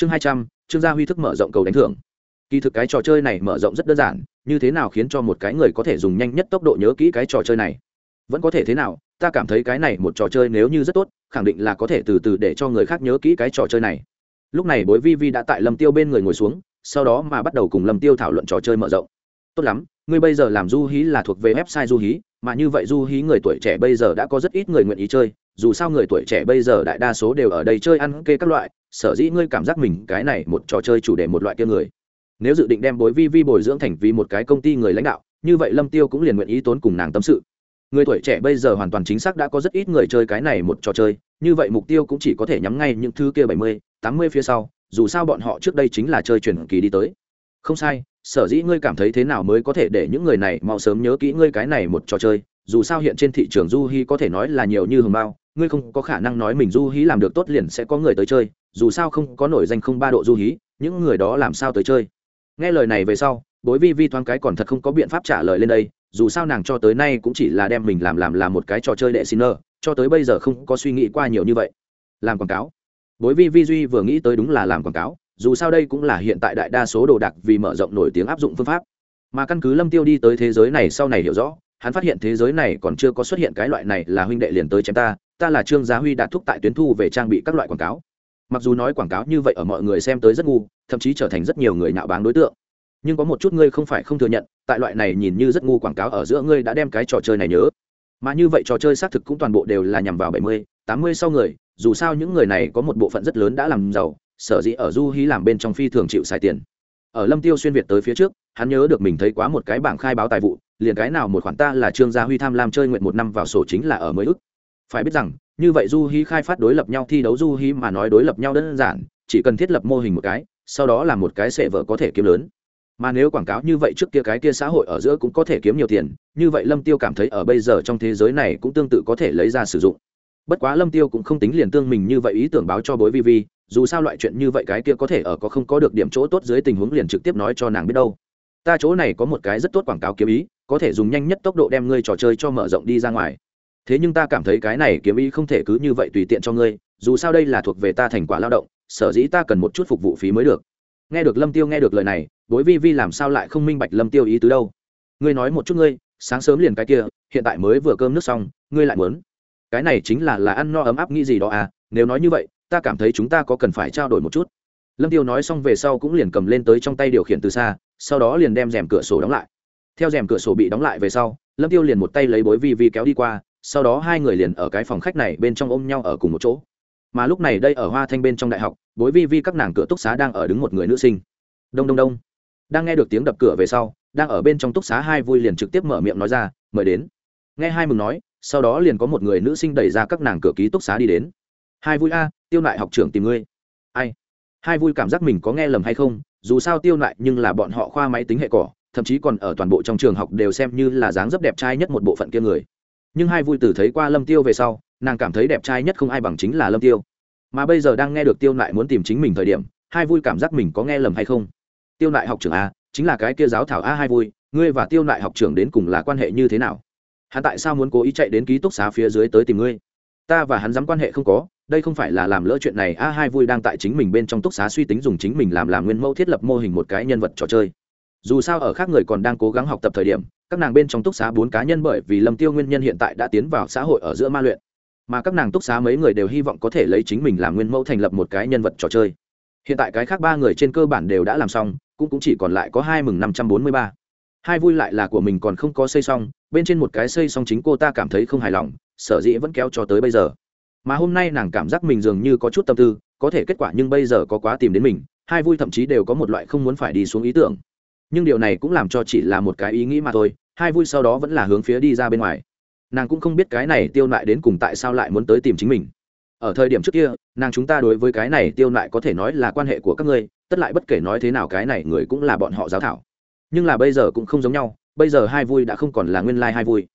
chương hai trăm, trương gia huy thức mở rộng cầu đánh thưởng. Kỳ thực cái trò chơi này mở rộng rất đơn giản, như thế nào khiến cho một cái người có thể dùng nhanh nhất tốc độ nhớ kỹ cái trò chơi này? Vẫn có thể thế nào, ta cảm thấy cái này một trò chơi nếu như rất tốt, khẳng định là có thể từ từ để cho người khác nhớ kỹ cái trò chơi này. Lúc này bối vi vi đã tại lâm tiêu bên người ngồi xuống, sau đó mà bắt đầu cùng lâm tiêu thảo luận trò chơi mở rộng. Tốt lắm, ngươi bây giờ làm du hí là thuộc về website du hí, mà như vậy du hí người tuổi trẻ bây giờ đã có rất ít người nguyện ý chơi, dù sao người tuổi trẻ bây giờ đại đa số đều ở đây chơi ăn kê các loại sở dĩ ngươi cảm giác mình cái này một trò chơi chủ đề một loại kia người. Nếu dự định đem bối vi vi bồi dưỡng thành vì một cái công ty người lãnh đạo, như vậy lâm tiêu cũng liền nguyện ý tốn cùng nàng tâm sự. Người tuổi trẻ bây giờ hoàn toàn chính xác đã có rất ít người chơi cái này một trò chơi, như vậy mục tiêu cũng chỉ có thể nhắm ngay những thứ kia bảy mươi, tám mươi phía sau, dù sao bọn họ trước đây chính là chơi truyền kỳ đi tới. Không sai, sở dĩ ngươi cảm thấy thế nào mới có thể để những người này mau sớm nhớ kỹ ngươi cái này một trò chơi, dù sao hiện trên thị trường du hi có thể nói là nhiều như hồng bao ngươi không có khả năng nói mình du hí làm được tốt liền sẽ có người tới chơi, dù sao không có nổi danh không ba độ du hí, những người đó làm sao tới chơi. Nghe lời này về sau, bối vi vi thoáng cái còn thật không có biện pháp trả lời lên đây, dù sao nàng cho tới nay cũng chỉ là đem mình làm làm làm một cái trò chơi đệ xin nơ, cho tới bây giờ không có suy nghĩ qua nhiều như vậy. Làm quảng cáo. Bối vi vi duy vừa nghĩ tới đúng là làm quảng cáo, dù sao đây cũng là hiện tại đại đa số đồ đạc vì mở rộng nổi tiếng áp dụng phương pháp. Mà căn cứ lâm tiêu đi tới thế giới này sau này hiểu rõ, hắn phát hiện thế giới này còn chưa có xuất hiện cái loại này là huynh đệ liền tới chém ta ta là trương gia huy đạt thúc tại tuyến thu về trang bị các loại quảng cáo. Mặc dù nói quảng cáo như vậy ở mọi người xem tới rất ngu, thậm chí trở thành rất nhiều người nạo báng đối tượng. Nhưng có một chút ngươi không phải không thừa nhận, tại loại này nhìn như rất ngu quảng cáo ở giữa ngươi đã đem cái trò chơi này nhớ. Mà như vậy trò chơi xác thực cũng toàn bộ đều là nhằm vào bảy mươi, tám mươi sau người, dù sao những người này có một bộ phận rất lớn đã làm giàu, sở dĩ ở du hí làm bên trong phi thường chịu xài tiền. Ở lâm tiêu xuyên việt tới phía trước, hắn nhớ được mình thấy quá một cái bảng khai báo tài vụ, liền cái nào một khoản ta là trương gia huy tham lam chơi nguyện một năm vào sổ chính là ở mới ức phải biết rằng, như vậy du hí khai phát đối lập nhau thi đấu du hí mà nói đối lập nhau đơn giản, chỉ cần thiết lập mô hình một cái, sau đó là một cái sệ vợ có thể kiếm lớn. Mà nếu quảng cáo như vậy trước kia cái kia xã hội ở giữa cũng có thể kiếm nhiều tiền, như vậy lâm tiêu cảm thấy ở bây giờ trong thế giới này cũng tương tự có thể lấy ra sử dụng. Bất quá lâm tiêu cũng không tính liền tương mình như vậy ý tưởng báo cho bối vi vi, dù sao loại chuyện như vậy cái kia có thể ở có không có được điểm chỗ tốt dưới tình huống liền trực tiếp nói cho nàng biết đâu. Ta chỗ này có một cái rất tốt quảng cáo kiếm ý, có thể dùng nhanh nhất tốc độ đem ngươi trò chơi cho mở rộng đi ra ngoài thế nhưng ta cảm thấy cái này kiếm ý không thể cứ như vậy tùy tiện cho ngươi, dù sao đây là thuộc về ta thành quả lao động, sở dĩ ta cần một chút phục vụ phí mới được. Nghe được lâm tiêu nghe được lời này, bối vi vi làm sao lại không minh bạch lâm tiêu ý tứ đâu. Ngươi nói một chút ngươi, sáng sớm liền cái kia, hiện tại mới vừa cơm nước xong, ngươi lại muốn. Cái này chính là là ăn no ấm áp nghĩ gì đó à nếu nói như vậy, ta cảm thấy chúng ta có cần phải trao đổi một chút. Lâm tiêu nói xong về sau cũng liền cầm lên tới trong tay điều khiển từ xa, sau đó liền đem rèm cửa sổ đóng lại. Theo rèm cửa sổ bị đóng lại về sau, lâm tiêu liền một tay lấy bối vi vi kéo đi qua sau đó hai người liền ở cái phòng khách này bên trong ôm nhau ở cùng một chỗ. Mà lúc này đây ở hoa thanh bên trong đại học, bối vi vi các nàng cửa túc xá đang ở đứng một người nữ sinh. Đông đông đông. Đang nghe được tiếng đập cửa về sau, đang ở bên trong túc xá hai vui liền trực tiếp mở miệng nói ra, mời đến. Nghe hai mừng nói, sau đó liền có một người nữ sinh đẩy ra các nàng cửa ký túc xá đi đến. Hai vui a, tiêu lại học trưởng tìm ngươi. Ai? Hai vui cảm giác mình có nghe lầm hay không, dù sao tiêu lại nhưng là bọn họ khoa máy tính hệ cỏ, thậm chí còn ở toàn bộ trong trường học đều xem như là dáng dấp đẹp trai nhất một bộ phận kia người nhưng hai vui từ thấy qua lâm tiêu về sau, nàng cảm thấy đẹp trai nhất không ai bằng chính là lâm tiêu. Mà bây giờ đang nghe được tiêu lại muốn tìm chính mình thời điểm, hai vui cảm giác mình có nghe lầm hay không? Tiêu lại học trưởng a, chính là cái kia giáo thảo a hai vui, ngươi và tiêu lại học trưởng đến cùng là quan hệ như thế nào? Hắn tại sao muốn cố ý chạy đến ký túc xá phía dưới tới tìm ngươi? Ta và hắn dám quan hệ không có, đây không phải là làm lỡ chuyện này. A hai vui đang tại chính mình bên trong túc xá suy tính dùng chính mình làm làm nguyên mẫu thiết lập mô hình một cái nhân vật trò chơi. Dù sao ở khác người còn đang cố gắng học tập thời điểm các nàng bên trong túc xá bốn cá nhân bởi vì lâm tiêu nguyên nhân hiện tại đã tiến vào xã hội ở giữa ma luyện, mà các nàng túc xá mấy người đều hy vọng có thể lấy chính mình làm nguyên mẫu thành lập một cái nhân vật trò chơi. Hiện tại cái khác ba người trên cơ bản đều đã làm xong, cũng cũng chỉ còn lại có hai mừng năm trăm bốn mươi ba. Hai vui lại là của mình còn không có xây xong, bên trên một cái xây xong chính cô ta cảm thấy không hài lòng, sở dĩ vẫn kéo cho tới bây giờ. Mà hôm nay nàng cảm giác mình dường như có chút tâm tư, có thể kết quả nhưng bây giờ có quá tìm đến mình, hai vui thậm chí đều có một loại không muốn phải đi xuống ý tưởng nhưng điều này cũng làm cho chỉ là một cái ý nghĩ mà thôi, hai vui sau đó vẫn là hướng phía đi ra bên ngoài. Nàng cũng không biết cái này tiêu lại đến cùng tại sao lại muốn tới tìm chính mình. Ở thời điểm trước kia, nàng chúng ta đối với cái này tiêu lại có thể nói là quan hệ của các ngươi, tất lại bất kể nói thế nào cái này người cũng là bọn họ giáo thảo. Nhưng là bây giờ cũng không giống nhau, bây giờ hai vui đã không còn là nguyên lai hai vui.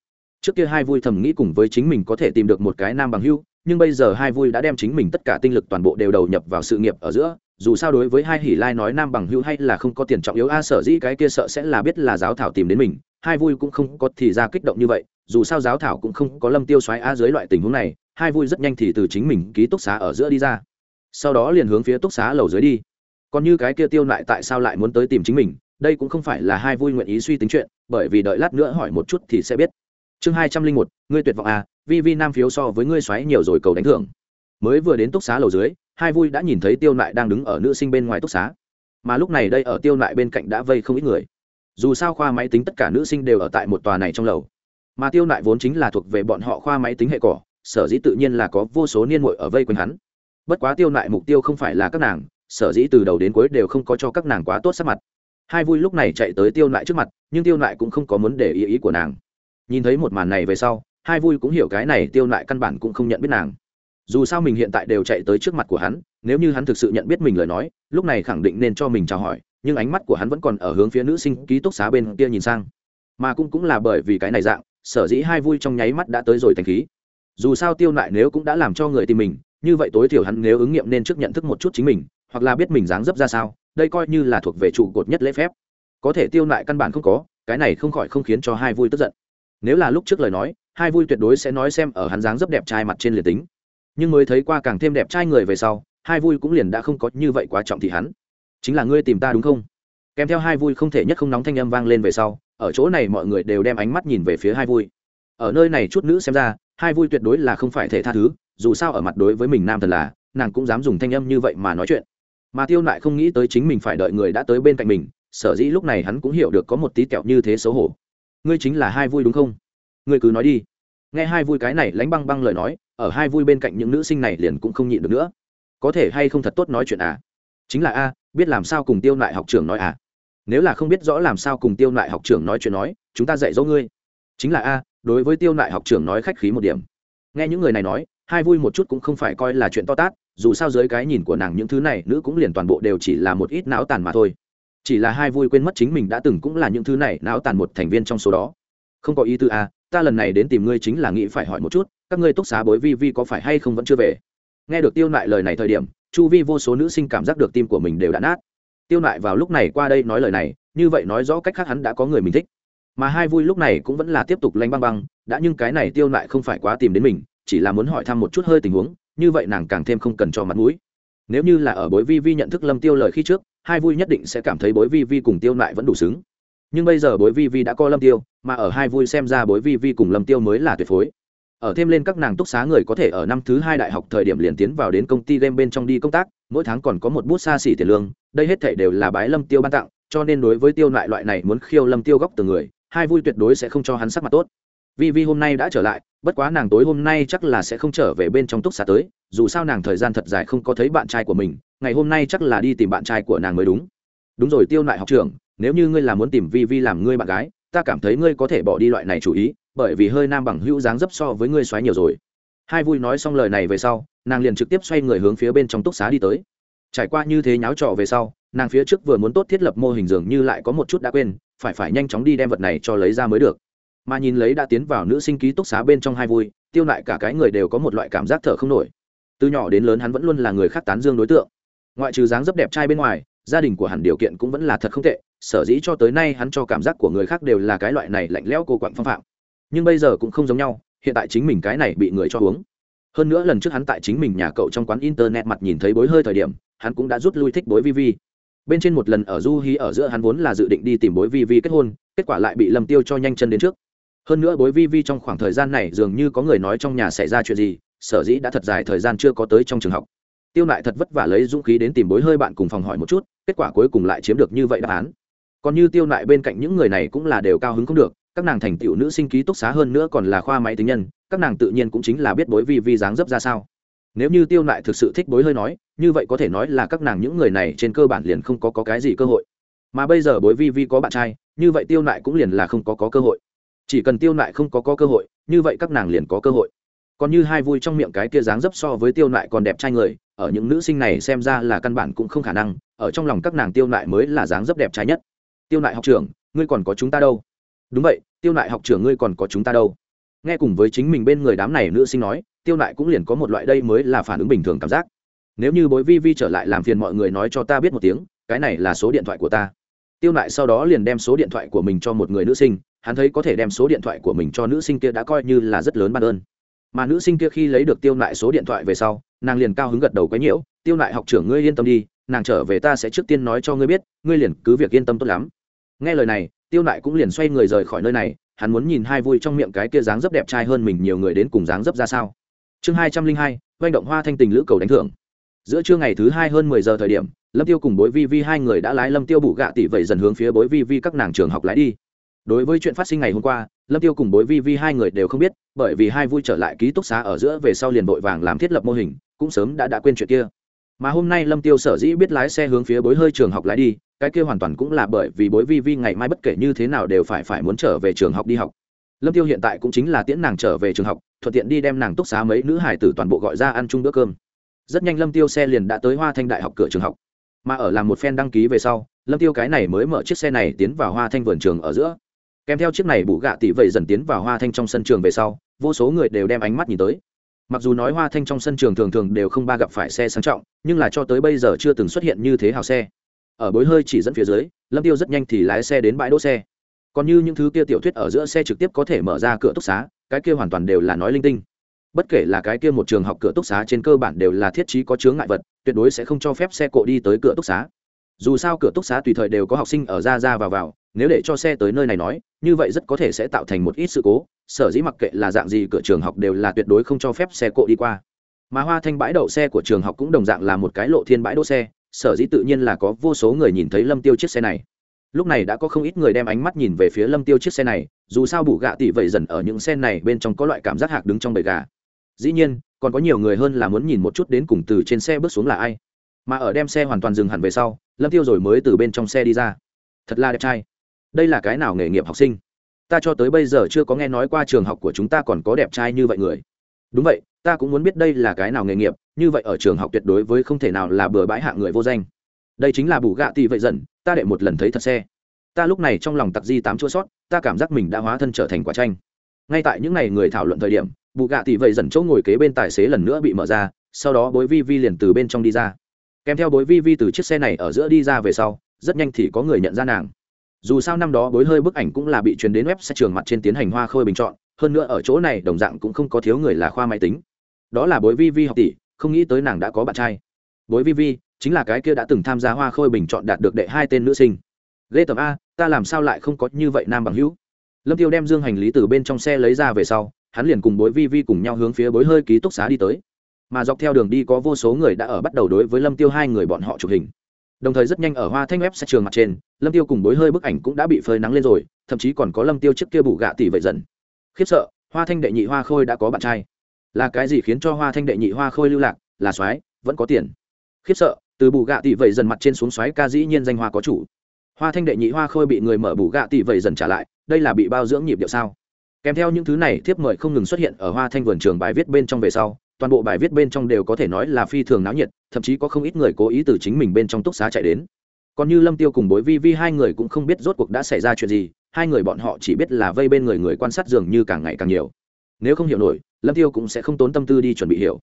Trước kia hai vui thầm nghĩ cùng với chính mình có thể tìm được một cái nam bằng hưu nhưng bây giờ hai vui đã đem chính mình tất cả tinh lực toàn bộ đều đầu nhập vào sự nghiệp ở giữa dù sao đối với hai hỉ lai nói nam bằng hữu hay là không có tiền trọng yếu, a, sở dĩ cái kia sợ sẽ là biết là giáo thảo tìm đến mình, hai vui cũng không có thì ra kích động như vậy, dù sao giáo thảo cũng không có lâm tiêu xoáy a dưới loại tình huống này, hai vui rất nhanh thì từ chính mình ký túc xá ở giữa đi ra. Sau đó liền hướng phía túc xá lầu dưới đi. Còn như cái kia tiêu lại tại sao lại muốn tới tìm chính mình, đây cũng không phải là hai vui nguyện ý suy tính chuyện, bởi vì đợi lát nữa hỏi một chút thì sẽ biết. Chương hai trăm linh một, ngươi tuyệt vọng à vi vi nam phiếu so với ngươi xoáy nhiều rồi cầu đánh thưởng. Mới vừa đến túc xá lầu dưới hai vui đã nhìn thấy tiêu nại đang đứng ở nữ sinh bên ngoài túc xá. Mà lúc này đây ở tiêu nại bên cạnh đã vây không ít người. Dù sao khoa máy tính tất cả nữ sinh đều ở tại một tòa này trong lầu. Mà tiêu nại vốn chính là thuộc về bọn họ khoa máy tính hệ cỏ, sở dĩ tự nhiên là có vô số niên mội ở vây quanh hắn. Bất quá tiêu nại mục tiêu không phải là các nàng, sở dĩ từ đầu đến cuối đều không có cho các nàng quá tốt sắc mặt. Hai vui lúc này chạy tới tiêu nại trước mặt, nhưng tiêu nại cũng không có muốn để ý ý của nàng. Nhìn thấy một màn này về sau, hai vui cũng hiểu cái này tiêu nại căn bản cũng không nhận biết nàng dù sao mình hiện tại đều chạy tới trước mặt của hắn, nếu như hắn thực sự nhận biết mình lời nói, lúc này khẳng định nên cho mình chào hỏi, nhưng ánh mắt của hắn vẫn còn ở hướng phía nữ sinh ký túc xá bên kia nhìn sang. Mà cũng cũng là bởi vì cái này dạng, sở dĩ hai vui trong nháy mắt đã tới rồi thành khí. Dù sao tiêu nại nếu cũng đã làm cho người tìm mình, như vậy tối thiểu hắn nếu ứng nghiệm nên trước nhận thức một chút chính mình, hoặc là biết mình dáng dấp ra sao, đây coi như là thuộc về trụ cột nhất lễ phép. Có thể tiêu nại căn bản không có, cái này không khỏi không khiến cho hai vui tức giận. Nếu là lúc trước lời nói, hai vui tuyệt đối sẽ nói xem ở hắn dáng dấp đẹp trai mặt trên liền tính nhưng mới thấy qua càng thêm đẹp trai người về sau, hai vui cũng liền đã không có như vậy quá trọng thì hắn. Chính là ngươi tìm ta đúng không? Kèm theo hai vui không thể nhất không nóng thanh âm vang lên về sau, ở chỗ này mọi người đều đem ánh mắt nhìn về phía hai vui. Ở nơi này chút nữ xem ra, hai vui tuyệt đối là không phải thể tha thứ, dù sao ở mặt đối với mình nam thần là, nàng cũng dám dùng thanh âm như vậy mà nói chuyện. Mà tiêu lại không nghĩ tới chính mình phải đợi người đã tới bên cạnh mình, sở dĩ lúc này hắn cũng hiểu được có một tí kẹo như thế xấu hổ. Ngươi chính là hai vui đúng không? Ngươi cứ nói đi. Nghe hai vui cái này lánh băng băng lời nói ở hai vui bên cạnh những nữ sinh này liền cũng không nhịn được nữa. Có thể hay không thật tốt nói chuyện à? Chính là a, biết làm sao cùng tiêu lại học trưởng nói à? Nếu là không biết rõ làm sao cùng tiêu lại học trưởng nói chuyện nói, chúng ta dạy dỗ ngươi. Chính là a, đối với tiêu lại học trưởng nói khách khí một điểm. Nghe những người này nói, hai vui một chút cũng không phải coi là chuyện to tát, dù sao dưới cái nhìn của nàng những thứ này, nữ cũng liền toàn bộ đều chỉ là một ít não tàn mà thôi. Chỉ là hai vui quên mất chính mình đã từng cũng là những thứ này não tàn một thành viên trong số đó. Không có ý tư a ta lần này đến tìm ngươi chính là nghĩ phải hỏi một chút, các ngươi túc xá bối vi vi có phải hay không vẫn chưa về? Nghe được tiêu nại lời này thời điểm, chu vi vô số nữ sinh cảm giác được tim của mình đều đã nát. Tiêu nại vào lúc này qua đây nói lời này, như vậy nói rõ cách khác hắn đã có người mình thích. Mà hai vui lúc này cũng vẫn là tiếp tục lanh băng băng, đã nhưng cái này tiêu nại không phải quá tìm đến mình, chỉ là muốn hỏi thăm một chút hơi tình huống, như vậy nàng càng thêm không cần cho mặt mũi. Nếu như là ở bối vi vi nhận thức lâm tiêu lời khi trước, hai vui nhất định sẽ cảm thấy bối vi vi cùng tiêu nại vẫn đủ xứng nhưng bây giờ bối vi vi đã có lâm tiêu, mà ở hai vui xem ra bối vi vi cùng lâm tiêu mới là tuyệt phối ở thêm lên các nàng túc xá người có thể ở năm thứ hai đại học thời điểm liền tiến vào đến công ty game bên trong đi công tác, mỗi tháng còn có một bút xa xỉ tiền lương, đây hết thể đều là bái lâm tiêu ban tặng, cho nên đối với tiêu loại loại này muốn khiêu lâm tiêu góc từ người, hai vui tuyệt đối sẽ không cho hắn sắc mặt tốt vi vi hôm nay đã trở lại, bất quá nàng tối hôm nay chắc là sẽ không trở về bên trong túc xá tới, dù sao nàng thời gian thật dài không có thấy bạn trai của mình, ngày hôm nay chắc là đi tìm bạn trai của nàng mới đúng đúng rồi, tiêu lại học trưởng nếu như ngươi là muốn tìm vi vi làm ngươi bạn gái, ta cảm thấy ngươi có thể bỏ đi loại này chủ ý, bởi vì hơi nam bằng hữu dáng dấp so với ngươi xoáy nhiều rồi. Hai vui nói xong lời này về sau, nàng liền trực tiếp xoay người hướng phía bên trong túc xá đi tới. Trải qua như thế nháo trọ về sau, nàng phía trước vừa muốn tốt thiết lập mô hình dường như lại có một chút đã quên, phải phải nhanh chóng đi đem vật này cho lấy ra mới được. Mà nhìn lấy đã tiến vào nữ sinh ký túc xá bên trong hai vui, tiêu lại cả cái người đều có một loại cảm giác thở không nổi. Từ nhỏ đến lớn hắn vẫn luôn là người khác tán dương đối tượng. Ngoại trừ dáng dấp đẹp trai bên ngoài gia đình của hắn điều kiện cũng vẫn là thật không tệ, sở dĩ cho tới nay hắn cho cảm giác của người khác đều là cái loại này lạnh lẽo cô quặng phong phạm. Nhưng bây giờ cũng không giống nhau, hiện tại chính mình cái này bị người cho uống. Hơn nữa lần trước hắn tại chính mình nhà cậu trong quán internet mặt nhìn thấy bối hơi thời điểm, hắn cũng đã rút lui thích bối vi vi bên trên một lần ở du hí ở giữa hắn vốn là dự định đi tìm bối vi vi kết hôn, kết quả lại bị lâm tiêu cho nhanh chân đến trước. Hơn nữa bối vi vi trong khoảng thời gian này dường như có người nói trong nhà xảy ra chuyện gì, sở dĩ đã thật dài thời gian chưa có tới trong trường học. Tiêu lại thật vất vả lấy dũng khí đến tìm bối hơi bạn cùng phòng hỏi một chút kết quả cuối cùng lại chiếm được như vậy đáp án. Còn như tiêu lại bên cạnh những người này cũng là đều cao hứng không được các nàng thành tựu nữ sinh ký túc xá hơn nữa còn là khoa máy tính nhân các nàng tự nhiên cũng chính là biết bối vi vi dáng dấp ra sao. Nếu như tiêu lại thực sự thích bối hơi nói như vậy có thể nói là các nàng những người này trên cơ bản liền không có, có cái gì cơ hội. Mà bây giờ bối vi vi có bạn trai như vậy tiêu lại cũng liền là không có, có cơ hội. Chỉ cần tiêu lại không có, có cơ hội như vậy các nàng liền có cơ hội. Còn như hai vui trong miệng cái kia dáng dấp so với tiêu lại còn đẹp trai người ở những nữ sinh này xem ra là căn bản cũng không khả năng, ở trong lòng các nàng tiêu lại mới là dáng dấp đẹp trái nhất. Tiêu lại học trưởng, ngươi còn có chúng ta đâu? Đúng vậy, tiêu lại học trưởng ngươi còn có chúng ta đâu? Nghe cùng với chính mình bên người đám này nữ sinh nói, tiêu lại cũng liền có một loại đây mới là phản ứng bình thường cảm giác. Nếu như bối vi vi trở lại làm phiền mọi người nói cho ta biết một tiếng, cái này là số điện thoại của ta. Tiêu lại sau đó liền đem số điện thoại của mình cho một người nữ sinh, hắn thấy có thể đem số điện thoại của mình cho nữ sinh kia đã coi như là rất lớn ban ơn mà nữ sinh kia khi lấy được tiêu lại số điện thoại về sau, nàng liền cao hứng gật đầu quấy nhiễu, tiêu lại học trưởng ngươi yên tâm đi, nàng trở về ta sẽ trước tiên nói cho ngươi biết, ngươi liền cứ việc yên tâm tốt lắm. Nghe lời này, tiêu nại cũng liền xoay người rời khỏi nơi này, hắn muốn nhìn hai vui trong miệng cái kia dáng dấp đẹp trai hơn mình nhiều người đến cùng dáng dấp ra sao. Chương hai trăm linh hai oanh động hoa thanh tình lữ cầu đánh thưởng. Giữa trưa ngày thứ hai hơn mười giờ thời điểm, lâm tiêu cùng bối vi vi hai người đã lái lâm tiêu bụ gạ tỷ vậy dần hướng phía bối vi vi các nàng trường học lái đi. Đối với chuyện phát sinh ngày hôm qua lâm tiêu cùng bối vi vi hai người đều không biết, bởi vì hai vui trở lại ký túc xá ở giữa về sau liền vội vàng làm thiết lập mô hình, cũng sớm đã đã quên chuyện kia. Mà hôm nay lâm tiêu sở dĩ biết lái xe hướng phía bối hơi trường học lái đi, cái kia hoàn toàn cũng là bởi vì bối vi vi ngày mai bất kể như thế nào đều phải phải muốn trở về trường học đi học. Lâm tiêu hiện tại cũng chính là tiễn nàng trở về trường học, thuận tiện đi đem nàng túc xá mấy nữ hải tử toàn bộ gọi ra ăn chung bữa cơm. Rất nhanh lâm tiêu xe liền đã tới hoa thanh đại học cửa trường học. Mà ở làm một phen đăng ký về sau, lâm tiêu cái này mới mở chiếc xe này tiến vào hoa thanh vườn trường ở giữa kèm theo chiếc này bụ gạ tỷ vậy dần tiến vào hoa thanh trong sân trường về sau, vô số người đều đem ánh mắt nhìn tới. Mặc dù nói hoa thanh trong sân trường thường thường đều không ba gặp phải xe sang trọng, nhưng là cho tới bây giờ chưa từng xuất hiện như thế hào xe. Ở bối hơi chỉ dẫn phía dưới, lâm tiêu rất nhanh thì lái xe đến bãi đỗ xe. Còn như những thứ kia tiểu thuyết ở giữa xe trực tiếp có thể mở ra cửa túc xá, cái kia hoàn toàn đều là nói linh tinh. Bất kể là cái kia một trường học cửa túc xá trên cơ bản đều là thiết trí có chướng ngại vật, tuyệt đối sẽ không cho phép xe cộ đi tới cửa túc xá. Dù sao cửa túc xá tùy thời đều có học sinh ở ra ra vào vào nếu để cho xe tới nơi này nói, như vậy rất có thể sẽ tạo thành một ít sự cố. Sở dĩ mặc kệ là dạng gì, cửa trường học đều là tuyệt đối không cho phép xe cộ đi qua. Mà hoa thanh bãi đậu xe của trường học cũng đồng dạng là một cái lộ thiên bãi đỗ xe. Sở dĩ tự nhiên là có vô số người nhìn thấy lâm tiêu chiếc xe này. Lúc này đã có không ít người đem ánh mắt nhìn về phía lâm tiêu chiếc xe này, dù sao bù gạ tỷ vậy dần ở những xe này bên trong có loại cảm giác hạc đứng trong bầy gà. Dĩ nhiên, còn có nhiều người hơn là muốn nhìn một chút đến cùng từ trên xe bước xuống là ai. Mà ở đem xe hoàn toàn dừng hẳn về sau, lâm tiêu rồi mới từ bên trong xe đi ra. Thật là đẹp trai đây là cái nào nghề nghiệp học sinh? Ta cho tới bây giờ chưa có nghe nói qua trường học của chúng ta còn có đẹp trai như vậy người. Đúng vậy, ta cũng muốn biết đây là cái nào nghề nghiệp, như vậy ở trường học tuyệt đối với không thể nào là bừa bãi hạ người vô danh. Đây chính là bù gạ tỷ vậy dần, ta đệ một lần thấy thật xe. Ta lúc này trong lòng tặc di tám chua sót, ta cảm giác mình đã hóa thân trở thành quả tranh ngay tại những ngày người thảo luận thời điểm, bù gạ tỷ vậy dần chỗ ngồi kế bên tài xế lần nữa bị mở ra, sau đó bối vi vi liền từ bên trong đi ra. Kèm theo bối vi vi từ chiếc xe này ở giữa đi ra về sau, rất nhanh thì có người nhận ra nàng dù sao năm đó bối hơi bức ảnh cũng là bị truyền đến web sẽ trường mặt trên tiến hành hoa khôi bình chọn, hơn nữa ở chỗ này đồng dạng cũng không có thiếu người là khoa máy tính. Đó là bối vi vi học tỷ, không nghĩ tới nàng đã có bạn trai. Bối vi vi, chính là cái kia đã từng tham gia hoa khôi bình chọn đạt được đệ hai tên nữ sinh. Lê tầm a, ta làm sao lại không có như vậy nam bằng hữu? Lâm tiêu đem dương hành lý từ bên trong xe lấy ra về sau, hắn liền cùng bối vi vi cùng nhau hướng phía bối hơi ký túc xá đi tới. Mà dọc theo đường đi có vô số người đã ở bắt đầu đối với lâm tiêu hai người bọn họ chụp hình đồng thời rất nhanh ở hoa thanh web sẽ trường mặt trên, lâm tiêu cùng bối hơi bức ảnh cũng đã bị phơi nắng lên rồi, thậm chí còn có lâm tiêu trước kia bù gạ tỷ vậy dần. Khiếp sợ, hoa thanh đệ nhị hoa khôi đã có bạn trai. Là cái gì khiến cho hoa thanh đệ nhị hoa khôi lưu lạc, là soái, vẫn có tiền. Khiếp sợ, từ bù gạ tỷ vậy dần mặt trên xuống soái ca dĩ nhiên danh hoa có chủ. Hoa thanh đệ nhị hoa khôi bị người mở bù gạ tỷ vậy dần trả lại, đây là bị bao dưỡng nhịp điệu sao? Kèm theo những thứ này thiếp mời không ngừng xuất hiện ở hoa thanh vườn trường bài viết bên trong về sau toàn bộ bài viết bên trong đều có thể nói là phi thường náo nhiệt, thậm chí có không ít người cố ý từ chính mình bên trong túc xá chạy đến. Còn như lâm tiêu cùng bối vi vi hai người cũng không biết rốt cuộc đã xảy ra chuyện gì, hai người bọn họ chỉ biết là vây bên người người quan sát dường như càng ngày càng nhiều. Nếu không hiểu nổi, lâm tiêu cũng sẽ không tốn tâm tư đi chuẩn bị hiểu.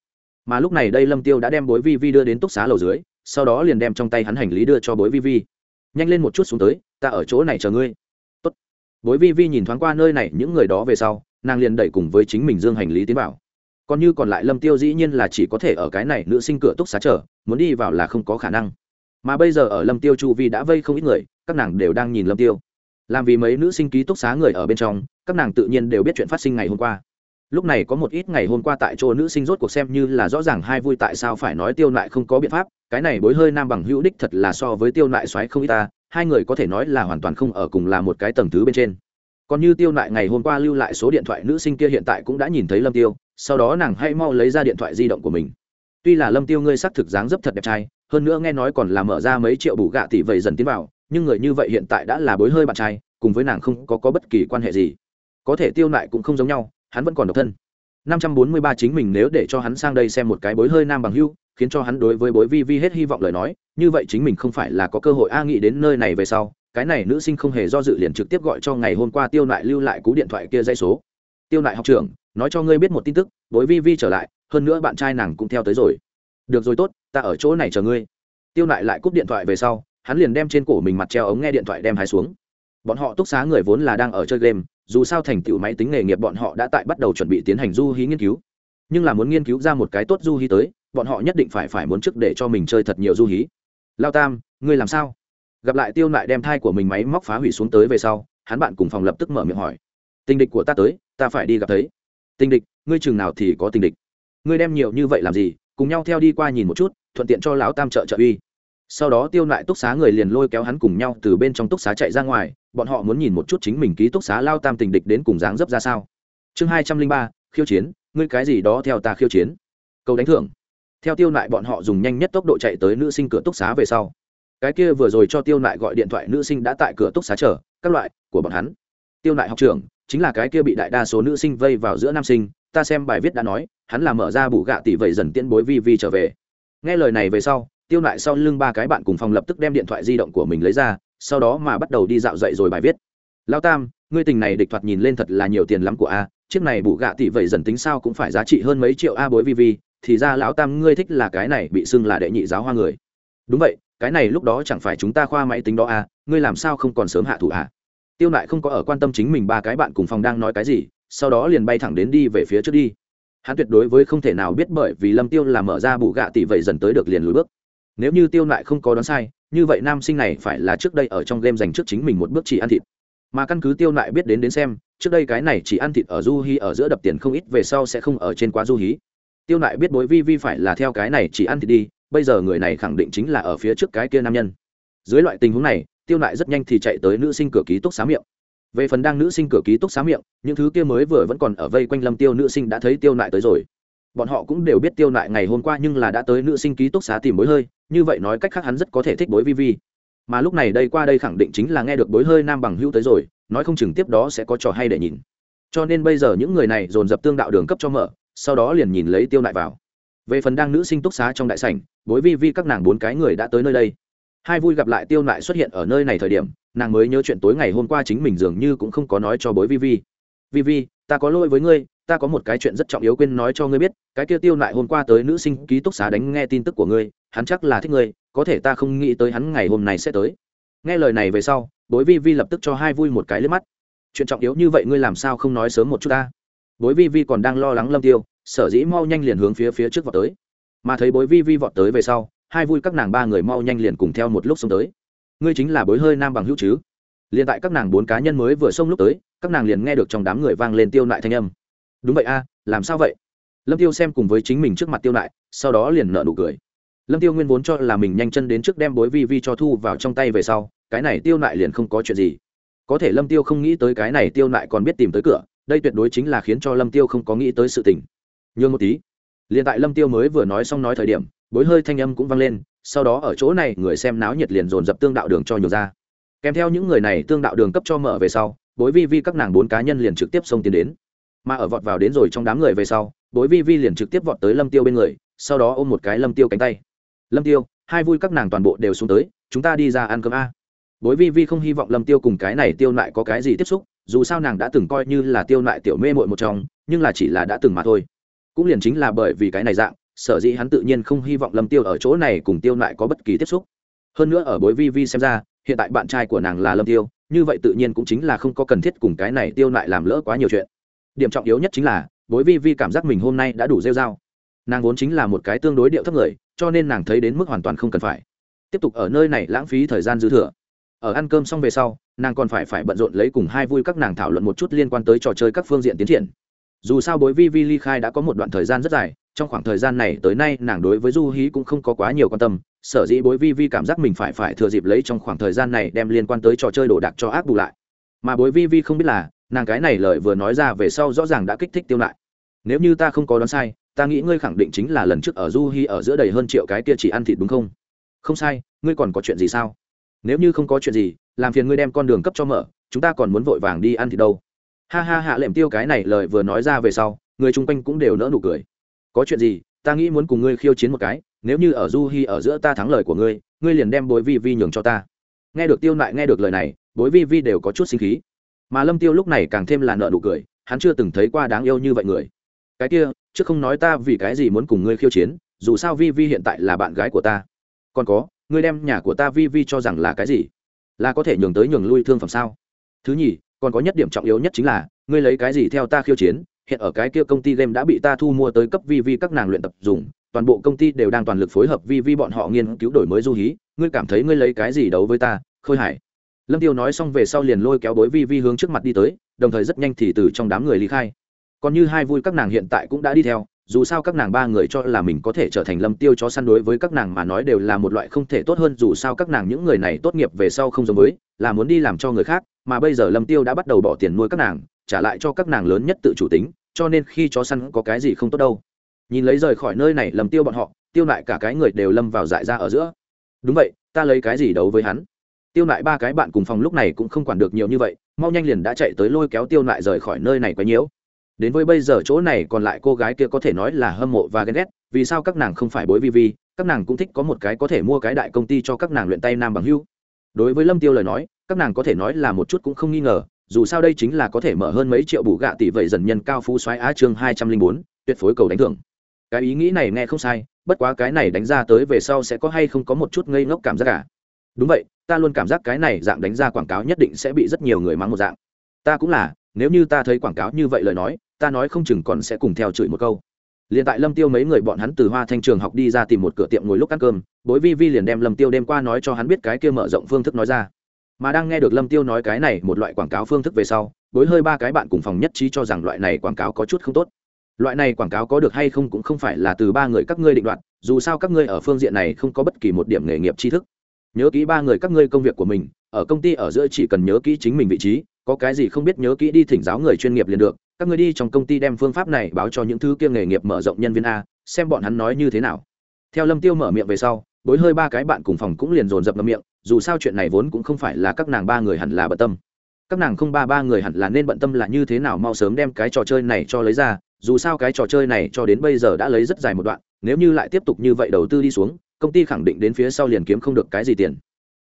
Mà lúc này đây lâm tiêu đã đem bối vi vi đưa đến túc xá lầu dưới, sau đó liền đem trong tay hắn hành lý đưa cho bối vi vi. Nhanh lên một chút xuống tới, ta ở chỗ này chờ ngươi. Tốt. bối vi vi nhìn thoáng qua nơi này, những người đó về sau, nàng liền đẩy cùng với chính mình dương hành lý tiến vào còn như còn lại lâm tiêu dĩ nhiên là chỉ có thể ở cái này nữ sinh cửa túc xá chờ, muốn đi vào là không có khả năng. Mà bây giờ ở lâm tiêu chu vi đã vây không ít người, các nàng đều đang nhìn lâm tiêu. Làm vì mấy nữ sinh ký túc xá người ở bên trong, các nàng tự nhiên đều biết chuyện phát sinh ngày hôm qua. Lúc này có một ít ngày hôm qua tại chỗ nữ sinh rốt cuộc xem như là rõ ràng hai vui tại sao phải nói tiêu lại không có biện pháp, cái này bối hơi nam bằng hữu đích thật là so với tiêu lại xoáy không ít ta, hai người có thể nói là hoàn toàn không ở cùng là một cái tầng thứ bên trên còn như tiêu lại ngày hôm qua lưu lại số điện thoại nữ sinh kia hiện tại cũng đã nhìn thấy lâm tiêu sau đó nàng hay mau lấy ra điện thoại di động của mình. Tuy là lâm tiêu ngươi sắc thực dáng dấp thật đẹp trai hơn nữa nghe nói còn là mở ra mấy triệu bù gạ tỷ vậy dần tiến vào nhưng người như vậy hiện tại đã là bối hơi bạn trai cùng với nàng không có, có bất kỳ quan hệ gì. Có thể tiêu lại cũng không giống nhau hắn vẫn còn độc thân. 543 chính mình nếu để cho hắn sang đây xem một cái bối hơi nam bằng hưu khiến cho hắn đối với bối vi vi hết hy vọng lời nói như vậy chính mình không phải là có cơ hội a nghĩ đến nơi này về sau cái này nữ sinh không hề do dự liền trực tiếp gọi cho ngày hôm qua tiêu nại lưu lại cú điện thoại kia dây số. Tiêu nại học trưởng, nói cho ngươi biết một tin tức, bối vi vi trở lại, hơn nữa bạn trai nàng cũng theo tới rồi. Được rồi tốt, ta ở chỗ này chờ ngươi. Tiêu nại lại cúp điện thoại về sau, hắn liền đem trên cổ mình mặt treo ống nghe điện thoại đem hai xuống. Bọn họ túc xá người vốn là đang ở chơi game, dù sao thành tựu máy tính nghề nghiệp bọn họ đã tại bắt đầu chuẩn bị tiến hành du hí nghiên cứu. Nhưng là muốn nghiên cứu ra một cái tốt du hí tới, bọn họ nhất định phải phải muốn trước để cho mình chơi thật nhiều du hí. Lao tam, ngươi làm sao? Gặp lại tiêu nại đem thai của mình máy móc phá hủy xuống tới về sau, hắn bạn cùng phòng lập tức mở miệng hỏi, tình địch của ta tới, ta phải đi gặp thấy. Tình địch, ngươi chừng nào thì có tình địch? Ngươi đem nhiều như vậy làm gì, cùng nhau theo đi qua nhìn một chút, thuận tiện cho lão tam trợ trợ uy. Sau đó tiêu nại túc xá người liền lôi kéo hắn cùng nhau từ bên trong túc xá chạy ra ngoài, bọn họ muốn nhìn một chút chính mình ký túc xá lao tam tình địch đến cùng dáng dấp ra sao. Chương hai trăm linh ba, khiêu chiến, ngươi cái gì đó theo ta khiêu chiến. Câu đánh thưởng. Theo tiêu nại bọn họ dùng nhanh nhất tốc độ chạy tới nữ sinh cửa túc xá về sau cái kia vừa rồi cho tiêu nại gọi điện thoại nữ sinh đã tại cửa túc xá chờ, các loại, của bọn hắn. Tiêu nại học trưởng, chính là cái kia bị đại đa số nữ sinh vây vào giữa nam sinh, ta xem bài viết đã nói, hắn là mở ra bù gạ tỷ vậy dần tiễn bối vi vi trở về. Nghe lời này về sau, tiêu nại sau lưng ba cái bạn cùng phòng lập tức đem điện thoại di động của mình lấy ra, sau đó mà bắt đầu đi dạo dậy rồi bài viết. Lao tam, ngươi tình này địch thoạt nhìn lên thật là nhiều tiền lắm của a, chiếc này bù gạ tỷ vậy dần tính sao cũng phải giá trị hơn mấy triệu a bối vi vi, thì ra lão tam ngươi thích là cái này bị xưng là đệ nhị giáo hoa người. Đúng vậy cái này lúc đó chẳng phải chúng ta khoa máy tính đó à? ngươi làm sao không còn sớm hạ thủ à? tiêu nại không có ở quan tâm chính mình ba cái bạn cùng phòng đang nói cái gì, sau đó liền bay thẳng đến đi về phía trước đi hắn tuyệt đối với không thể nào biết bởi vì lâm tiêu là mở ra bù gạ tỷ vậy dần tới được liền lùi bước nếu như tiêu nại không có đoán sai, như vậy nam sinh này phải là trước đây ở trong game dành trước chính mình một bước chỉ ăn thịt mà căn cứ tiêu nại biết đến đến xem, trước đây cái này chỉ ăn thịt ở du hí ở giữa đập tiền không ít về sau sẽ không ở trên quá du hí tiêu nại biết bối vi vi phải là theo cái này chỉ ăn thịt đi bây giờ người này khẳng định chính là ở phía trước cái kia nam nhân. Dưới loại tình huống này, tiêu nại rất nhanh thì chạy tới nữ sinh cửa ký túc xá miệng. Về phần đang nữ sinh cửa ký túc xá miệng, những thứ kia mới vừa vẫn còn ở vây quanh lâm tiêu nữ sinh đã thấy tiêu nại tới rồi. Bọn họ cũng đều biết tiêu nại ngày hôm qua nhưng là đã tới nữ sinh ký túc xá tìm bối hơi, như vậy nói cách khác hắn rất có thể thích bối vi vi. Mà lúc này đây qua đây khẳng định chính là nghe được bối hơi nam bằng hữu tới rồi, nói không chừng tiếp đó sẽ có trò hay để nhìn. Cho nên bây giờ những người này dồn dập tương đạo đường cấp cho mở, sau đó liền nhìn lấy tiêu nại vào về phần đang nữ sinh túc xá trong đại sảnh, bối vi vi các nàng bốn cái người đã tới nơi đây. Hai vui gặp lại tiêu nại xuất hiện ở nơi này thời điểm, nàng mới nhớ chuyện tối ngày hôm qua chính mình dường như cũng không có nói cho bối vi vi. Vi vi, ta có lỗi với ngươi, ta có một cái chuyện rất trọng yếu quên nói cho ngươi biết, cái kia tiêu nại hôm qua tới nữ sinh ký túc xá đánh nghe tin tức của ngươi, hắn chắc là thích ngươi, có thể ta không nghĩ tới hắn ngày hôm nay sẽ tới. Nghe lời này về sau, bối vi vi lập tức cho hai vui một cái lên mắt. Chuyện trọng yếu như vậy ngươi làm sao không nói sớm một chút ta? Bối vi vi còn đang lo lắng lâm tiêu sở dĩ mau nhanh liền hướng phía phía trước vọt tới. Mà thấy bối vi vi vọt tới về sau, hai vui các nàng ba người mau nhanh liền cùng theo một lúc xông tới. Ngươi chính là bối hơi nam bằng hữu chứ? Liền tại các nàng bốn cá nhân mới vừa xông lúc tới, các nàng liền nghe được trong đám người vang lên tiêu nại thanh âm. Đúng vậy a, làm sao vậy? Lâm tiêu xem cùng với chính mình trước mặt tiêu nại, sau đó liền nợ nụ cười. Lâm tiêu nguyên vốn cho là mình nhanh chân đến trước đem bối vi vi cho thu vào trong tay về sau, cái này tiêu nại liền không có chuyện gì. Có thể lâm tiêu không nghĩ tới cái này tiêu nại còn biết tìm tới cửa, đây tuyệt đối chính là khiến cho lâm tiêu không có nghĩ tới sự tình nhường một tí. Liền tại lâm tiêu mới vừa nói xong nói thời điểm, bối hơi thanh âm cũng vang lên, sau đó ở chỗ này người xem náo nhiệt liền dồn dập tương đạo đường cho nhiều ra. Kèm theo những người này tương đạo đường cấp cho mở về sau, bối vi vi các nàng bốn cá nhân liền trực tiếp xông tiến đến. Mà ở vọt vào đến rồi trong đám người về sau, bối vi vi liền trực tiếp vọt tới lâm tiêu bên người, sau đó ôm một cái lâm tiêu cánh tay. Lâm tiêu, hai vui các nàng toàn bộ đều xuống tới, chúng ta đi ra ăn cơm a. Bối vi vi không hy vọng lâm tiêu cùng cái này tiêu lại có cái gì tiếp xúc, dù sao nàng đã từng coi như là tiêu lại tiểu mê mội một trong, nhưng là chỉ là đã từng mà thôi cũng liền chính là bởi vì cái này dạng, sở dĩ hắn tự nhiên không hy vọng lâm tiêu ở chỗ này cùng tiêu lại có bất kỳ tiếp xúc. Hơn nữa ở bối vi vi xem ra, hiện tại bạn trai của nàng là lâm tiêu, như vậy tự nhiên cũng chính là không có cần thiết cùng cái này tiêu lại làm lỡ quá nhiều chuyện. Điểm trọng yếu nhất chính là, bối vi vi cảm giác mình hôm nay đã đủ rêu dao nàng vốn chính là một cái tương đối điệu thấp người, cho nên nàng thấy đến mức hoàn toàn không cần phải. Tiếp tục ở nơi này lãng phí thời gian dư thừa. Ở ăn cơm xong về sau, nàng còn phải phải bận rộn lấy cùng hai vui các nàng thảo luận một chút liên quan tới trò chơi các phương diện tiến triển dù sao bối vi vi ly khai đã có một đoạn thời gian rất dài, trong khoảng thời gian này tới nay nàng đối với du hí cũng không có quá nhiều quan tâm, sở dĩ bối vi vi cảm giác mình phải phải thừa dịp lấy trong khoảng thời gian này đem liên quan tới trò chơi đồ đạc cho ác bù lại. Mà bối vi vi không biết là, nàng cái này lời vừa nói ra về sau rõ ràng đã kích thích tiêu lại. Nếu như ta không có đoán sai, ta nghĩ ngươi khẳng định chính là lần trước ở du hi ở giữa đầy hơn triệu cái kia chỉ ăn thịt đúng không? Không sai, ngươi còn có chuyện gì sao? Nếu như không có chuyện gì, làm phiền ngươi đem con đường cấp cho mở, chúng ta còn muốn vội vàng đi ăn thịt đâu? Ha ha hạ lệm tiêu cái này lời vừa nói ra về sau, người chung quanh cũng đều nỡ nụ cười. Có chuyện gì, ta nghĩ muốn cùng ngươi khiêu chiến một cái, nếu như ở du hi ở giữa ta thắng lời của ngươi ngươi liền đem bối vi vi nhường cho ta. Nghe được tiêu lại nghe được lời này, bối vi vi đều có chút sinh khí. Mà lâm tiêu lúc này càng thêm là nợ nụ cười, hắn chưa từng thấy qua đáng yêu như vậy người. Cái kia, chứ không nói ta vì cái gì muốn cùng ngươi khiêu chiến, dù sao vi vi hiện tại là bạn gái của ta. Còn có, ngươi đem nhà của ta vi vi cho rằng là cái gì? Là có thể nhường tới nhường lui thương phẩm sao? Thứ nhì còn có nhất điểm trọng yếu nhất chính là, ngươi lấy cái gì theo ta khiêu chiến, hiện ở cái kia công ty game đã bị ta thu mua tới cấp vi vi các nàng luyện tập dùng, toàn bộ công ty đều đang toàn lực phối hợp vi vi bọn họ nghiên cứu đổi mới du hí, ngươi cảm thấy ngươi lấy cái gì đấu với ta, khôi hải? Lâm tiêu nói xong về sau liền lôi kéo bối vi vi hướng trước mặt đi tới, đồng thời rất nhanh thì từ trong đám người ly khai. Còn như hai vui các nàng hiện tại cũng đã đi theo, dù sao các nàng ba người cho là mình có thể trở thành lâm tiêu cho săn đối với các nàng mà nói đều là một loại không thể tốt hơn, dù sao các nàng những người này tốt nghiệp về sau không giống với, là muốn đi làm cho người khác mà bây giờ lâm tiêu đã bắt đầu bỏ tiền nuôi các nàng, trả lại cho các nàng lớn nhất tự chủ tính, cho nên khi chó săn có cái gì không tốt đâu. Nhìn lấy rời khỏi nơi này lâm tiêu bọn họ, tiêu lại cả cái người đều lâm vào dại ra ở giữa. Đúng vậy, ta lấy cái gì đấu với hắn? Tiêu lại ba cái bạn cùng phòng lúc này cũng không quản được nhiều như vậy, mau nhanh liền đã chạy tới lôi kéo tiêu lại rời khỏi nơi này quá nhiễu đến với bây giờ chỗ này còn lại cô gái kia có thể nói là hâm mộ và ghen ghét, vì sao các nàng không phải bối vi vi, các nàng cũng thích có một cái có thể mua cái đại công ty cho các nàng luyện tay nam bằng hưu. Đối với lâm tiêu lời nói các nàng có thể nói là một chút cũng không nghi ngờ, dù sao đây chính là có thể mở hơn mấy triệu bù gạ tỷ vậy dần nhân cao phú xoáy á chương hai trăm linh bốn, tuyệt phối cầu đánh thưởng. Cái ý nghĩ này nghe không sai, bất quá cái này đánh ra tới về sau sẽ có hay không có một chút ngây ngốc cảm giác cả đúng vậy, ta luôn cảm giác cái này dạng đánh ra quảng cáo nhất định sẽ bị rất nhiều người mắng một dạng. Ta cũng là, nếu như ta thấy quảng cáo như vậy lời nói, ta nói không chừng còn sẽ cùng theo chửi một câu. Liền tại lâm tiêu mấy người bọn hắn từ hoa thanh trường học đi ra tìm một cửa tiệm ngồi lúc ăn cơm, bối vi vi liền đem lâm tiêu đêm qua nói cho hắn biết cái kia mở rộng phương thức nói ra mà đang nghe được lâm tiêu nói cái này một loại quảng cáo phương thức về sau, bối hơi ba cái bạn cùng phòng nhất trí cho rằng loại này quảng cáo có chút không tốt. Loại này quảng cáo có được hay không cũng không phải là từ ba người các ngươi định đoạt, dù sao các ngươi ở phương diện này không có bất kỳ một điểm nghề nghiệp tri thức. Nhớ kỹ ba người các ngươi công việc của mình, ở công ty ở giữa chỉ cần nhớ kỹ chính mình vị trí, có cái gì không biết nhớ kỹ đi thỉnh giáo người chuyên nghiệp liền được, các ngươi đi trong công ty đem phương pháp này báo cho những thứ kia nghề nghiệp mở rộng nhân viên a, xem bọn hắn nói như thế nào. Theo lâm tiêu mở miệng về sau, bối hơi ba cái bạn cùng phòng cũng liền dồn dập ngậm miệng dù sao chuyện này vốn cũng không phải là các nàng ba người hẳn là bận tâm. Các nàng không ba ba người hẳn là nên bận tâm là như thế nào mau sớm đem cái trò chơi này cho lấy ra, dù sao cái trò chơi này cho đến bây giờ đã lấy rất dài một đoạn, nếu như lại tiếp tục như vậy đầu tư đi xuống, công ty khẳng định đến phía sau liền kiếm không được cái gì tiền.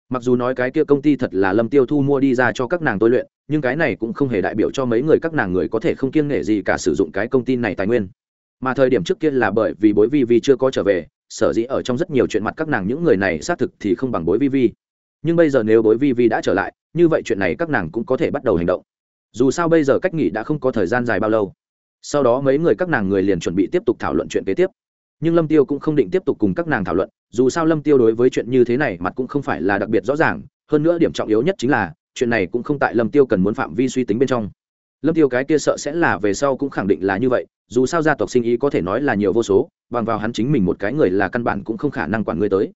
Mặc dù nói cái kia công ty thật là lâm tiêu thu mua đi ra cho các nàng tôi luyện, nhưng cái này cũng không hề đại biểu cho mấy người các nàng người có thể không kiêng nghệ gì cả sử dụng cái công ty này tài nguyên. Mà thời điểm trước kia là bởi vì bối vi vi chưa có trở về, sở dĩ ở trong rất nhiều chuyện mặt các nàng những người này xác thực thì không bằng bối vi vi nhưng bây giờ nếu bối vi vi đã trở lại, như vậy chuyện này các nàng cũng có thể bắt đầu hành động. Dù sao bây giờ cách nghỉ đã không có thời gian dài bao lâu. Sau đó mấy người các nàng người liền chuẩn bị tiếp tục thảo luận chuyện kế tiếp. Nhưng lâm tiêu cũng không định tiếp tục cùng các nàng thảo luận, dù sao lâm tiêu đối với chuyện như thế này mặt cũng không phải là đặc biệt rõ ràng, hơn nữa điểm trọng yếu nhất chính là, chuyện này cũng không tại lâm tiêu cần muốn phạm vi suy tính bên trong. Lâm tiêu cái kia sợ sẽ là về sau cũng khẳng định là như vậy, dù sao gia tộc sinh ý có thể nói là nhiều vô số, bằng vào hắn chính mình một cái người là căn bản cũng không khả năng quản người tới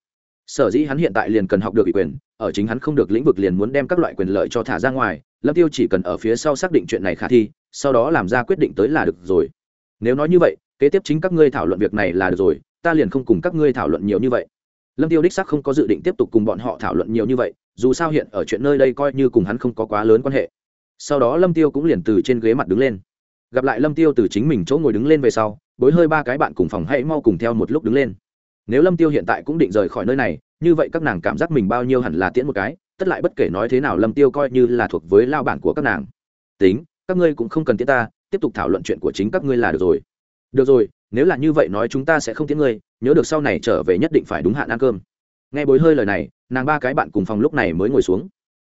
sở dĩ hắn hiện tại liền cần học được ủy quyền, ở chính hắn không được lĩnh vực liền muốn đem các loại quyền lợi cho thả ra ngoài, lâm tiêu chỉ cần ở phía sau xác định chuyện này khả thi, sau đó làm ra quyết định tới là được rồi. Nếu nói như vậy, kế tiếp chính các ngươi thảo luận việc này là được rồi, ta liền không cùng các ngươi thảo luận nhiều như vậy. Lâm tiêu đích sắc không có dự định tiếp tục cùng bọn họ thảo luận nhiều như vậy, dù sao hiện ở chuyện nơi đây coi như cùng hắn không có quá lớn quan hệ. Sau đó lâm tiêu cũng liền từ trên ghế mặt đứng lên. Gặp lại lâm tiêu từ chính mình chỗ ngồi đứng lên về sau, bối hơi ba cái bạn cùng phòng hãy mau cùng theo một lúc đứng lên nếu lâm tiêu hiện tại cũng định rời khỏi nơi này, như vậy các nàng cảm giác mình bao nhiêu hẳn là tiễn một cái, tất lại bất kể nói thế nào lâm tiêu coi như là thuộc với lao bản của các nàng. Tính, các ngươi cũng không cần tiễn ta, tiếp tục thảo luận chuyện của chính các ngươi là được rồi. Được rồi, nếu là như vậy nói chúng ta sẽ không tiễn ngươi, nhớ được sau này trở về nhất định phải đúng hạn ăn cơm. Nghe bối hơi lời này, nàng ba cái bạn cùng phòng lúc này mới ngồi xuống.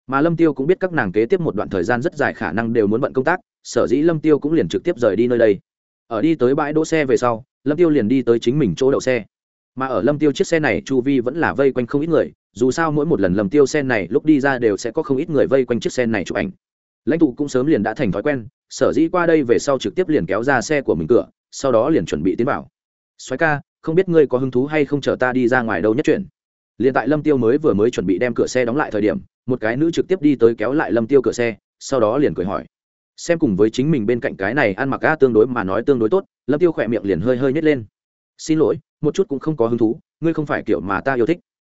Mà lâm tiêu cũng biết các nàng kế tiếp một đoạn thời gian rất dài khả năng đều muốn bận công tác, sở dĩ lâm tiêu cũng liền trực tiếp rời đi nơi đây. Ở đi tới bãi đỗ xe về sau, lâm tiêu liền đi tới chính mình chỗ đậu xe mà ở lâm tiêu chiếc xe này chu vi vẫn là vây quanh không ít người dù sao mỗi một lần lâm tiêu xe này lúc đi ra đều sẽ có không ít người vây quanh chiếc xe này chụp ảnh lãnh tụ cũng sớm liền đã thành thói quen sở dĩ qua đây về sau trực tiếp liền kéo ra xe của mình cửa sau đó liền chuẩn bị tiến vào xoáy ca, không biết ngươi có hứng thú hay không chở ta đi ra ngoài đâu nhất chuyển liền tại lâm tiêu mới vừa mới chuẩn bị đem cửa xe đóng lại thời điểm, một cái nữ trực tiếp đi tới kéo lại lâm tiêu cửa xe, sau đó liền cười hỏi. Xem cùng với chính mình bên cạnh cái này ăn mặc ga tương đối mà nói tương đối tốt, lâm tiêu khỏe miệng liền hơi hơi nhét lên xin lỗi, một chút cũng không có hứng thú, ngươi không phải kiểu mà ta yêu thích.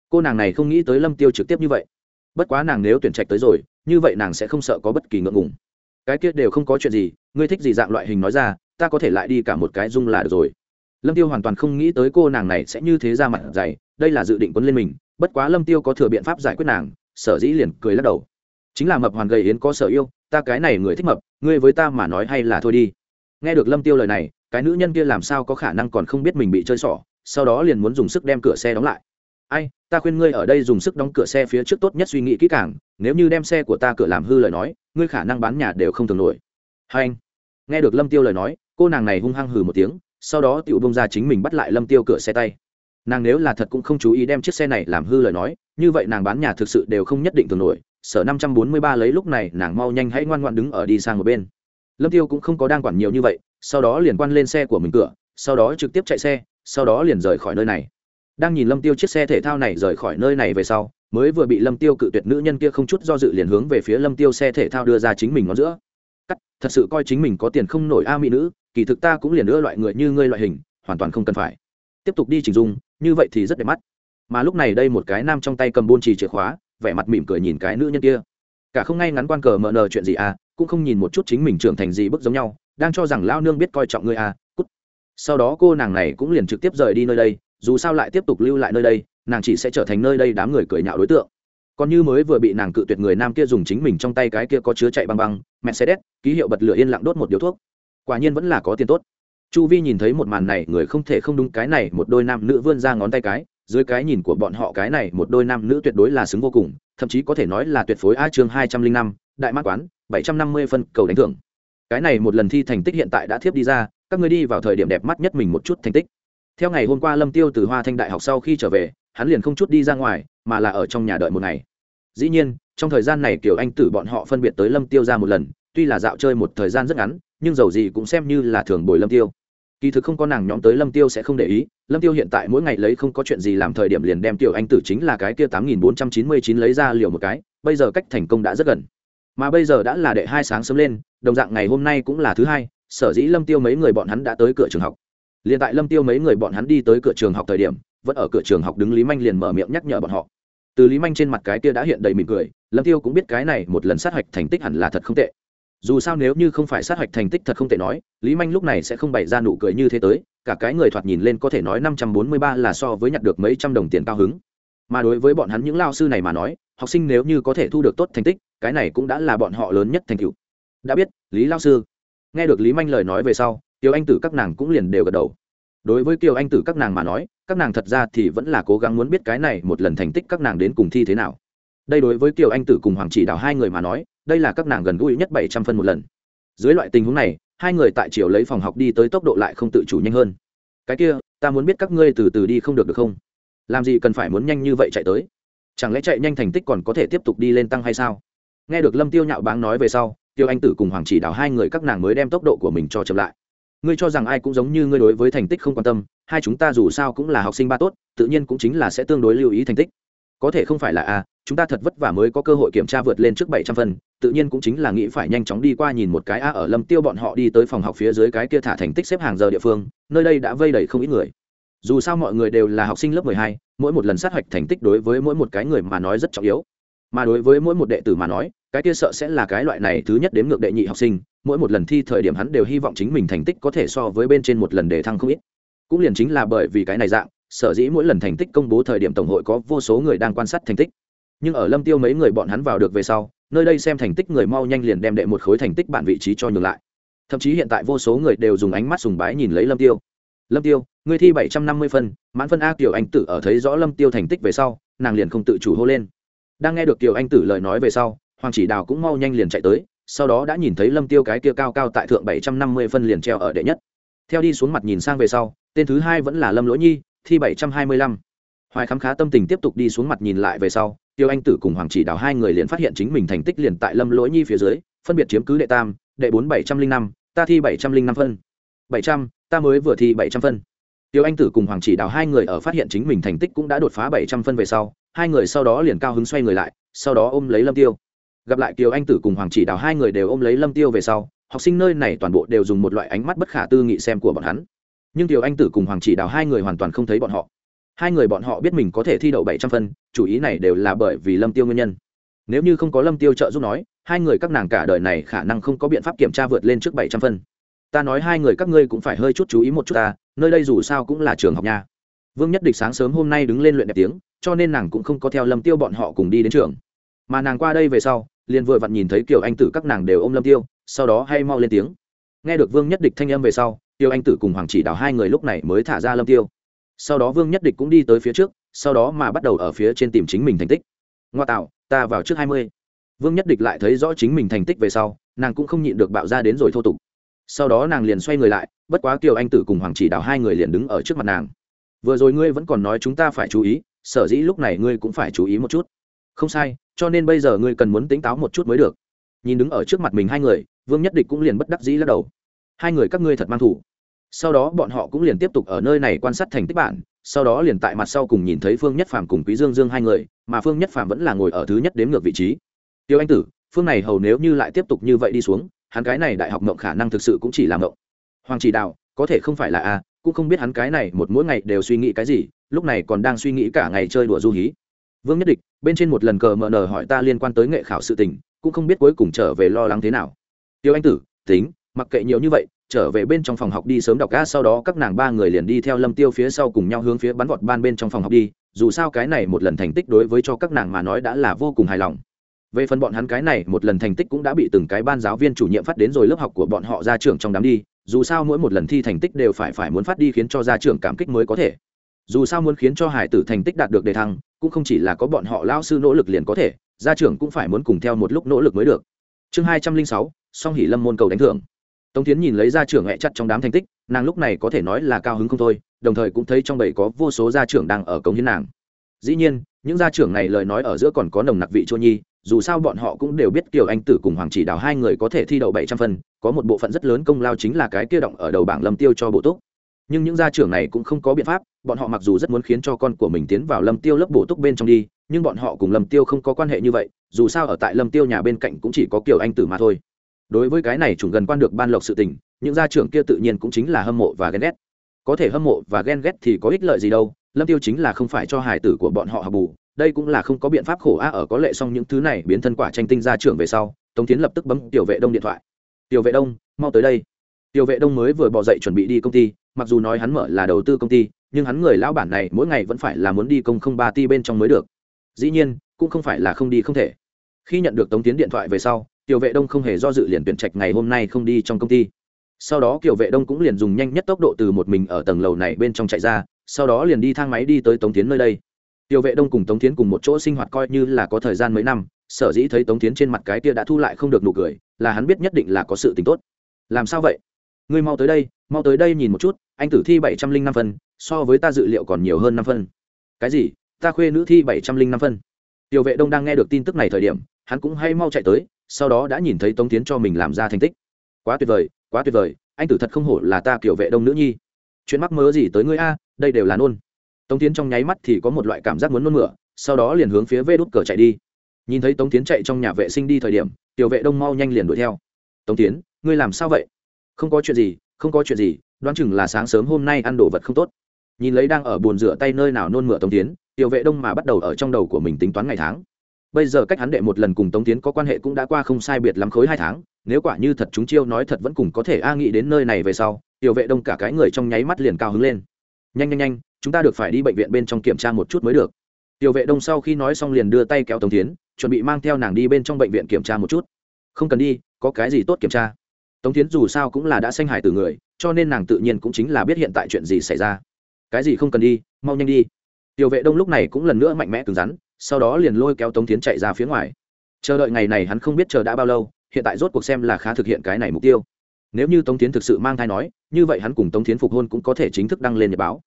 Cô nàng này không nghĩ tới lâm tiêu trực tiếp như vậy. Bất quá nàng nếu tuyển trạch tới rồi, như vậy nàng sẽ không sợ có bất kỳ ngượng ngùng. Cái kia đều không có chuyện gì, ngươi thích gì dạng loại hình nói ra, ta có thể lại đi cả một cái dung là được rồi. Lâm tiêu hoàn toàn không nghĩ tới cô nàng này sẽ như thế ra mặt dày, đây là dự định quấn lên mình, bất quá lâm tiêu có thừa biện pháp giải quyết nàng, sở dĩ liền cười lắc đầu. Chính là mập hoàn gầy yến có sở yêu, ta cái này người thích mập, ngươi với ta mà nói hay là thôi đi. Nghe được lâm tiêu lời này cái nữ nhân kia làm sao có khả năng còn không biết mình bị chơi xỏ, sau đó liền muốn dùng sức đem cửa xe đóng lại. Ai, ta khuyên ngươi ở đây dùng sức đóng cửa xe phía trước tốt nhất suy nghĩ kỹ càng, nếu như đem xe của ta cửa làm hư lời nói, ngươi khả năng bán nhà đều không thường nổi. Hai anh, nghe được lâm tiêu lời nói, cô nàng này hung hăng hừ một tiếng, sau đó tiểu bông ra chính mình bắt lại lâm tiêu cửa xe tay. Nàng nếu là thật cũng không chú ý đem chiếc xe này làm hư lời nói, như vậy nàng bán nhà thực sự đều không nhất định thường nổi, sở năm trăm bốn mươi ba lấy lúc này nàng mau nhanh hãy ngoan ngoan đứng ở đi sang một bên. Lâm tiêu cũng không có đang quản nhiều như vậy sau đó liền quan lên xe của mình cửa, sau đó trực tiếp chạy xe, sau đó liền rời khỏi nơi này. Đang nhìn lâm tiêu chiếc xe thể thao này rời khỏi nơi này về sau, mới vừa bị lâm tiêu cự tuyệt nữ nhân kia không chút do dự liền hướng về phía lâm tiêu xe thể thao đưa ra chính mình ngón giữa. Cắt, thật sự coi chính mình có tiền không nổi a mỹ nữ, kỳ thực ta cũng liền đưa loại người như ngươi loại hình, hoàn toàn không cần phải. Tiếp tục đi chỉnh dung, như vậy thì rất đẹp mắt. Mà lúc này đây một cái nam trong tay cầm buôn trì chìa khóa, vẻ mặt mỉm cười nhìn cái nữ nhân kia. Cả không ngay ngắn quan cờ mờ nờ chuyện gì à cũng không nhìn một chút chính mình trưởng thành gì bức giống nhau đang cho rằng lao nương biết coi trọng ngươi à cút. Sau đó cô nàng này cũng liền trực tiếp rời đi nơi đây, dù sao lại tiếp tục lưu lại nơi đây, nàng chỉ sẽ trở thành nơi đây đám người cười nhạo đối tượng. Còn như mới vừa bị nàng cự tuyệt người nam kia dùng chính mình trong tay cái kia có chứa chạy băng băng, mercedes, ký hiệu bật lửa yên lặng đốt một điếu thuốc. Quả nhiên vẫn là có tiền tốt. Chu vi nhìn thấy một màn này, người không thể không đúng cái này, một đôi nam nữ vươn ra ngón tay cái, dưới cái nhìn của bọn họ cái này, một đôi nam nữ tuyệt đối là xứng vô cùng, thậm chí có thể nói là tuyệt phối a chương hai trăm linh năm, đại mát quán, bảy trăm năm mươi phân cầu đánh thưởng cái này một lần thi thành tích hiện tại đã thiếp đi ra, các người đi vào thời điểm đẹp mắt nhất mình một chút thành tích. Theo ngày hôm qua lâm tiêu từ hoa thanh đại học sau khi trở về, hắn liền không chút đi ra ngoài, mà là ở trong nhà đợi một ngày. Dĩ nhiên, trong thời gian này kiểu anh tử bọn họ phân biệt tới lâm tiêu ra một lần, tuy là dạo chơi một thời gian rất ngắn, nhưng dầu gì cũng xem như là thường bồi lâm tiêu. Kỳ thực không có nàng nhóm tới lâm tiêu sẽ không để ý, lâm tiêu hiện tại mỗi ngày lấy không có chuyện gì làm thời điểm liền đem tiểu anh tử chính là cái kia tám nghìn bốn trăm chín mươi chín lấy ra liều một cái, bây giờ cách thành công đã rất gần mà bây giờ đã là đệ hai sáng sớm lên, đồng dạng ngày hôm nay cũng là thứ hai, sở dĩ lâm tiêu mấy người bọn hắn đã tới cửa trường học. Liền tại lâm tiêu mấy người bọn hắn đi tới cửa trường học thời điểm, vẫn ở cửa trường học đứng lý manh liền mở miệng nhắc nhở bọn họ. Từ lý manh trên mặt cái kia đã hiện đầy mỉm cười, lâm tiêu cũng biết cái này một lần sát hạch thành tích hẳn là thật không tệ. Dù sao nếu như không phải sát hạch thành tích thật không tệ nói, lý manh lúc này sẽ không bày ra nụ cười như thế tới, cả cái người thoạt nhìn lên có thể nói năm trăm bốn mươi ba là so với nhặt được mấy trăm đồng tiền cao hứng mà đối với bọn hắn những lao sư này mà nói, học sinh nếu như có thể thu được tốt thành tích, cái này cũng đã là bọn họ lớn nhất thành tựu. Đã biết, lý lao sư. Nghe được lý manh lời nói về sau tiêu anh tử các nàng cũng liền đều gật đầu. Đối với kiều anh tử các nàng mà nói, các nàng thật ra thì vẫn là cố gắng muốn biết cái này một lần thành tích các nàng đến cùng thi thế nào. Đây đối với kiều anh tử cùng hoàng chỉ đào hai người mà nói, đây là các nàng gần gũi nhất bảy trăm phân một lần. Dưới loại tình huống này, hai người tại triều lấy phòng học đi tới tốc độ lại không tự chủ nhanh hơn. Cái kia, ta muốn biết các ngươi từ từ đi không được được không? Làm gì cần phải muốn nhanh như vậy chạy tới? Chẳng lẽ chạy nhanh thành tích còn có thể tiếp tục đi lên tăng hay sao? Nghe được lâm tiêu nhạo báng nói về sau, tiêu anh tử cùng hoàng chỉ đào hai người các nàng mới đem tốc độ của mình cho chậm lại. Ngươi cho rằng ai cũng giống như ngươi đối với thành tích không quan tâm, hai chúng ta dù sao cũng là học sinh ba tốt, tự nhiên cũng chính là sẽ tương đối lưu ý thành tích. Có thể không phải là a chúng ta thật vất vả mới có cơ hội kiểm tra vượt lên trước bảy trăm phần, tự nhiên cũng chính là nghĩ phải nhanh chóng đi qua nhìn một cái a ở lâm tiêu bọn họ đi tới phòng học phía dưới cái kia thả thành tích xếp hàng giờ địa phương, nơi đây đã vây đầy không ít người dù sao mọi người đều là học sinh lớp mười hai, mỗi một lần sát hạch thành tích đối với mỗi một cái người mà nói rất trọng yếu. Mà đối với mỗi một đệ tử mà nói, cái kia sợ sẽ là cái loại này thứ nhất đến ngược đệ nhị học sinh, mỗi một lần thi thời điểm hắn đều hy vọng chính mình thành tích có thể so với bên trên một lần đề thăng không ít. Cũng liền chính là bởi vì cái này dạng, sở dĩ mỗi lần thành tích công bố thời điểm tổng hội có vô số người đang quan sát thành tích. Nhưng ở lâm tiêu mấy người bọn hắn vào được về sau, nơi đây xem thành tích người mau nhanh liền đem đệ một khối thành tích bản vị trí cho nhường lại. Thậm chí hiện tại vô số người đều dùng ánh mắt sùng bái nhìn lấy lâm tiêu. Lâm tiêu người thi bảy trăm năm mươi phân, mãn phân a tiểu anh tử ở thấy rõ lâm tiêu thành tích về sau, nàng liền không tự chủ hô lên. Đang nghe được tiểu anh tử lời nói về sau, hoàng chỉ đào cũng mau nhanh liền chạy tới, sau đó đã nhìn thấy lâm tiêu cái kia cao cao tại thượng bảy trăm năm mươi phân liền treo ở đệ nhất. Theo đi xuống mặt nhìn sang về sau, tên thứ hai vẫn là lâm lỗi nhi, thi bảy trăm hai mươi lăm. Hoài khám khá tâm tình tiếp tục đi xuống mặt nhìn lại về sau tiêu anh tử cùng hoàng chỉ đào hai người liền phát hiện chính mình thành tích liền tại lâm lỗi nhi phía dưới, phân biệt chiếm cứ đệ tam, đệ bốn bảy trăm linh năm, ta thi bảy trăm linh năm phân. Bảy trăm, ta mới vừa thi bảy trăm phân tiêu anh tử cùng hoàng chỉ đào hai người ở phát hiện chính mình thành tích cũng đã đột phá bảy trăm phân về sau, hai người sau đó liền cao hứng xoay người lại, sau đó ôm lấy lâm tiêu. Gặp lại kiều anh tử cùng hoàng chỉ đào hai người đều ôm lấy lâm tiêu về sau, học sinh nơi này toàn bộ đều dùng một loại ánh mắt bất khả tư nghị xem của bọn hắn. Nhưng kiều anh tử cùng hoàng chỉ đào hai người hoàn toàn không thấy bọn họ. Hai người bọn họ biết mình có thể thi đậu bảy trăm phân, chủ ý này đều là bởi vì lâm tiêu nguyên nhân. Nếu như không có lâm tiêu trợ giúp nói, hai người các nàng cả đời này khả năng không có biện pháp kiểm tra vượt lên trước bảy trăm phân ta nói hai người các ngươi cũng phải hơi chút chú ý một chút ta, nơi đây dù sao cũng là trường học nha. Vương nhất địch sáng sớm hôm nay đứng lên luyện đẹp tiếng, cho nên nàng cũng không có theo lâm tiêu bọn họ cùng đi đến trường. Mà nàng qua đây về sau, liền vừa vặn nhìn thấy kiểu anh tử các nàng đều ôm lâm tiêu, sau đó hay mau lên tiếng. Nghe được vương nhất địch thanh âm về sau tiêu anh tử cùng hoàng chỉ đào hai người lúc này mới thả ra lâm tiêu. Sau đó vương nhất địch cũng đi tới phía trước, sau đó mà bắt đầu ở phía trên tìm chính mình thành tích. Ngoa tạo, ta vào trước hai mươi. Vương nhất địch lại thấy rõ chính mình thành tích về sau, nàng cũng không nhịn được bạo ra đến rồi thô tục sau đó nàng liền xoay người lại, bất quá kiều anh tử cùng hoàng chỉ đào hai người liền đứng ở trước mặt nàng. Vừa rồi ngươi vẫn còn nói chúng ta phải chú ý, sở dĩ lúc này ngươi cũng phải chú ý một chút. Không sai, cho nên bây giờ ngươi cần muốn tính táo một chút mới được. Nhìn đứng ở trước mặt mình hai người, vương nhất địch cũng liền bất đắc dĩ lắc đầu. Hai người các ngươi thật mang thủ. Sau đó bọn họ cũng liền tiếp tục ở nơi này quan sát thành tích bản, sau đó liền tại mặt sau cùng nhìn thấy phương nhất phàm cùng quý dương dương hai người, mà phương nhất phàm vẫn là ngồi ở thứ nhất đếm ngược vị trí. Tiêu anh tử, phương này hầu nếu như lại tiếp tục như vậy đi xuống hắn cái này đại học mộng khả năng thực sự cũng chỉ là mộng. Hoàng chỉ đạo, có thể không phải là a, cũng không biết hắn cái này một mỗi ngày đều suy nghĩ cái gì, lúc này còn đang suy nghĩ cả ngày chơi đùa du hí. Vương nhất địch, bên trên một lần cờ mờ nờ hỏi ta liên quan tới nghệ khảo sự tình, cũng không biết cuối cùng trở về lo lắng thế nào. Tiêu anh tử, tính, mặc kệ nhiều như vậy, trở về bên trong phòng học đi sớm đọc ga sau đó các nàng ba người liền đi theo lâm tiêu phía sau cùng nhau hướng phía bắn vọt ban bên trong phòng học đi, dù sao cái này một lần thành tích đối với cho các nàng mà nói đã là vô cùng hài lòng về phần bọn hắn cái này, một lần thành tích cũng đã bị từng cái ban giáo viên chủ nhiệm phát đến rồi lớp học của bọn họ ra trường trong đám đi. Dù sao mỗi một lần thi thành tích đều phải phải muốn phát đi khiến cho ra trường cảm kích mới có thể. Dù sao muốn khiến cho hải tử thành tích đạt được đề thăng, cũng không chỉ là có bọn họ lao sư nỗ lực liền có thể gia trưởng cũng phải muốn cùng theo một lúc nỗ lực mới được. Chương hai trăm linh sáu, song hỉ lâm môn cầu đánh thưởng. Tống tiến nhìn lấy gia trưởng hẹ chặt trong đám thành tích, nàng lúc này có thể nói là cao hứng không thôi, đồng thời cũng thấy trong bầy có vô số gia trưởng đang ở cống hiến nàng. Dĩ nhiên, những gia trưởng này lời nói ở giữa còn có nồng nặc vị chua nhi dù sao bọn họ cũng đều biết kiều anh tử cùng hoàng chỉ đào hai người có thể thi đậu bảy trăm phân, có một bộ phận rất lớn công lao chính là cái kia động ở đầu bảng lâm tiêu cho bộ túc. Nhưng những gia trưởng này cũng không có biện pháp, bọn họ mặc dù rất muốn khiến cho con của mình tiến vào lâm tiêu lớp bổ túc bên trong đi, nhưng bọn họ cùng lâm tiêu không có quan hệ như vậy, dù sao ở tại lâm tiêu nhà bên cạnh cũng chỉ có kiều anh tử mà thôi. Đối với cái này chủng gần quan được ban lộc sự tình, những gia trưởng kia tự nhiên cũng chính là hâm mộ và ghen ghét. Có thể hâm mộ và ghen ghét thì có ích lợi gì đâu, lâm tiêu chính là không phải cho hài tử của bọn họ học bù đây cũng là không có biện pháp khổ a ở có lệ xong những thứ này biến thân quả tranh tinh gia trưởng về sau, tống tiến lập tức bấm tiểu vệ đông điện thoại. Tiểu vệ đông, mau tới đây. Tiểu vệ đông mới vừa bỏ dậy chuẩn bị đi công ty, mặc dù nói hắn mở là đầu tư công ty, nhưng hắn người lão bản này mỗi ngày vẫn phải là muốn đi công không ba ti bên trong mới được. Dĩ nhiên, cũng không phải là không đi không thể. Khi nhận được tống tiến điện thoại về sau, tiểu vệ đông không hề do dự liền tuyển trạch ngày hôm nay không đi trong công ty. Sau đó kiểu vệ đông cũng liền dùng nhanh nhất tốc độ từ một mình ở tầng lầu này bên trong chạy ra, sau đó liền đi thang máy đi tới tống tiến nơi đây tiểu vệ đông cùng tống tiến cùng một chỗ sinh hoạt coi như là có thời gian mấy năm, sở dĩ thấy tống tiến trên mặt cái kia đã thu lại không được nụ cười, là hắn biết nhất định là có sự tính tốt. Làm sao vậy? Ngươi mau tới đây, mau tới đây nhìn một chút, anh tử thi bảy trăm linh năm phân, so với ta dự liệu còn nhiều hơn năm phân. Cái gì? Ta khuê nữ thi bảy trăm linh năm phân. Tiểu vệ đông đang nghe được tin tức này thời điểm, hắn cũng hay mau chạy tới, sau đó đã nhìn thấy tống tiến cho mình làm ra thành tích. Quá tuyệt vời, quá tuyệt vời, anh tử thật không hổ là ta kiểu vệ đông nữ nhi. Chuyện mắc mớ gì tới ngươi a, đây đều là nôn tống tiến trong nháy mắt thì có một loại cảm giác muốn nôn mửa, sau đó liền hướng phía vê đút cờ chạy đi. Nhìn thấy tống tiến chạy trong nhà vệ sinh đi thời điểm, tiểu vệ đông mau nhanh liền đuổi theo. Tống tiến, ngươi làm sao vậy? Không có chuyện gì, không có chuyện gì, đoán chừng là sáng sớm hôm nay ăn đồ vật không tốt. Nhìn lấy đang ở bồn rửa tay nơi nào nôn mửa tống tiến, tiểu vệ đông mà bắt đầu ở trong đầu của mình tính toán ngày tháng. Bây giờ cách hắn đệ một lần cùng tống tiến có quan hệ cũng đã qua không sai biệt lắm khối hai tháng, nếu quả như thật chúng chiêu nói thật vẫn cùng có thể a nghĩ đến nơi này về sau, tiểu vệ đông cả cái người trong nháy mắt liền cao hứng lên. Nhanh nhanh nhanh chúng ta được phải đi bệnh viện bên trong kiểm tra một chút mới được. Tiểu vệ đông sau khi nói xong liền đưa tay kéo tống tiến chuẩn bị mang theo nàng đi bên trong bệnh viện kiểm tra một chút. Không cần đi, có cái gì tốt kiểm tra? Tống tiến dù sao cũng là đã sanh hải từ người, cho nên nàng tự nhiên cũng chính là biết hiện tại chuyện gì xảy ra. Cái gì không cần đi, mau nhanh đi. Tiểu vệ đông lúc này cũng lần nữa mạnh mẽ cứng rắn, sau đó liền lôi kéo tống tiến chạy ra phía ngoài. Chờ đợi ngày này hắn không biết chờ đã bao lâu, hiện tại rốt cuộc xem là khá thực hiện cái này mục tiêu. Nếu như tống tiến thực sự mang thai nói, như vậy hắn cùng tống tiến phục hôn cũng có thể chính thức đăng lên nhật báo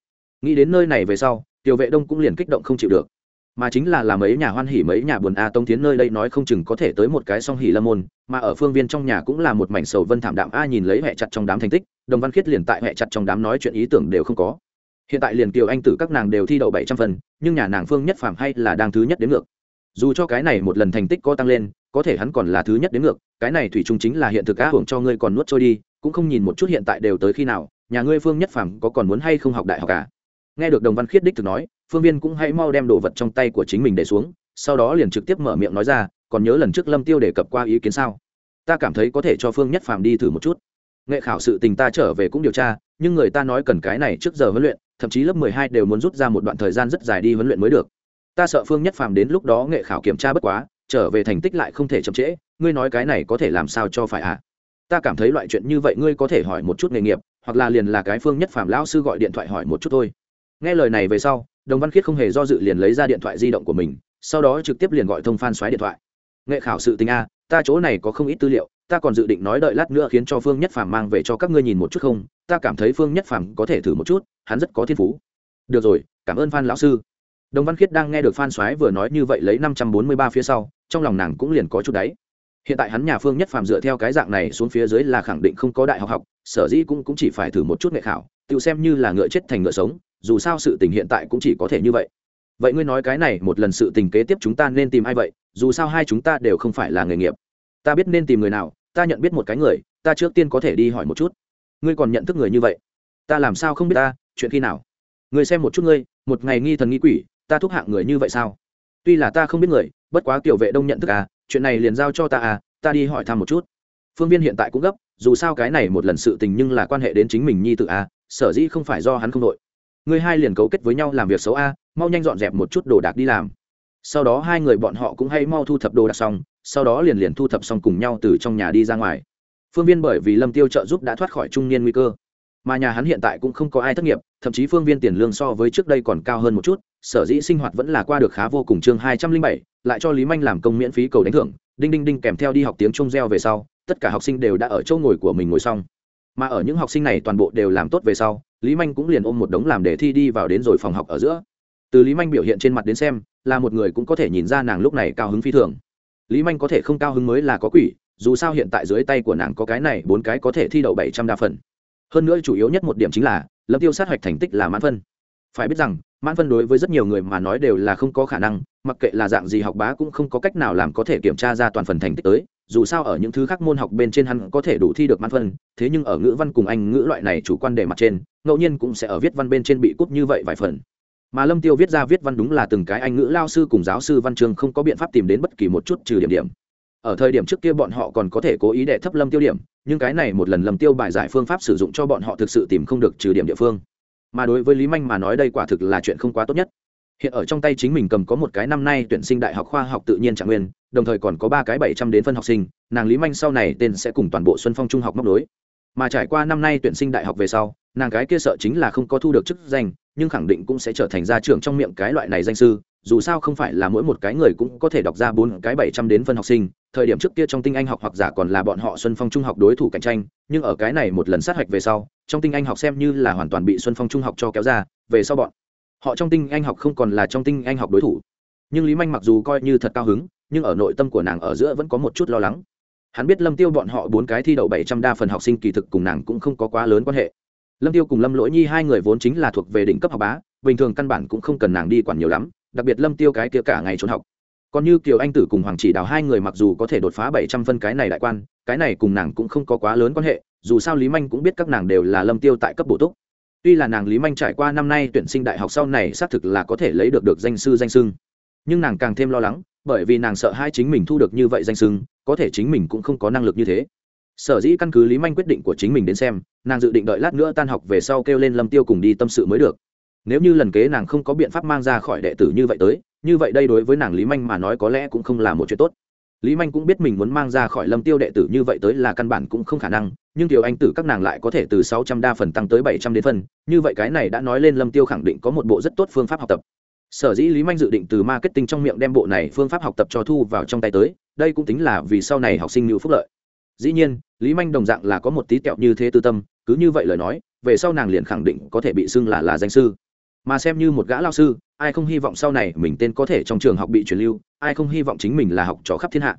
nghĩ đến nơi này về sau, tiểu vệ đông cũng liền kích động không chịu được. Mà chính là làm mấy nhà hoan hỉ mấy nhà buồn a tông tiến nơi đây nói không chừng có thể tới một cái song hỉ lâm môn, mà ở phương viên trong nhà cũng là một mảnh sầu vân thảm đạm a nhìn lấy hệ chặt trong đám thành tích, đồng văn khiết liền tại hệ chặt trong đám nói chuyện ý tưởng đều không có. Hiện tại liền kiều anh tử các nàng đều thi đậu bảy trăm phần, nhưng nhà nàng phương nhất phạm hay là đang thứ nhất đến ngược. Dù cho cái này một lần thành tích có tăng lên, có thể hắn còn là thứ nhất đến ngược, cái này thủy chung chính là hiện thực á hưởng cho ngươi còn nuốt trôi đi, cũng không nhìn một chút hiện tại đều tới khi nào, nhà ngươi phương nhất phàm có còn muốn hay không học đại học cả? Nghe được đồng văn khiết đích thực nói, phương viên cũng hãy mau đem đồ vật trong tay của chính mình để xuống, sau đó liền trực tiếp mở miệng nói ra, còn nhớ lần trước lâm tiêu đề cập qua ý kiến sao? Ta cảm thấy có thể cho phương nhất phàm đi thử một chút. Nghệ khảo sự tình ta trở về cũng điều tra, nhưng người ta nói cần cái này trước giờ huấn luyện, thậm chí lớp mười hai đều muốn rút ra một đoạn thời gian rất dài đi huấn luyện mới được. Ta sợ phương nhất phàm đến lúc đó nghệ khảo kiểm tra bất quá, trở về thành tích lại không thể chậm trễ, ngươi nói cái này có thể làm sao cho phải ạ à? ta cảm thấy loại chuyện như vậy ngươi có thể hỏi một chút nghề nghiệp, hoặc là liền là cái phương nhất phàm lão sư gọi điện thoại hỏi một chút thôi nghe lời này về sau đồng văn khiết không hề do dự liền lấy ra điện thoại di động của mình sau đó trực tiếp liền gọi thông phan xoáy điện thoại. Nghệ khảo sự tình a ta chỗ này có không ít tư liệu ta còn dự định nói đợi lát nữa khiến cho phương nhất phàm mang về cho các ngươi nhìn một chút không? Ta cảm thấy phương nhất phàm có thể thử một chút hắn rất có thiên phú. Được rồi cảm ơn phan lão sư. Đồng văn khiết đang nghe được phan soái vừa nói như vậy lấy năm trăm bốn mươi ba phía sau trong lòng nàng cũng liền có chút đáy. Hiện tại hắn nhà phương nhất phàm dựa theo cái dạng này xuống phía dưới là khẳng định không có đại học học sở dĩ cũng, cũng chỉ phải thử một chút nghệ khảo tự xem như là ngựa chết thành ngựa sống dù sao sự tình hiện tại cũng chỉ có thể như vậy. Vậy ngươi nói cái này một lần sự tình kế tiếp chúng ta nên tìm ai vậy? Dù sao hai chúng ta đều không phải là nghề nghiệp. Ta biết nên tìm người nào, ta nhận biết một cái người, ta trước tiên có thể đi hỏi một chút. Ngươi còn nhận thức người như vậy? Ta làm sao không biết ta? Chuyện khi nào? Ngươi xem một chút ngươi, một ngày nghi thần nghi quỷ, ta thúc hạng người như vậy sao? Tuy là ta không biết người, bất quá tiểu vệ đông nhận thức à chuyện này liền giao cho ta à ta đi hỏi thăm một chút. Phương viên hiện tại cũng gấp, dù sao cái này một lần sự tình nhưng là quan hệ đến chính mình nhi tự à sở dĩ không phải do hắn không đội ngươi hai liền cấu kết với nhau làm việc xấu a, mau nhanh dọn dẹp một chút đồ đạc đi làm. Sau đó hai người bọn họ cũng hay mau thu thập đồ đạc xong, sau đó liền liền thu thập xong cùng nhau từ trong nhà đi ra ngoài. Phương viên bởi vì lâm tiêu trợ giúp đã thoát khỏi trung niên nguy cơ, mà nhà hắn hiện tại cũng không có ai thất nghiệp, thậm chí phương viên tiền lương so với trước đây còn cao hơn một chút, sở dĩ sinh hoạt vẫn là qua được khá vô cùng chương hai trăm linh bảy, lại cho lý manh làm công miễn phí cầu đánh thưởng, đinh đinh đinh kèm theo đi học tiếng trung reo về sau, tất cả học sinh đều đã ở chỗ ngồi của mình ngồi xong mà ở những học sinh này toàn bộ đều làm tốt về sau, lý manh cũng liền ôm một đống làm đề thi đi vào đến rồi phòng học ở giữa. Từ lý manh biểu hiện trên mặt đến xem, là một người cũng có thể nhìn ra nàng lúc này cao hứng phi thường. Lý manh có thể không cao hứng mới là có quỷ, dù sao hiện tại dưới tay của nàng có cái này, bốn cái có thể thi đậu bảy trăm đa phần. Hơn nữa chủ yếu nhất một điểm chính là, lâm tiêu sát hoạch thành tích là mãn phân. Phải biết rằng, mãn phân đối với rất nhiều người mà nói đều là không có khả năng, mặc kệ là dạng gì học bá cũng không có cách nào làm có thể kiểm tra ra toàn phần thành tích tới dù sao ở những thứ khác môn học bên trên hắn có thể đủ thi được mãn phân, thế nhưng ở ngữ văn cùng anh ngữ loại này chủ quan đề mặt trên, ngẫu nhiên cũng sẽ ở viết văn bên trên bị cúp như vậy vài phần. Mà lâm tiêu viết ra viết văn đúng là từng cái anh ngữ lao sư cùng giáo sư văn trường không có biện pháp tìm đến bất kỳ một chút trừ điểm điểm. Ở thời điểm trước kia bọn họ còn có thể cố ý để thấp lâm tiêu điểm, nhưng cái này một lần lâm tiêu bài giải phương pháp sử dụng cho bọn họ thực sự tìm không được trừ điểm địa phương. Mà đối với lý manh mà nói đây quả thực là chuyện không quá tốt nhất. Hiện ở trong tay chính mình cầm có một cái năm nay tuyển sinh đại học khoa học tự nhiên trạng nguyên đồng thời còn có ba cái bảy trăm đến phân học sinh, nàng lý manh sau này tên sẽ cùng toàn bộ xuân phong trung học móc đối mà trải qua năm nay tuyển sinh đại học về sau, nàng cái kia sợ chính là không có thu được chức danh, nhưng khẳng định cũng sẽ trở thành gia trưởng trong miệng cái loại này danh sư, dù sao không phải là mỗi một cái người cũng có thể đọc ra bốn cái bảy trăm đến phân học sinh. Thời điểm trước kia trong tinh anh học hoặc giả còn là bọn họ xuân phong trung học đối thủ cạnh tranh, nhưng ở cái này một lần sát hạch về sau, trong tinh anh học xem như là hoàn toàn bị xuân phong trung học cho kéo ra, về sau bọn họ trong tinh anh học không còn là trong tinh anh học đối thủ. Nhưng lý manh mặc dù coi như thật cao hứng nhưng ở nội tâm của nàng ở giữa vẫn có một chút lo lắng. Hắn biết lâm tiêu bọn họ bốn cái thi đậu bảy trăm đa phần học sinh kỳ thực cùng nàng cũng không có quá lớn quan hệ. Lâm tiêu cùng lâm lỗi nhi hai người vốn chính là thuộc về đỉnh cấp học bá, bình thường căn bản cũng không cần nàng đi quản nhiều lắm, đặc biệt lâm tiêu cái kia cả ngày trốn học. Còn như kiều anh tử cùng hoàng chỉ đào hai người mặc dù có thể đột phá bảy trăm phân cái này đại quan, cái này cùng nàng cũng không có quá lớn quan hệ, dù sao lý manh cũng biết các nàng đều là lâm tiêu tại cấp bổ túc. Tuy là nàng lý manh trải qua năm nay tuyển sinh đại học sau này xác thực là có thể lấy được được danh sư danh sưng nhưng nàng càng thêm lo lắng bởi vì nàng sợ hai chính mình thu được như vậy danh sưng có thể chính mình cũng không có năng lực như thế. Sở dĩ căn cứ lý manh quyết định của chính mình đến xem nàng dự định đợi lát nữa tan học về sau kêu lên lâm tiêu cùng đi tâm sự mới được. Nếu như lần kế nàng không có biện pháp mang ra khỏi đệ tử như vậy tới như vậy đây đối với nàng lý manh mà nói có lẽ cũng không là một chuyện tốt. Lý manh cũng biết mình muốn mang ra khỏi lâm tiêu đệ tử như vậy tới là căn bản cũng không khả năng nhưng tiểu anh tử các nàng lại có thể từ sáu trăm đa phần tăng tới bảy trăm đến phần, như vậy cái này đã nói lên lâm tiêu khẳng định có một bộ rất tốt phương pháp học tập sở dĩ lý manh dự định từ marketing trong miệng đem bộ này phương pháp học tập cho thu vào trong tay tới, đây cũng tính là vì sau này học sinh ngữ phúc lợi. Dĩ nhiên, lý manh đồng dạng là có một tí kẹo như thế tư tâm, cứ như vậy lời nói, về sau nàng liền khẳng định có thể bị xưng là là danh sư. Mà xem như một gã lao sư, ai không hy vọng sau này mình tên có thể trong trường học bị truyền lưu, ai không hy vọng chính mình là học trò khắp thiên hạ.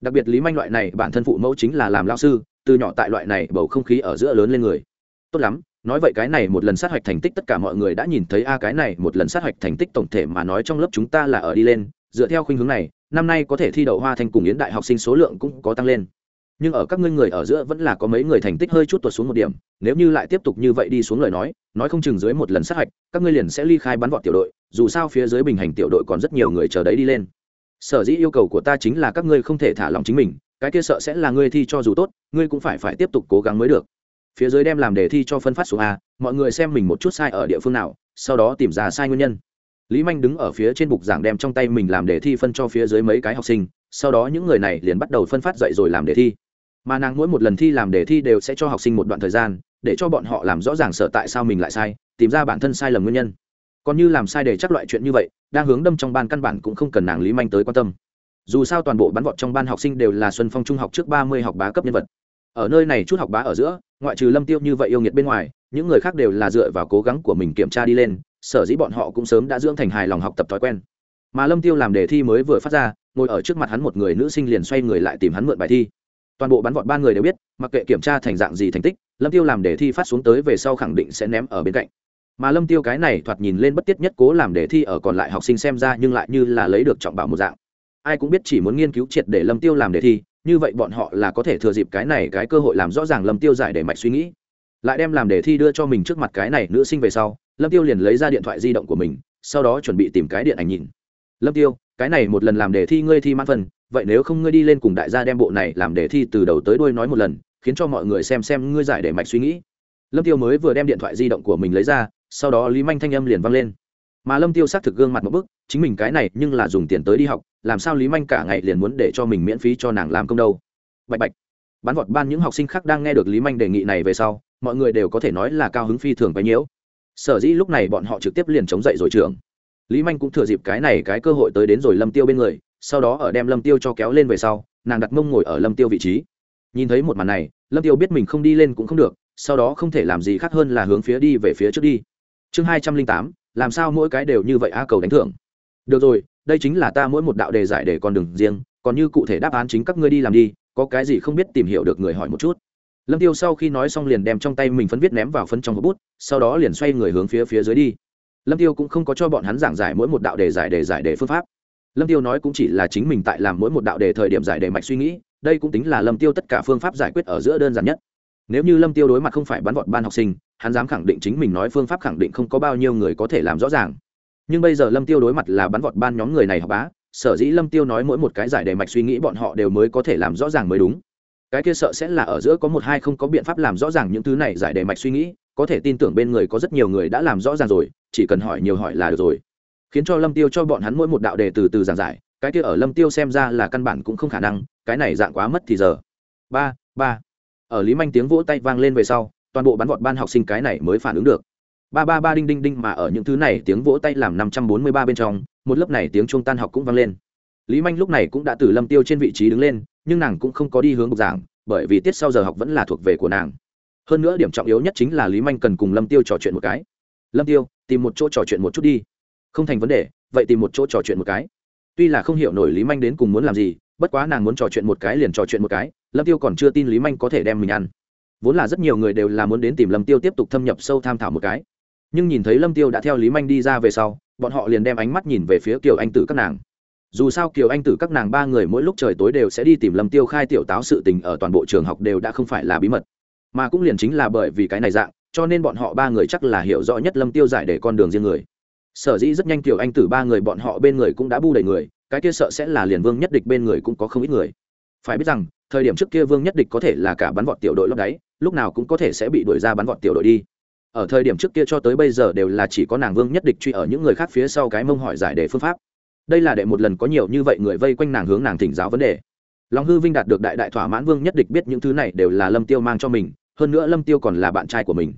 Đặc biệt lý manh loại này bản thân phụ mẫu chính là làm lao sư, từ nhỏ tại loại này bầu không khí ở giữa lớn lên người. Tốt lắm nói vậy cái này một lần sát hạch thành tích tất cả mọi người đã nhìn thấy, a, cái này một lần sát hạch thành tích tổng thể mà nói trong lớp chúng ta là ở đi lên. Dựa theo khuynh hướng này, năm nay có thể thi đậu hoa thanh cùng yến đại học sinh số lượng cũng có tăng lên. Nhưng ở các ngươi người ở giữa vẫn là có mấy người thành tích hơi chút tuột xuống một điểm. Nếu như lại tiếp tục như vậy đi xuống lời nói nói không chừng dưới một lần sát hạch các ngươi liền sẽ ly khai bắn vọt tiểu đội. Dù sao phía dưới bình hành tiểu đội còn rất nhiều người chờ đấy đi lên. Sở dĩ yêu cầu của ta chính là các ngươi không thể thả lòng chính mình, cái kia sợ sẽ là ngươi thi cho dù tốt, ngươi cũng phải phải tiếp tục cố gắng mới được phía dưới đem làm đề thi cho phân phát xuống a, mọi người xem mình một chút sai ở địa phương nào, sau đó tìm ra sai nguyên nhân. Lý manh đứng ở phía trên bục giảng đem trong tay mình làm đề thi phân cho phía dưới mấy cái học sinh, sau đó những người này liền bắt đầu phân phát dạy rồi làm đề thi. Mà nàng mỗi một lần thi làm đề thi đều sẽ cho học sinh một đoạn thời gian, để cho bọn họ làm rõ ràng sợ tại sao mình lại sai, tìm ra bản thân sai lầm nguyên nhân. Còn như làm sai để chắc loại chuyện như vậy, đang hướng đâm trong ban căn bản cũng không cần nàng lý manh tới quan tâm. Dù sao toàn bộ bắn vọt trong ban học sinh đều là xuân phong trung học trước ba mươi học bá cấp nhân vật ở nơi này chút học bá ở giữa, ngoại trừ lâm tiêu như vậy yêu nghiệt bên ngoài, những người khác đều là dựa vào cố gắng của mình kiểm tra đi lên, sở dĩ bọn họ cũng sớm đã dưỡng thành hài lòng học tập thói quen. Mà lâm tiêu làm đề thi mới vừa phát ra, ngồi ở trước mặt hắn một người nữ sinh liền xoay người lại tìm hắn mượn bài thi. Toàn bộ bắn vọt ba người đều biết, mặc kệ kiểm tra thành dạng gì thành tích, lâm tiêu làm đề thi phát xuống tới về sau khẳng định sẽ ném ở bên cạnh. Mà lâm tiêu cái này thoạt nhìn lên bất tiết nhất cố làm đề thi ở còn lại học sinh xem ra nhưng lại như là lấy được trọng bảo một dạng. Ai cũng biết chỉ muốn nghiên cứu triệt để lâm tiêu làm đề thi như vậy bọn họ là có thể thừa dịp cái này cái cơ hội làm rõ ràng lâm tiêu giải để mạch suy nghĩ. Lại đem làm đề thi đưa cho mình trước mặt cái này nữ sinh về sau, lâm tiêu liền lấy ra điện thoại di động của mình, sau đó chuẩn bị tìm cái điện ảnh nhìn. Lâm tiêu, cái này một lần làm đề thi ngươi thi mãn phần vậy nếu không ngươi đi lên cùng đại gia đem bộ này làm đề thi từ đầu tới đuôi nói một lần, khiến cho mọi người xem xem ngươi giải để mạch suy nghĩ. Lâm tiêu mới vừa đem điện thoại di động của mình lấy ra, sau đó lý manh thanh âm liền vang lên. Mà lâm tiêu xác thực gương mặt một bức, chính mình cái này nhưng là dùng tiền tới đi học làm sao lý manh cả ngày liền muốn để cho mình miễn phí cho nàng làm công đâu? Bạch bạch, bắn vọt ban những học sinh khác đang nghe được lý manh đề nghị này về sau, mọi người đều có thể nói là cao hứng phi thường bấy nhiễu sở dĩ lúc này bọn họ trực tiếp liền chống dậy rồi trường lý manh cũng thừa dịp cái này cái cơ hội tới đến rồi lâm tiêu bên người, sau đó ở đem lâm tiêu cho kéo lên về sau, nàng đặt mông ngồi ở lâm tiêu vị trí. Nhìn thấy một màn này, lâm tiêu biết mình không đi lên cũng không được, sau đó không thể làm gì khác hơn là hướng phía đi về phía trước đi. Chương hai trăm linh tám, làm sao mỗi cái đều như vậy a cầu đánh thưởng. Được rồi đây chính là ta mỗi một đạo đề giải để con đường riêng, còn như cụ thể đáp án chính các ngươi đi làm đi, có cái gì không biết tìm hiểu được người hỏi một chút. Lâm tiêu sau khi nói xong liền đem trong tay mình phấn viết ném vào phân trong hộp bút, sau đó liền xoay người hướng phía phía dưới đi. Lâm tiêu cũng không có cho bọn hắn giảng giải mỗi một đạo đề giải đề giải đề phương pháp. Lâm tiêu nói cũng chỉ là chính mình tại làm mỗi một đạo đề thời điểm giải đề mạch suy nghĩ, đây cũng tính là lâm tiêu tất cả phương pháp giải quyết ở giữa đơn giản nhất. Nếu như lâm tiêu đối mặt không phải bắn vọt ban học sinh, hắn dám khẳng định chính mình nói phương pháp khẳng định không có bao nhiêu người có thể làm rõ ràng nhưng bây giờ lâm tiêu đối mặt là bắn vọt ban nhóm người này học bá, sở dĩ lâm tiêu nói mỗi một cái giải đề mạch suy nghĩ bọn họ đều mới có thể làm rõ ràng mới đúng. Cái kia sợ sẽ là ở giữa có một hai không có biện pháp làm rõ ràng những thứ này giải đề mạch suy nghĩ, có thể tin tưởng bên người có rất nhiều người đã làm rõ ràng rồi, chỉ cần hỏi nhiều hỏi là được rồi. Khiến cho lâm tiêu cho bọn hắn mỗi một đạo đề từ từ giảng giải, cái kia ở lâm tiêu xem ra là căn bản cũng không khả năng, cái này dạng quá mất thì giờ. Ba ba. Ở lý manh tiếng vỗ tay vang lên về sau, toàn bộ bắn vọt ban học sinh cái này mới phản ứng được ba ba ba đinh đinh đinh mà ở những thứ này tiếng vỗ tay làm năm trăm bốn mươi ba bên trong, một lớp này tiếng chuông tan học cũng vang lên. Lý manh lúc này cũng đã từ lâm tiêu trên vị trí đứng lên, nhưng nàng cũng không có đi hướng bục giảng, bởi vì tiết sau giờ học vẫn là thuộc về của nàng. Hơn nữa điểm trọng yếu nhất chính là lý manh cần cùng lâm tiêu trò chuyện một cái. Lâm tiêu, tìm một chỗ trò chuyện một chút đi. Không thành vấn đề, vậy tìm một chỗ trò chuyện một cái. Tuy là không hiểu nổi lý manh đến cùng muốn làm gì, bất quá nàng muốn trò chuyện một cái liền trò chuyện một cái, lâm tiêu còn chưa tin lý manh có thể đem mình ăn. Vốn là rất nhiều người đều là muốn đến tìm lâm tiêu tiếp tục thâm nhập sâu tham thảo một cái nhưng nhìn thấy lâm tiêu đã theo lý manh đi ra về sau bọn họ liền đem ánh mắt nhìn về phía kiều anh tử các nàng dù sao kiều anh tử các nàng ba người mỗi lúc trời tối đều sẽ đi tìm lâm tiêu khai tiểu táo sự tình ở toàn bộ trường học đều đã không phải là bí mật mà cũng liền chính là bởi vì cái này dạng cho nên bọn họ ba người chắc là hiểu rõ nhất lâm tiêu giải để con đường riêng người sở dĩ rất nhanh kiều anh tử ba người bọn họ bên người cũng đã bu đầy người cái kia sợ sẽ là liền vương nhất địch bên người cũng có không ít người phải biết rằng thời điểm trước kia vương nhất địch có thể là cả bắn vọt tiểu đội lót đáy lúc nào cũng có thể sẽ bị đuổi ra bắn vọt tiểu đội đi ở thời điểm trước kia cho tới bây giờ đều là chỉ có nàng vương nhất địch truy ở những người khác phía sau cái mông hỏi giải đề phương pháp. Đây là đệ một lần có nhiều như vậy người vây quanh nàng hướng nàng thỉnh giáo vấn đề. Lòng hư vinh đạt được đại đại thỏa mãn, vương nhất địch biết những thứ này đều là lâm tiêu mang cho mình, hơn nữa lâm tiêu còn là bạn trai của mình.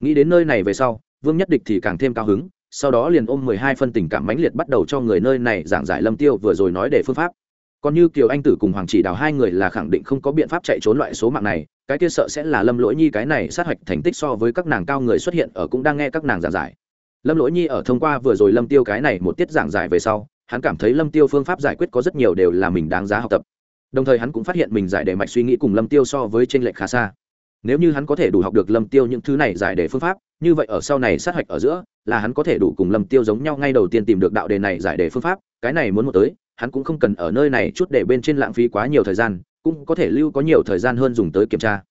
Nghĩ đến nơi này về sau, vương nhất địch thì càng thêm cao hứng, sau đó liền ôm mười hai phân tình cảm mãnh liệt bắt đầu cho người nơi này giảng giải lâm tiêu vừa rồi nói để phương pháp. Còn như kiều anh tử cùng hoàng chỉ đào hai người là khẳng định không có biện pháp chạy trốn loại số mạng này cái kia sợ sẽ là lâm lỗi nhi cái này sát hạch thành tích so với các nàng cao người xuất hiện ở cũng đang nghe các nàng giảng giải. Lâm lỗi nhi ở thông qua vừa rồi lâm tiêu cái này một tiết giảng giải về sau, hắn cảm thấy lâm tiêu phương pháp giải quyết có rất nhiều đều là mình đáng giá học tập. Đồng thời hắn cũng phát hiện mình giải đề mạch suy nghĩ cùng lâm tiêu so với tranh lệch khá xa. Nếu như hắn có thể đủ học được lâm tiêu những thứ này giải đề phương pháp, như vậy ở sau này sát hạch ở giữa, là hắn có thể đủ cùng lâm tiêu giống nhau ngay đầu tiên tìm được đạo đề này giải đề phương pháp, cái này muốn một tới, hắn cũng không cần ở nơi này chút để bên trên lãng phí quá nhiều thời gian cũng có thể lưu có nhiều thời gian hơn dùng tới kiểm tra.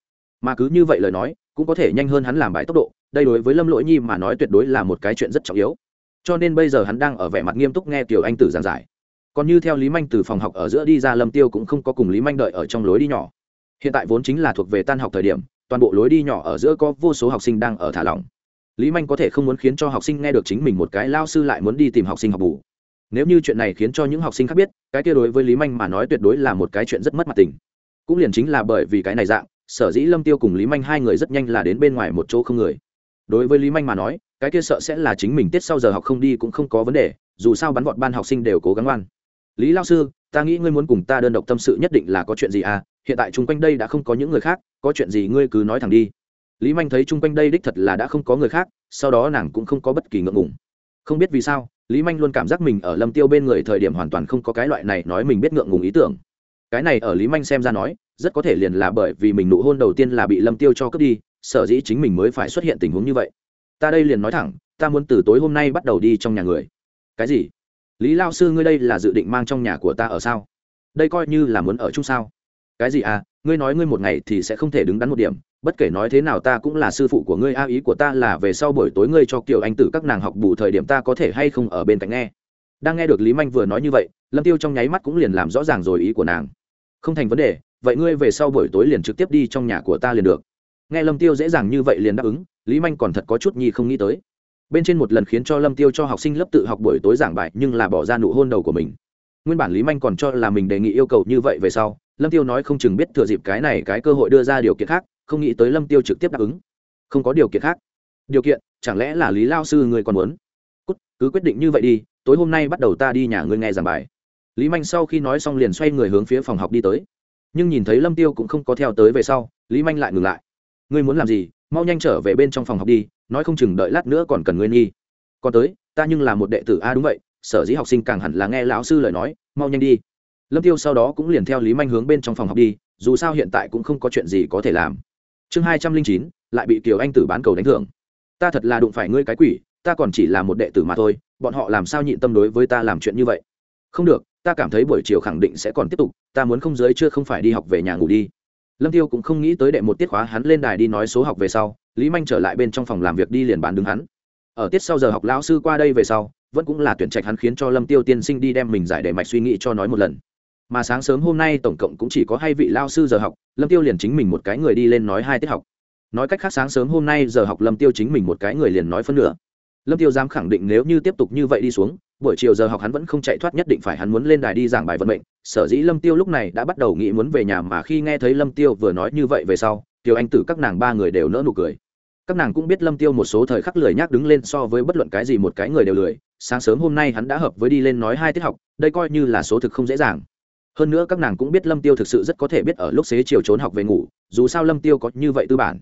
Mà cứ như vậy lời nói, cũng có thể nhanh hơn hắn làm bài tốc độ, đây đối với lâm lỗi nhi mà nói tuyệt đối là một cái chuyện rất trọng yếu. Cho nên bây giờ hắn đang ở vẻ mặt nghiêm túc nghe tiểu anh tử giảng giải. Còn như theo lý manh từ phòng học ở giữa đi ra lâm tiêu cũng không có cùng lý manh đợi ở trong lối đi nhỏ. Hiện tại vốn chính là thuộc về tan học thời điểm, toàn bộ lối đi nhỏ ở giữa có vô số học sinh đang ở thả lỏng. Lý manh có thể không muốn khiến cho học sinh nghe được chính mình một cái lao sư lại muốn đi tìm học sinh học bù nếu như chuyện này khiến cho những học sinh khác biết, cái kia đối với lý manh mà nói tuyệt đối là một cái chuyện rất mất mặt tình. Cũng liền chính là bởi vì cái này dạng, sở dĩ lâm tiêu cùng lý manh hai người rất nhanh là đến bên ngoài một chỗ không người. Đối với lý manh mà nói, cái kia sợ sẽ là chính mình tiết sau giờ học không đi cũng không có vấn đề, dù sao bắn vọt ban học sinh đều cố gắng ngoan lý lao sư, ta nghĩ ngươi muốn cùng ta đơn độc tâm sự nhất định là có chuyện gì à? Hiện tại chung quanh đây đã không có những người khác, có chuyện gì ngươi cứ nói thẳng đi. Lý manh thấy chung quanh đây đích thật là đã không có người khác, sau đó nàng cũng không có bất kỳ ngượng ngùng. Không biết vì sao lý manh luôn cảm giác mình ở lâm tiêu bên người thời điểm hoàn toàn không có cái loại này nói mình biết ngượng ngùng ý tưởng. Cái này ở lý manh xem ra nói, rất có thể liền là bởi vì mình nụ hôn đầu tiên là bị lâm tiêu cho cướp đi, sở dĩ chính mình mới phải xuất hiện tình huống như vậy. Ta đây liền nói thẳng, ta muốn từ tối hôm nay bắt đầu đi trong nhà người. Cái gì? Lý lao sư ngươi đây là dự định mang trong nhà của ta ở sao? Đây coi như là muốn ở chung sao? Cái gì à? Ngươi nói ngươi một ngày thì sẽ không thể đứng đắn một điểm bất kể nói thế nào ta cũng là sư phụ của ngươi, a ý của ta là về sau buổi tối ngươi cho kiểu anh tử các nàng học bù thời điểm ta có thể hay không ở bên cạnh nghe. Đang nghe được lý manh vừa nói như vậy, lâm tiêu trong nháy mắt cũng liền làm rõ ràng rồi ý của nàng. Không thành vấn đề, vậy ngươi về sau buổi tối liền trực tiếp đi trong nhà của ta liền được. Nghe lâm tiêu dễ dàng như vậy liền đáp ứng, lý manh còn thật có chút nhi không nghĩ tới. Bên trên một lần khiến cho lâm tiêu cho học sinh lớp tự học buổi tối giảng bài nhưng là bỏ ra nụ hôn đầu của mình. Nguyên bản lý manh còn cho là mình đề nghị yêu cầu như vậy về sau, lâm tiêu nói không chừng biết thừa dịp cái này cái cơ hội đưa ra điều kiện khác không nghĩ tới lâm tiêu trực tiếp đáp ứng. Không có điều kiện khác. Điều kiện, chẳng lẽ là lý lao sư người còn muốn? Cút, cứ quyết định như vậy đi, tối hôm nay bắt đầu ta đi nhà ngươi nghe giảng bài. Lý manh sau khi nói xong liền xoay người hướng phía phòng học đi tới. Nhưng nhìn thấy lâm tiêu cũng không có theo tới về sau, lý manh lại ngừng lại. Ngươi muốn làm gì, mau nhanh trở về bên trong phòng học đi, nói không chừng đợi lát nữa còn cần ngươi nghi. Còn tới, ta nhưng là một đệ tử a đúng vậy, sở dĩ học sinh càng hẳn là nghe lão sư lời nói, mau nhanh đi. Lâm tiêu sau đó cũng liền theo lý manh hướng bên trong phòng học đi, dù sao hiện tại cũng không có chuyện gì có thể làm chương hai trăm linh chín, lại bị kiều anh tử bán cầu đánh thưởng. Ta thật là đụng phải ngươi cái quỷ, ta còn chỉ là một đệ tử mà thôi, bọn họ làm sao nhịn tâm đối với ta làm chuyện như vậy? Không được, ta cảm thấy buổi chiều khẳng định sẽ còn tiếp tục, ta muốn không giới chưa không phải đi học về nhà ngủ đi. Lâm tiêu cũng không nghĩ tới đệ một tiết khóa hắn lên đài đi nói số học về sau, lý manh trở lại bên trong phòng làm việc đi liền bán đứng hắn. Ở tiết sau giờ học lão sư qua đây về sau, vẫn cũng là tuyển trạch hắn khiến cho lâm tiêu tiên sinh đi đem mình giải đề mạch suy nghĩ cho nói một lần mà sáng sớm hôm nay tổng cộng cũng chỉ có hai vị lao sư giờ học, lâm tiêu liền chính mình một cái người đi lên nói hai tiết học. Nói cách khác sáng sớm hôm nay giờ học lâm tiêu chính mình một cái người liền nói phân nửa. Lâm tiêu dám khẳng định nếu như tiếp tục như vậy đi xuống, buổi chiều giờ học hắn vẫn không chạy thoát nhất định phải hắn muốn lên đài đi giảng bài vận mệnh. Sở dĩ lâm tiêu lúc này đã bắt đầu nghĩ muốn về nhà mà khi nghe thấy lâm tiêu vừa nói như vậy về sau, Tiêu anh tử các nàng ba người đều nỡ nụ cười. Các nàng cũng biết lâm tiêu một số thời khắc lười nhác đứng lên so với bất luận cái gì một cái người đều lười. Sáng sớm hôm nay hắn đã hợp với đi lên nói hai tiết học, đây coi như là số thực không dễ dàng hơn nữa các nàng cũng biết lâm tiêu thực sự rất có thể biết ở lúc xế chiều trốn học về ngủ, dù sao lâm tiêu có như vậy tư bản.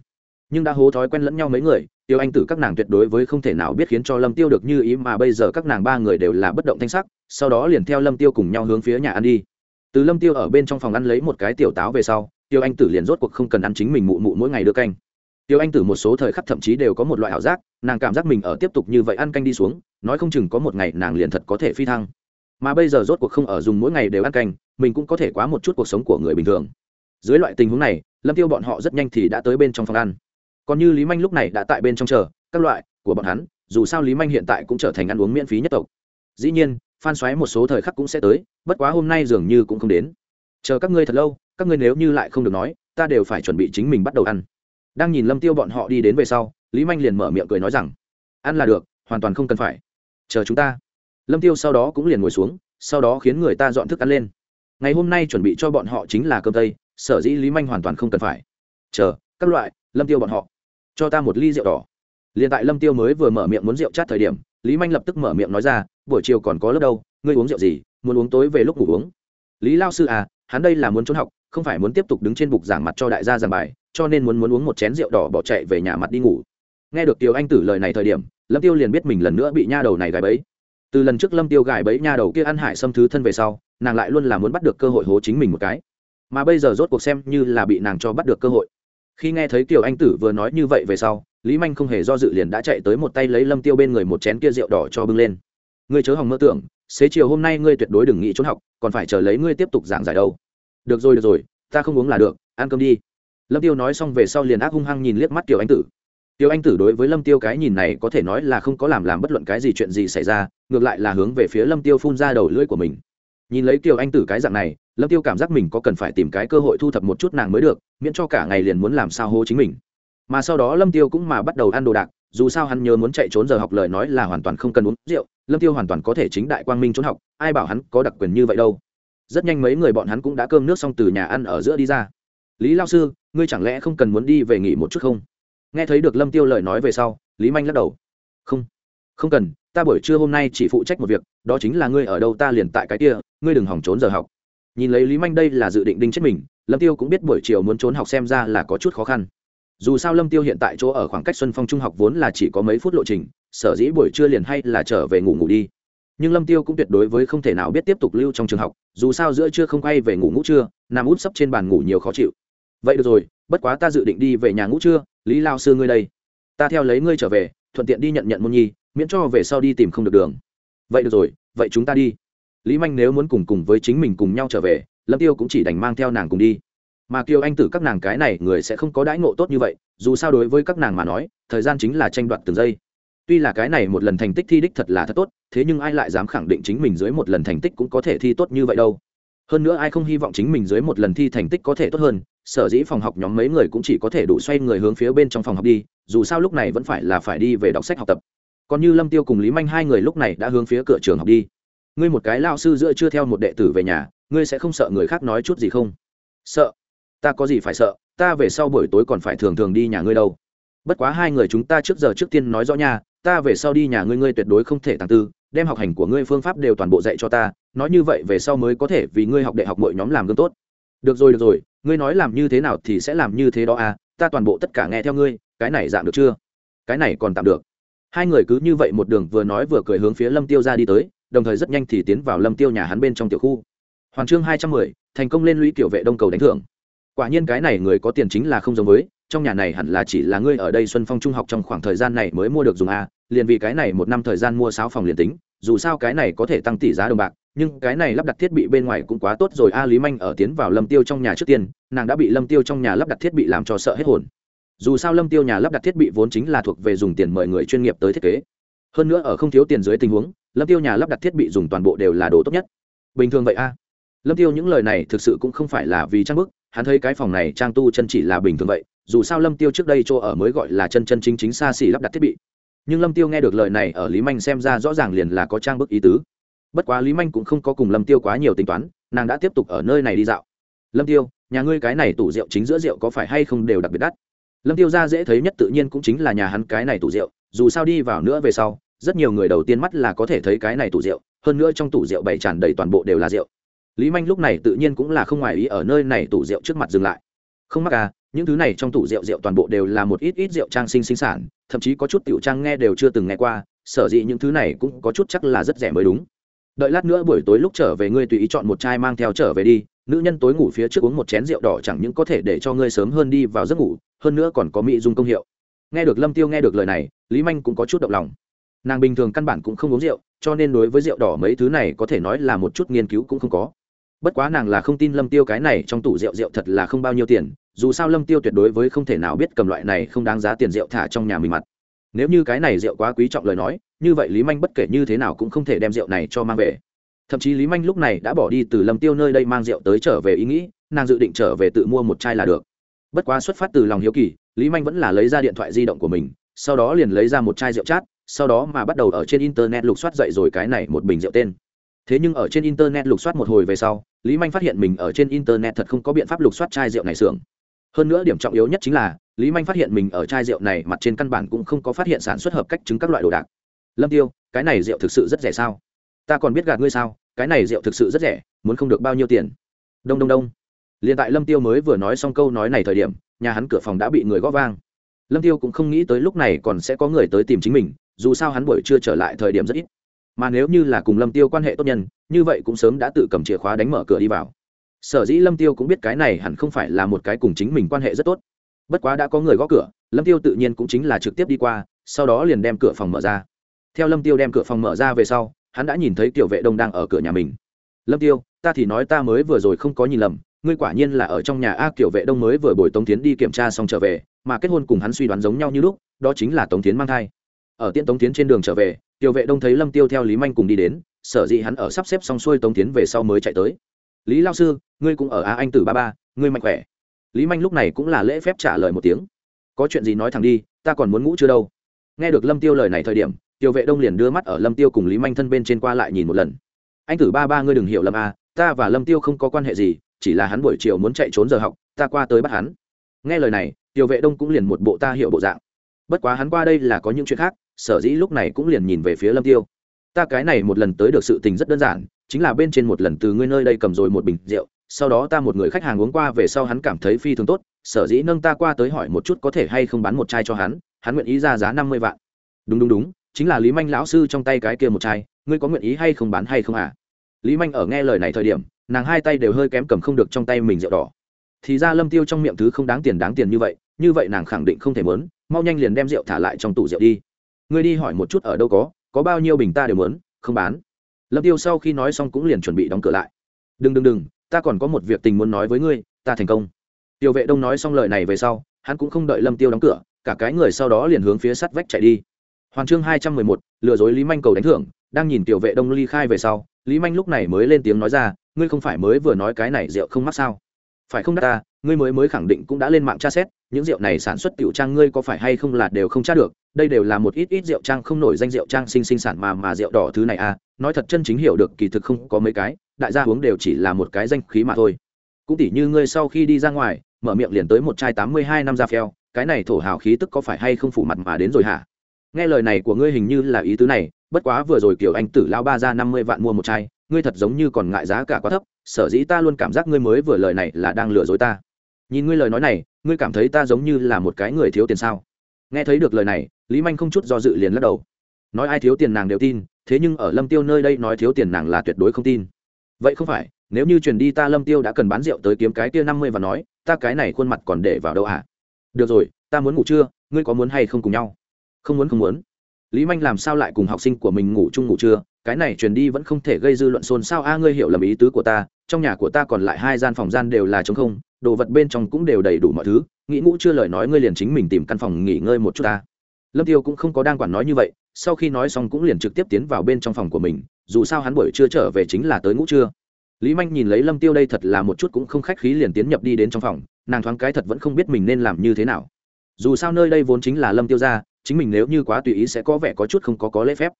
Nhưng đã hố thói quen lẫn nhau mấy người, tiêu anh tử các nàng tuyệt đối với không thể nào biết khiến cho lâm tiêu được như ý mà bây giờ các nàng ba người đều là bất động thanh sắc, sau đó liền theo lâm tiêu cùng nhau hướng phía nhà ăn đi. Từ lâm tiêu ở bên trong phòng ăn lấy một cái tiểu táo về sau, tiêu anh tử liền rốt cuộc không cần ăn chính mình mụ mụ mỗi ngày đưa canh. Tiêu anh tử một số thời khắc thậm chí đều có một loại ảo giác, nàng cảm giác mình ở tiếp tục như vậy ăn canh đi xuống, nói không chừng có một ngày nàng liền thật có thể phi thăng mà bây giờ rốt cuộc không ở dùng mỗi ngày đều ăn canh, mình cũng có thể quá một chút cuộc sống của người bình thường. Dưới loại tình huống này, lâm tiêu bọn họ rất nhanh thì đã tới bên trong phòng ăn. Còn như lý manh lúc này đã tại bên trong chờ, các loại của bọn hắn, dù sao lý manh hiện tại cũng trở thành ăn uống miễn phí nhất tộc. Dĩ nhiên, phan xoáy một số thời khắc cũng sẽ tới, bất quá hôm nay dường như cũng không đến. Chờ các ngươi thật lâu, các ngươi nếu như lại không được nói, ta đều phải chuẩn bị chính mình bắt đầu ăn. Đang nhìn lâm tiêu bọn họ đi đến về sau, lý manh liền mở miệng cười nói rằng, ăn là được, hoàn toàn không cần phải. Chờ chúng ta lâm tiêu sau đó cũng liền ngồi xuống, sau đó khiến người ta dọn thức ăn lên. Ngày hôm nay chuẩn bị cho bọn họ chính là cơm tây, sở dĩ lý manh hoàn toàn không cần phải. Chờ, các loại, lâm tiêu bọn họ, cho ta một ly rượu đỏ. Liền tại lâm tiêu mới vừa mở miệng muốn rượu chát thời điểm, lý manh lập tức mở miệng nói ra, buổi chiều còn có lớp đâu, ngươi uống rượu gì, muốn uống tối về lúc ngủ uống. Lý lao sư à hắn đây là muốn trốn học, không phải muốn tiếp tục đứng trên bục giảng mặt cho đại gia giảng bài, cho nên muốn muốn uống một chén rượu đỏ bỏ chạy về nhà mặt đi ngủ. Nghe được tiêu anh tử lời này thời điểm, lâm tiêu liền biết mình lần nữa bị nha đầu này gài bẫy từ lần trước lâm tiêu gài bẫy nha đầu kia ăn hại xâm thứ thân về sau, nàng lại luôn là muốn bắt được cơ hội hố chính mình một cái. Mà bây giờ rốt cuộc xem như là bị nàng cho bắt được cơ hội. Khi nghe thấy kiều anh tử vừa nói như vậy về sau, lý manh không hề do dự liền đã chạy tới một tay lấy lâm tiêu bên người một chén kia rượu đỏ cho bưng lên. Ngươi chớ hòng mơ tưởng, xế chiều hôm nay ngươi tuyệt đối đừng nghĩ trốn học, còn phải chờ lấy ngươi tiếp tục giảng giải đâu. Được rồi được rồi, ta không uống là được, ăn cơm đi. Lâm tiêu nói xong về sau liền ác hung hăng nhìn liếc mắt tiểu anh tử. Tiêu anh tử đối với lâm tiêu cái nhìn này có thể nói là không có làm làm bất luận cái gì chuyện gì xảy ra, ngược lại là hướng về phía lâm tiêu phun ra đầu lưỡi của mình. Nhìn lấy Tiêu anh tử cái dạng này, lâm tiêu cảm giác mình có cần phải tìm cái cơ hội thu thập một chút nàng mới được, miễn cho cả ngày liền muốn làm sao hô chính mình. Mà sau đó lâm tiêu cũng mà bắt đầu ăn đồ đạc, dù sao hắn nhớ muốn chạy trốn giờ học lời nói là hoàn toàn không cần uống rượu, lâm tiêu hoàn toàn có thể chính đại quang minh trốn học, ai bảo hắn có đặc quyền như vậy đâu. Rất nhanh mấy người bọn hắn cũng đã cơm nước xong từ nhà ăn ở giữa đi ra. Lý lao sư, ngươi chẳng lẽ không cần muốn đi về nghỉ một chút không? Nghe thấy được lâm tiêu lời nói về sau, lý manh lắc đầu. Không không cần, ta buổi trưa hôm nay chỉ phụ trách một việc, đó chính là ngươi ở đâu ta liền tại cái kia, ngươi đừng hỏng trốn giờ học. Nhìn lấy lý manh đây là dự định đinh chết mình, lâm tiêu cũng biết buổi chiều muốn trốn học xem ra là có chút khó khăn. Dù sao lâm tiêu hiện tại chỗ ở khoảng cách xuân phong trung học vốn là chỉ có mấy phút lộ trình, sở dĩ buổi trưa liền hay là trở về ngủ ngủ đi. Nhưng lâm tiêu cũng tuyệt đối với không thể nào biết tiếp tục lưu trong trường học, dù sao giữa trưa không quay về ngủ ngủ trưa, nằm út sấp trên bàn ngủ nhiều khó chịu. Vậy được rồi bất quá ta dự định đi về nhà ngũ trưa, lý lao sư ngươi đây. Ta theo lấy ngươi trở về, thuận tiện đi nhận nhận môn nhi, miễn cho về sau đi tìm không được đường. Vậy được rồi, vậy chúng ta đi. Lý manh nếu muốn cùng cùng với chính mình cùng nhau trở về, lâm tiêu cũng chỉ đành mang theo nàng cùng đi. Mà kiều anh tử các nàng cái này người sẽ không có đãi ngộ tốt như vậy, dù sao đối với các nàng mà nói, thời gian chính là tranh đoạt từng giây. Tuy là cái này một lần thành tích thi đích thật là thật tốt, thế nhưng ai lại dám khẳng định chính mình dưới một lần thành tích cũng có thể thi tốt như vậy đâu hơn nữa ai không hy vọng chính mình dưới một lần thi thành tích có thể tốt hơn, sở dĩ phòng học nhóm mấy người cũng chỉ có thể đủ xoay người hướng phía bên trong phòng học đi, dù sao lúc này vẫn phải là phải đi về đọc sách học tập. Còn như lâm tiêu cùng lý manh hai người lúc này đã hướng phía cửa trường học đi. Ngươi một cái lao sư giữa chưa theo một đệ tử về nhà, ngươi sẽ không sợ người khác nói chút gì không? Sợ. Ta có gì phải sợ, ta về sau buổi tối còn phải thường thường đi nhà ngươi đâu. Bất quá hai người chúng ta trước giờ trước tiên nói rõ nha, ta về sau đi nhà ngươi ngươi tuyệt đối không thể tàng tư đem học hành của ngươi phương pháp đều toàn bộ dạy cho ta, nói như vậy về sau mới có thể vì ngươi học đại học mọi nhóm làm gương tốt. Được rồi được rồi, ngươi nói làm như thế nào thì sẽ làm như thế đó à ta toàn bộ tất cả nghe theo ngươi, cái này dạng được chưa? Cái này còn tạm được. Hai người cứ như vậy một đường vừa nói vừa cười hướng phía lâm tiêu ra đi tới, đồng thời rất nhanh thì tiến vào lâm tiêu nhà hắn bên trong tiểu khu. Hoàng trương hai trăm mười, thành công lên lũy tiểu vệ đông cầu đánh thưởng. Quả nhiên cái này người có tiền chính là không giống với, trong nhà này hẳn là chỉ là ngươi ở đây xuân phong trung học trong khoảng thời gian này mới mua được dùng a liền vì cái này một năm thời gian mua sáu phòng liền tính, dù sao cái này có thể tăng tỷ giá đồng bạc, nhưng cái này lắp đặt thiết bị bên ngoài cũng quá tốt rồi. A lý manh ở tiến vào lâm tiêu trong nhà trước tiên, nàng đã bị lâm tiêu trong nhà lắp đặt thiết bị làm cho sợ hết hồn. Dù sao lâm tiêu nhà lắp đặt thiết bị vốn chính là thuộc về dùng tiền mời người chuyên nghiệp tới thiết kế. Hơn nữa ở không thiếu tiền dưới tình huống, lâm tiêu nhà lắp đặt thiết bị dùng toàn bộ đều là đồ tốt nhất. Bình thường vậy a? Lâm tiêu những lời này thực sự cũng không phải là vì trang bức, hắn thấy cái phòng này trang tu chân chỉ là bình thường vậy, dù sao lâm tiêu trước đây chỗ ở mới gọi là chân chân chính chính xa xỉ lắp đặt thiết bị nhưng lâm tiêu nghe được lời này ở lý manh xem ra rõ ràng liền là có trang bức ý tứ bất quá lý manh cũng không có cùng lâm tiêu quá nhiều tính toán nàng đã tiếp tục ở nơi này đi dạo lâm tiêu nhà ngươi cái này tủ rượu chính giữa rượu có phải hay không đều đặc biệt đắt lâm tiêu ra dễ thấy nhất tự nhiên cũng chính là nhà hắn cái này tủ rượu dù sao đi vào nữa về sau rất nhiều người đầu tiên mắt là có thể thấy cái này tủ rượu hơn nữa trong tủ rượu bày tràn đầy toàn bộ đều là rượu lý manh lúc này tự nhiên cũng là không ngoài ý ở nơi này tủ rượu trước mặt dừng lại không mắc à những thứ này trong tủ rượu rượu toàn bộ đều là một ít ít rượu trang sinh sinh sản, thậm chí có chút tiểu trang nghe đều chưa từng nghe qua, sở dĩ những thứ này cũng có chút chắc là rất rẻ mới đúng. Đợi lát nữa buổi tối lúc trở về ngươi tùy ý chọn một chai mang theo trở về đi, nữ nhân tối ngủ phía trước uống một chén rượu đỏ chẳng những có thể để cho ngươi sớm hơn đi vào giấc ngủ, hơn nữa còn có mỹ dung công hiệu. Nghe được lâm tiêu nghe được lời này, lý manh cũng có chút động lòng. Nàng bình thường căn bản cũng không uống rượu, cho nên đối với rượu đỏ mấy thứ này có thể nói là một chút nghiên cứu cũng không có. Bất quá nàng là không tin lâm tiêu cái này trong tủ rượu rượu thật là không bao nhiêu tiền dù sao lâm tiêu tuyệt đối với không thể nào biết cầm loại này không đáng giá tiền rượu thả trong nhà mình mặt. Nếu như cái này rượu quá quý trọng lời nói, như vậy lý manh bất kể như thế nào cũng không thể đem rượu này cho mang về. Thậm chí lý manh lúc này đã bỏ đi từ lâm tiêu nơi đây mang rượu tới trở về ý nghĩ, nàng dự định trở về tự mua một chai là được. Bất quá xuất phát từ lòng hiếu kỳ, lý manh vẫn là lấy ra điện thoại di động của mình, sau đó liền lấy ra một chai rượu chát, sau đó mà bắt đầu ở trên internet lục soát dậy rồi cái này một bình rượu tên. Thế nhưng ở trên internet lục soát một hồi về sau, lý manh phát hiện mình ở trên internet thật không có biện pháp lục soát chai rượu này xưởng hơn nữa điểm trọng yếu nhất chính là, lý manh phát hiện mình ở chai rượu này mặt trên căn bản cũng không có phát hiện sản xuất hợp cách chứng các loại đồ đạc. Lâm tiêu, cái này rượu thực sự rất rẻ sao? Ta còn biết gạt ngươi sao? Cái này rượu thực sự rất rẻ, muốn không được bao nhiêu tiền? Đông đông đông. Liền tại lâm tiêu mới vừa nói xong câu nói này thời điểm, nhà hắn cửa phòng đã bị người gõ vang. Lâm tiêu cũng không nghĩ tới lúc này còn sẽ có người tới tìm chính mình, dù sao hắn buổi chưa trở lại thời điểm rất ít. Mà nếu như là cùng lâm tiêu quan hệ tốt nhân, như vậy cũng sớm đã tự cầm chìa khóa đánh mở cửa đi vào sở dĩ lâm tiêu cũng biết cái này hẳn không phải là một cái cùng chính mình quan hệ rất tốt. Bất quá đã có người gõ cửa, lâm tiêu tự nhiên cũng chính là trực tiếp đi qua, sau đó liền đem cửa phòng mở ra. Theo lâm tiêu đem cửa phòng mở ra về sau, hắn đã nhìn thấy tiểu vệ đông đang ở cửa nhà mình. Lâm tiêu, ta thì nói ta mới vừa rồi không có nhìn lầm, ngươi quả nhiên là ở trong nhà a tiểu vệ đông mới vừa bồi tống tiến đi kiểm tra xong trở về, mà kết hôn cùng hắn suy đoán giống nhau như lúc, đó chính là tống tiến mang thai. Ở tiễn tống tiến trên đường trở về tiểu vệ đông thấy lâm tiêu theo lý manh cùng đi đến, sở dĩ hắn ở sắp xếp xong xuôi tống tiến về sau mới chạy tới lý lao sư, ngươi cũng ở a anh tử ba ba, ngươi mạnh khỏe. Lý manh lúc này cũng là lễ phép trả lời một tiếng. Có chuyện gì nói thẳng đi, ta còn muốn ngủ chưa đâu. Nghe được lâm tiêu lời này thời điểm tiểu vệ đông liền đưa mắt ở lâm tiêu cùng lý manh thân bên trên qua lại nhìn một lần. Anh tử ba ba ngươi đừng hiểu lầm a ta và lâm tiêu không có quan hệ gì, chỉ là hắn buổi chiều muốn chạy trốn giờ học, ta qua tới bắt hắn. Nghe lời này tiểu vệ đông cũng liền một bộ ta hiểu bộ dạng. Bất quá hắn qua đây là có những chuyện khác, sở dĩ lúc này cũng liền nhìn về phía lâm tiêu. Ta cái này một lần tới được sự tình rất đơn giản chính là bên trên một lần từ ngươi nơi đây cầm rồi một bình rượu, sau đó ta một người khách hàng uống qua về sau hắn cảm thấy phi thường tốt, sở dĩ nâng ta qua tới hỏi một chút có thể hay không bán một chai cho hắn hắn nguyện ý ra giá năm mươi vạn. Đúng đúng đúng, chính là lý manh lão sư trong tay cái kia một chai, ngươi có nguyện ý hay không bán hay không à? Lý manh ở nghe lời này thời điểm, nàng hai tay đều hơi kém cầm không được trong tay mình rượu đỏ. Thì ra lâm tiêu trong miệng thứ không đáng tiền đáng tiền như vậy như vậy nàng khẳng định không thể mớn mau nhanh liền đem rượu thả lại trong tủ rượu đi. Ngươi đi hỏi một chút ở đâu có có bao nhiêu bình ta đều mớn không bán lâm tiêu sau khi nói xong cũng liền chuẩn bị đóng cửa lại. Đừng đừng đừng, ta còn có một việc tình muốn nói với ngươi, ta thành công. Tiểu vệ đông nói xong lời này về sau, hắn cũng không đợi lâm tiêu đóng cửa, cả cái người sau đó liền hướng phía sắt vách chạy đi. Hoàng chương hai trăm mười một, lừa dối lý manh cầu đánh thưởng, đang nhìn tiểu vệ đông ly khai về sau, lý manh lúc này mới lên tiếng nói ra, ngươi không phải mới vừa nói cái này rượu không mắc sao? Phải không đắt ta, ngươi mới mới khẳng định cũng đã lên mạng tra xét, những rượu này sản xuất tiểu trang ngươi có phải hay không là đều không tra được, đây đều là một ít ít rượu trang không nổi danh rượu trang sinh sinh sản mà mà rượu đỏ thứ này à nói thật chân chính hiểu được kỳ thực không có mấy cái, đại gia uống đều chỉ là một cái danh khí mà thôi. Cũng tỉ như ngươi sau khi đi ra ngoài, mở miệng liền tới một chai tám mươi hai năm ra phèo, cái này thổ hào khí tức có phải hay không phủ mặt mà đến rồi hả? Nghe lời này của ngươi hình như là ý tứ này, bất quá vừa rồi kiểu anh tử lao ba ra năm mươi vạn mua một chai, ngươi thật giống như còn ngại giá cả quá thấp, sở dĩ ta luôn cảm giác ngươi mới vừa lời này là đang lừa dối ta. Nhìn ngươi lời nói này, ngươi cảm thấy ta giống như là một cái người thiếu tiền sao? Nghe thấy được lời này, lý manh không chút do dự liền lắc đầu. Nói ai thiếu tiền nàng đều tin thế nhưng ở lâm tiêu nơi đây nói thiếu tiền nàng là tuyệt đối không tin. Vậy không phải, nếu như truyền đi ta lâm tiêu đã cần bán rượu tới kiếm cái kia năm mươi và nói, ta cái này khuôn mặt còn để vào đâu à được rồi, ta muốn ngủ trưa, ngươi có muốn hay không cùng nhau? Không muốn không muốn. Lý manh làm sao lại cùng học sinh của mình ngủ chung ngủ trưa? Cái này truyền đi vẫn không thể gây dư luận xôn xao. A, ngươi hiểu lầm ý tứ của ta, trong nhà của ta còn lại hai gian phòng gian đều là trống không, đồ vật bên trong cũng đều đầy đủ mọi thứ. Nghĩ ngũ chưa lời nói ngươi liền chính mình tìm căn phòng nghỉ ngơi một chút ta lâm tiêu cũng không có đang quản nói như vậy, sau khi nói xong cũng liền trực tiếp tiến vào bên trong phòng của mình, dù sao hắn buổi trưa trở về chính là tới ngũ trưa. Lý manh nhìn lấy lâm tiêu đây thật là một chút cũng không khách khí liền tiến nhập đi đến trong phòng, nàng thoáng cái thật vẫn không biết mình nên làm như thế nào. Dù sao nơi đây vốn chính là lâm tiêu ra chính mình nếu như quá tùy ý sẽ có vẻ có chút không có có lễ phép.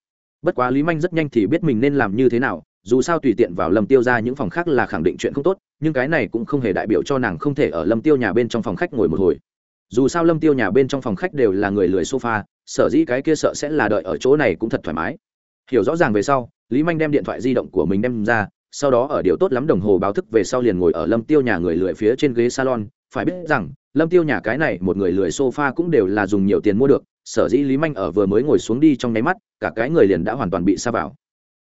Bất quá lý manh rất nhanh thì biết mình nên làm như thế nào, dù sao tùy tiện vào lâm tiêu ra những phòng khác là khẳng định chuyện không tốt, nhưng cái này cũng không hề đại biểu cho nàng không thể ở lâm tiêu nhà bên trong phòng khách ngồi một hồi dù sao lâm tiêu nhà bên trong phòng khách đều là người lười sofa, sở dĩ cái kia sợ sẽ là đợi ở chỗ này cũng thật thoải mái. Hiểu rõ ràng về sau, lý manh đem điện thoại di động của mình đem ra, sau đó ở điều tốt lắm đồng hồ báo thức về sau liền ngồi ở lâm tiêu nhà người lười phía trên ghế salon, phải biết rằng, lâm tiêu nhà cái này một người lười sofa cũng đều là dùng nhiều tiền mua được, sở dĩ lý manh ở vừa mới ngồi xuống đi trong nháy mắt, cả cái người liền đã hoàn toàn bị xa vào.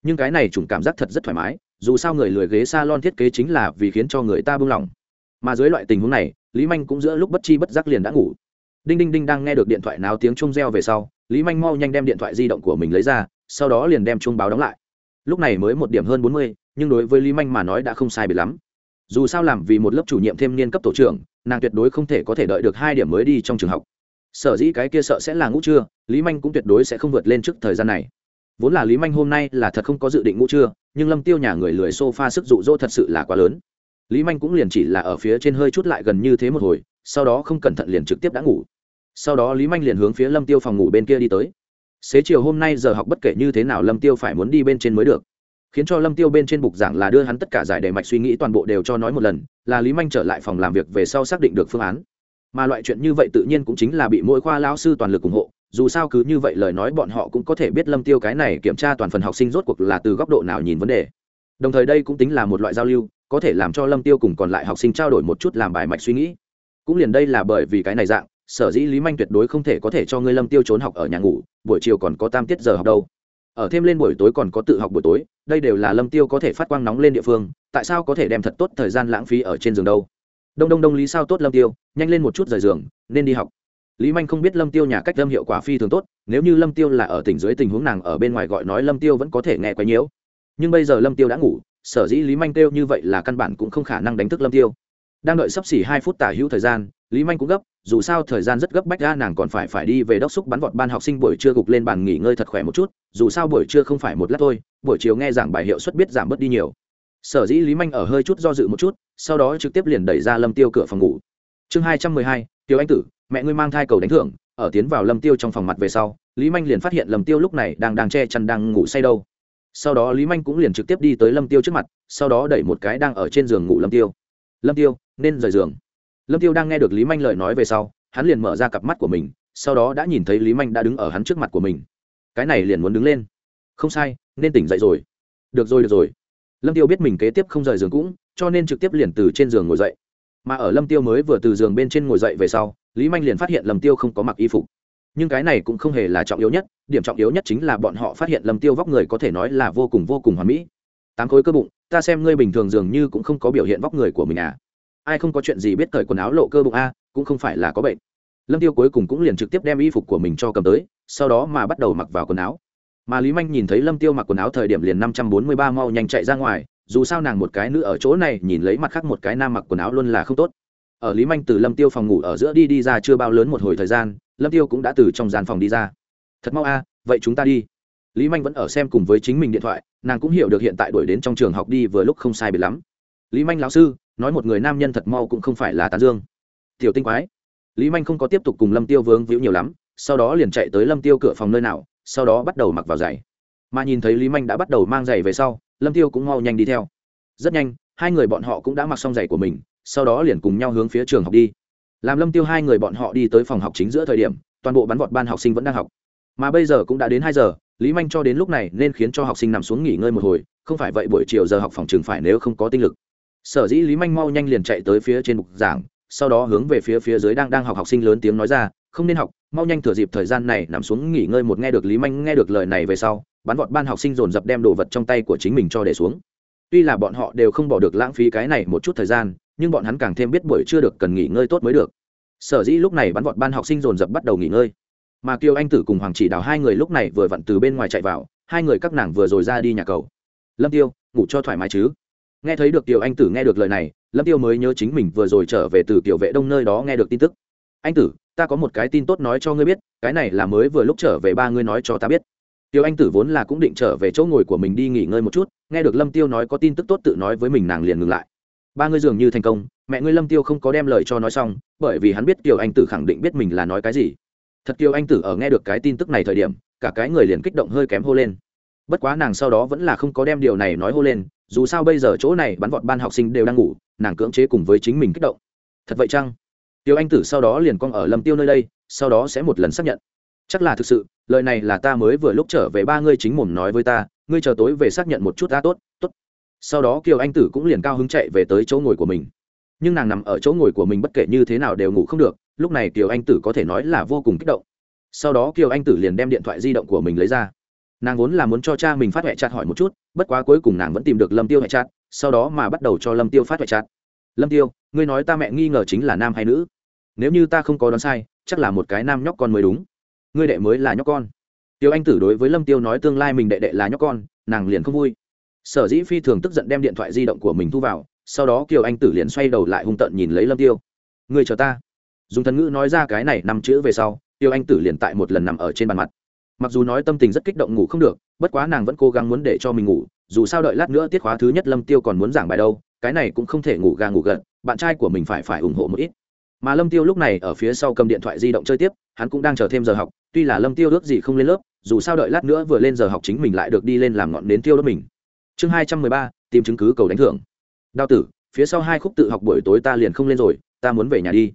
Nhưng cái này chủng cảm giác thật rất thoải mái, dù sao người lười ghế salon thiết kế chính là vì khiến cho người ta buông lỏng. Mà dưới loại tình huống này lý manh cũng giữa lúc bất chi bất giác liền đã ngủ. Đinh đinh đinh đang nghe được điện thoại náo tiếng chung reo về sau, lý manh mau nhanh đem điện thoại di động của mình lấy ra, sau đó liền đem chuông báo đóng lại. Lúc này mới một điểm hơn bốn mươi, nhưng đối với lý manh mà nói đã không sai bị lắm. Dù sao làm vì một lớp chủ nhiệm thêm niên cấp tổ trưởng, nàng tuyệt đối không thể có thể đợi được hai điểm mới đi trong trường học. Sở dĩ cái kia sợ sẽ là ngũ trưa, lý manh cũng tuyệt đối sẽ không vượt lên trước thời gian này. Vốn là lý manh hôm nay là thật không có dự định ngũ trưa, nhưng lâm tiêu nhà người lười s o f a sức dụ dỗ thật sự là quá lớn lý manh cũng liền chỉ là ở phía trên hơi chút lại gần như thế một hồi, sau đó không cẩn thận liền trực tiếp đã ngủ. Sau đó lý manh liền hướng phía lâm tiêu phòng ngủ bên kia đi tới. Xế chiều hôm nay giờ học bất kể như thế nào lâm tiêu phải muốn đi bên trên mới được. Khiến cho lâm tiêu bên trên bục giảng là đưa hắn tất cả giải đề mạch suy nghĩ toàn bộ đều cho nói một lần, là lý manh trở lại phòng làm việc về sau xác định được phương án. Mà loại chuyện như vậy tự nhiên cũng chính là bị mỗi khoa lao sư toàn lực ủng hộ, dù sao cứ như vậy lời nói bọn họ cũng có thể biết lâm tiêu cái này kiểm tra toàn phần học sinh rốt cuộc là từ góc độ nào nhìn vấn đề. Đồng thời đây cũng tính là một loại giao lưu có thể làm cho lâm tiêu cùng còn lại học sinh trao đổi một chút làm bài mạch suy nghĩ. Cũng liền đây là bởi vì cái này dạng, sở dĩ lý manh tuyệt đối không thể có thể cho ngươi lâm tiêu trốn học ở nhà ngủ, buổi chiều còn có tam tiết giờ học đâu. Ở thêm lên buổi tối còn có tự học buổi tối, đây đều là lâm tiêu có thể phát quang nóng lên địa phương, tại sao có thể đem thật tốt thời gian lãng phí ở trên giường đâu? Đông đông đông, lý sao tốt lâm tiêu, nhanh lên một chút rời giường, nên đi học. Lý manh không biết lâm tiêu nhà cách lâm hiệu quả phi thường tốt, nếu như lâm tiêu là ở tỉnh dưới tình huống nàng ở bên ngoài gọi nói lâm tiêu vẫn có thể nghe quấy nhiễu. Nhưng bây giờ lâm tiêu đã ngủ sở dĩ lý manh kêu như vậy là căn bản cũng không khả năng đánh thức lâm tiêu. Đang đợi sắp xỉ hai phút tả hữu thời gian, lý manh cũng gấp, dù sao thời gian rất gấp bách ra, nàng còn phải phải đi về đốc xúc bắn vọt ban học sinh buổi trưa gục lên bàn nghỉ ngơi thật khỏe một chút, dù sao buổi trưa không phải một lát thôi, buổi chiều nghe giảng bài hiệu suất biết giảm bớt đi nhiều. Sở dĩ lý manh ở hơi chút do dự một chút, sau đó trực tiếp liền đẩy ra lâm tiêu cửa phòng ngủ. Chương hai trăm mười hai, tiêu anh tử, mẹ ngươi mang thai cầu đánh thưởng, ở tiến vào lâm tiêu trong phòng mặt về sau, lý manh liền phát hiện lâm tiêu lúc này đang đang che chăn đang ngủ say đâu sau đó lý manh cũng liền trực tiếp đi tới lâm tiêu trước mặt, sau đó đẩy một cái đang ở trên giường ngủ lâm tiêu. Lâm tiêu, nên rời giường. Lâm tiêu đang nghe được lý manh lời nói về sau, hắn liền mở ra cặp mắt của mình, sau đó đã nhìn thấy lý manh đã đứng ở hắn trước mặt của mình. Cái này liền muốn đứng lên. Không sai, nên tỉnh dậy rồi. Được rồi được rồi. Lâm tiêu biết mình kế tiếp không rời giường cũng, cho nên trực tiếp liền từ trên giường ngồi dậy. Mà ở lâm tiêu mới vừa từ giường bên trên ngồi dậy về sau, lý manh liền phát hiện lâm tiêu không có mặc y phục nhưng cái này cũng không hề là trọng yếu nhất, điểm trọng yếu nhất chính là bọn họ phát hiện lâm tiêu vóc người có thể nói là vô cùng vô cùng hoàn mỹ. Tám khối cơ bụng, ta xem ngươi bình thường dường như cũng không có biểu hiện vóc người của mình à. Ai không có chuyện gì biết cởi quần áo lộ cơ bụng a cũng không phải là có bệnh. Lâm tiêu cuối cùng cũng liền trực tiếp đem y phục của mình cho cầm tới, sau đó mà bắt đầu mặc vào quần áo. Mà lý manh nhìn thấy lâm tiêu mặc quần áo thời điểm liền năm trăm bốn mươi ba mau nhanh chạy ra ngoài, dù sao nàng một cái nữ ở chỗ này, nhìn lấy mặt khác một cái nam mặc quần áo luôn là không tốt. Ở lý manh từ lâm tiêu phòng ngủ ở giữa đi đi ra chưa bao lớn một hồi thời gian lâm tiêu cũng đã từ trong gian phòng đi ra. Thật mau a, vậy chúng ta đi. Lý manh vẫn ở xem cùng với chính mình điện thoại, nàng cũng hiểu được hiện tại đuổi đến trong trường học đi vừa lúc không sai biệt lắm. Lý manh lão sư, nói một người nam nhân thật mau cũng không phải là tán dương. Tiểu tinh quái. Lý manh không có tiếp tục cùng lâm tiêu vướng víu nhiều lắm, sau đó liền chạy tới lâm tiêu cửa phòng nơi nào, sau đó bắt đầu mặc vào giày. Mà nhìn thấy lý manh đã bắt đầu mang giày về sau, lâm tiêu cũng mau nhanh đi theo. Rất nhanh, hai người bọn họ cũng đã mặc xong giày của mình, sau đó liền cùng nhau hướng phía trường học đi làm lâm tiêu hai người bọn họ đi tới phòng học chính giữa thời điểm, toàn bộ bắn vọt ban học sinh vẫn đang học. Mà bây giờ cũng đã đến hai giờ, lý manh cho đến lúc này nên khiến cho học sinh nằm xuống nghỉ ngơi một hồi, không phải vậy buổi chiều giờ học phòng trường phải nếu không có tinh lực. Sở dĩ lý manh mau nhanh liền chạy tới phía trên bục giảng, sau đó hướng về phía phía dưới đang đang học học sinh lớn tiếng nói ra, không nên học, mau nhanh thừa dịp thời gian này nằm xuống nghỉ ngơi một nghe được lý manh nghe được lời này về sau, bắn vọt ban học sinh dồn dập đem đồ vật trong tay của chính mình cho để xuống. Tuy là bọn họ đều không bỏ được lãng phí cái này một chút thời gian nhưng bọn hắn càng thêm biết buổi chưa được cần nghỉ ngơi tốt mới được. Sở dĩ lúc này bắn vọt ban học sinh dồn dập bắt đầu nghỉ ngơi. Mà kiều anh tử cùng hoàng chỉ đào hai người lúc này vừa vặn từ bên ngoài chạy vào, hai người các nàng vừa rồi ra đi nhà cầu. Lâm tiêu, ngủ cho thoải mái chứ? Nghe thấy được kiều anh tử nghe được lời này, lâm tiêu mới nhớ chính mình vừa rồi trở về từ kiều vệ đông nơi đó nghe được tin tức. Anh tử, ta có một cái tin tốt nói cho ngươi biết, cái này là mới vừa lúc trở về ba ngươi nói cho ta biết. Tiêu anh tử vốn là cũng định trở về chỗ ngồi của mình đi nghỉ ngơi một chút, nghe được lâm tiêu nói có tin tức tốt tự nói với mình nàng liền ngừng lại ba ngươi dường như thành công, mẹ ngươi lâm tiêu không có đem lời cho nói xong, bởi vì hắn biết tiêu anh tử khẳng định biết mình là nói cái gì. Thật tiêu anh tử ở nghe được cái tin tức này thời điểm, cả cái người liền kích động hơi kém hô lên. Bất quá nàng sau đó vẫn là không có đem điều này nói hô lên, dù sao bây giờ chỗ này bắn vọt ban học sinh đều đang ngủ, nàng cưỡng chế cùng với chính mình kích động. Thật vậy chăng? Tiêu anh tử sau đó liền cong ở lâm tiêu nơi đây, sau đó sẽ một lần xác nhận. Chắc là thực sự, lời này là ta mới vừa lúc trở về ba ngươi chính mồm nói với ta, ngươi chờ tối về xác nhận một chút ta tốt tốt sau đó kiều anh tử cũng liền cao hứng chạy về tới chỗ ngồi của mình. nhưng nàng nằm ở chỗ ngồi của mình bất kể như thế nào đều ngủ không được, lúc này kiều anh tử có thể nói là vô cùng kích động. sau đó kiều anh tử liền đem điện thoại di động của mình lấy ra. nàng vốn là muốn cho cha mình phát huệ chặt hỏi một chút, bất quá cuối cùng nàng vẫn tìm được lâm tiêu huệ chặt sau đó mà bắt đầu cho lâm tiêu phát huệ chặt lâm tiêu, ngươi nói ta mẹ nghi ngờ chính là nam hay nữ? nếu như ta không có đoán sai, chắc là một cái nam nhóc con mới đúng. ngươi đệ mới là nhóc con. tiêu anh tử đối với lâm tiêu nói tương lai mình đệ đệ là nhóc con, nàng liền không vui sở dĩ phi thường tức giận đem điện thoại di động của mình thu vào, sau đó kiều anh tử liền xoay đầu lại hung tợn nhìn lấy lâm tiêu. Người chờ ta. Dùng thần ngữ nói ra cái này năm chữ về sau tiêu anh tử liền tại một lần nằm ở trên bàn mặt. Mặc dù nói tâm tình rất kích động ngủ không được, bất quá nàng vẫn cố gắng muốn để cho mình ngủ, dù sao đợi lát nữa tiết khóa thứ nhất lâm tiêu còn muốn giảng bài đâu, cái này cũng không thể ngủ gà ngủ gật, bạn trai của mình phải phải ủng hộ một ít. Mà lâm tiêu lúc này ở phía sau cầm điện thoại di động chơi tiếp, hắn cũng đang chờ thêm giờ học, tuy là lâm tiêu ước gì không lên lớp, dù sao đợi lát nữa vừa lên giờ học chính mình lại được đi lên làm ngọn nến tiêu đốt mình chương hai trăm mười ba, tìm chứng cứ cầu đánh thưởng. Đao tử, phía sau hai khúc tự học buổi tối ta liền không lên rồi, ta muốn về nhà đi.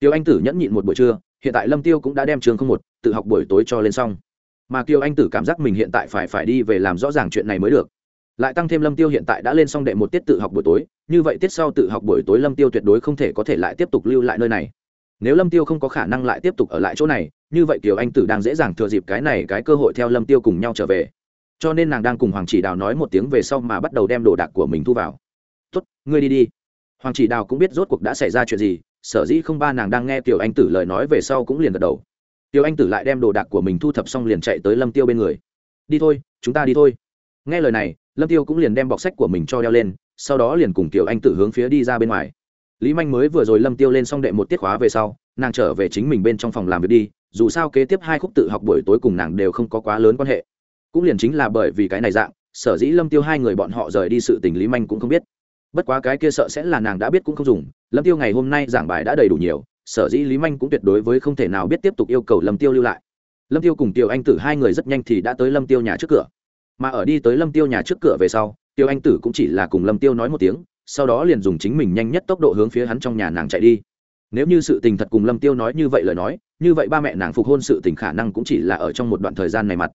Tiêu anh tử nhẫn nhịn một buổi trưa, hiện tại lâm tiêu cũng đã đem trường không một, tự học buổi tối cho lên xong. Mà kiều anh tử cảm giác mình hiện tại phải phải đi về làm rõ ràng chuyện này mới được. Lại tăng thêm lâm tiêu hiện tại đã lên xong đệ một tiết tự học buổi tối, như vậy tiết sau tự học buổi tối lâm tiêu tuyệt đối không thể có thể lại tiếp tục lưu lại nơi này. Nếu lâm tiêu không có khả năng lại tiếp tục ở lại chỗ này, như vậy kiều anh tử đang dễ dàng thừa dịp cái này cái cơ hội theo lâm tiêu cùng nhau trở về cho nên nàng đang cùng hoàng chỉ đào nói một tiếng về sau mà bắt đầu đem đồ đạc của mình thu vào. Tốt, ngươi đi đi. Hoàng chỉ đào cũng biết rốt cuộc đã xảy ra chuyện gì, sở dĩ không ba nàng đang nghe tiểu anh tử lời nói về sau cũng liền gật đầu. Tiểu anh tử lại đem đồ đạc của mình thu thập xong liền chạy tới lâm tiêu bên người. Đi thôi, chúng ta đi thôi. Nghe lời này, lâm tiêu cũng liền đem bọc sách của mình cho đeo lên, sau đó liền cùng tiểu anh tử hướng phía đi ra bên ngoài. Lý manh mới vừa rồi lâm tiêu lên xong đệ một tiết khóa về sau, nàng trở về chính mình bên trong phòng làm việc đi, dù sao kế tiếp hai khúc tự học buổi tối cùng nàng đều không có quá lớn quan hệ cũng liền chính là bởi vì cái này dạng, sở dĩ lâm tiêu hai người bọn họ rời đi sự tình lý manh cũng không biết. Bất quá cái kia sợ sẽ là nàng đã biết cũng không dùng, lâm tiêu ngày hôm nay giảng bài đã đầy đủ nhiều, sở dĩ lý manh cũng tuyệt đối với không thể nào biết tiếp tục yêu cầu lâm tiêu lưu lại. Lâm tiêu cùng tiêu anh tử hai người rất nhanh thì đã tới lâm tiêu nhà trước cửa. Mà ở đi tới lâm tiêu nhà trước cửa về sau, tiêu anh tử cũng chỉ là cùng lâm tiêu nói một tiếng, sau đó liền dùng chính mình nhanh nhất tốc độ hướng phía hắn trong nhà nàng chạy đi. Nếu như sự tình thật cùng lâm tiêu nói như vậy lời nói, như vậy ba mẹ nàng phục hôn sự tình khả năng cũng chỉ là ở trong một đoạn thời gian này mặt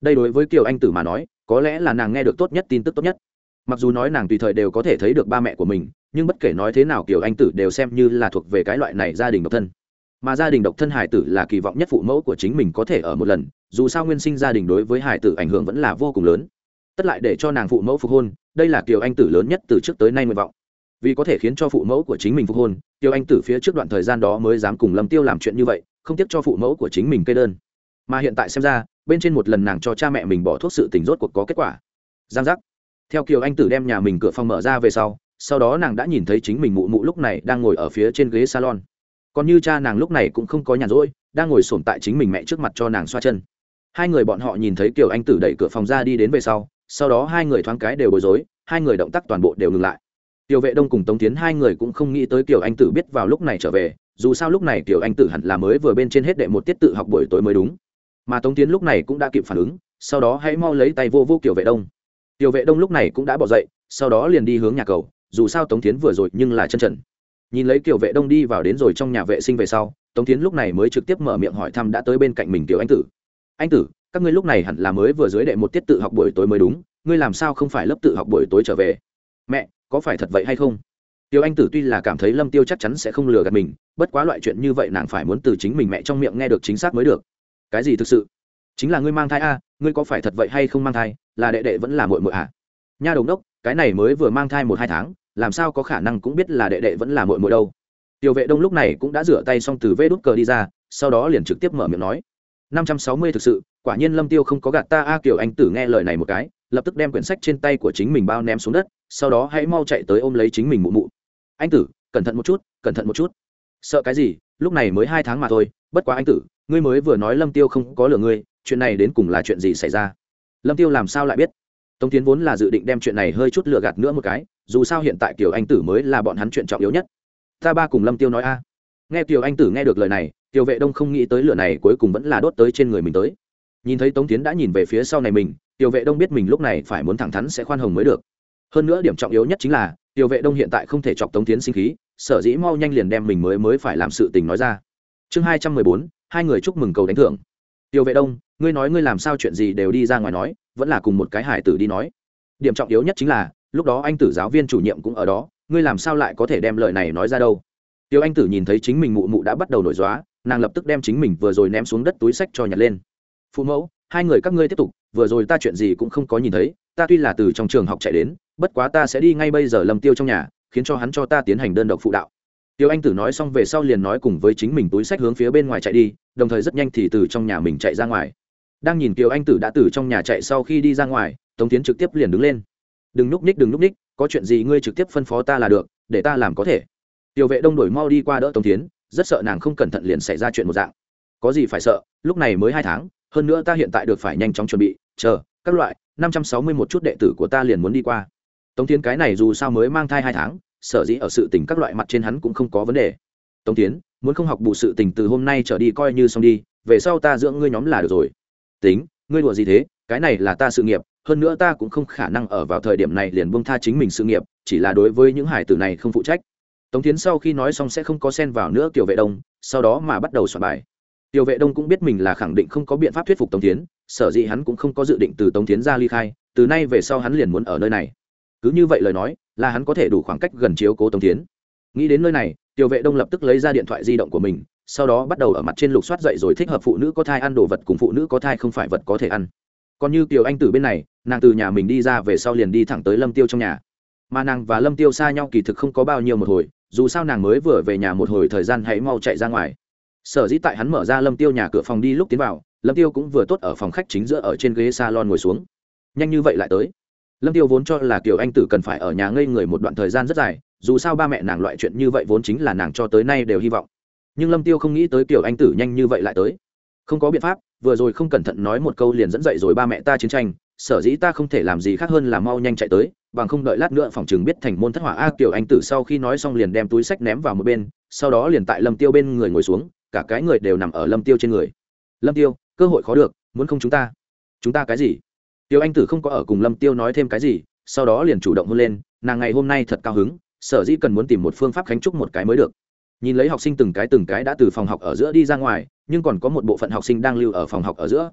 đây đối với kiều anh tử mà nói, có lẽ là nàng nghe được tốt nhất tin tức tốt nhất. Mặc dù nói nàng tùy thời đều có thể thấy được ba mẹ của mình, nhưng bất kể nói thế nào Kiều anh tử đều xem như là thuộc về cái loại này gia đình độc thân. Mà gia đình độc thân hải tử là kỳ vọng nhất phụ mẫu của chính mình có thể ở một lần, dù sao nguyên sinh gia đình đối với hải tử ảnh hưởng vẫn là vô cùng lớn. Tất lại để cho nàng phụ mẫu phục hôn, đây là kiều anh tử lớn nhất từ trước tới nay nguyện vọng. Vì có thể khiến cho phụ mẫu của chính mình phục hôn, kiều anh tử phía trước đoạn thời gian đó mới dám cùng lâm tiêu làm chuyện như vậy, không tiếc cho phụ mẫu của chính mình kê đơn. Mà hiện tại xem ra bên trên một lần nàng cho cha mẹ mình bỏ thuốc sự tình rốt cuộc có kết quả. Giang giác. Theo kiều anh tử đem nhà mình cửa phòng mở ra về sau sau đó nàng đã nhìn thấy chính mình mụ mụ lúc này đang ngồi ở phía trên ghế salon. Còn như cha nàng lúc này cũng không có nhàn rỗi, đang ngồi sổm tại chính mình mẹ trước mặt cho nàng xoa chân. Hai người bọn họ nhìn thấy kiều anh tử đẩy cửa phòng ra đi đến về sau sau đó hai người thoáng cái đều bối rối, hai người động tác toàn bộ đều ngừng lại. Tiểu vệ đông cùng tống tiến hai người cũng không nghĩ tới kiều anh tử biết vào lúc này trở về, dù sao lúc này kiều anh tử hẳn là mới vừa bên trên hết đệ một tiết tự học buổi tối mới đúng mà tống tiến lúc này cũng đã kịp phản ứng, sau đó hãy mau lấy tay vô vô kiểu vệ đông. Tiểu vệ đông lúc này cũng đã bỏ dậy, sau đó liền đi hướng nhà cầu, dù sao tống tiến vừa rồi nhưng là chân trần. Nhìn lấy kiểu vệ đông đi vào đến rồi trong nhà vệ sinh về sau, tống tiến lúc này mới trực tiếp mở miệng hỏi thăm đã tới bên cạnh mình tiểu anh tử. Anh tử, các ngươi lúc này hẳn là mới vừa dưới đệ một tiết tự học buổi tối mới đúng, ngươi làm sao không phải lớp tự học buổi tối trở về? Mẹ, có phải thật vậy hay không? Tiểu anh tử tuy là cảm thấy lâm tiêu chắc chắn sẽ không lừa gạt mình, bất quá loại chuyện như vậy nàng phải muốn từ chính mình mẹ trong miệng nghe được chính xác mới được cái gì thực sự? Chính là ngươi mang thai a, ngươi có phải thật vậy hay không mang thai, là đệ đệ vẫn là muội muội à? Nha đồng đốc, cái này mới vừa mang thai một hai tháng, làm sao có khả năng cũng biết là đệ đệ vẫn là muội muội đâu. Tiêu vệ đông lúc này cũng đã rửa tay xong từ vê đút cờ đi ra, sau đó liền trực tiếp mở miệng nói. Năm trăm sáu mươi thực sự, quả nhiên lâm tiêu không có gạt ta a kiểu anh tử nghe lời này một cái, lập tức đem quyển sách trên tay của chính mình bao ném xuống đất, sau đó hãy mau chạy tới ôm lấy chính mình mụ mụ. Anh tử, cẩn thận một chút, cẩn thận một chút. Sợ cái gì, lúc này mới hai tháng mà thôi, bất quá anh tử ngươi mới vừa nói lâm tiêu không có lừa ngươi, chuyện này đến cùng là chuyện gì xảy ra? Lâm tiêu làm sao lại biết? Tống tiến vốn là dự định đem chuyện này hơi chút lừa gạt nữa một cái, dù sao hiện tại kiều anh tử mới là bọn hắn chuyện trọng yếu nhất. Ta ba cùng lâm tiêu nói a. Nghe kiều anh tử nghe được lời này, kiều vệ đông không nghĩ tới lửa này cuối cùng vẫn là đốt tới trên người mình tới. Nhìn thấy tống tiến đã nhìn về phía sau này mình, kiều vệ đông biết mình lúc này phải muốn thẳng thắn sẽ khoan hồng mới được. Hơn nữa điểm trọng yếu nhất chính là, kiều vệ đông hiện tại không thể chọc tống tiến sinh khí, sở dĩ mau nhanh liền đem mình mới mới phải làm sự tình nói ra. Chương hai trăm mười bốn hai người chúc mừng cầu đánh thưởng. Tiêu vệ đông, ngươi nói ngươi làm sao chuyện gì đều đi ra ngoài nói, vẫn là cùng một cái hải tử đi nói. Điểm trọng yếu nhất chính là, lúc đó anh tử giáo viên chủ nhiệm cũng ở đó, ngươi làm sao lại có thể đem lời này nói ra đâu? Tiêu anh tử nhìn thấy chính mình mụ mụ đã bắt đầu nổi dóa, nàng lập tức đem chính mình vừa rồi ném xuống đất túi sách cho nhặt lên. Phụ mẫu, hai người các ngươi tiếp tục, vừa rồi ta chuyện gì cũng không có nhìn thấy, ta tuy là từ trong trường học chạy đến, bất quá ta sẽ đi ngay bây giờ lâm tiêu trong nhà, khiến cho hắn cho ta tiến hành đơn độc phụ đạo tiêu anh tử nói xong về sau liền nói cùng với chính mình túi sách hướng phía bên ngoài chạy đi, đồng thời rất nhanh thì từ trong nhà mình chạy ra ngoài. Đang nhìn kiều anh tử đã từ trong nhà chạy sau khi đi ra ngoài, tống tiến trực tiếp liền đứng lên. Đừng núp ních, đừng núp ních, có chuyện gì ngươi trực tiếp phân phó ta là được, để ta làm có thể. Tiểu vệ đông đổi mau đi qua đỡ tống tiến, rất sợ nàng không cẩn thận liền xảy ra chuyện một dạng. Có gì phải sợ, lúc này mới hai tháng, hơn nữa ta hiện tại được phải nhanh chóng chuẩn bị, chờ, các loại, năm trăm sáu mươi một chút đệ tử của ta liền muốn đi qua. Tống tiến cái này dù sao mới mang thai hai tháng sở dĩ ở sự tình các loại mặt trên hắn cũng không có vấn đề. Tống tiến, muốn không học bù sự tình từ hôm nay trở đi coi như xong đi, về sau ta dưỡng ngươi nhóm là được rồi. Tính, ngươi đùa gì thế? Cái này là ta sự nghiệp, hơn nữa ta cũng không khả năng ở vào thời điểm này liền buông tha chính mình sự nghiệp, chỉ là đối với những hải tử này không phụ trách. Tống tiến sau khi nói xong sẽ không có xen vào nữa, tiểu vệ đông, sau đó mà bắt đầu soạn bài. Tiểu vệ đông cũng biết mình là khẳng định không có biện pháp thuyết phục tống tiến, sở dĩ hắn cũng không có dự định từ tống tiến ra ly khai, từ nay về sau hắn liền muốn ở nơi này. Cứ như vậy lời nói là hắn có thể đủ khoảng cách gần chiếu cố tống tiến nghĩ đến nơi này, tiểu vệ đông lập tức lấy ra điện thoại di động của mình, sau đó bắt đầu ở mặt trên lục soát dậy rồi thích hợp phụ nữ có thai ăn đồ vật cùng phụ nữ có thai không phải vật có thể ăn. Còn như kiều anh từ bên này, nàng từ nhà mình đi ra về sau liền đi thẳng tới lâm tiêu trong nhà. Mà nàng và lâm tiêu xa nhau kỳ thực không có bao nhiêu một hồi, dù sao nàng mới vừa về nhà một hồi thời gian hãy mau chạy ra ngoài. Sở dĩ tại hắn mở ra lâm tiêu nhà cửa phòng đi lúc tiến vào, lâm tiêu cũng vừa tốt ở phòng khách chính giữa ở trên ghế salon ngồi xuống. Nhanh như vậy lại tới lâm tiêu vốn cho là kiều anh tử cần phải ở nhà ngây người một đoạn thời gian rất dài, dù sao ba mẹ nàng loại chuyện như vậy vốn chính là nàng cho tới nay đều hy vọng. Nhưng lâm tiêu không nghĩ tới kiều anh tử nhanh như vậy lại tới. Không có biện pháp, vừa rồi không cẩn thận nói một câu liền dẫn dậy rồi ba mẹ ta chiến tranh, sở dĩ ta không thể làm gì khác hơn là mau nhanh chạy tới, bằng không đợi lát nữa phòng chừng biết thành môn thất hỏa a kiều anh tử sau khi nói xong liền đem túi sách ném vào một bên, sau đó liền tại lâm tiêu bên người ngồi xuống, cả cái người đều nằm ở lâm tiêu trên người. Lâm tiêu, cơ hội khó được, muốn không chúng ta? Chúng ta cái gì? Tiêu anh tử không có ở cùng lâm tiêu nói thêm cái gì, sau đó liền chủ động hôn lên, nàng ngày hôm nay thật cao hứng, sở dĩ cần muốn tìm một phương pháp khánh trúc một cái mới được. Nhìn lấy học sinh từng cái từng cái đã từ phòng học ở giữa đi ra ngoài, nhưng còn có một bộ phận học sinh đang lưu ở phòng học ở giữa.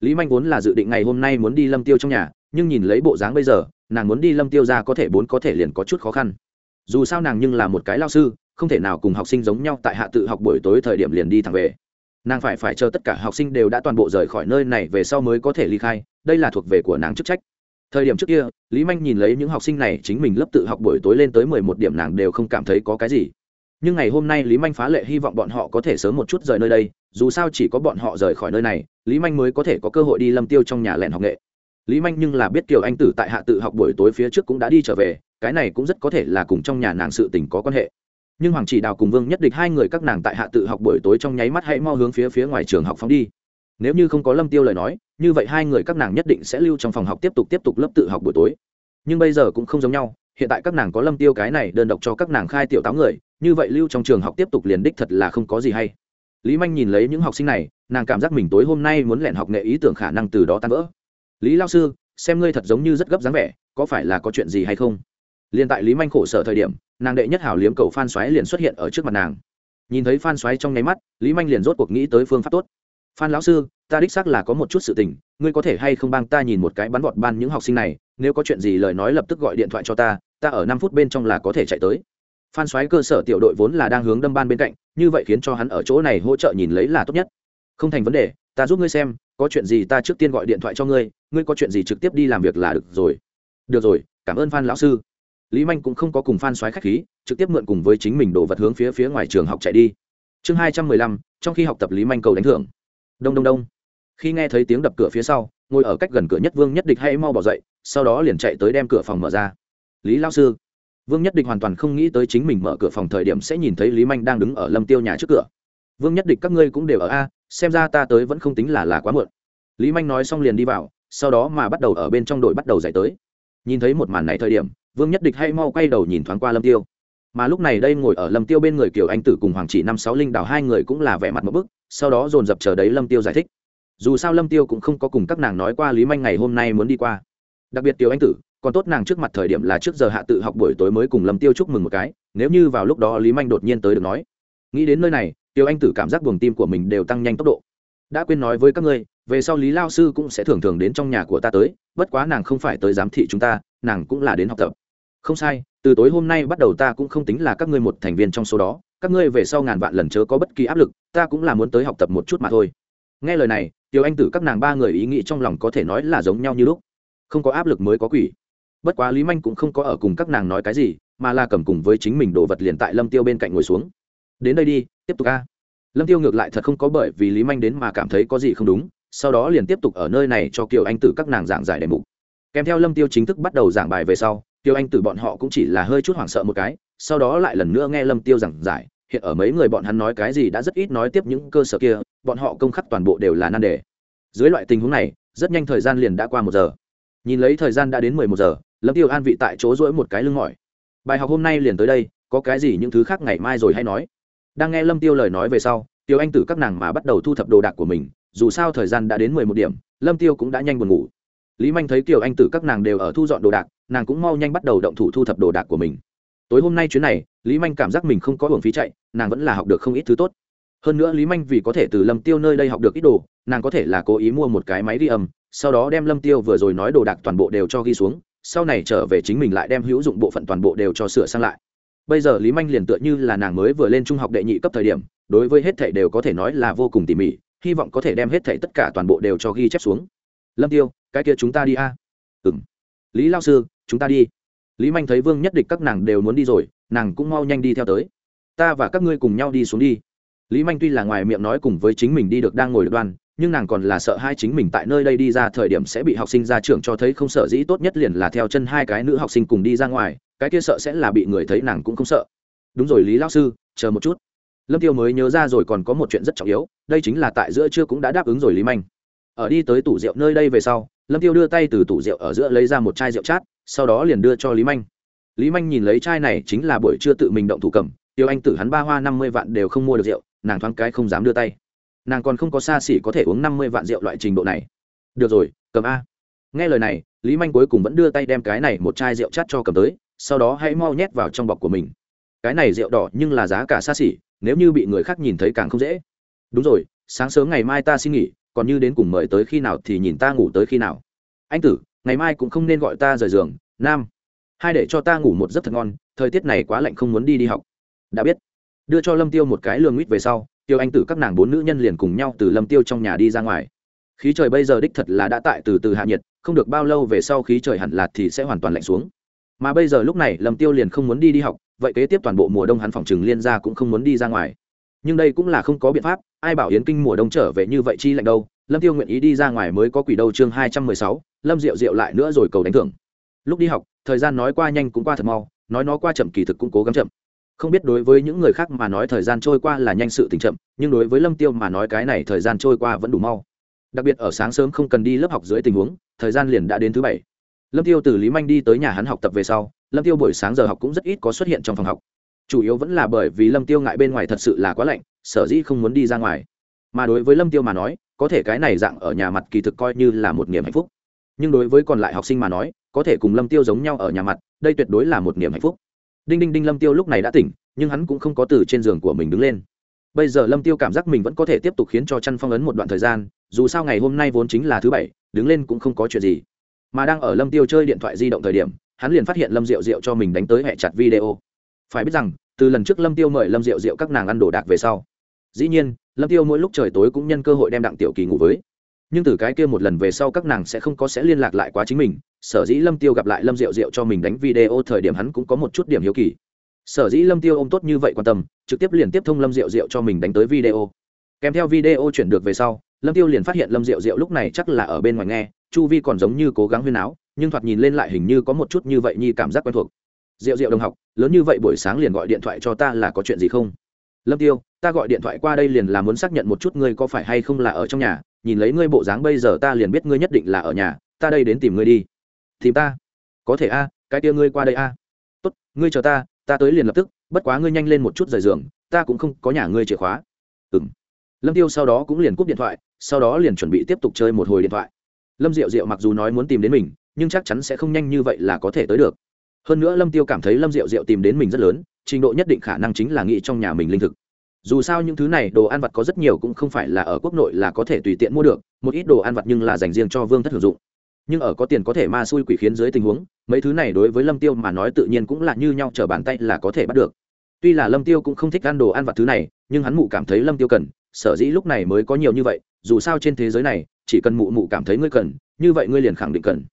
Lý manh vốn là dự định ngày hôm nay muốn đi lâm tiêu trong nhà, nhưng nhìn lấy bộ dáng bây giờ, nàng muốn đi lâm tiêu ra có thể bốn có thể liền có chút khó khăn. Dù sao nàng nhưng là một cái lao sư, không thể nào cùng học sinh giống nhau tại hạ tự học buổi tối thời điểm liền đi thẳng về. Nàng phải phải chờ tất cả học sinh đều đã toàn bộ rời khỏi nơi này về sau mới có thể ly khai đây là thuộc về của nàng chức trách. Thời điểm trước kia, lý manh nhìn lấy những học sinh này, chính mình lớp tự học buổi tối lên tới mười một điểm nàng đều không cảm thấy có cái gì. Nhưng ngày hôm nay lý manh phá lệ hy vọng bọn họ có thể sớm một chút rời nơi đây, dù sao chỉ có bọn họ rời khỏi nơi này, lý manh mới có thể có cơ hội đi lâm tiêu trong nhà lẻn học nghệ. Lý manh nhưng là biết kiều anh tử tại hạ tự học buổi tối phía trước cũng đã đi trở về, cái này cũng rất có thể là cùng trong nhà nàng sự tình có quan hệ. Nhưng hoàng chỉ đào cùng vương nhất địch hai người các nàng tại hạ tự học buổi tối trong nháy mắt hãy mo hướng phía phía ngoài trường học phóng đi nếu như không có lâm tiêu lời nói, như vậy hai người các nàng nhất định sẽ lưu trong phòng học tiếp tục tiếp tục lớp tự học buổi tối. Nhưng bây giờ cũng không giống nhau, hiện tại các nàng có lâm tiêu cái này đơn độc cho các nàng khai tiểu táo người, như vậy lưu trong trường học tiếp tục liền đích thật là không có gì hay. Lý manh nhìn lấy những học sinh này, nàng cảm giác mình tối hôm nay muốn lẹn học nghệ ý tưởng khả năng từ đó tan vỡ. Lý lao sư, xem ngươi thật giống như rất gấp dáng vẻ, có phải là có chuyện gì hay không? Liền tại lý manh khổ sở thời điểm, nàng đệ nhất hảo liếm cầu phan xoáy liền xuất hiện ở trước mặt nàng. Nhìn thấy phan xoáy trong nháy mắt, lý manh liền rốt cuộc nghĩ tới phương pháp tốt phan lão sư, ta đích xác là có một chút sự tình, ngươi có thể hay không bang ta nhìn một cái bắn vọt ban những học sinh này, nếu có chuyện gì lời nói lập tức gọi điện thoại cho ta ta ở năm phút bên trong là có thể chạy tới. Phan xoáy cơ sở tiểu đội vốn là đang hướng đâm ban bên cạnh, như vậy khiến cho hắn ở chỗ này hỗ trợ nhìn lấy là tốt nhất. Không thành vấn đề, ta giúp ngươi xem, có chuyện gì ta trước tiên gọi điện thoại cho ngươi ngươi có chuyện gì trực tiếp đi làm việc là được rồi. Được rồi, cảm ơn phan lão sư. Lý manh cũng không có cùng phan xoáy khách khí, trực tiếp mượn cùng với chính mình đồ vật hướng phía phía ngoài trường học chạy đi. Chương hai trăm mười lăm, trong khi học tập lý manh cầu đánh thưởng đông đông đông. Khi nghe thấy tiếng đập cửa phía sau, ngồi ở cách gần cửa nhất vương nhất địch hay mau bỏ dậy, sau đó liền chạy tới đem cửa phòng mở ra. Lý lao sư. Vương nhất địch hoàn toàn không nghĩ tới chính mình mở cửa phòng thời điểm sẽ nhìn thấy lý manh đang đứng ở lâm tiêu nhà trước cửa. Vương nhất địch các ngươi cũng đều ở a, xem ra ta tới vẫn không tính là là quá muộn. Lý manh nói xong liền đi vào, sau đó mà bắt đầu ở bên trong đội bắt đầu dạy tới. Nhìn thấy một màn này thời điểm, vương nhất địch hay mau quay đầu nhìn thoáng qua lâm tiêu mà lúc này đây ngồi ở lâm tiêu bên người kiều anh tử cùng hoàng chỉ năm sáu linh đào hai người cũng là vẻ mặt một bức, sau đó dồn dập chờ đấy lâm tiêu giải thích. Dù sao lâm tiêu cũng không có cùng các nàng nói qua lý manh ngày hôm nay muốn đi qua. Đặc biệt kiều anh tử, còn tốt nàng trước mặt thời điểm là trước giờ hạ tự học buổi tối mới cùng lâm tiêu chúc mừng một cái, nếu như vào lúc đó lý manh đột nhiên tới được nói. Nghĩ đến nơi này tiêu anh tử cảm giác buồng tim của mình đều tăng nhanh tốc độ. Đã quên nói với các ngươi, về sau lý lao sư cũng sẽ thường thường đến trong nhà của ta tới, bất quá nàng không phải tới giám thị chúng ta, nàng cũng là đến học tập. Không sai từ tối hôm nay bắt đầu ta cũng không tính là các ngươi một thành viên trong số đó, các ngươi về sau ngàn vạn lần chớ có bất kỳ áp lực, ta cũng là muốn tới học tập một chút mà thôi. Nghe lời này, Tiểu anh tử các nàng ba người ý nghĩ trong lòng có thể nói là giống nhau như lúc. Không có áp lực mới có quỷ. Bất quá lý manh cũng không có ở cùng các nàng nói cái gì, mà là cầm cùng với chính mình đồ vật liền tại lâm tiêu bên cạnh ngồi xuống. Đến đây đi, tiếp tục a. Lâm tiêu ngược lại thật không có bởi vì lý manh đến mà cảm thấy có gì không đúng, sau đó liền tiếp tục ở nơi này cho kiều anh tử các nàng giảng giải đề mục. Kèm theo lâm tiêu chính thức bắt đầu giảng bài về sau tiêu anh tử bọn họ cũng chỉ là hơi chút hoảng sợ một cái, sau đó lại lần nữa nghe lâm tiêu giảng giải. Hiện ở mấy người bọn hắn nói cái gì đã rất ít nói tiếp những cơ sở kia, bọn họ công khắc toàn bộ đều là nan đề. Dưới loại tình huống này, rất nhanh thời gian liền đã qua một giờ. Nhìn lấy thời gian đã đến mười một giờ, lâm tiêu an vị tại chỗ rỗi một cái lưng mỏi. Bài học hôm nay liền tới đây, có cái gì những thứ khác ngày mai rồi hay nói. Đang nghe lâm tiêu lời nói về sau, tiêu anh tử các nàng mà bắt đầu thu thập đồ đạc của mình, dù sao thời gian đã đến mười một điểm, lâm tiêu cũng đã nhanh buồn ngủ lý manh thấy kiều anh tử các nàng đều ở thu dọn đồ đạc, nàng cũng mau nhanh bắt đầu động thủ thu thập đồ đạc của mình. Tối hôm nay chuyến này, lý manh cảm giác mình không có hưởng phí chạy, nàng vẫn là học được không ít thứ tốt. Hơn nữa lý manh vì có thể từ lâm tiêu nơi đây học được ít đồ, nàng có thể là cố ý mua một cái máy ghi âm, sau đó đem lâm tiêu vừa rồi nói đồ đạc toàn bộ đều cho ghi xuống, sau này trở về chính mình lại đem hữu dụng bộ phận toàn bộ đều cho sửa sang lại. Bây giờ lý manh liền tựa như là nàng mới vừa lên trung học đệ nhị cấp thời điểm, đối với hết thảy đều có thể nói là vô cùng tỉ mỉ, hy vọng có thể đem hết thảy tất cả toàn bộ đều cho ghi chép xuống lâm tiêu, cái kia chúng ta đi a. À? ừng lý lao sư, chúng ta đi. Lý manh thấy vương nhất địch các nàng đều muốn đi rồi, nàng cũng mau nhanh đi theo tới. Ta và các ngươi cùng nhau đi xuống đi. Lý manh tuy là ngoài miệng nói cùng với chính mình đi được đang ngồi được đoan, nhưng nàng còn là sợ hai chính mình tại nơi đây đi ra thời điểm sẽ bị học sinh ra trường cho thấy không sợ dĩ tốt nhất liền là theo chân hai cái nữ học sinh cùng đi ra ngoài, cái kia sợ sẽ là bị người thấy nàng cũng không sợ. Đúng rồi lý lao sư, chờ một chút. Lâm tiêu mới nhớ ra rồi còn có một chuyện rất trọng yếu, đây chính là tại giữa trưa cũng đã đáp ứng rồi lý manh ở đi tới tủ rượu nơi đây về sau, lâm tiêu đưa tay từ tủ rượu ở giữa lấy ra một chai rượu chát, sau đó liền đưa cho lý manh. Lý manh nhìn lấy chai này chính là buổi trưa tự mình động thủ cầm, tiêu anh tử hắn ba hoa năm mươi vạn đều không mua được rượu, nàng thoáng cái không dám đưa tay. Nàng còn không có xa xỉ có thể uống năm mươi vạn rượu loại trình độ này. Được rồi, cầm a. Nghe lời này, lý manh cuối cùng vẫn đưa tay đem cái này một chai rượu chát cho cầm tới, sau đó hãy mau nhét vào trong bọc của mình. Cái này rượu đỏ nhưng là giá cả xa xỉ, nếu như bị người khác nhìn thấy càng không dễ. Đúng rồi, sáng sớm ngày mai ta xin nghỉ còn như đến cùng mời tới khi nào thì nhìn ta ngủ tới khi nào. Anh tử, ngày mai cũng không nên gọi ta rời giường, nam. Hai để cho ta ngủ một giấc thật ngon, thời tiết này quá lạnh không muốn đi đi học. Đã biết. Đưa cho lâm tiêu một cái lương nguyết về sau, tiêu anh tử các nàng bốn nữ nhân liền cùng nhau từ lâm tiêu trong nhà đi ra ngoài. Khí trời bây giờ đích thật là đã tại từ từ hạ nhiệt, không được bao lâu về sau khí trời hẳn lạt thì sẽ hoàn toàn lạnh xuống. Mà bây giờ lúc này lâm tiêu liền không muốn đi đi học, vậy kế tiếp toàn bộ mùa đông hắn phòng trừng liên ra cũng không muốn đi ra ngoài. Nhưng đây cũng là không có biện pháp ai bảo yến kinh mùa đông trở về như vậy chi lạnh đâu? Lâm tiêu nguyện ý đi ra ngoài mới có quỷ đâu chương hai trăm mười sáu, lâm diệu diệu lại nữa rồi cầu đánh thưởng. Lúc đi học, thời gian nói qua nhanh cũng qua thật mau, nói nó qua chậm kỳ thực cũng cố gắng chậm. Không biết đối với những người khác mà nói thời gian trôi qua là nhanh sự tình chậm, nhưng đối với lâm tiêu mà nói cái này thời gian trôi qua vẫn đủ mau. Đặc biệt ở sáng sớm không cần đi lớp học dưới tình huống, thời gian liền đã đến thứ bảy. Lâm tiêu từ lý manh đi tới nhà hắn học tập về sau, lâm tiêu buổi sáng giờ học cũng rất ít có xuất hiện trong phòng học chủ yếu vẫn là bởi vì lâm tiêu ngại bên ngoài thật sự là quá lạnh, sở dĩ không muốn đi ra ngoài. Mà đối với lâm tiêu mà nói, có thể cái này dạng ở nhà mặt kỳ thực coi như là một niềm hạnh phúc. Nhưng đối với còn lại học sinh mà nói, có thể cùng lâm tiêu giống nhau ở nhà mặt, đây tuyệt đối là một niềm hạnh phúc. Đinh đinh đinh lâm tiêu lúc này đã tỉnh, nhưng hắn cũng không có từ trên giường của mình đứng lên. Bây giờ lâm tiêu cảm giác mình vẫn có thể tiếp tục khiến cho chăn phong ấn một đoạn thời gian, dù sao ngày hôm nay vốn chính là thứ bảy, đứng lên cũng không có chuyện gì. Mà đang ở lâm tiêu chơi điện thoại di động thời điểm, hắn liền phát hiện lâm diệu diệu cho mình đánh tới hẹ chặt video phải biết rằng, từ lần trước lâm tiêu mời lâm diệu diệu các nàng ăn đồ đạc về sau, dĩ nhiên, lâm tiêu mỗi lúc trời tối cũng nhân cơ hội đem đặng tiểu kỳ ngủ với. Nhưng từ cái kia một lần về sau các nàng sẽ không có sẽ liên lạc lại quá chính mình, sở dĩ lâm tiêu gặp lại lâm diệu diệu cho mình đánh video thời điểm hắn cũng có một chút điểm hiếu kỳ. Sở dĩ lâm tiêu ôm tốt như vậy quan tâm, trực tiếp liền tiếp thông lâm diệu diệu cho mình đánh tới video. Kèm theo video chuyển được về sau, lâm tiêu liền phát hiện lâm diệu diệu lúc này chắc là ở bên ngoài nghe, chu vi còn giống như cố gắng huyên áo, nhưng thoạt nhìn lên lại hình như có một chút như vậy nhi cảm giác quen thuộc diệu diệu đồng học, lớn như vậy buổi sáng liền gọi điện thoại cho ta là có chuyện gì không? Lâm tiêu, ta gọi điện thoại qua đây liền là muốn xác nhận một chút ngươi có phải hay không là ở trong nhà. Nhìn lấy ngươi bộ dáng bây giờ ta liền biết ngươi nhất định là ở nhà. Ta đây đến tìm ngươi đi. Tìm ta? Có thể a, cái kia ngươi qua đây a. Tốt, ngươi chờ ta ta tới liền lập tức. Bất quá ngươi nhanh lên một chút rời giường, ta cũng không có nhà ngươi chìa khóa. Ừ m lâm tiêu sau đó cũng liền cúp điện thoại, sau đó liền chuẩn bị tiếp tục chơi một hồi điện thoại. Lâm diệu diệu mặc dù nói muốn tìm đến mình, nhưng chắc chắn sẽ không nhanh như vậy là có thể tới được hơn nữa lâm tiêu cảm thấy lâm diệu diệu tìm đến mình rất lớn, trình độ nhất định khả năng chính là nghĩ trong nhà mình linh thực. Dù sao những thứ này đồ ăn vặt có rất nhiều cũng không phải là ở quốc nội là có thể tùy tiện mua được, một ít đồ ăn vặt nhưng là dành riêng cho vương thất hưởng dụng. Nhưng ở có tiền có thể ma xui quỷ khiến dưới tình huống, mấy thứ này đối với lâm tiêu mà nói tự nhiên cũng là như nhau trở bàn tay là có thể bắt được. Tuy là lâm tiêu cũng không thích ăn đồ ăn vặt thứ này, nhưng hắn mụ cảm thấy lâm tiêu cần, sở dĩ lúc này mới có nhiều như vậy, dù sao trên thế giới này, chỉ cần mụ mụ cảm thấy ngươi cần, như vậy ngươi liền khẳng định cần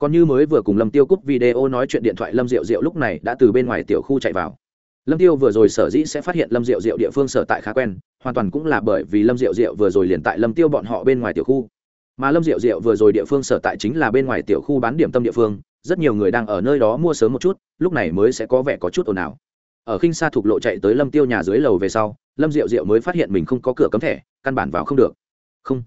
còn như mới vừa cùng lâm tiêu cúp video nói chuyện điện thoại lâm diệu diệu lúc này đã từ bên ngoài tiểu khu chạy vào. Lâm tiêu vừa rồi sở dĩ sẽ phát hiện lâm diệu diệu địa phương sở tại khá quen, hoàn toàn cũng là bởi vì lâm diệu diệu vừa rồi liền tại lâm tiêu bọn họ bên ngoài tiểu khu. Mà lâm diệu diệu vừa rồi địa phương sở tại chính là bên ngoài tiểu khu bán điểm tâm địa phương, rất nhiều người đang ở nơi đó mua sớm một chút, lúc này mới sẽ có vẻ có chút ồn ào. Ở khinh xa thuộc lộ chạy tới lâm tiêu nhà dưới lầu về sau, lâm diệu diệu mới phát hiện mình không có cửa cấm thẻ, căn bản vào không được. Không.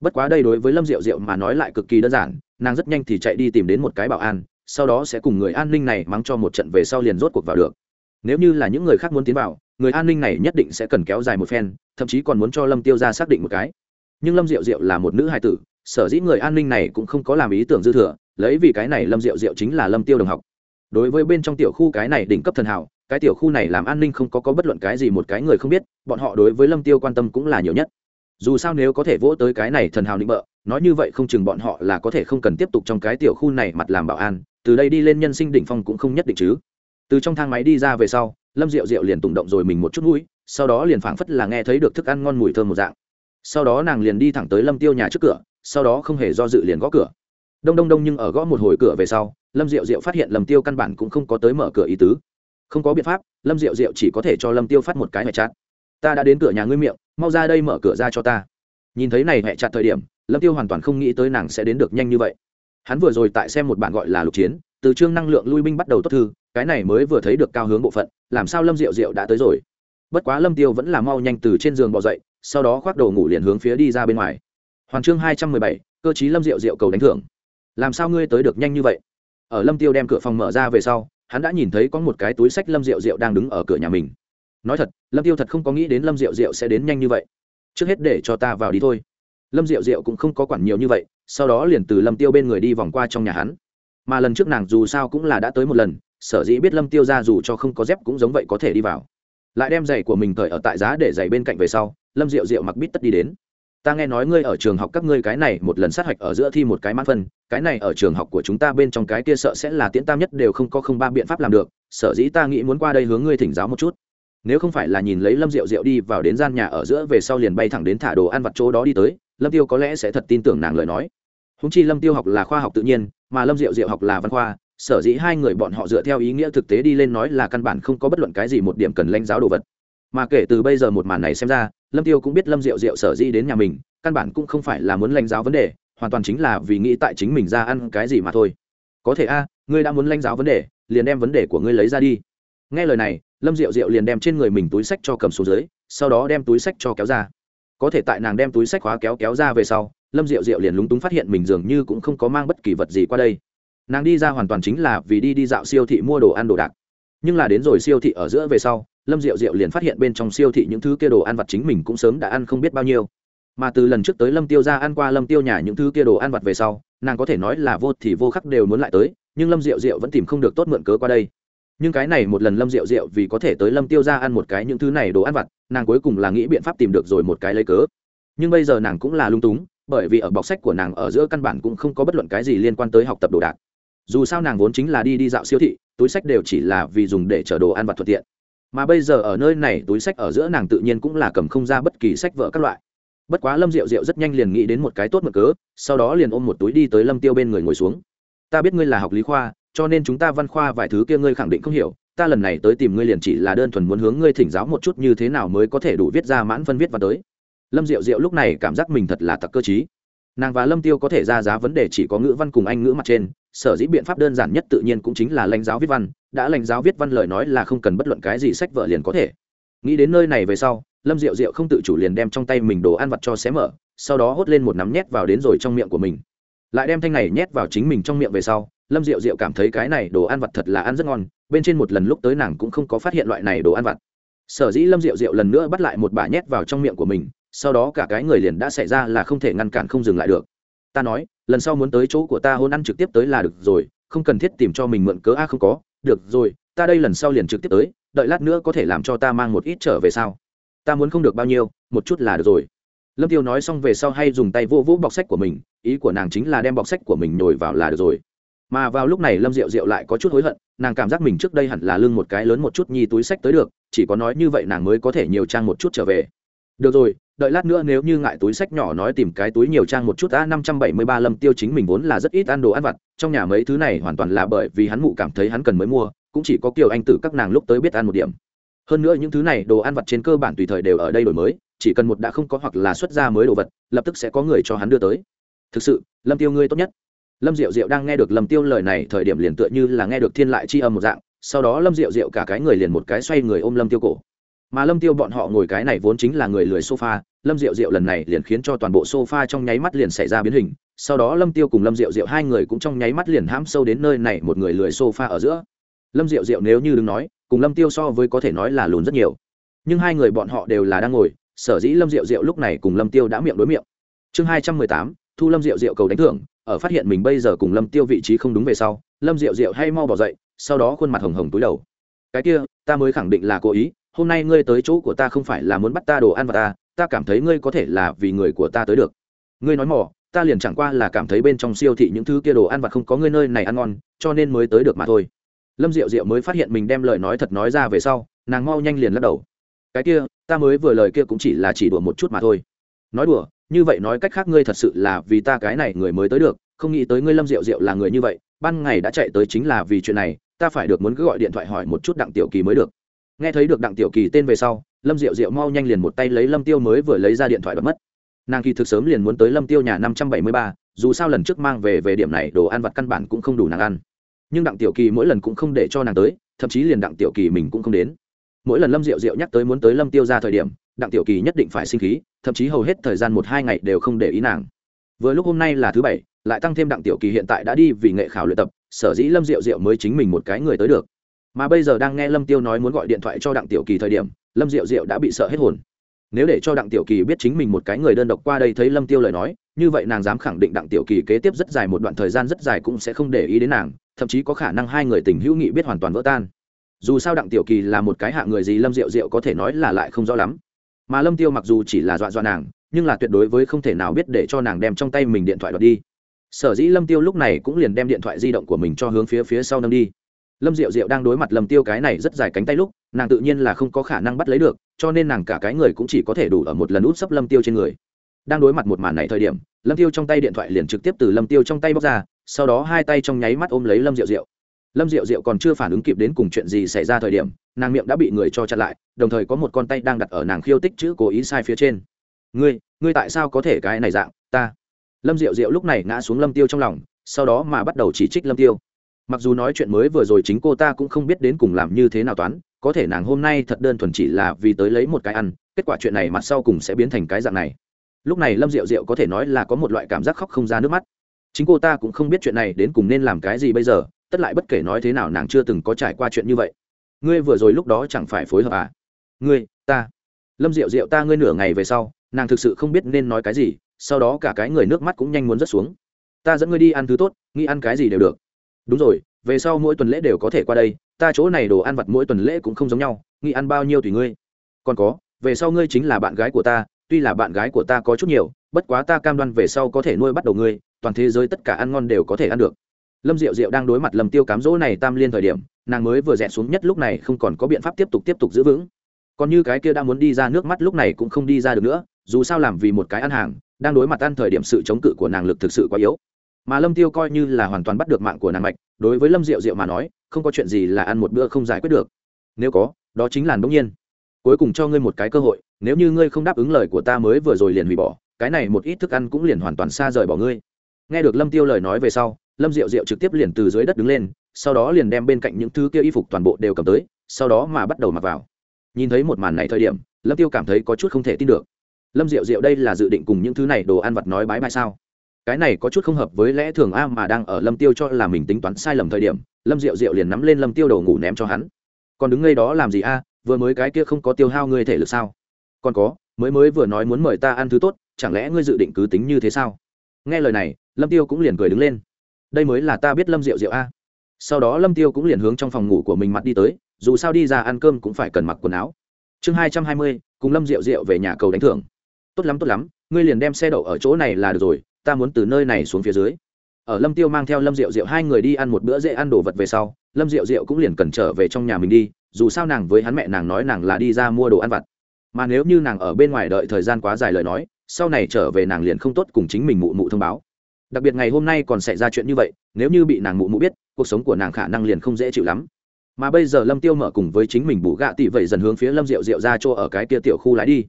Bất quá đây đối với lâm diệu diệu mà nói lại cực kỳ đơn giản nàng rất nhanh thì chạy đi tìm đến một cái bảo an, sau đó sẽ cùng người an ninh này mắng cho một trận về sau liền rốt cuộc vào được. Nếu như là những người khác muốn tiến vào, người an ninh này nhất định sẽ cần kéo dài một phen, thậm chí còn muốn cho lâm tiêu ra xác định một cái. Nhưng lâm diệu diệu là một nữ hài tử, sở dĩ người an ninh này cũng không có làm ý tưởng dư thừa, lấy vì cái này lâm diệu diệu chính là lâm tiêu đồng học. Đối với bên trong tiểu khu cái này đỉnh cấp thần hảo, cái tiểu khu này làm an ninh không có có bất luận cái gì một cái người không biết, bọn họ đối với lâm tiêu quan tâm cũng là nhiều nhất dù sao nếu có thể vỗ tới cái này thần hào định bợ, nói như vậy không chừng bọn họ là có thể không cần tiếp tục trong cái tiểu khu này mặt làm bảo an, từ đây đi lên nhân sinh đỉnh phong cũng không nhất định chứ. Từ trong thang máy đi ra về sau, lâm diệu diệu liền tùng động rồi mình một chút mũi, sau đó liền phảng phất là nghe thấy được thức ăn ngon mùi thơm một dạng. Sau đó nàng liền đi thẳng tới lâm tiêu nhà trước cửa, sau đó không hề do dự liền gõ cửa. Đông đông đông nhưng ở gõ một hồi cửa về sau, lâm diệu diệu phát hiện lâm tiêu căn bản cũng không có tới mở cửa ý tứ. Không có biện pháp, lâm diệu diệu chỉ có thể cho lâm tiêu phát một cái mẹ chát ta đã đến cửa nhà ngươi miệng, mau ra đây mở cửa ra cho ta. Nhìn thấy này mẹ chặt thời điểm, lâm tiêu hoàn toàn không nghĩ tới nàng sẽ đến được nhanh như vậy. Hắn vừa rồi tại xem một bản gọi là lục chiến, từ chương năng lượng lui binh bắt đầu tốt thư, cái này mới vừa thấy được cao hướng bộ phận, làm sao lâm diệu diệu đã tới rồi. Bất quá lâm tiêu vẫn là mau nhanh từ trên giường bỏ dậy, sau đó khoác đồ ngủ liền hướng phía đi ra bên ngoài. Hoàn chương hai trăm mười bảy, cơ chí lâm diệu diệu cầu đánh thưởng. Làm sao ngươi tới được nhanh như vậy? Ở lâm tiêu đem cửa phòng mở ra về sau, hắn đã nhìn thấy có một cái túi sách lâm diệu diệu đang đứng ở cửa nhà mình nói thật, lâm tiêu thật không có nghĩ đến lâm diệu diệu sẽ đến nhanh như vậy. Trước hết để cho ta vào đi thôi. Lâm diệu diệu cũng không có quản nhiều như vậy, sau đó liền từ lâm tiêu bên người đi vòng qua trong nhà hắn. Mà lần trước nàng dù sao cũng là đã tới một lần, sở dĩ biết lâm tiêu ra dù cho không có dép cũng giống vậy có thể đi vào. Lại đem giày của mình cởi ở tại giá để giày bên cạnh về sau, lâm diệu diệu mặc bít tất đi đến. Ta nghe nói ngươi ở trường học các ngươi cái này một lần sát hạch ở giữa thi một cái mãn phân, cái này ở trường học của chúng ta bên trong cái kia sợ sẽ là tiễn tam nhất đều không có không ba biện pháp làm được, sở dĩ ta nghĩ muốn qua đây hướng ngươi thỉnh giáo một chút nếu không phải là nhìn lấy lâm rượu rượu đi vào đến gian nhà ở giữa về sau liền bay thẳng đến thả đồ ăn vặt chỗ đó đi tới, lâm tiêu có lẽ sẽ thật tin tưởng nàng lời nói. Húng chi lâm tiêu học là khoa học tự nhiên, mà lâm diệu diệu học là văn khoa, sở dĩ hai người bọn họ dựa theo ý nghĩa thực tế đi lên nói là căn bản không có bất luận cái gì một điểm cần lãnh giáo đồ vật. Mà kể từ bây giờ một màn này xem ra, lâm tiêu cũng biết lâm diệu diệu sở dĩ đến nhà mình, căn bản cũng không phải là muốn lãnh giáo vấn đề, hoàn toàn chính là vì nghĩ tại chính mình ra ăn cái gì mà thôi. Có thể a, ngươi đã muốn lãnh giáo vấn đề, liền đem vấn đề của ngươi lấy ra đi nghe lời này, lâm diệu diệu liền đem trên người mình túi sách cho cầm xuống dưới, sau đó đem túi sách cho kéo ra. Có thể tại nàng đem túi sách khóa kéo kéo ra về sau, lâm diệu diệu liền lúng túng phát hiện mình dường như cũng không có mang bất kỳ vật gì qua đây. Nàng đi ra hoàn toàn chính là vì đi đi dạo siêu thị mua đồ ăn đồ đạc. Nhưng là đến rồi siêu thị ở giữa về sau, lâm diệu diệu liền phát hiện bên trong siêu thị những thứ kia đồ ăn vặt chính mình cũng sớm đã ăn không biết bao nhiêu. Mà từ lần trước tới lâm tiêu ra ăn qua lâm tiêu nhà những thứ kia đồ ăn vặt về sau, nàng có thể nói là vô thì vô khắc đều muốn lại tới, nhưng lâm diệu diệu vẫn tìm không được tốt mượn cớ qua đây nhưng cái này một lần lâm diệu diệu vì có thể tới lâm tiêu ra ăn một cái những thứ này đồ ăn vặt, nàng cuối cùng là nghĩ biện pháp tìm được rồi một cái lấy cớ. Nhưng bây giờ nàng cũng là lung túng, bởi vì ở bọc sách của nàng ở giữa căn bản cũng không có bất luận cái gì liên quan tới học tập đồ đạc. Dù sao nàng vốn chính là đi đi dạo siêu thị, túi sách đều chỉ là vì dùng để chở đồ ăn vặt thuận tiện. Mà bây giờ ở nơi này túi sách ở giữa nàng tự nhiên cũng là cầm không ra bất kỳ sách vợ các loại. Bất quá lâm diệu diệu rất nhanh liền nghĩ đến một cái tốt mực cớ, sau đó liền ôm một túi đi tới lâm tiêu bên người ngồi xuống. Ta biết ngươi là học lý khoa cho nên chúng ta văn khoa vài thứ kia ngươi khẳng định không hiểu, ta lần này tới tìm ngươi liền chỉ là đơn thuần muốn hướng ngươi thỉnh giáo một chút như thế nào mới có thể đủ viết ra mãn phân viết và tới. Lâm diệu diệu lúc này cảm giác mình thật là tặc cơ t nàng và lâm tiêu có thể ra giá vấn đề chỉ có ngữ văn cùng anh ngữ mặt trên, sở dĩ biện pháp đơn giản nhất tự nhiên cũng chính là lãnh giáo viết văn, đã lãnh giáo viết văn lời nói là không cần bất luận cái gì sách vợ liền có thể. Nghĩ đến nơi này về sau, lâm diệu diệu không tự chủ liền đem trong tay mình đồ ăn vặt cho xé mở, sau đó hốt lên một nắm nhét vào đến rồi trong miệng của mình lại đem thanh này nhét vào chính mình trong miệng về sau, lâm diệu diệu cảm thấy cái này đồ ăn vặt thật là ăn rất ngon, bên trên một lần lúc tới nàng cũng không có phát hiện loại này đồ ăn vặt. Sở dĩ lâm diệu diệu lần nữa bắt lại một bà nhét vào trong miệng của mình, sau đó cả cái người liền đã xảy ra là không thể ngăn cản không dừng lại được. Ta nói, lần sau muốn tới chỗ của ta hôn ăn trực tiếp tới là được rồi, không cần thiết tìm cho mình mượn cớ a à không có, được rồi, ta đây lần sau liền trực tiếp tới, đợi lát nữa có thể làm cho ta mang một ít trở về sao? Ta muốn không được bao nhiêu, một chút là được rồi lâm tiêu nói xong về sau hay dùng tay vô vũ bọc sách của mình, ý của nàng chính là đem bọc sách của mình nhồi vào là được rồi. Mà vào lúc này lâm diệu diệu lại có chút hối hận, nàng cảm giác mình trước đây hẳn là lưng một cái lớn một chút nhi túi sách tới được, chỉ có nói như vậy nàng mới có thể nhiều trang một chút trở về. Được rồi, đợi lát nữa nếu như ngại túi sách nhỏ nói tìm cái túi nhiều trang một chút a năm trăm bảy mươi ba lâm tiêu chính mình vốn là rất ít ăn đồ ăn vặt, trong nhà mấy thứ này hoàn toàn là bởi vì hắn mụ cảm thấy hắn cần mới mua, cũng chỉ có kiều anh tử các nàng lúc tới biết ăn một điểm. Hơn nữa những thứ này đồ ăn vặt trên cơ bản tùy thời đều ở đây đổi mới chỉ cần một đã không có hoặc là xuất ra mới đồ vật, lập tức sẽ có người cho hắn đưa tới. Thực sự, lâm tiêu ngươi tốt nhất. Lâm diệu diệu đang nghe được lâm tiêu lời này, thời điểm liền tựa như là nghe được thiên lại chi âm một dạng, sau đó lâm diệu diệu cả cái người liền một cái xoay người ôm lâm tiêu cổ. Mà lâm tiêu bọn họ ngồi cái này vốn chính là người lười sofa, lâm diệu diệu lần này liền khiến cho toàn bộ sofa trong nháy mắt liền xảy ra biến hình, sau đó lâm tiêu cùng lâm diệu diệu hai người cũng trong nháy mắt liền hãm sâu đến nơi này một người lười sofa ở giữa. Lâm diệu diệu nếu như đứng nói, cùng lâm tiêu so với có thể nói là lùn rất nhiều. Nhưng hai người bọn họ đều là đang ngồi sở dĩ lâm diệu diệu lúc này cùng lâm tiêu đã miệng đối miệng. Chương hai trăm mười tám, thu lâm diệu diệu cầu đánh thưởng, ở phát hiện mình bây giờ cùng lâm tiêu vị trí không đúng về sau, lâm diệu diệu hay mau bỏ dậy, sau đó khuôn mặt hồng hồng túi đầu. Cái kia, ta mới khẳng định là cố ý, hôm nay ngươi tới chỗ của ta không phải là muốn bắt ta đồ ăn và ta ta cảm thấy ngươi có thể là vì người của ta tới được. Ngươi nói mỏ, ta liền chẳng qua là cảm thấy bên trong siêu thị những thứ kia đồ ăn vặt không có ngươi nơi này ăn ngon, cho nên mới tới được mà thôi. Lâm diệu diệu mới phát hiện mình đem lời nói thật nói ra về sau, nàng mau nhanh liền lắc đầu cái kia, ta mới vừa lời kia cũng chỉ là chỉ đùa một chút mà thôi. Nói đùa, như vậy nói cách khác ngươi thật sự là vì ta cái này người mới tới được, không nghĩ tới ngươi lâm diệu diệu là người như vậy, ban ngày đã chạy tới chính là vì chuyện này, ta phải được muốn cứ gọi điện thoại hỏi một chút đặng tiểu kỳ mới được. Nghe thấy được đặng tiểu kỳ tên về sau, lâm diệu diệu mau nhanh liền một tay lấy lâm tiêu mới vừa lấy ra điện thoại bật mất. Nàng kỳ thực sớm liền muốn tới lâm tiêu nhà năm trăm bảy mươi ba, dù sao lần trước mang về về điểm này đồ ăn vặt căn bản cũng không đủ nàng ăn. Nhưng đặng tiểu kỳ mỗi lần cũng không để cho nàng tới, thậm chí liền đặng tiểu kỳ mình cũng không đến mỗi lần lâm diệu diệu nhắc tới muốn tới lâm tiêu ra thời điểm, đặng tiểu kỳ nhất định phải sinh khí, thậm chí hầu hết thời gian một hai ngày đều không để ý nàng. Vừa lúc hôm nay là thứ bảy, lại tăng thêm đặng tiểu kỳ hiện tại đã đi vì nghệ khảo luyện tập, sở dĩ lâm diệu diệu mới chính mình một cái người tới được. Mà bây giờ đang nghe lâm tiêu nói muốn gọi điện thoại cho đặng tiểu kỳ thời điểm, lâm diệu diệu đã bị sợ hết hồn. Nếu để cho đặng tiểu kỳ biết chính mình một cái người đơn độc qua đây thấy lâm tiêu lời nói, như vậy nàng dám khẳng định đặng tiểu kỳ kế tiếp rất dài một đoạn thời gian rất dài cũng sẽ không để ý đến nàng, thậm chí có khả năng hai người tình hữu nghị biết hoàn toàn vỡ tan dù sao đặng tiểu kỳ là một cái hạ người gì lâm diệu diệu có thể nói là lại không rõ lắm. Mà lâm tiêu mặc dù chỉ là dọa dọa nàng, nhưng là tuyệt đối với không thể nào biết để cho nàng đem trong tay mình điện thoại đoạt đi. Sở dĩ lâm tiêu lúc này cũng liền đem điện thoại di động của mình cho hướng phía phía sau nâng đi. Lâm diệu diệu đang đối mặt lâm tiêu cái này rất dài cánh tay lúc, nàng tự nhiên là không có khả năng bắt lấy được, cho nên nàng cả cái người cũng chỉ có thể đủ ở một lần út sấp lâm tiêu trên người. Đang đối mặt một màn này thời điểm, lâm tiêu trong tay điện thoại liền trực tiếp từ lâm tiêu trong tay bóc ra, sau đó hai tay trong nháy mắt ôm lấy lâm diệu diệu lâm diệu diệu còn chưa phản ứng kịp đến cùng chuyện gì xảy ra thời điểm, nàng miệng đã bị người cho chặn lại, đồng thời có một con tay đang đặt ở nàng khiêu tích chữ cố ý sai phía trên. Ngươi ngươi tại sao có thể cái này dạng, ta? Lâm diệu diệu lúc này ngã xuống lâm tiêu trong lòng, sau đó mà bắt đầu chỉ trích lâm tiêu. Mặc dù nói chuyện mới vừa rồi chính cô ta cũng không biết đến cùng làm như thế nào toán, có thể nàng hôm nay thật đơn thuần chỉ là vì tới lấy một cái ăn, kết quả chuyện này mặt sau cùng sẽ biến thành cái dạng này. Lúc này lâm diệu diệu có thể nói là có một loại cảm giác khóc không ra nước mắt. Chính cô ta cũng không biết chuyện này đến cùng nên làm cái gì bây giờ tất lại bất kể nói thế nào nàng chưa từng có trải qua chuyện như vậy. Ngươi vừa rồi lúc đó chẳng phải phối hợp à? Ngươi, ta. Lâm diệu diệu ta ngươi nửa ngày về sau, nàng thực sự không biết nên nói cái gì, sau đó cả cái người nước mắt cũng nhanh muốn rớt xuống. Ta dẫn ngươi đi ăn thứ tốt, nghĩ ăn cái gì đều được. Đúng rồi, về sau mỗi tuần lễ đều có thể qua đây, ta chỗ này đồ ăn vặt mỗi tuần lễ cũng không giống nhau, nghĩ ăn bao nhiêu tùy ngươi. Còn có, về sau ngươi chính là bạn gái của ta, tuy là bạn gái của ta có chút nhiều, bất quá ta cam đoan về sau có thể nuôi bắt đầu ngươi, toàn thế giới tất cả ăn ngon đều có thể ăn được lâm diệu diệu đang đối mặt lầm tiêu cám dỗ này tam liên thời điểm, nàng mới vừa rẽ xuống nhất lúc này không còn có biện pháp tiếp tục tiếp tục giữ vững. Còn như cái kia đang muốn đi ra nước mắt lúc này cũng không đi ra được nữa, dù sao làm vì một cái ăn hàng, đang đối mặt ăn thời điểm sự chống cự của nàng lực thực sự quá yếu. Mà lâm tiêu coi như là hoàn toàn bắt được mạng của nàng mạch, đối với lâm diệu diệu mà nói, không có chuyện gì là ăn một bữa không giải quyết được. Nếu có, đó chính là bỗng nhiên. Cuối cùng cho ngươi một cái cơ hội, nếu như ngươi không đáp ứng lời của ta mới vừa rồi liền hủy bỏ, cái này một ít thức ăn cũng liền hoàn toàn xa rời bỏ ngươi. Nghe được lâm tiêu lời nói về sau lâm diệu diệu trực tiếp liền từ dưới đất đứng lên, sau đó liền đem bên cạnh những thứ kia y phục toàn bộ đều cầm tới, sau đó mà bắt đầu mặc vào. Nhìn thấy một màn này thời điểm, lâm tiêu cảm thấy có chút không thể tin được. Lâm diệu diệu đây là dự định cùng những thứ này đồ ăn vặt nói bái bai sao? Cái này có chút không hợp với lẽ thường a mà đang ở lâm tiêu cho là mình tính toán sai lầm thời điểm, lâm diệu diệu liền nắm lên lâm tiêu đầu ngủ ném cho hắn. Còn đứng ngay đó làm gì a, vừa mới cái kia không có tiêu hao ngươi thể lực sao? Còn có, mới mới vừa nói muốn mời ta ăn thứ tốt, chẳng lẽ ngươi dự định cứ tính như thế sao? Nghe lời này, lâm tiêu cũng liền cười đứng lên đây mới là ta biết lâm diệu diệu a. Sau đó lâm tiêu cũng liền hướng trong phòng ngủ của mình mặt đi tới, dù sao đi ra ăn cơm cũng phải cần mặc quần áo. Chương hai trăm hai mươi, cùng lâm diệu diệu về nhà cầu đánh thưởng. Tốt lắm tốt lắm, ngươi liền đem xe đậu ở chỗ này là được rồi, ta muốn từ nơi này xuống phía dưới. Ở lâm tiêu mang theo lâm diệu diệu hai người đi ăn một bữa dễ ăn đồ vật về sau, lâm diệu diệu cũng liền cần trở về trong nhà mình đi, dù sao nàng với hắn mẹ nàng nói nàng là đi ra mua đồ ăn vặt. Mà nếu như nàng ở bên ngoài đợi thời gian quá dài lời nói, sau này trở về nàng liền không tốt cùng chính mình mụ mụ thông báo đặc biệt ngày hôm nay còn xảy ra chuyện như vậy, nếu như bị nàng mụ mụ biết, cuộc sống của nàng khả năng liền không dễ chịu lắm. Mà bây giờ lâm tiêu mở cùng với chính mình bù gạ tỷ vậy dần hướng phía lâm diệu diệu ra chỗ ở cái kia tiểu khu lái đi.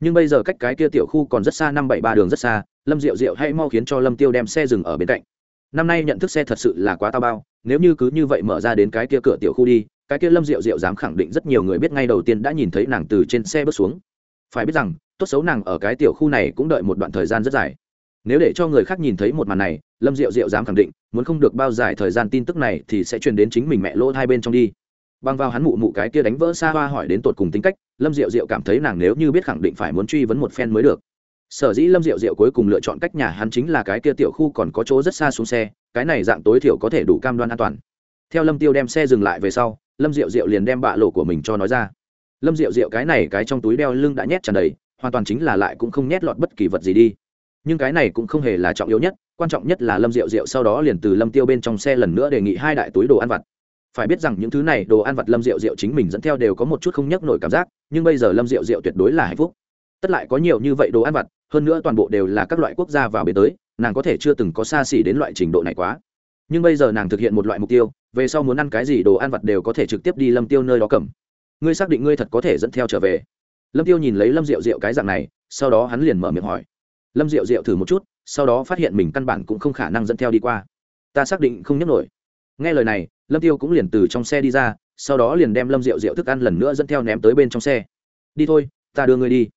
Nhưng bây giờ cách cái kia tiểu khu còn rất xa, năm bảy ba đường rất xa, lâm diệu diệu hãy mau khiến cho lâm tiêu đem xe dừng ở bên cạnh. Năm nay nhận thức xe thật sự là quá tao bao, nếu như cứ như vậy mở ra đến cái kia cửa tiểu khu đi, cái kia lâm diệu diệu dám khẳng định rất nhiều người biết ngay đầu tiên đã nhìn thấy nàng từ trên xe bước xuống. Phải biết rằng, tốt xấu nàng ở cái tiểu khu này cũng đợi một đoạn thời gian rất dài nếu để cho người khác nhìn thấy một màn này, lâm diệu diệu dám khẳng định, muốn không được bao dài thời gian tin tức này thì sẽ truyền đến chính mình mẹ lỗ hai bên trong đi. Băng vào hắn mụ mụ cái kia đánh vỡ xa hoa hỏi đến tột cùng tính cách, lâm diệu diệu cảm thấy nàng nếu như biết khẳng định phải muốn truy vấn một phen mới được. Sở dĩ lâm diệu diệu cuối cùng lựa chọn cách nhà hắn chính là cái kia tiểu khu còn có chỗ rất xa xuống xe, cái này dạng tối thiểu có thể đủ cam đoan an toàn. Theo lâm tiêu đem xe dừng lại về sau, lâm diệu diệu liền đem bạ lộ của mình cho nói ra. Lâm diệu diệu cái này cái trong túi đeo lưng đã nhét tràn đầy, hoàn toàn chính là lại cũng không nhét lọt bất kỳ vật gì đi nhưng cái này cũng không hề là trọng yếu nhất, quan trọng nhất là lâm diệu diệu sau đó liền từ lâm tiêu bên trong xe lần nữa đề nghị hai đại túi đồ ăn vặt. Phải biết rằng những thứ này đồ ăn vặt lâm diệu diệu chính mình dẫn theo đều có một chút không nhắc nổi cảm giác, nhưng bây giờ lâm diệu diệu tuyệt đối là hạnh phúc. Tất lại có nhiều như vậy đồ ăn vặt, hơn nữa toàn bộ đều là các loại quốc gia vào bến tới, nàng có thể chưa từng có xa xỉ đến loại trình độ này quá. Nhưng bây giờ nàng thực hiện một loại mục tiêu, về sau muốn ăn cái gì đồ ăn vặt đều có thể trực tiếp đi lâm tiêu nơi đó cầm. Ngươi xác định ngươi thật có thể dẫn theo trở về. Lâm tiêu nhìn lấy lâm diệu diệu cái dạng này, sau đó hắn liền mở miệng hỏi lâm diệu diệu thử một chút, sau đó phát hiện mình căn bản cũng không khả năng dẫn theo đi qua. Ta xác định không nhấc nổi. Nghe lời này, lâm tiêu cũng liền từ trong xe đi ra, sau đó liền đem lâm diệu diệu thức ăn lần nữa dẫn theo ném tới bên trong xe. Đi thôi, ta đưa ngươi đi.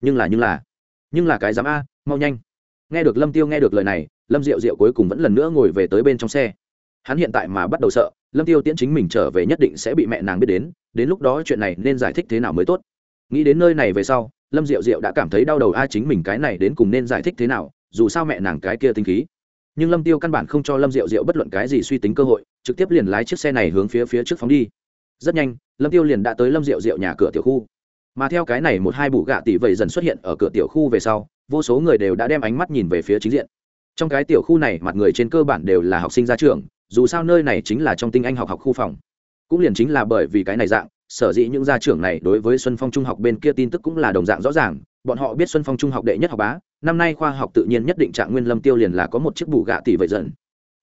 Nhưng là nhưng là nhưng là cái dám a, mau nhanh. Nghe được lâm tiêu nghe được lời này, lâm diệu diệu cuối cùng vẫn lần nữa ngồi về tới bên trong xe. Hắn hiện tại mà bắt đầu sợ, lâm tiêu tiễn chính mình trở về nhất định sẽ bị mẹ nàng biết đến đến lúc đó chuyện này nên giải thích thế nào mới tốt nghĩ đến nơi này về sau, lâm diệu diệu đã cảm thấy đau đầu ai chính mình cái này đến cùng nên giải thích thế nào? Dù sao mẹ nàng cái kia tinh khí. Nhưng lâm tiêu căn bản không cho lâm diệu diệu bất luận cái gì suy tính cơ hội, trực tiếp liền lái chiếc xe này hướng phía phía trước phóng đi. Rất nhanh, lâm tiêu liền đã tới lâm diệu diệu nhà cửa tiểu khu. Mà theo cái này một hai bụ gạ tỷ vậy dần xuất hiện ở cửa tiểu khu về sau, vô số người đều đã đem ánh mắt nhìn về phía chính diện. Trong cái tiểu khu này, mặt người trên cơ bản đều là học sinh ra trường, dù sao nơi này chính là trong tinh anh học học khu phòng. Cũng liền chính là bởi vì cái này dạng sở dĩ những gia trưởng này đối với xuân phong trung học bên kia tin tức cũng là đồng dạng rõ ràng, bọn họ biết xuân phong trung học đệ nhất học bá, năm nay khoa học tự nhiên nhất định trạng nguyên lâm tiêu liền là có một chiếc bù gạ tỷ vậy dần.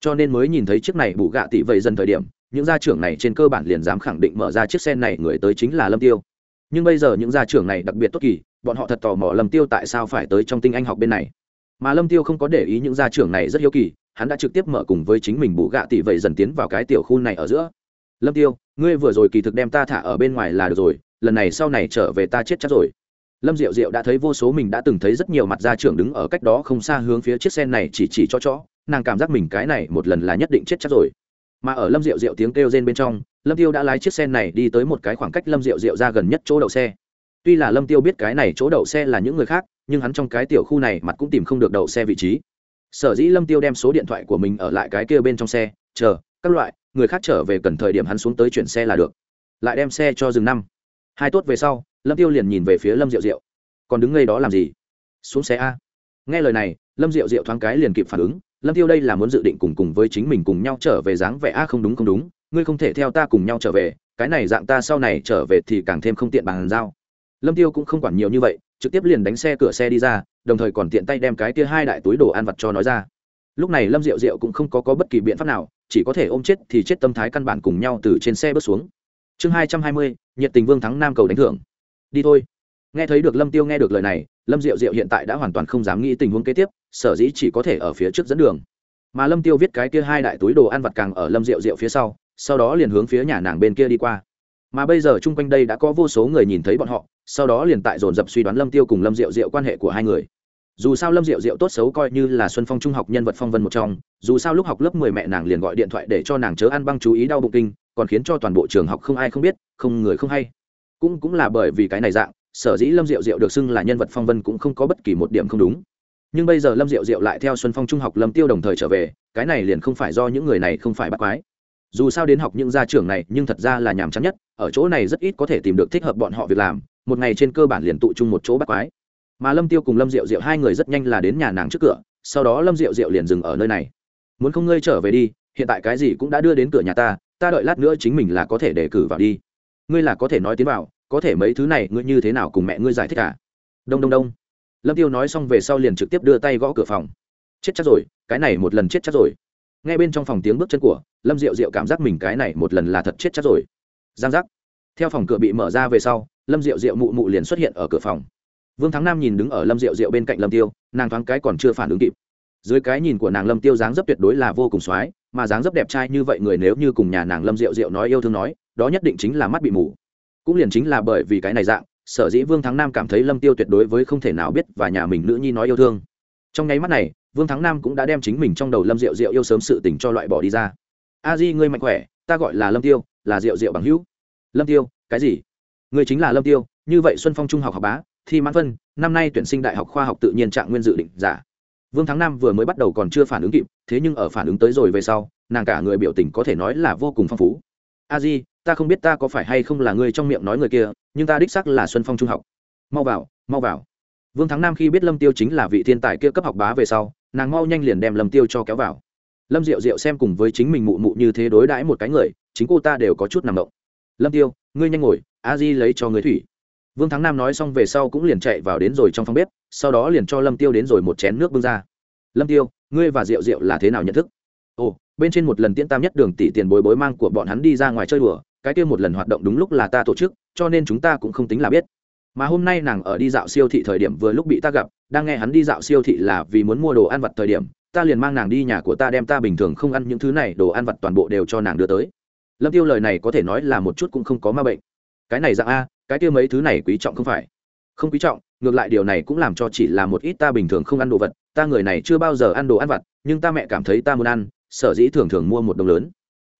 Cho nên mới nhìn thấy chiếc này bù gạ tỷ vậy dần thời điểm, những gia trưởng này trên cơ bản liền dám khẳng định mở ra chiếc xe này người tới chính là lâm tiêu. Nhưng bây giờ những gia trưởng này đặc biệt tốt kỳ, bọn họ thật tò mò lâm tiêu tại sao phải tới trong tinh anh học bên này. Mà lâm tiêu không có để ý những gia trưởng này rất hiếu kỳ, hắn đã trực tiếp mở cùng với chính mình bù gạ tỷ vậy dần tiến vào cái tiểu khu này ở giữa. Lâm tiêu ngươi vừa rồi kỳ thực đem ta thả ở bên ngoài là được rồi, lần này sau này trở về ta chết chắc rồi. Lâm diệu diệu đã thấy vô số mình đã từng thấy rất nhiều mặt gia trưởng đứng ở cách đó không xa hướng phía chiếc xe này chỉ chỉ cho chó, nàng cảm giác mình cái này một lần là nhất định chết chắc rồi. Mà ở lâm diệu diệu tiếng kêu rên bên trong, lâm tiêu đã lái chiếc xe này đi tới một cái khoảng cách lâm diệu diệu ra gần nhất chỗ đậu xe. Tuy là lâm tiêu biết cái này chỗ đậu xe là những người khác, nhưng hắn trong cái tiểu khu này mặt cũng tìm không được đậu xe vị trí. Sở dĩ lâm tiêu đem số điện thoại của mình ở lại cái kia bên trong xe, chờ, các loại người khác trở về cần thời điểm hắn xuống tới chuyển xe là được. Lại đem xe cho dừng năm. Hai tốt về sau lâm tiêu liền nhìn về phía lâm diệu diệu. Còn đứng ngay đó làm gì? Xuống xe a. Nghe lời này lâm diệu diệu thoáng cái liền kịp phản ứng. Lâm tiêu đây là muốn dự định cùng cùng với chính mình cùng nhau trở về dáng vẻ a không đúng không đúng ngươi không thể theo ta cùng nhau trở về cái này dạng ta sau này trở về thì càng thêm không tiện bằng giao. Lâm tiêu cũng không quản nhiều như vậy trực tiếp liền đánh xe cửa xe đi ra đồng thời còn tiện tay đem cái kia hai đại túi đồ ăn vặt cho nói ra. Lúc này lâm diệu diệu cũng không có, có bất kỳ biện pháp nào chỉ có thể ôm chết thì chết tâm thái căn bản cùng nhau từ trên xe bước xuống. Chương hai trăm hai mươi, nhiệt tình vương thắng nam cầu đánh thưởng. Đi thôi. Nghe thấy được lâm tiêu nghe được lời này, lâm diệu diệu hiện tại đã hoàn toàn không dám nghĩ tình huống kế tiếp, sở dĩ chỉ có thể ở phía trước dẫn đường. Mà lâm tiêu viết cái kia hai đại túi đồ ăn vặt càng ở lâm diệu diệu phía sau sau đó liền hướng phía nhà nàng bên kia đi qua. Mà bây giờ chung quanh đây đã có vô số người nhìn thấy bọn họ, sau đó liền tại dồn dập suy đoán lâm tiêu cùng lâm diệu diệu quan hệ của hai người dù sao lâm diệu diệu tốt xấu coi như là xuân phong trung học nhân vật phong vân một trong, dù sao lúc học lớp mười mẹ nàng liền gọi điện thoại để cho nàng chớ ăn băng chú ý đau bụng kinh, còn khiến cho toàn bộ trường học không ai không biết, không người không hay. Cũng cũng là bởi vì cái này dạng, sở dĩ lâm diệu diệu được xưng là nhân vật phong vân cũng không có bất kỳ một điểm không đúng. Nhưng bây giờ lâm diệu diệu lại theo xuân phong trung học lâm tiêu đồng thời trở về, cái này liền không phải do những người này không phải bắt quái. Dù sao đến học những gia trưởng này, nhưng thật ra là nhàm chán nhất, ở chỗ này rất ít có thể tìm được thích hợp bọn họ việc làm, một ngày trên cơ bản liền tụ chung một chỗ bắt quái mà lâm tiêu cùng lâm diệu diệu hai người rất nhanh là đến nhà nàng trước cửa sau đó lâm diệu diệu liền dừng ở nơi này muốn không ngươi trở về đi hiện tại cái gì cũng đã đưa đến cửa nhà ta ta đợi lát nữa chính mình là có thể đề cử vào đi ngươi là có thể nói tiến vào có thể mấy thứ này ngươi như thế nào cùng mẹ ngươi giải thích cả đông đông đông lâm tiêu nói xong về sau liền trực tiếp đưa tay gõ cửa phòng chết chắc rồi cái này một lần chết chắc rồi nghe bên trong phòng tiếng bước chân của lâm diệu diệu cảm giác mình cái này một lần là thật chết chắc rồi giang giác theo phòng cửa bị mở ra về sau lâm diệu diệu mụ mụ liền xuất hiện ở cửa phòng vương thắng nam nhìn đứng ở lâm diệu diệu bên cạnh lâm tiêu, nàng thoáng cái còn chưa phản ứng kịp. Dưới cái nhìn của nàng lâm tiêu dáng dấp tuyệt đối là vô cùng soái mà dáng dấp đẹp trai như vậy người nếu như cùng nhà nàng lâm diệu diệu nói yêu thương nói, đó nhất định chính là mắt bị mù. Cũng liền chính là bởi vì cái này dạng, sở dĩ vương thắng nam cảm thấy lâm tiêu tuyệt đối với không thể nào biết và nhà mình nữ nhi nói yêu thương. Trong nháy mắt này, vương thắng nam cũng đã đem chính mình trong đầu lâm diệu diệu yêu sớm sự tình cho loại bỏ đi ra. A di, ngươi mạnh khỏe, ta gọi là lâm tiêu, là diệu diệu bằng hữu. Lâm tiêu, cái gì? Ngươi chính là lâm tiêu, như vậy xuân phong trung học học bá thi mãn phân, năm nay tuyển sinh đại học khoa học tự nhiên trạng nguyên dự định giả. Vương thắng nam vừa mới bắt đầu còn chưa phản ứng kịp, thế nhưng ở phản ứng tới rồi về sau, nàng cả người biểu tình có thể nói là vô cùng phong phú. A di, ta không biết ta có phải hay không là người trong miệng nói người kia, nhưng ta đích sắc là xuân phong trung học. Mau vào mau vào. Vương thắng nam khi biết lâm tiêu chính là vị thiên tài kia cấp học bá về sau, nàng mau nhanh liền đem lâm tiêu cho kéo vào. Lâm diệu diệu xem cùng với chính mình mụ mụ như thế đối đãi một cái người, chính cô ta đều có chút nằm động. Lâm tiêu, ngươi nhanh ngồi, a di lấy cho người thủy vương thắng nam nói xong về sau cũng liền chạy vào đến rồi trong phòng bếp, sau đó liền cho lâm tiêu đến rồi một chén nước bưng ra. Lâm tiêu, ngươi và diệu diệu là thế nào nhận thức? Ồ, bên trên một lần tiễn tam nhất đường tỷ tiền bối bối mang của bọn hắn đi ra ngoài chơi đùa, cái kia một lần hoạt động đúng lúc là ta tổ chức, cho nên chúng ta cũng không tính là biết. Mà hôm nay nàng ở đi dạo siêu thị thời điểm vừa lúc bị ta gặp, đang nghe hắn đi dạo siêu thị là vì muốn mua đồ ăn vặt thời điểm, ta liền mang nàng đi nhà của ta đem ta bình thường không ăn những thứ này, đồ ăn vặt toàn bộ đều cho nàng đưa tới. Lâm tiêu lời này có thể nói là một chút cũng không có ma bệnh. Cái này dạng a cái kia mấy thứ này quý trọng không phải? Không quý trọng, ngược lại điều này cũng làm cho chỉ là một ít ta bình thường không ăn đồ vật, ta người này chưa bao giờ ăn đồ ăn vặt, nhưng ta mẹ cảm thấy ta muốn ăn, sở dĩ thường thường mua một đồng lớn.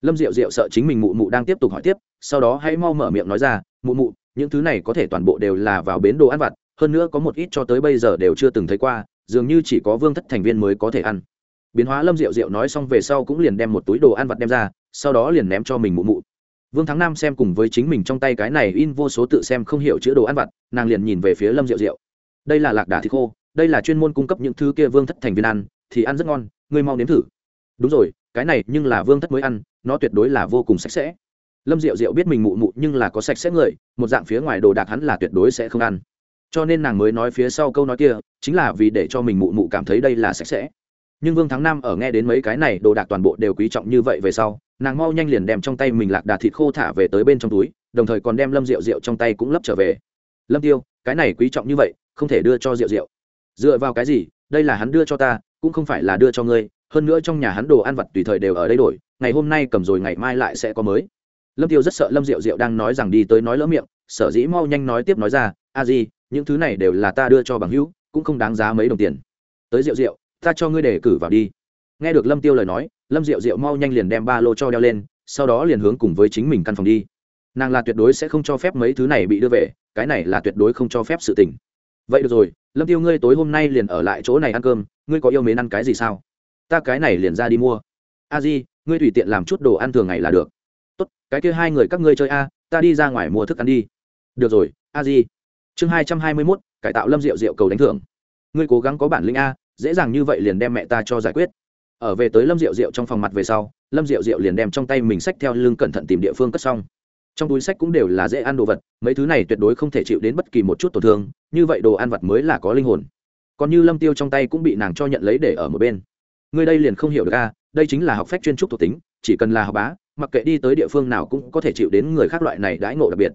Lâm diệu diệu sợ chính mình mụ mụ đang tiếp tục hỏi tiếp, sau đó hãy mau mở miệng nói ra, mụ mụ, những thứ này có thể toàn bộ đều là vào bến đồ ăn vặt, hơn nữa có một ít cho tới bây giờ đều chưa từng thấy qua, dường như chỉ có vương thất thành viên mới có thể ăn. Biến hóa lâm diệu diệu nói xong về sau cũng liền đem một túi đồ ăn vặt đem ra, sau đó liền ném cho mình mụ mụ vương thắng nam xem cùng với chính mình trong tay cái này in vô số tự xem không hiểu chữ đồ ăn vặt, nàng liền nhìn về phía lâm diệu diệu. Đây là lạc đà thịt khô, đây là chuyên môn cung cấp những thứ kia vương thất thành viên ăn, thì ăn rất ngon, ngươi mau nếm thử. Đúng rồi, cái này nhưng là vương thất mới ăn, nó tuyệt đối là vô cùng sạch sẽ. Lâm diệu diệu biết mình mụ mụ nhưng là có sạch sẽ người, một dạng phía ngoài đồ đạc hắn là tuyệt đối sẽ không ăn. Cho nên nàng mới nói phía sau câu nói kia, chính là vì để cho mình mụ mụ cảm thấy đây là sạch sẽ nhưng vương thắng nam ở nghe đến mấy cái này đồ đạc toàn bộ đều quý trọng như vậy về sau, nàng mau nhanh liền đem trong tay mình lạc đà thịt khô thả về tới bên trong túi, đồng thời còn đem lâm rượu rượu trong tay cũng lấp trở về. Lâm tiêu, cái này quý trọng như vậy, không thể đưa cho rượu rượu dựa vào cái gì? Đây là hắn đưa cho ta, cũng không phải là đưa cho ngươi, hơn nữa trong nhà hắn đồ ăn vặt tùy thời đều ở đây đổi, ngày hôm nay cầm rồi ngày mai lại sẽ có mới. Lâm tiêu rất sợ lâm rượu rượu đang nói rằng đi tới nói lỡ miệng, sở dĩ mau nhanh nói tiếp nói ra, a di, những thứ này đều là ta đưa cho bằng hữu, cũng không đáng giá mấy đồng tiền. Tới rượu rượu ta cho ngươi để cử vào đi. Nghe được lâm tiêu lời nói, lâm Diệu Diệu mau nhanh liền đem ba lô cho đeo lên, sau đó liền hướng cùng với chính mình căn phòng đi. Nàng là tuyệt đối sẽ không cho phép mấy thứ này bị đưa về, cái này là tuyệt đối không cho phép sự tình. Vậy được rồi, lâm tiêu ngươi tối hôm nay liền ở lại chỗ này ăn cơm, ngươi có yêu mến ăn cái gì sao? Ta cái này liền ra đi mua. A di, ngươi tùy tiện làm chút đồ ăn thường ngày là được. Tốt, cái kia hai người các ngươi chơi a, ta đi ra ngoài mua thức ăn đi. Được rồi, a di. Chương hai trăm hai mươi mốt, cải tạo lâm rượu rượu cầu đánh thưởng. Ngươi cố gắng có bản lĩnh a dễ dàng như vậy liền đem mẹ ta cho giải quyết. Ở về tới lâm rượu rượu trong phòng mặt về sau, lâm rượu rượu liền đem trong tay mình sách theo lưng cẩn thận tìm địa phương cất xong. Trong túi sách cũng đều là dễ ăn đồ vật, mấy thứ này tuyệt đối không thể chịu đến bất kỳ một chút tổn thương, như vậy đồ ăn vật mới là có linh hồn. Còn như lâm tiêu trong tay cũng bị nàng cho nhận lấy để ở một bên. Người đây liền không hiểu được a, đây chính là học phép chuyên trúc thuộc tính, chỉ cần là học bá, mặc kệ đi tới địa phương nào cũng có thể chịu đến người khác loại này đãi ngộ đặc biệt.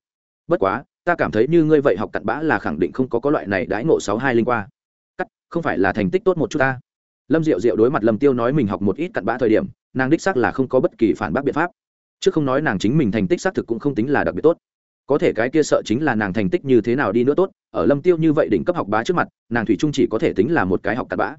Bất quá, ta cảm thấy như ngươi vậy học cặn bã là khẳng định không có có loại này đãi ngộ sáu hai linh qua không phải là thành tích tốt một chút ta. Lâm diệu diệu đối mặt lâm tiêu nói mình học một ít cặn bã thời điểm nàng đích xác là không có bất kỳ phản bác biện pháp. Chứ không nói nàng chính mình thành tích xác thực cũng không tính là đặc biệt tốt. Có thể cái kia sợ chính là nàng thành tích như thế nào đi nữa tốt ở lâm tiêu như vậy đỉnh cấp học bá trước mặt nàng thủy trung chỉ có thể tính là một cái học cặn bã.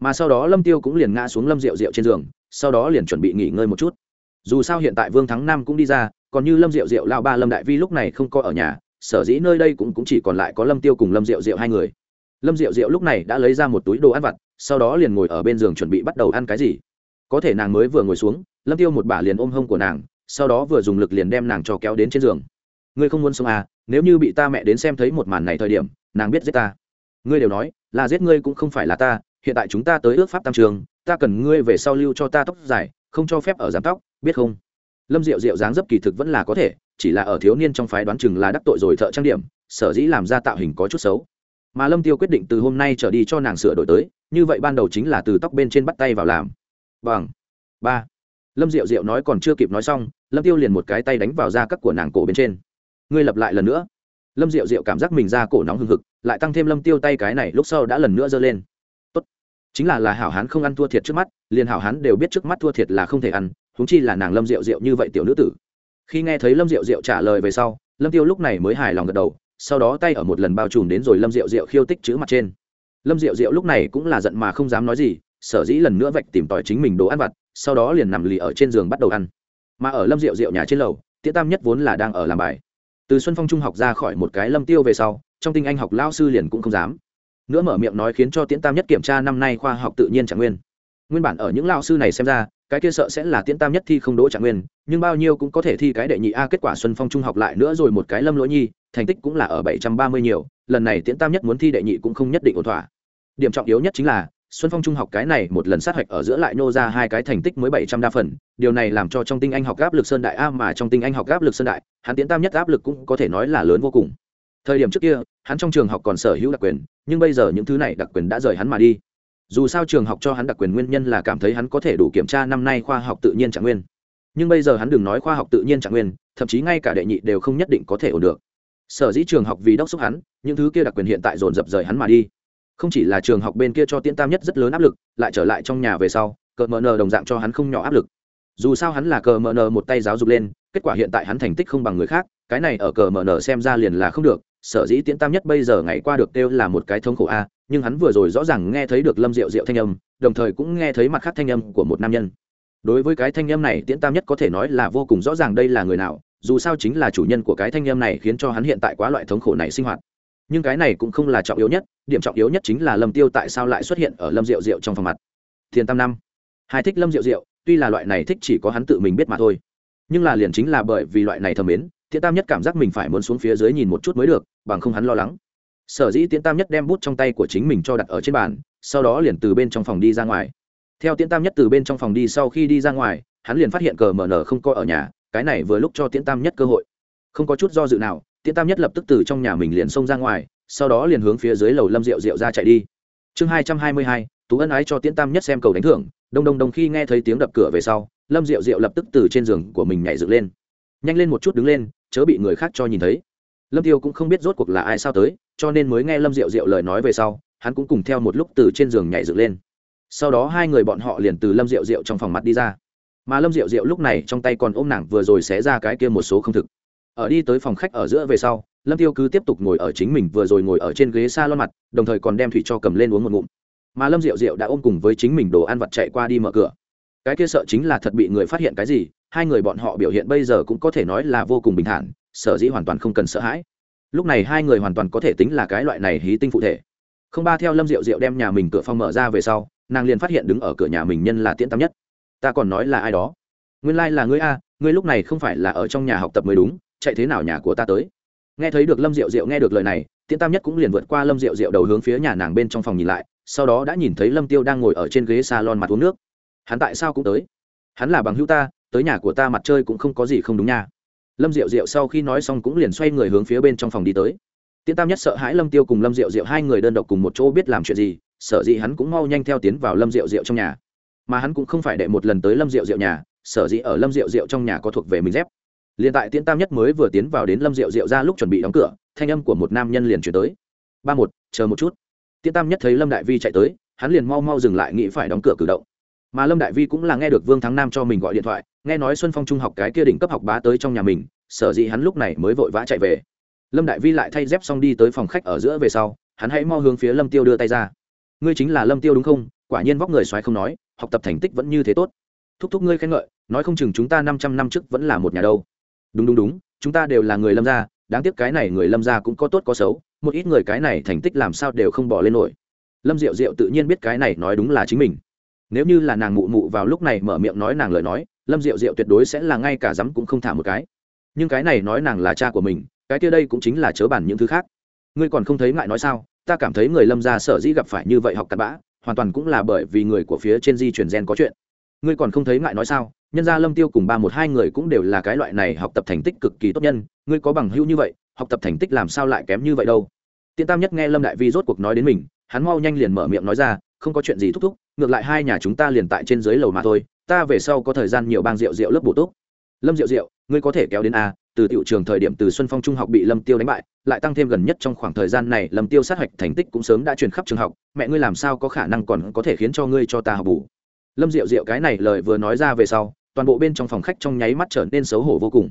Mà sau đó lâm tiêu cũng liền ngã xuống lâm diệu diệu trên giường sau đó liền chuẩn bị nghỉ ngơi một chút. Dù sao hiện tại vương thắng nam cũng đi ra còn như lâm diệu diệu lao ba lâm đại vi lúc này không có ở nhà sở dĩ nơi đây cũng, cũng chỉ còn lại có lâm tiêu cùng lâm diệu diệu hai người lâm diệu diệu lúc này đã lấy ra một túi đồ ăn vặt, sau đó liền ngồi ở bên giường chuẩn bị bắt đầu ăn cái gì. Có thể nàng mới vừa ngồi xuống, lâm tiêu một bả liền ôm hông của nàng, sau đó vừa dùng lực liền đem nàng cho kéo đến trên giường. Ngươi không muốn sống à? Nếu như bị ta mẹ đến xem thấy một màn này thời điểm, nàng biết giết ta. Ngươi đều nói, là giết ngươi cũng không phải là ta, hiện tại chúng ta tới ước pháp tam trường, ta cần ngươi về sau lưu cho ta tóc dài, không cho phép ở giám tóc, biết không? Lâm diệu diệu dáng dấp kỳ thực vẫn là có thể, chỉ là ở thiếu niên trong phái đoán chừng là đắc tội rồi thợ trang điểm, sở dĩ làm ra tạo hình có chút xấu mà lâm tiêu quyết định từ hôm nay trở đi cho nàng sửa đổi tới, như vậy ban đầu chính là từ tóc bên trên bắt tay vào làm. Bằng. Ba. Lâm diệu diệu nói còn chưa kịp nói xong, lâm tiêu liền một cái tay đánh vào da các của nàng cổ bên trên. Ngươi lặp lại lần nữa. Lâm diệu diệu cảm giác mình ra cổ nóng hừng hực, lại tăng thêm lâm tiêu tay cái này lúc sau đã lần nữa giơ lên. Tốt. Chính là là hảo hán không ăn thua thiệt trước mắt, liền hảo hán đều biết trước mắt thua thiệt là không thể ăn, huống chi là nàng lâm diệu diệu như vậy tiểu nữ tử. Khi nghe thấy lâm diệu diệu trả lời về sau, lâm tiêu lúc này mới hài lòng gật đầu sau đó tay ở một lần bao trùm đến rồi lâm diệu diệu khiêu tích chữ mặt trên. Lâm diệu diệu lúc này cũng là giận mà không dám nói gì, sở dĩ lần nữa vạch tìm tòi chính mình đồ ăn vặt, sau đó liền nằm lì ở trên giường bắt đầu ăn. Mà ở lâm diệu diệu nhà trên lầu, tiễn tam nhất vốn là đang ở làm bài. Từ xuân phong trung học ra khỏi một cái lâm tiêu về sau, trong tinh anh học lao sư liền cũng không dám. Nữa mở miệng nói khiến cho tiễn tam nhất kiểm tra năm nay khoa học tự nhiên trạng nguyên nguyên bản ở những lao sư này xem ra, cái kia sợ sẽ là tiễn tam nhất thi không đỗ trạng nguyên, nhưng bao nhiêu cũng có thể thi cái đệ nhị a, kết quả xuân phong trung học lại nữa rồi một cái lâm lỗi nhi, thành tích cũng là ở bảy trăm ba mươi nhiều, lần này tiễn tam nhất muốn thi đệ nhị cũng không nhất định ổn thỏa. Điểm trọng yếu nhất chính là, xuân phong trung học cái này một lần sát hạch ở giữa lại nô ra hai cái thành tích mới bảy trăm đa phần, điều này làm cho trong tinh anh học áp lực sơn đại a mà trong tinh anh học áp lực sơn đại, hắn tiến tam nhất áp lực cũng có thể nói là lớn vô cùng. Thời điểm trước kia, hắn trong trường học còn sở hữu đặc quyền, nhưng bây giờ những thứ này đặc quyền đã rời hắn mà đi dù sao trường học cho hắn đặc quyền nguyên nhân là cảm thấy hắn có thể đủ kiểm tra năm nay khoa học tự nhiên trạng nguyên. Nhưng bây giờ hắn đừng nói khoa học tự nhiên trạng nguyên, thậm chí ngay cả đệ nhị đều không nhất định có thể ổn được. Sở dĩ trường học vì đốc xúc hắn, những thứ kia đặc quyền hiện tại dồn dập rời hắn mà đi. Không chỉ là trường học bên kia cho tiễn tam nhất rất lớn áp lực, lại trở lại trong nhà về sau, cờ mờ nờ đồng dạng cho hắn không nhỏ áp lực. Dù sao hắn là cờ mờ nờ một tay giáo dục lên, kết quả hiện tại hắn thành tích không bằng người khác, cái này ở cờ mờ nờ xem ra liền là không được, sở dĩ tiễn tam nhất bây giờ ngày qua được kêu là một cái thống khổ a nhưng hắn vừa rồi rõ ràng nghe thấy được lâm rượu rượu thanh âm, đồng thời cũng nghe thấy mặt khác thanh âm của một nam nhân. Đối với cái thanh âm này, tiễn tam nhất có thể nói là vô cùng rõ ràng đây là người nào, dù sao chính là chủ nhân của cái thanh âm này khiến cho hắn hiện tại quá loại thống khổ này sinh hoạt. Nhưng cái này cũng không là trọng yếu nhất, điểm trọng yếu nhất chính là lâm tiêu tại sao lại xuất hiện ở lâm rượu rượu trong phòng mặt. Thiền tam năm. Hai thích lâm rượu rượu tuy là loại này thích chỉ có hắn tự mình biết mà thôi. Nhưng là liền chính là bởi vì loại này thầm mến thiện tam nhất cảm giác mình phải muốn xuống phía dưới nhìn một chút mới được, bằng không hắn lo lắng sở dĩ tiễn tam nhất đem bút trong tay của chính mình cho đặt ở trên bàn, sau đó liền từ bên trong phòng đi ra ngoài. Theo tiễn tam nhất từ bên trong phòng đi sau khi đi ra ngoài, hắn liền phát hiện cờ mờ nở không có ở nhà, cái này vừa lúc cho tiễn tam nhất cơ hội. Không có chút do dự nào, tiễn tam nhất lập tức từ trong nhà mình liền xông ra ngoài, sau đó liền hướng phía dưới lầu lâm rượu rượu ra chạy đi. Chương hai trăm hai mươi hai, tú ân ái cho tiễn tam nhất xem cầu đánh thưởng, đông đông đông khi nghe thấy tiếng đập cửa về sau, lâm rượu rượu lập tức từ trên giường của mình nhảy dựng lên. Nhanh lên một chút đứng lên, chớ bị người khác cho nhìn thấy. Lâm tiêu cũng không biết rốt cuộc là ai sao tới cho nên mới nghe lâm Diệu Diệu lời nói về sau, hắn cũng cùng theo một lúc từ trên giường nhảy dựng lên. Sau đó hai người bọn họ liền từ lâm Diệu Diệu trong phòng mặt đi ra. Mà lâm Diệu Diệu lúc này trong tay còn ôm nàng vừa rồi xé ra cái kia một số không thực. Ở đi tới phòng khách ở giữa về sau, lâm tiêu cứ tiếp tục ngồi ở chính mình vừa rồi ngồi ở trên ghế s a lon mặt, đồng thời còn đem thủy cho cầm lên uống một ngụm. Mà lâm Diệu Diệu đã ôm cùng với chính mình đồ ăn vặt chạy qua đi mở cửa. Cái kia sợ chính là thật bị người phát hiện cái gì, hai người bọn họ biểu hiện bây giờ cũng có thể nói là vô cùng bình thản, sở dĩ hoàn toàn không cần sợ hãi lúc này hai người hoàn toàn có thể tính là cái loại này hí tinh phụ thể. Không ba theo lâm rượu rượu đem nhà mình cửa phòng mở ra về sau, nàng liền phát hiện đứng ở cửa nhà mình nhân là tiễn tam nhất. Ta còn nói là ai đó. Nguyên lai、like、là ngươi a, ngươi lúc này không phải là ở trong nhà học tập mới đúng, chạy thế nào nhà của ta tới? Nghe thấy được lâm diệu diệu nghe được lời này, tiễn tam nhất cũng liền vượt qua lâm diệu diệu đầu hướng phía nhà nàng bên trong phòng nhìn lại, sau đó đã nhìn thấy lâm tiêu đang ngồi ở trên ghế salon mặt uống nước. Hắn tại sao cũng tới? Hắn là bằng hữu ta, tới nhà của ta mặt chơi cũng không có gì không đúng nha lâm diệu diệu sau khi nói xong cũng liền xoay người hướng phía bên trong phòng đi tới. Tiễn tam nhất sợ hãi lâm tiêu cùng lâm diệu diệu hai người đơn độc cùng một chỗ biết làm chuyện gì sở dĩ hắn cũng mau nhanh theo tiến vào lâm diệu diệu trong nhà. Mà hắn cũng không phải đệ một lần tới lâm diệu diệu nhà sở dĩ ở lâm diệu diệu trong nhà có thuộc về mình dép. Liền tại tiễn tam nhất mới vừa tiến vào đến lâm diệu diệu ra lúc chuẩn bị đóng cửa, thanh âm của một nam nhân liền chuyển tới. Ba một, chờ một chút. Tiễn tam nhất thấy lâm đại vi chạy tới, hắn liền mau mau dừng lại nghĩ phải đóng cửa cử động. Mà lâm đại vi cũng là nghe được vương thắng nam cho mình gọi điện thoại nghe nói xuân phong trung học cái kia đỉnh cấp học bá tới trong nhà mình, sở dĩ hắn lúc này mới vội vã chạy về. Lâm đại vi lại thay dép xong đi tới phòng khách ở giữa về sau, hắn hãy mau hướng phía lâm tiêu đưa tay ra. Ngươi chính là lâm tiêu đúng không? Quả nhiên vóc người xoáy không nói, học tập thành tích vẫn như thế tốt. Thúc thúc ngươi khen ngợi, nói không chừng chúng ta năm trăm năm trước vẫn là một nhà đâu. Đúng đúng đúng, chúng ta đều là người lâm gia, đáng tiếc cái này người lâm gia cũng có tốt có xấu, một ít người cái này thành tích làm sao đều không bỏ lên nổi. Lâm diệu diệu tự nhiên biết cái này nói đúng là chính mình. Nếu như là nàng mụ mụ vào lúc này mở miệng nói nàng lời nói lâm diệu diệu tuyệt đối sẽ là ngay cả dám cũng không thả một cái. Nhưng cái này nói nàng là cha của mình, cái kia đây cũng chính là chớ bản những thứ khác. Ngươi còn không thấy ngại nói sao? Ta cảm thấy người lâm gia sở dĩ gặp phải như vậy học cặn bã, hoàn toàn cũng là bởi vì người của phía trên di truyền gen có chuyện. Ngươi còn không thấy ngại nói sao? Nhân gia lâm tiêu cùng ba một hai người cũng đều là cái loại này học tập thành tích cực kỳ tốt nhân, ngươi có bằng hữu như vậy, học tập thành tích làm sao lại kém như vậy đâu? Tiên tam nhất nghe lâm đại vi rốt cuộc nói đến mình, hắn mau nhanh liền mở miệng nói ra, không có chuyện gì thúc thúc, ngược lại hai nhà chúng ta liền tại trên dưới lầu mà thôi ta về sau có thời gian nhiều bang rượu rượu lớp bổ túc. Lâm rượu rượu ngươi có thể kéo đến a, từ tiểu trường thời điểm từ xuân phong trung học bị lâm tiêu đánh bại, lại tăng thêm gần nhất trong khoảng thời gian này lâm tiêu sát hạch thành tích cũng sớm đã truyền khắp trường học, mẹ ngươi làm sao có khả năng còn có thể khiến cho ngươi cho ta học bù? Lâm diệu diệu cái này lời vừa nói ra về sau, toàn bộ bên trong phòng khách trong nháy mắt trở nên xấu hổ vô cùng.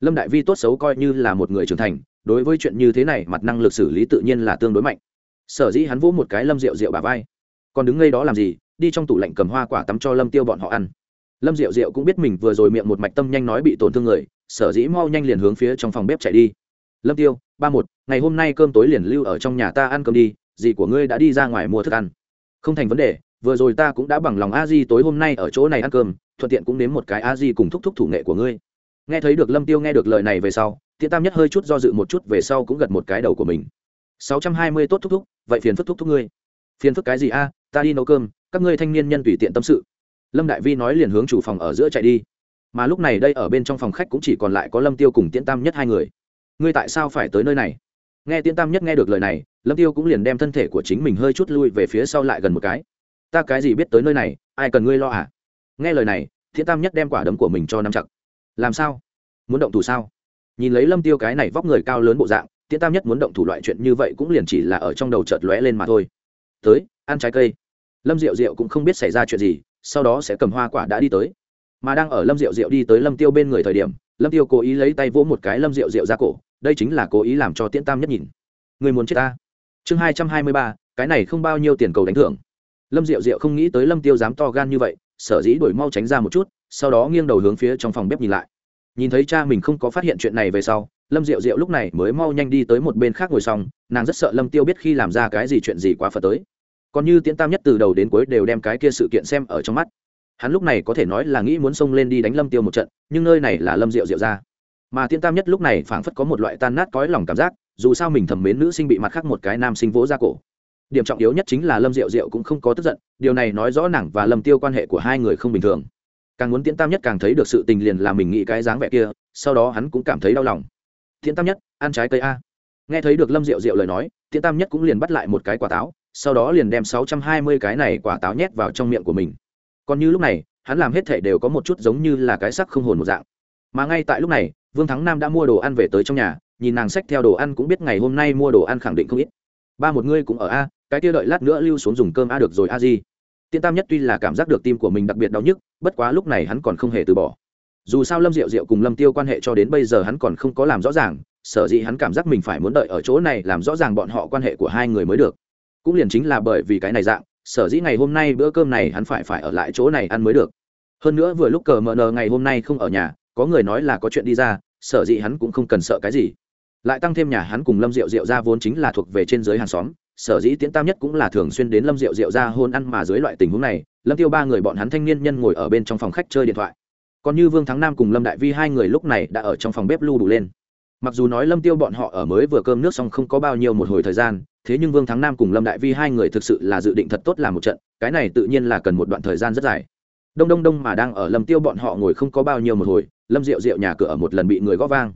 Lâm đại vi tốt xấu coi như là một người trưởng thành, đối với chuyện như thế này mặt năng lực xử lý tự nhiên là tương đối mạnh. Sở dĩ hắn vỗ một cái lâm diệu diệu bà vai. Còn đứng ngay đó làm gì? Đi trong tủ lạnh cầm hoa quả tắm cho lâm tiêu bọn họ ăn. Lâm diệu diệu cũng biết mình vừa rồi miệng một mạch tâm nhanh nói bị tổn thương người, sở dĩ mau nhanh liền hướng phía trong phòng bếp chạy đi. Lâm tiêu, ba một, ngày hôm nay cơm tối liền lưu ở trong nhà ta ăn cơm đi, dì của ngươi đã đi ra ngoài mua thức ăn. Không thành vấn đề, vừa rồi ta cũng đã bằng lòng a di tối hôm nay ở chỗ này ăn cơm, thuận tiện cũng nếm một cái a di cùng thúc thúc thủ nghệ của ngươi. Nghe thấy được lâm tiêu nghe được lời này về sau, tiễn tam nhất hơi chút do dự một chút về sau cũng gật một cái đầu của mình. Sáu trăm hai mươi tốt thúc thúc, vậy phiền phức thúc thúc ngươi phiền phức cái gì a à, ta đi nấu cơm, các ngươi thanh niên nhân tùy tiện tâm sự. Lâm đại vi nói liền hướng chủ phòng ở giữa chạy đi. Mà lúc này đây ở bên trong phòng khách cũng chỉ còn lại có lâm tiêu cùng tiễn tam nhất hai người. Ngươi tại sao phải tới nơi này? Nghe tiễn tam nhất nghe được lời này, lâm tiêu cũng liền đem thân thể của chính mình hơi chút lui về phía sau lại gần một cái. Ta cái gì biết tới nơi này, ai cần ngươi lo à? Nghe lời này, tiễn tam nhất đem quả đấm của mình cho nắm chặt. Làm sao? Muốn động thủ sao? Nhìn lấy lâm tiêu cái này vóc người cao lớn bộ dạng, tiễn tam nhất muốn động thủ loại chuyện như vậy cũng liền chỉ là ở trong đầu chợt lóe lên mà thôi tới, ăn trái cây. Lâm diệu diệu cũng không biết xảy ra chuyện gì, sau đó sẽ cầm hoa quả đã đi tới. Mà đang ở lâm diệu diệu đi tới lâm tiêu bên người thời điểm, lâm tiêu cố ý lấy tay vỗ một cái lâm diệu diệu ra cổ, đây chính là cố ý làm cho tiễn tam nhất nhìn. Người muốn chết ta. Chương hai trăm hai mươi ba, cái này không bao nhiêu tiền cầu đánh thưởng. Lâm diệu diệu không nghĩ tới lâm tiêu dám to gan như vậy, sở dĩ đuổi mau tránh ra một chút, sau đó nghiêng đầu hướng phía trong phòng bếp nhìn lại. Nhìn thấy cha mình không có phát hiện chuyện này về sau lâm diệu diệu lúc này mới mau nhanh đi tới một bên khác ngồi xong, nàng rất sợ lâm tiêu biết khi làm ra cái gì chuyện gì quá phật tới. Còn như tiễn tam nhất từ đầu đến cuối đều đem cái kia sự kiện xem ở trong mắt. Hắn lúc này có thể nói là nghĩ muốn xông lên đi đánh lâm tiêu một trận, nhưng nơi này là lâm diệu diệu ra. Mà tiễn tam nhất lúc này phảng phất có một loại tan nát cõi lòng cảm giác, dù sao mình thầm mến nữ sinh bị mặt khác một cái nam sinh vỗ ra cổ. Điểm trọng yếu nhất chính là lâm diệu diệu cũng không có tức giận, điều này nói rõ nàng và lâm tiêu quan hệ của hai người không bình thường. Càng muốn tiễn tam nhất càng thấy được sự tình liền là mình nghĩ cái dáng vẻ kia, sau đó hắn cũng cảm thấy đau lòng tiễn tam nhất, ăn trái cây a. Nghe thấy được lâm diệu diệu lời nói tiễn tam nhất cũng liền bắt lại một cái quả táo, sau đó liền đem sáu trăm hai mươi cái này quả táo nhét vào trong miệng của mình. Còn như lúc này, hắn làm hết thể đều có một chút giống như là cái sắc không hồn một dạng. Mà ngay tại lúc này, vương thắng nam đã mua đồ ăn về tới trong nhà, nhìn nàng sách theo đồ ăn cũng biết ngày hôm nay mua đồ ăn khẳng định không ít. Ba một ngươi cũng ở a, cái kia đợi lát nữa lưu xuống dùng cơm a được rồi a di. Tiên tam nhất tuy là cảm giác được tim của mình đặc biệt đau nhức, bất quá lúc này hắn còn không hề từ bỏ dù sao lâm diệu diệu cùng lâm tiêu quan hệ cho đến bây giờ hắn còn không có làm rõ ràng, sở dĩ hắn cảm giác mình phải muốn đợi ở chỗ này làm rõ ràng bọn họ quan hệ của hai người mới được. Cũng liền chính là bởi vì cái này dạng, sở dĩ ngày hôm nay bữa cơm này hắn phải phải ở lại chỗ này ăn mới được. Hơn nữa vừa lúc cờ mờ nờ ngày hôm nay không ở nhà, có người nói là có chuyện đi ra, sở dĩ hắn cũng không cần sợ cái gì. Lại tăng thêm nhà hắn cùng lâm diệu diệu ra vốn chính là thuộc về trên giới hàng xóm, sở dĩ tiễn tam nhất cũng là thường xuyên đến lâm diệu diệu ra hôn ăn mà dưới loại tình huống này, lâm tiêu ba người bọn hắn thanh niên nhân ngồi ở bên trong phòng khách chơi điện thoại còn như vương thắng nam cùng lâm đại vi hai người lúc này đã ở trong phòng bếp lưu đủ lên. Mặc dù nói lâm tiêu bọn họ ở mới vừa cơm nước xong không có bao nhiêu một hồi thời gian, thế nhưng vương thắng nam cùng lâm đại vi hai người thực sự là dự định thật tốt làm một trận, cái này tự nhiên là cần một đoạn thời gian rất dài. Đông đông đông mà đang ở lâm tiêu bọn họ ngồi không có bao nhiêu một hồi, lâm diệu diệu nhà cửa ở một lần bị người gõ vang.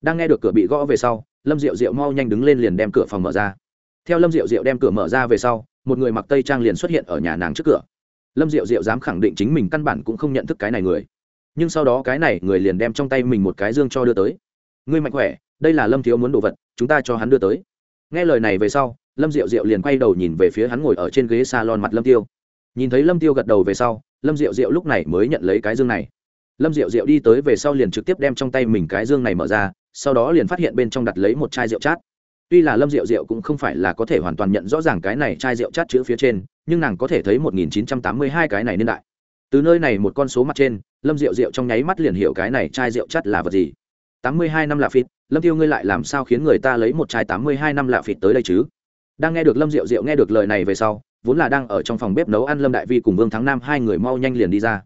Đang nghe được cửa bị gõ về sau, lâm diệu diệu mau nhanh đứng lên liền đem cửa phòng mở ra. Theo lâm diệu diệu đem cửa mở ra về sau, một người mặc tây trang liền xuất hiện ở nhà nàng trước cửa. Lâm diệu diệu dám khẳng định chính mình căn bản cũng không nhận thức cái này người nhưng sau đó cái này người liền đem trong tay mình một cái dương cho đưa tới. Ngươi mạnh khỏe, đây là lâm thiếu muốn đồ vật, chúng ta cho hắn đưa tới. Nghe lời này về sau, lâm diệu diệu liền quay đầu nhìn về phía hắn ngồi ở trên ghế s a lon mặt lâm tiêu. Nhìn thấy lâm tiêu gật đầu về sau, lâm diệu diệu lúc này mới nhận lấy cái dương này. Lâm diệu diệu đi tới về sau liền trực tiếp đem trong tay mình cái dương này mở ra, sau đó liền phát hiện bên trong đặt lấy một chai rượu chát. Tuy là lâm diệu diệu cũng không phải là có thể hoàn toàn nhận rõ ràng cái này chai rượu chát chữ phía trên, nhưng nàng có thể thấy một nghìn chín trăm tám mươi hai cái này niên đại từ nơi này một con số mặt trên, lâm diệu diệu trong nháy mắt liền hiểu cái này chai rượu chất là vật gì. Tám mươi hai năm lạ phịt, lâm tiêu ngươi lại làm sao khiến người ta lấy một chai tám mươi hai năm lạ phịt tới đây chứ? Đang nghe được lâm diệu diệu nghe được lời này về sau, vốn là đang ở trong phòng bếp nấu ăn lâm đại vi cùng vương thắng nam hai người mau nhanh liền đi ra.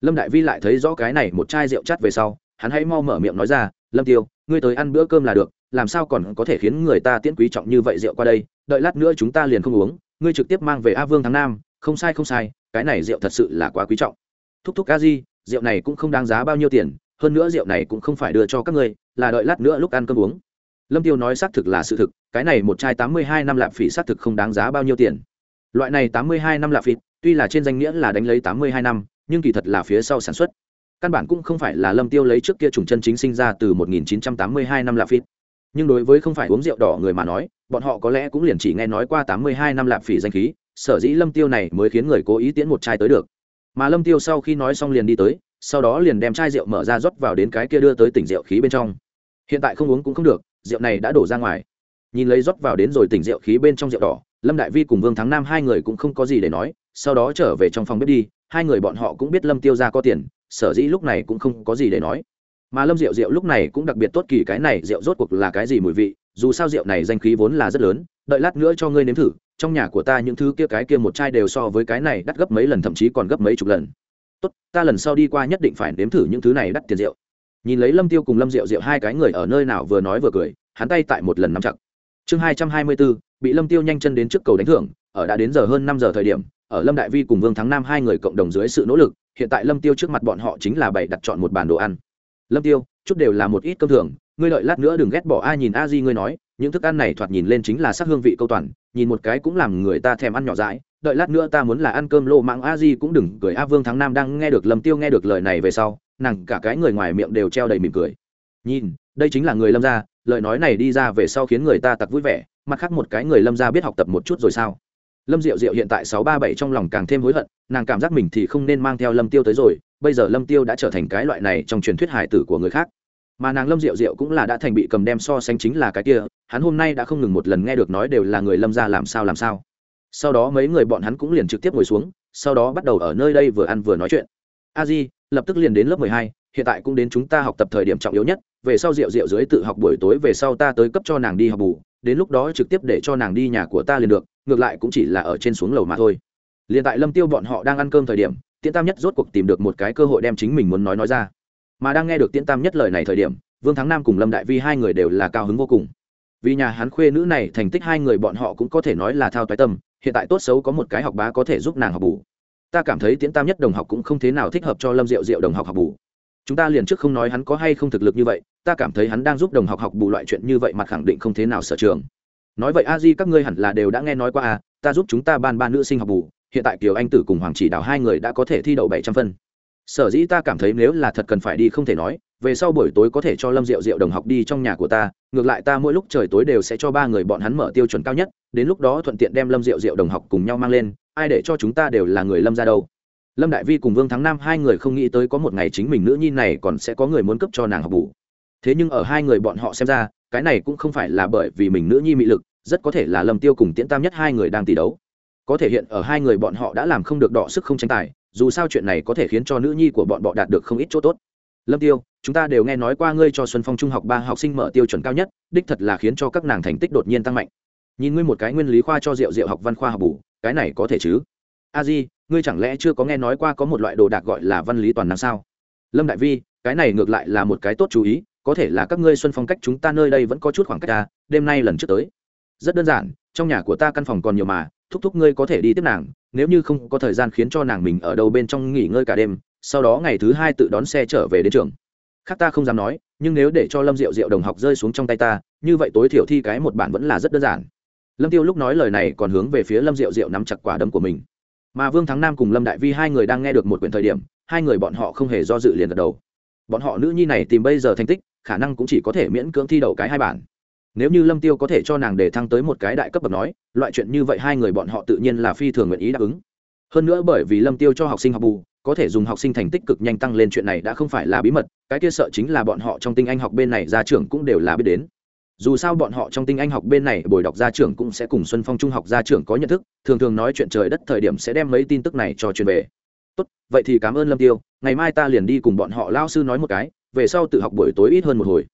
Lâm đại vi lại thấy rõ cái này một chai rượu chắt về sau, hắn hãy mau mở miệng nói ra, lâm tiêu, ngươi tới ăn bữa cơm là được, làm sao còn có thể khiến người ta tiễn quý trọng như vậy rượu qua đây? Đợi lát nữa chúng ta liền không uống, ngươi trực tiếp mang về a vương thắng nam, không sai không sai cái này rượu thật sự là quá quý trọng. Thúc thúc ca di, rượu này cũng không đáng giá bao nhiêu tiền, hơn nữa rượu này cũng không phải đưa cho các ngươi, là đợi lát nữa lúc ăn cơm uống. Lâm tiêu nói xác thực là sự thực, cái này một chai tám mươi hai năm lạp phỉ xác thực không đáng giá bao nhiêu tiền. Loại này tám mươi hai năm lạp phỉ, tuy là trên danh nghĩa là đánh lấy tám mươi hai năm, nhưng kỳ thật là phía sau sản xuất. Căn bản cũng không phải là lâm tiêu lấy trước kia trùng chân chính sinh ra từ 1982 năm lạp phỉ. Nhưng đối với không phải uống rượu đỏ người mà nói, bọn họ có lẽ cũng liền chỉ nghe nói qua 82 năm lạp phỉ danh khí sở dĩ lâm tiêu này mới khiến người cố ý tiễn một chai tới được. Mà lâm tiêu sau khi nói xong liền đi tới, sau đó liền đem chai rượu mở ra rót vào đến cái kia đưa tới tỉnh rượu khí bên trong. Hiện tại không uống cũng không được, rượu này đã đổ ra ngoài. Nhìn lấy rót vào đến rồi tỉnh rượu khí bên trong rượu đỏ, lâm đại vi cùng vương thắng nam hai người cũng không có gì để nói, sau đó trở về trong phòng bếp đi, hai người bọn họ cũng biết lâm tiêu ra có tiền, sở dĩ lúc này cũng không có gì để nói. Mà lâm rượu rượu lúc này cũng đặc biệt tốt kỳ cái này, rượu rốt cuộc là cái gì mùi vị, dù sao rượu này danh khí vốn là rất lớn, đợi lát nữa cho ngươi nếm thử trong nhà của ta những thứ kia cái kia một chai đều so với cái này đắt gấp mấy lần, thậm chí còn gấp mấy chục lần. Tốt, ta lần sau đi qua nhất định phải nếm thử những thứ này đắt tiền rượu. Nhìn lấy lâm tiêu cùng lâm rượu rượu hai cái người ở nơi nào vừa nói vừa cười, hắn tay tại một lần nắm chặt. Chương hai trăm hai mươi bốn bị lâm tiêu nhanh chân đến trước cầu đánh thưởng, ở đã đến giờ hơn năm giờ thời điểm, ở lâm đại vi cùng vương thắng nam hai người cộng đồng dưới sự nỗ lực, hiện tại lâm tiêu trước mặt bọn họ chính là bày đặt chọn một bàn đồ ăn. Lâm tiêu, chút đều là một ít cơm thường, ngươi lợi lát nữa đừng ghét bỏ ai nhìn a di ngươi nói, những thức ăn này thoạt nhìn lên chính là sắc hương vị câu toàn nhìn một cái cũng làm người ta thèm ăn nhỏ dãi. Đợi lát nữa ta muốn là ăn cơm lô mạng a di cũng đừng cười. A vương thắng nam đang nghe được lâm tiêu nghe được lời này về sau, nàng cả cái người ngoài miệng đều treo đầy mỉm cười. Nhìn, đây chính là người lâm gia, lời nói này đi ra về sau khiến người ta tặc vui vẻ. Mặt khác một cái người lâm gia biết học tập một chút rồi sao? Lâm diệu diệu hiện tại sáu ba bảy trong lòng càng thêm hối hận, nàng cảm giác mình thì không nên mang theo lâm tiêu tới rồi. Bây giờ lâm tiêu đã trở thành cái loại này trong truyền thuyết hải tử của người khác mà nàng lâm diệu diệu cũng là đã thành bị cầm đem so sánh chính là cái kia, hắn hôm nay đã không ngừng một lần nghe được nói đều là người lâm gia làm sao làm sao. Sau đó mấy người bọn hắn cũng liền trực tiếp ngồi xuống, sau đó bắt đầu ở nơi đây vừa ăn vừa nói chuyện. A di, lập tức liền đến lớp mười hai, hiện tại cũng đến chúng ta học tập thời điểm trọng yếu nhất, về sau rượu rượu dưới tự học buổi tối về sau ta tới cấp cho nàng đi học bù, đến lúc đó trực tiếp để cho nàng đi nhà của ta liền được, ngược lại cũng chỉ là ở trên xuống lầu mà thôi. Liền tại lâm tiêu bọn họ đang ăn cơm thời điểm, tiễn tam nhất rốt cuộc tìm được một cái cơ hội đem chính mình muốn nói nói ra mà đang nghe được tiễn tam nhất lời này thời điểm, vương thắng nam cùng lâm đại vi hai người đều là cao hứng vô cùng. Vì nhà hắn khuê nữ này thành tích hai người bọn họ cũng có thể nói là thao toái tâm, hiện tại tốt xấu có một cái học bá có thể giúp nàng học bù. Ta cảm thấy tiễn tam nhất đồng học cũng không thế nào thích hợp cho lâm diệu diệu đồng học học bù. Chúng ta liền trước không nói hắn có hay không thực lực như vậy, ta cảm thấy hắn đang giúp đồng học học bù loại chuyện như vậy mà khẳng định không thế nào sở trường. Nói vậy a di các ngươi hẳn là đều đã nghe nói qua à ta giúp chúng ta ban ban nữ sinh học bù, hiện tại kiều anh tử cùng hoàng chỉ đào hai người đã có thể thi đậu bảy trăm phân sở dĩ ta cảm thấy nếu là thật cần phải đi không thể nói, về sau buổi tối có thể cho lâm diệu diệu đồng học đi trong nhà của ta, ngược lại ta mỗi lúc trời tối đều sẽ cho ba người bọn hắn mở tiêu chuẩn cao nhất, đến lúc đó thuận tiện đem lâm diệu diệu đồng học cùng nhau mang lên, ai để cho chúng ta đều là người lâm ra đâu. Lâm đại vi cùng vương thắng nam hai người không nghĩ tới có một ngày chính mình nữ nhi này còn sẽ có người muốn cấp cho nàng học bù. Thế nhưng ở hai người bọn họ xem ra, cái này cũng không phải là bởi vì mình nữ nhi mị lực, rất có thể là lâm tiêu cùng tiễn tam nhất hai người đang tỷ đấu. Có thể hiện ở hai người bọn họ đã làm không được đọ sức không tranh tài dù sao chuyện này có thể khiến cho nữ nhi của bọn bọ đạt được không ít chỗ tốt. Lâm tiêu chúng ta đều nghe nói qua ngươi cho xuân phong trung học ba học sinh mở tiêu chuẩn cao nhất đích thật là khiến cho các nàng thành tích đột nhiên tăng mạnh. Nhìn ngươi một cái nguyên lý khoa cho diệu diệu học văn khoa học bù cái này có thể chứ? A di ngươi chẳng lẽ chưa có nghe nói qua có một loại đồ đạc gọi là văn lý toàn năng sao? Lâm đại vi cái này ngược lại là một cái tốt chú ý có thể là các ngươi xuân phong cách chúng ta nơi đây vẫn có chút khoảng cách ta à, đêm nay lần trước tới. Rất đơn giản trong nhà của ta căn phòng còn nhiều mà thúc thúc ngươi có thể đi tiếp nàng, nếu như không có thời gian khiến cho nàng mình ở đâu bên trong nghỉ ngơi cả đêm, sau đó ngày thứ hai tự đón xe trở về đến trường. Khác ta không dám nói, nhưng nếu để cho lâm diệu diệu đồng học rơi xuống trong tay ta, như vậy tối thiểu thi cái một bản vẫn là rất đơn giản. Lâm tiêu lúc nói lời này còn hướng về phía lâm diệu diệu nắm chặt quả đấm của mình. Mà vương thắng nam cùng lâm đại vi hai người đang nghe được một quyển thời điểm, hai người bọn họ không hề do dự liền gật đầu. Bọn họ nữ nhi này tìm bây giờ thành tích, khả năng cũng chỉ có thể miễn cưỡng thi đậu cái hai bản nếu như lâm tiêu có thể cho nàng để thăng tới một cái đại cấp bậc nói, loại chuyện như vậy hai người bọn họ tự nhiên là phi thường nguyện ý đáp ứng. Hơn nữa bởi vì lâm tiêu cho học sinh học bù, có thể dùng học sinh thành tích cực nhanh tăng lên chuyện này đã không phải là bí mật, cái kia sợ chính là bọn họ trong tinh anh học bên này ra trường cũng đều là biết đến. Dù sao bọn họ trong tinh anh học bên này buổi đọc gia trưởng cũng sẽ cùng xuân phong trung học gia trưởng có nhận thức, thường thường nói chuyện trời đất thời điểm sẽ đem mấy tin tức này cho truyền về. Tốt, vậy thì cảm ơn lâm tiêu, ngày mai ta liền đi cùng bọn họ lao sư nói một cái, về sau tự học buổi tối ít hơn một hồi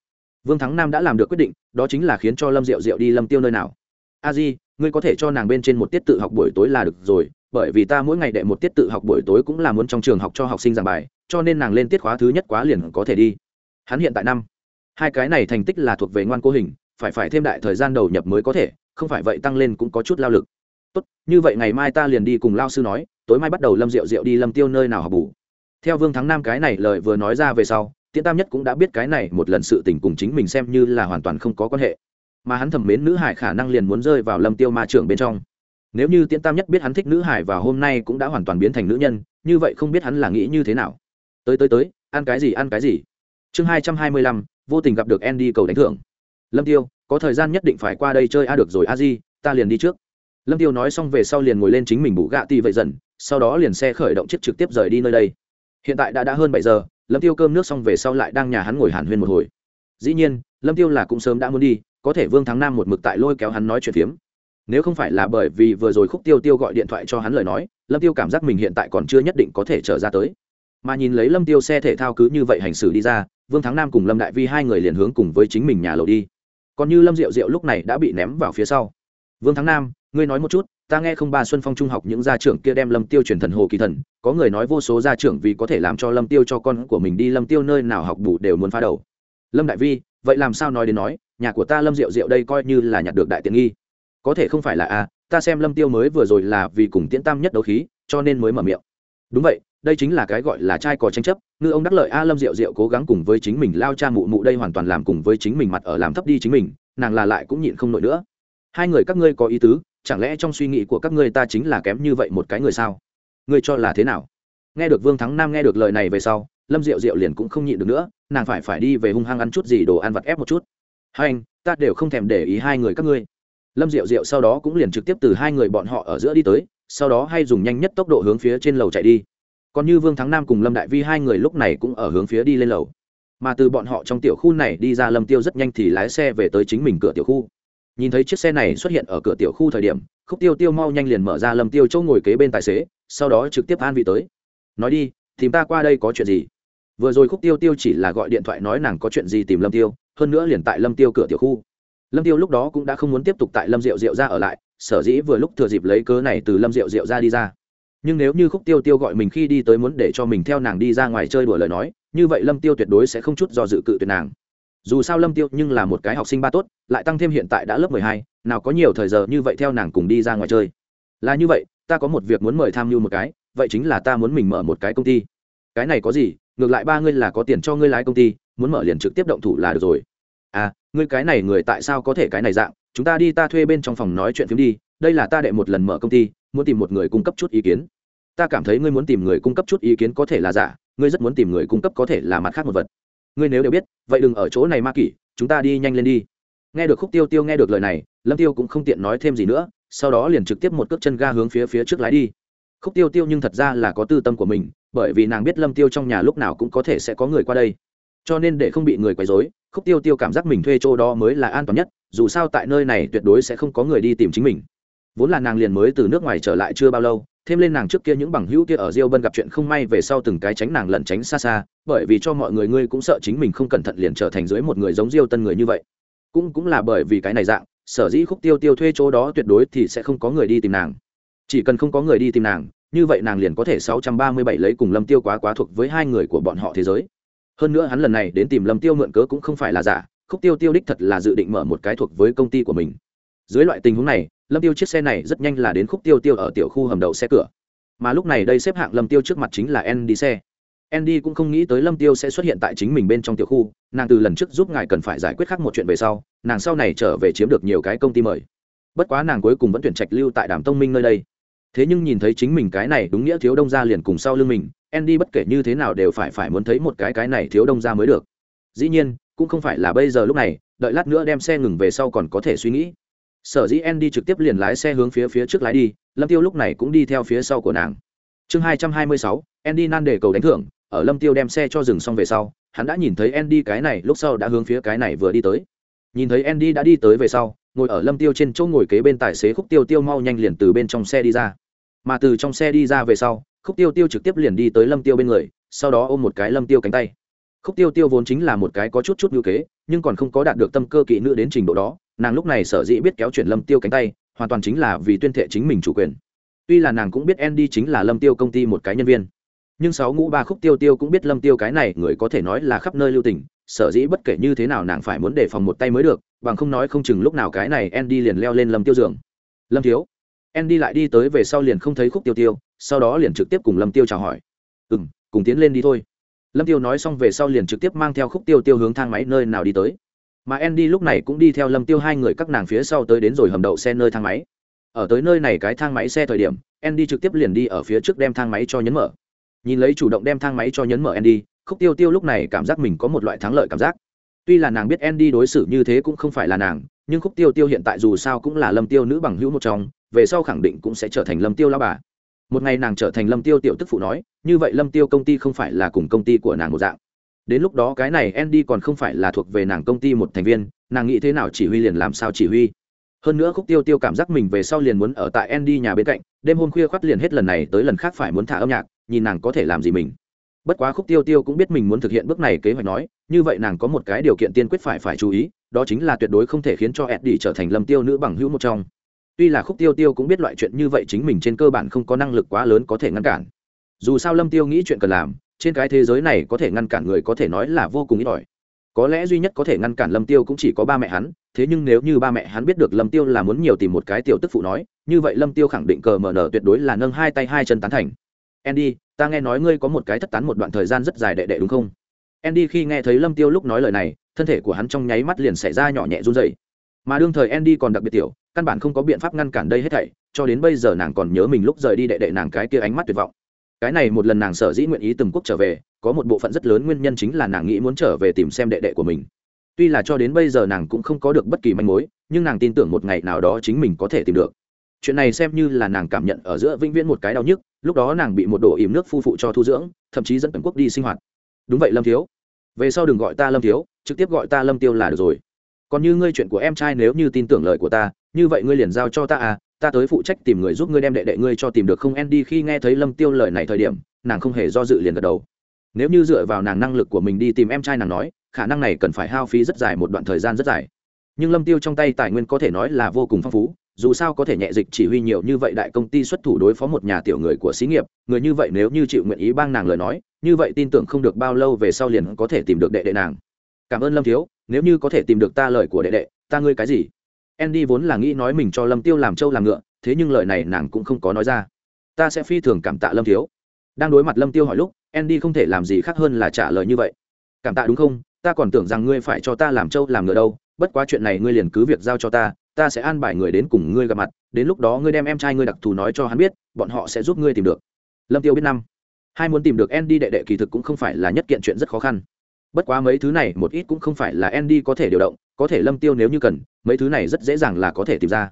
vương thắng nam đã làm được quyết định, đó chính là khiến cho lâm diệu diệu đi lâm tiêu nơi nào. A di, ngươi có thể cho nàng bên trên một tiết tự học buổi tối là được rồi, bởi vì ta mỗi ngày đệ một tiết tự học buổi tối cũng là muốn trong trường học cho học sinh giảng bài, cho nên nàng lên tiết khóa thứ nhất quá liền có thể đi. Hắn hiện tại năm. Hai cái này thành tích là thuộc về ngoan cố hình, phải phải thêm đại thời gian đầu nhập mới có thể, không phải vậy tăng lên cũng có chút lao lực. Tốt, như vậy ngày mai ta liền đi cùng lao sư nói, tối mai bắt đầu lâm rượu rượu đi lâm tiêu nơi nào học bù. Theo vương thắng nam cái này lời vừa nói ra về sau tiễn tam nhất cũng đã biết cái này một lần sự tình cùng chính mình xem như là hoàn toàn không có quan hệ. Mà hắn thầm mến nữ hải khả năng liền muốn rơi vào lâm tiêu ma trưởng bên trong. Nếu như tiễn tam nhất biết hắn thích nữ hải và hôm nay cũng đã hoàn toàn biến thành nữ nhân, như vậy không biết hắn là nghĩ như thế nào. Tới tới tới, ăn cái gì, ăn cái gì? Chương hai trăm hai mươi lăm, vô tình gặp được andy cầu đánh thưởng. Lâm tiêu, có thời gian nhất định phải qua đây chơi a được rồi a di, ta liền đi trước. Lâm tiêu nói xong về sau liền ngồi lên chính mình bụ gạ ti vậy dần, sau đó liền xe khởi động chiếc trực tiếp rời đi nơi đây. Hiện tại đã đã hơn bảy giờ lâm tiêu cơm nước xong về sau lại đang nhà hắn ngồi hàn huyên một hồi. Dĩ nhiên, lâm tiêu là cũng sớm đã muốn đi, có thể vương thắng nam một mực tại lôi kéo hắn nói chuyện phiếm. Nếu không phải là bởi vì vừa rồi khúc tiêu tiêu gọi điện thoại cho hắn lời nói, lâm tiêu cảm giác mình hiện tại còn chưa nhất định có thể trở ra tới. Mà nhìn lấy lâm tiêu xe thể thao cứ như vậy hành xử đi ra, vương thắng nam cùng lâm đại vi hai người liền hướng cùng với chính mình nhà lầu đi. Còn như lâm diệu diệu lúc này đã bị ném vào phía sau. Vương thắng nam, ngươi nói một chút ta nghe không ba xuân phong trung học những gia trưởng kia đem lâm tiêu truyền thần hồ kỳ thần, có người nói vô số gia trưởng vì có thể làm cho lâm tiêu cho con của mình đi lâm tiêu nơi nào học bù đều muốn phá đầu. Lâm đại vi, vậy làm sao nói đến nói, nhà của ta lâm diệu diệu đây coi như là nhặt được đại tiện nghi. Có thể không phải là a ta xem lâm tiêu mới vừa rồi là vì cùng tiễn tam nhất đấu khí, cho nên mới mở miệng. Đúng vậy, đây chính là cái gọi là trai có tranh chấp, ngư ông đắc lợi a, lâm diệu diệu cố gắng cùng với chính mình lao cha mụ mụ đây hoàn toàn làm cùng với chính mình mặt ở làm thấp đi chính mình, nàng là lại cũng nhịn không nổi nữa. Hai người các ngươi có ý tứ chẳng lẽ trong suy nghĩ của các ngươi ta chính là kém như vậy một cái người sao? Ngươi cho là thế nào? Nghe được vương thắng nam nghe được lời này về sau, lâm diệu diệu liền cũng không nhịn được nữa, nàng phải phải đi về hung hăng ăn chút gì đồ ăn vặt ép một chút. Hai anh, ta đều không thèm để ý hai người các ngươi. Lâm diệu diệu sau đó cũng liền trực tiếp từ hai người bọn họ ở giữa đi tới, sau đó hay dùng nhanh nhất tốc độ hướng phía trên lầu chạy đi. Còn như vương thắng nam cùng lâm đại vi hai người lúc này cũng ở hướng phía đi lên lầu. Mà từ bọn họ trong tiểu khu này đi ra lâm tiêu rất nhanh thì lái xe về tới chính mình cửa tiểu khu nhìn thấy chiếc xe này xuất hiện ở cửa tiểu khu thời điểm, khúc tiêu tiêu mau nhanh liền mở ra lâm tiêu chỗ ngồi kế bên tài xế, sau đó trực tiếp an vị tới. Nói đi, tìm ta qua đây có chuyện gì? Vừa rồi khúc tiêu tiêu chỉ là gọi điện thoại nói nàng có chuyện gì tìm lâm tiêu, hơn nữa liền tại lâm tiêu cửa tiểu khu. Lâm tiêu lúc đó cũng đã không muốn tiếp tục tại lâm diệu diệu ra ở lại, sở dĩ vừa lúc thừa dịp lấy cớ này từ lâm diệu diệu ra đi ra. Nhưng nếu như khúc tiêu tiêu gọi mình khi đi tới muốn để cho mình theo nàng đi ra ngoài chơi đùa lời nói, như vậy lâm tiêu tuyệt đối sẽ không chút do dự cự tuyệt nàng dù sao lâm tiêu nhưng là một cái học sinh ba tốt, lại tăng thêm hiện tại đã lớp mười hai, nào có nhiều thời giờ như vậy theo nàng cùng đi ra ngoài chơi. Là như vậy, ta có một việc muốn mời tham mưu một cái, vậy chính là ta muốn mình mở một cái công ty. Cái này có gì, ngược lại ba ngươi là có tiền cho ngươi lái công ty, muốn mở liền trực tiếp động thủ là được rồi. À ngươi cái này người tại sao có thể cái này dạng, chúng ta đi ta thuê bên trong phòng nói chuyện phim đi, đây là ta đệ một lần mở công ty, muốn tìm một người cung cấp chút ý kiến. Ta cảm thấy ngươi muốn tìm người cung cấp chút ý kiến có thể là giả, ngươi rất muốn tìm người cung cấp có thể là mặt khác một vật ngươi nếu đều biết, vậy đừng ở chỗ này ma kỷ, chúng ta đi nhanh lên đi. Nghe được khúc tiêu tiêu nghe được lời này, lâm tiêu cũng không tiện nói thêm gì nữa, sau đó liền trực tiếp một cước chân ga hướng phía phía trước lái đi. Khúc tiêu tiêu nhưng thật ra là có tư tâm của mình, bởi vì nàng biết lâm tiêu trong nhà lúc nào cũng có thể sẽ có người qua đây. Cho nên để không bị người quấy rối, khúc tiêu tiêu cảm giác mình thuê chỗ đó mới là an toàn nhất, dù sao tại nơi này tuyệt đối sẽ không có người đi tìm chính mình vốn là nàng liền mới từ nước ngoài trở lại chưa bao lâu, thêm lên nàng trước kia những bằng hữu kia ở diêu bân gặp chuyện không may về sau từng cái tránh nàng lẩn tránh xa xa, bởi vì cho mọi người ngươi cũng sợ chính mình không cẩn thận liền trở thành dưới một người giống diêu tân người như vậy. Cũng cũng là bởi vì cái này dạng, sở dĩ khúc tiêu tiêu thuê chỗ đó tuyệt đối thì sẽ không có người đi tìm nàng. Chỉ cần không có người đi tìm nàng, như vậy nàng liền có thể sáu trăm ba mươi bảy lấy cùng lâm tiêu quá quá thuộc với hai người của bọn họ thế giới. Hơn nữa hắn lần này đến tìm lâm tiêu mượn cớ cũng không phải là giả, khúc tiêu tiêu đích thật là dự định mở một cái thuộc với công ty của mình. Dưới loại tình huống này lâm tiêu chiếc xe này rất nhanh là đến khúc tiêu tiêu ở tiểu khu hầm đậu xe cửa. Mà lúc này đây xếp hạng lâm tiêu trước mặt chính là andy xe. Andy cũng không nghĩ tới lâm tiêu sẽ xuất hiện tại chính mình bên trong tiểu khu, nàng từ lần trước giúp ngài cần phải giải quyết khác một chuyện về sau, nàng sau này trở về chiếm được nhiều cái công ty mời. Bất quá nàng cuối cùng vẫn tuyển trạch lưu tại đàm tông minh nơi đây. Thế nhưng nhìn thấy chính mình cái này đúng nghĩa thiếu đông gia liền cùng sau lưng mình, andy bất kể như thế nào đều phải phải muốn thấy một cái cái này thiếu đông gia mới được. Dĩ nhiên, cũng không phải là bây giờ lúc này, đợi lát nữa đem xe ngừng về sau còn có thể suy nghĩ sở dĩ andy trực tiếp liền lái xe hướng phía phía trước lái đi, lâm tiêu lúc này cũng đi theo phía sau của nàng. Chương hai trăm hai mươi sáu, andy nan để cầu đánh thưởng, ở lâm tiêu đem xe cho dừng xong về sau, hắn đã nhìn thấy andy cái này lúc sau đã hướng phía cái này vừa đi tới. Nhìn thấy andy đã đi tới về sau, ngồi ở lâm tiêu trên chỗ ngồi kế bên tài xế khúc tiêu tiêu mau nhanh liền từ bên trong xe đi ra. Mà từ trong xe đi ra về sau, khúc tiêu tiêu trực tiếp liền đi tới lâm tiêu bên người, sau đó ôm một cái lâm tiêu cánh tay. Khúc tiêu tiêu vốn chính là một cái có chút chút ngữ kế, nhưng còn không có đạt được tâm cơ kỹ nữ đến trình độ đó nàng lúc này sở dĩ biết kéo chuyển lâm tiêu cánh tay, hoàn toàn chính là vì tuyên thệ chính mình chủ quyền. Tuy là nàng cũng biết andy chính là lâm tiêu công ty một cái nhân viên, nhưng sáu ngũ ba khúc tiêu tiêu cũng biết lâm tiêu cái này người có thể nói là khắp nơi lưu tình, sở dĩ bất kể như thế nào nàng phải muốn đề phòng một tay mới được, bằng không nói không chừng lúc nào cái này andy liền leo lên lâm tiêu giường. Lâm thiếu, andy lại đi tới về sau liền không thấy khúc tiêu tiêu, sau đó liền trực tiếp cùng lâm tiêu chào hỏi. Ừ m cùng tiến lên đi thôi. Lâm tiêu nói xong về sau liền trực tiếp mang theo khúc tiêu tiêu hướng thang máy nơi nào đi tới mà andy lúc này cũng đi theo lâm tiêu hai người các nàng phía sau tới đến rồi hầm đậu xe nơi thang máy. Ở tới nơi này cái thang máy xe thời điểm, andy trực tiếp liền đi ở phía trước đem thang máy cho nhấn mở. Nhìn lấy chủ động đem thang máy cho nhấn mở andy, khúc tiêu tiêu lúc này cảm giác mình có một loại thắng lợi cảm giác. Tuy là nàng biết andy đối xử như thế cũng không phải là nàng, nhưng khúc tiêu tiêu hiện tại dù sao cũng là lâm tiêu nữ bằng hữu một trong, về sau khẳng định cũng sẽ trở thành lâm tiêu lao bà. Một ngày nàng trở thành lâm tiêu tiểu tức phụ nói, như vậy lâm tiêu công ty không phải là cùng công ty của nàng một dạng đến lúc đó cái này andy còn không phải là thuộc về nàng công ty một thành viên, nàng nghĩ thế nào chỉ huy liền làm sao chỉ huy. Hơn nữa khúc tiêu tiêu cảm giác mình về sau liền muốn ở tại andy nhà bên cạnh, đêm hôm khuya khoắt liền hết lần này tới lần khác phải muốn thả âm nhạc, nhìn nàng có thể làm gì mình. Bất quá khúc tiêu tiêu cũng biết mình muốn thực hiện bước này kế hoạch nói, như vậy nàng có một cái điều kiện tiên quyết phải phải chú ý, đó chính là tuyệt đối không thể khiến cho eddie trở thành lâm tiêu nữ bằng hữu một trong. Tuy là khúc tiêu tiêu cũng biết loại chuyện như vậy chính mình trên cơ bản không có năng lực quá lớn có thể ngăn cản. Dù sao lâm tiêu nghĩ chuyện cần làm trên cái thế giới này có thể ngăn cản người có thể nói là vô cùng ít ỏi. Có lẽ duy nhất có thể ngăn cản lâm tiêu cũng chỉ có ba mẹ hắn, thế nhưng nếu như ba mẹ hắn biết được lâm tiêu là muốn nhiều tìm một cái tiểu tức phụ nói, như vậy lâm tiêu khẳng định cờ mở nở tuyệt đối là nâng hai tay hai chân tán thành. Andy, ta nghe nói ngươi có một cái thất tán một đoạn thời gian rất dài đệ đệ đúng không? Andy khi nghe thấy lâm tiêu lúc nói lời này, thân thể của hắn trong nháy mắt liền xảy ra nhỏ nhẹ run rẩy. Mà đương thời andy còn đặc biệt tiểu, căn bản không có biện pháp ngăn cản đây hết thảy, cho đến bây giờ nàng còn nhớ mình lúc rời đi đệ đệ nàng cái kia ánh mắt tuyệt vọng cái này một lần nàng sở dĩ nguyện ý từng quốc trở về, có một bộ phận rất lớn nguyên nhân chính là nàng nghĩ muốn trở về tìm xem đệ đệ của mình. Tuy là cho đến bây giờ nàng cũng không có được bất kỳ manh mối, nhưng nàng tin tưởng một ngày nào đó chính mình có thể tìm được. Chuyện này xem như là nàng cảm nhận ở giữa vĩnh viễn một cái đau nhức, lúc đó nàng bị một đồ ìm nước phu phụ cho thu dưỡng, thậm chí dẫn tần quốc đi sinh hoạt. Đúng vậy, lâm thiếu. Về sau đừng gọi ta lâm thiếu, trực tiếp gọi ta lâm tiêu là được rồi. Còn như ngươi chuyện của em trai nếu như tin tưởng lời của ta, như vậy ngươi liền giao cho ta à ta tới phụ trách tìm người giúp ngươi đem đệ đệ ngươi cho tìm được không andy khi nghe thấy lâm tiêu lời này thời điểm, nàng không hề do dự liền gật đầu. Nếu như dựa vào nàng năng lực của mình đi tìm em trai nàng nói, khả năng này cần phải hao phí rất dài một đoạn thời gian rất dài. Nhưng lâm tiêu trong tay tài nguyên có thể nói là vô cùng phong phú, dù sao có thể nhẹ dịch chỉ huy nhiều như vậy đại công ty xuất thủ đối phó một nhà tiểu người của xí nghiệp, người như vậy nếu như chịu nguyện ý bang nàng lời nói, như vậy tin tưởng không được bao lâu về sau liền có thể tìm được đệ đệ nàng. Cảm ơn lâm thiếu, nếu như có thể tìm được ta lời của đệ đệ, ta ngươi cái gì? Andy vốn là nghĩ nói mình cho lâm tiêu làm trâu làm ngựa, thế nhưng lời này nàng cũng không có nói ra. Ta sẽ phi thường cảm tạ lâm thiếu. Đang đối mặt lâm tiêu hỏi lúc, andy không thể làm gì khác hơn là trả lời như vậy. Cảm tạ đúng không? Ta còn tưởng rằng ngươi phải cho ta làm trâu làm ngựa đâu. Bất quá chuyện này ngươi liền cứ việc giao cho ta ta sẽ an bài người đến cùng ngươi gặp mặt, đến lúc đó ngươi đem em trai ngươi đặc thù nói cho hắn biết, bọn họ sẽ giúp ngươi tìm được. Lâm tiêu biết năm. Hai muốn tìm được andy đệ đệ kỳ thực cũng không phải là nhất kiện chuyện rất khó khăn. Bất quá mấy thứ này một ít cũng không phải là andy có thể điều động có thể lâm tiêu nếu như cần, mấy thứ này rất dễ dàng là có thể tìm ra.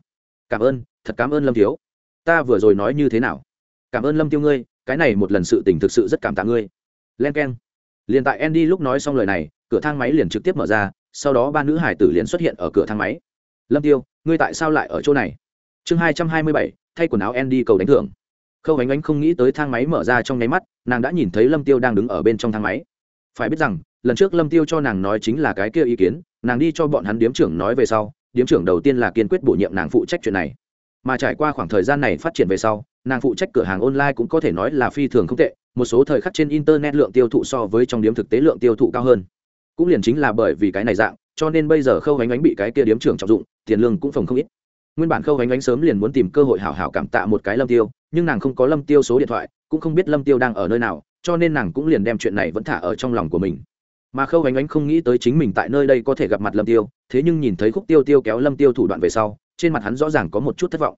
Cảm ơn, thật cảm ơn lâm thiếu. Ta vừa rồi nói như thế nào? Cảm ơn lâm tiêu ngươi, cái này một lần sự tình thực sự rất cảm tạ ngươi. Len keng. Liền tại andy lúc nói xong lời này, cửa thang máy liền trực tiếp mở ra, sau đó ba nữ hải tử liền xuất hiện ở cửa thang máy. Lâm tiêu, ngươi tại sao lại ở chỗ này? Chương hai trăm hai mươi bảy, thay quần áo andy cầu đánh thưởng. Khâu ánh ánh không nghĩ tới thang máy mở ra trong nháy mắt, nàng đã nhìn thấy lâm tiêu đang đứng ở bên trong thang máy. Phải biết rằng, lần trước lâm tiêu cho nàng nói chính là cái kia ý kiến nàng đi cho bọn hắn điếm trưởng nói về sau, điếm trưởng đầu tiên là kiên quyết bổ nhiệm nàng phụ trách chuyện này. Mà trải qua khoảng thời gian này phát triển về sau, nàng phụ trách cửa hàng online cũng có thể nói là phi thường không tệ, một số thời khắc trên internet lượng tiêu thụ so với trong điếm thực tế lượng tiêu thụ cao hơn. Cũng liền chính là bởi vì cái này dạng, cho nên bây giờ khâu ánh ánh bị cái kia điếm trưởng trọng dụng, tiền lương cũng phòng không ít. Nguyên bản khâu ánh ánh sớm liền muốn tìm cơ hội hảo hảo cảm tạ một cái lâm tiêu, nhưng nàng không có lâm tiêu số điện thoại, cũng không biết lâm tiêu đang ở nơi nào, cho nên nàng cũng liền đem chuyện này vẫn thả ở trong lòng của mình mà khâu ánh ánh không nghĩ tới chính mình tại nơi đây có thể gặp mặt lâm tiêu, thế nhưng nhìn thấy khúc tiêu tiêu kéo lâm tiêu thủ đoạn về sau, trên mặt hắn rõ ràng có một chút thất vọng.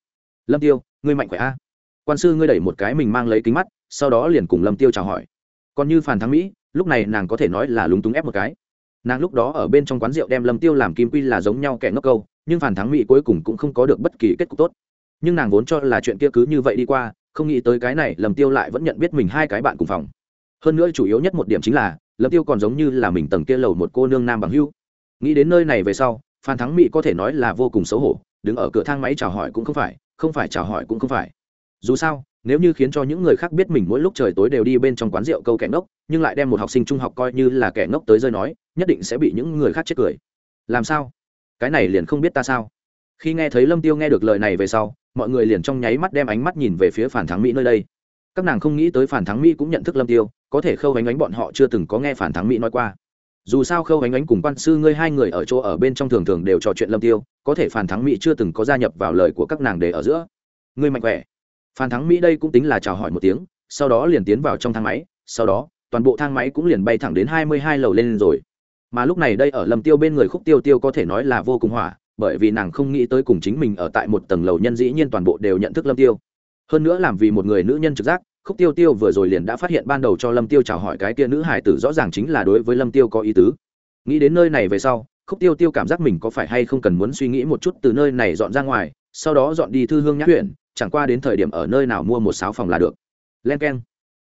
Lâm tiêu, ngươi mạnh khỏe a? Quan sư ngươi đẩy một cái mình mang lấy kính mắt, sau đó liền cùng lâm tiêu chào hỏi. Còn như phản thắng mỹ, lúc này nàng có thể nói là lúng túng ép một cái. Nàng lúc đó ở bên trong quán rượu đem lâm tiêu làm kim quy là giống nhau kẻ ngốc câu, nhưng phản thắng mỹ cuối cùng cũng không có được bất kỳ kết cục tốt. Nhưng nàng vốn cho là chuyện kia cứ như vậy đi qua, không nghĩ tới cái này lâm tiêu lại vẫn nhận biết mình hai cái bạn cùng phòng. Hơn nữa chủ yếu nhất một điểm chính là lâm tiêu còn giống như là mình tầng kia lầu một cô nương nam bằng hưu nghĩ đến nơi này về sau, phan thắng mỹ có thể nói là vô cùng xấu hổ, đứng ở cửa thang máy chào hỏi cũng không phải không phải chào hỏi cũng không phải. Dù sao, nếu như khiến cho những người khác biết mình mỗi lúc trời tối đều đi bên trong quán rượu câu kẻ ngốc, nhưng lại đem một học sinh trung học coi như là kẻ ngốc tới rơi nói, nhất định sẽ bị những người khác chết cười. Làm sao? Cái này liền không biết ta sao? Khi nghe thấy lâm tiêu nghe được lời này về sau, mọi người liền trong nháy mắt đem ánh mắt nhìn về phía phản thắng mỹ nơi đây. Các nàng không nghĩ tới phản thắng mỹ cũng nhận thức lâm tiêu có thể khâu ánh ánh bọn họ chưa từng có nghe phản thắng mỹ nói qua. Dù sao khâu ánh ánh cùng quan sư ngươi hai người ở chỗ ở bên trong thường thường đều trò chuyện lâm tiêu, có thể phản thắng mỹ chưa từng có gia nhập vào lời của các nàng để ở giữa. Ngươi mạnh khỏe. Phản thắng mỹ đây cũng tính là chào hỏi một tiếng, sau đó liền tiến vào trong thang máy, sau đó, toàn bộ thang máy cũng liền bay thẳng đến hai mươi hai lầu lên rồi. Mà lúc này đây ở lâm tiêu bên người khúc tiêu tiêu có thể nói là vô cùng hỏa bởi vì nàng không nghĩ tới cùng chính mình ở tại một tầng lầu nhân dĩ nhiên toàn bộ đều nhận thức lâm tiêu. Hơn nữa làm vì một người nữ nhân trực giác khúc tiêu tiêu vừa rồi liền đã phát hiện ban đầu cho lâm tiêu chào hỏi cái kia nữ hải tử rõ ràng chính là đối với lâm tiêu có ý tứ. Nghĩ đến nơi này về sau, khúc tiêu tiêu cảm giác mình có phải hay không cần muốn suy nghĩ một chút từ nơi này dọn ra ngoài, sau đó dọn đi thư hương nhã huyện, chẳng qua đến thời điểm ở nơi nào mua một sáu phòng là được. Len k e n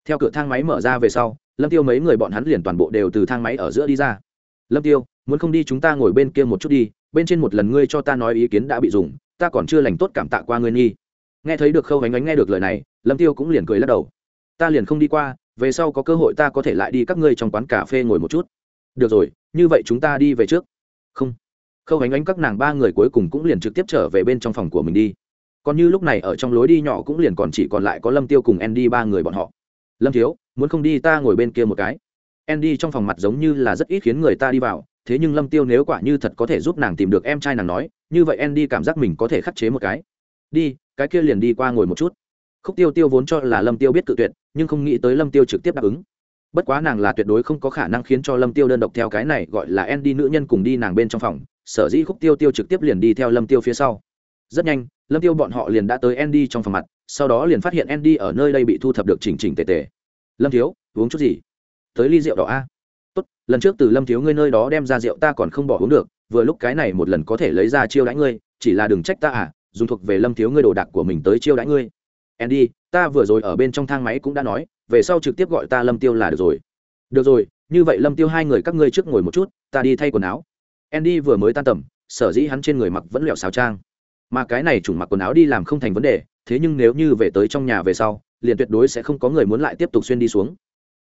theo cửa thang máy mở ra về sau, lâm tiêu mấy người bọn hắn liền toàn bộ đều từ thang máy ở giữa đi ra. Lâm tiêu, muốn không đi chúng ta ngồi bên kia một chút đi, bên trên một lần ngươi cho ta nói ý kiến đã bị dùng, ta còn chưa lành tốt cảm tạ qua ngươi nghi. Nghe thấy được khâu ánh ánh nghe được lời này lâm tiêu cũng liền cười lắc đầu. Ta liền không đi qua, về sau có cơ hội ta có thể lại đi các ngươi trong quán cà phê ngồi một chút. Được rồi, như vậy chúng ta đi về trước. Không. Khâu ánh ánh các nàng ba người cuối cùng cũng liền trực tiếp trở về bên trong phòng của mình đi. Còn như lúc này ở trong lối đi nhỏ cũng liền còn chỉ còn lại có lâm tiêu cùng andy ba người bọn họ. Lâm thiếu, muốn không đi ta ngồi bên kia một cái. Andy trong phòng mặt giống như là rất ít khiến người ta đi vào, thế nhưng lâm tiêu nếu quả như thật có thể giúp nàng tìm được em trai nàng nói, như vậy andy cảm giác mình có thể khắc chế một cái. Đi, cái kia liền đi qua ngồi một chút khúc tiêu tiêu vốn cho là lâm tiêu biết cự tuyệt, nhưng không nghĩ tới lâm tiêu trực tiếp đáp ứng. Bất quá nàng là tuyệt đối không có khả năng khiến cho lâm tiêu đơn độc theo cái này gọi là andy nữ nhân cùng đi nàng bên trong phòng, sở dĩ khúc tiêu tiêu trực tiếp liền đi theo lâm tiêu phía sau. Rất nhanh, lâm tiêu bọn họ liền đã tới andy trong phòng mặt, sau đó liền phát hiện andy ở nơi đây bị thu thập được chỉnh chỉnh tề tề. Lâm thiếu, uống chút gì? Tới ly rượu đỏ a. Tốt, lần trước từ lâm thiếu ngươi nơi đó đem ra rượu ta còn không bỏ uống được, vừa lúc cái này một lần có thể lấy ra chiêu đãi ngươi, chỉ là đừng trách ta à dùng thuộc về lâm thiếu ngươi đồ đạc của mình tới chiêu đãi ngươi andy, ta vừa rồi ở bên trong thang máy cũng đã nói, về sau trực tiếp gọi ta lâm tiêu là được rồi. Được rồi, như vậy lâm tiêu hai người các ngươi trước ngồi một chút, ta đi thay quần áo. Andy vừa mới tan tầm, sở dĩ hắn trên người mặc vẫn lẹo xào trang. Mà cái này chủng mặc quần áo đi làm không thành vấn đề, thế nhưng nếu như về tới trong nhà về sau, liền tuyệt đối sẽ không có người muốn lại tiếp tục xuyên đi xuống.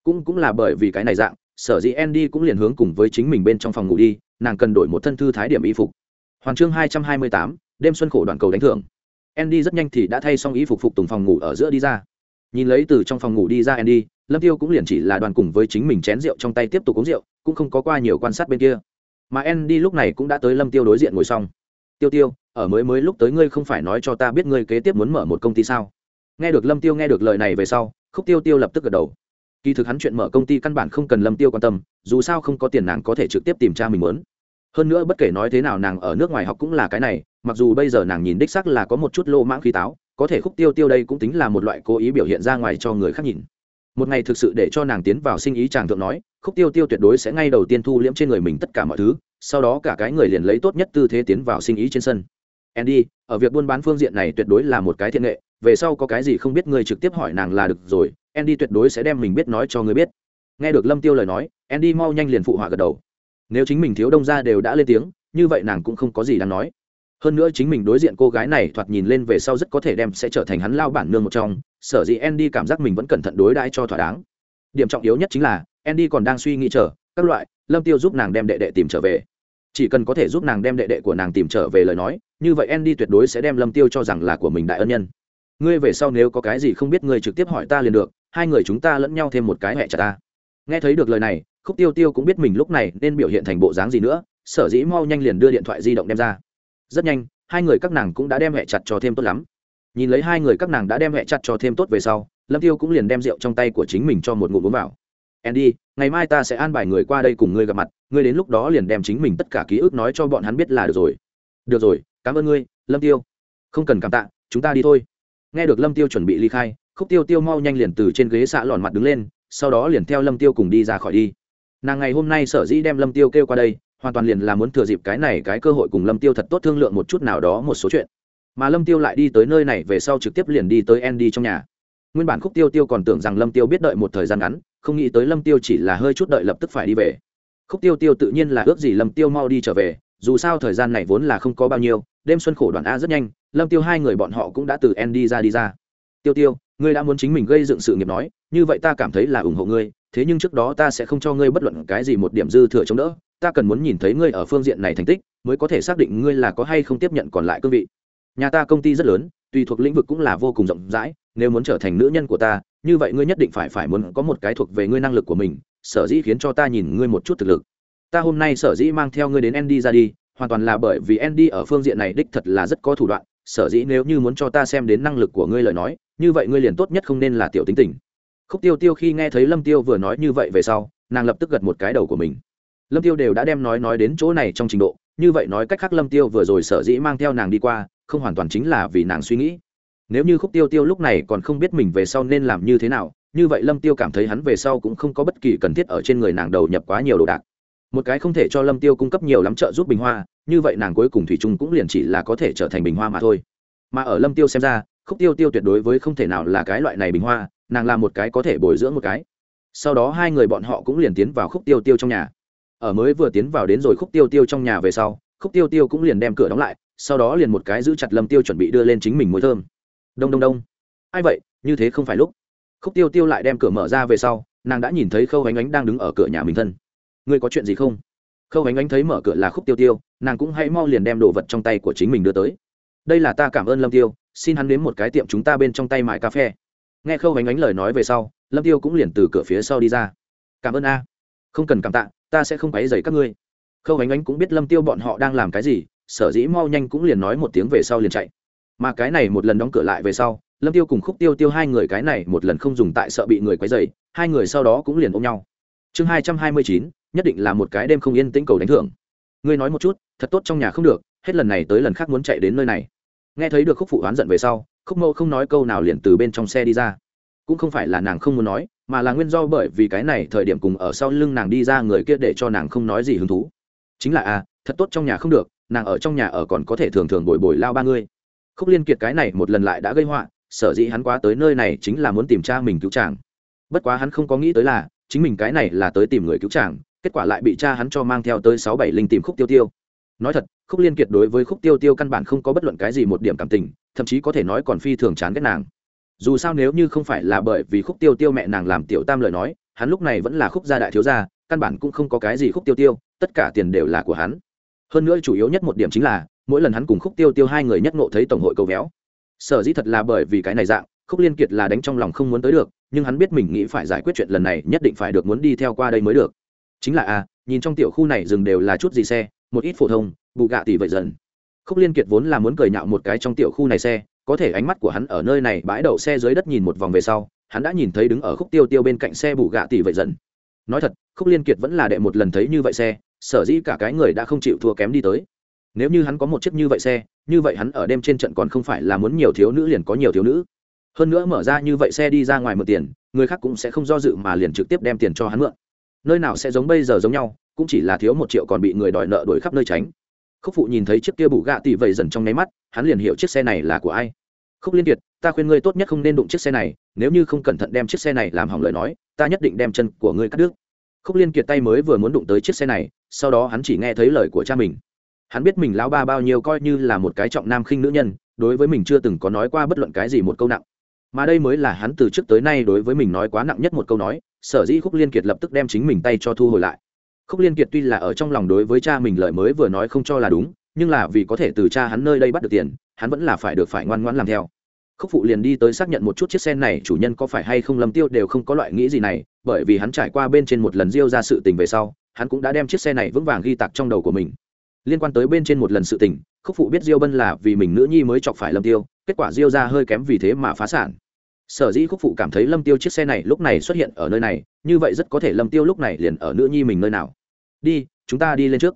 Cũng cũng là bởi vì cái này dạng, sở dĩ andy cũng liền hướng cùng với chính mình bên trong phòng ngủ đi, nàng cần đổi một thân thư thái điểm y phục. Hoàng chương hai trăm hai mươi tám, đêm xuân khổ đoàn cầu đánh thưởng andy rất nhanh thì đã thay xong y phục phục tùng phòng ngủ ở giữa đi ra. Nhìn lấy từ trong phòng ngủ đi ra andy, lâm tiêu cũng liền chỉ là đoàn cùng với chính mình chén rượu trong tay tiếp tục uống rượu, cũng không có qua nhiều quan sát bên kia. Mà andy lúc này cũng đã tới lâm tiêu đối diện ngồi xong. Tiêu tiêu, ở mới mới lúc tới ngươi không phải nói cho ta biết ngươi kế tiếp muốn mở một công ty sao? Nghe được lâm tiêu nghe được lời này về sau, khúc tiêu tiêu lập tức gật đầu. Kỳ thực hắn chuyện mở công ty căn bản không cần lâm tiêu quan tâm, dù sao không có tiền nàng có thể trực tiếp tìm cha mình muốn. Hơn nữa bất kể nói thế nào nàng ở nước ngoài học cũng là cái này mặc dù bây giờ nàng nhìn đích sắc là có một chút lô mãng khí táo, có thể khúc tiêu tiêu đây cũng tính là một loại cố ý biểu hiện ra ngoài cho người khác nhìn. Một ngày thực sự để cho nàng tiến vào sinh ý chàng thượng nói, khúc tiêu tiêu tuyệt đối sẽ ngay đầu tiên thu liễm trên người mình tất cả mọi thứ, sau đó cả cái người liền lấy tốt nhất tư thế tiến vào sinh ý trên sân. Andy, ở việc buôn bán phương diện này tuyệt đối là một cái thiện nghệ, về sau có cái gì không biết người trực tiếp hỏi nàng là được rồi, andy tuyệt đối sẽ đem mình biết nói cho người biết. Nghe được lâm tiêu lời nói, andy mau nhanh liền phụ họa gật đầu. Nếu chính mình thiếu đông ra đều đã lên tiếng, như vậy nàng cũng không có gì đáng nói hơn nữa chính mình đối diện cô gái này thoạt nhìn lên về sau rất có thể đem sẽ trở thành hắn lao bản nương một trong, sở dĩ andy cảm giác mình vẫn cẩn thận đối đãi cho thỏa đáng. Điểm trọng yếu nhất chính là, andy còn đang suy nghĩ chờ, các loại, lâm tiêu giúp nàng đem đệ đệ tìm trở về. Chỉ cần có thể giúp nàng đem đệ đệ của nàng tìm trở về lời nói, như vậy andy tuyệt đối sẽ đem lâm tiêu cho rằng là của mình đại ân nhân. Ngươi về sau nếu có cái gì không biết ngươi trực tiếp hỏi ta liền được, hai người chúng ta lẫn nhau thêm một cái hẹ chặt ta. Nghe thấy được lời này, khúc tiêu tiêu cũng biết mình lúc này nên biểu hiện thành bộ dáng gì nữa, sở dĩ mau nhanh liền đưa điện thoại di động đem ra rất nhanh, hai người các nàng cũng đã đem hẹ chặt cho thêm tốt lắm. Nhìn lấy hai người các nàng đã đem hẹ chặt cho thêm tốt về sau, lâm tiêu cũng liền đem rượu trong tay của chính mình cho một ngụm uống vào. Andy, ngày mai ta sẽ an bài người qua đây cùng ngươi gặp mặt, ngươi đến lúc đó liền đem chính mình tất cả ký ức nói cho bọn hắn biết là được rồi. Được rồi, cảm ơn ngươi, lâm tiêu. Không cần cảm tạ, chúng ta đi thôi. Nghe được lâm tiêu chuẩn bị ly khai, khúc tiêu tiêu mau nhanh liền từ trên ghế xạ lòn mặt đứng lên, sau đó liền theo lâm tiêu cùng đi ra khỏi đi. Nàng ngày hôm nay sở dĩ đem lâm tiêu kêu qua đây hoàn toàn liền là muốn thừa dịp cái này cái cơ hội cùng lâm tiêu thật tốt thương lượng một chút nào đó một số chuyện. Mà lâm tiêu lại đi tới nơi này về sau trực tiếp liền đi tới andy trong nhà. Nguyên bản khúc tiêu tiêu còn tưởng rằng lâm tiêu biết đợi một thời gian ngắn, không nghĩ tới lâm tiêu chỉ là hơi chút đợi lập tức phải đi về. Khúc tiêu tiêu tự nhiên là ước gì lâm tiêu mau đi trở về, dù sao thời gian này vốn là không có bao nhiêu, đêm xuân khổ đoạn a rất nhanh, lâm tiêu hai người bọn họ cũng đã từ andy ra đi ra. Tiêu tiêu, ngươi đã muốn chính mình gây dựng sự nghiệp nói, như vậy ta cảm thấy là ủng hộ ngươi, thế nhưng trước đó ta sẽ không cho ngươi bất luận cái gì một điểm dư thừa chống đỡ ta cần muốn nhìn thấy ngươi ở phương diện này thành tích, mới có thể xác định ngươi là có hay không tiếp nhận còn lại cương vị. Nhà ta công ty rất lớn, tùy thuộc lĩnh vực cũng là vô cùng rộng rãi, nếu muốn trở thành nữ nhân của ta, như vậy ngươi nhất định phải phải muốn có một cái thuộc về ngươi năng lực của mình, sở dĩ khiến cho ta nhìn ngươi một chút thực lực. Ta hôm nay sở dĩ mang theo ngươi đến andy ra đi, hoàn toàn là bởi vì andy ở phương diện này đích thật là rất có thủ đoạn, sở dĩ nếu như muốn cho ta xem đến năng lực của ngươi lời nói, như vậy ngươi liền tốt nhất không nên là tiểu tính tình. Khúc tiêu tiêu khi nghe thấy lâm tiêu vừa nói như vậy về sau, nàng lập tức gật một cái đầu của mình lâm tiêu đều đã đem nói nói đến chỗ này trong trình độ, như vậy nói cách khác lâm tiêu vừa rồi sở dĩ mang theo nàng đi qua, không hoàn toàn chính là vì nàng suy nghĩ. Nếu như khúc tiêu tiêu lúc này còn không biết mình về sau nên làm như thế nào, như vậy lâm tiêu cảm thấy hắn về sau cũng không có bất kỳ cần thiết ở trên người nàng đầu nhập quá nhiều đồ đạc. Một cái không thể cho lâm tiêu cung cấp nhiều lắm trợ giúp bình hoa, như vậy nàng cuối cùng thủy chung cũng liền chỉ là có thể trở thành bình hoa mà thôi. Mà ở lâm tiêu xem ra, khúc tiêu tiêu tuyệt đối với không thể nào là cái loại này bình hoa, nàng là một cái có thể bồi dưỡng một cái. Sau đó hai người bọn họ cũng liền tiến vào khúc tiêu tiêu trong nhà ở mới vừa tiến vào đến rồi khúc tiêu tiêu trong nhà về sau, khúc tiêu tiêu cũng liền đem cửa đóng lại, sau đó liền một cái giữ chặt lâm tiêu chuẩn bị đưa lên chính mình mùi thơm. Đông đông đông. Ai vậy? Như thế không phải lúc. Khúc tiêu tiêu lại đem cửa mở ra về sau, nàng đã nhìn thấy khâu ánh ánh đang đứng ở cửa nhà mình thân. Ngươi có chuyện gì không? Khâu ánh ánh thấy mở cửa là khúc tiêu tiêu, nàng cũng hãy mau liền đem đồ vật trong tay của chính mình đưa tới. Đây là ta cảm ơn lâm tiêu, xin hắn đến một cái tiệm chúng ta bên trong tay mại cà phê. Nghe khâu ánh ánh lời nói về sau, lâm tiêu cũng liền từ cửa phía sau đi ra. Cảm ơn a. Không cần cảm tạ ta sẽ không quấy rầy các ngươi. Khâu ánh ánh cũng biết lâm tiêu bọn họ đang làm cái gì sở dĩ mau nhanh cũng liền nói một tiếng về sau liền chạy. Mà cái này một lần đóng cửa lại về sau lâm tiêu cùng khúc tiêu tiêu hai người cái này một lần không dùng tại sợ bị người quấy rầy, hai người sau đó cũng liền ôm nhau. Chương hai trăm hai mươi chín nhất định là một cái đêm không yên tĩnh cầu đánh thưởng. Ngươi nói một chút thật tốt trong nhà không được hết lần này tới lần khác muốn chạy đến nơi này. Nghe thấy được khúc phụ oán giận về sau khúc mẫu không nói câu nào liền từ bên trong xe đi ra cũng không phải là nàng không muốn nói mà là nguyên do bởi vì cái này thời điểm cùng ở sau lưng nàng đi ra người kia để cho nàng không nói gì hứng thú. Chính là a à, thật tốt trong nhà không được nàng ở trong nhà ở còn có thể thường thường bồi bồi lao ba ngươi. Khúc liên kiệt cái này một lần lại đã gây họa sở dĩ hắn quá tới nơi này chính là muốn tìm cha mình cứu chàng. Bất quá hắn không có nghĩ tới là chính mình cái này là tới tìm người cứu chàng kết quả lại bị cha hắn cho mang theo tới sáu bảy linh tìm khúc tiêu tiêu. Nói thật khúc liên kiệt đối với khúc tiêu tiêu căn bản không có bất luận cái gì một điểm cảm tình thậm chí có thể nói còn phi thường chán ghét nàng dù sao nếu như không phải là bởi vì khúc tiêu tiêu mẹ nàng làm tiểu tam lời nói, hắn lúc này vẫn là khúc gia đại thiếu gia, căn bản cũng không có cái gì khúc tiêu tiêu, tất cả tiền đều là của hắn. Hơn nữa chủ yếu nhất một điểm chính là, mỗi lần hắn cùng khúc tiêu tiêu hai người nhất nộ thấy tổng hội cầu véo. Sở dĩ thật là bởi vì cái này dạng, khúc liên kiệt là đánh trong lòng không muốn tới được, nhưng hắn biết mình nghĩ phải giải quyết chuyện lần này, nhất định phải được muốn đi theo qua đây mới được. Chính là a nhìn trong tiểu khu này dừng đều là chút gì xe, một ít phổ thông, bù gạ tỷ vậy dần. Khúc liên kiệt vốn là muốn cười nhạo một cái trong tiểu khu này xe có thể ánh mắt của hắn ở nơi này bãi đậu xe dưới đất nhìn một vòng về sau, hắn đã nhìn thấy đứng ở khúc tiêu tiêu bên cạnh xe bù gạ tỷ vậy dần. Nói thật, khúc liên kiệt vẫn là đệ một lần thấy như vậy xe, sở dĩ cả cái người đã không chịu thua kém đi tới. Nếu như hắn có một chiếc như vậy xe, như vậy hắn ở đêm trên trận còn không phải là muốn nhiều thiếu nữ liền có nhiều thiếu nữ. Hơn nữa mở ra như vậy xe đi ra ngoài mượn tiền, người khác cũng sẽ không do dự mà liền trực tiếp đem tiền cho hắn mượn. Nơi nào sẽ giống bây giờ giống nhau, cũng chỉ là thiếu một triệu còn bị người đòi nợ đuổi khắp nơi tránh khúc phụ nhìn thấy chiếc kia bù gạ tỷ vậy dần trong nháy mắt, hắn liền hiểu chiếc xe này là của ai. Khúc liên kiệt, ta khuyên ngươi tốt nhất không nên đụng chiếc xe này, nếu như không cẩn thận đem chiếc xe này làm hỏng lời nói, ta nhất định đem chân của ngươi cắt đứt. Khúc liên kiệt tay mới vừa muốn đụng tới chiếc xe này, sau đó hắn chỉ nghe thấy lời của cha mình. Hắn biết mình lão ba bao nhiêu coi như là một cái trọng nam khinh nữ nhân, đối với mình chưa từng có nói qua bất luận cái gì một câu nặng. Mà đây mới là hắn từ trước tới nay đối với mình nói quá nặng nhất một câu nói, sở dĩ khúc liên kiệt lập tức đem chính mình tay cho thu hồi lại khúc liên kiệt tuy là ở trong lòng đối với cha mình lời mới vừa nói không cho là đúng, nhưng là vì có thể từ cha hắn nơi đây bắt được tiền, hắn vẫn là phải được phải ngoan ngoãn làm theo. Khúc phụ liền đi tới xác nhận một chút chiếc xe này chủ nhân có phải hay không lâm tiêu đều không có loại nghĩ gì này, bởi vì hắn trải qua bên trên một lần diêu ra sự tình về sau, hắn cũng đã đem chiếc xe này vững vàng ghi tạc trong đầu của mình. Liên quan tới bên trên một lần sự tình, khúc phụ biết diêu bân là vì mình nữ nhi mới chọc phải lâm tiêu, kết quả diêu ra hơi kém vì thế mà phá sản. Sở dĩ khúc phụ cảm thấy lâm tiêu chiếc xe này lúc này xuất hiện ở nơi này, như vậy rất có thể lâm tiêu lúc này liền ở nữ nhi mình nơi nào đi, chúng ta đi lên trước.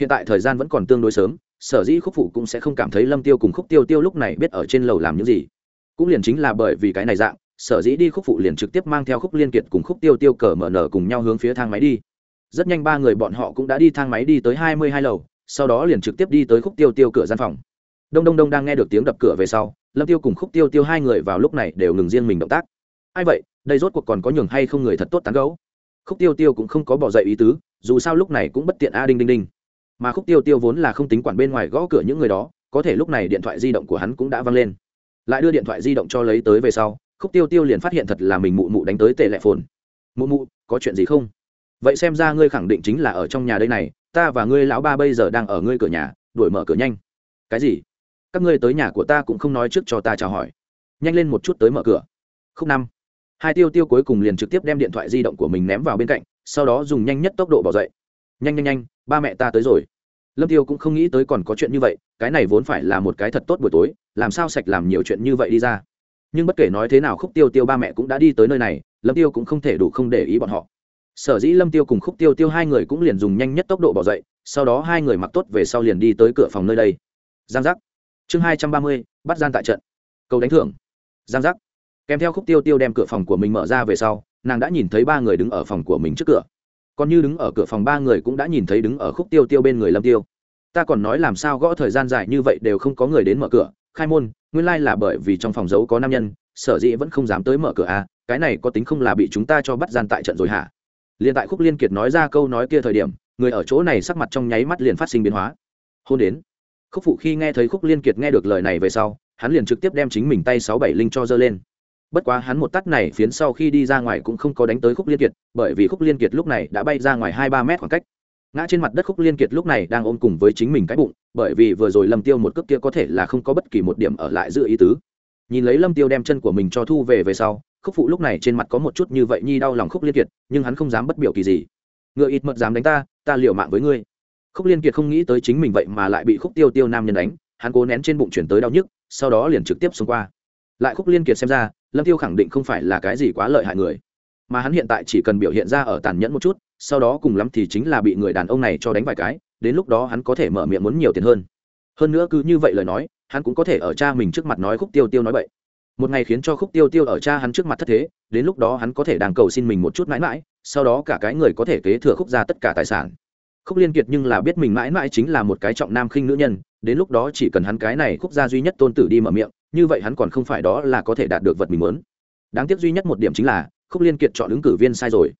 Hiện tại thời gian vẫn còn tương đối sớm, sở dĩ khúc phụ cũng sẽ không cảm thấy lâm tiêu cùng khúc tiêu tiêu lúc này biết ở trên lầu làm những gì. Cũng liền chính là bởi vì cái này dạng, sở dĩ đi khúc phụ liền trực tiếp mang theo khúc liên kiệt cùng khúc tiêu tiêu cờ mở nở cùng nhau hướng phía thang máy đi. Rất nhanh ba người bọn họ cũng đã đi thang máy đi tới hai mươi hai lầu, sau đó liền trực tiếp đi tới khúc tiêu tiêu cửa gian phòng. Đông đông đông đang nghe được tiếng đập cửa về sau, lâm tiêu cùng khúc tiêu tiêu hai người vào lúc này đều ngừng riêng mình động tác. Ai vậy? Đây rốt cuộc còn có nhường hay không người thật tốt tán gấu? Khúc tiêu tiêu cũng không có bỏ dậy ý tứ, dù sao lúc này cũng bất tiện a đinh đinh đinh. Mà khúc tiêu tiêu vốn là không tính quản bên ngoài gõ cửa những người đó, có thể lúc này điện thoại di động của hắn cũng đã văng lên. Lại đưa điện thoại di động cho lấy tới về sau, khúc tiêu tiêu liền phát hiện thật là mình mụ mụ đánh tới tệ lệ phồn. Mụ mụ, có chuyện gì không? Vậy xem ra ngươi khẳng định chính là ở trong nhà đây này, ta và ngươi lão ba bây giờ đang ở ngươi cửa nhà, đuổi mở cửa nhanh. Cái gì? Các ngươi tới nhà của ta cũng không nói trước cho ta chào hỏi. Nhanh lên một chút tới mở cửa. Khúc năm hai tiêu tiêu cuối cùng liền trực tiếp đem điện thoại di động của mình ném vào bên cạnh, sau đó dùng nhanh nhất tốc độ bỏ dậy. Nhanh nhanh nhanh, ba mẹ ta tới rồi. Lâm tiêu cũng không nghĩ tới còn có chuyện như vậy, cái này vốn phải là một cái thật tốt buổi tối, làm sao sạch làm nhiều chuyện như vậy đi ra. Nhưng bất kể nói thế nào khúc tiêu tiêu ba mẹ cũng đã đi tới nơi này, lâm tiêu cũng không thể đủ không để ý bọn họ. Sở dĩ lâm tiêu cùng khúc tiêu tiêu hai người cũng liền dùng nhanh nhất tốc độ bỏ dậy, sau đó hai người mặc tốt về sau liền đi tới cửa phòng nơi đây. Giang giác. Chương hai trăm ba mươi, bắt gian tại trận. Cầu đánh thưởng. Giang giác kèm theo khúc tiêu tiêu đem cửa phòng của mình mở ra về sau, nàng đã nhìn thấy ba người đứng ở phòng của mình trước cửa. Còn như đứng ở cửa phòng ba người cũng đã nhìn thấy đứng ở khúc tiêu tiêu bên người lâm tiêu. Ta còn nói làm sao gõ thời gian dài như vậy đều không có người đến mở cửa. Khai môn, nguyên lai là bởi vì trong phòng giấu có nam nhân, sở dĩ vẫn không dám tới mở cửa à cái này có tính không là bị chúng ta cho bắt gian tại trận rồi hả? Liền tại khúc liên kiệt nói ra câu nói kia thời điểm, người ở chỗ này sắc mặt trong nháy mắt liền phát sinh biến hóa. Hôn đến. Khúc phụ khi nghe thấy khúc liên kiệt nghe được lời này về sau, hắn liền trực tiếp đem chính mình tay sáu bảy linh cho dơ lên bất quá hắn một tắt này phiến sau khi đi ra ngoài cũng không có đánh tới khúc liên kiệt, bởi vì khúc liên kiệt lúc này đã bay ra ngoài hai ba mét khoảng cách. Ngã trên mặt đất khúc liên kiệt lúc này đang ôm cùng với chính mình cái bụng, bởi vì vừa rồi lâm tiêu một cước kia có thể là không có bất kỳ một điểm ở lại giữa ý tứ. Nhìn lấy lâm tiêu đem chân của mình cho thu về về sau, khúc phụ lúc này trên mặt có một chút như vậy nhi đau lòng khúc liên kiệt, nhưng hắn không dám bất biểu kỳ gì. Ngựa ít mật dám đánh ta ta liều mạng với ngươi. Khúc liên kiệt không nghĩ tới chính mình vậy mà lại bị khúc tiêu tiêu nam nhân đánh, hắn cố nén trên bụng chuyển tới đau nhức, sau đó liền trực tiếp xông qua lại khúc liên kiệt xem ra, lâm tiêu khẳng định không phải là cái gì quá lợi hại người. Mà hắn hiện tại chỉ cần biểu hiện ra ở tàn nhẫn một chút, sau đó cùng lắm thì chính là bị người đàn ông này cho đánh vài cái, đến lúc đó hắn có thể mở miệng muốn nhiều tiền hơn. Hơn nữa cứ như vậy lời nói, hắn cũng có thể ở cha mình trước mặt nói khúc tiêu tiêu nói vậy một ngày khiến cho khúc tiêu tiêu ở cha hắn trước mặt thất thế, đến lúc đó hắn có thể đang cầu xin mình một chút mãi mãi, sau đó cả cái người có thể kế thừa khúc ra tất cả tài sản. Khúc liên kiệt nhưng là biết mình mãi mãi chính là một cái trọng nam khinh nữ nhân, đến lúc đó chỉ cần hắn cái này khúc gia duy nhất tôn tử đi mở miệng như vậy hắn còn không phải đó là có thể đạt được vật mình muốn. Đáng tiếc duy nhất một điểm chính là, khúc liên kiệt chọn ứng cử viên sai rồi.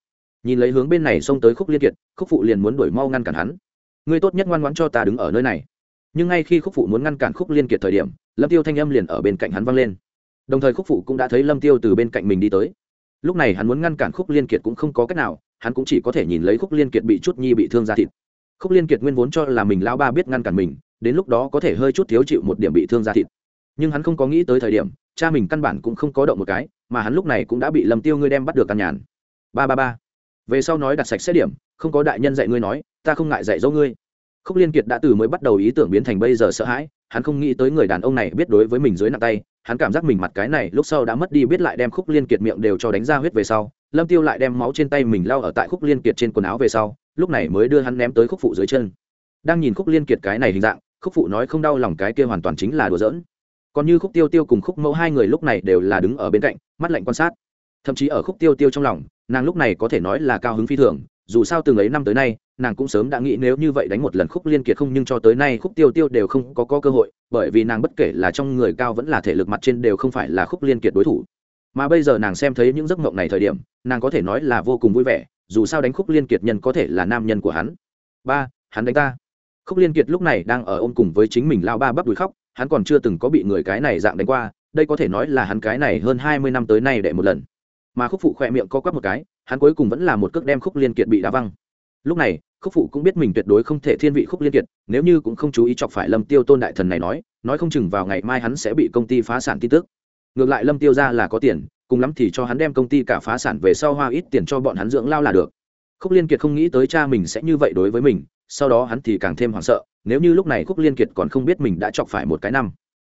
Nhìn lấy hướng bên này xông tới khúc liên kiệt, khúc phụ liền muốn đuổi mau ngăn cản hắn. Ngươi tốt nhất ngoan ngoãn cho ta đứng ở nơi này. Nhưng ngay khi khúc phụ muốn ngăn cản khúc liên kiệt thời điểm, lâm tiêu thanh âm liền ở bên cạnh hắn vang lên. Đồng thời khúc phụ cũng đã thấy lâm tiêu từ bên cạnh mình đi tới. Lúc này hắn muốn ngăn cản khúc liên kiệt cũng không có cách nào, hắn cũng chỉ có thể nhìn lấy khúc liên kiệt bị chút nhi bị thương ra thịt. Khúc liên kiệt nguyên vốn cho là mình lao ba biết ngăn cản mình, đến lúc đó có thể hơi chút thiếu chịu một điểm bị thương ra thịt nhưng hắn không có nghĩ tới thời điểm, cha mình căn bản cũng không có động một cái, mà hắn lúc này cũng đã bị lâm tiêu ngươi đem bắt được căn nhàn. Ba ba ba. Về sau nói đặt sạch xét điểm, không có đại nhân dạy ngươi nói, ta không ngại dạy dỗ ngươi. Khúc liên kiệt đã từ mới bắt đầu ý tưởng biến thành bây giờ sợ hãi, hắn không nghĩ tới người đàn ông này biết đối với mình dưới nặng tay, hắn cảm giác mình mặt cái này lúc sau đã mất đi biết lại đem khúc liên kiệt miệng đều cho đánh ra huyết về sau, lâm tiêu lại đem máu trên tay mình lao ở tại khúc liên kiệt trên quần áo về sau, lúc này mới đưa hắn ném tới khúc phụ dưới chân. Đang nhìn khúc liên kiệt cái này hình dạng, khúc phụ nói không đau lòng cái kia hoàn toàn chính là đùa giỡn còn như khúc tiêu tiêu cùng khúc mẫu hai người lúc này đều là đứng ở bên cạnh mắt lạnh quan sát. Thậm chí ở khúc tiêu tiêu trong lòng nàng lúc này có thể nói là cao hứng phi thường dù sao từng ấy năm tới nay nàng cũng sớm đã nghĩ nếu như vậy đánh một lần khúc liên kiệt không nhưng cho tới nay khúc tiêu tiêu đều không có, có cơ hội bởi vì nàng bất kể là trong người cao vẫn là thể lực mặt trên đều không phải là khúc liên kiệt đối thủ. Mà bây giờ nàng xem thấy những giấc mộng này thời điểm nàng có thể nói là vô cùng vui vẻ dù sao đánh khúc liên kiệt nhân có thể là nam nhân của hắn. Ba hắn đánh ta. Khúc liên kiệt lúc này đang ở ôm cùng với chính mình lao ba bắp đùi khóc hắn còn chưa từng có bị người cái này dạng đánh qua, đây có thể nói là hắn cái này hơn hai mươi năm tới nay đệ một lần. Mà khúc phụ khỏe miệng co quắp một cái, hắn cuối cùng vẫn là một cước đem khúc liên kiệt bị đá văng. Lúc này, khúc phụ cũng biết mình tuyệt đối không thể thiên vị khúc liên kiệt, nếu như cũng không chú ý chọc phải lâm tiêu tôn đại thần này nói nói không chừng vào ngày mai hắn sẽ bị công ty phá sản tin tức. Ngược lại lâm tiêu ra là có tiền, cùng lắm thì cho hắn đem công ty cả phá sản về sau hoa ít tiền cho bọn hắn dưỡng lao là được. Khúc liên kiệt không nghĩ tới cha mình sẽ như vậy đối với mình sau đó hắn thì càng thêm hoảng sợ, nếu như lúc này khúc liên kiệt còn không biết mình đã chọc phải một cái năm,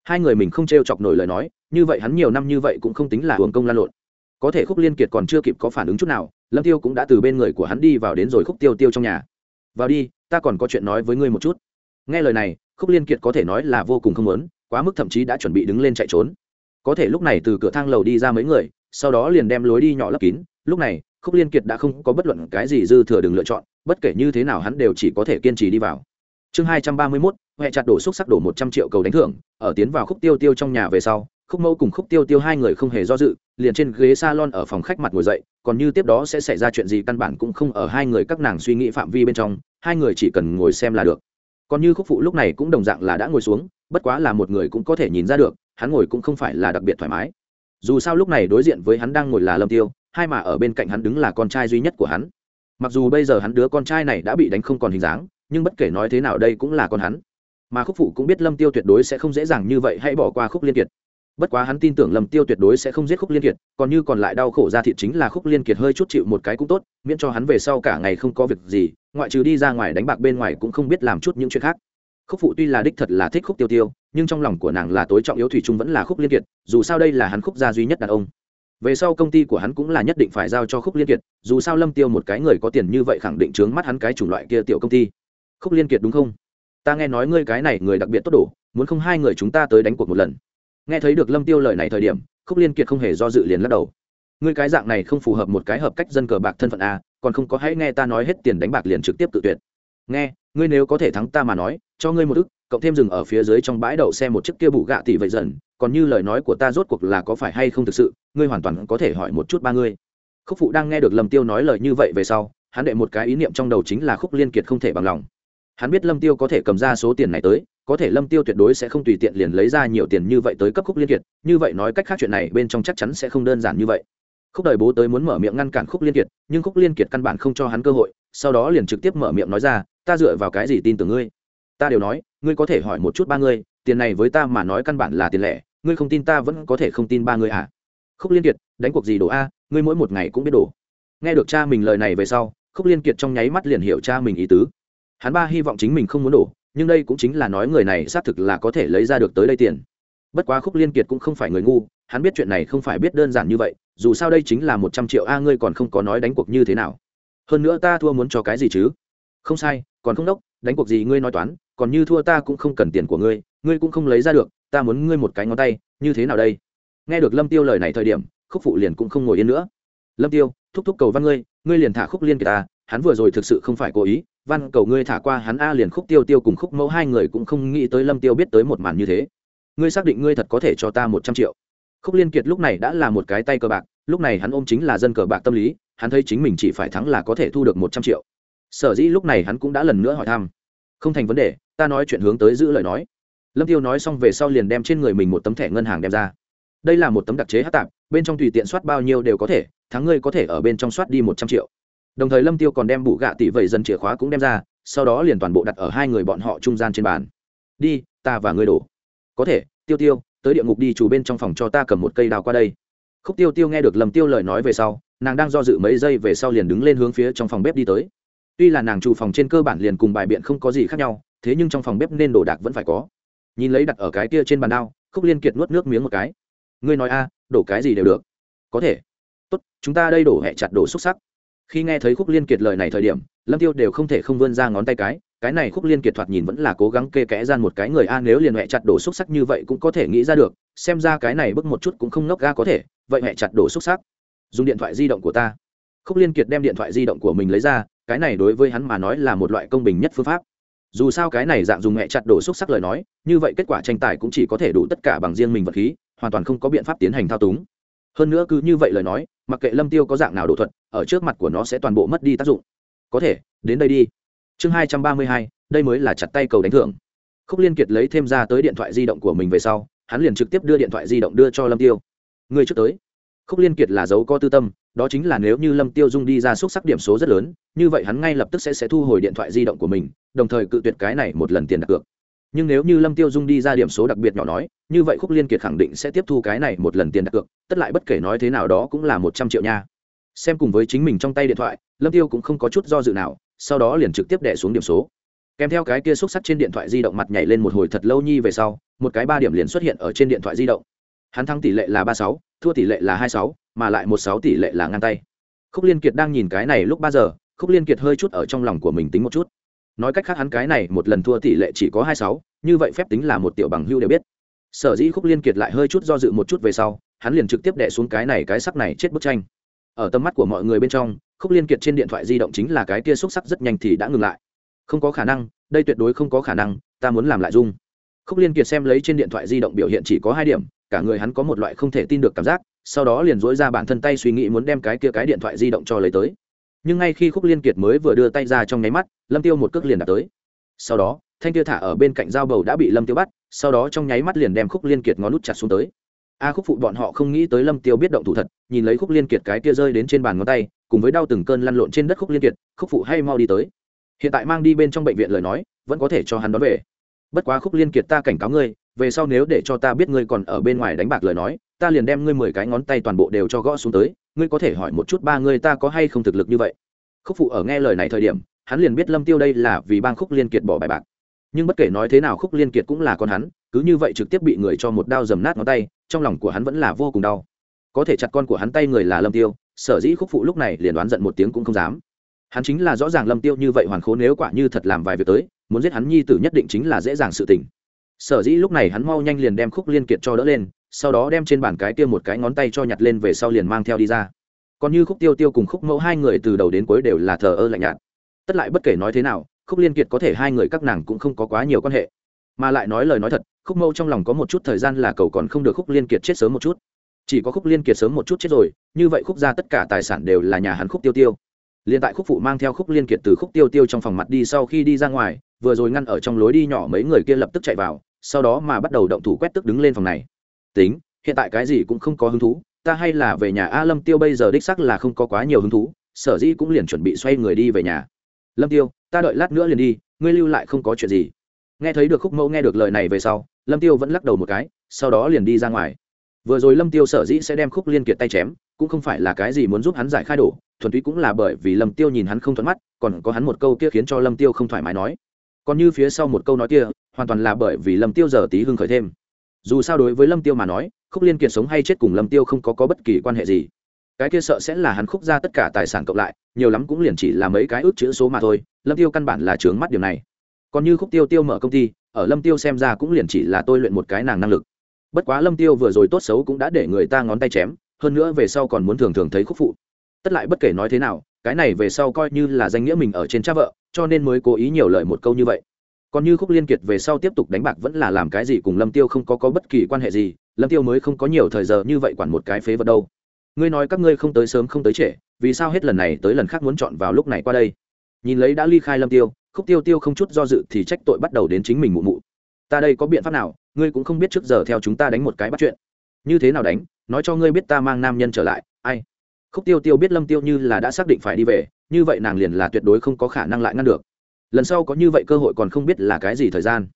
hai người mình không t r e o chọc nổi lời nói, như vậy hắn nhiều năm như vậy cũng không tính là hưởng công lan lộn. Có thể khúc liên kiệt còn chưa kịp có phản ứng chút nào, lâm tiêu cũng đã từ bên người của hắn đi vào đến rồi khúc tiêu tiêu trong nhà. Vào đi, ta còn có chuyện nói với ngươi một chút. Nghe lời này, khúc liên kiệt có thể nói là vô cùng không lớn quá mức thậm chí đã chuẩn bị đứng lên chạy trốn. Có thể lúc này từ cửa thang lầu đi ra mấy người, sau đó liền đem lối đi nhỏ lấp kín. Lúc này, khúc liên kiệt đã không có bất luận cái gì dư thừa đường lựa chọn bất kể như thế nào hắn đều chỉ có thể kiên trì đi vào. Chương hai trăm ba mươi mốt, huệ chặt đổ xúc sắc đổ một trăm triệu cầu đánh thưởng, ở tiến vào khúc tiêu tiêu trong nhà về sau, khúc mẫu cùng khúc tiêu tiêu hai người không hề do dự, liền trên ghế s a lon ở phòng khách mặt ngồi dậy, còn như tiếp đó sẽ xảy ra chuyện gì căn bản cũng không ở hai người các nàng suy nghĩ phạm vi bên trong, hai người chỉ cần ngồi xem là được. Còn như khúc phụ lúc này cũng đồng dạng là đã ngồi xuống, bất quá là một người cũng có thể nhìn ra được, hắn ngồi cũng không phải là đặc biệt thoải mái. Dù sao lúc này đối diện với hắn đang ngồi là lâm tiêu, hai mà ở bên cạnh hắn đứng là con trai duy nhất của hắn mặc dù bây giờ hắn đứa con trai này đã bị đánh không còn hình dáng, nhưng bất kể nói thế nào đây cũng là con hắn. Mà khúc phụ cũng biết lâm tiêu tuyệt đối sẽ không dễ dàng như vậy hãy bỏ qua khúc liên kiệt. Bất quá hắn tin tưởng lâm tiêu tuyệt đối sẽ không giết khúc liên kiệt, còn như còn lại đau khổ ra thị chính là khúc liên kiệt hơi chút chịu một cái cũng tốt, miễn cho hắn về sau cả ngày không có việc gì, ngoại trừ đi ra ngoài đánh bạc bên ngoài cũng không biết làm chút những chuyện khác. Khúc phụ tuy là đích thật là thích khúc tiêu tiêu, nhưng trong lòng của nàng là tối trọng yếu thủy chung vẫn là khúc liên kiệt, dù sao đây là hắn khúc gia duy nhất đàn ông về sau công ty của hắn cũng là nhất định phải giao cho khúc liên kiệt, dù sao lâm tiêu một cái người có tiền như vậy khẳng định trướng mắt hắn cái chủng loại kia tiểu công ty. Khúc liên kiệt đúng không? Ta nghe nói ngươi cái này người đặc biệt tốt đủ muốn không hai người chúng ta tới đánh cuộc một lần. Nghe thấy được lâm tiêu lời này thời điểm, khúc liên kiệt không hề do dự liền lắc đầu. Ngươi cái dạng này không phù hợp một cái hợp cách dân cờ bạc thân phận a còn không có hãy nghe ta nói hết tiền đánh bạc liền trực tiếp tự tuyệt. Nghe, ngươi nếu có thể thắng ta mà nói, cho ngươi một ức cộng thêm dừng ở phía dưới trong bãi đậu xe một chiếc kia bù gạ tỷ vậy dần, còn như lời nói của ta rốt cuộc là có phải hay không thực sự? Ngươi hoàn toàn có thể hỏi một chút ba ngươi. Khúc phụ đang nghe được lâm tiêu nói lời như vậy về sau, hắn đệ một cái ý niệm trong đầu chính là khúc liên kiệt không thể bằng lòng. Hắn biết lâm tiêu có thể cầm ra số tiền này tới, có thể lâm tiêu tuyệt đối sẽ không tùy tiện liền lấy ra nhiều tiền như vậy tới cấp khúc liên kiệt, như vậy nói cách khác chuyện này bên trong chắc chắn sẽ không đơn giản như vậy. Khúc đời bố tới muốn mở miệng ngăn cản khúc liên kiệt, nhưng khúc liên kiệt căn bản không cho hắn cơ hội, sau đó liền trực tiếp mở miệng nói ra, ta dựa vào cái gì tin tưởng ngươi? Ta đều nói, ngươi có thể hỏi một chút ba ngươi, tiền này với ta mà nói căn bản là tiền lẻ, ngươi không tin ta vẫn có thể không tin ba ngươi à? Khúc liên kiệt, đánh cuộc gì đổ a, ngươi mỗi một ngày cũng biết đổ. Nghe được cha mình lời này về sau, khúc liên kiệt trong nháy mắt liền hiểu cha mình ý tứ. Hắn ba hy vọng chính mình không muốn đổ, nhưng đây cũng chính là nói người này xác thực là có thể lấy ra được tới đây tiền. Bất quá khúc liên kiệt cũng không phải người ngu, hắn biết chuyện này không phải biết đơn giản như vậy, dù sao đây chính là một trăm triệu a, ngươi còn không có nói đánh cuộc như thế nào. Hơn nữa ta thua muốn cho cái gì chứ? Không sai, còn không đốc, đánh cuộc gì ngươi nói toán, còn như thua ta cũng không cần tiền của ngươi ngươi cũng không lấy ra được, ta muốn ngươi một cái ngón tay, như thế nào đây? Nghe được lâm tiêu lời này thời điểm, khúc phụ liền cũng không ngồi yên nữa. Lâm tiêu, thúc thúc cầu văn ngươi ngươi liền thả khúc liên kiệt ta, hắn vừa rồi thực sự không phải cố ý văn cầu ngươi thả qua hắn a liền khúc tiêu tiêu cùng khúc mẫu hai người cũng không nghĩ tới lâm tiêu biết tới một màn như thế. Ngươi xác định ngươi thật có thể cho ta một trăm triệu? Khúc liên kiệt lúc này đã là một cái tay cờ bạc, lúc này hắn ôm chính là dân cờ bạc tâm lý, hắn thấy chính mình chỉ phải thắng là có thể thu được một trăm triệu. Sở dĩ lúc này hắn cũng đã lần nữa hỏi thăm. Không thành vấn đề, ta nói chuyện hướng tới giữ lời nói. Lâm tiêu nói xong về sau liền đem trên người mình một tấm thẻ ngân hàng đem ra đây là một tấm đặc chế hát tạp, bên trong tùy tiện soát bao nhiêu đều có thể, thắng ngươi có thể ở bên trong soát đi một trăm triệu. Đồng thời lâm tiêu còn đem bụ gạ tỷ vậy dần chìa khóa cũng đem ra, sau đó liền toàn bộ đặt ở hai người bọn họ trung gian trên bàn. Đi, ta và ngươi đổ. Có thể, tiêu tiêu, tới địa ngục đi chủ bên trong phòng cho ta cầm một cây đào qua đây. Khúc tiêu tiêu nghe được lâm tiêu lời nói về sau, nàng đang do dự mấy giây về sau liền đứng lên hướng phía trong phòng bếp đi tới. Tuy là nàng chủ phòng trên cơ bản liền cùng bài biện không có gì khác nhau, thế nhưng trong phòng bếp nên đồ đạc vẫn phải có. Nhìn lấy đặt ở cái kia trên bàn đao, khúc liên kiệt nuốt nước miếng một cái ngươi nói a, đổ cái gì đều được. Có thể. Tốt, chúng ta đây đổ hẹ chặt đổ xúc sắc. Khi nghe thấy khúc liên kiệt lời này thời điểm, lâm tiêu đều không thể không vươn ra ngón tay cái cái này khúc liên kiệt thoạt nhìn vẫn là cố gắng kê kẽ gian một cái người a, nếu liền hẹ chặt đổ xúc sắc như vậy cũng có thể nghĩ ra được, xem ra cái này bước một chút cũng không ngốc ga có thể, vậy hẹ chặt đổ xúc sắc. Dùng điện thoại di động của ta. Khúc liên kiệt đem điện thoại di động của mình lấy ra, cái này đối với hắn mà nói là một loại công bình nhất phương pháp. Dù sao cái này dạng dùng hẹ chặt đổ xúc sắc lời nói, như vậy kết quả tranh tài cũng chỉ có thể đủ tất cả bằng riêng mình vật khí hoàn toàn không có biện pháp tiến hành thao túng. Hơn nữa cứ như vậy lời nói, mặc kệ lâm tiêu có dạng nào đổ thuật, ở trước mặt của nó sẽ toàn bộ mất đi tác dụng. Có thể, đến đây đi. Chương hai trăm ba mươi hai, đây mới là chặt tay cầu đánh thưởng. Khúc liên kiệt lấy thêm ra tới điện thoại di động của mình về sau, hắn liền trực tiếp đưa điện thoại di động đưa cho lâm tiêu. Người trước tới. Khúc liên kiệt là dấu có tư tâm, đó chính là nếu như lâm tiêu dung đi ra xúc sắc điểm số rất lớn, như vậy hắn ngay lập tức sẽ sẽ thu hồi điện thoại di động của mình, đồng thời cự tuyệt cái này một lần tiền đặt cược nhưng nếu như lâm tiêu dung đi ra điểm số đặc biệt nhỏ nói, như vậy khúc liên kiệt khẳng định sẽ tiếp thu cái này một lần tiền đặt cược, tất lại bất kể nói thế nào đó cũng là một trăm triệu nha. Xem cùng với chính mình trong tay điện thoại, lâm tiêu cũng không có chút do dự nào, sau đó liền trực tiếp đẻ xuống điểm số. Kèm theo cái kia xúc sắc trên điện thoại di động mặt nhảy lên một hồi thật lâu nhi về sau, một cái ba điểm liền xuất hiện ở trên điện thoại di động. Hắn thắng tỷ lệ là ba sáu, thua tỷ lệ là hai sáu, mà lại một sáu tỷ lệ là ngang tay. Khúc liên kiệt đang nhìn cái này lúc ba giờ, khúc liên kiệt hơi chút ở trong lòng của mình tính một chút nói cách khác hắn cái này một lần thua tỷ lệ chỉ có hai sáu, như vậy phép tính là một tiểu bằng hưu đều biết. Sở dĩ khúc liên kiệt lại hơi chút do dự một chút về sau, hắn liền trực tiếp đẻ xuống cái này cái sắc này chết bức tranh. Ở tầm mắt của mọi người bên trong, khúc liên kiệt trên điện thoại di động chính là cái kia xúc sắc rất nhanh thì đã ngừng lại. Không có khả năng, đây tuyệt đối không có khả năng, ta muốn làm lại dung. Khúc liên kiệt xem lấy trên điện thoại di động biểu hiện chỉ có hai điểm, cả người hắn có một loại không thể tin được cảm giác, sau đó liền dối ra bản thân tay suy nghĩ muốn đem cái kia cái điện thoại di động cho lấy tới nhưng ngay khi khúc liên kiệt mới vừa đưa tay ra trong nháy mắt, lâm tiêu một cước liền đạp tới. Sau đó, thanh tiêu thả ở bên cạnh dao bầu đã bị lâm tiêu bắt, sau đó trong nháy mắt liền đem khúc liên kiệt ngón nút chặt xuống tới. A khúc phụ bọn họ không nghĩ tới lâm tiêu biết động thủ thật, nhìn lấy khúc liên kiệt cái kia rơi đến trên bàn ngón tay, cùng với đau từng cơn lăn lộn trên đất khúc liên kiệt, khúc phụ hay mau đi tới. Hiện tại mang đi bên trong bệnh viện lời nói, vẫn có thể cho hắn đón về. Bất quá khúc liên kiệt ta cảnh cáo ngươi, về sau nếu để cho ta biết ngươi còn ở bên ngoài đánh bạc lời nói, ta liền đem ngươi mười cái ngón tay toàn bộ đều cho gõ xuống tới ngươi có thể hỏi một chút ba ngươi ta có hay không thực lực như vậy? Khúc phụ ở nghe lời này thời điểm, hắn liền biết lâm tiêu đây là vì bang khúc liên kiệt bỏ bài bạc. Nhưng bất kể nói thế nào khúc liên kiệt cũng là con hắn, cứ như vậy trực tiếp bị người cho một đao dầm nát ngón tay, trong lòng của hắn vẫn là vô cùng đau. Có thể chặt con của hắn tay người là lâm tiêu, sở dĩ khúc phụ lúc này liền đoán giận một tiếng cũng không dám. Hắn chính là rõ ràng lâm tiêu như vậy hoàn khố nếu quả như thật làm vài việc tới, muốn giết hắn nhi tử nhất định chính là dễ dàng sự tình. Sở dĩ lúc này hắn mau nhanh liền đem khúc liên kiệt cho đỡ lên sau đó đem trên bàn cái tiêu một cái ngón tay cho nhặt lên về sau liền mang theo đi ra. Còn như khúc tiêu tiêu cùng khúc mẫu hai người từ đầu đến cuối đều là thờ ơ lạnh nhạt. Tất lại bất kể nói thế nào, khúc liên kiệt có thể hai người các nàng cũng không có quá nhiều quan hệ. Mà lại nói lời nói thật, khúc mẫu trong lòng có một chút thời gian là cầu còn không được khúc liên kiệt chết sớm một chút. Chỉ có khúc liên kiệt sớm một chút chết rồi, như vậy khúc ra tất cả tài sản đều là nhà hắn khúc tiêu tiêu. Liền tại khúc phụ mang theo khúc liên kiệt từ khúc tiêu tiêu trong phòng mặt đi sau khi đi ra ngoài, vừa rồi ngăn ở trong lối đi nhỏ mấy người kia lập tức chạy vào, sau đó mà bắt đầu động thủ quét tức đứng lên phòng này tính, hiện tại cái gì cũng không có hứng thú, ta hay là về nhà. A, lâm tiêu bây giờ đích sắc là không có quá nhiều hứng thú, sở dĩ cũng liền chuẩn bị xoay người đi về nhà. Lâm tiêu, ta đợi lát nữa liền đi, ngươi lưu lại không có chuyện gì. Nghe thấy được khúc mẫu nghe được lời này về sau, lâm tiêu vẫn lắc đầu một cái, sau đó liền đi ra ngoài. Vừa rồi lâm tiêu sở dĩ sẽ đem khúc liên kiệt tay chém, cũng không phải là cái gì muốn giúp hắn giải khai đổ, thuần túy cũng là bởi vì lâm tiêu nhìn hắn không thuận mắt, còn có hắn một câu kia khiến cho lâm tiêu không thoải mái nói. Còn như phía sau một câu nói kia, hoàn toàn là bởi vì lâm tiêu giờ tí hưng khởi thêm dù sao đối với lâm tiêu mà nói, khúc liên kiệt sống hay chết cùng lâm tiêu không có có bất kỳ quan hệ gì. Cái kia sợ sẽ là hắn khúc ra tất cả tài sản cộng lại, nhiều lắm cũng liền chỉ là mấy cái ước chữ số mà thôi, lâm tiêu căn bản là trướng mắt điều này. Còn như khúc tiêu tiêu mở công ty, ở lâm tiêu xem ra cũng liền chỉ là tôi luyện một cái nàng năng lực. Bất quá lâm tiêu vừa rồi tốt xấu cũng đã để người ta ngón tay chém, hơn nữa về sau còn muốn thường thường thấy khúc phụ. Tất lại bất kể nói thế nào, cái này về sau coi như là danh nghĩa mình ở trên cha vợ, cho nên mới cố ý nhiều lời một câu như vậy còn như khúc liên kiệt về sau tiếp tục đánh bạc vẫn là làm cái gì cùng lâm tiêu không có có bất kỳ quan hệ gì, lâm tiêu mới không có nhiều thời giờ như vậy quản một cái phế vật đâu. Ngươi nói các ngươi không tới sớm không tới trễ, vì sao hết lần này tới lần khác muốn chọn vào lúc này qua đây? Nhìn lấy đã ly khai lâm tiêu, khúc tiêu tiêu không chút do dự thì trách tội bắt đầu đến chính mình mụ mụ. Ta đây có biện pháp nào, ngươi cũng không biết trước giờ theo chúng ta đánh một cái bắt chuyện. Như thế nào đánh, nói cho ngươi biết ta mang nam nhân trở lại, ai? Khúc tiêu tiêu biết lâm tiêu như là đã xác định phải đi về, như vậy nàng liền là tuyệt đối không có khả năng lại ngăn được lần sau có như vậy cơ hội còn không biết là cái gì thời gian.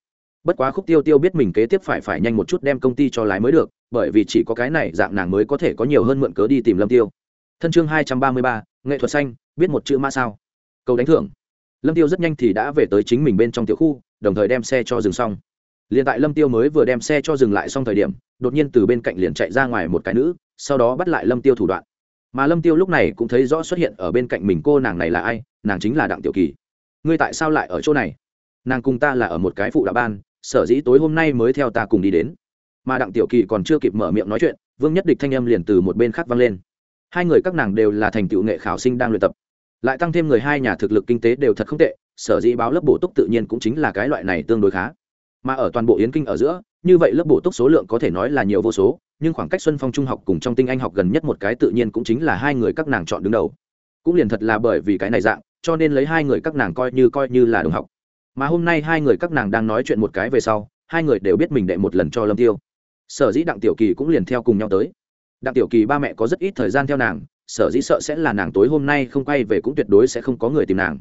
Bất quá khúc tiêu tiêu biết mình kế tiếp phải phải nhanh một chút đem công ty cho lái mới được, bởi vì chỉ có cái này dạng nàng mới có thể có nhiều hơn mượn cớ đi tìm lâm tiêu. Thân chương hai trăm ba mươi ba, nghệ thuật xanh, biết một chữ ma sao. Cầu đánh thưởng. Lâm tiêu rất nhanh thì đã về tới chính mình bên trong tiểu khu, đồng thời đem xe cho dừng xong. Liền tại lâm tiêu mới vừa đem xe cho dừng lại xong thời điểm, đột nhiên từ bên cạnh liền chạy ra ngoài một cái nữ, sau đó bắt lại lâm tiêu thủ đoạn. Mà lâm tiêu lúc này cũng thấy rõ xuất hiện ở bên cạnh mình cô nàng này là ai, nàng chính là đặng tiểu kỳ ngươi tại sao lại ở chỗ này? Nàng cùng ta là ở một cái phụ đạo ban, sở dĩ tối hôm nay mới theo ta cùng đi đến. Mà đặng tiểu kỳ còn chưa kịp mở miệng nói chuyện, vương nhất địch thanh âm liền từ một bên khác vang lên. Hai người các nàng đều là thành tựu nghệ khảo sinh đang luyện tập. Lại tăng thêm người hai nhà thực lực kinh tế đều thật không tệ, sở dĩ báo lớp bổ túc tự nhiên cũng chính là cái loại này tương đối khá. Mà ở toàn bộ yến kinh ở giữa, như vậy lớp bổ túc số lượng có thể nói là nhiều vô số, nhưng khoảng cách xuân phong trung học cùng trong tinh anh học gần nhất một cái tự nhiên cũng chính là hai người các nàng chọn đứng đầu. Cũng liền thật là bởi vì cái này dạng cho nên lấy hai người các nàng coi như coi như là đồng học. Mà hôm nay hai người các nàng đang nói chuyện một cái về sau, hai người đều biết mình đệ một lần cho lâm tiêu. Sở dĩ đặng tiểu kỳ cũng liền theo cùng nhau tới. Đặng tiểu kỳ ba mẹ có rất ít thời gian theo nàng, sở dĩ sợ sẽ là nàng tối hôm nay không quay về cũng tuyệt đối sẽ không có người tìm nàng.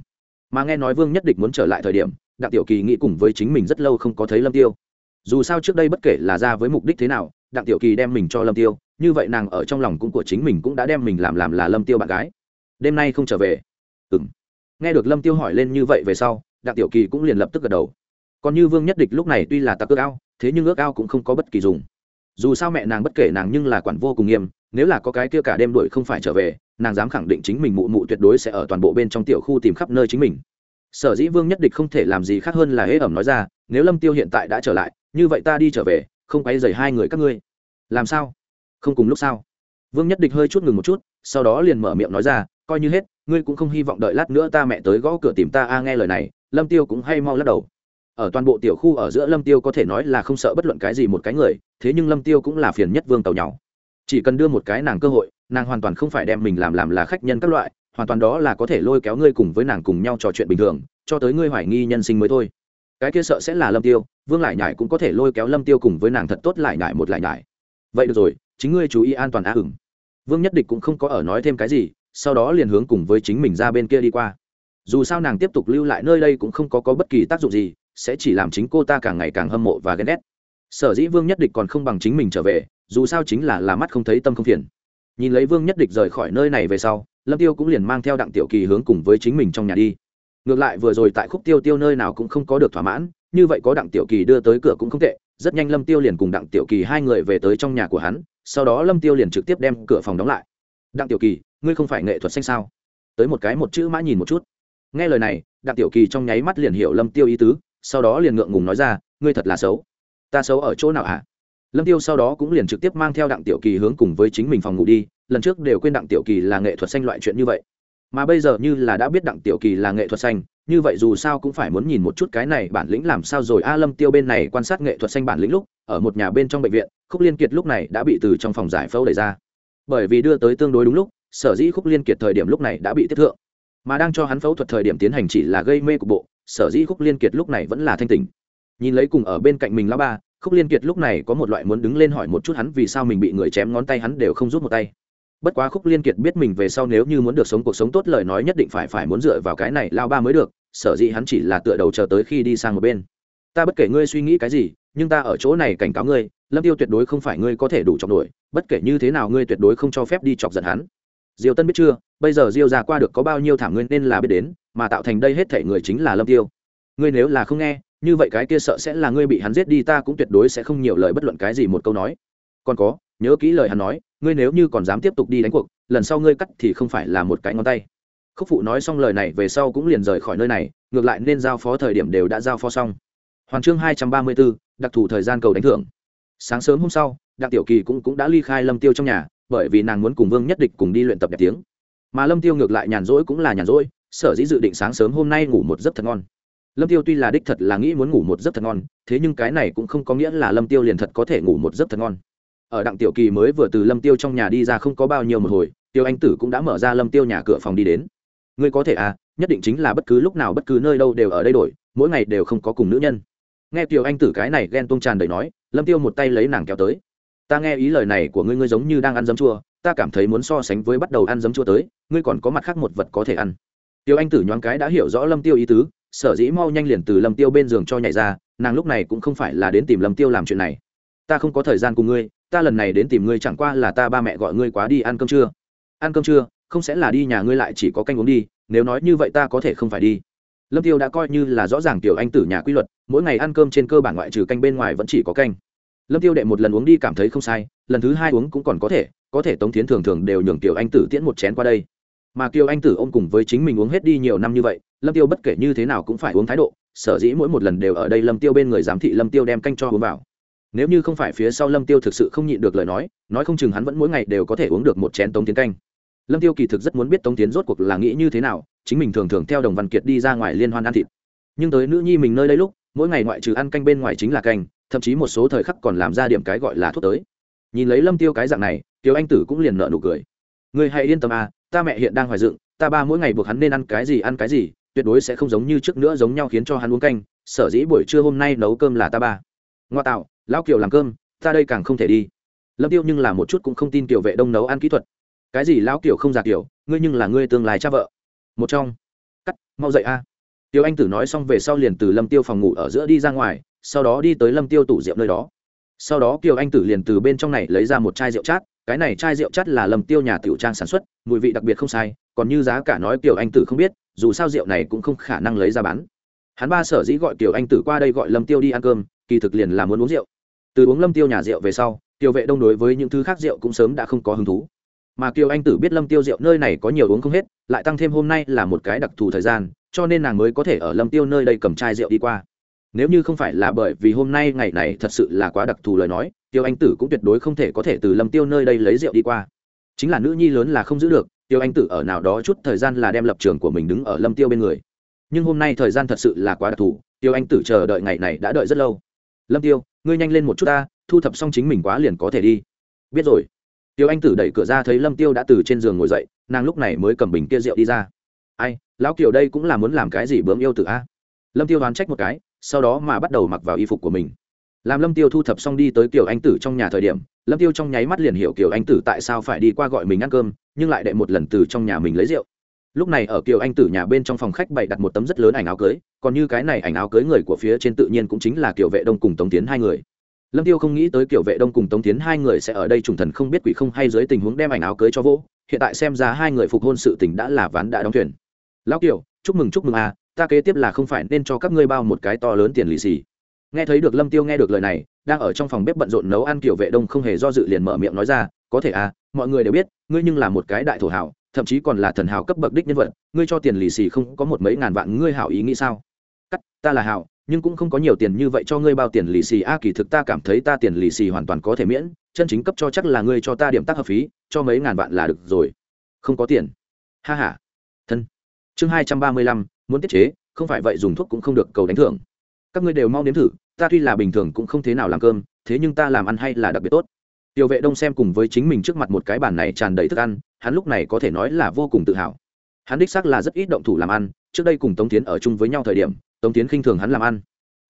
Mà nghe nói vương nhất định muốn trở lại thời điểm, đặng tiểu kỳ nghĩ cùng với chính mình rất lâu không có thấy lâm tiêu. Dù sao trước đây bất kể là ra với mục đích thế nào, đặng tiểu kỳ đem mình cho lâm tiêu, như vậy nàng ở trong lòng cũng của chính mình cũng đã đem mình làm làm là lâm tiêu bạn gái. Đêm nay không trở về. Ừ m nghe được lâm tiêu hỏi lên như vậy về sau, đặng tiểu kỳ cũng liền lập tức gật đầu. Còn như vương nhất địch lúc này tuy là tặc ước ao, thế nhưng ước ao cũng không có bất kỳ dùng. Dù sao mẹ nàng bất kể nàng nhưng là quản vô cùng nghiêm, nếu là có cái kia cả đêm đuổi không phải trở về, nàng dám khẳng định chính mình mụ mụ tuyệt đối sẽ ở toàn bộ bên trong tiểu khu tìm khắp nơi chính mình. Sở dĩ vương nhất địch không thể làm gì khác hơn là hễ ẩm nói ra, nếu lâm tiêu hiện tại đã trở lại, như vậy ta đi trở về, không quay dày hai người các ngươi. Làm sao? Không cùng lúc sao? Vương nhất địch hơi chút ngừng một chút, sau đó liền mở miệng nói ra, coi như hết ngươi cũng không hy vọng đợi lát nữa ta mẹ tới gõ cửa tìm ta, a, nghe lời này, lâm tiêu cũng hay mau lắc đầu. Ở toàn bộ tiểu khu ở giữa lâm tiêu có thể nói là không sợ bất luận cái gì một cái người, thế nhưng lâm tiêu cũng là phiền nhất vương tàu nhau chỉ cần đưa một cái nàng cơ hội, nàng hoàn toàn không phải đem mình làm làm là khách nhân các loại, hoàn toàn đó là có thể lôi kéo ngươi cùng với nàng cùng nhau trò chuyện bình thường, cho tới ngươi hoài nghi nhân sinh mới thôi. Cái kia sợ sẽ là lâm tiêu, vương lại nhải cũng có thể lôi kéo lâm tiêu cùng với nàng thật tốt lại nhải một lại nhải. Vậy được rồi, chính ngươi chú ý an toàn á hửng vương nhất địch cũng không có ở nói thêm cái gì sau đó liền hướng cùng với chính mình ra bên kia đi qua. Dù sao nàng tiếp tục lưu lại nơi đây cũng không có, có bất kỳ tác dụng gì sẽ chỉ làm chính cô ta càng ngày càng hâm mộ và ghen ghét. Sở dĩ vương nhất địch còn không bằng chính mình trở về dù sao chính là là mắt không thấy tâm không phiền. Nhìn lấy vương nhất địch rời khỏi nơi này về sau lâm tiêu cũng liền mang theo đặng tiểu kỳ hướng cùng với chính mình trong nhà đi. Ngược lại vừa rồi tại khúc tiêu tiêu nơi nào cũng không có được thỏa mãn như vậy có đặng tiểu kỳ đưa tới cửa cũng không tệ rất nhanh lâm tiêu liền cùng đặng tiểu kỳ hai người về tới trong nhà của hắn sau đó lâm tiêu liền trực tiếp đem cửa phòng đóng lại. Đặng tiểu kỳ ngươi không phải nghệ thuật xanh sao? Tới một cái một chữ mã nhìn một chút. Nghe lời này, đặng tiểu kỳ trong nháy mắt liền hiểu lâm tiêu ý tứ, sau đó liền ngượng ngùng nói ra, ngươi thật là xấu. Ta xấu ở chỗ nào hả? Lâm tiêu sau đó cũng liền trực tiếp mang theo đặng tiểu kỳ hướng cùng với chính mình phòng ngủ đi, lần trước đều quên đặng tiểu kỳ là nghệ thuật xanh loại chuyện như vậy. Mà bây giờ như là đã biết đặng tiểu kỳ là nghệ thuật xanh, như vậy dù sao cũng phải muốn nhìn một chút cái này bản lĩnh làm sao rồi. A, lâm tiêu bên này quan sát nghệ thuật xanh bản lĩnh lúc, ở một nhà bên trong bệnh viện, khúc liên kiệt lúc này đã bị từ trong phòng giải phẫu đẩy ra. Bởi vì đưa tới tương đối đúng lúc sở dĩ khúc liên kiệt thời điểm lúc này đã bị tiếp thượng, mà đang cho hắn phẫu thuật thời điểm tiến hành chỉ là gây mê cục bộ, sở dĩ khúc liên kiệt lúc này vẫn là thanh tỉnh. Nhìn lấy cùng ở bên cạnh mình lão ba, khúc liên kiệt lúc này có một loại muốn đứng lên hỏi một chút hắn vì sao mình bị người chém ngón tay hắn đều không rút một tay. Bất quá khúc liên kiệt biết mình về sau nếu như muốn được sống cuộc sống tốt lời nói nhất định phải phải muốn dựa vào cái này lao ba mới được, sở dĩ hắn chỉ là tựa đầu chờ tới khi đi sang một bên. Ta bất kể ngươi suy nghĩ cái gì, nhưng ta ở chỗ này cảnh cáo ngươi, lâm tiêu tuyệt đối không phải ngươi có thể đủ chọc nổi, bất kể như thế nào ngươi tuyệt đối không cho phép đi chọc giận hắn diêu tân biết chưa bây giờ diêu ra qua được có bao nhiêu thảm nguyên nên là biết đến mà tạo thành đây hết thể người chính là lâm tiêu. Ngươi nếu là không nghe như vậy cái kia sợ sẽ là ngươi bị hắn giết đi ta cũng tuyệt đối sẽ không nhiều lời bất luận cái gì một câu nói. Còn có nhớ kỹ lời hắn nói ngươi nếu như còn dám tiếp tục đi đánh cuộc lần sau ngươi cắt thì không phải là một cái ngón tay. Khúc phụ nói xong lời này về sau cũng liền rời khỏi nơi này ngược lại nên giao phó thời điểm đều đã giao phó xong. Hoàn chương hai trăm ba mươi bốn đặc thù thời gian cầu đánh thưởng. Sáng sớm hôm sau đặng tiểu kỳ cũng, cũng đã ly khai lâm tiêu trong nhà bởi vì nàng muốn cùng vương nhất địch cùng đi luyện tập đẹp tiếng. Mà lâm tiêu ngược lại nhàn rỗi cũng là nhàn rỗi, sở dĩ dự định sáng sớm hôm nay ngủ một giấc thật ngon. Lâm tiêu tuy là đích thật là nghĩ muốn ngủ một giấc thật ngon, thế nhưng cái này cũng không có nghĩa là lâm tiêu liền thật có thể ngủ một giấc thật ngon. Ở đặng tiểu kỳ mới vừa từ lâm tiêu trong nhà đi ra không có bao nhiêu một hồi, tiêu anh tử cũng đã mở ra lâm tiêu nhà cửa phòng đi đến. Ngươi có thể à nhất định chính là bất cứ lúc nào bất cứ nơi đâu đều ở đây đổi, mỗi ngày đều không có cùng nữ nhân. Nghe tiêu anh tử cái này ghen tung tràn đầy nói, lâm tiêu một tay lấy nàng kéo tới ta nghe ý lời này của ngươi ngươi giống như đang ăn dấm chua. Ta cảm thấy muốn so sánh với bắt đầu ăn dấm chua tới, ngươi còn có mặt khác một vật có thể ăn. Tiêu anh tử nhoáng cái đã hiểu rõ lâm tiêu ý tứ, sở dĩ mau nhanh liền từ lâm tiêu bên giường cho nhảy ra, nàng lúc này cũng không phải là đến tìm lâm tiêu làm chuyện này. Ta không có thời gian cùng ngươi, ta lần này đến tìm ngươi chẳng qua là ta ba mẹ gọi ngươi quá đi ăn cơm trưa. Ăn cơm trưa, không sẽ là đi nhà ngươi lại chỉ có canh uống đi, nếu nói như vậy ta có thể không phải đi. Lâm tiêu đã coi như là rõ ràng tiểu anh tử nhà quy luật, mỗi ngày ăn cơm trên cơ bản ngoại trừ canh bên ngoài vẫn chỉ có canh lâm tiêu đệ một lần uống đi cảm thấy không sai, lần thứ hai uống cũng còn có thể có thể tống tiến thường thường đều nhường tiểu anh tử tiễn một chén qua đây. Mà kiều anh tử ôm cùng với chính mình uống hết đi nhiều năm như vậy, lâm tiêu bất kể như thế nào cũng phải uống thái độ, sở dĩ mỗi một lần đều ở đây lâm tiêu bên người giám thị lâm tiêu đem canh cho uống vào. Nếu như không phải phía sau lâm tiêu thực sự không nhịn được lời nói nói không chừng hắn vẫn mỗi ngày đều có thể uống được một chén tống tiến canh. Lâm tiêu kỳ thực rất muốn biết tống tiến rốt cuộc là nghĩ như thế nào, chính mình thường thường theo đồng văn kiệt đi ra ngoài liên hoan ăn thịt. Nhưng tới nữ nhi mình nơi đây lúc, mỗi ngày ngoại trừ ăn canh bên ngoài chính là canh thậm chí một số thời khắc còn làm ra điểm cái gọi là thuốc tới. Nhìn lấy lâm tiêu cái dạng này, tiêu anh tử cũng liền nợ nụ cười. Người hãy yên tâm à ta mẹ hiện đang hoài dựng, ta ba mỗi ngày buộc hắn nên ăn cái gì ăn cái gì, tuyệt đối sẽ không giống như trước nữa giống nhau khiến cho hắn uống canh, sở dĩ buổi trưa hôm nay nấu cơm là ta ba. Ngoa tạo, lão kiều làm cơm, ta đây càng không thể đi. Lâm tiêu nhưng là một chút cũng không tin tiểu vệ đông nấu ăn kỹ thuật. Cái gì lão kiều không già kiểu ngươi nhưng là ngươi tương lai cha vợ. Một trong. Cắt, mau dậy a. Tiêu anh tử nói xong về sau liền từ lâm tiêu phòng ngủ ở giữa đi ra ngoài sau đó đi tới lâm tiêu tủ rượu nơi đó. Sau đó kiều anh tử liền từ bên trong này lấy ra một chai rượu chát, cái này chai rượu chát là lâm tiêu nhà tiểu trang sản xuất, mùi vị đặc biệt không sai, còn như giá cả nói kiều anh tử không biết, dù sao rượu này cũng không khả năng lấy ra bán. Hắn ba sở dĩ gọi kiều anh tử qua đây gọi lâm tiêu đi ăn cơm, kỳ thực liền là muốn uống rượu. Từ uống lâm tiêu nhà rượu về sau Tiêu vệ đông đối với những thứ khác rượu cũng sớm đã không có hứng thú. Mà kiều anh tử biết lâm tiêu rượu nơi này có nhiều uống không hết, lại tăng thêm hôm nay là một cái đặc thù thời gian, cho nên nàng mới có thể ở lâm tiêu nơi đây cầm chai rượu đi qua nếu như không phải là bởi vì hôm nay ngày này thật sự là quá đặc thù lời nói, tiêu anh tử cũng tuyệt đối không thể có thể từ lâm tiêu nơi đây lấy rượu đi qua. Chính là nữ nhi lớn là không giữ được, tiêu anh tử ở nào đó chút thời gian là đem lập trường của mình đứng ở lâm tiêu bên người. Nhưng hôm nay thời gian thật sự là quá đặc thù, tiêu anh tử chờ đợi ngày này đã đợi rất lâu. Lâm tiêu, ngươi nhanh lên một chút ta, thu thập xong chính mình quá liền có thể đi. Biết rồi. Tiêu anh tử đẩy cửa ra thấy lâm tiêu đã từ trên giường ngồi dậy, nàng lúc này mới cầm bình kia rượu đi ra. Ai, lão kiều đây cũng là muốn làm cái gì bướm yêu tử a? Lâm tiêu đoán trách một cái sau đó mà bắt đầu mặc vào y phục của mình. Làm lâm tiêu thu thập xong đi tới kiều anh tử trong nhà thời điểm, lâm tiêu trong nháy mắt liền hiểu kiều anh tử tại sao phải đi qua gọi mình ăn cơm, nhưng lại đệ một lần từ trong nhà mình lấy rượu. Lúc này ở kiều anh tử nhà bên trong phòng khách bày đặt một tấm rất lớn ảnh áo cưới, còn như cái này ảnh áo cưới người của phía trên tự nhiên cũng chính là kiều vệ đông cùng tống tiến hai người. Lâm tiêu không nghĩ tới kiều vệ đông cùng tống tiến hai người sẽ ở đây trùng thần không biết quỷ không hay dưới tình huống đem ảnh áo cưới cho vỗ, hiện tại xem ra hai người phục hôn sự tình đã là ván đã đóng thuyền. Lão kiều, chúc mừng chúc mừng à ta kế tiếp là không phải nên cho các ngươi bao một cái to lớn tiền lì xì. Nghe thấy được lâm tiêu nghe được lời này, đang ở trong phòng bếp bận rộn nấu ăn kiểu vệ đông không hề do dự liền mở miệng nói ra, có thể à mọi người đều biết, ngươi nhưng là một cái đại thổ hảo thậm chí còn là thần hào cấp bậc đích nhân vật, ngươi cho tiền lì xì không có một mấy ngàn vạn, ngươi hảo ý nghĩ sao? Cắt, ta là hảo nhưng cũng không có nhiều tiền như vậy cho ngươi bao tiền lì xì, a, kỳ thực ta cảm thấy ta tiền lì xì hoàn toàn có thể miễn, chân chính cấp cho chắc là ngươi cho ta điểm tác hợp phí, cho mấy ngàn vạn là được rồi. Không có tiền. Ha ha. Thân. Chương hai trăm ba mươi lăm muốn tiết chế, không phải vậy dùng thuốc cũng không được cầu đánh thưởng. Các ngươi đều mau nếm thử, ta tuy là bình thường cũng không thế nào làm cơm, thế nhưng ta làm ăn hay là đặc biệt tốt. Tiểu vệ đông xem cùng với chính mình trước mặt một cái bàn này tràn đầy thức ăn, hắn lúc này có thể nói là vô cùng tự hào. Hắn đích xác là rất ít động thủ làm ăn, trước đây cùng tống tiến ở chung với nhau thời điểm, tống tiến khinh thường hắn làm ăn.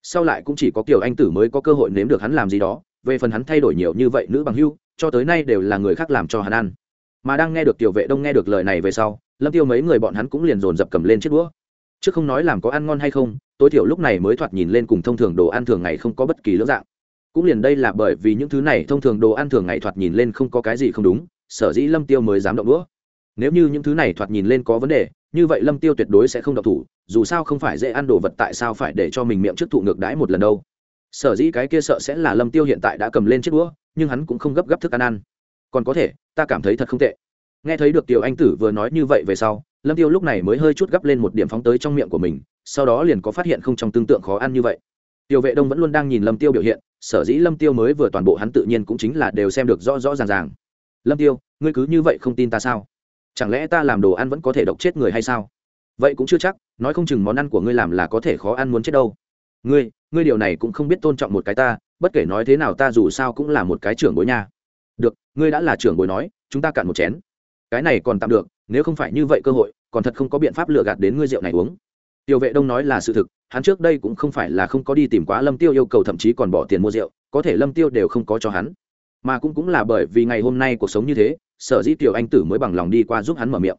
Sau lại cũng chỉ có kiểu anh tử mới có cơ hội nếm được hắn làm gì đó, về phần hắn thay đổi nhiều như vậy nữ bằng hưu, cho tới nay đều là người khác làm cho hắn ăn. Mà đang nghe được tiểu vệ đông nghe được lời này về sau, lâm tiêu mấy người bọn hắn cũng liền dồn dập cầm lên chiếc đũa chứ không nói làm có ăn ngon hay không, tối thiểu lúc này mới thoạt nhìn lên cùng thông thường đồ ăn thường ngày không có bất kỳ lưỡng dạng. Cũng liền đây là bởi vì những thứ này thông thường đồ ăn thường ngày thoạt nhìn lên không có cái gì không đúng, sở dĩ lâm tiêu mới dám động đũa. Nếu như những thứ này thoạt nhìn lên có vấn đề, như vậy lâm tiêu tuyệt đối sẽ không động thủ, dù sao không phải dễ ăn đồ vật tại sao phải để cho mình miệng trước thụ ngược đãi một lần đâu. Sở dĩ cái kia sợ sẽ là lâm tiêu hiện tại đã cầm lên chiếc đũa, nhưng hắn cũng không gấp gấp thức ăn ăn. Còn có thể, ta cảm thấy thật không tệ. Nghe thấy được tiểu anh tử vừa nói như vậy về sau lâm tiêu lúc này mới hơi chút gấp lên một điểm phóng tới trong miệng của mình, sau đó liền có phát hiện không trong tương tượng khó ăn như vậy. Tiểu vệ đông vẫn luôn đang nhìn lâm tiêu biểu hiện, sở dĩ lâm tiêu mới vừa toàn bộ hắn tự nhiên cũng chính là đều xem được rõ rõ ràng ràng. Lâm tiêu, ngươi cứ như vậy không tin ta sao? Chẳng lẽ ta làm đồ ăn vẫn có thể độc chết người hay sao? Vậy cũng chưa chắc, nói không chừng món ăn của ngươi làm là có thể khó ăn muốn chết đâu. Ngươi ngươi điều này cũng không biết tôn trọng một cái ta, bất kể nói thế nào ta dù sao cũng là một cái trưởng bối nha. Được, ngươi đã là trưởng bối nói, chúng ta cạn một chén. Cái này còn tạm được nếu không phải như vậy cơ hội, còn thật không có biện pháp lừa gạt đến ngươi rượu này uống. Tiêu vệ đông nói là sự thực, hắn trước đây cũng không phải là không có đi tìm quá lâm tiêu yêu cầu thậm chí còn bỏ tiền mua rượu, có thể lâm tiêu đều không có cho hắn. Mà cũng cũng là bởi vì ngày hôm nay cuộc sống như thế, sở dĩ tiểu anh tử mới bằng lòng đi qua giúp hắn mở miệng.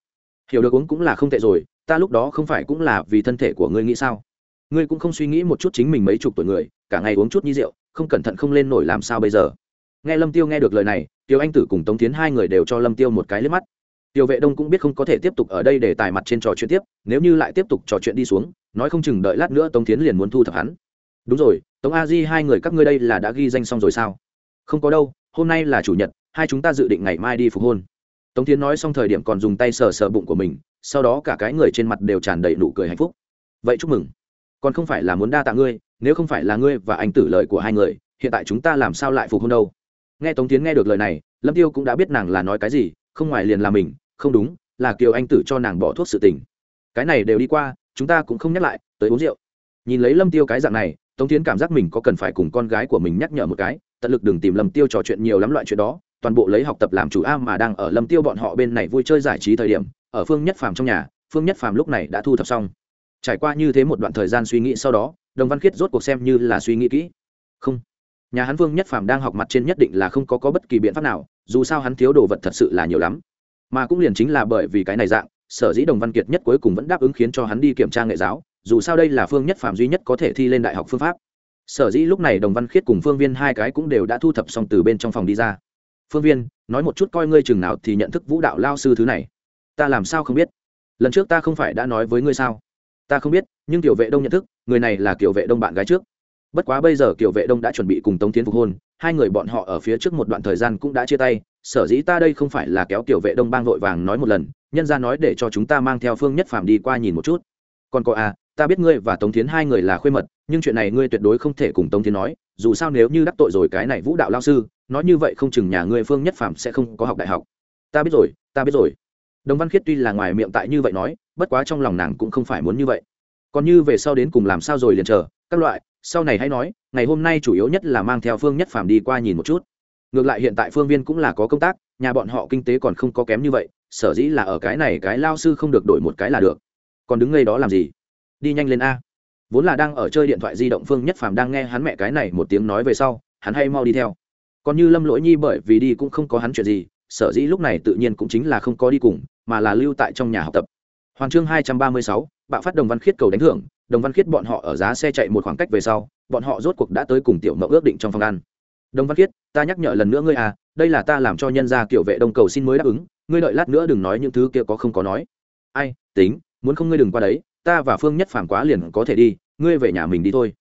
Hiểu được uống cũng là không tệ rồi, ta lúc đó không phải cũng là vì thân thể của ngươi nghĩ sao? Ngươi cũng không suy nghĩ một chút chính mình mấy chục tuổi người, cả ngày uống chút như rượu, không cẩn thận không lên nổi làm sao bây giờ? Nghe lâm tiêu nghe được lời này, tiểu anh tử cùng tống tiến hai người đều cho lâm tiêu một cái liếc mắt tiểu vệ đông cũng biết không có thể tiếp tục ở đây để tài mặt trên trò chuyện tiếp, nếu như lại tiếp tục trò chuyện đi xuống, nói không chừng đợi lát nữa tống tiến liền muốn thu thập hắn. Đúng rồi, tống a di hai người các ngươi đây là đã ghi danh xong rồi sao? Không có đâu, hôm nay là chủ nhật, hai chúng ta dự định ngày mai đi phục hôn. Tống tiến nói xong thời điểm còn dùng tay sờ sờ bụng của mình, sau đó cả cái người trên mặt đều tràn đầy nụ cười hạnh phúc. Vậy chúc mừng. Còn không phải là muốn đa tạ ngươi, nếu không phải là ngươi và anh tử lời của hai người, hiện tại chúng ta làm sao lại phục hôn đâu? Nghe tống tiến nghe được lời này, lâm tiêu cũng đã biết nàng là nói cái gì, không ngoài liền là mình không đúng là kiều anh tử cho nàng bỏ thuốc sự tình. Cái này đều đi qua chúng ta cũng không nhắc lại tới uống rượu. Nhìn lấy lâm tiêu cái dạng này tống tiến cảm giác mình có cần phải cùng con gái của mình nhắc nhở một cái tận lực đừng tìm lâm tiêu trò chuyện nhiều lắm loại chuyện đó toàn bộ lấy học tập làm chủ a mà đang ở lâm tiêu bọn họ bên này vui chơi giải trí thời điểm ở phương nhất phàm trong nhà phương nhất phàm lúc này đã thu thập xong. Trải qua như thế một đoạn thời gian suy nghĩ sau đó đồng văn khiết rốt cuộc xem như là suy nghĩ kỹ. Không. Nhà hắn phương nhất phàm đang học mặt trên nhất định là không có, có bất kỳ biện pháp nào dù sao hắn thiếu đồ vật thật sự là nhiều lắm mà cũng liền chính là bởi vì cái này dạng, sở dĩ đồng văn kiệt nhất cuối cùng vẫn đáp ứng khiến cho hắn đi kiểm tra nghệ giáo, dù sao đây là phương nhất phàm duy nhất có thể thi lên đại học phương pháp. Sở dĩ lúc này đồng văn khiết cùng phương viên hai cái cũng đều đã thu thập xong từ bên trong phòng đi ra. Phương viên, nói một chút coi ngươi chừng nào thì nhận thức vũ đạo lao sư thứ này. Ta làm sao không biết? Lần trước ta không phải đã nói với ngươi sao? Ta không biết, nhưng tiểu vệ đông nhận thức, người này là kiểu vệ đông bạn gái trước. Bất quá bây giờ kiểu vệ đông đã chuẩn bị cùng tống tiến phục hôn hai người bọn họ ở phía trước một đoạn thời gian cũng đã chia tay, sở dĩ ta đây không phải là kéo tiểu vệ đông bang vội vàng nói một lần, nhân ra nói để cho chúng ta mang theo phương nhất phàm đi qua nhìn một chút. Còn có à ta biết ngươi và tống tiến hai người là khuê mật, nhưng chuyện này ngươi tuyệt đối không thể cùng tống tiến nói, dù sao nếu như đắc tội rồi cái này vũ đạo lao sư, nói như vậy không chừng nhà ngươi phương nhất phàm sẽ không có học đại học. Ta biết rồi, ta biết rồi. Đồng văn khiết tuy là ngoài miệng tại như vậy nói, bất quá trong lòng nàng cũng không phải muốn như vậy. Còn như về sau đến cùng làm sao rồi liền chờ, các loại sau này hãy nói, ngày hôm nay chủ yếu nhất là mang theo phương nhất phàm đi qua nhìn một chút. Ngược lại hiện tại phương viên cũng là có công tác, nhà bọn họ kinh tế còn không có kém như vậy, sở dĩ là ở cái này cái lao sư không được đổi một cái là được. Còn đứng ngay đó làm gì? Đi nhanh lên a. Vốn là đang ở chơi điện thoại di động, phương nhất phàm đang nghe hắn mẹ cái này một tiếng nói về sau, hắn hay mau đi theo. Còn như lâm lỗi nhi bởi vì đi cũng không có hắn chuyện gì, sở dĩ lúc này tự nhiên cũng chính là không có đi cùng, mà là lưu tại trong nhà học tập hoàn chương hai trăm ba mươi sáu, bạo phát đồng văn khiết cầu đánh thưởng, đồng văn khiết bọn họ ở giá xe chạy một khoảng cách về sau, bọn họ rốt cuộc đã tới cùng tiểu mộng ước định trong phòng ăn. Đồng văn khiết, ta nhắc nhở lần nữa ngươi à đây là ta làm cho nhân gia kiểu vệ đông cầu xin mới đáp ứng, ngươi đợi lát nữa đừng nói những thứ kia có không có nói. Ai, tính, muốn không ngươi đừng qua đấy, ta và phương nhất phản quá liền có thể đi, ngươi về nhà mình đi thôi.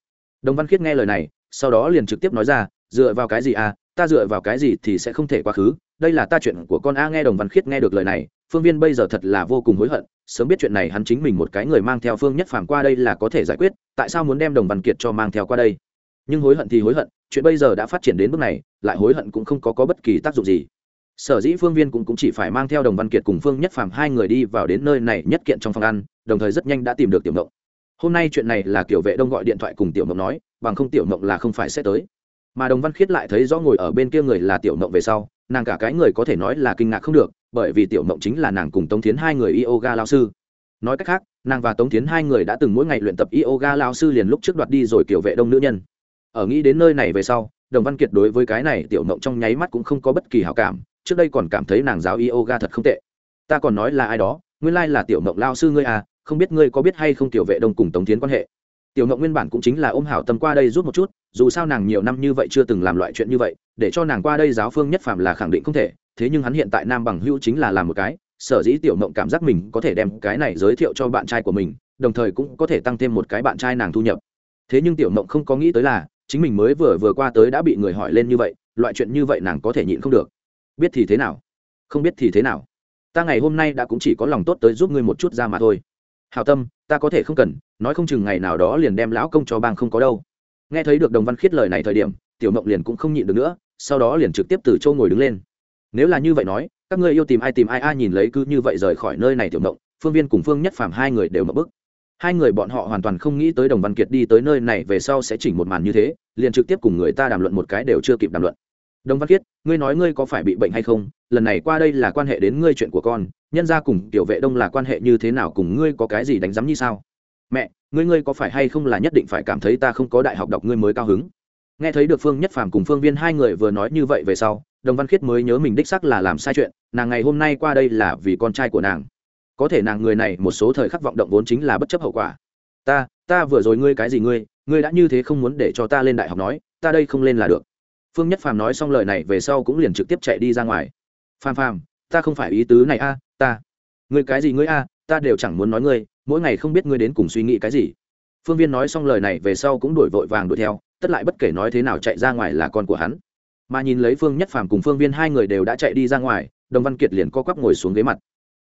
Đồng văn khiết nghe lời này, sau đó liền trực tiếp nói ra, dựa vào cái gì à ta dựa vào cái gì thì sẽ không thể quá khứ. Đây là ta chuyện của con a nghe đồng văn khiết nghe được lời này phương viên bây giờ thật là vô cùng hối hận sớm biết chuyện này hắn chính mình một cái người mang theo phương nhất phàm qua đây là có thể giải quyết tại sao muốn đem đồng văn kiệt cho mang theo qua đây? Nhưng hối hận thì hối hận chuyện bây giờ đã phát triển đến bước này lại hối hận cũng không có, có bất kỳ tác dụng gì. Sở dĩ phương viên cũng, cũng chỉ phải mang theo đồng văn kiệt cùng phương nhất phàm hai người đi vào đến nơi này nhất kiện trong phòng ăn đồng thời rất nhanh đã tìm được tiểu mộng. Hôm nay chuyện này là kiểu vệ đông gọi điện thoại cùng tiểu mộng nói bằng không tiểu mộng là không phải sẽ tới mà đồng văn khiết lại thấy rõ ngồi ở bên kia người là tiểu mộng về sau, nàng cả cái người có thể nói là kinh ngạc không được, bởi vì tiểu mộng chính là nàng cùng tống tiến hai người yoga lao sư. Nói cách khác, nàng và tống tiến hai người đã từng mỗi ngày luyện tập yoga lao sư liền lúc trước đoạt đi rồi kiểu vệ đông nữ nhân. Ở nghĩ đến nơi này về sau, đồng văn kiệt đối với cái này tiểu mộng trong nháy mắt cũng không có bất kỳ hảo cảm, trước đây còn cảm thấy nàng giáo yoga thật không tệ. Ta còn nói là ai đó, nguyên lai là tiểu mộng lao sư ngươi à không biết ngươi có biết hay không tiểu vệ đông cùng tống tiến quan hệ tiểu Ngộng nguyên bản cũng chính là ôm hảo tâm qua đây rút một chút, dù sao nàng nhiều năm như vậy chưa từng làm loại chuyện như vậy, để cho nàng qua đây giáo phương nhất phạm là khẳng định không thể, thế nhưng hắn hiện tại nam bằng hữu chính là làm một cái, sở dĩ tiểu Ngộng cảm giác mình có thể đem cái này giới thiệu cho bạn trai của mình, đồng thời cũng có thể tăng thêm một cái bạn trai nàng thu nhập. Thế nhưng tiểu Ngộng không có nghĩ tới là, chính mình mới vừa vừa qua tới đã bị người hỏi lên như vậy, loại chuyện như vậy nàng có thể nhịn không được. Biết thì thế nào? Không biết thì thế nào? Ta ngày hôm nay đã cũng chỉ có lòng tốt tới giúp ngươi một chút ra mà thôi hào tâm, ta có thể không cần, nói không chừng ngày nào đó liền đem lão công cho bang không có đâu. Nghe thấy được đồng văn khiết lời này thời điểm, tiểu mộng liền cũng không nhịn được nữa, sau đó liền trực tiếp từ châu ngồi đứng lên. Nếu là như vậy nói, các ngươi yêu tìm ai tìm ai ai nhìn lấy cứ như vậy rời khỏi nơi này tiểu mộng, phương viên cùng phương nhất phàm hai người đều mập bức. Hai người bọn họ hoàn toàn không nghĩ tới đồng văn kiệt đi tới nơi này về sau sẽ chỉnh một màn như thế, liền trực tiếp cùng người ta đàm luận một cái đều chưa kịp đàm luận đồng văn Kiết, ngươi nói ngươi có phải bị bệnh hay không? Lần này qua đây là quan hệ đến ngươi chuyện của con nhân ra cùng tiểu vệ đông là quan hệ như thế nào cùng ngươi có cái gì đánh giám như sao? Mẹ ngươi ngươi có phải hay không là nhất định phải cảm thấy ta không có đại học đọc ngươi mới cao hứng? Nghe thấy được phương nhất phàm cùng phương viên hai người vừa nói như vậy về sau đồng văn khiết mới nhớ mình đích sắc là làm sai chuyện nàng ngày hôm nay qua đây là vì con trai của nàng. Có thể nàng người này một số thời khắc vọng động vốn chính là bất chấp hậu quả. Ta ta vừa rồi ngươi cái gì ngươi? Ngươi đã như thế không muốn để cho ta lên đại học nói ta đây không lên là được phương nhất phàm nói xong lời này về sau cũng liền trực tiếp chạy đi ra ngoài. Phàm phàm, ta không phải ý tứ này a, ta người cái gì ngươi a, ta đều chẳng muốn nói ngươi, mỗi ngày không biết ngươi đến cùng suy nghĩ cái gì. Phương viên nói xong lời này về sau cũng đuổi vội vàng đuổi theo, tất lại bất kể nói thế nào chạy ra ngoài là con của hắn. Mà nhìn lấy phương nhất phàm cùng phương viên hai người đều đã chạy đi ra ngoài, đồng văn kiệt liền co quắp ngồi xuống ghế mặt.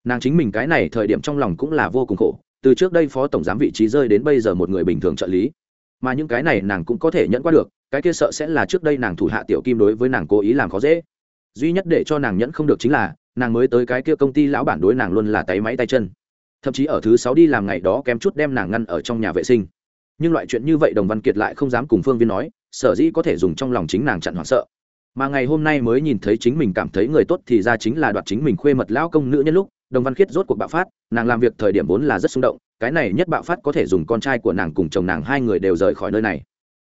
Nàng chính mình cái này thời điểm trong lòng cũng là vô cùng khổ, từ trước đây phó tổng giám vị trí rơi đến bây giờ một người bình thường trợ lý. Mà những cái này nàng cũng có thể nhẫn qua được cái kia sợ sẽ là trước đây nàng thủ hạ tiểu kim đối với nàng cố ý làm khó dễ. Duy nhất để cho nàng nhẫn không được chính là, nàng mới tới cái kia công ty lão bản đối nàng luôn là tay máy tay chân. Thậm chí ở thứ sáu đi làm ngày đó kém chút đem nàng ngăn ở trong nhà vệ sinh. Nhưng loại chuyện như vậy đồng văn kiệt lại không dám cùng phương viên nói, sở dĩ có thể dùng trong lòng chính nàng chặn hoảng sợ. Mà ngày hôm nay mới nhìn thấy chính mình cảm thấy người tốt thì ra chính là đoạt chính mình khuê mật lão công nữ nhân lúc, đồng văn khiết rốt cuộc bạo phát, nàng làm việc thời điểm vốn là rất xung động, cái này nhất bạo phát có thể dùng con trai của nàng cùng chồng nàng hai người đều rời khỏi nơi này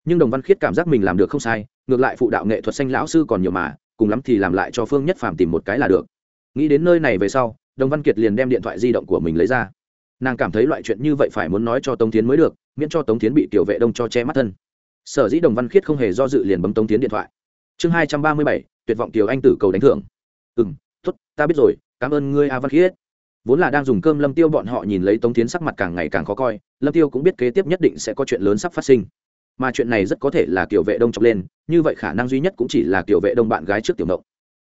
nhưng đồng văn khiết cảm giác mình làm được không sai, ngược lại phụ đạo nghệ thuật xanh lão sư còn nhiều mà, cùng lắm thì làm lại cho phương nhất phàm tìm một cái là được. Nghĩ đến nơi này về sau, đồng văn kiệt liền đem điện thoại di động của mình lấy ra. Nàng cảm thấy loại chuyện như vậy phải muốn nói cho tống tiến mới được, miễn cho tống tiến bị tiểu vệ đông cho che mắt thân. Sở dĩ đồng văn khiết không hề do dự liền bấm tống tiến điện thoại. Chương hai trăm ba mươi bảy, tuyệt vọng tiểu anh tử cầu đánh thưởng. Ừ m t ố t ta biết rồi, cảm ơn ngươi, a văn khiết. Vốn là đang dùng cơm lâm tiêu bọn họ nhìn lấy tống tiến sắc mặt càng ngày càng khó coi, lâm tiêu cũng biết kế tiếp nhất định sẽ có chuyện lớn sắp phát sinh mà chuyện này rất có thể là kiểu vệ đông chọc lên, như vậy khả năng duy nhất cũng chỉ là kiểu vệ đông bạn gái trước tiểu mộng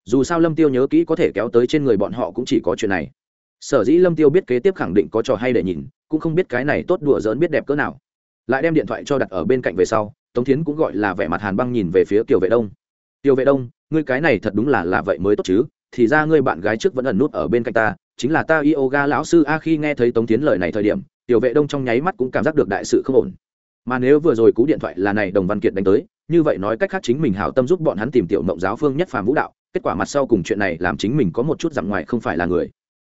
dù sao lâm tiêu nhớ kỹ có thể kéo tới trên người bọn họ cũng chỉ có chuyện này. Sở dĩ lâm tiêu biết kế tiếp khẳng định có trò hay để nhìn, cũng không biết cái này tốt đùa giỡn biết đẹp cỡ nào. Lại đem điện thoại cho đặt ở bên cạnh về sau, tống thiến cũng gọi là vẻ mặt hàn băng nhìn về phía kiều vệ đông. Tiểu vệ đông, ngươi cái này thật đúng là là vậy mới tốt chứ, thì ra ngươi bạn gái trước vẫn ẩn nút ở bên cạnh ta, chính là ta yoga lão sư a khi nghe thấy tống thiến lời này thời điểm tiểu vệ đông trong nháy mắt cũng cảm giác được đại sự không ổn mà nếu vừa rồi cú điện thoại là này đồng văn kiệt đánh tới, như vậy nói cách khác chính mình hảo tâm giúp bọn hắn tìm tiểu mộng giáo phương nhất phàm vũ đạo, kết quả mặt sau cùng chuyện này làm chính mình có một chút giảm ngoài không phải là người.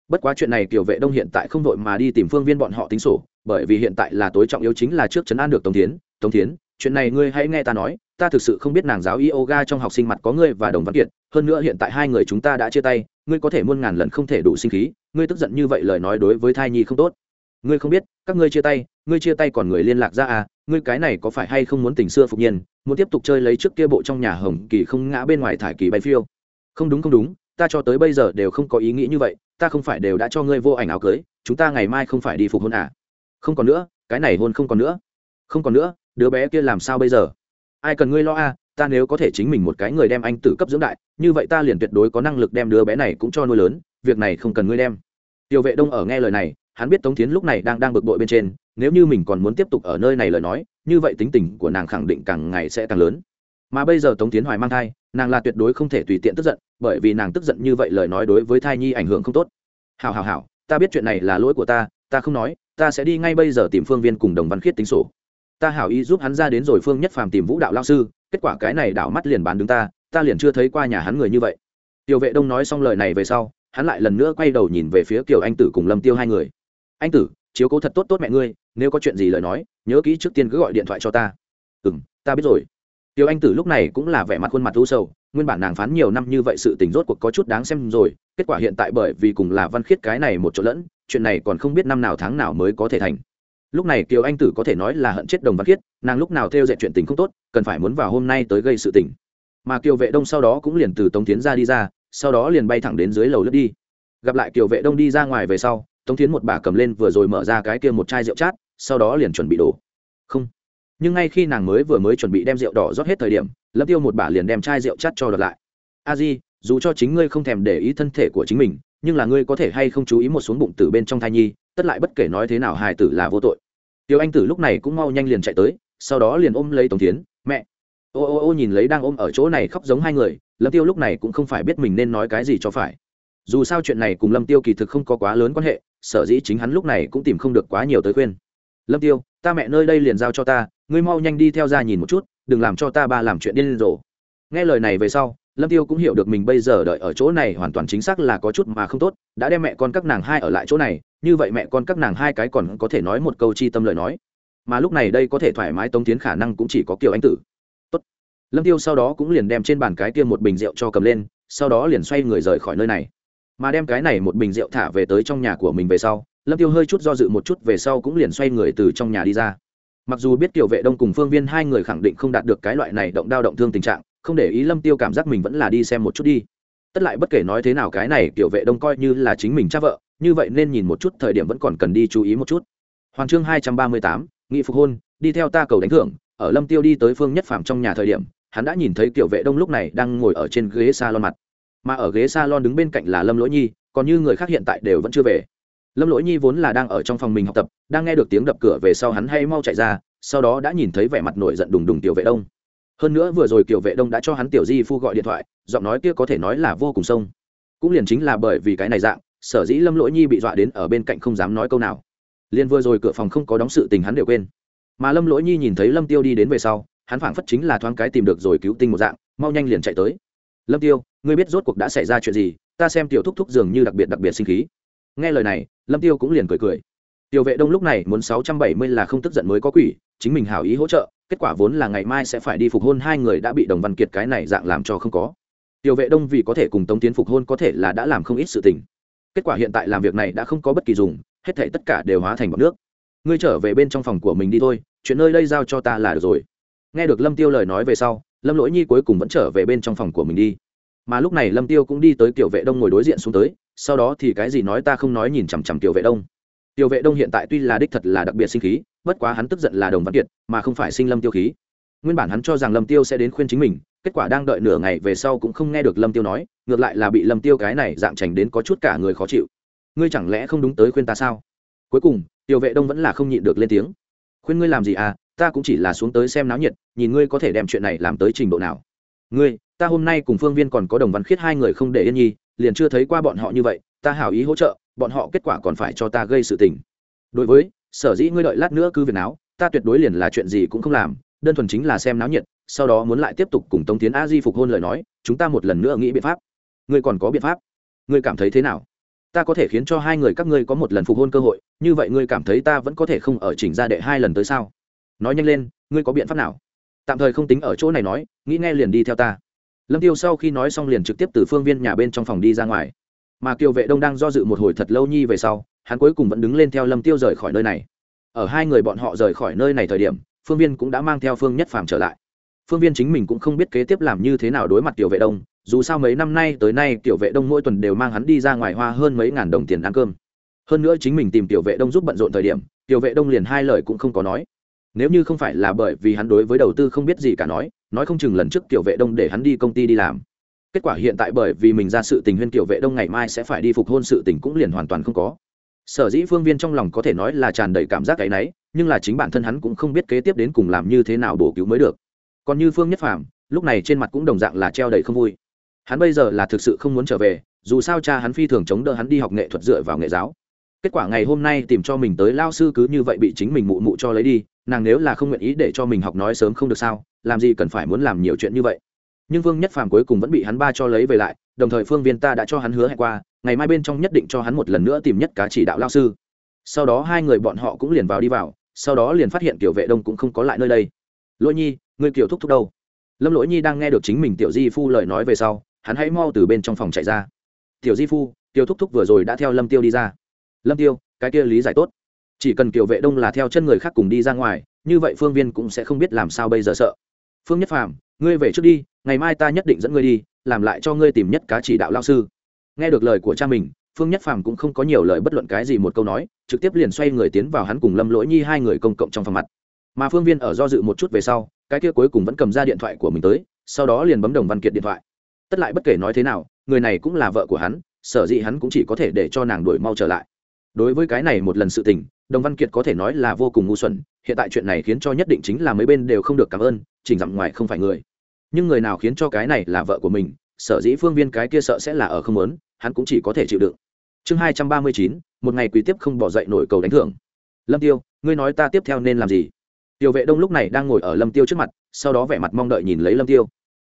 Bất quá chuyện này tiểu vệ đông hiện tại không đội mà đi tìm phương viên bọn họ tính sổ, bởi vì hiện tại là tối trọng yếu chính là trước chấn an được tống tiến tống tiến chuyện này ngươi hãy nghe ta nói, ta thực sự không biết nàng giáo yoga trong học sinh mặt có ngươi và đồng văn kiệt, hơn nữa hiện tại hai người chúng ta đã chia tay, ngươi có thể muôn ngàn lần không thể đủ sinh khí, ngươi tức giận như vậy lời nói đối với thai nhi không tốt. Ngươi không biết, các ngươi chia tay, ngươi chia tay còn người liên lạc ra à ngươi cái này có phải hay không muốn tình xưa phục nhiên, muốn tiếp tục chơi lấy trước kia bộ trong nhà hồng kỳ không ngã bên ngoài thải kỳ bay phiêu? Không đúng không đúng, ta cho tới bây giờ đều không có ý nghĩ như vậy, ta không phải đều đã cho ngươi vô ảnh áo cưới, chúng ta ngày mai không phải đi phục hôn à? Không còn nữa, cái này hôn không còn nữa. Không còn nữa, đứa bé kia làm sao bây giờ? Ai cần ngươi lo à? Ta nếu có thể chính mình một cái người đem anh tử cấp dưỡng đại, như vậy ta liền tuyệt đối có năng lực đem đứa bé này cũng cho nuôi lớn, việc này không cần ngươi đem. Tiểu vệ đông ở nghe lời này, hắn biết tống tiến lúc này đang đang bực bội bên trên nếu như mình còn muốn tiếp tục ở nơi này lời nói, như vậy tính tình của nàng khẳng định càng ngày sẽ càng lớn. Mà bây giờ tống tiến hoài mang thai, nàng là tuyệt đối không thể tùy tiện tức giận, bởi vì nàng tức giận như vậy lời nói đối với thai nhi ảnh hưởng không tốt. Hào hào hào ta biết chuyện này là lỗi của ta ta không nói, ta sẽ đi ngay bây giờ tìm phương viên cùng đồng văn khiết tính sổ. Ta hảo ý giúp hắn ra đến rồi phương nhất phàm tìm vũ đạo lao sư, kết quả cái này đảo mắt liền bán đứng ta ta liền chưa thấy qua nhà hắn người như vậy. Tiểu vệ đông nói xong lời này về sau, hắn lại lần nữa quay đầu nhìn về phía kiều anh tử cùng lâm tiêu hai người. Anh tử chiếu cố thật tốt tốt mẹ ngươi, nếu có chuyện gì lời nói, nhớ kỹ trước tiên cứ gọi điện thoại cho ta. Ừ m ta biết rồi. Tiểu anh tử lúc này cũng là vẻ mặt khuôn mặt u sầu, nguyên bản nàng phán nhiều năm như vậy sự tình rốt cuộc có chút đáng xem rồi, kết quả hiện tại bởi vì cùng là văn khiết cái này một chỗ lẫn, chuyện này còn không biết năm nào tháng nào mới có thể thành. Lúc này kiều anh tử có thể nói là hận chết đồng văn khiết, nàng lúc nào theo dệt chuyện tình không tốt, cần phải muốn vào hôm nay tới gây sự tình. Mà kiều vệ đông sau đó cũng liền từ tống tiến ra đi ra, sau đó liền bay thẳng đến dưới lầu lướt đi. Gặp lại kiều vệ đông đi ra ngoài về sau tống tiến một bà cầm lên vừa rồi mở ra cái kia một chai rượu chát, sau đó liền chuẩn bị đổ. Không. Nhưng ngay khi nàng mới vừa mới chuẩn bị đem rượu đỏ rót hết thời điểm, lâm tiêu một bà liền đem chai rượu chát cho đợt lại. A di, dù cho chính ngươi không thèm để ý thân thể của chính mình, nhưng là ngươi có thể hay không chú ý một xuống bụng tử bên trong thai nhi, tất lại bất kể nói thế nào hài tử là vô tội. Tiêu anh tử lúc này cũng mau nhanh liền chạy tới, sau đó liền ôm lấy tống tiến mẹ. Ô ô ô, nhìn lấy đang ôm ở chỗ này khóc giống hai người, lâm tiêu lúc này cũng không phải biết mình nên nói cái gì cho phải. Dù sao chuyện này cùng lâm tiêu kỳ thực không có quá lớn quan hệ sở dĩ chính hắn lúc này cũng tìm không được quá nhiều tới khuyên. Lâm tiêu, ta mẹ nơi đây liền giao cho ta, ngươi mau nhanh đi theo ra nhìn một chút, đừng làm cho ta ba làm chuyện điên rồ. Nghe lời này về sau, lâm tiêu cũng hiểu được mình bây giờ đợi ở chỗ này hoàn toàn chính xác là có chút mà không tốt, đã đem mẹ con các nàng hai ở lại chỗ này, như vậy mẹ con các nàng hai cái còn có thể nói một câu chi tâm lời nói. Mà lúc này đây có thể thoải mái tống tiến khả năng cũng chỉ có kiều anh tử. Tốt. lâm tiêu sau đó cũng liền đem trên bàn cái kia một bình rượu cho cầm lên, sau đó liền xoay người rời khỏi nơi này mà đem cái này một bình rượu thả về tới trong nhà của mình về sau, lâm tiêu hơi chút do dự một chút về sau cũng liền xoay người từ trong nhà đi ra. Mặc dù biết tiểu vệ đông cùng phương viên hai người khẳng định không đạt được cái loại này động đao động thương tình trạng, không để ý lâm tiêu cảm giác mình vẫn là đi xem một chút đi. Tất lại bất kể nói thế nào cái này tiểu vệ đông coi như là chính mình cha vợ, như vậy nên nhìn một chút thời điểm vẫn còn cần đi chú ý một chút. Hoàng chương hai trăm ba mươi tám, nghị phục hôn, đi theo ta cầu đánh thưởng, ở lâm tiêu đi tới phương nhất phạm trong nhà thời điểm, hắn đã nhìn thấy tiểu vệ đông lúc này đang ngồi ở trên ghế salon mặt mà ở ghế salon đứng bên cạnh là lâm lỗi nhi, còn như người khác hiện tại đều vẫn chưa về. Lâm lỗi nhi vốn là đang ở trong phòng mình học tập, đang nghe được tiếng đập cửa về sau hắn hay mau chạy ra, sau đó đã nhìn thấy vẻ mặt nổi giận đùng đùng tiểu vệ đông. Hơn nữa vừa rồi tiểu vệ đông đã cho hắn tiểu di phu gọi điện thoại, giọng nói kia có thể nói là vô cùng sông. Cũng liền chính là bởi vì cái này dạng, sở dĩ lâm lỗi nhi bị dọa đến ở bên cạnh không dám nói câu nào. Liền vừa rồi cửa phòng không có đóng sự tình hắn đều quên. Mà lâm lỗi nhi nhìn thấy lâm tiêu đi đến về sau, hắn phảng phất chính là thoáng cái tìm được rồi cứu tinh một dạng, mau nhanh liền chạy tới lâm tiêu, ngươi biết rốt cuộc đã xảy ra chuyện gì, ta xem tiểu thúc thúc dường như đặc biệt đặc biệt sinh khí. Nghe lời này, lâm tiêu cũng liền cười cười. Tiểu vệ đông lúc này muốn sáu trăm bảy mươi là không tức giận mới có quỷ, chính mình hảo ý hỗ trợ, kết quả vốn là ngày mai sẽ phải đi phục hôn hai người đã bị đồng văn kiệt cái này dạng làm cho không có. Tiểu vệ đông vì có thể cùng tống tiến phục hôn có thể là đã làm không ít sự tình. Kết quả hiện tại làm việc này đã không có bất kỳ dùng, hết thể tất cả đều hóa thành bọc nước. Ngươi trở về bên trong phòng của mình đi thôi, chuyện nơi đây giao cho ta là được rồi. Nghe được lâm tiêu lời nói về sau lâm lỗi nhi cuối cùng vẫn trở về bên trong phòng của mình đi. Mà lúc này lâm tiêu cũng đi tới tiểu vệ đông ngồi đối diện xuống tới, sau đó thì cái gì nói ta không nói nhìn chằm chằm tiểu vệ đông. Tiểu vệ đông hiện tại tuy là đích thật là đặc biệt sinh khí, bất quá hắn tức giận là đồng văn kiệt, mà không phải sinh lâm tiêu khí. Nguyên bản hắn cho rằng lâm tiêu sẽ đến khuyên chính mình, kết quả đang đợi nửa ngày về sau cũng không nghe được lâm tiêu nói, ngược lại là bị lâm tiêu cái này dạng trành đến có chút cả người khó chịu. Ngươi chẳng lẽ không đúng tới khuyên ta sao? Cuối cùng, tiểu vệ đông vẫn là không nhịn được lên tiếng. Khuyên ngươi làm gì à? Ta cũng chỉ là xuống tới xem náo nhiệt, nhìn ngươi có thể đem chuyện này làm tới trình độ nào. Ngươi, ta hôm nay cùng phương viên còn có đồng văn khiết hai người không để yên nhi, liền chưa thấy qua bọn họ như vậy, ta hảo ý hỗ trợ, bọn họ kết quả còn phải cho ta gây sự tình. Đối với, sở dĩ ngươi đợi lát nữa cứ việc náo, ta tuyệt đối liền là chuyện gì cũng không làm, đơn thuần chính là xem náo nhiệt, sau đó muốn lại tiếp tục cùng tống tiến a di phục hôn lời nói, chúng ta một lần nữa nghĩ biện pháp. Ngươi còn có biện pháp? Ngươi cảm thấy thế nào? Ta có thể khiến cho hai người các ngươi có một lần phục hôn cơ hội, như vậy ngươi cảm thấy ta vẫn có thể không ở chỉnh ra đệ hai lần tới sao? Nói nhanh lên, ngươi có biện pháp nào? Tạm thời không tính ở chỗ này nói, nghĩ nghe liền đi theo ta. Lâm tiêu sau khi nói xong liền trực tiếp từ phương viên nhà bên trong phòng đi ra ngoài. Mà kiều vệ đông đang do dự một hồi thật lâu nhi về sau, hắn cuối cùng vẫn đứng lên theo lâm tiêu rời khỏi nơi này. Ở hai người bọn họ rời khỏi nơi này thời điểm, phương viên cũng đã mang theo phương nhất phàm trở lại. Phương viên chính mình cũng không biết kế tiếp làm như thế nào đối mặt tiểu vệ đông, dù sao mấy năm nay tới nay tiểu vệ đông mỗi tuần đều mang hắn đi ra ngoài hoa hơn mấy ngàn đồng tiền ăn cơm. Hơn nữa chính mình tìm tiểu vệ đông giúp bận rộn thời điểm tiểu vệ đông liền hai lời cũng không có nói nếu như không phải là bởi vì hắn đối với đầu tư không biết gì cả nói nói không chừng lần trước tiểu vệ đông để hắn đi công ty đi làm. Kết quả hiện tại bởi vì mình ra sự tình huyên tiểu vệ đông ngày mai sẽ phải đi phục hôn sự tình cũng liền hoàn toàn không có. Sở dĩ phương viên trong lòng có thể nói là tràn đầy cảm giác cái náy nhưng là chính bản thân hắn cũng không biết kế tiếp đến cùng làm như thế nào bổ cứu mới được. Còn như phương nhất phàm, lúc này trên mặt cũng đồng dạng là treo đầy không vui. Hắn bây giờ là thực sự không muốn trở về, dù sao cha hắn phi thường chống đỡ hắn đi học nghệ thuật dựa vào nghệ giáo. Kết quả ngày hôm nay tìm cho mình tới lao sư cứ như vậy bị chính mình mụ mụ cho lấy đi nàng nếu là không nguyện ý để cho mình học nói sớm không được sao, làm gì cần phải muốn làm nhiều chuyện như vậy? Nhưng vương nhất phàm cuối cùng vẫn bị hắn ba cho lấy về lại, đồng thời phương viên ta đã cho hắn hứa hẹn qua, ngày mai bên trong nhất định cho hắn một lần nữa tìm nhất cá chỉ đạo lao sư. Sau đó hai người bọn họ cũng liền vào đi vào, sau đó liền phát hiện tiểu vệ đông cũng không có lại nơi đây. Lỗi nhi người kiểu thúc thúc đâu? Lâm lỗi nhi đang nghe được chính mình tiểu di phu lời nói về sau, hắn hãy mau từ bên trong phòng chạy ra. Tiểu di phu, tiểu thúc thúc vừa rồi đã theo lâm tiêu đi ra. Lâm tiêu, cái kia lý giải tốt chỉ cần kiểu vệ đông là theo chân người khác cùng đi ra ngoài, như vậy phương viên cũng sẽ không biết làm sao bây giờ sợ. Phương nhất phàm, ngươi về trước đi, ngày mai ta nhất định dẫn ngươi đi, làm lại cho ngươi tìm nhất cá chỉ đạo lao sư. Nghe được lời của cha mình, phương nhất phàm cũng không có nhiều lời bất luận cái gì một câu nói, trực tiếp liền xoay người tiến vào hắn cùng lâm lỗi nhi hai người công cộng trong phòng mặt. Mà phương viên ở do dự một chút về sau, cái kia cuối cùng vẫn cầm ra điện thoại của mình tới, sau đó liền bấm đồng văn kiệt điện thoại. Tất lại bất kể nói thế nào, người này cũng là vợ của hắn, sở dĩ hắn cũng chỉ có thể để cho nàng đuổi mau trở lại đối với cái này một lần sự tình, đồng văn kiệt có thể nói là vô cùng ngu xuẩn, hiện tại chuyện này khiến cho nhất định chính là mấy bên đều không được cảm ơn, chỉnh dặm ngoài không phải người. Nhưng người nào khiến cho cái này là vợ của mình, sở dĩ phương viên cái kia sợ sẽ là ở không lớn hắn cũng chỉ có thể chịu đựng. Chương hai trăm ba mươi chín, một ngày quý tiếp không bỏ dậy nổi cầu đánh thưởng. Lâm tiêu, ngươi nói ta tiếp theo nên làm gì? Tiểu vệ đông lúc này đang ngồi ở lâm tiêu trước mặt, sau đó vẻ mặt mong đợi nhìn lấy lâm tiêu.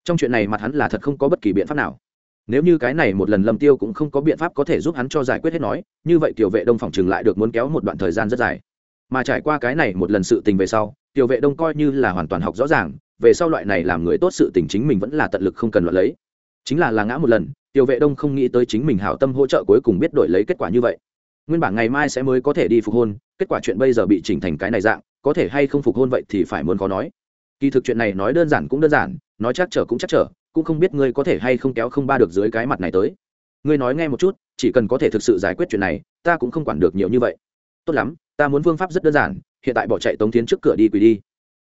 Trong chuyện này mặt hắn là thật không có bất kỳ biện pháp nào nếu như cái này một lần lâm tiêu cũng không có biện pháp có thể giúp hắn cho giải quyết hết nói, như vậy tiểu vệ đông phòng chừng lại được muốn kéo một đoạn thời gian rất dài. Mà trải qua cái này một lần sự tình về sau, tiểu vệ đông coi như là hoàn toàn học rõ ràng, về sau loại này làm người tốt sự tình chính mình vẫn là tận lực không cần luận lấy. Chính là là ngã một lần, tiểu vệ đông không nghĩ tới chính mình hảo tâm hỗ trợ cuối cùng biết đổi lấy kết quả như vậy. Nguyên bản ngày mai sẽ mới có thể đi phục hôn, kết quả chuyện bây giờ bị chỉnh thành cái này dạng, có thể hay không phục hôn vậy thì phải muốn khó nói. Kỳ thực chuyện này nói đơn giản cũng đơn giản, nói chắc trở cũng chắc trở cũng không biết ngươi có thể hay không kéo không ba được dưới cái mặt này tới. Ngươi nói nghe một chút, chỉ cần có thể thực sự giải quyết chuyện này, ta cũng không quản được nhiều như vậy. Tốt lắm, ta muốn phương pháp rất đơn giản, hiện tại bỏ chạy tống tiến trước cửa đi quỳ đi.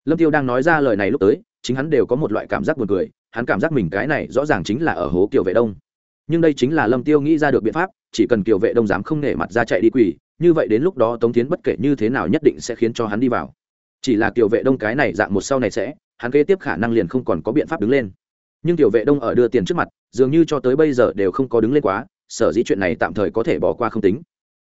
Lâm tiêu đang nói ra lời này lúc tới, chính hắn đều có một loại cảm giác buồn cười, hắn cảm giác mình cái này rõ ràng chính là ở hố kiều vệ đông. Nhưng đây chính là lâm tiêu nghĩ ra được biện pháp, chỉ cần kiều vệ đông dám không nể mặt ra chạy đi quỳ, như vậy đến lúc đó tống tiến bất kể như thế nào nhất định sẽ khiến cho hắn đi vào. Chỉ là kiều vệ đông cái này dạng một sau này sẽ, hắn kế tiếp khả năng liền không còn có biện pháp đứng lên nhưng tiểu vệ đông ở đưa tiền trước mặt, dường như cho tới bây giờ đều không có đứng lên quá, sở dĩ chuyện này tạm thời có thể bỏ qua không tính.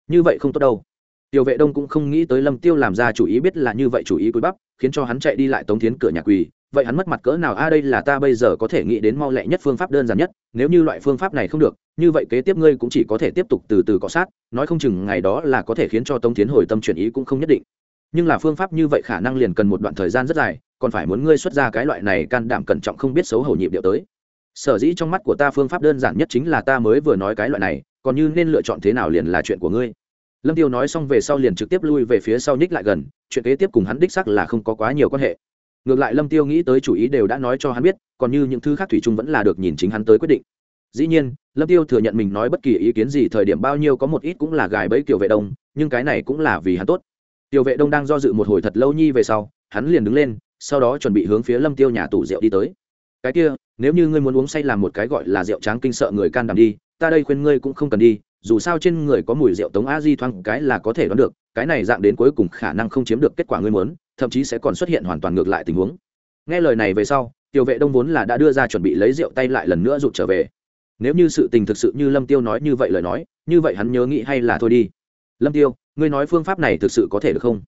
Như vậy không tốt đâu. Tiểu vệ đông cũng không nghĩ tới lâm tiêu làm ra chủ ý biết là như vậy chủ ý cúi bắp, khiến cho hắn chạy đi lại tống thiến cửa nhà quỳ. Vậy hắn mất mặt cỡ nào? A đây là ta bây giờ có thể nghĩ đến mau lẹ nhất phương pháp đơn giản nhất. Nếu như loại phương pháp này không được, như vậy kế tiếp ngươi cũng chỉ có thể tiếp tục từ từ cọ sát. Nói không chừng ngày đó là có thể khiến cho tống thiến hồi tâm chuyển ý cũng không nhất định. Nhưng là phương pháp như vậy khả năng liền cần một đoạn thời gian rất dài còn phải muốn ngươi xuất ra cái loại này can đảm cẩn trọng không biết xấu hổ nhịp điệu tới. Sở dĩ trong mắt của ta phương pháp đơn giản nhất chính là ta mới vừa nói cái loại này, còn như nên lựa chọn thế nào liền là chuyện của ngươi. Lâm tiêu nói xong về sau liền trực tiếp lui về phía sau nhích lại gần, chuyện kế tiếp cùng hắn đích sắc là không có quá nhiều quan hệ. Ngược lại lâm tiêu nghĩ tới chủ ý đều đã nói cho hắn biết, còn như những thứ khác thủy chung vẫn là được nhìn chính hắn tới quyết định. Dĩ nhiên, lâm tiêu thừa nhận mình nói bất kỳ ý kiến gì thời điểm bao nhiêu có một ít cũng là gài bẫy kiểu vệ đông, nhưng cái này cũng là vì hắn tốt. Tiểu vệ đông đang do dự một hồi thật lâu nhi về sau, hắn liền đứng lên sau đó chuẩn bị hướng phía lâm tiêu nhà tủ rượu đi tới. Cái kia, nếu như ngươi muốn uống say làm một cái gọi là rượu tráng kinh sợ người can đảm đi, ta đây khuyên ngươi cũng không cần đi, dù sao trên người có mùi rượu tống a di thoáng cái là có thể đoán được, cái này dạng đến cuối cùng khả năng không chiếm được kết quả ngươi muốn, thậm chí sẽ còn xuất hiện hoàn toàn ngược lại tình huống. Nghe lời này về sau tiểu vệ đông vốn là đã đưa ra chuẩn bị lấy rượu tay lại lần nữa rụt trở về. Nếu như sự tình thực sự như lâm tiêu nói như vậy lời nói, như vậy hắn nhớ nghĩ hay là thôi đi. Lâm tiêu, ngươi nói phương pháp này thực sự có thể được không?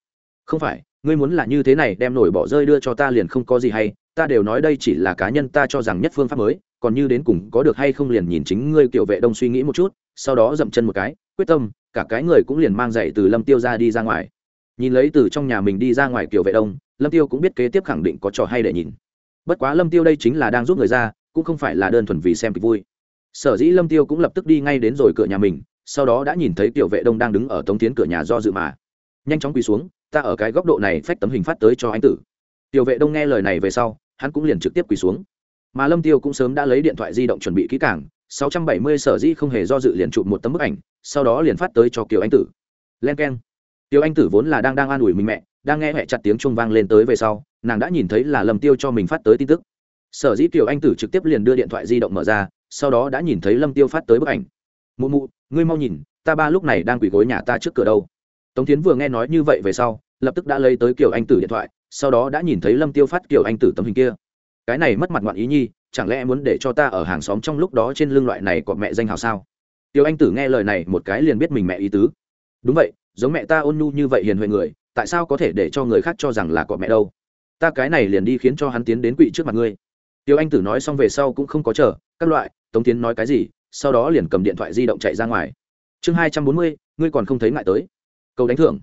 Không phải ngươi muốn là như thế này đem nổi bỏ rơi đưa cho ta liền không có gì hay, ta đều nói đây chỉ là cá nhân ta cho rằng nhất phương pháp mới, còn như đến cùng có được hay không liền nhìn chính ngươi kiểu vệ đông suy nghĩ một chút, sau đó dậm chân một cái, quyết tâm, cả cái người cũng liền mang dậy từ lâm tiêu ra đi ra ngoài. Nhìn lấy từ trong nhà mình đi ra ngoài kiểu vệ đông, lâm tiêu cũng biết kế tiếp khẳng định có trò hay để nhìn. Bất quá lâm tiêu đây chính là đang giúp người ra, cũng không phải là đơn thuần vì xem kịch vui. Sở dĩ lâm tiêu cũng lập tức đi ngay đến rồi cửa nhà mình, sau đó đã nhìn thấy tiểu vệ đông đang đứng ở tống tiến cửa nhà do dự mà. Nhanh chóng quỳ xuống ta ở cái góc độ này phách tấm hình phát tới cho anh tử. Tiểu vệ đông nghe lời này về sau, hắn cũng liền trực tiếp quỳ xuống. Mà lâm tiêu cũng sớm đã lấy điện thoại di động chuẩn bị kỹ càng 670 sở dĩ không hề do dự liền chụp một tấm bức ảnh, sau đó liền phát tới cho kiều anh tử. Len keng tiêu anh tử vốn là đang đang an ủi mình mẹ, đang nghe mẹ chặt tiếng chuông vang lên tới về sau, nàng đã nhìn thấy là lâm tiêu cho mình phát tới tin tức. Sở dĩ kiều anh tử trực tiếp liền đưa điện thoại di động mở ra, sau đó đã nhìn thấy lâm tiêu phát tới bức ảnh. Mụ mụ, ngươi mau nhìn, ta ba lúc này đang quỳ gối nhà ta trước cửa đâu tống tiến vừa nghe nói như vậy về sau, lập tức đã lấy tới kiều anh tử điện thoại, sau đó đã nhìn thấy lâm tiêu phát kiều anh tử tấm hình kia. Cái này mất mặt ngoạn ý nhi, chẳng lẽ muốn để cho ta ở hàng xóm trong lúc đó trên lưng loại này của mẹ danh hào sao? Tiêu anh tử nghe lời này một cái liền biết mình mẹ ý tứ. Đúng vậy, giống mẹ ta ôn nhu như vậy hiền huệ người, tại sao có thể để cho người khác cho rằng là của mẹ đâu? Ta cái này liền đi khiến cho hắn tiến đến quỵ trước mặt ngươi. Tiêu anh tử nói xong về sau cũng không có chờ, các loại, tống tiến nói cái gì, sau đó liền cầm điện thoại di động chạy ra ngoài. Chương hai trăm bốn mươi, ngươi còn không thấy ngại tới câu đánh thưởng.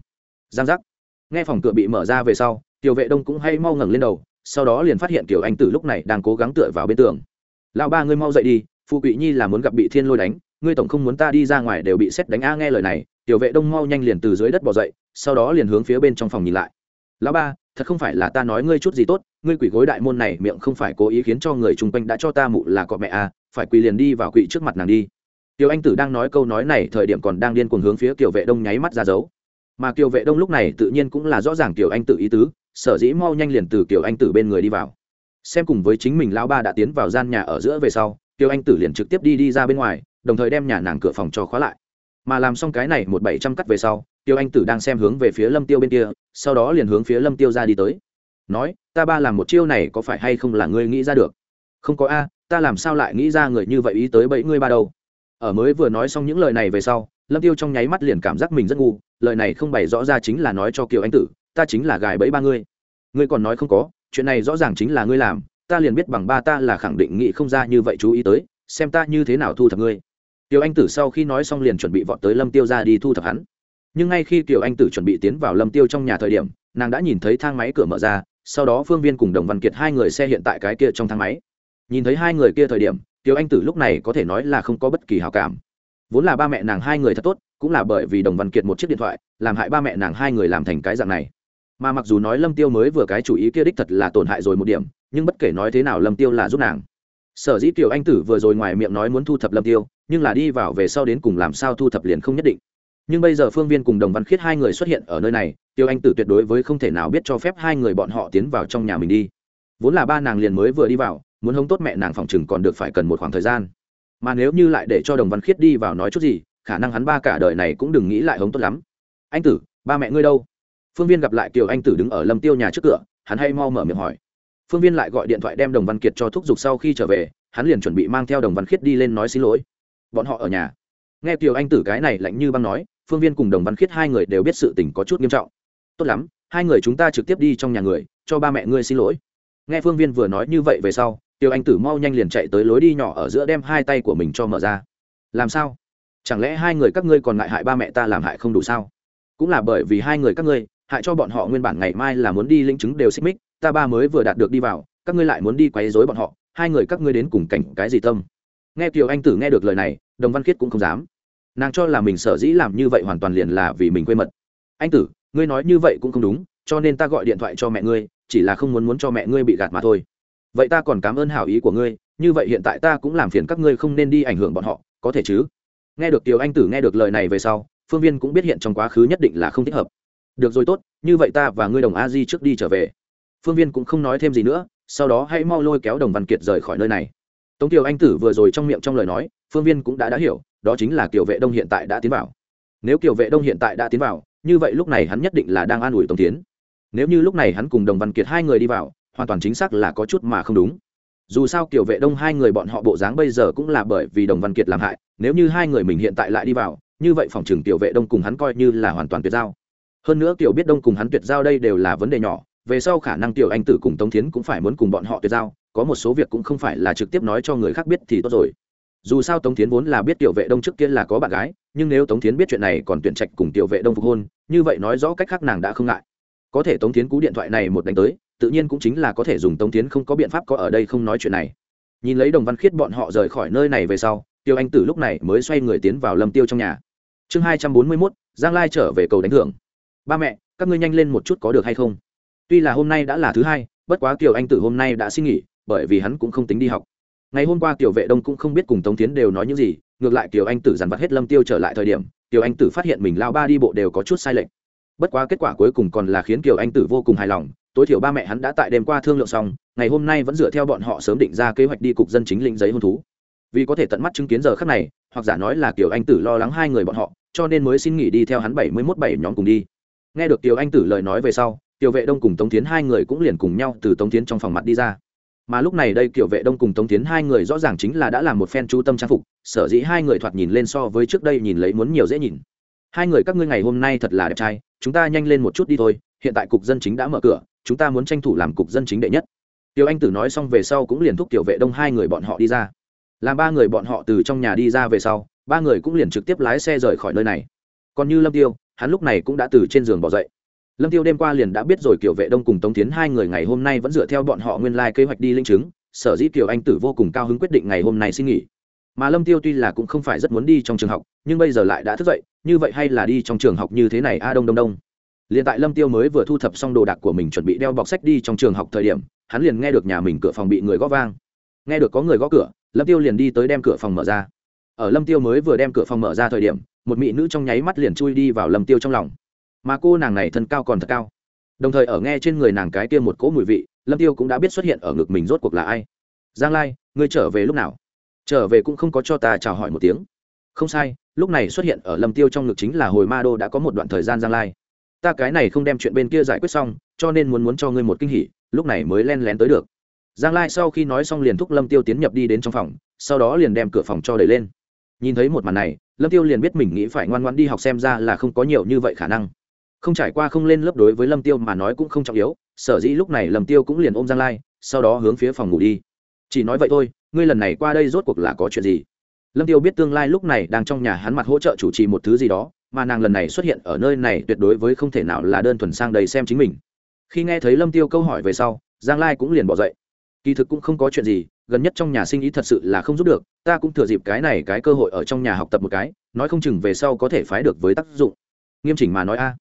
Giang giác. Nghe phòng cửa bị mở ra về sau, tiểu vệ đông cũng hay mau ngẩng lên đầu, sau đó liền phát hiện tiểu anh tử lúc này đang cố gắng tựa vào bên tường. Lão ba ngươi mau dậy đi phụ quỷ nhi là muốn gặp bị thiên lôi đánh, ngươi tổng không muốn ta đi ra ngoài đều bị xét đánh a nghe lời này. Tiểu vệ đông mau nhanh liền từ dưới đất bỏ dậy, sau đó liền hướng phía bên trong phòng nhìn lại. Lão ba, thật không phải là ta nói ngươi chút gì tốt, ngươi quỷ gối đại môn này miệng không phải cố ý khiến cho người chung quanh đã cho ta mụ là cọ mẹ a phải quỳ liền đi vào quỷ trước mặt nàng đi. Tiểu anh tử đang nói câu nói này, thời điểm còn đang điên cuồng hướng phía tiểu vệ đông nháy mắt ra dấu mà kiều vệ đông lúc này tự nhiên cũng là rõ ràng tiểu anh tử ý tứ, sở dĩ mau nhanh liền từ kiều anh tử bên người đi vào. Xem cùng với chính mình lão ba đã tiến vào gian nhà ở giữa về sau, kiều anh tử liền trực tiếp đi đi ra bên ngoài, đồng thời đem nhà nàng cửa phòng cho khóa lại. Mà làm xong cái này một bảy trăm cắt về sau tiêu anh tử đang xem hướng về phía lâm tiêu bên kia, sau đó liền hướng phía lâm tiêu ra đi tới. Nói, ta ba làm một chiêu này có phải hay không là ngươi nghĩ ra được? Không có a, ta làm sao lại nghĩ ra người như vậy ý tới bẫy ngươi ba đâu? Ở mới vừa nói xong những lời này về sau lâm tiêu trong nháy mắt liền cảm giác mình rất ngu lời này không bày rõ ra chính là nói cho kiều anh tử ta chính là gài bẫy ba ngươi ngươi còn nói không có chuyện này rõ ràng chính là ngươi làm ta liền biết bằng ba ta là khẳng định nghĩ không ra như vậy chú ý tới xem ta như thế nào thu thập ngươi Tiểu Anh Tử sau khi nói xong liền chuẩn bị vọt tới Lâm Tiêu ra đi thu thập hắn. Nhưng ngay khi Tiểu Anh Tử chuẩn bị tiến vào Lâm Tiêu trong nhà thời điểm, nàng đã nhìn thấy thang máy cửa mở ra, sau đó Phương Viên cùng Đồng Văn Kiệt hai người xe hiện tại cái kia trong thang máy. Nhìn thấy hai người kia thời điểm, Tiểu Anh Tử lúc này có thể nói là không có bất kỳ hảo cảm. Vốn là ba mẹ nàng hai người thật tốt, cũng là bởi vì Đồng Văn Kiệt một chiếc điện thoại, làm hại ba mẹ nàng hai người làm thành cái dạng này. Mà mặc dù nói lâm tiêu mới vừa cái chủ ý kia đích thật là tổn hại rồi một điểm nhưng bất kể nói thế nào lâm tiêu là giúp nàng. Sở dĩ tiểu anh tử vừa rồi ngoài miệng nói muốn thu thập lâm tiêu nhưng là đi vào về sau đến cùng làm sao thu thập liền không nhất định. Nhưng bây giờ phương viên cùng đồng văn khiết hai người xuất hiện ở nơi này tiêu anh tử tuyệt đối với không thể nào biết cho phép hai người bọn họ tiến vào trong nhà mình đi. Vốn là ba nàng liền mới vừa đi vào muốn hống tốt mẹ nàng phòng chừng còn được phải cần một khoảng thời gian mà nếu như lại để cho đồng văn khiết đi vào nói chút gì, khả năng hắn ba cả đời này cũng đừng nghĩ lại hống tốt lắm. Anh tử, ba mẹ ngươi đâu? Phương viên gặp lại kiều anh tử đứng ở lâm tiêu nhà trước cửa, hắn hay mau mở miệng hỏi. Phương viên lại gọi điện thoại đem đồng văn kiệt cho thúc giục sau khi trở về, hắn liền chuẩn bị mang theo đồng văn khiết đi lên nói xin lỗi. Bọn họ ở nhà. Nghe kiều anh tử cái này lạnh như băng nói, phương viên cùng đồng văn khiết hai người đều biết sự tình có chút nghiêm trọng. Tốt lắm, hai người chúng ta trực tiếp đi trong nhà người, cho ba mẹ ngươi xin lỗi. Nghe phương viên vừa nói như vậy về sau tiêu anh tử mau nhanh liền chạy tới lối đi nhỏ ở giữa đem hai tay của mình cho mở ra. Làm sao? Chẳng lẽ hai người các ngươi còn ngại hại ba mẹ ta làm hại không đủ sao? Cũng là bởi vì hai người các ngươi, hại cho bọn họ nguyên bản ngày mai là muốn đi linh chứng đều xích mích, ta ba mới vừa đạt được đi vào, các ngươi lại muốn đi quấy rối bọn họ, hai người các ngươi đến cùng cảnh cái gì tâm? Nghe kiều anh tử nghe được lời này, đồng văn khiết cũng không dám. Nàng cho là mình sở dĩ làm như vậy hoàn toàn liền là vì mình quê mật. Anh tử, ngươi nói như vậy cũng không đúng, cho nên ta gọi điện thoại cho mẹ ngươi, chỉ là không muốn muốn cho mẹ ngươi bị gạt mà thôi vậy ta còn cảm ơn hảo ý của ngươi, như vậy hiện tại ta cũng làm phiền các ngươi không nên đi ảnh hưởng bọn họ, có thể chứ? Nghe được tiểu anh tử nghe được lời này về sau, phương viên cũng biết hiện trong quá khứ nhất định là không thích hợp. Được rồi tốt, như vậy ta và ngươi đồng a di trước đi trở về. Phương viên cũng không nói thêm gì nữa, sau đó hãy mau lôi kéo đồng văn kiệt rời khỏi nơi này. Tống tiểu anh tử vừa rồi trong miệng trong lời nói, phương viên cũng đã đã hiểu, đó chính là kiểu vệ đông hiện tại đã tiến vào. Nếu kiểu vệ đông hiện tại đã tiến vào, như vậy lúc này hắn nhất định là đang an ủi tống tiến. Nếu như lúc này hắn cùng đồng văn kiệt hai người đi vào hoàn toàn chính xác là có chút mà không đúng. Dù sao kiểu vệ đông hai người bọn họ bộ dáng bây giờ cũng là bởi vì đồng văn kiệt làm hại, nếu như hai người mình hiện tại lại đi vào, như vậy phòng trường tiểu vệ đông cùng hắn coi như là hoàn toàn tuyệt giao. Hơn nữa tiểu biết đông cùng hắn tuyệt giao đây đều là vấn đề nhỏ, về sau khả năng tiểu anh tử cùng tống thiến cũng phải muốn cùng bọn họ tuyệt giao, có một số việc cũng không phải là trực tiếp nói cho người khác biết thì tốt rồi. Dù sao tống thiến vốn là biết tiểu vệ đông trước kia là có bạn gái, nhưng nếu tống thiến biết chuyện này còn tuyển trạch cùng tiểu vệ đông phục hôn, như vậy nói rõ cách khác nàng đã không ngại có thể tống tiến cú điện thoại này một đánh tới, tự nhiên cũng chính là có thể dùng tống tiến không có biện pháp có ở đây không nói chuyện này. Nhìn lấy đồng văn khiết bọn họ rời khỏi nơi này về sau, tiêu anh tử lúc này mới xoay người tiến vào lâm tiêu trong nhà. Chương hai trăm bốn mươi mốt, giang lai trở về cầu đánh thưởng. Ba mẹ, các ngươi nhanh lên một chút có được hay không? Tuy là hôm nay đã là thứ hai, bất quá kiều anh tử hôm nay đã xin nghỉ, bởi vì hắn cũng không tính đi học. Ngày hôm qua tiểu vệ đông cũng không biết cùng tống tiến đều nói những gì, ngược lại kiều anh tử dằn vặt hết lâm tiêu trở lại thời điểm kiều anh tử phát hiện mình lao ba đi bộ đều có chút sai lệch bất quá kết quả cuối cùng còn là khiến kiều anh tử vô cùng hài lòng, tối thiểu ba mẹ hắn đã tại đêm qua thương lượng xong, ngày hôm nay vẫn dựa theo bọn họ sớm định ra kế hoạch đi cục dân chính lĩnh giấy hôn thú. Vì có thể tận mắt chứng kiến giờ khắc này, hoặc giả nói là kiều anh tử lo lắng hai người bọn họ, cho nên mới xin nghỉ đi theo hắn bảy mươi mốt bảy nhóm cùng đi. Nghe được kiều anh tử lời nói về sau, kiều vệ đông cùng tống tiến hai người cũng liền cùng nhau từ tống tiến trong phòng mặt đi ra. Mà lúc này đây kiều vệ đông cùng tống tiến hai người rõ ràng chính là đã làm một phen chú tâm trang phục, sở dĩ hai người thoạt nhìn lên so với trước đây nhìn lấy muốn nhiều dễ nhìn hai người các ngươi ngày hôm nay thật là đẹp trai, chúng ta nhanh lên một chút đi thôi, hiện tại cục dân chính đã mở cửa, chúng ta muốn tranh thủ làm cục dân chính đệ nhất. Tiểu anh tử nói xong về sau cũng liền thúc tiểu vệ đông hai người bọn họ đi ra. Làm ba người bọn họ từ trong nhà đi ra về sau, ba người cũng liền trực tiếp lái xe rời khỏi nơi này. Còn như lâm tiêu, hắn lúc này cũng đã từ trên giường bỏ dậy. Lâm tiêu đêm qua liền đã biết rồi kiểu vệ đông cùng tống tiến hai người ngày hôm nay vẫn dựa theo bọn họ nguyên lai kế hoạch đi linh chứng, sở dĩ kiểu anh tử vô cùng cao hứng quyết định ngày hôm nay xin nghỉ mà lâm tiêu tuy là cũng không phải rất muốn đi trong trường học, nhưng bây giờ lại đã thức dậy, như vậy hay là đi trong trường học như thế này a đông đông đông. Liền tại lâm tiêu mới vừa thu thập xong đồ đạc của mình chuẩn bị đeo bọc sách đi trong trường học thời điểm, hắn liền nghe được nhà mình cửa phòng bị người gõ vang. Nghe được có người gõ cửa, lâm tiêu liền đi tới đem cửa phòng mở ra. Ở lâm tiêu mới vừa đem cửa phòng mở ra thời điểm, một mỹ nữ trong nháy mắt liền chui đi vào lâm tiêu trong lòng. Mà cô nàng này thân cao còn thật cao. Đồng thời ở nghe trên người nàng cái kia một cỗ mùi vị, lâm tiêu cũng đã biết xuất hiện ở ngực mình rốt cuộc là ai. Giang lai, ngươi trở về lúc nào? Trở về cũng không có cho ta chào hỏi một tiếng. Không sai, lúc này xuất hiện ở lâm tiêu trong ngực chính là hồi ma đô đã có một đoạn thời gian giang lai. Ta cái này không đem chuyện bên kia giải quyết xong, cho nên muốn muốn cho ngươi một kinh hỉ, lúc này mới len lén tới được. Giang lai sau khi nói xong liền thúc lâm tiêu tiến nhập đi đến trong phòng, sau đó liền đem cửa phòng cho đẩy lên. Nhìn thấy một màn này, lâm tiêu liền biết mình nghĩ phải ngoan ngoan đi học xem ra là không có nhiều như vậy khả năng. Không trải qua không lên lớp đối với lâm tiêu mà nói cũng không trọng yếu, sở dĩ lúc này lâm tiêu cũng liền ôm giang lai, sau đó hướng phía phòng ngủ đi. Chỉ nói vậy thôi ngươi lần này qua đây rốt cuộc là có chuyện gì? Lâm tiêu biết tương lai lúc này đang trong nhà hắn mặt hỗ trợ chủ trì một thứ gì đó, mà nàng lần này xuất hiện ở nơi này tuyệt đối với không thể nào là đơn thuần sang đầy xem chính mình. Khi nghe thấy lâm tiêu câu hỏi về sau, giang lai cũng liền bỏ dậy. Kỳ thực cũng không có chuyện gì, gần nhất trong nhà sinh ý thật sự là không giúp được, ta cũng thừa dịp cái này cái cơ hội ở trong nhà học tập một cái, nói không chừng về sau có thể phái được với tác dụng. Nghiêm chỉnh mà nói a.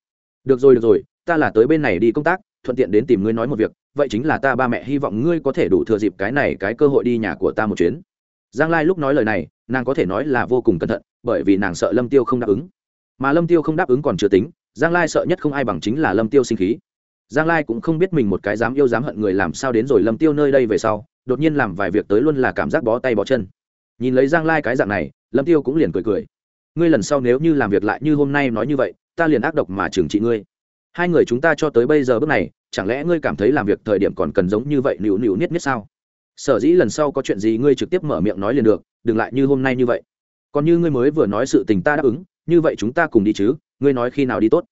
Được rồi được rồi, ta là tới bên này đi công tác thuận tiện đến tìm ngươi nói một việc, vậy chính là ta ba mẹ hy vọng ngươi có thể đủ thừa dịp cái này cái cơ hội đi nhà của ta một chuyến. Giang lai lúc nói lời này, nàng có thể nói là vô cùng cẩn thận, bởi vì nàng sợ lâm tiêu không đáp ứng. Mà lâm tiêu không đáp ứng còn chưa tính, giang lai sợ nhất không ai bằng chính là lâm tiêu sinh khí. Giang lai cũng không biết mình một cái dám yêu dám hận người làm sao đến rồi lâm tiêu nơi đây về sau, đột nhiên làm vài việc tới luôn là cảm giác bó tay bó chân. Nhìn lấy giang lai cái dạng này, lâm tiêu cũng liền cười cười. Ngươi lần sau nếu như làm việc lại như hôm nay nói như vậy, ta liền ác độc mà trừng trị ngươi hai người chúng ta cho tới bây giờ bước này, chẳng lẽ ngươi cảm thấy làm việc thời điểm còn cần giống như vậy nịu nịu niết niết sao? Sở dĩ lần sau có chuyện gì ngươi trực tiếp mở miệng nói liền được, đừng lại như hôm nay như vậy. Còn như ngươi mới vừa nói sự tình ta đáp ứng, như vậy chúng ta cùng đi chứ, ngươi nói khi nào đi tốt?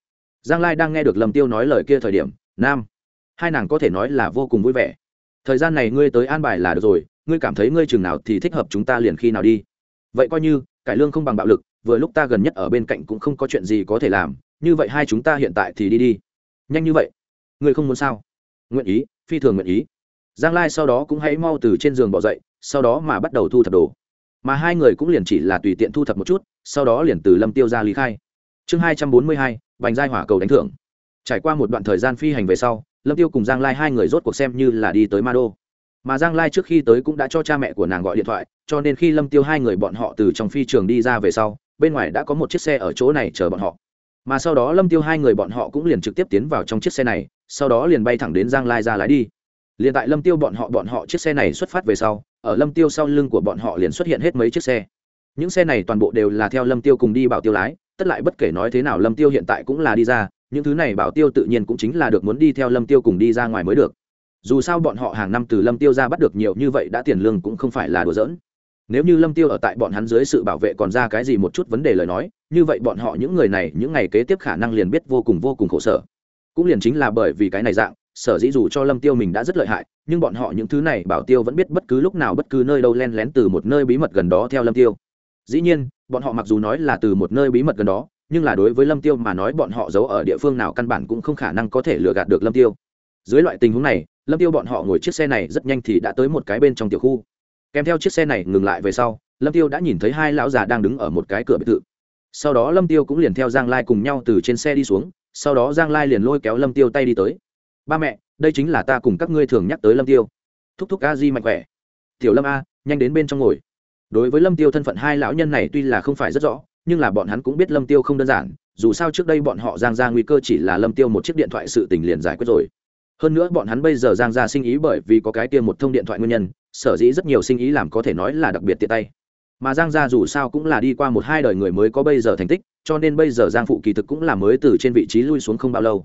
Giang lai đang nghe được lâm tiêu nói lời kia thời điểm, nam. Hai nàng có thể nói là vô cùng vui vẻ. Thời gian này ngươi tới an bài là được rồi, ngươi cảm thấy ngươi chừng nào thì thích hợp chúng ta liền khi nào đi. Vậy coi như, cải lương không bằng bạo lực, vừa lúc ta gần nhất ở bên cạnh cũng không có chuyện gì có thể làm như vậy hai chúng ta hiện tại thì đi đi. Nhanh như vậy. Ngươi không muốn sao? Nguyện ý, phi thường nguyện ý. Giang lai sau đó cũng hãy mau từ trên giường bỏ dậy, sau đó mà bắt đầu thu thập đồ. Mà hai người cũng liền chỉ là tùy tiện thu thập một chút, sau đó liền từ lâm tiêu ra lý khai. Chương hai trăm bốn mươi hai, bành giai hỏa cầu đánh thưởng. Trải qua một đoạn thời gian phi hành về sau, lâm tiêu cùng giang lai hai người rốt cuộc xem như là đi tới ma đô. Mà giang lai trước khi tới cũng đã cho cha mẹ của nàng gọi điện thoại, cho nên khi lâm tiêu hai người bọn họ từ trong phi trường đi ra về sau, bên ngoài đã có một chiếc xe ở chỗ này chờ bọn họ mà sau đó lâm tiêu hai người bọn họ cũng liền trực tiếp tiến vào trong chiếc xe này, sau đó liền bay thẳng đến giang lai ra lái đi. Liền tại lâm tiêu bọn họ bọn họ chiếc xe này xuất phát về sau, ở lâm tiêu sau lưng của bọn họ liền xuất hiện hết mấy chiếc xe. Những xe này toàn bộ đều là theo lâm tiêu cùng đi bảo tiêu lái, tất lại bất kể nói thế nào lâm tiêu hiện tại cũng là đi ra, những thứ này bảo tiêu tự nhiên cũng chính là được muốn đi theo lâm tiêu cùng đi ra ngoài mới được. Dù sao bọn họ hàng năm từ lâm tiêu ra bắt được nhiều như vậy đã tiền lương cũng không phải là đùa giỡn nếu như lâm tiêu ở tại bọn hắn dưới sự bảo vệ còn ra cái gì một chút vấn đề lời nói, như vậy bọn họ những người này, những ngày kế tiếp khả năng liền biết vô cùng vô cùng khổ sở. Cũng liền chính là bởi vì cái này dạng, sở dĩ dù cho lâm tiêu mình đã rất lợi hại, nhưng bọn họ những thứ này bảo tiêu vẫn biết bất cứ lúc nào bất cứ nơi đâu len lén từ một nơi bí mật gần đó theo lâm tiêu. Dĩ nhiên, bọn họ mặc dù nói là từ một nơi bí mật gần đó, nhưng là đối với lâm tiêu mà nói bọn họ giấu ở địa phương nào căn bản cũng không khả năng có thể lừa gạt được lâm tiêu. Dưới loại tình huống này, lâm tiêu bọn họ ngồi chiếc xe này rất nhanh thì đã tới một cái bên trong tiểu khu kèm theo chiếc xe này ngừng lại về sau, lâm tiêu đã nhìn thấy hai lão già đang đứng ở một cái cửa biệt thự. Sau đó lâm tiêu cũng liền theo giang lai cùng nhau từ trên xe đi xuống, sau đó giang lai liền lôi kéo lâm tiêu tay đi tới. Ba mẹ, đây chính là ta cùng các ngươi thường nhắc tới lâm tiêu. Thúc thúc a di mạnh khỏe. Tiểu lâm a, nhanh đến bên trong ngồi. Đối với lâm tiêu thân phận hai lão nhân này tuy là không phải rất rõ, nhưng là bọn hắn cũng biết lâm tiêu không đơn giản, dù sao trước đây bọn họ giang ra nguy cơ chỉ là lâm tiêu một chiếc điện thoại sự tình liền giải quyết rồi hơn nữa bọn hắn bây giờ giang ra sinh ý bởi vì có cái tiêm một thông điện thoại nguyên nhân, sở dĩ rất nhiều sinh ý làm có thể nói là đặc biệt tiện tay. Mà giang gia dù sao cũng là đi qua một hai đời người mới có bây giờ thành tích, cho nên bây giờ giang phụ kỳ thực cũng là mới từ trên vị trí lui xuống không bao lâu.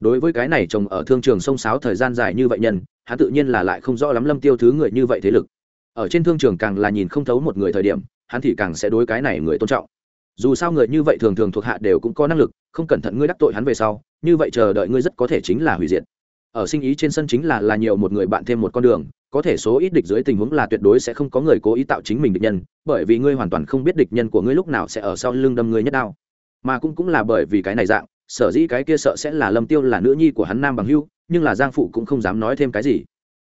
Đối với cái này chồng ở thương trường sông sáo thời gian dài như vậy nhân, hắn tự nhiên là lại không rõ lắm lâm tiêu thứ người như vậy thế lực. Ở trên thương trường càng là nhìn không thấu một người thời điểm, hắn thì càng sẽ đối cái này người tôn trọng. Dù sao người như vậy thường thường thuộc hạ đều cũng có năng lực, không cẩn thận ngươi đắc tội hắn về sau, như vậy chờ đợi ngươi rất có thể chính là hủy diệt ở sinh ý trên sân chính là là nhiều một người bạn thêm một con đường, có thể số ít địch dưới tình huống là tuyệt đối sẽ không có người cố ý tạo chính mình địch nhân, bởi vì ngươi hoàn toàn không biết địch nhân của ngươi lúc nào sẽ ở sau lưng đâm ngươi nhất đao. Mà cũng cũng là bởi vì cái này dạng, sở dĩ cái kia sợ sẽ là lâm tiêu là nữ nhi của hắn nam bằng hưu nhưng là giang phụ cũng không dám nói thêm cái gì.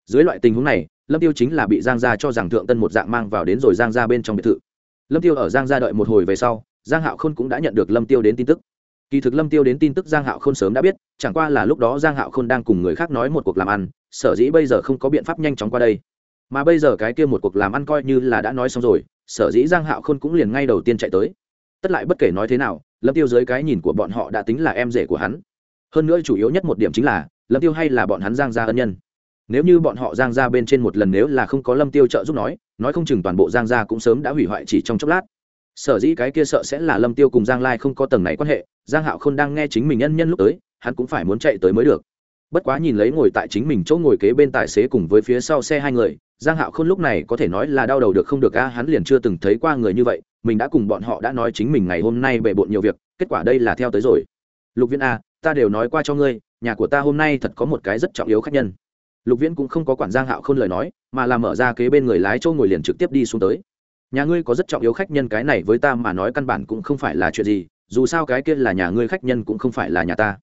Dưới loại tình huống này, lâm tiêu chính là bị giang gia cho rằng thượng tân một dạng mang vào đến rồi giang gia bên trong biệt thự. Lâm tiêu ở giang gia đợi một hồi về sau, giang hạo khôn cũng đã nhận được lâm tiêu đến tin tức kỳ thực lâm tiêu đến tin tức giang hạo khôn sớm đã biết, chẳng qua là lúc đó giang hạo khôn đang cùng người khác nói một cuộc làm ăn, sở dĩ bây giờ không có biện pháp nhanh chóng qua đây. Mà bây giờ cái kia một cuộc làm ăn coi như là đã nói xong rồi, sở dĩ giang hạo khôn cũng liền ngay đầu tiên chạy tới. Tất lại bất kể nói thế nào, lâm tiêu dưới cái nhìn của bọn họ đã tính là em rể của hắn. Hơn nữa chủ yếu nhất một điểm chính là, lâm tiêu hay là bọn hắn giang gia ân nhân. Nếu như bọn họ giang gia bên trên một lần nếu là không có lâm tiêu trợ giúp nói nói không chừng toàn bộ giang gia cũng sớm đã hủy hoại chỉ trong chốc lát sở dĩ cái kia sợ sẽ là lâm tiêu cùng giang lai không có tầng này quan hệ, giang hạo không đang nghe chính mình nhân nhân lúc tới, hắn cũng phải muốn chạy tới mới được. Bất quá nhìn lấy ngồi tại chính mình chỗ ngồi kế bên tài xế cùng với phía sau xe hai người, giang hạo khôn lúc này có thể nói là đau đầu được không được, a, hắn liền chưa từng thấy qua người như vậy, mình đã cùng bọn họ đã nói chính mình ngày hôm nay bề bộn nhiều việc, kết quả đây là theo tới rồi. Lục viễn, a, ta đều nói qua cho ngươi, nhà của ta hôm nay thật có một cái rất trọng yếu khách nhân. Lục viễn cũng không có quản giang hạo khôn lời nói, mà là mở ra kế bên người lái chỗ ngồi liền trực tiếp đi xuống tới nhà ngươi có rất trọng yếu khách nhân cái này với ta mà nói căn bản cũng không phải là chuyện gì, dù sao cái kia là nhà ngươi khách nhân cũng không phải là nhà ta.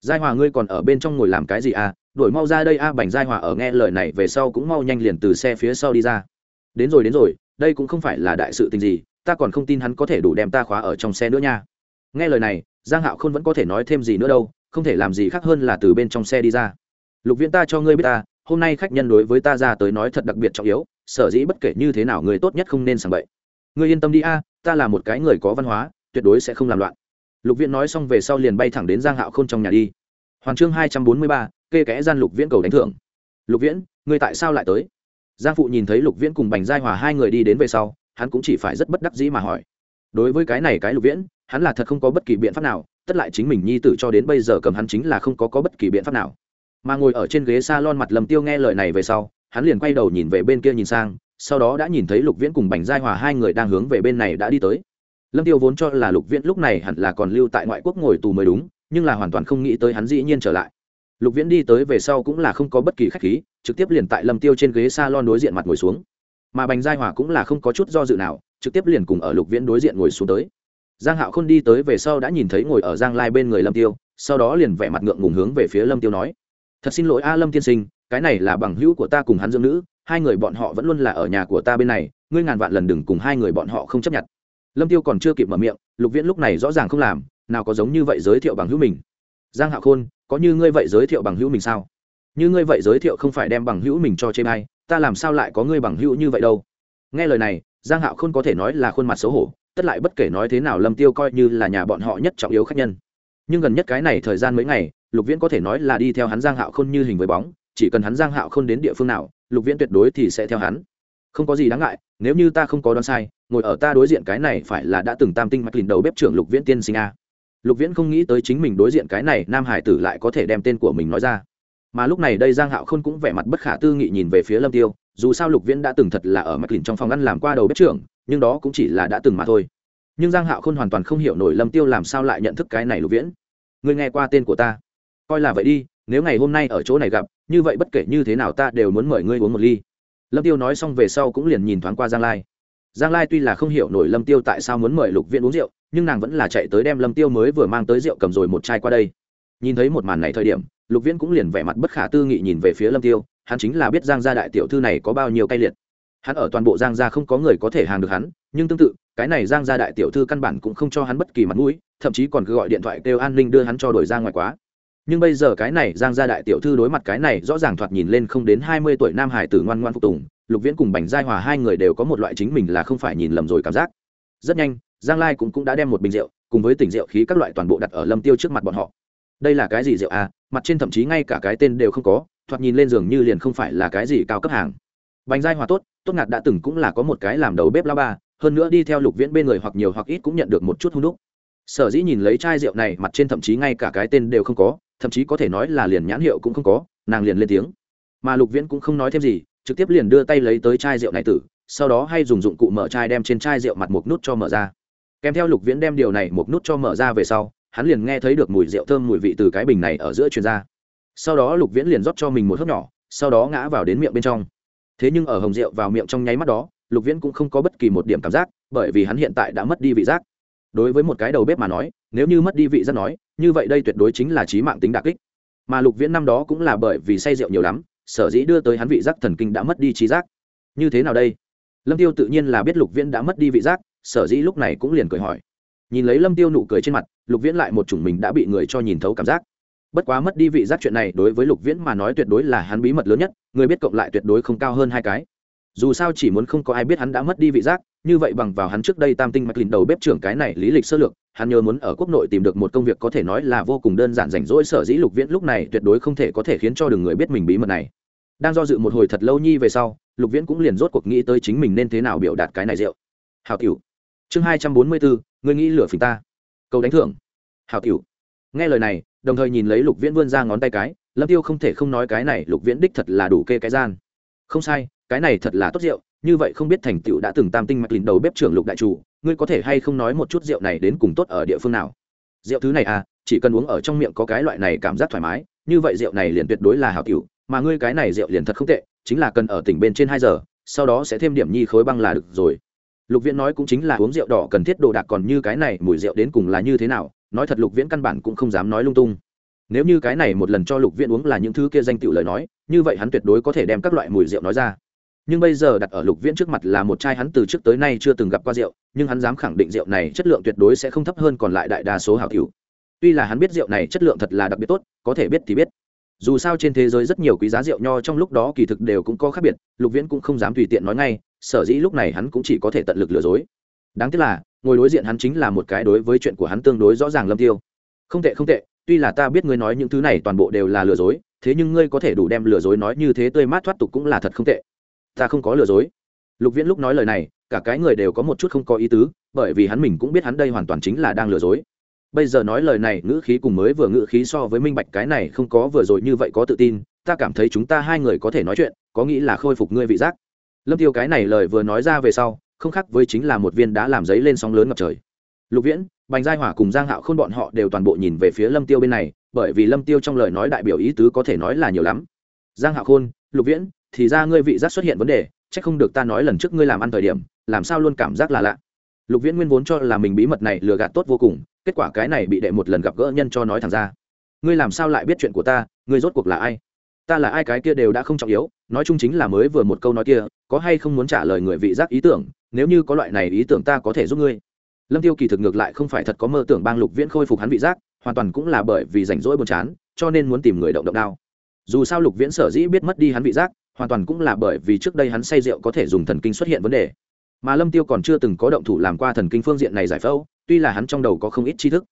Giai hòa ngươi còn ở bên trong ngồi làm cái gì à? Đổi mau ra đây a, bành giai hòa ở nghe lời này về sau cũng mau nhanh liền từ xe phía sau đi ra. Đến rồi đến rồi, đây cũng không phải là đại sự tình gì, ta còn không tin hắn có thể đủ đem ta khóa ở trong xe nữa nha. Nghe lời này, giang hạo không vẫn có thể nói thêm gì nữa đâu, không thể làm gì khác hơn là từ bên trong xe đi ra. Lục viễn ta cho ngươi biết ta, hôm nay khách nhân đối với ta ra tới nói thật đặc biệt trọng yếu sở dĩ bất kể như thế nào người tốt nhất không nên sảng bậy. Ngươi yên tâm đi a, ta là một cái người có văn hóa, tuyệt đối sẽ không làm loạn. Lục viễn nói xong về sau liền bay thẳng đến giang hạo k h ô n trong nhà đi. Hoàng chương hai trăm bốn mươi ba, kê kẽ gian lục viễn cầu đánh thưởng. Lục viễn, ngươi tại sao lại tới? Giang phụ nhìn thấy lục viễn cùng bành giai hòa hai người đi đến về sau, hắn cũng chỉ phải rất bất đắc dĩ mà hỏi. Đối với cái này cái lục viễn, hắn là thật không có bất kỳ biện pháp nào, tất lại chính mình nhi tử cho đến bây giờ cầm hắn chính là không có có bất kỳ biện pháp nào. Mà ngồi ở trên ghế s a lon mặt lầm tiêu nghe lời này về sau hắn liền quay đầu nhìn về bên kia nhìn sang, sau đó đã nhìn thấy lục viễn cùng bành giai hòa hai người đang hướng về bên này đã đi tới. Lâm tiêu vốn cho là lục viễn lúc này hẳn là còn lưu tại ngoại quốc ngồi tù mới đúng, nhưng là hoàn toàn không nghĩ tới hắn dĩ nhiên trở lại. Lục viễn đi tới về sau cũng là không có bất kỳ khách khí, trực tiếp liền tại lâm tiêu trên ghế s a lon đối diện mặt ngồi xuống. Mà bành giai hòa cũng là không có chút do dự nào, trực tiếp liền cùng ở lục viễn đối diện ngồi xuống tới. Giang hạo khôn đi tới về sau đã nhìn thấy ngồi ở giang lai bên người lâm tiêu, sau đó liền vẻ mặt ngượng ngùng hướng về phía lâm tiêu nói, thật xin lỗi a lâm tiên sinh cái này là bằng hữu của ta cùng hắn dưỡng nữ, hai người bọn họ vẫn luôn là ở nhà của ta bên này, ngươi ngàn vạn lần đừng cùng hai người bọn họ không chấp nhận. Lâm tiêu còn chưa kịp mở miệng, lục viễn lúc này rõ ràng không làm, nào có giống như vậy giới thiệu bằng hữu mình. Giang hạ khôn, có như ngươi vậy giới thiệu bằng hữu mình sao? Như ngươi vậy giới thiệu không phải đem bằng hữu mình cho chê bai, ta làm sao lại có ngươi bằng hữu như vậy đâu? Nghe lời này, giang hạo khôn có thể nói là khuôn mặt xấu hổ, tất lại bất kể nói thế nào lâm tiêu coi như là nhà bọn họ nhất trọng yếu khách nhân. Nhưng gần nhất cái này thời gian mấy ngày, lục viễn có thể nói là đi theo hắn giang hạo khôn như hình với bóng chỉ cần hắn giang hạo khôn đến địa phương nào, lục viễn tuyệt đối thì sẽ theo hắn. Không có gì đáng ngại, nếu như ta không có đoán sai, ngồi ở ta đối diện cái này phải là đã từng tam tinh mạch lìn đầu bếp trưởng lục viễn tiên sinh a. Lục viễn không nghĩ tới chính mình đối diện cái này, nam hải tử lại có thể đem tên của mình nói ra. Mà lúc này đây giang hạo khôn cũng vẻ mặt bất khả tư nghị nhìn về phía lâm tiêu, dù sao lục viễn đã từng thật là ở mạch lìn trong phòng ăn làm qua đầu bếp trưởng, nhưng đó cũng chỉ là đã từng mà thôi. Nhưng giang hạo khôn hoàn toàn không hiểu nổi lâm tiêu làm sao lại nhận thức cái này lục viễn. Ngươi nghe qua tên của ta? Coi là vậy đi nếu ngày hôm nay ở chỗ này gặp, như vậy bất kể như thế nào ta đều muốn mời ngươi uống một ly. Lâm tiêu nói xong về sau cũng liền nhìn thoáng qua giang lai. Giang lai tuy là không hiểu nổi lâm tiêu tại sao muốn mời lục viễn uống rượu, nhưng nàng vẫn là chạy tới đem lâm tiêu mới vừa mang tới rượu cầm rồi một chai qua đây. Nhìn thấy một màn này thời điểm, lục viễn cũng liền vẻ mặt bất khả tư nghị nhìn về phía lâm tiêu, hắn chính là biết giang gia đại tiểu thư này có bao nhiêu cay liệt. Hắn ở toàn bộ giang gia không có người có thể hàng được hắn, nhưng tương tự, cái này giang gia đại tiểu thư căn bản cũng không cho hắn bất kỳ mặt mũi, thậm chí còn cứ gọi điện thoại kêu an ninh đưa hắn cho đổi ra ngoài quá nhưng bây giờ cái này giang gia đại tiểu thư đối mặt cái này rõ ràng thoạt nhìn lên không đến hai mươi tuổi nam hải tử ngoan ngoan phục tùng lục viễn cùng bành giai hòa hai người đều có một loại chính mình là không phải nhìn lầm rồi cảm giác. Rất nhanh giang lai cũng, cũng đã đem một bình rượu cùng với tỉnh rượu khí các loại toàn bộ đặt ở lâm tiêu trước mặt bọn họ. Đây là cái gì rượu à? Mặt trên thậm chí ngay cả cái tên đều không có thoạt nhìn lên giường như liền không phải là cái gì cao cấp hàng. Bành giai hòa tốt tốt ngạt đã từng cũng là có một cái làm đầu bếp la ba hơn nữa đi theo lục viễn bên người hoặc nhiều hoặc ít cũng nhận được một chút hung đúc. Sở dĩ nhìn lấy chai rượu này mặt trên thậm chí ngay cả cái tên đều không có thậm chí có thể nói là liền nhãn hiệu cũng không có, nàng liền lên tiếng. Mà lục viễn cũng không nói thêm gì, trực tiếp liền đưa tay lấy tới chai rượu này tử, sau đó hay dùng dụng cụ mở chai đem trên chai rượu mặt một nút cho mở ra. Kèm theo lục viễn đem điều này một nút cho mở ra về sau, hắn liền nghe thấy được mùi rượu thơm mùi vị từ cái bình này ở giữa truyền ra. Sau đó lục viễn liền rót cho mình một hớp nhỏ, sau đó ngã vào đến miệng bên trong. Thế nhưng ở hồng rượu vào miệng trong nháy mắt đó, lục viễn cũng không có bất kỳ một điểm cảm giác, bởi vì hắn hiện tại đã mất đi vị giác đối với một cái đầu bếp mà nói, nếu như mất đi vị giác nói, như vậy đây tuyệt đối chính là trí mạng tính đà kích. Mà lục viễn năm đó cũng là bởi vì say rượu nhiều lắm, sở dĩ đưa tới hắn vị giác thần kinh đã mất đi trí giác. Như thế nào đây? Lâm tiêu tự nhiên là biết lục viễn đã mất đi vị giác, sở dĩ lúc này cũng liền cười hỏi. Nhìn lấy lâm tiêu nụ cười trên mặt, lục viễn lại một chủng mình đã bị người cho nhìn thấu cảm giác. Bất quá mất đi vị giác chuyện này đối với lục viễn mà nói tuyệt đối là hắn bí mật lớn nhất, người biết cộng lại tuyệt đối không cao hơn hai cái. Dù sao chỉ muốn không có ai biết hắn đã mất đi vị giác như vậy bằng vào hắn trước đây tam tinh mạch lìn đầu bếp trưởng cái này lý lịch sơ lược, hắn nhớ muốn ở quốc nội tìm được một công việc có thể nói là vô cùng đơn giản rảnh rỗi sở dĩ lục viễn lúc này tuyệt đối không thể có thể khiến cho đường người biết mình bí mật này. Đang do dự một hồi thật lâu nhi về sau, lục viễn cũng liền rốt cuộc nghĩ tới chính mình nên thế nào biểu đạt cái này rượu. Hào cựu chương hai trăm bốn mươi bốn người nghĩ lửa phình ta. Câu đánh thưởng. Hào cựu nghe lời này, đồng thời nhìn lấy lục viễn vươn ra ngón tay cái, lâm tiêu không thể không nói cái này lục viễn đích thật là đủ kê cái gian. Không sai, cái này thật là tốt rượu như vậy không biết thành tựu đã từng tam tinh mạch lìn đầu bếp trưởng lục đại chủ, ngươi có thể hay không nói một chút rượu này đến cùng tốt ở địa phương nào? Rượu thứ này à chỉ cần uống ở trong miệng có cái loại này cảm giác thoải mái, như vậy rượu này liền tuyệt đối là hảo tiểu, mà ngươi cái này rượu liền thật không tệ, chính là cần ở tỉnh bên trên hai giờ, sau đó sẽ thêm điểm nhi khối băng là được rồi. Lục viễn nói cũng chính là uống rượu đỏ cần thiết đồ đạc còn như cái này, mùi rượu đến cùng là như thế nào, nói thật lục viễn căn bản cũng không dám nói lung tung. Nếu như cái này một lần cho lục viễn uống là những thứ kia danh tựu lời nói, như vậy hắn tuyệt đối có thể đem các loại mùi rượu nói ra nhưng bây giờ đặt ở lục viễn trước mặt là một chai hắn từ trước tới nay chưa từng gặp qua rượu, nhưng hắn dám khẳng định rượu này chất lượng tuyệt đối sẽ không thấp hơn còn lại đại đa số hảo cửu tuy là hắn biết rượu này chất lượng thật là đặc biệt tốt, có thể biết thì biết. Dù sao trên thế giới rất nhiều quý giá rượu nho trong lúc đó kỳ thực đều cũng có khác biệt, lục viễn cũng không dám tùy tiện nói ngay, sở dĩ lúc này hắn cũng chỉ có thể tận lực lừa dối. Đáng tiếc là, ngồi đối diện hắn chính là một cái đối với chuyện của hắn tương đối rõ ràng lâm tiêu. Không tệ không tệ, tuy là ta biết ngươi nói những thứ này toàn bộ đều là lừa dối, thế nhưng ngươi có thể đủ đem lừa dối nói như thế tươi mát thoát tục cũng là thật không tệ ta không có lừa dối. Lục viễn lúc nói lời này, cả cái người đều có một chút không có ý tứ, bởi vì hắn mình cũng biết hắn đây hoàn toàn chính là đang lừa dối. Bây giờ nói lời này, ngữ khí cùng mới vừa ngữ khí so với minh bạch cái này không có vừa rồi như vậy có tự tin, ta cảm thấy chúng ta hai người có thể nói chuyện, có nghĩ là khôi phục ngươi vị giác. Lâm tiêu cái này lời vừa nói ra về sau, không khác với chính là một viên đá làm giấy lên sóng lớn ngập trời. Lục viễn, bành giai hỏa cùng giang hạo khôn bọn họ đều toàn bộ nhìn về phía lâm tiêu bên này, bởi vì lâm tiêu trong lời nói đại biểu ý tứ có thể nói là nhiều lắm. Giang hạo khôn, lục viễn thì ra ngươi vị giác xuất hiện vấn đề, chắc không được ta nói lần trước ngươi làm ăn thời điểm, làm sao luôn cảm giác là lạ. Lục viễn nguyên vốn cho là mình bí mật này lừa gạt tốt vô cùng, kết quả cái này bị đệ một lần gặp gỡ nhân cho nói thẳng ra. Ngươi làm sao lại biết chuyện của ta, ngươi rốt cuộc là ai? Ta là ai cái kia đều đã không trọng yếu, nói chung chính là mới vừa một câu nói kia, có hay không muốn trả lời người vị giác ý tưởng, nếu như có loại này ý tưởng ta có thể giúp ngươi. Lâm tiêu kỳ thực ngược lại không phải thật có mơ tưởng bang lục viễn khôi phục hắn vị giác, hoàn toàn cũng là bởi vì rảnh rỗi buồn chán, cho nên muốn tìm người động động đao. Dù sao lục viễn sở dĩ biết mất đi hắn vị giác hoàn toàn cũng là bởi vì trước đây hắn say rượu có thể dùng thần kinh xuất hiện vấn đề. Mà lâm tiêu còn chưa từng có động thủ làm qua thần kinh phương diện này giải phẫu, tuy là hắn trong đầu có không ít tri thức.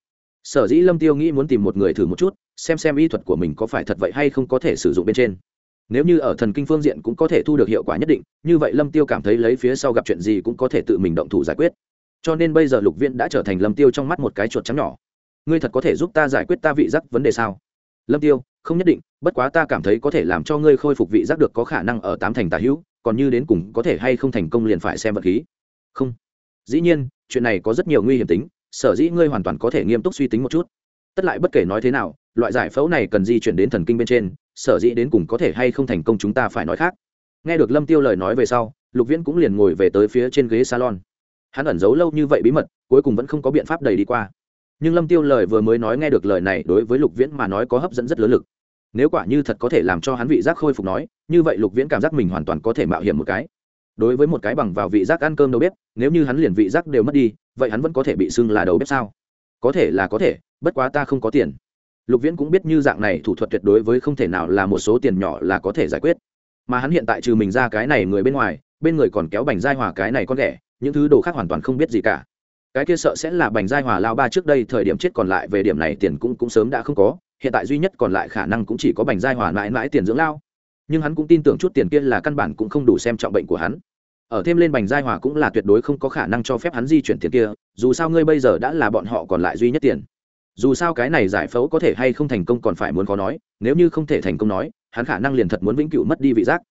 Sở dĩ lâm tiêu nghĩ muốn tìm một người thử một chút, xem xem y thuật của mình có phải thật vậy hay không có thể sử dụng bên trên. Nếu như ở thần kinh phương diện cũng có thể thu được hiệu quả nhất định, như vậy lâm tiêu cảm thấy lấy phía sau gặp chuyện gì cũng có thể tự mình động thủ giải quyết. Cho nên bây giờ lục viễn đã trở thành lâm tiêu trong mắt một cái chuột trắng nhỏ. Ngươi thật có thể giúp ta giải quyết ta vị giác vấn đề sao? Lâm tiêu không nhất định, bất quá ta cảm thấy có thể làm cho ngươi khôi phục vị giác được có khả năng ở tám thành tà hữu, còn như đến cùng có thể hay không thành công liền phải xem vật khí. Không. Dĩ nhiên, chuyện này có rất nhiều nguy hiểm tính, sở dĩ ngươi hoàn toàn có thể nghiêm túc suy tính một chút. Tất lại bất kể nói thế nào, loại giải phẫu này cần di chuyển đến thần kinh bên trên, sở dĩ đến cùng có thể hay không thành công chúng ta phải nói khác. Nghe được lâm tiêu lời nói về sau, lục viễn cũng liền ngồi về tới phía trên ghế salon. Hắn ẩn giấu lâu như vậy bí mật, cuối cùng vẫn không có biện pháp đầy đi qua. Nhưng lâm tiêu lời vừa mới nói nghe được lời này đối với lục viễn mà nói có hấp dẫn rất lớn lực nếu quả như thật có thể làm cho hắn vị giác khôi phục nói, như vậy lục viễn cảm giác mình hoàn toàn có thể mạo hiểm một cái. Đối với một cái bằng vào vị giác ăn cơm đầu bếp, nếu như hắn liền vị giác đều mất đi, vậy hắn vẫn có thể bị xưng là đầu bếp sao? Có thể là có thể, bất quá ta không có tiền. Lục viễn cũng biết như dạng này thủ thuật tuyệt đối với không thể nào là một số tiền nhỏ là có thể giải quyết. Mà hắn hiện tại trừ mình ra cái này người bên ngoài, bên người còn kéo bành giai hòa cái này con ghẻ, những thứ đồ khác hoàn toàn không biết gì cả. Cái kia sợ sẽ là bành giai hòa lao ba trước đây thời điểm chết còn lại về điểm này tiền cũng cũng sớm đã không có hiện tại duy nhất còn lại khả năng cũng chỉ có bành giai hòa mãi mãi tiền dưỡng lao. Nhưng hắn cũng tin tưởng chút tiền kia là căn bản cũng không đủ xem trọng bệnh của hắn. Ở thêm lên bành giai hòa cũng là tuyệt đối không có khả năng cho phép hắn di chuyển tiền kia, dù sao ngươi bây giờ đã là bọn họ còn lại duy nhất tiền. Dù sao cái này giải phẫu có thể hay không thành công còn phải muốn có nói, nếu như không thể thành công nói, hắn khả năng liền thật muốn vĩnh cửu mất đi vị giác.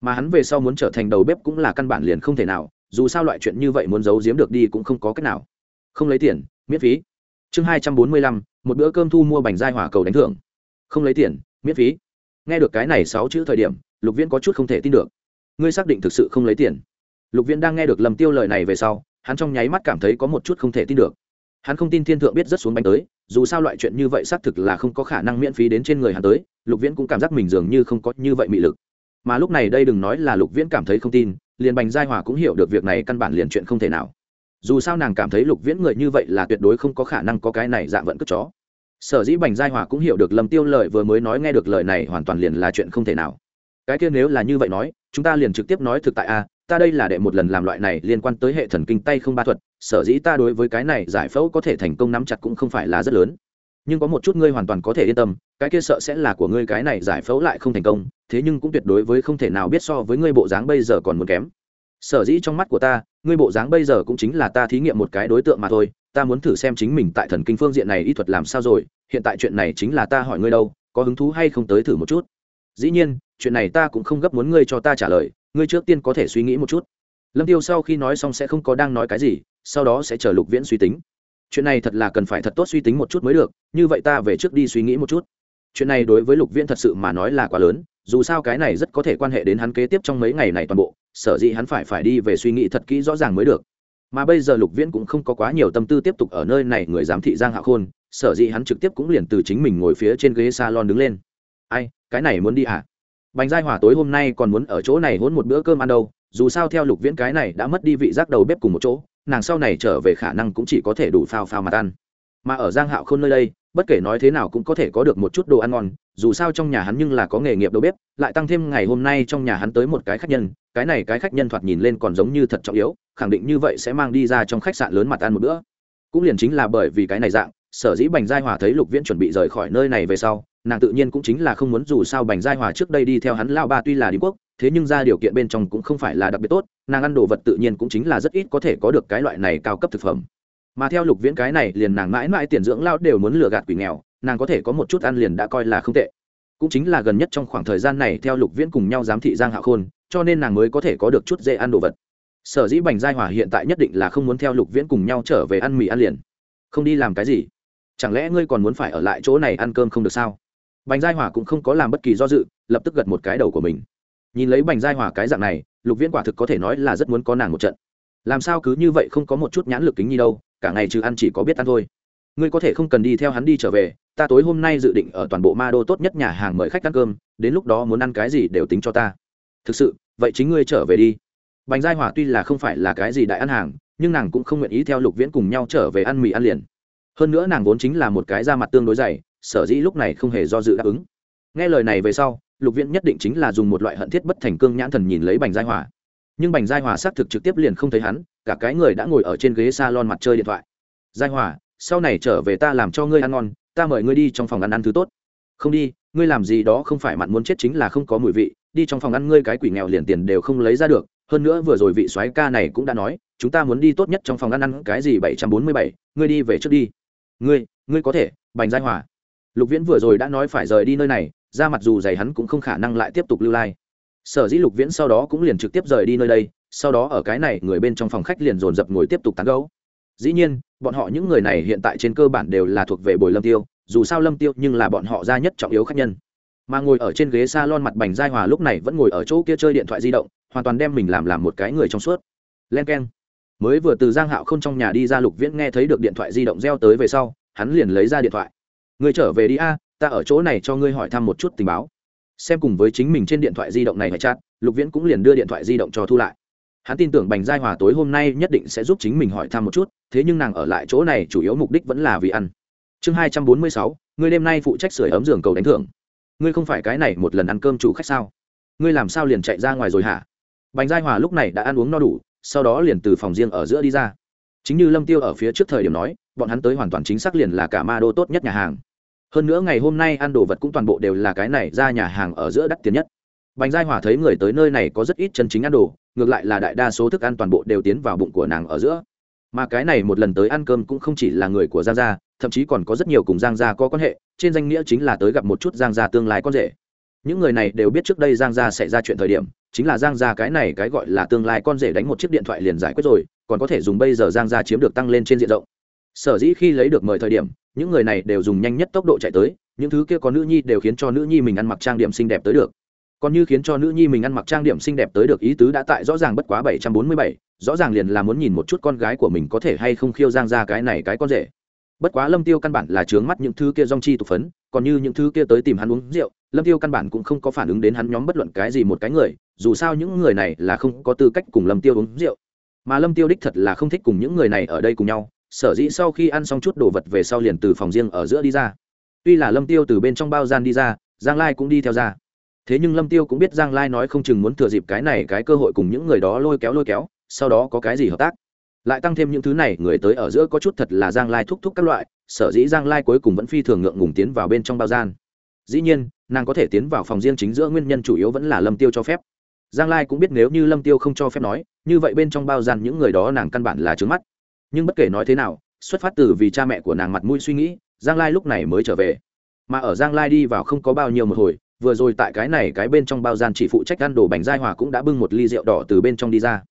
Mà hắn về sau muốn trở thành đầu bếp cũng là căn bản liền không thể nào, dù sao loại chuyện như vậy muốn giấu giếm được đi cũng không có cách nào. Không lấy tiền, miễn phí chương hai trăm bốn mươi lăm, một bữa cơm thu mua bánh giai hỏa cầu đánh thưởng. Không lấy tiền, miễn phí. Nghe được cái này sáu chữ thời điểm, lục viễn có chút không thể tin được. Ngươi xác định thực sự không lấy tiền. Lục viễn đang nghe được lầm tiêu lời này về sau, hắn trong nháy mắt cảm thấy có một chút không thể tin được. Hắn không tin thiên thượng biết rất xuống bánh tới, dù sao loại chuyện như vậy xác thực là không có khả năng miễn phí đến trên người hắn tới, lục viễn cũng cảm giác mình dường như không có như vậy mị lực. Mà lúc này đây đừng nói là lục viễn cảm thấy không tin, liền bành giai hòa cũng hiểu được việc này căn bản liền chuyện không thể nào dù sao nàng cảm thấy lục viễn người như vậy là tuyệt đối không có khả năng có cái này dạng vận cất chó. Sở dĩ bành giai hòa cũng hiểu được lâm tiêu lời vừa mới nói nghe được lời này hoàn toàn liền là chuyện không thể nào. Cái kia nếu là như vậy nói, chúng ta liền trực tiếp nói thực tại a, ta đây là đệ một lần làm loại này liên quan tới hệ thần kinh tay không ba thuật, sở dĩ ta đối với cái này giải phẫu có thể thành công nắm chặt cũng không phải là rất lớn. Nhưng có một chút ngươi hoàn toàn có thể yên tâm, cái kia sợ sẽ là của ngươi cái này giải phẫu lại không thành công, thế nhưng cũng tuyệt đối với không thể nào biết so với ngươi bộ dáng bây giờ còn muốn kém sở dĩ trong mắt của ta, ngươi bộ dáng bây giờ cũng chính là ta thí nghiệm một cái đối tượng mà thôi, ta muốn thử xem chính mình tại thần kinh phương diện này y thuật làm sao rồi, hiện tại chuyện này chính là ta hỏi ngươi đâu, có hứng thú hay không tới thử một chút? Dĩ nhiên, chuyện này ta cũng không gấp muốn ngươi cho ta trả lời, ngươi trước tiên có thể suy nghĩ một chút. Lâm tiêu sau khi nói xong sẽ không có đang nói cái gì, sau đó sẽ chờ lục viễn suy tính. Chuyện này thật là cần phải thật tốt suy tính một chút mới được, như vậy ta về trước đi suy nghĩ một chút. Chuyện này đối với lục viễn thật sự mà nói là quá lớn dù sao cái này rất có thể quan hệ đến hắn kế tiếp trong mấy ngày này toàn bộ, sở dĩ hắn phải phải đi về suy nghĩ thật kỹ rõ ràng mới được. Mà bây giờ lục viễn cũng không có quá nhiều tâm tư tiếp tục ở nơi này, người giám thị giang hạ khôn, sở dĩ hắn trực tiếp cũng liền từ chính mình ngồi phía trên ghế salon đứng lên. Ai, cái này muốn đi à bánh giai hỏa tối hôm nay còn muốn ở chỗ này hôn một bữa cơm ăn đâu, dù sao theo lục viễn cái này đã mất đi vị giác đầu bếp cùng một chỗ, nàng sau này trở về khả năng cũng chỉ có thể đủ phao phao mặt ăn. Mà ở giang hạo khôn nơi đây bất kể nói thế nào cũng có thể có được một chút đồ ăn ngon, dù sao trong nhà hắn nhưng là có nghề nghiệp đầu bếp, lại tăng thêm ngày hôm nay trong nhà hắn tới một cái khách nhân, cái này cái khách nhân thoạt nhìn lên còn giống như thật trọng yếu, khẳng định như vậy sẽ mang đi ra trong khách sạn lớn mặt ăn một bữa. Cũng liền chính là bởi vì cái này dạng, sở dĩ bành giai hòa thấy lục viễn chuẩn bị rời khỏi nơi này về sau, nàng tự nhiên cũng chính là không muốn dù sao bành giai hòa trước đây đi theo hắn lao ba tuy là đi quốc, thế nhưng ra điều kiện bên trong cũng không phải là đặc biệt tốt, nàng ăn đồ vật tự nhiên cũng chính là rất ít có thể có được cái loại này cao cấp thực phẩm mà theo lục viễn cái này liền nàng mãi mãi tiền dưỡng lao đều muốn lừa gạt quỷ nghèo, nàng có thể có một chút ăn liền đã coi là không tệ. Cũng chính là gần nhất trong khoảng thời gian này theo lục viễn cùng nhau giám thị giang hạ khôn, cho nên nàng mới có thể có được chút dễ ăn đồ vật. Sở dĩ bành giai hỏa hiện tại nhất định là không muốn theo lục viễn cùng nhau trở về ăn mì ăn liền. Không đi làm cái gì? Chẳng lẽ ngươi còn muốn phải ở lại chỗ này ăn cơm không được sao? Bành giai hỏa cũng không có làm bất kỳ do dự, lập tức gật một cái đầu của mình. Nhìn lấy bành giai hỏa cái dạng này, lục viễn quả thực có thể nói là rất muốn có nàng một trận. Làm sao cứ như vậy không có một chút nhãn lực kính nhi đâu? Cả ngày trừ ăn chỉ có biết ăn thôi. Ngươi có thể không cần đi theo hắn đi trở về, ta tối hôm nay dự định ở toàn bộ ma đô tốt nhất nhà hàng mời khách ăn cơm, đến lúc đó muốn ăn cái gì đều tính cho ta. Thực sự, vậy chính ngươi trở về đi. Bành giai hòa tuy là không phải là cái gì đại ăn hàng, nhưng nàng cũng không nguyện ý theo lục viễn cùng nhau trở về ăn mì ăn liền. Hơn nữa nàng vốn chính là một cái da mặt tương đối dày, sở dĩ lúc này không hề do dự đáp ứng. Nghe lời này về sau, lục viễn nhất định chính là dùng một loại hận thiết bất thành cương nhãn thần nhìn lấy bành giai hòa. Nhưng bành giai hòa xác thực trực tiếp liền không thấy hắn cả cái người đã ngồi ở trên ghế salon mặt chơi điện thoại. Giai hòa, sau này trở về ta làm cho ngươi ăn ngon, ta mời ngươi đi trong phòng ăn ăn thứ tốt. Không đi, ngươi làm gì đó không phải mặn muốn chết chính là không có mùi vị, đi trong phòng ăn ngươi cái quỷ nghèo liền tiền đều không lấy ra được. Hơn nữa vừa rồi vị soái ca này cũng đã nói, chúng ta muốn đi tốt nhất trong phòng ăn ăn cái gì bảy trăm bốn mươi bảy, ngươi đi về trước đi. Ngươi ngươi có thể, bành giai hòa. Lục viễn vừa rồi đã nói phải rời đi nơi này, ra mặt dù dày hắn cũng không khả năng lại tiếp tục lưu lại. sở dĩ lục viễn sau đó cũng liền trực tiếp rời đi nơi đây sau đó ở cái này người bên trong phòng khách liền dồn dập ngồi tiếp tục tán gấu dĩ nhiên, bọn họ những người này hiện tại trên cơ bản đều là thuộc về bồi lâm tiêu, dù sao lâm tiêu nhưng là bọn họ ra nhất trọng yếu khách nhân. Mà ngồi ở trên ghế s a lon mặt bành giai hòa lúc này vẫn ngồi ở chỗ kia chơi điện thoại di động, hoàn toàn đem mình làm làm một cái người trong suốt. Len k e n mới vừa từ giang hạo không trong nhà đi ra lục viễn nghe thấy được điện thoại di động reo tới về sau, hắn liền lấy ra điện thoại. Người trở về đi a, ta ở chỗ này cho ngươi hỏi thăm một chút tình báo. Xem cùng với chính mình trên điện thoại di động này hay chat. Lục viễn cũng liền đưa điện thoại di động cho thu lại hắn tin tưởng bành giai hòa tối hôm nay nhất định sẽ giúp chính mình hỏi thăm một chút, thế nhưng nàng ở lại chỗ này chủ yếu mục đích vẫn là vì ăn. Chương hai trăm bốn mươi sáu người đêm nay phụ trách sửa ấm giường cầu đánh thưởng. Ngươi không phải cái này một lần ăn cơm chủ khách sao? Ngươi làm sao liền chạy ra ngoài rồi hả? Bành giai hòa lúc này đã ăn uống no đủ, sau đó liền từ phòng riêng ở giữa đi ra. Chính như lâm tiêu ở phía trước thời điểm nói, bọn hắn tới hoàn toàn chính xác liền là cả ma đô tốt nhất nhà hàng. Hơn nữa ngày hôm nay ăn đồ vật cũng toàn bộ đều là cái này ra nhà hàng ở giữa đắt tiền nhất bành giai hòa thấy người tới nơi này có rất ít chân chính ăn đồ, ngược lại là đại đa số thức ăn toàn bộ đều tiến vào bụng của nàng ở giữa. Mà cái này một lần tới ăn cơm cũng không chỉ là người của giang gia, thậm chí còn có rất nhiều cùng giang gia có quan hệ, trên danh nghĩa chính là tới gặp một chút giang gia tương lai con rể. Những người này đều biết trước đây giang gia sẽ ra chuyện thời điểm, chính là giang gia cái này cái gọi là tương lai con rể đánh một chiếc điện thoại liền giải quyết rồi, còn có thể dùng bây giờ giang gia chiếm được tăng lên trên diện rộng. Sở dĩ khi lấy được mời thời điểm, những người này đều dùng nhanh nhất tốc độ chạy tới, những thứ kia có nữ nhi đều khiến cho nữ nhi mình ăn mặc trang điểm xinh đẹp tới được còn như khiến cho nữ nhi mình ăn mặc trang điểm xinh đẹp tới được ý tứ đã tại rõ ràng bất quá bảy trăm bốn mươi bảy, rõ ràng liền là muốn nhìn một chút con gái của mình có thể hay không khiêu giang ra cái này cái con rể. Bất quá lâm tiêu căn bản là trướng mắt những thứ kia dong chi tục phấn, còn như những thứ kia tới tìm hắn uống rượu, lâm tiêu căn bản cũng không có phản ứng đến hắn nhóm bất luận cái gì một cái người, dù sao những người này là không có tư cách cùng lâm tiêu uống rượu. Mà lâm tiêu đích thật là không thích cùng những người này ở đây cùng nhau, sở dĩ sau khi ăn xong chút đồ vật về sau liền từ phòng riêng ở giữa đi ra. Tuy là lâm tiêu từ bên trong bao gian đi ra, giang lai cũng đi theo ra thế nhưng lâm tiêu cũng biết giang lai nói không chừng muốn thừa dịp cái này cái cơ hội cùng những người đó lôi kéo lôi kéo, sau đó có cái gì hợp tác. Lại tăng thêm những thứ này, người tới ở giữa có chút thật là giang lai thúc thúc các loại, sở dĩ giang lai cuối cùng vẫn phi thường ngượng ngùng tiến vào bên trong bao gian. Dĩ nhiên, nàng có thể tiến vào phòng riêng chính giữa nguyên nhân chủ yếu vẫn là lâm tiêu cho phép. Giang lai cũng biết nếu như lâm tiêu không cho phép nói, như vậy bên trong bao gian những người đó nàng căn bản là trướng mắt. Nhưng bất kể nói thế nào, xuất phát từ vì cha mẹ của nàng mặt mũi suy nghĩ, giang lai lúc này mới trở về. Mà ở giang lai đi vào không có bao nhiêu một hồi vừa rồi tại cái này cái bên trong bao gian chỉ phụ trách ăn đồ bánh giai hòa cũng đã bưng một ly rượu đỏ từ bên trong đi ra.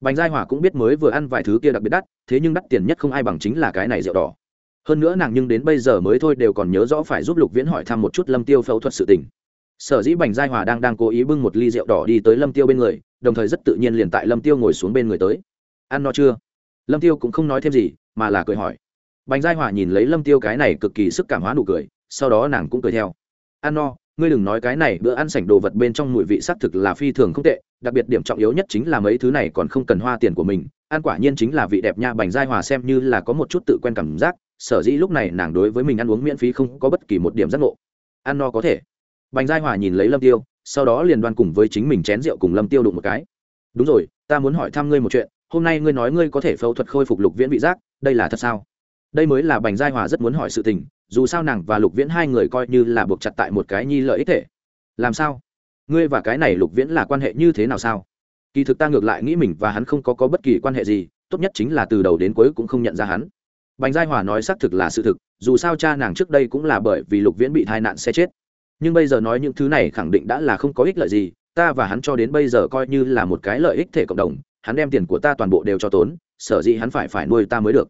Bánh giai hòa cũng biết mới vừa ăn vài thứ kia đặc biệt đắt, thế nhưng đắt tiền nhất không ai bằng chính là cái này rượu đỏ. Hơn nữa nàng nhưng đến bây giờ mới thôi đều còn nhớ rõ phải giúp lục viễn hỏi thăm một chút lâm tiêu phẫu thuật sự tình. Sở dĩ bành giai hòa đang đang cố ý bưng một ly rượu đỏ đi tới lâm tiêu bên người, đồng thời rất tự nhiên liền tại lâm tiêu ngồi xuống bên người tới. Ăn no chưa? Lâm tiêu cũng không nói thêm gì, mà là cười hỏi. Bành giai hòa nhìn lấy lâm tiêu cái này cực kỳ sức cảm hóa nụ cười, sau đó nàng cũng cười theo. Ăn no ngươi đừng nói cái này, bữa ăn sảnh đồ vật bên trong mùi vị xác thực là phi thường không tệ, đặc biệt điểm trọng yếu nhất chính là mấy thứ này còn không cần hoa tiền của mình. Ăn quả nhiên chính là vị đẹp nha bành giai hòa xem như là có một chút tự quen cảm giác, sở dĩ lúc này nàng đối với mình ăn uống miễn phí không có bất kỳ một điểm giác ngộ. Ăn no có thể. Bành giai hòa nhìn lấy lâm tiêu, sau đó liền đoan cùng với chính mình chén rượu cùng lâm tiêu đụng một cái. Đúng rồi, ta muốn hỏi thăm ngươi một chuyện, hôm nay ngươi nói ngươi có thể phẫu thuật khôi phục lục viễn vị giác, đây là thật sao? Đây mới là bành giai hòa rất muốn hỏi sự tình dù sao nàng và lục viễn hai người coi như là buộc chặt tại một cái nhi lợi ích thể. Làm sao? Ngươi và cái này lục viễn là quan hệ như thế nào sao? Kỳ thực ta ngược lại nghĩ mình và hắn không có có bất kỳ quan hệ gì, tốt nhất chính là từ đầu đến cuối cũng không nhận ra hắn. Bành giai hòa nói xác thực là sự thực, dù sao cha nàng trước đây cũng là bởi vì lục viễn bị tai nạn xe chết. Nhưng bây giờ nói những thứ này khẳng định đã là không có ích lợi gì, ta và hắn cho đến bây giờ coi như là một cái lợi ích thể cộng đồng, hắn đem tiền của ta toàn bộ đều cho tốn, sở dĩ hắn phải phải nuôi ta mới được.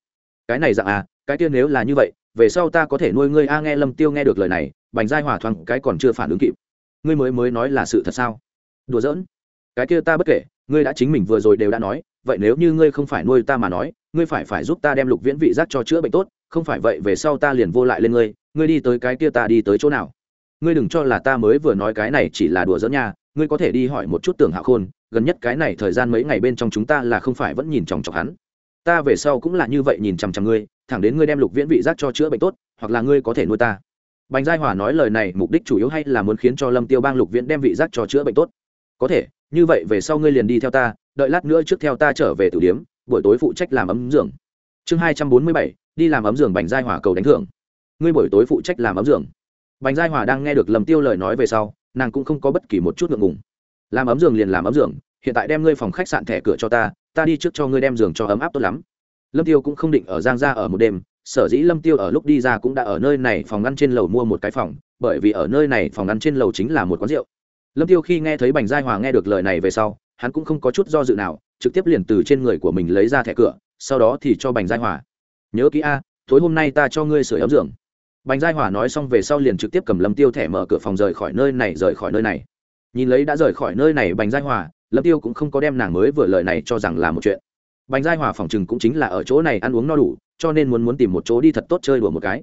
Cái này dạng à cái kia nếu là như vậy về sau ta có thể nuôi ngươi. A, nghe lâm tiêu nghe được lời này, bành giai hòa thoáng cái còn chưa phản ứng kịp. Ngươi mới mới nói là sự thật sao? Đùa giỡn. Cái kia ta bất kể, ngươi đã chính mình vừa rồi đều đã nói, vậy nếu như ngươi không phải nuôi ta mà nói, ngươi phải phải giúp ta đem lục viễn vị giác cho chữa bệnh tốt, không phải vậy về sau ta liền vô lại lên ngươi ngươi đi tới cái kia ta đi tới chỗ nào? Ngươi đừng cho là ta mới vừa nói cái này chỉ là đùa giỡn nha, ngươi có thể đi hỏi một chút tưởng hạ khôn, gần nhất cái này thời gian mấy ngày bên trong chúng ta là không phải vẫn nhìn chòng chọc hắn ta về sau cũng là như vậy nhìn chằm chằm ngươi, thẳng đến ngươi đem lục viễn vị giác cho chữa bệnh tốt, hoặc là ngươi có thể nuôi ta. Bành giai hòa nói lời này, mục đích chủ yếu hay là muốn khiến cho lâm tiêu bang lục viễn đem vị giác cho chữa bệnh tốt. Có thể, như vậy về sau ngươi liền đi theo ta, đợi lát nữa trước theo ta trở về tử điếm, buổi tối phụ trách làm ấm giường. Chương hai trăm bốn mươi bảy, đi làm ấm giường bành giai hòa cầu đánh thưởng. Ngươi buổi tối phụ trách làm ấm giường. Bành giai hòa đang nghe được lâm tiêu lời nói về sau, nàng cũng không có bất kỳ một chút ngượng ngùng. Làm ấm giường liền làm ấm giường hiện tại đem ngươi phòng khách sạn thẻ cửa cho ta ta đi trước cho ngươi đem giường cho ấm áp tốt lắm. Lâm tiêu cũng không định ở giang ra ở một đêm, sở dĩ lâm tiêu ở lúc đi ra cũng đã ở nơi này phòng ngăn trên lầu mua một cái phòng, bởi vì ở nơi này phòng ngăn trên lầu chính là một quán rượu. Lâm tiêu khi nghe thấy bành giai hòa nghe được lời này về sau, hắn cũng không có chút do dự nào, trực tiếp liền từ trên người của mình lấy ra thẻ cửa, sau đó thì cho bành giai hòa. Nhớ kỹ a, tối hôm nay ta cho ngươi sửa ấm giường. Bành giai hòa nói xong về sau liền trực tiếp cầm lâm tiêu thẻ mở cửa phòng rời khỏi nơi này, rời khỏi nơi này. Nhìn lấy đã rời khỏi nơi này, bành giai hòa lâm tiêu cũng không có đem nàng mới vừa lời này cho rằng là một chuyện. Bành giai hòa phòng chừng cũng chính là ở chỗ này ăn uống no đủ, cho nên muốn muốn tìm một chỗ đi thật tốt chơi đùa một cái.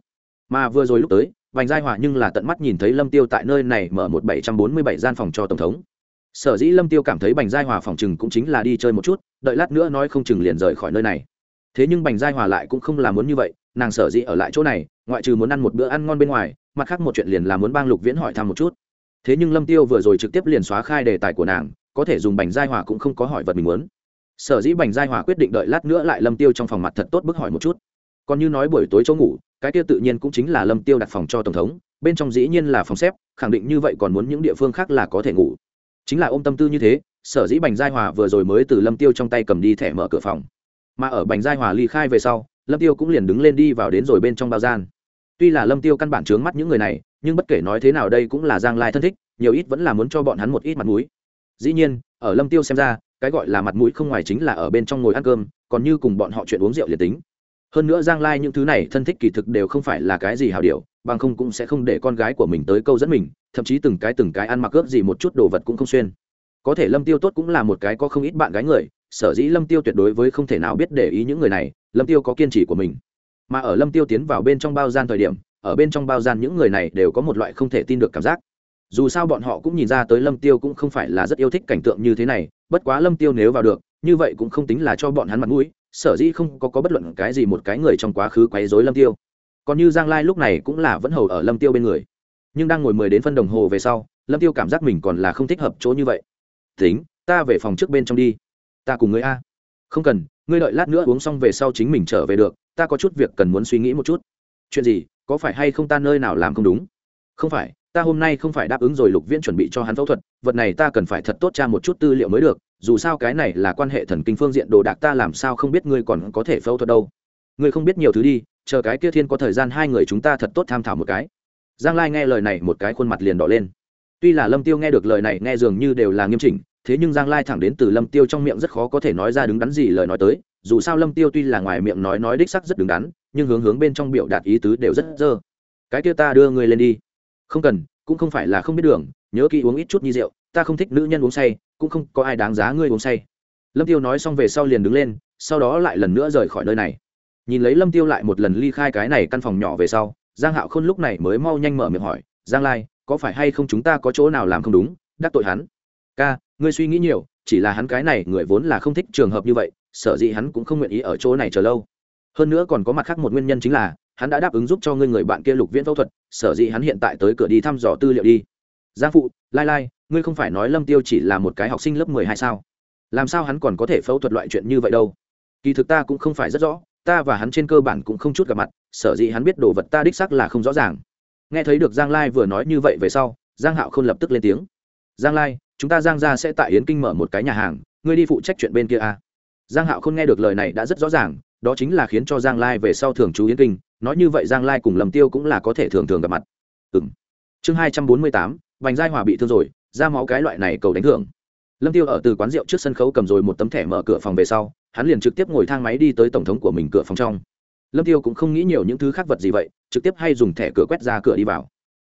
Mà vừa rồi lúc tới, bành giai hòa nhưng là tận mắt nhìn thấy lâm tiêu tại nơi này mở một bảy trăm bốn mươi bảy gian phòng cho tổng thống. Sở dĩ lâm tiêu cảm thấy bành giai hòa phòng chừng cũng chính là đi chơi một chút, đợi lát nữa nói không chừng liền rời khỏi nơi này. Thế nhưng bành giai hòa lại cũng không là muốn như vậy, nàng sở dĩ ở lại chỗ này, ngoại trừ muốn ăn một bữa ăn ngon bên ngoài, mặt khác một chuyện liền là muốn bang lục viễn hỏi thăm một chút. Thế nhưng lâm tiêu vừa rồi trực tiếp liền xóa khai đề tài của nàng có thể dùng bành giai hòa cũng không có hỏi vật mình muốn. Sở dĩ bành giai hòa quyết định đợi lát nữa lại lâm tiêu trong phòng mặt thật tốt bức hỏi một chút. Còn như nói buổi tối chỗ ngủ, cái tiêu tự nhiên cũng chính là lâm tiêu đặt phòng cho tổng thống, bên trong dĩ nhiên là phòng xếp, khẳng định như vậy còn muốn những địa phương khác là có thể ngủ. Chính là ôm tâm tư như thế, sở dĩ bành giai hòa vừa rồi mới từ lâm tiêu trong tay cầm đi thẻ mở cửa phòng. Mà ở bành giai hòa ly khai về sau, lâm tiêu cũng liền đứng lên đi vào đến rồi bên trong bao gian. Tuy là lâm tiêu căn bản trướng mắt những người này, nhưng bất kể nói thế nào đây cũng là giang lai thân thích, nhiều ít vẫn là muốn cho bọn hắn một ít mặt mũi dĩ nhiên, ở lâm tiêu xem ra, cái gọi là mặt mũi không ngoài chính là ở bên trong ngồi ăn cơm, còn như cùng bọn họ chuyện uống rượu liệt tính. Hơn nữa giang lai những thứ này thân thích kỳ thực đều không phải là cái gì hào điều, bằng không cũng sẽ không để con gái của mình tới câu dẫn mình, thậm chí từng cái từng cái ăn mặc ướp gì một chút đồ vật cũng không xuyên. Có thể lâm tiêu tốt cũng là một cái có không ít bạn gái người, sở dĩ lâm tiêu tuyệt đối với không thể nào biết để ý những người này, lâm tiêu có kiên trì của mình. Mà ở lâm tiêu tiến vào bên trong bao gian thời điểm, ở bên trong bao gian những người này đều có một loại không thể tin được cảm giác dù sao bọn họ cũng nhìn ra tới lâm tiêu cũng không phải là rất yêu thích cảnh tượng như thế này bất quá lâm tiêu nếu vào được như vậy cũng không tính là cho bọn hắn mặt mũi sở dĩ không có, có bất luận cái gì một cái người trong quá khứ quấy rối lâm tiêu. Còn như giang lai lúc này cũng là vẫn hầu ở lâm tiêu bên người. Nhưng đang ngồi mười đến phân đồng hồ về sau lâm tiêu cảm giác mình còn là không thích hợp chỗ như vậy. Tính ta về phòng trước bên trong đi. Ta cùng ngươi a. Không cần ngươi đợi lát nữa uống xong về sau chính mình trở về được ta có chút việc cần muốn suy nghĩ một chút. Chuyện gì có phải hay không ta nơi nào làm không đúng? Không phải ta hôm nay không phải đáp ứng rồi lục viễn chuẩn bị cho hắn phẫu thuật, vật này ta cần phải thật tốt tra một chút tư liệu mới được, dù sao cái này là quan hệ thần kinh phương diện đồ đạc ta làm sao không biết ngươi còn có thể phẫu thuật đâu. Ngươi không biết nhiều thứ đi, chờ cái kia thiên có thời gian hai người chúng ta thật tốt tham thảo một cái. Giang lai nghe lời này một cái khuôn mặt liền đỏ lên. Tuy là lâm tiêu nghe được lời này nghe dường như đều là nghiêm chỉnh, thế nhưng giang lai thẳng đến từ lâm tiêu trong miệng rất khó có thể nói ra đứng đắn gì lời nói tới, dù sao lâm tiêu tuy là ngoài miệng nói nói đích sắc rất đứng đắn, nhưng hướng hướng bên trong biểu đạt ý tứ đều rất dơ. Cái kia ta đưa người lên đi không cần, cũng không phải là không biết đường, nhớ kỹ uống ít chút như rượu, ta không thích nữ nhân uống say, cũng không có ai đáng giá ngươi uống say. Lâm tiêu nói xong về sau liền đứng lên, sau đó lại lần nữa rời khỏi nơi này. Nhìn lấy lâm tiêu lại một lần ly khai cái này căn phòng nhỏ về sau, giang hạo khôn lúc này mới mau nhanh mở miệng hỏi, giang lai, có phải hay không chúng ta có chỗ nào làm không đúng? Đắc tội hắn. Ca, ngươi suy nghĩ nhiều, chỉ là hắn cái này người vốn là không thích trường hợp như vậy, sở dĩ hắn cũng không nguyện ý ở chỗ này chờ lâu. Hơn nữa còn có mặt khác một nguyên nhân chính là hắn đã đáp ứng giúp cho ngươi người bạn kia lục viễn phẫu thuật, sở dĩ hắn hiện tại tới cửa đi thăm dò tư liệu đi. Giang phụ, lai lai, ngươi không phải nói lâm tiêu chỉ là một cái học sinh lớp mười hai sao? Làm sao hắn còn có thể phẫu thuật loại chuyện như vậy đâu? Kỳ thực ta cũng không phải rất rõ, ta và hắn trên cơ bản cũng không chút gặp mặt, sở dĩ hắn biết đồ vật ta đích xác là không rõ ràng. Nghe thấy được giang lai vừa nói như vậy về sau, giang hạo không lập tức lên tiếng. Giang lai, chúng ta giang ra sẽ tại yến kinh mở một cái nhà hàng, ngươi đi phụ trách chuyện bên kia à. giang hạo không nghe được lời này đã rất rõ ràng, đó chính là khiến cho giang lai về sau thường trú yến kinh nói như vậy giang lai cùng lầm tiêu cũng là có thể thường thường gặp mặt. Ừng chương hai trăm bốn mươi tám vành giai hòa bị thương rồi, ra máu cái loại này cầu đánh thưởng. Lâm tiêu ở từ quán rượu trước sân khấu cầm rồi một tấm thẻ mở cửa phòng về sau, hắn liền trực tiếp ngồi thang máy đi tới tổng thống của mình cửa phòng trong. Lâm tiêu cũng không nghĩ nhiều những thứ khác vật gì vậy, trực tiếp hay dùng thẻ cửa quét ra cửa đi vào.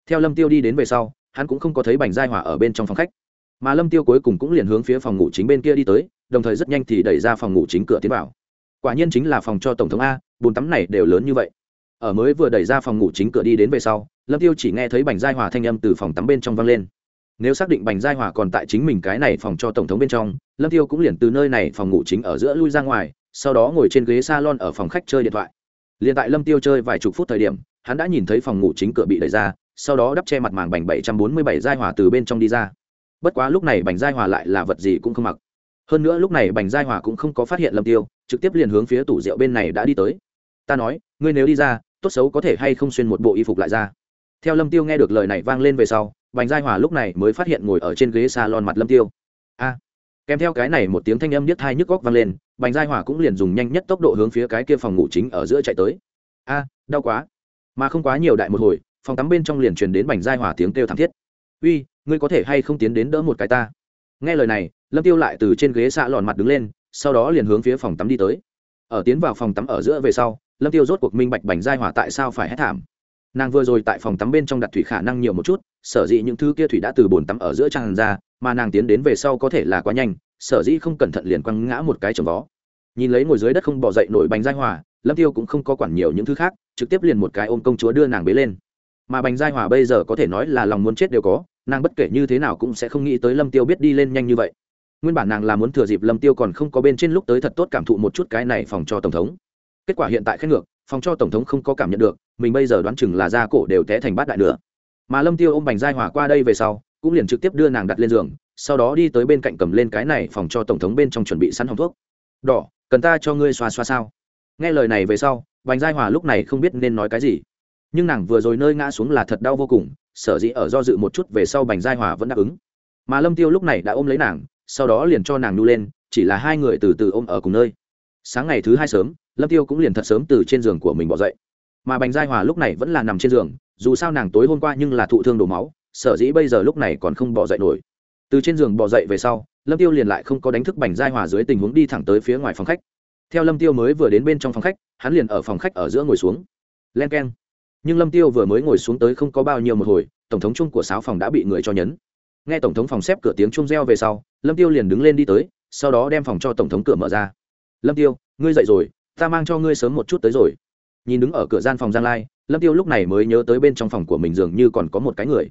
Theo lâm tiêu đi đến về sau, hắn cũng không có thấy bành giai hòa ở bên trong phòng khách. Mà lâm tiêu cuối cùng cũng liền hướng phía phòng ngủ chính bên kia đi tới, đồng thời rất nhanh thì đẩy ra phòng ngủ chính cửa tiến vào. Quả nhiên chính là phòng cho tổng thống a, bồn tắm này đều lớn như vậy ở mới vừa đẩy ra phòng ngủ chính cửa đi đến về sau, lâm tiêu chỉ nghe thấy bành giai hòa thanh âm từ phòng tắm bên trong vang lên. Nếu xác định bành giai hòa còn tại chính mình cái này phòng cho tổng thống bên trong, lâm tiêu cũng liền từ nơi này phòng ngủ chính ở giữa lui ra ngoài, sau đó ngồi trên ghế salon ở phòng khách chơi điện thoại. Liền tại lâm tiêu chơi vài chục phút thời điểm, hắn đã nhìn thấy phòng ngủ chính cửa bị đẩy ra, sau đó đắp che mặt màng bành bảy trăm bốn mươi bảy giai hòa từ bên trong đi ra. Bất quá lúc này bành giai hòa lại là vật gì cũng không mặc. Hơn nữa lúc này bành giai hòa cũng không có phát hiện lâm tiêu, trực tiếp liền hướng phía tủ rượu bên này đã đi tới. Ta nói, ngươi nếu đi ra tốt xấu có thể hay không xuyên một bộ y phục lại ra. Theo lâm tiêu nghe được lời này vang lên về sau, bành giai hòa lúc này mới phát hiện ngồi ở trên ghế salon mặt lâm tiêu. A! Kèm theo cái này một tiếng thanh âm niết hai nhức góc vang lên, bành giai hòa cũng liền dùng nhanh nhất tốc độ hướng phía cái kia phòng ngủ chính ở giữa chạy tới. A, đau quá. Mà không quá nhiều đại một hồi, phòng tắm bên trong liền truyền đến bành giai hòa tiếng kêu thảm thiết. Uy, ngươi có thể hay không tiến đến đỡ một cái ta? Nghe lời này, lâm tiêu lại từ trên ghế xạ lòn mặt đứng lên, sau đó liền hướng phía phòng tắm đi tới. Ở tiến vào phòng tắm ở giữa về sau lâm tiêu rốt cuộc minh bạch bành giai hòa tại sao phải hết thảm. Nàng vừa rồi tại phòng tắm bên trong đặt thủy khả năng nhiều một chút, sở dĩ những thứ kia thủy đã từ bồn tắm ở giữa tràn ra, mà nàng tiến đến về sau có thể là quá nhanh, sở dĩ không cẩn thận liền quăng ngã một cái chồng vó. Nhìn lấy ngồi dưới đất không bỏ dậy nổi bành giai hòa, lâm tiêu cũng không có quản nhiều những thứ khác, trực tiếp liền một cái ôm công chúa đưa nàng bế lên. Mà bành giai hòa bây giờ có thể nói là lòng muốn chết đều có, nàng bất kể như thế nào cũng sẽ không nghĩ tới lâm tiêu biết đi lên nhanh như vậy. Nguyên bản nàng là muốn thừa dịp lâm tiêu còn không có bên trên lúc tới thật tốt cảm thụ một chút cái này phòng cho tổng thống kết quả hiện tại khen ngược, phòng cho tổng thống không có cảm nhận được, mình bây giờ đoán chừng là da cổ đều té thành bát đại nữa mà lâm tiêu ôm bành giai hòa qua đây về sau, cũng liền trực tiếp đưa nàng đặt lên giường, sau đó đi tới bên cạnh cầm lên cái này phòng cho tổng thống bên trong chuẩn bị sẵn hồng thuốc. Đỏ, cần ta cho ngươi xoa xoa sao? Nghe lời này về sau, bành giai hòa lúc này không biết nên nói cái gì. Nhưng nàng vừa rồi nơi ngã xuống là thật đau vô cùng, sở dĩ ở do dự một chút về sau bành giai hòa vẫn đáp ứng. Mà lâm tiêu lúc này đã ôm lấy nàng, sau đó liền cho nàng nu lên, chỉ là hai người từ từ ôm ở cùng nơi. Sáng ngày thứ hai sớm lâm tiêu cũng liền thật sớm từ trên giường của mình bỏ dậy. Mà bành giai hòa lúc này vẫn là nằm trên giường, dù sao nàng tối hôm qua nhưng là thụ thương đổ máu, sở dĩ bây giờ lúc này còn không bỏ dậy nổi. Từ trên giường bỏ dậy về sau, lâm tiêu liền lại không có đánh thức bành giai hòa dưới tình huống đi thẳng tới phía ngoài phòng khách. Theo lâm tiêu mới vừa đến bên trong phòng khách, hắn liền ở phòng khách ở giữa ngồi xuống. Len keng. Nhưng lâm tiêu vừa mới ngồi xuống tới không có bao nhiêu một hồi, tổng thống chung của sáu phòng đã bị người cho nhấn. Nghe tổng thống phòng xếp cửa tiếng chung reo về sau, lâm tiêu liền đứng lên đi tới, sau đó đem phòng cho tổng thống cửa mở ra. Lâm tiêu, ngươi dậy rồi ta mang cho ngươi sớm một chút tới rồi. Nhìn đứng ở cửa gian phòng giang lai, lâm tiêu lúc này mới nhớ tới bên trong phòng của mình dường như còn có một cái người.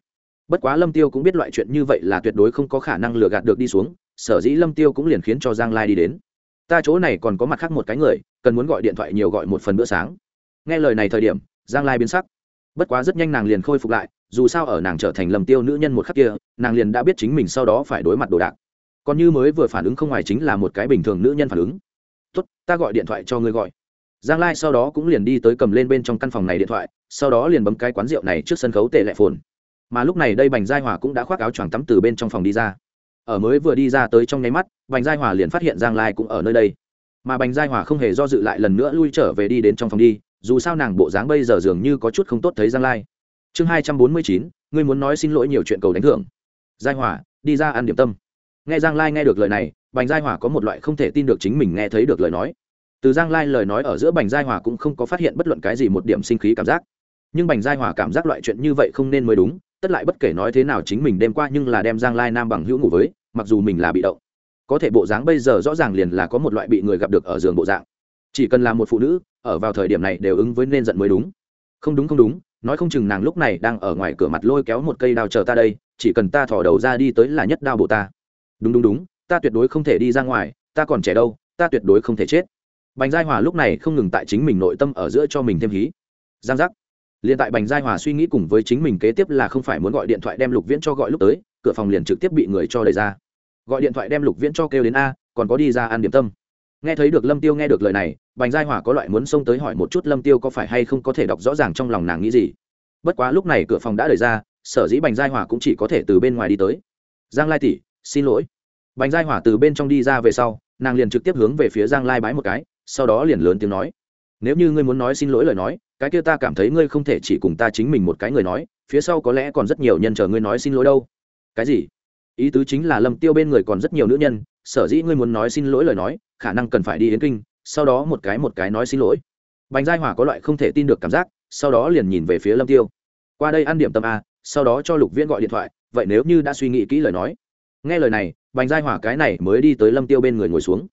Bất quá lâm tiêu cũng biết loại chuyện như vậy là tuyệt đối không có khả năng lừa gạt được đi xuống, sở dĩ lâm tiêu cũng liền khiến cho giang lai đi đến. Ta chỗ này còn có mặt khác một cái người, cần muốn gọi điện thoại nhiều gọi một phần bữa sáng. Nghe lời này thời điểm, giang lai biến sắc. Bất quá rất nhanh nàng liền khôi phục lại, dù sao ở nàng trở thành lầm tiêu nữ nhân một khắc kia, nàng liền đã biết chính mình sau đó phải đối mặt đồ đạc. Còn như mới vừa phản ứng không ngoài chính là một cái bình thường nữ nhân phản ứng tốt, ta gọi điện thoại cho ngươi gọi. Giang lai sau đó cũng liền đi tới cầm lên bên trong căn phòng này điện thoại, sau đó liền bấm cái quán rượu này trước sân khấu tệ lệ phồn. Mà lúc này đây bành giai hòa cũng đã khoác áo choàng tắm từ bên trong phòng đi ra. Ở mới vừa đi ra tới trong nháy mắt, bành giai hòa liền phát hiện giang lai cũng ở nơi đây. Mà bành giai hòa không hề do dự lại lần nữa lui trở về đi đến trong phòng đi, dù sao nàng bộ dáng bây giờ dường như có chút không tốt thấy giang lai. Chương hai trăm bốn mươi chín, ngươi muốn nói xin lỗi nhiều chuyện cầu đánh thưởng. Giai hòa, đi ra ăn điểm tâm. Nghe giang lai nghe được lời này bành giai hòa có một loại không thể tin được chính mình nghe thấy được lời nói. Từ giang lai lời nói ở giữa bành giai hòa cũng không có phát hiện bất luận cái gì một điểm sinh khí cảm giác. Nhưng bành giai hòa cảm giác loại chuyện như vậy không nên mới đúng, tất lại bất kể nói thế nào chính mình đêm qua nhưng là đem giang lai nam bằng hữu ngủ với, mặc dù mình là bị động. Có thể bộ dáng bây giờ rõ ràng liền là có một loại bị người gặp được ở giường bộ dạng. Chỉ cần là một phụ nữ, ở vào thời điểm này đều ứng với nên giận mới đúng. Không đúng không đúng, nói không chừng nàng lúc này đang ở ngoài cửa mặt lôi kéo một cây đao chờ ta đây, chỉ cần ta thỏ đầu ra đi tới là nhất đao bộ ta. Đúng đúng đúng ta tuyệt đối không thể đi ra ngoài, ta còn trẻ đâu, ta tuyệt đối không thể chết. Bành giai hòa lúc này không ngừng tại chính mình nội tâm ở giữa cho mình thêm hí. Giang giác. Liền tại bành giai hòa suy nghĩ cùng với chính mình kế tiếp là không phải muốn gọi điện thoại đem lục viễn cho gọi lúc tới, cửa phòng liền trực tiếp bị người cho đẩy ra. Gọi điện thoại đem lục viễn cho kêu đến a, còn có đi ra ăn điểm tâm. Nghe thấy được lâm tiêu nghe được lời này, bành giai hòa có loại muốn xông tới hỏi một chút lâm tiêu có phải hay không có thể đọc rõ ràng trong lòng nàng nghĩ gì. Bất quá lúc này cửa phòng đã đẩy ra, sở dĩ bành giai hòa cũng chỉ có thể từ bên ngoài đi tới. Giang lai tỷ, xin lỗi bành giai hỏa từ bên trong đi ra về sau, nàng liền trực tiếp hướng về phía giang lai bái một cái, sau đó liền lớn tiếng nói, nếu như ngươi muốn nói xin lỗi lời nói, cái kia ta cảm thấy ngươi không thể chỉ cùng ta chính mình một cái người nói, phía sau có lẽ còn rất nhiều nhân chờ ngươi nói xin lỗi đâu. Cái gì? Ý tứ chính là lâm tiêu bên người còn rất nhiều nữ nhân, sở dĩ ngươi muốn nói xin lỗi lời nói, khả năng cần phải đi đến kinh, sau đó một cái một cái nói xin lỗi. Bành giai hỏa có loại không thể tin được cảm giác, sau đó liền nhìn về phía lâm tiêu. Qua đây ăn điểm tâm a sau đó cho lục viễn gọi điện thoại, vậy nếu như đã suy nghĩ kỹ lời nói. Nghe lời này bành giai hỏa cái này mới đi tới lâm tiêu bên người ngồi xuống.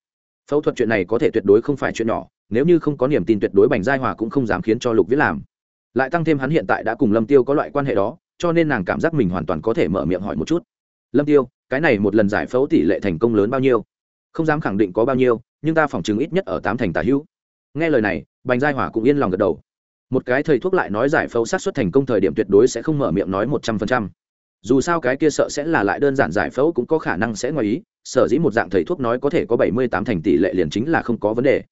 Phẫu thuật chuyện này có thể tuyệt đối không phải chuyện nhỏ, nếu như không có niềm tin tuyệt đối bành giai hỏa cũng không dám khiến cho lục Viết làm. Lại tăng thêm hắn hiện tại đã cùng lâm tiêu có loại quan hệ đó, cho nên nàng cảm giác mình hoàn toàn có thể mở miệng hỏi một chút. Lâm tiêu, cái này một lần giải phẫu tỷ lệ thành công lớn bao nhiêu? Không dám khẳng định có bao nhiêu, nhưng ta phỏng chứng ít nhất ở tám thành tả hữu. Nghe lời này, bành giai hỏa cũng yên lòng gật đầu. Một cái thầy thuốc lại nói giải phẫu sát xuất thành công thời điểm tuyệt đối sẽ không mở miệng nói một trăm phần trăm dù sao cái kia sợ sẽ là lại đơn giản giải phẫu cũng có khả năng sẽ ngoài ý, sở dĩ một dạng thầy thuốc nói có thể có bảy mươi tám thành tỷ lệ liền chính là không có vấn đề.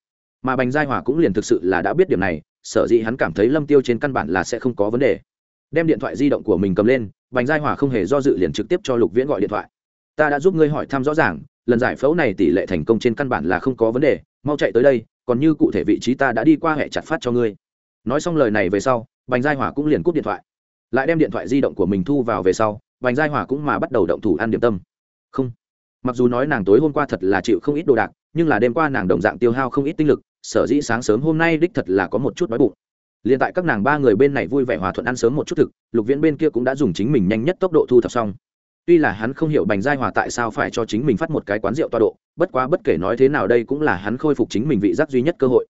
Mà bành giai hòa cũng liền thực sự là đã biết điểm này, sở dĩ hắn cảm thấy lâm tiêu trên căn bản là sẽ không có vấn đề. Đem điện thoại di động của mình cầm lên, bành giai hòa không hề do dự liền trực tiếp cho lục viễn gọi điện thoại. Ta đã giúp ngươi hỏi thăm rõ ràng, lần giải phẫu này tỷ lệ thành công trên căn bản là không có vấn đề, mau chạy tới đây, còn như cụ thể vị trí ta đã đi qua hệ chặt phát cho ngươi. Nói xong lời này về sau, bành giai Hòa cũng liền cúp điện thoại lại đem điện thoại di động của mình thu vào về sau bành giai hỏa cũng mà bắt đầu động thủ ăn điểm tâm. Không. Mặc dù nói nàng tối hôm qua thật là chịu không ít đồ đạc, nhưng là đêm qua nàng đồng dạng tiêu hao không ít tinh lực, sở dĩ sáng sớm hôm nay đích thật là có một chút đói bụng. Liền tại các nàng ba người bên này vui vẻ hòa thuận ăn sớm một chút thực, lục viễn bên kia cũng đã dùng chính mình nhanh nhất tốc độ thu thập xong. Tuy là hắn không hiểu bành giai hòa tại sao phải cho chính mình phát một cái quán rượu toa độ, bất quá bất kể nói thế nào đây cũng là hắn khôi phục chính mình vị giác duy nhất cơ hội.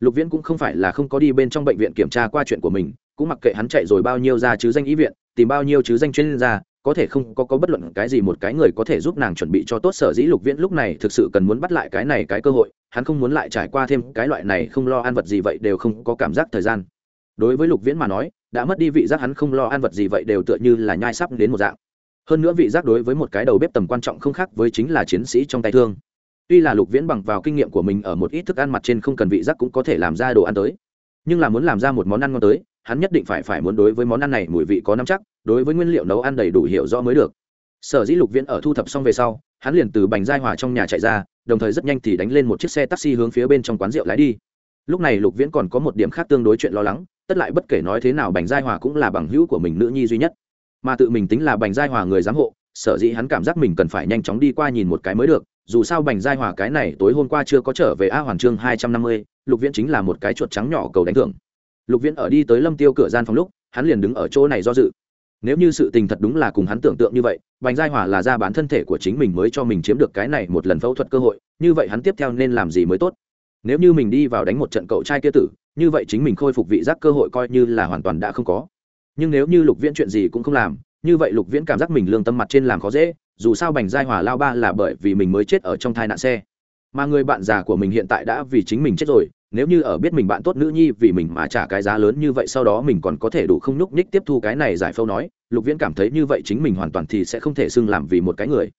Lục viễn cũng không phải là không có đi bên trong bệnh viện kiểm tra qua chuyện của mình cũng mặc kệ hắn chạy rồi bao nhiêu ra chứ danh ý viện tìm bao nhiêu chứ danh chuyên gia có thể không có, có bất luận cái gì một cái người có thể giúp nàng chuẩn bị cho tốt sở dĩ lục viễn lúc này thực sự cần muốn bắt lại cái này cái cơ hội hắn không muốn lại trải qua thêm cái loại này không lo ăn vật gì vậy đều không có cảm giác thời gian. Đối với lục viễn mà nói đã mất đi vị giác hắn không lo ăn vật gì vậy đều tựa như là nhai sắp đến một dạng. Hơn nữa vị giác đối với một cái đầu bếp tầm quan trọng không khác với chính là chiến sĩ trong tay thương. Tuy là lục viễn bằng vào kinh nghiệm của mình ở một ít thức ăn mặt trên không cần vị giác cũng có thể làm ra đồ ăn tới nhưng là muốn làm ra một món ăn ngon tới hắn nhất định phải phải muốn đối với món ăn này mùi vị có nắm chắc, đối với nguyên liệu nấu ăn đầy đủ hiểu rõ mới được. Sở dĩ lục viễn ở thu thập xong về sau, hắn liền từ bành giai hòa trong nhà chạy ra, đồng thời rất nhanh thì đánh lên một chiếc xe taxi hướng phía bên trong quán rượu lái đi. Lúc này lục viễn còn có một điểm khác tương đối chuyện lo lắng, tất lại bất kể nói thế nào bành giai hòa cũng là bằng hữu của mình nữ nhi duy nhất. Mà tự mình tính là bành giai hòa người giám hộ, sở dĩ hắn cảm giác mình cần phải nhanh chóng đi qua nhìn một cái mới được, dù sao bành giai hòa cái này tối hôm qua chưa có trở về a hoàn chương hai trăm năm mươi, lục viễn chính là một cái chuột trắng nhỏ cầu đánh thưởng lục viễn ở đi tới lâm tiêu cửa gian phòng lúc, hắn liền đứng ở chỗ này do dự. Nếu như sự tình thật đúng là cùng hắn tưởng tượng như vậy, bành giai hòa là ra bán thân thể của chính mình mới cho mình chiếm được cái này một lần phẫu thuật cơ hội, như vậy hắn tiếp theo nên làm gì mới tốt? Nếu như mình đi vào đánh một trận cậu trai kia tử, như vậy chính mình khôi phục vị giác cơ hội coi như là hoàn toàn đã không có. Nhưng nếu như lục viễn chuyện gì cũng không làm, như vậy lục viễn cảm giác mình lương tâm mặt trên làm khó dễ, dù sao bành giai hòa lao ba là bởi vì mình mới chết ở trong thai nạn xe. Mà người bạn già của mình hiện tại đã vì chính mình chết rồi nếu như ở biết mình bạn tốt nữ nhi vì mình mà trả cái giá lớn như vậy sau đó mình còn có thể đủ không nhúc nhích tiếp thu cái này giải phẫu nói, lục viễn cảm thấy như vậy chính mình hoàn toàn thì sẽ không thể xưng làm vì một cái người.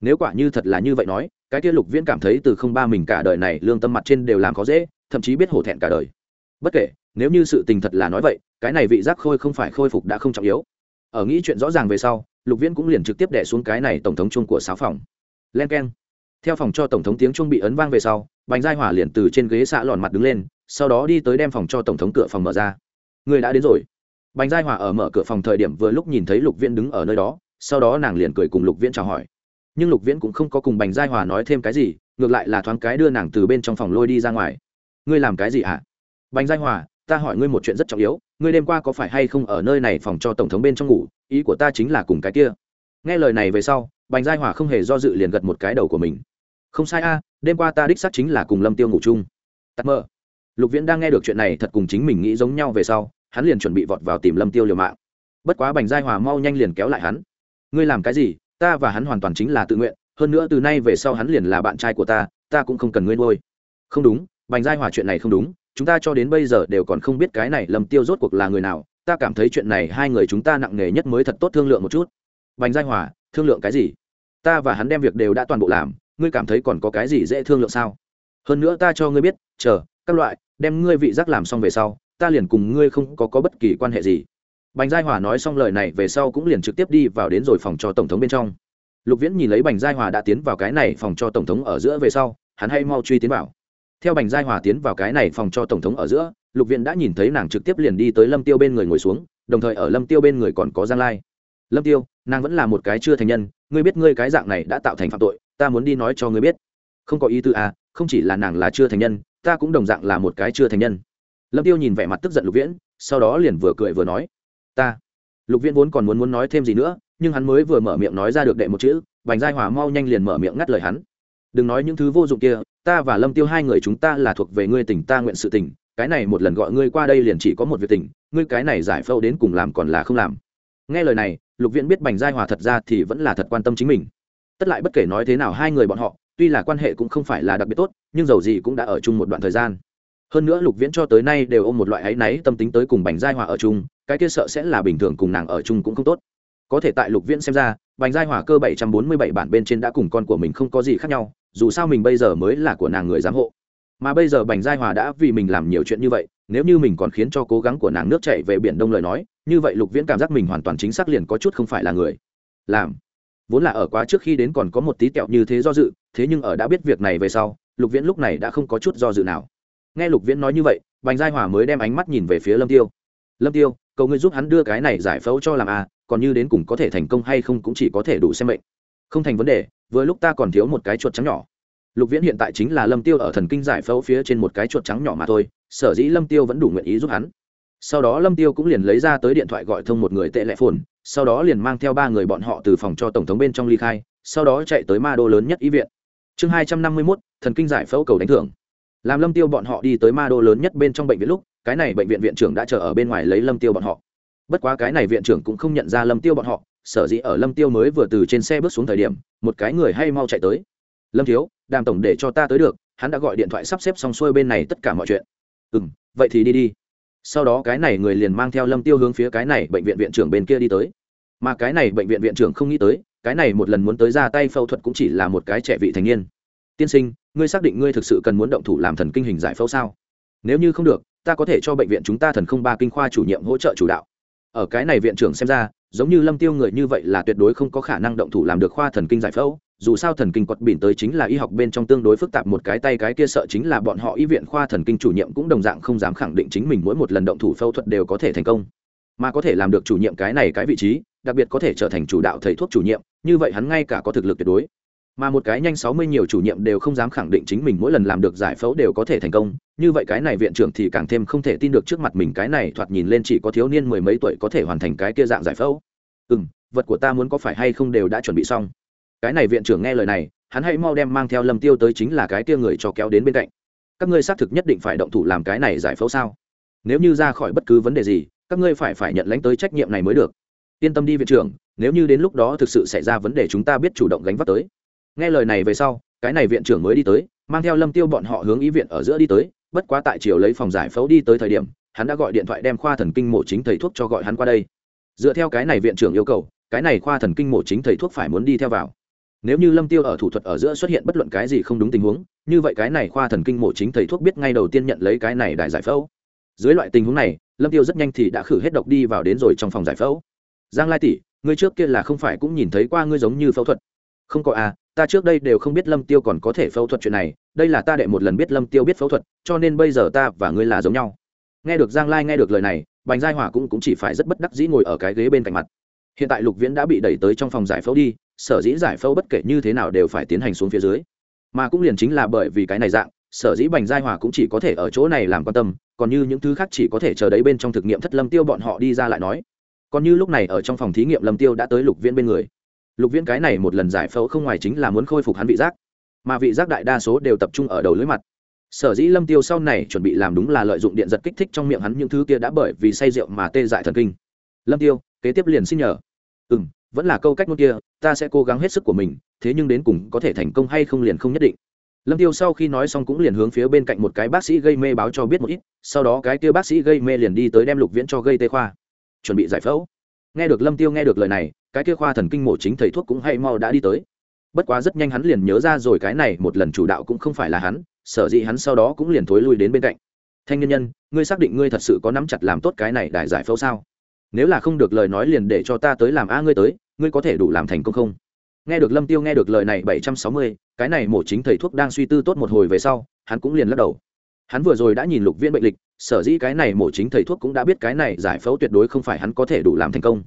Nếu quả như thật là như vậy nói, cái kia lục viễn cảm thấy từ không ba mình cả đời này lương tâm mặt trên đều làm khó dễ, thậm chí biết hổ thẹn cả đời. Bất kể, nếu như sự tình thật là nói vậy, cái này vị giác khôi không phải khôi phục đã không trọng yếu. Ở nghĩ chuyện rõ ràng về sau, lục viễn cũng liền trực tiếp đẻ xuống cái này tổng thống chung của sáu phòng. Len k e n theo phòng cho tổng thống tiếng chung bị ấn vang về sau bành giai hỏa liền từ trên ghế xạ lòn mặt đứng lên, sau đó đi tới đem phòng cho tổng thống cửa phòng mở ra. Người đã đến rồi. Bành giai hỏa ở mở cửa phòng thời điểm vừa lúc nhìn thấy lục viễn đứng ở nơi đó, sau đó nàng liền cười cùng lục viễn chào hỏi. Nhưng lục viễn cũng không có cùng bành giai hỏa nói thêm cái gì, ngược lại là thoáng cái đưa nàng từ bên trong phòng lôi đi ra ngoài. Ngươi làm cái gì à? bành giai hỏa, ta hỏi ngươi một chuyện rất trọng yếu, ngươi đêm qua có phải hay không ở nơi này phòng cho tổng thống bên trong ngủ, ý của ta chính là cùng cái kia. Nghe lời này về sau, bành giai hỏa không hề do dự liền gật một cái đầu của mình. Không sai a đêm qua ta đích xác chính là cùng lâm tiêu ngủ chung. Tắt mơ lục viễn đang nghe được chuyện này thật cùng chính mình nghĩ giống nhau về sau, hắn liền chuẩn bị vọt vào tìm lâm tiêu liều mạng. Bất quá bành giai hòa mau nhanh liền kéo lại hắn. Ngươi làm cái gì? Ta và hắn hoàn toàn chính là tự nguyện, hơn nữa từ nay về sau hắn liền là bạn trai của ta ta cũng không cần ngươi nuôi. Không đúng, bành giai hòa chuyện này không đúng, chúng ta cho đến bây giờ đều còn không biết cái này lâm tiêu rốt cuộc là người nào, ta cảm thấy chuyện này hai người chúng ta nặng nề nhất mới thật tốt thương lượng một chút. Bành giai hòa, thương lượng cái gì? Ta và hắn đem việc đều đã toàn bộ làm ngươi cảm thấy còn có cái gì dễ thương lượng sao? Hơn nữa ta cho ngươi biết chờ các loại đem ngươi vị giác làm xong về sau ta liền cùng ngươi không có, có bất kỳ quan hệ gì. Bành giai hòa nói xong lời này về sau cũng liền trực tiếp đi vào đến rồi phòng cho tổng thống bên trong. Lục viễn nhìn lấy bành giai hòa đã tiến vào cái này phòng cho tổng thống ở giữa về sau hắn hay mau truy tiến vào. Theo bành giai hòa tiến vào cái này phòng cho tổng thống ở giữa lục viễn đã nhìn thấy nàng trực tiếp liền đi tới lâm tiêu bên người ngồi xuống đồng thời ở lâm tiêu bên người còn có giang lai lâm tiêu, nàng vẫn là một cái chưa thành nhân, ngươi biết ngươi cái dạng này đã tạo thành phạm tội, ta muốn đi nói cho ngươi biết. Không có ý tư à không chỉ là nàng là chưa thành nhân, ta cũng đồng dạng là một cái chưa thành nhân. Lâm tiêu nhìn vẻ mặt tức giận lục viễn, sau đó liền vừa cười vừa nói, ta. Lục viễn vốn còn muốn muốn nói thêm gì nữa, nhưng hắn mới vừa mở miệng nói ra được đệ một chữ, bành giai hòa mau nhanh liền mở miệng ngắt lời hắn. Đừng nói những thứ vô dụng kia, ta và lâm tiêu hai người chúng ta là thuộc về ngươi tỉnh ta nguyện sự tỉnh cái này một lần gọi ngươi qua đây liền chỉ có một việc tỉnh ngươi cái này giải phẫu đến cùng làm còn là không làm. Nghe lời này lục viễn biết bành giai hòa thật ra thì vẫn là thật quan tâm chính mình. Tất lại bất kể nói thế nào hai người bọn họ, tuy là quan hệ cũng không phải là đặc biệt tốt, nhưng dầu gì cũng đã ở chung một đoạn thời gian. Hơn nữa lục viễn cho tới nay đều ôm một loại áy náy tâm tính tới cùng bành giai hòa ở chung, cái kia sợ sẽ là bình thường cùng nàng ở chung cũng không tốt. Có thể tại lục viễn xem ra, bành giai hòa cơ bảy trăm bốn mươi bảy bản bên trên đã cùng con của mình không có gì khác nhau, dù sao mình bây giờ mới là của nàng người giám hộ. Mà bây giờ bành giai hòa đã vì mình làm nhiều chuyện như vậy, nếu như mình còn khiến cho cố gắng của nàng nước chạy về biển đông lời nói như vậy lục viễn cảm giác mình hoàn toàn chính xác liền có chút không phải là người. Làm. Vốn là ở quá trước khi đến còn có một tí kẹo như thế do dự thế nhưng ở đã biết việc này về sau lục viễn lúc này đã không có chút do dự nào. Nghe lục viễn nói như vậy bành giai hòa mới đem ánh mắt nhìn về phía lâm tiêu. Lâm tiêu cầu ngươi giúp hắn đưa cái này giải phẫu cho làm a à, còn như đến cùng có thể thành công hay không cũng chỉ có thể đủ xem bệnh. Không thành vấn đề vừa lúc ta còn thiếu một cái chuột trắng nhỏ. Lục viễn hiện tại chính là lâm tiêu ở thần kinh giải phẫu phía trên một cái chuột trắng nhỏ mà thôi sở dĩ lâm tiêu vẫn đủ nguyện ý giúp hắn sau đó lâm tiêu cũng liền lấy ra tới điện thoại gọi thông một người tệ lệ phồn sau đó liền mang theo ba người bọn họ từ phòng cho tổng thống bên trong ly khai sau đó chạy tới ma đô lớn nhất y viện. Chương hai trăm năm mươi 251, thần kinh giải phẫu cầu đánh thưởng. Làm lâm tiêu bọn họ đi tới ma đô lớn nhất bên trong bệnh viện lúc cái này bệnh viện viện trưởng đã chờ ở bên ngoài lấy lâm tiêu bọn họ. Bất quá cái này viện trưởng cũng không nhận ra lâm tiêu bọn họ sở dĩ ở lâm tiêu mới vừa từ trên xe bước xuống thời điểm một cái người hay mau chạy tới. Lâm thiếu đàm tổng để cho ta tới được hắn đã gọi điện thoại sắp xếp xong xuôi bên này tất cả mọi chuyện. Ừ vậy thì đi đi sau đó cái này người liền mang theo lâm tiêu hướng phía cái này bệnh viện viện trưởng bên kia đi tới. Mà cái này bệnh viện viện trưởng không nghĩ tới, cái này một lần muốn tới ra tay phẫu thuật cũng chỉ là một cái trẻ vị thành niên. Tiên sinh, ngươi xác định ngươi thực sự cần muốn động thủ làm thần kinh hình giải phẫu sao? Nếu như không được, ta có thể cho bệnh viện chúng ta thần không ba kinh khoa chủ nhiệm hỗ trợ chủ đạo. Ở cái này viện trưởng xem ra, giống như lâm tiêu người như vậy là tuyệt đối không có khả năng động thủ làm được khoa thần kinh giải phẫu dù sao thần kinh quật bỉn tới chính là y học bên trong tương đối phức tạp, một cái tay cái kia sợ chính là bọn họ y viện khoa thần kinh chủ nhiệm cũng đồng dạng không dám khẳng định chính mình mỗi một lần động thủ phẫu thuật đều có thể thành công. Mà có thể làm được chủ nhiệm cái này cái vị trí, đặc biệt có thể trở thành chủ đạo thầy thuốc chủ nhiệm, như vậy hắn ngay cả có thực lực tuyệt đối. Mà một cái nhanh sáu mươi nhiều chủ nhiệm đều không dám khẳng định chính mình mỗi lần làm được giải phẫu đều có thể thành công, như vậy cái này viện trưởng thì càng thêm không thể tin được trước mặt mình cái này thoạt nhìn lên chỉ có thiếu niên mười mấy tuổi có thể hoàn thành cái kia dạng giải phẫu. Ừ vật của ta muốn có phải hay không đều đã chuẩn bị xong cái này viện trưởng nghe lời này, hắn hãy mau đem mang theo lâm tiêu tới chính là cái tia người cho kéo đến bên cạnh. Các ngươi xác thực nhất định phải động thủ làm cái này giải phẫu sao? Nếu như ra khỏi bất cứ vấn đề gì, các ngươi phải phải nhận lãnh tới trách nhiệm này mới được. Yên tâm đi viện trưởng, nếu như đến lúc đó thực sự xảy ra vấn đề chúng ta biết chủ động gánh vác tới. Nghe lời này về sau, cái này viện trưởng mới đi tới, mang theo lâm tiêu bọn họ hướng ý viện ở giữa đi tới, bất quá tại chiều lấy phòng giải phẫu đi tới thời điểm, hắn đã gọi điện thoại đem khoa thần kinh mổ chính thầy thuốc cho gọi hắn qua đây. Dựa theo cái này viện trưởng yêu cầu, cái này khoa thần kinh mổ chính thầy thuốc phải muốn đi theo vào nếu như lâm tiêu ở thủ thuật ở giữa xuất hiện bất luận cái gì không đúng tình huống như vậy cái này khoa thần kinh mổ chính thầy thuốc biết ngay đầu tiên nhận lấy cái này đại giải phẫu. Dưới loại tình huống này lâm tiêu rất nhanh thì đã khử hết độc đi vào đến rồi trong phòng giải phẫu. Giang lai tỷ ngươi trước kia là không phải cũng nhìn thấy qua ngươi giống như phẫu thuật? Không có à ta trước đây đều không biết lâm tiêu còn có thể phẫu thuật chuyện này đây là ta đệ một lần biết lâm tiêu biết phẫu thuật cho nên bây giờ ta và ngươi là giống nhau. Nghe được giang lai nghe được lời này bành giai hỏa cũng, cũng chỉ phải rất bất đắc dĩ ngồi ở cái ghế bên cạnh mặt. Hiện tại lục viễn đã bị đẩy tới trong phòng giải phẫu đi sở dĩ giải phẫu bất kể như thế nào đều phải tiến hành xuống phía dưới. Mà cũng liền chính là bởi vì cái này dạng, sở dĩ bành giai hòa cũng chỉ có thể ở chỗ này làm quan tâm, còn như những thứ khác chỉ có thể chờ đấy bên trong thực nghiệm thất lâm tiêu bọn họ đi ra lại nói. Còn như lúc này ở trong phòng thí nghiệm lâm tiêu đã tới lục viễn bên người. Lục viễn cái này một lần giải phẫu không ngoài chính là muốn khôi phục hắn vị giác. Mà vị giác đại đa số đều tập trung ở đầu lưới mặt. Sở dĩ lâm tiêu sau này chuẩn bị làm đúng là lợi dụng điện giật kích thích trong miệng hắn những thứ kia đã bởi vì say rượu mà tê dại thần kinh. Lâm tiêu, kế tiếp liền xin nhờ. Ừ m vẫn là câu cách ngôn kia, ta sẽ cố gắng hết sức của mình, thế nhưng đến cùng có thể thành công hay không liền không nhất định. Lâm tiêu sau khi nói xong cũng liền hướng phía bên cạnh một cái bác sĩ gây mê báo cho biết một ít, sau đó cái kia bác sĩ gây mê liền đi tới đem lục viễn cho gây tê khoa. Chuẩn bị giải phẫu. Nghe được lâm tiêu nghe được lời này, cái kia khoa thần kinh mổ chính thầy thuốc cũng hay mau đã đi tới. Bất quá rất nhanh hắn liền nhớ ra rồi cái này một lần chủ đạo cũng không phải là hắn, sở dĩ hắn sau đó cũng liền thối lui đến bên cạnh. Thanh nhân nhân, ngươi xác định ngươi thật sự có nắm chặt làm tốt cái này đại giải phẫu sao? Nếu là không được lời nói liền để cho ta tới làm a ngươi tới, ngươi có thể đủ làm thành công không? Nghe được lâm tiêu nghe được lời này bảy trăm sáu mươi, cái này mổ chính thầy thuốc đang suy tư tốt một hồi về sau, hắn cũng liền lắc đầu. Hắn vừa rồi đã nhìn lục viên bệnh lịch, sở dĩ cái này mổ chính thầy thuốc cũng đã biết cái này giải phẫu tuyệt đối không phải hắn có thể đủ làm thành công.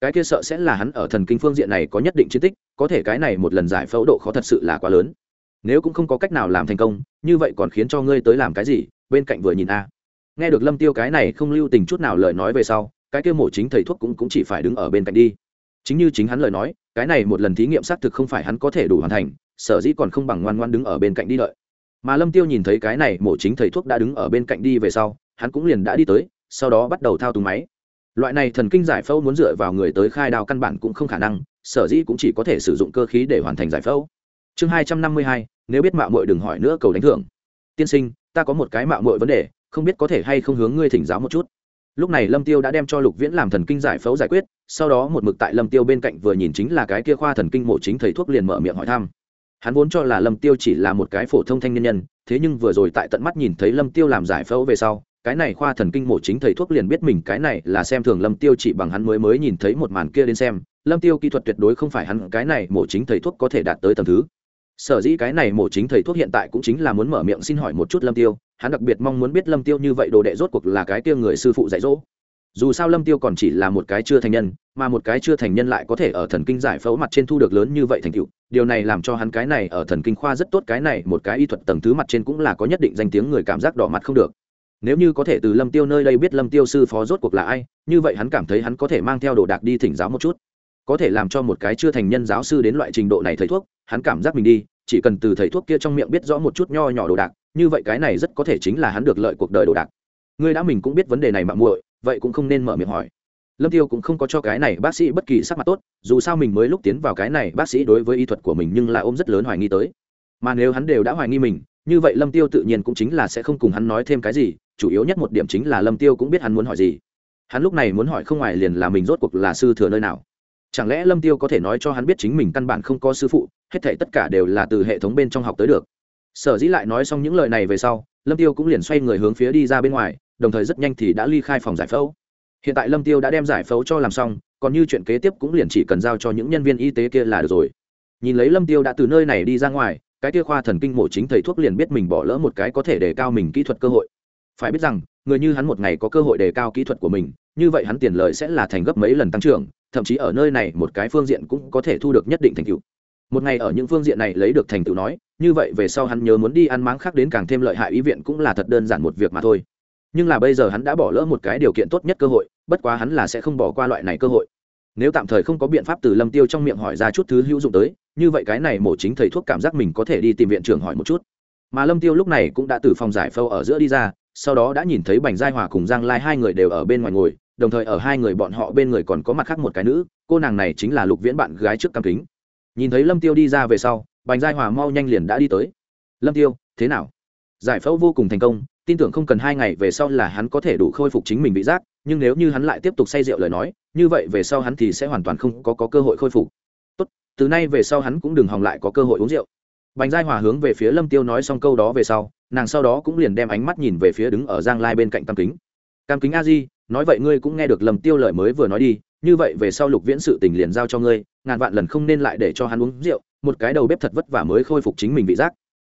Cái kia sợ sẽ là hắn ở thần kinh phương diện này có nhất định chiến tích, có thể cái này một lần giải phẫu độ khó thật sự là quá lớn. Nếu cũng không có cách nào làm thành công, như vậy còn khiến cho ngươi tới làm cái gì, bên cạnh vừa nhìn a. Nghe được lâm tiêu cái này không lưu tình chút nào lời nói về sau cái kia mổ chính thầy thuốc cũng cũng chỉ phải đứng ở bên cạnh đi. Chính như chính hắn lời nói, cái này một lần thí nghiệm xác thực không phải hắn có thể đủ hoàn thành, sở dĩ còn không bằng ngoan ngoan đứng ở bên cạnh đi đợi. Mà lâm tiêu nhìn thấy cái này mổ chính thầy thuốc đã đứng ở bên cạnh đi về sau, hắn cũng liền đã đi tới, sau đó bắt đầu thao túng máy. Loại này thần kinh giải phẫu muốn dựa vào người tới khai đào căn bản cũng không khả năng, sở dĩ cũng chỉ có thể sử dụng cơ khí để hoàn thành giải phẫu. Chương hai trăm năm mươi hai, nếu biết mạo muội đừng hỏi nữa cầu đánh thưởng. Tiên sinh, ta có một cái mạo muội vấn đề, không biết có thể hay không hướng ngươi thỉnh giáo một chút lúc này lâm tiêu đã đem cho lục viễn làm thần kinh giải phẫu giải quyết, sau đó một mực tại lâm tiêu bên cạnh vừa nhìn chính là cái kia khoa thần kinh mổ chính thầy thuốc liền mở miệng hỏi thăm. Hắn vốn cho là lâm tiêu chỉ là một cái phổ thông thanh niên nhân, thế nhưng vừa rồi tại tận mắt nhìn thấy lâm tiêu làm giải phẫu về sau, cái này khoa thần kinh mổ chính thầy thuốc liền biết mình cái này là xem thường lâm tiêu chỉ bằng hắn mới mới nhìn thấy một màn kia đến xem. Lâm tiêu kỹ thuật tuyệt đối không phải hắn, cái này mổ chính thầy thuốc có thể đạt tới tầm thứ sở dĩ cái này mổ chính thầy thuốc hiện tại cũng chính là muốn mở miệng xin hỏi một chút lâm tiêu, hắn đặc biệt mong muốn biết lâm tiêu như vậy đồ đệ rốt cuộc là cái kia người sư phụ dạy dỗ. Dù sao lâm tiêu còn chỉ là một cái chưa thành nhân, mà một cái chưa thành nhân lại có thể ở thần kinh giải phẫu mặt trên thu được lớn như vậy thành tựu. Điều này làm cho hắn cái này ở thần kinh khoa rất tốt, cái này một cái y thuật tầng thứ mặt trên cũng là có nhất định danh tiếng, người cảm giác đỏ mặt không được. Nếu như có thể từ lâm tiêu nơi đây biết lâm tiêu sư phó rốt cuộc là ai, như vậy hắn cảm thấy hắn có thể mang theo đồ đạc đi thỉnh giáo một chút có thể làm cho một cái chưa thành nhân giáo sư đến loại trình độ này thầy thuốc, hắn cảm giác mình đi, chỉ cần từ thầy thuốc kia trong miệng biết rõ một chút nho nhỏ đồ đạc, như vậy cái này rất có thể chính là hắn được lợi cuộc đời đồ đạc. Ngươi đã mình cũng biết vấn đề này mà muội, vậy cũng không nên mở miệng hỏi. Lâm tiêu cũng không có cho cái này bác sĩ bất kỳ sắc mặt tốt, dù sao mình mới lúc tiến vào cái này, bác sĩ đối với y thuật của mình nhưng là ôm rất lớn hoài nghi tới. Mà nếu hắn đều đã hoài nghi mình, như vậy lâm tiêu tự nhiên cũng chính là sẽ không cùng hắn nói thêm cái gì, chủ yếu nhất một điểm chính là lâm tiêu cũng biết hắn muốn hỏi gì. Hắn lúc này muốn hỏi không ngoài liền là mình rốt cuộc là sư thừa nơi nào chẳng lẽ lâm tiêu có thể nói cho hắn biết chính mình căn bản không có sư phụ, hết thảy tất cả đều là từ hệ thống bên trong học tới được? Sở dĩ lại nói xong những lời này về sau, lâm tiêu cũng liền xoay người hướng phía đi ra bên ngoài, đồng thời rất nhanh thì đã ly khai phòng giải phẫu. Hiện tại lâm tiêu đã đem giải phẫu cho làm xong, còn như chuyện kế tiếp cũng liền chỉ cần giao cho những nhân viên y tế kia là được rồi. Nhìn lấy lâm tiêu đã từ nơi này đi ra ngoài, cái kia khoa thần kinh mổ chính thầy thuốc liền biết mình bỏ lỡ một cái có thể đề cao mình kỹ thuật cơ hội. Phải biết rằng, người như hắn một ngày có cơ hội đề cao kỹ thuật của mình như vậy hắn tiền lời sẽ là thành gấp mấy lần tăng trưởng, thậm chí ở nơi này một cái phương diện cũng có thể thu được nhất định thành tựu. Một ngày ở những phương diện này lấy được thành tựu nói, như vậy về sau hắn nhớ muốn đi ăn máng khác đến càng thêm lợi hại ý viện cũng là thật đơn giản một việc mà thôi. Nhưng là bây giờ hắn đã bỏ lỡ một cái điều kiện tốt nhất cơ hội, bất quá hắn là sẽ không bỏ qua loại này cơ hội. Nếu tạm thời không có biện pháp từ lâm tiêu trong miệng hỏi ra chút thứ hữu dụng tới, như vậy cái này mổ chính thầy thuốc cảm giác mình có thể đi tìm viện trưởng hỏi một chút. Mà lâm tiêu lúc này cũng đã từ phòng giải phẫu ở giữa đi ra, sau đó đã nhìn thấy bành giai hòa cùng giang lai hai người đều ở bên ngoài ngồi đồng thời ở hai người bọn họ bên người còn có mặt khác một cái nữ cô nàng này chính là lục viễn bạn gái trước cam kính. Nhìn thấy lâm tiêu đi ra về sau bành giai hòa mau nhanh liền đã đi tới. Lâm tiêu thế nào? Giải phẫu vô cùng thành công tin tưởng không cần hai ngày về sau là hắn có thể đủ khôi phục chính mình bị giác nhưng nếu như hắn lại tiếp tục say rượu lời nói như vậy về sau hắn thì sẽ hoàn toàn không có, có cơ hội khôi phục. Tốt từ nay về sau hắn cũng đừng hòng lại có cơ hội uống rượu. Bành giai hòa hướng về phía lâm tiêu nói xong câu đó về sau nàng sau đó cũng liền đem ánh mắt nhìn về phía đứng ở giang lai bên cạnh cam kính. Cam kính a di nói vậy ngươi cũng nghe được lâm tiêu lời mới vừa nói đi, như vậy về sau lục viễn sự tình liền giao cho ngươi, ngàn vạn lần không nên lại để cho hắn uống rượu, một cái đầu bếp thật vất vả mới khôi phục chính mình vị giác.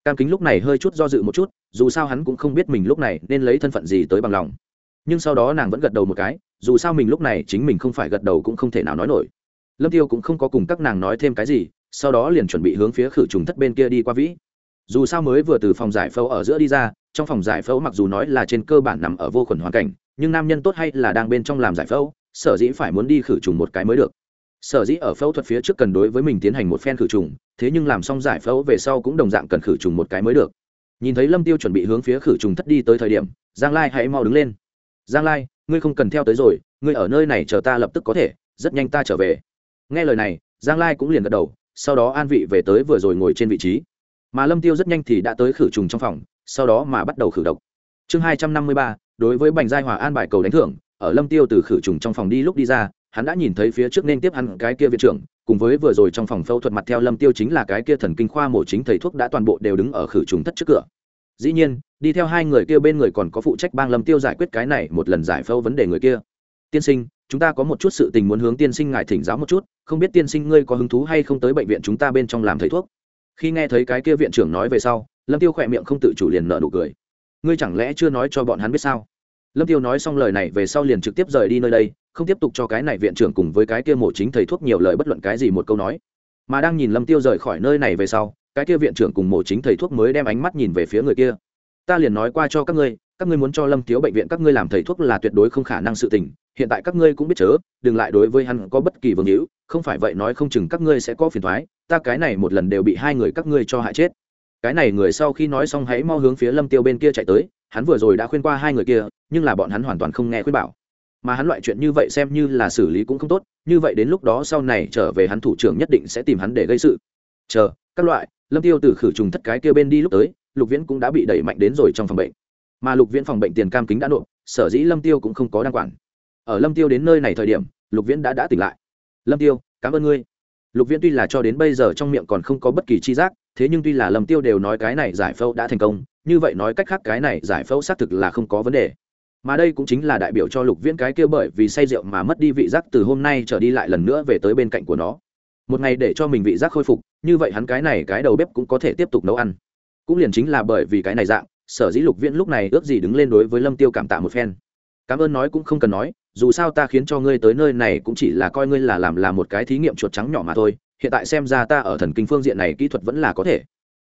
Cam kính lúc này hơi chút do dự một chút, dù sao hắn cũng không biết mình lúc này nên lấy thân phận gì tới bằng lòng. Nhưng sau đó nàng vẫn gật đầu một cái, dù sao mình lúc này chính mình không phải gật đầu cũng không thể nào nói nổi. Lâm tiêu cũng không có cùng các nàng nói thêm cái gì, sau đó liền chuẩn bị hướng phía khử trùng thất bên kia đi qua vĩ. Dù sao mới vừa từ phòng giải phẫu ở giữa đi ra, trong phòng giải phẫu mặc dù nói là trên cơ bản nằm ở vô khuẩn hoàn cảnh nhưng nam nhân tốt hay là đang bên trong làm giải phẫu, sở dĩ phải muốn đi khử trùng một cái mới được. Sở dĩ ở phẫu thuật phía trước cần đối với mình tiến hành một phen khử trùng, thế nhưng làm xong giải phẫu về sau cũng đồng dạng cần khử trùng một cái mới được. Nhìn thấy lâm tiêu chuẩn bị hướng phía khử trùng thất đi tới thời điểm, giang lai hãy mau đứng lên. Giang lai, ngươi không cần theo tới rồi, ngươi ở nơi này chờ ta lập tức có thể, rất nhanh ta trở về. Nghe lời này, giang lai cũng liền gật đầu, sau đó an vị về tới vừa rồi ngồi trên vị trí. Mà lâm tiêu rất nhanh thì đã tới khử trùng trong phòng, sau đó mà bắt đầu khử độc. Chương hai trăm năm mươi ba đối với bành giai hòa an bài cầu đánh thưởng, ở lâm tiêu từ khử trùng trong phòng đi lúc đi ra, hắn đã nhìn thấy phía trước nên tiếp hắn cái kia viện trưởng, cùng với vừa rồi trong phòng phẫu thuật mặt theo lâm tiêu chính là cái kia thần kinh khoa mổ chính thầy thuốc đã toàn bộ đều đứng ở khử trùng thất trước cửa. Dĩ nhiên, đi theo hai người kia bên người còn có phụ trách bang lâm tiêu giải quyết cái này một lần giải phẫu vấn đề người kia. Tiên sinh, chúng ta có một chút sự tình muốn hướng tiên sinh ngài thỉnh giáo một chút, không biết tiên sinh ngươi có hứng thú hay không tới bệnh viện chúng ta bên trong làm thầy thuốc? Khi nghe thấy cái kia viện trưởng nói về sau, lâm tiêu khỏe miệng không tự chủ liền nợ nụ cười ngươi chẳng lẽ chưa nói cho bọn hắn biết sao? Lâm tiêu nói xong lời này về sau liền trực tiếp rời đi nơi đây, không tiếp tục cho cái này viện trưởng cùng với cái kia mổ chính thầy thuốc nhiều lời bất luận cái gì một câu nói. Mà đang nhìn lâm tiêu rời khỏi nơi này về sau, cái kia viện trưởng cùng mổ chính thầy thuốc mới đem ánh mắt nhìn về phía người kia. Ta liền nói qua cho các ngươi các ngươi muốn cho lâm thiếu bệnh viện các ngươi làm thầy thuốc là tuyệt đối không khả năng sự tình, hiện tại các ngươi cũng biết chớ, đừng lại đối với hắn có bất kỳ vương hữu, không phải vậy nói không chừng các ngươi sẽ có phiền thoái ta cái này một lần đều bị hai người các ngươi cho hại chết cái này người sau khi nói xong hãy mau hướng phía lâm tiêu bên kia chạy tới, hắn vừa rồi đã khuyên qua hai người kia, nhưng là bọn hắn hoàn toàn không nghe khuyên bảo. Mà hắn loại chuyện như vậy xem như là xử lý cũng không tốt, như vậy đến lúc đó sau này trở về hắn thủ trưởng nhất định sẽ tìm hắn để gây sự. Chờ, các loại, lâm tiêu từ khử trùng thất cái kia bên đi lúc tới, lục viễn cũng đã bị đẩy mạnh đến rồi trong phòng bệnh. Mà lục viễn phòng bệnh tiền cam kính đã nộp, sở dĩ lâm tiêu cũng không có đăng quản. Ở lâm tiêu đến nơi này thời điểm, lục viễn đã đã tỉnh lại. Lâm tiêu, cảm ơn ngươi. Lục viễn tuy là cho đến bây giờ trong miệng còn không có bất kỳ chi giác thế nhưng tuy là lâm tiêu đều nói cái này giải phẫu đã thành công, như vậy nói cách khác cái này giải phẫu xác thực là không có vấn đề. Mà đây cũng chính là đại biểu cho lục viễn cái kia bởi vì say rượu mà mất đi vị giác từ hôm nay trở đi lại lần nữa về tới bên cạnh của nó. Một ngày để cho mình vị giác khôi phục, như vậy hắn cái này cái đầu bếp cũng có thể tiếp tục nấu ăn. Cũng liền chính là bởi vì cái này dạng, sở dĩ lục viễn lúc này ước gì đứng lên đối với lâm tiêu cảm tạ một phen. Cảm ơn nói cũng không cần nói dù sao ta khiến cho ngươi tới nơi này cũng chỉ là coi ngươi là làm là một cái thí nghiệm chuột trắng nhỏ mà thôi, hiện tại xem ra ta ở thần kinh phương diện này kỹ thuật vẫn là có thể.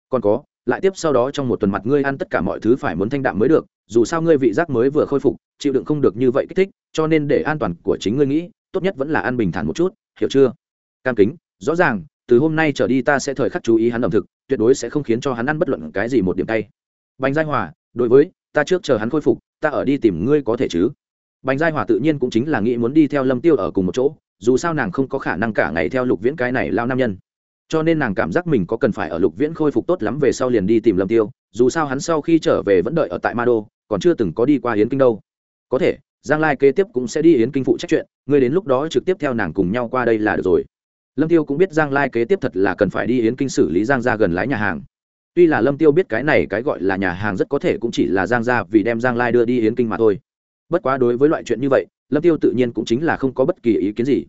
Còn có, lại tiếp sau đó trong một tuần mặt ngươi ăn tất cả mọi thứ phải muốn thanh đạm mới được, dù sao ngươi vị giác mới vừa khôi phục, chịu đựng không được như vậy kích thích, cho nên để an toàn của chính ngươi nghĩ, tốt nhất vẫn là ăn bình thản một chút, hiểu chưa? Cam kính, rõ ràng, từ hôm nay trở đi ta sẽ thời khắc chú ý hắn ẩm thực, tuyệt đối sẽ không khiến cho hắn ăn bất luận cái gì một điểm tay bánh giai hòa, đối với, ta trước chờ hắn khôi phục, ta ở đi tìm ngươi có thể chứ? Bành giai hòa tự nhiên cũng chính là nghĩ muốn đi theo lâm tiêu ở cùng một chỗ, dù sao nàng không có khả năng cả ngày theo lục viễn cái này lao nam nhân. Cho nên nàng cảm giác mình có cần phải ở lục viễn khôi phục tốt lắm về sau liền đi tìm lâm tiêu, dù sao hắn sau khi trở về vẫn đợi ở tại ma đô, còn chưa từng có đi qua Yến kinh đâu. Có thể, giang lai kế tiếp cũng sẽ đi Yến kinh phụ trách chuyện, ngươi đến lúc đó trực tiếp theo nàng cùng nhau qua đây là được rồi. Lâm tiêu cũng biết giang lai kế tiếp thật là cần phải đi Yến kinh xử lý giang ra gần lái nhà hàng. Tuy là lâm tiêu biết cái này cái gọi là nhà hàng rất có thể cũng chỉ là giang ra vì đem giang lai đưa đi Yến kinh mà thôi bất quá đối với loại chuyện như vậy, lâm tiêu tự nhiên cũng chính là không có bất kỳ ý kiến gì.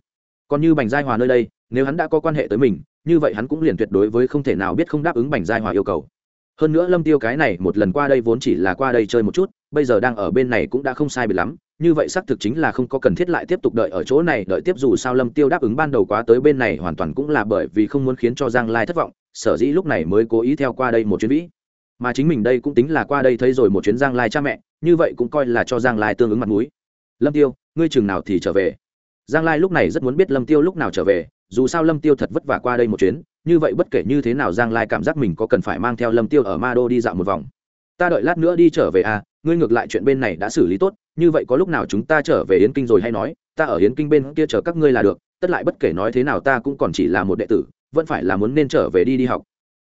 Còn như bành giai hòa nơi đây, nếu hắn đã có quan hệ tới mình, như vậy hắn cũng liền tuyệt đối với không thể nào biết không đáp ứng bành giai hòa yêu cầu. Hơn nữa lâm tiêu cái này một lần qua đây vốn chỉ là qua đây chơi một chút, bây giờ đang ở bên này cũng đã không sai biệt lắm, như vậy xác thực chính là không có cần thiết lại tiếp tục đợi ở chỗ này, đợi tiếp dù sao lâm tiêu đáp ứng ban đầu quá tới bên này hoàn toàn cũng là bởi vì không muốn khiến cho giang lai thất vọng, sở dĩ lúc này mới cố ý theo qua đây một chuyến vĩ mà chính mình đây cũng tính là qua đây thấy rồi một chuyến giang lai cha mẹ, như vậy cũng coi là cho giang lai tương ứng mặt mũi. Lâm tiêu, ngươi chừng nào thì trở về? Giang lai lúc này rất muốn biết lâm tiêu lúc nào trở về, dù sao lâm tiêu thật vất vả qua đây một chuyến, như vậy bất kể như thế nào giang lai cảm giác mình có cần phải mang theo lâm tiêu ở ma đô đi dạo một vòng. Ta đợi lát nữa đi trở về à ngươi ngược lại chuyện bên này đã xử lý tốt, như vậy có lúc nào chúng ta trở về yến kinh rồi hay nói, ta ở yến kinh bên kia chờ các ngươi là được, tất lại bất kể nói thế nào ta cũng còn chỉ là một đệ tử, vẫn phải là muốn nên trở về đi đi học.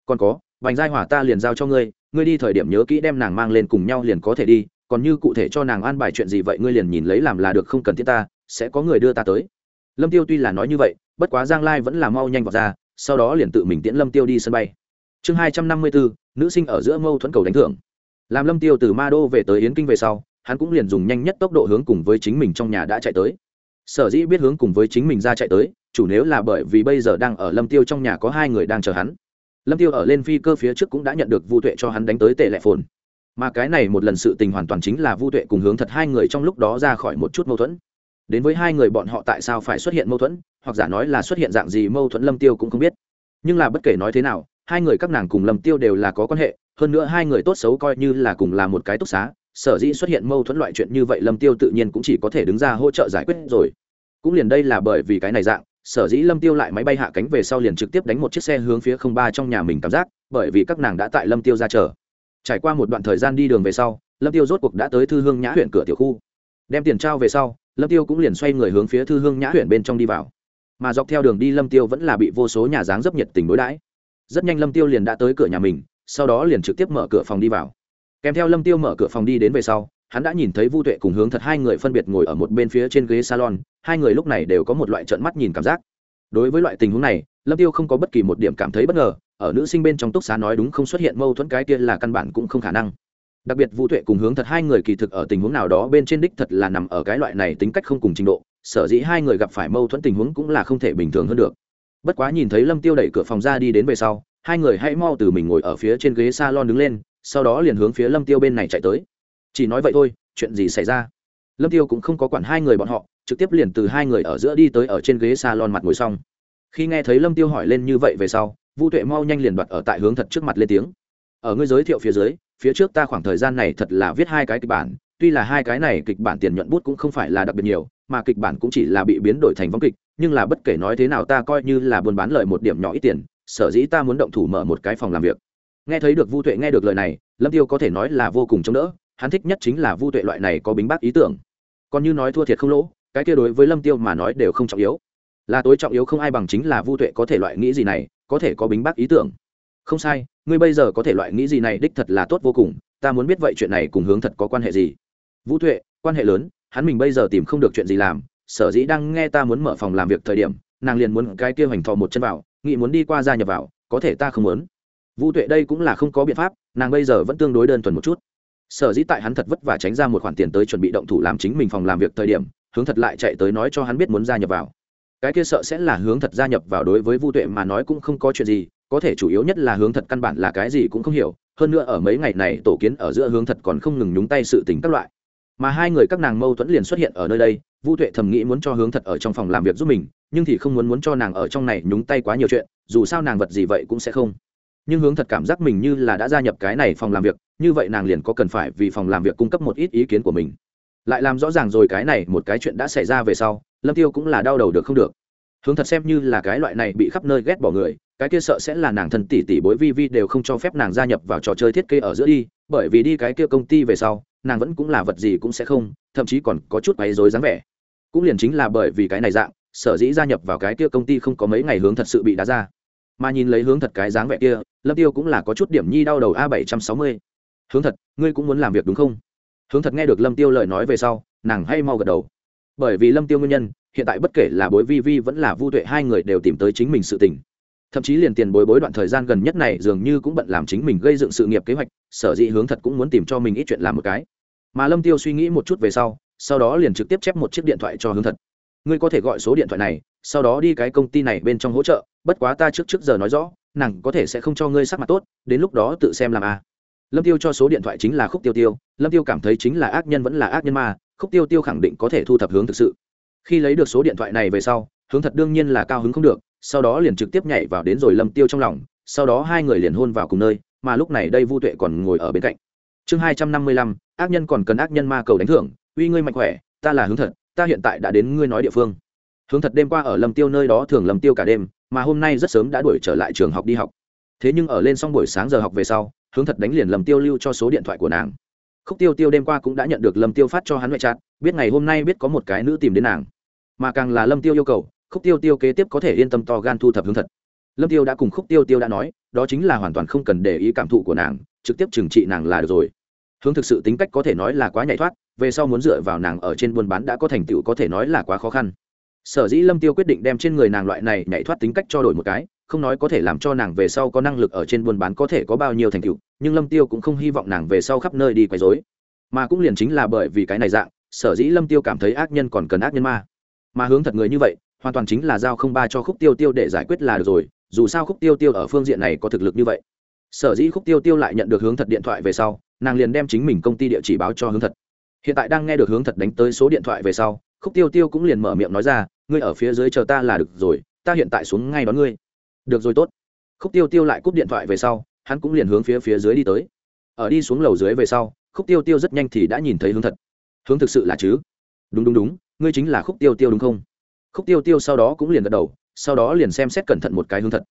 Còn có vành giai hỏa ta liền giao cho ngươi ngươi đi thời điểm nhớ kỹ đem nàng mang lên cùng nhau liền có thể đi, còn như cụ thể cho nàng an bài chuyện gì vậy ngươi liền nhìn lấy làm là được không cần thiết ta, sẽ có người đưa ta tới. Lâm tiêu tuy là nói như vậy, bất quá giang lai vẫn là mau nhanh vào ra, sau đó liền tự mình tiễn lâm tiêu đi sân bay. Chương hai trăm năm mươi bốn, nữ sinh ở giữa mâu thuẫn cầu đánh thưởng. Làm lâm tiêu từ ma đô về tới yến kinh về sau, hắn cũng liền dùng nhanh nhất tốc độ hướng cùng với chính mình trong nhà đã chạy tới. Sở dĩ biết hướng cùng với chính mình ra chạy tới, chủ nếu là bởi vì bây giờ đang ở lâm tiêu trong nhà có hai người đang chờ hắn lâm tiêu ở lên phi cơ phía trước cũng đã nhận được vu tuệ cho hắn đánh tới tệ lệ phồn. Mà cái này một lần sự tình hoàn toàn chính là vu tuệ cùng hướng thật hai người trong lúc đó ra khỏi một chút mâu thuẫn. Đến với hai người bọn họ tại sao phải xuất hiện mâu thuẫn, hoặc giả nói là xuất hiện dạng gì mâu thuẫn lâm tiêu cũng không biết. Nhưng là bất kể nói thế nào, hai người các nàng cùng lâm tiêu đều là có quan hệ, hơn nữa hai người tốt xấu coi như là cùng là một cái túc xá, sở dĩ xuất hiện mâu thuẫn loại chuyện như vậy lâm tiêu tự nhiên cũng chỉ có thể đứng ra hỗ trợ giải quyết rồi. Cũng liền đây là bởi vì cái này dạng sở dĩ lâm tiêu lại máy bay hạ cánh về sau liền trực tiếp đánh một chiếc xe hướng phía không ba trong nhà mình cảm giác, bởi vì các nàng đã tại lâm tiêu ra chờ. Trải qua một đoạn thời gian đi đường về sau, lâm tiêu rốt cuộc đã tới thư hương nhã huyện cửa tiểu khu. Đem tiền trao về sau, lâm tiêu cũng liền xoay người hướng phía thư hương nhã huyện bên trong đi vào. Mà dọc theo đường đi lâm tiêu vẫn là bị vô số nhà dáng dấp nhiệt tình đối đãi. Rất nhanh lâm tiêu liền đã tới cửa nhà mình, sau đó liền trực tiếp mở cửa phòng đi vào. Kèm theo lâm tiêu mở cửa phòng đi đến về sau hắn đã nhìn thấy vu tuệ cùng hướng thật hai người phân biệt ngồi ở một bên phía trên ghế salon, hai người lúc này đều có một loại trận mắt nhìn cảm giác. Đối với loại tình huống này, lâm tiêu không có bất kỳ một điểm cảm thấy bất ngờ, ở nữ sinh bên trong túc xá nói đúng không xuất hiện mâu thuẫn cái kia là căn bản cũng không khả năng. Đặc biệt vu tuệ cùng hướng thật hai người kỳ thực ở tình huống nào đó bên trên đích thật là nằm ở cái loại này tính cách không cùng trình độ, sở dĩ hai người gặp phải mâu thuẫn tình huống cũng là không thể bình thường hơn được. Bất quá nhìn thấy lâm tiêu đẩy cửa phòng ra đi đến về sau, hai người hãy mau từ mình ngồi ở phía trên ghế salon đứng lên, sau đó liền hướng phía lâm tiêu bên này chạy tới chỉ nói vậy thôi, chuyện gì xảy ra? Lâm tiêu cũng không có quản hai người bọn họ, trực tiếp liền từ hai người ở giữa đi tới ở trên ghế salon mặt ngồi xong. Khi nghe thấy lâm tiêu hỏi lên như vậy về sau, vu tuệ mau nhanh liền đoạt ở tại hướng thật trước mặt lên tiếng. Ở ngươi giới thiệu phía dưới, phía trước ta khoảng thời gian này thật là viết hai cái kịch bản, tuy là hai cái này kịch bản tiền nhuận bút cũng không phải là đặc biệt nhiều, mà kịch bản cũng chỉ là bị biến đổi thành vong kịch, nhưng là bất kể nói thế nào ta coi như là buôn bán lợi một điểm nhỏ ít tiền, sở dĩ ta muốn động thủ mở một cái phòng làm việc. Nghe thấy được vu tuệ nghe được lời này, lâm tiêu có thể nói là vô cùng chống đỡ hắn thích nhất chính là vu tuệ loại này có bính bác ý tưởng. Còn như nói thua thiệt không lỗ, cái kia đối với lâm tiêu mà nói đều không trọng yếu. Là tối trọng yếu không ai bằng chính là vu tuệ có thể loại nghĩ gì này, có thể có bính bác ý tưởng. Không sai, ngươi bây giờ có thể loại nghĩ gì này đích thật là tốt vô cùng, ta muốn biết vậy chuyện này cùng hướng thật có quan hệ gì. Vũ tuệ, quan hệ lớn, hắn mình bây giờ tìm không được chuyện gì làm, sở dĩ đang nghe ta muốn mở phòng làm việc thời điểm, nàng liền muốn cái kia hoành thò một chân vào, nghĩ muốn đi qua gia nhập vào, có thể ta không muốn. Vũ tuệ đây cũng là không có biện pháp, nàng bây giờ vẫn tương đối đơn thuần một chút sở dĩ tại hắn thật vất vả tránh ra một khoản tiền tới chuẩn bị động thủ làm chính mình phòng làm việc thời điểm, hướng thật lại chạy tới nói cho hắn biết muốn gia nhập vào. Cái kia sợ sẽ là hướng thật gia nhập vào đối với vu tuệ mà nói cũng không có chuyện gì, có thể chủ yếu nhất là hướng thật căn bản là cái gì cũng không hiểu, hơn nữa ở mấy ngày này tổ kiến ở giữa hướng thật còn không ngừng nhúng tay sự tình các loại. Mà hai người các nàng mâu thuẫn liền xuất hiện ở nơi đây, vu tuệ thầm nghĩ muốn cho hướng thật ở trong phòng làm việc giúp mình, nhưng thì không muốn muốn cho nàng ở trong này nhúng tay quá nhiều chuyện, dù sao nàng vật gì vậy cũng sẽ không nhưng hướng thật cảm giác mình như là đã gia nhập cái này phòng làm việc, như vậy nàng liền có cần phải vì phòng làm việc cung cấp một ít ý kiến của mình. Lại làm rõ ràng rồi cái này một cái chuyện đã xảy ra về sau, lâm tiêu cũng là đau đầu được không được. Hướng thật xem như là cái loại này bị khắp nơi ghét bỏ người, cái kia sợ sẽ là nàng thân tỷ tỷ bối vi vi đều không cho phép nàng gia nhập vào trò chơi thiết kế ở giữa đi, bởi vì đi cái kia công ty về sau, nàng vẫn cũng là vật gì cũng sẽ không, thậm chí còn có chút quấy rối dáng vẻ. Cũng liền chính là bởi vì cái này dạng, sở dĩ gia nhập vào cái kia công ty không có mấy ngày hướng thật sự bị đá ra mà nhìn lấy hướng thật cái dáng vẻ kia, lâm tiêu cũng là có chút điểm nhi đau đầu a bảy trăm sáu mươi. Hướng thật, ngươi cũng muốn làm việc đúng không? Hướng thật nghe được lâm tiêu lời nói về sau, nàng hay mau gật đầu. Bởi vì lâm tiêu nguyên nhân, hiện tại bất kể là bối vi vi vẫn là vu tuệ hai người đều tìm tới chính mình sự tình. Thậm chí liền tiền bối bối đoạn thời gian gần nhất này dường như cũng bận làm chính mình gây dựng sự nghiệp kế hoạch, sở dĩ hướng thật cũng muốn tìm cho mình ít chuyện làm một cái. Mà lâm tiêu suy nghĩ một chút về sau sau đó liền trực tiếp chép một chiếc điện thoại cho hướng thật ngươi có thể gọi số điện thoại này, sau đó đi cái công ty này bên trong hỗ trợ, bất quá ta trước trước giờ nói rõ, nàng có thể sẽ không cho ngươi sắc mặt tốt, đến lúc đó tự xem làm a à. lâm tiêu cho số điện thoại chính là khúc tiêu tiêu, lâm tiêu cảm thấy chính là ác nhân vẫn là ác nhân mà, khúc tiêu tiêu khẳng định có thể thu thập hướng thực sự khi lấy được số điện thoại này về sau, hướng thật đương nhiên là cao hứng không được, sau đó liền trực tiếp nhảy vào đến rồi lâm tiêu trong lòng, sau đó hai người liền hôn vào cùng nơi, mà lúc này đây vu tuệ còn ngồi ở bên cạnh chương hai trăm năm mươi lăm, ác nhân còn cần ác nhân ma cầu đánh thưởng, uy ngươi mạnh khỏe, ta là hướng thật ta hiện tại đã đến ngươi nói địa phương. Hướng thật đêm qua ở lâm tiêu nơi đó thường lâm tiêu cả đêm, mà hôm nay rất sớm đã đuổi trở lại trường học đi học. Thế nhưng ở lên xong buổi sáng giờ học về sau, hướng thật đánh liền lâm tiêu lưu cho số điện thoại của nàng. Khúc tiêu tiêu đêm qua cũng đã nhận được lâm tiêu phát cho hắn ngoại chặt biết ngày hôm nay biết có một cái nữ tìm đến nàng. Mà càng là lâm tiêu yêu cầu, khúc tiêu tiêu kế tiếp có thể yên tâm to gan thu thập hướng thật. Lâm tiêu đã cùng khúc tiêu tiêu đã nói, đó chính là hoàn toàn không cần để ý cảm thụ của nàng, trực tiếp trừng trị nàng là được rồi. Hướng thực sự tính cách có thể nói là quá nhảy thoát về sau muốn dựa vào nàng ở trên buôn bán đã có thành tựu có thể nói là quá khó khăn. Sở dĩ lâm tiêu quyết định đem trên người nàng loại này nhảy thoát tính cách cho đổi một cái, không nói có thể làm cho nàng về sau có năng lực ở trên buôn bán có thể có bao nhiêu thành tựu, nhưng lâm tiêu cũng không hy vọng nàng về sau khắp nơi đi quấy rối. Mà cũng liền chính là bởi vì cái này dạng, sở dĩ lâm tiêu cảm thấy ác nhân còn cần ác nhân ma. Mà hướng thật người như vậy, hoàn toàn chính là giao không ba cho khúc tiêu tiêu để giải quyết là được rồi, dù sao khúc tiêu tiêu ở phương diện này có thực lực như vậy. Sở dĩ khúc tiêu tiêu lại nhận được hướng thật điện thoại về sau, nàng liền đem chính mình công ty địa chỉ báo cho hướng thật hiện tại đang nghe được hướng thật đánh tới số điện thoại về sau, khúc tiêu tiêu cũng liền mở miệng nói ra, ngươi ở phía dưới chờ ta là được rồi, ta hiện tại xuống ngay đón ngươi. Được rồi, tốt. Khúc tiêu tiêu lại cúp điện thoại về sau, hắn cũng liền hướng phía phía dưới đi tới. Ở đi xuống lầu dưới về sau, khúc tiêu tiêu rất nhanh thì đã nhìn thấy hướng thật. Hướng thực sự là chứ? Đúng đúng đúng, ngươi chính là khúc tiêu tiêu đúng không? Khúc tiêu tiêu sau đó cũng liền gật đầu, sau đó liền xem xét cẩn thận một cái hướng thật.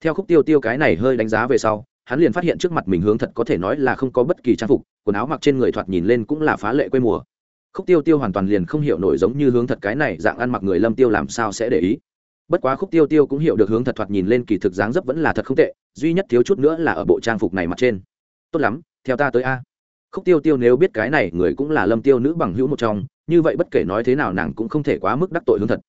Theo khúc tiêu tiêu cái này hơi đánh giá về sau hắn liền phát hiện trước mặt mình hướng thật có thể nói là không có bất kỳ trang phục, quần áo mặc trên người thoạt nhìn lên cũng là phá lệ quê mùa. Khúc tiêu tiêu hoàn toàn liền không hiểu nổi giống như hướng thật cái này dạng ăn mặc người lâm tiêu làm sao sẽ để ý. Bất quá khúc tiêu tiêu cũng hiểu được hướng thật thoạt nhìn lên kỳ thực dáng dấp vẫn là thật không tệ, duy nhất thiếu chút nữa là ở bộ trang phục này mặt trên. Tốt lắm, theo ta tới a. Khúc tiêu tiêu nếu biết cái này người cũng là lâm tiêu nữ bằng hữu một trong, như vậy bất kể nói thế nào nàng cũng không thể quá mức đắc tội hướng thật.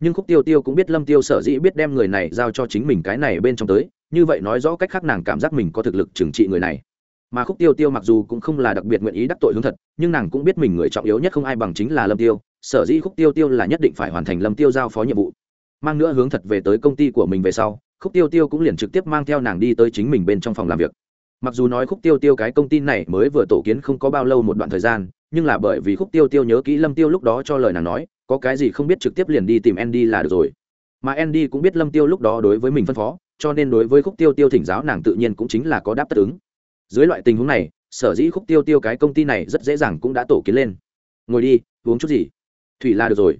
Nhưng khúc tiêu tiêu cũng biết lâm tiêu sở dĩ biết đem người này giao cho chính mình cái này bên trong tới như vậy nói rõ cách khác nàng cảm giác mình có thực lực trừng trị người này. Mà khúc tiêu tiêu mặc dù cũng không là đặc biệt nguyện ý đắc tội hướng thật, nhưng nàng cũng biết mình người trọng yếu nhất không ai bằng chính là lâm tiêu, sở dĩ khúc tiêu tiêu là nhất định phải hoàn thành lâm tiêu giao phó nhiệm vụ. Mang nữa hướng thật về tới công ty của mình về sau, khúc tiêu tiêu cũng liền trực tiếp mang theo nàng đi tới chính mình bên trong phòng làm việc. Mặc dù nói khúc tiêu tiêu cái công ty này mới vừa tổ kiến không có bao lâu một đoạn thời gian, nhưng là bởi vì khúc tiêu tiêu nhớ kỹ lâm tiêu lúc đó cho lời nàng nói, có cái gì không biết trực tiếp liền đi tìm andy là được rồi. Mà andy cũng biết lâm tiêu lúc đó đối với mình phân phó cho nên đối với khúc tiêu tiêu thỉnh giáo nàng tự nhiên cũng chính là có đáp tất ứng. Dưới loại tình huống này, sở dĩ khúc tiêu tiêu cái công ty này rất dễ dàng cũng đã tổ kiến lên. Ngồi đi, uống chút gì? Thủy là được rồi.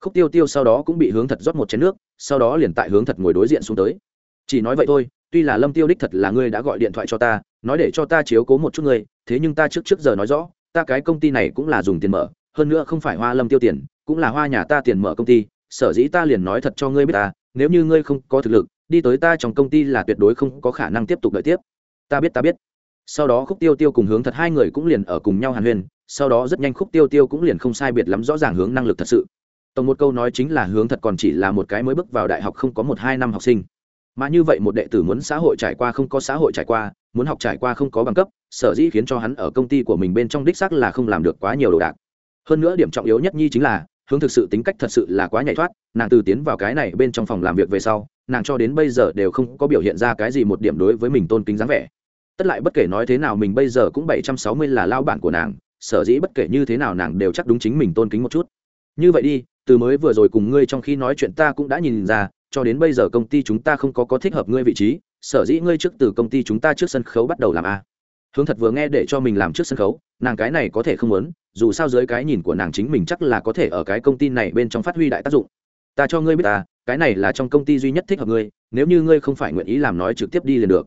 Khúc tiêu tiêu sau đó cũng bị hướng thật rót một chén nước, sau đó liền tại hướng thật ngồi đối diện xuống tới. Chỉ nói vậy thôi, tuy là lâm tiêu đích thật là ngươi đã gọi điện thoại cho ta, nói để cho ta chiếu cố một chút ngươi thế nhưng ta trước trước giờ nói rõ, ta cái công ty này cũng là dùng tiền mở, hơn nữa không phải hoa lâm tiêu tiền, cũng là hoa nhà ta tiền mở công ty, sở dĩ ta liền nói thật cho ngươi biết ta, nếu như ngươi không có thực lực đi tới ta trong công ty là tuyệt đối không có khả năng tiếp tục đợi tiếp. Ta biết ta biết. Sau đó khúc tiêu tiêu cùng hướng thật hai người cũng liền ở cùng nhau hàn huyên, sau đó rất nhanh khúc tiêu tiêu cũng liền không sai biệt lắm rõ ràng hướng năng lực thật sự. Tổng một câu nói chính là hướng thật còn chỉ là một cái mới bước vào đại học không có một hai năm học sinh. Mà như vậy một đệ tử muốn xã hội trải qua không có xã hội trải qua, muốn học trải qua không có bằng cấp, sở dĩ khiến cho hắn ở công ty của mình bên trong đích sắc là không làm được quá nhiều đồ đạc. Hơn nữa điểm trọng yếu nhất nhi chính là, hướng thực sự tính cách thật sự là quá nhảy thoát, nàng từ tiến vào cái này bên trong phòng làm việc về sau nàng cho đến bây giờ đều không có biểu hiện ra cái gì một điểm đối với mình tôn kính dáng vẻ. Tất lại bất kể nói thế nào mình bây giờ cũng bảy trăm sáu mươi là lao bản của nàng, sở dĩ bất kể như thế nào nàng đều chắc đúng chính mình tôn kính một chút. Như vậy đi, từ mới vừa rồi cùng ngươi trong khi nói chuyện ta cũng đã nhìn ra, cho đến bây giờ công ty chúng ta không có có thích hợp ngươi vị trí, sở dĩ ngươi trước từ công ty chúng ta trước sân khấu bắt đầu làm a. Hướng thật vừa nghe để cho mình làm trước sân khấu, nàng cái này có thể không muốn, dù sao dưới cái nhìn của nàng chính mình chắc là có thể ở cái công ty này bên trong phát huy đại tác dụng ta cho ngươi biết ta, cái này là trong công ty duy nhất thích hợp ngươi, nếu như ngươi không phải nguyện ý làm nói trực tiếp đi liền được.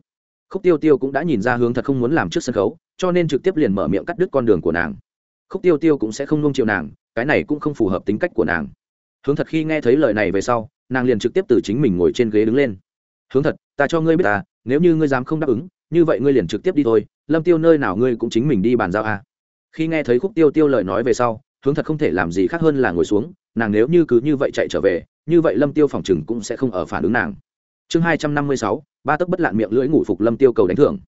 Khúc tiêu tiêu cũng đã nhìn ra hướng thật không muốn làm trước sân khấu, cho nên trực tiếp liền mở miệng cắt đứt con đường của nàng. Khúc tiêu tiêu cũng sẽ không nung chịu nàng, cái này cũng không phù hợp tính cách của nàng. Hướng thật khi nghe thấy lời này về sau, nàng liền trực tiếp từ chính mình ngồi trên ghế đứng lên. Hướng thật, ta cho ngươi biết ta, nếu như ngươi dám không đáp ứng, như vậy ngươi liền trực tiếp đi thôi, lâm tiêu nơi nào ngươi cũng chính mình đi bàn giao a. À. khi nghe thấy khúc tiêu tiêu lời nói về sau hướng thật không thể làm gì khác hơn là ngồi xuống, nàng nếu như cứ như vậy chạy trở về, như vậy lâm tiêu phòng chừng cũng sẽ không ở phản ứng nàng. Chương hai trăm năm mươi sáu, ba tấc bất lạn miệng lưỡi ngủ phục lâm tiêu cầu đánh thưởng.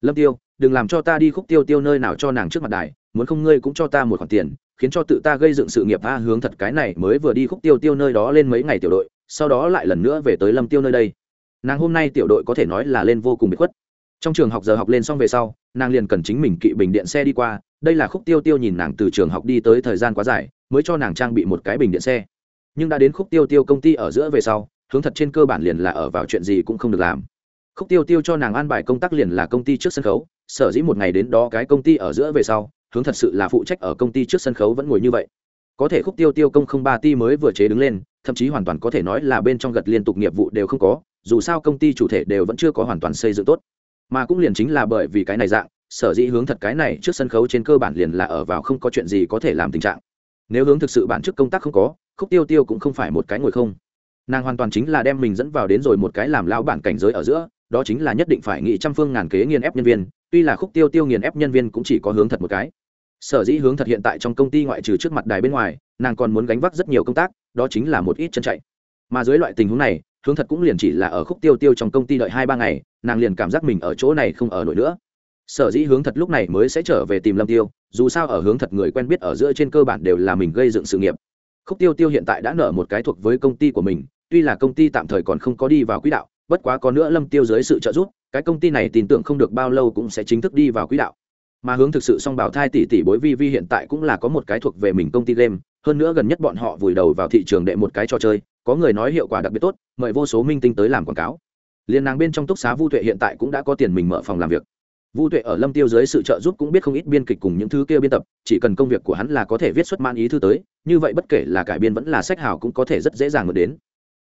Lâm tiêu, đừng làm cho ta đi khúc tiêu tiêu nơi nào cho nàng trước mặt đài, muốn không ngươi cũng cho ta một khoản tiền, khiến cho tự ta gây dựng sự nghiệp a hướng thật cái này mới vừa đi khúc tiêu tiêu nơi đó lên mấy ngày tiểu đội, sau đó lại lần nữa về tới lâm tiêu nơi đây. Nàng hôm nay tiểu đội có thể nói là lên vô cùng bị khuất. Trong trường học giờ học lên xong về sau, nàng liền cần chính mình kỵ bình điện xe đi qua đây là khúc tiêu tiêu nhìn nàng từ trường học đi tới thời gian quá dài, mới cho nàng trang bị một cái bình điện xe. Nhưng đã đến khúc tiêu tiêu công ty ở giữa về sau, hướng thật trên cơ bản liền là ở vào chuyện gì cũng không được làm. Khúc tiêu tiêu cho nàng an bài công tác liền là công ty trước sân khấu, sở dĩ một ngày đến đó cái công ty ở giữa về sau, hướng thật sự là phụ trách ở công ty trước sân khấu vẫn ngồi như vậy. Có thể khúc tiêu tiêu công không ba ti mới vừa chế đứng lên, thậm chí hoàn toàn có thể nói là bên trong gật liên tục nghiệp vụ đều không có, dù sao công ty chủ thể đều vẫn chưa có hoàn toàn xây dựng tốt. Mà cũng liền chính là bởi vì cái này dạng sở dĩ hướng thật cái này trước sân khấu trên cơ bản liền là ở vào không có chuyện gì có thể làm tình trạng. Nếu hướng thực sự bản chức công tác không có, khúc tiêu tiêu cũng không phải một cái ngồi không. Nàng hoàn toàn chính là đem mình dẫn vào đến rồi một cái làm lao bản cảnh giới ở giữa, đó chính là nhất định phải nghị trăm phương ngàn kế nghiền ép nhân viên, tuy là khúc tiêu tiêu nghiền ép nhân viên cũng chỉ có hướng thật một cái. Sở dĩ hướng thật hiện tại trong công ty ngoại trừ trước mặt đài bên ngoài, nàng còn muốn gánh vác rất nhiều công tác, đó chính là một ít chân chạy. Mà dưới loại tình huống này, hướng thật cũng liền chỉ là ở khúc tiêu tiêu trong công ty đợi hai ba ngày, nàng liền cảm giác mình ở chỗ này không ở nổi nữa sở dĩ hướng thật lúc này mới sẽ trở về tìm lâm tiêu, dù sao ở hướng thật người quen biết ở giữa trên cơ bản đều là mình gây dựng sự nghiệp. Khúc tiêu tiêu hiện tại đã nở một cái thuộc với công ty của mình, tuy là công ty tạm thời còn không có đi vào quỹ đạo, bất quá có nữa lâm tiêu dưới sự trợ giúp, cái công ty này tin tưởng không được bao lâu cũng sẽ chính thức đi vào quỹ đạo. Mà hướng thực sự song bảo thai tỷ tỷ bối vi vi hiện tại cũng là có một cái thuộc về mình công ty game, hơn nữa gần nhất bọn họ vùi đầu vào thị trường đệ một cái trò chơi, có người nói hiệu quả đặc biệt tốt, mời vô số minh tinh tới làm quảng cáo. Liên nàng bên trong túc xá vu tuệ hiện tại cũng đã có tiền mình mở phòng làm việc vu tuệ ở lâm tiêu dưới sự trợ giúp cũng biết không ít biên kịch cùng những thứ kia biên tập, chỉ cần công việc của hắn là có thể viết xuất man ý thư tới, như vậy bất kể là cải biên vẫn là sách hào cũng có thể rất dễ dàng được đến.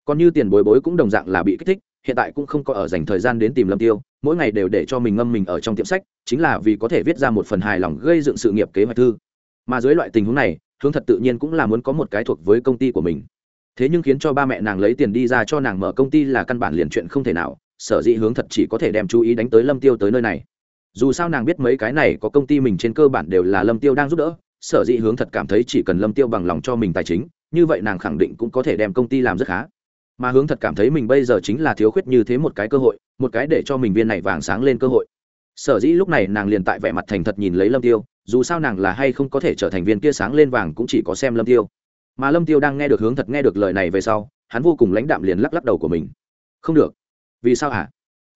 Còn như tiền bối bối cũng đồng dạng là bị kích thích, hiện tại cũng không có ở dành thời gian đến tìm lâm tiêu, mỗi ngày đều để cho mình ngâm mình ở trong tiệm sách, chính là vì có thể viết ra một phần hài lòng gây dựng sự nghiệp kế hoạch thư. Mà dưới loại tình huống này, hướng thật tự nhiên cũng là muốn có một cái thuộc với công ty của mình. Thế nhưng khiến cho ba mẹ nàng lấy tiền đi ra cho nàng mở công ty là căn bản liền chuyện không thể nào, sở dĩ hướng thật chỉ có thể đem chú ý đánh tới lâm tiêu tới nơi này dù sao nàng biết mấy cái này có công ty mình trên cơ bản đều là lâm tiêu đang giúp đỡ, sở dĩ hướng thật cảm thấy chỉ cần lâm tiêu bằng lòng cho mình tài chính, như vậy nàng khẳng định cũng có thể đem công ty làm rất khá. Mà hướng thật cảm thấy mình bây giờ chính là thiếu khuyết như thế một cái cơ hội, một cái để cho mình viên này vàng sáng lên cơ hội. Sở dĩ lúc này nàng liền tại vẻ mặt thành thật nhìn lấy lâm tiêu, dù sao nàng là hay không có thể trở thành viên kia sáng lên vàng cũng chỉ có xem lâm tiêu. Mà lâm tiêu đang nghe được hướng thật nghe được lời này về sau, hắn vô cùng lãnh đạm liền lắc lắc đầu của mình. Không được. Vì sao hả?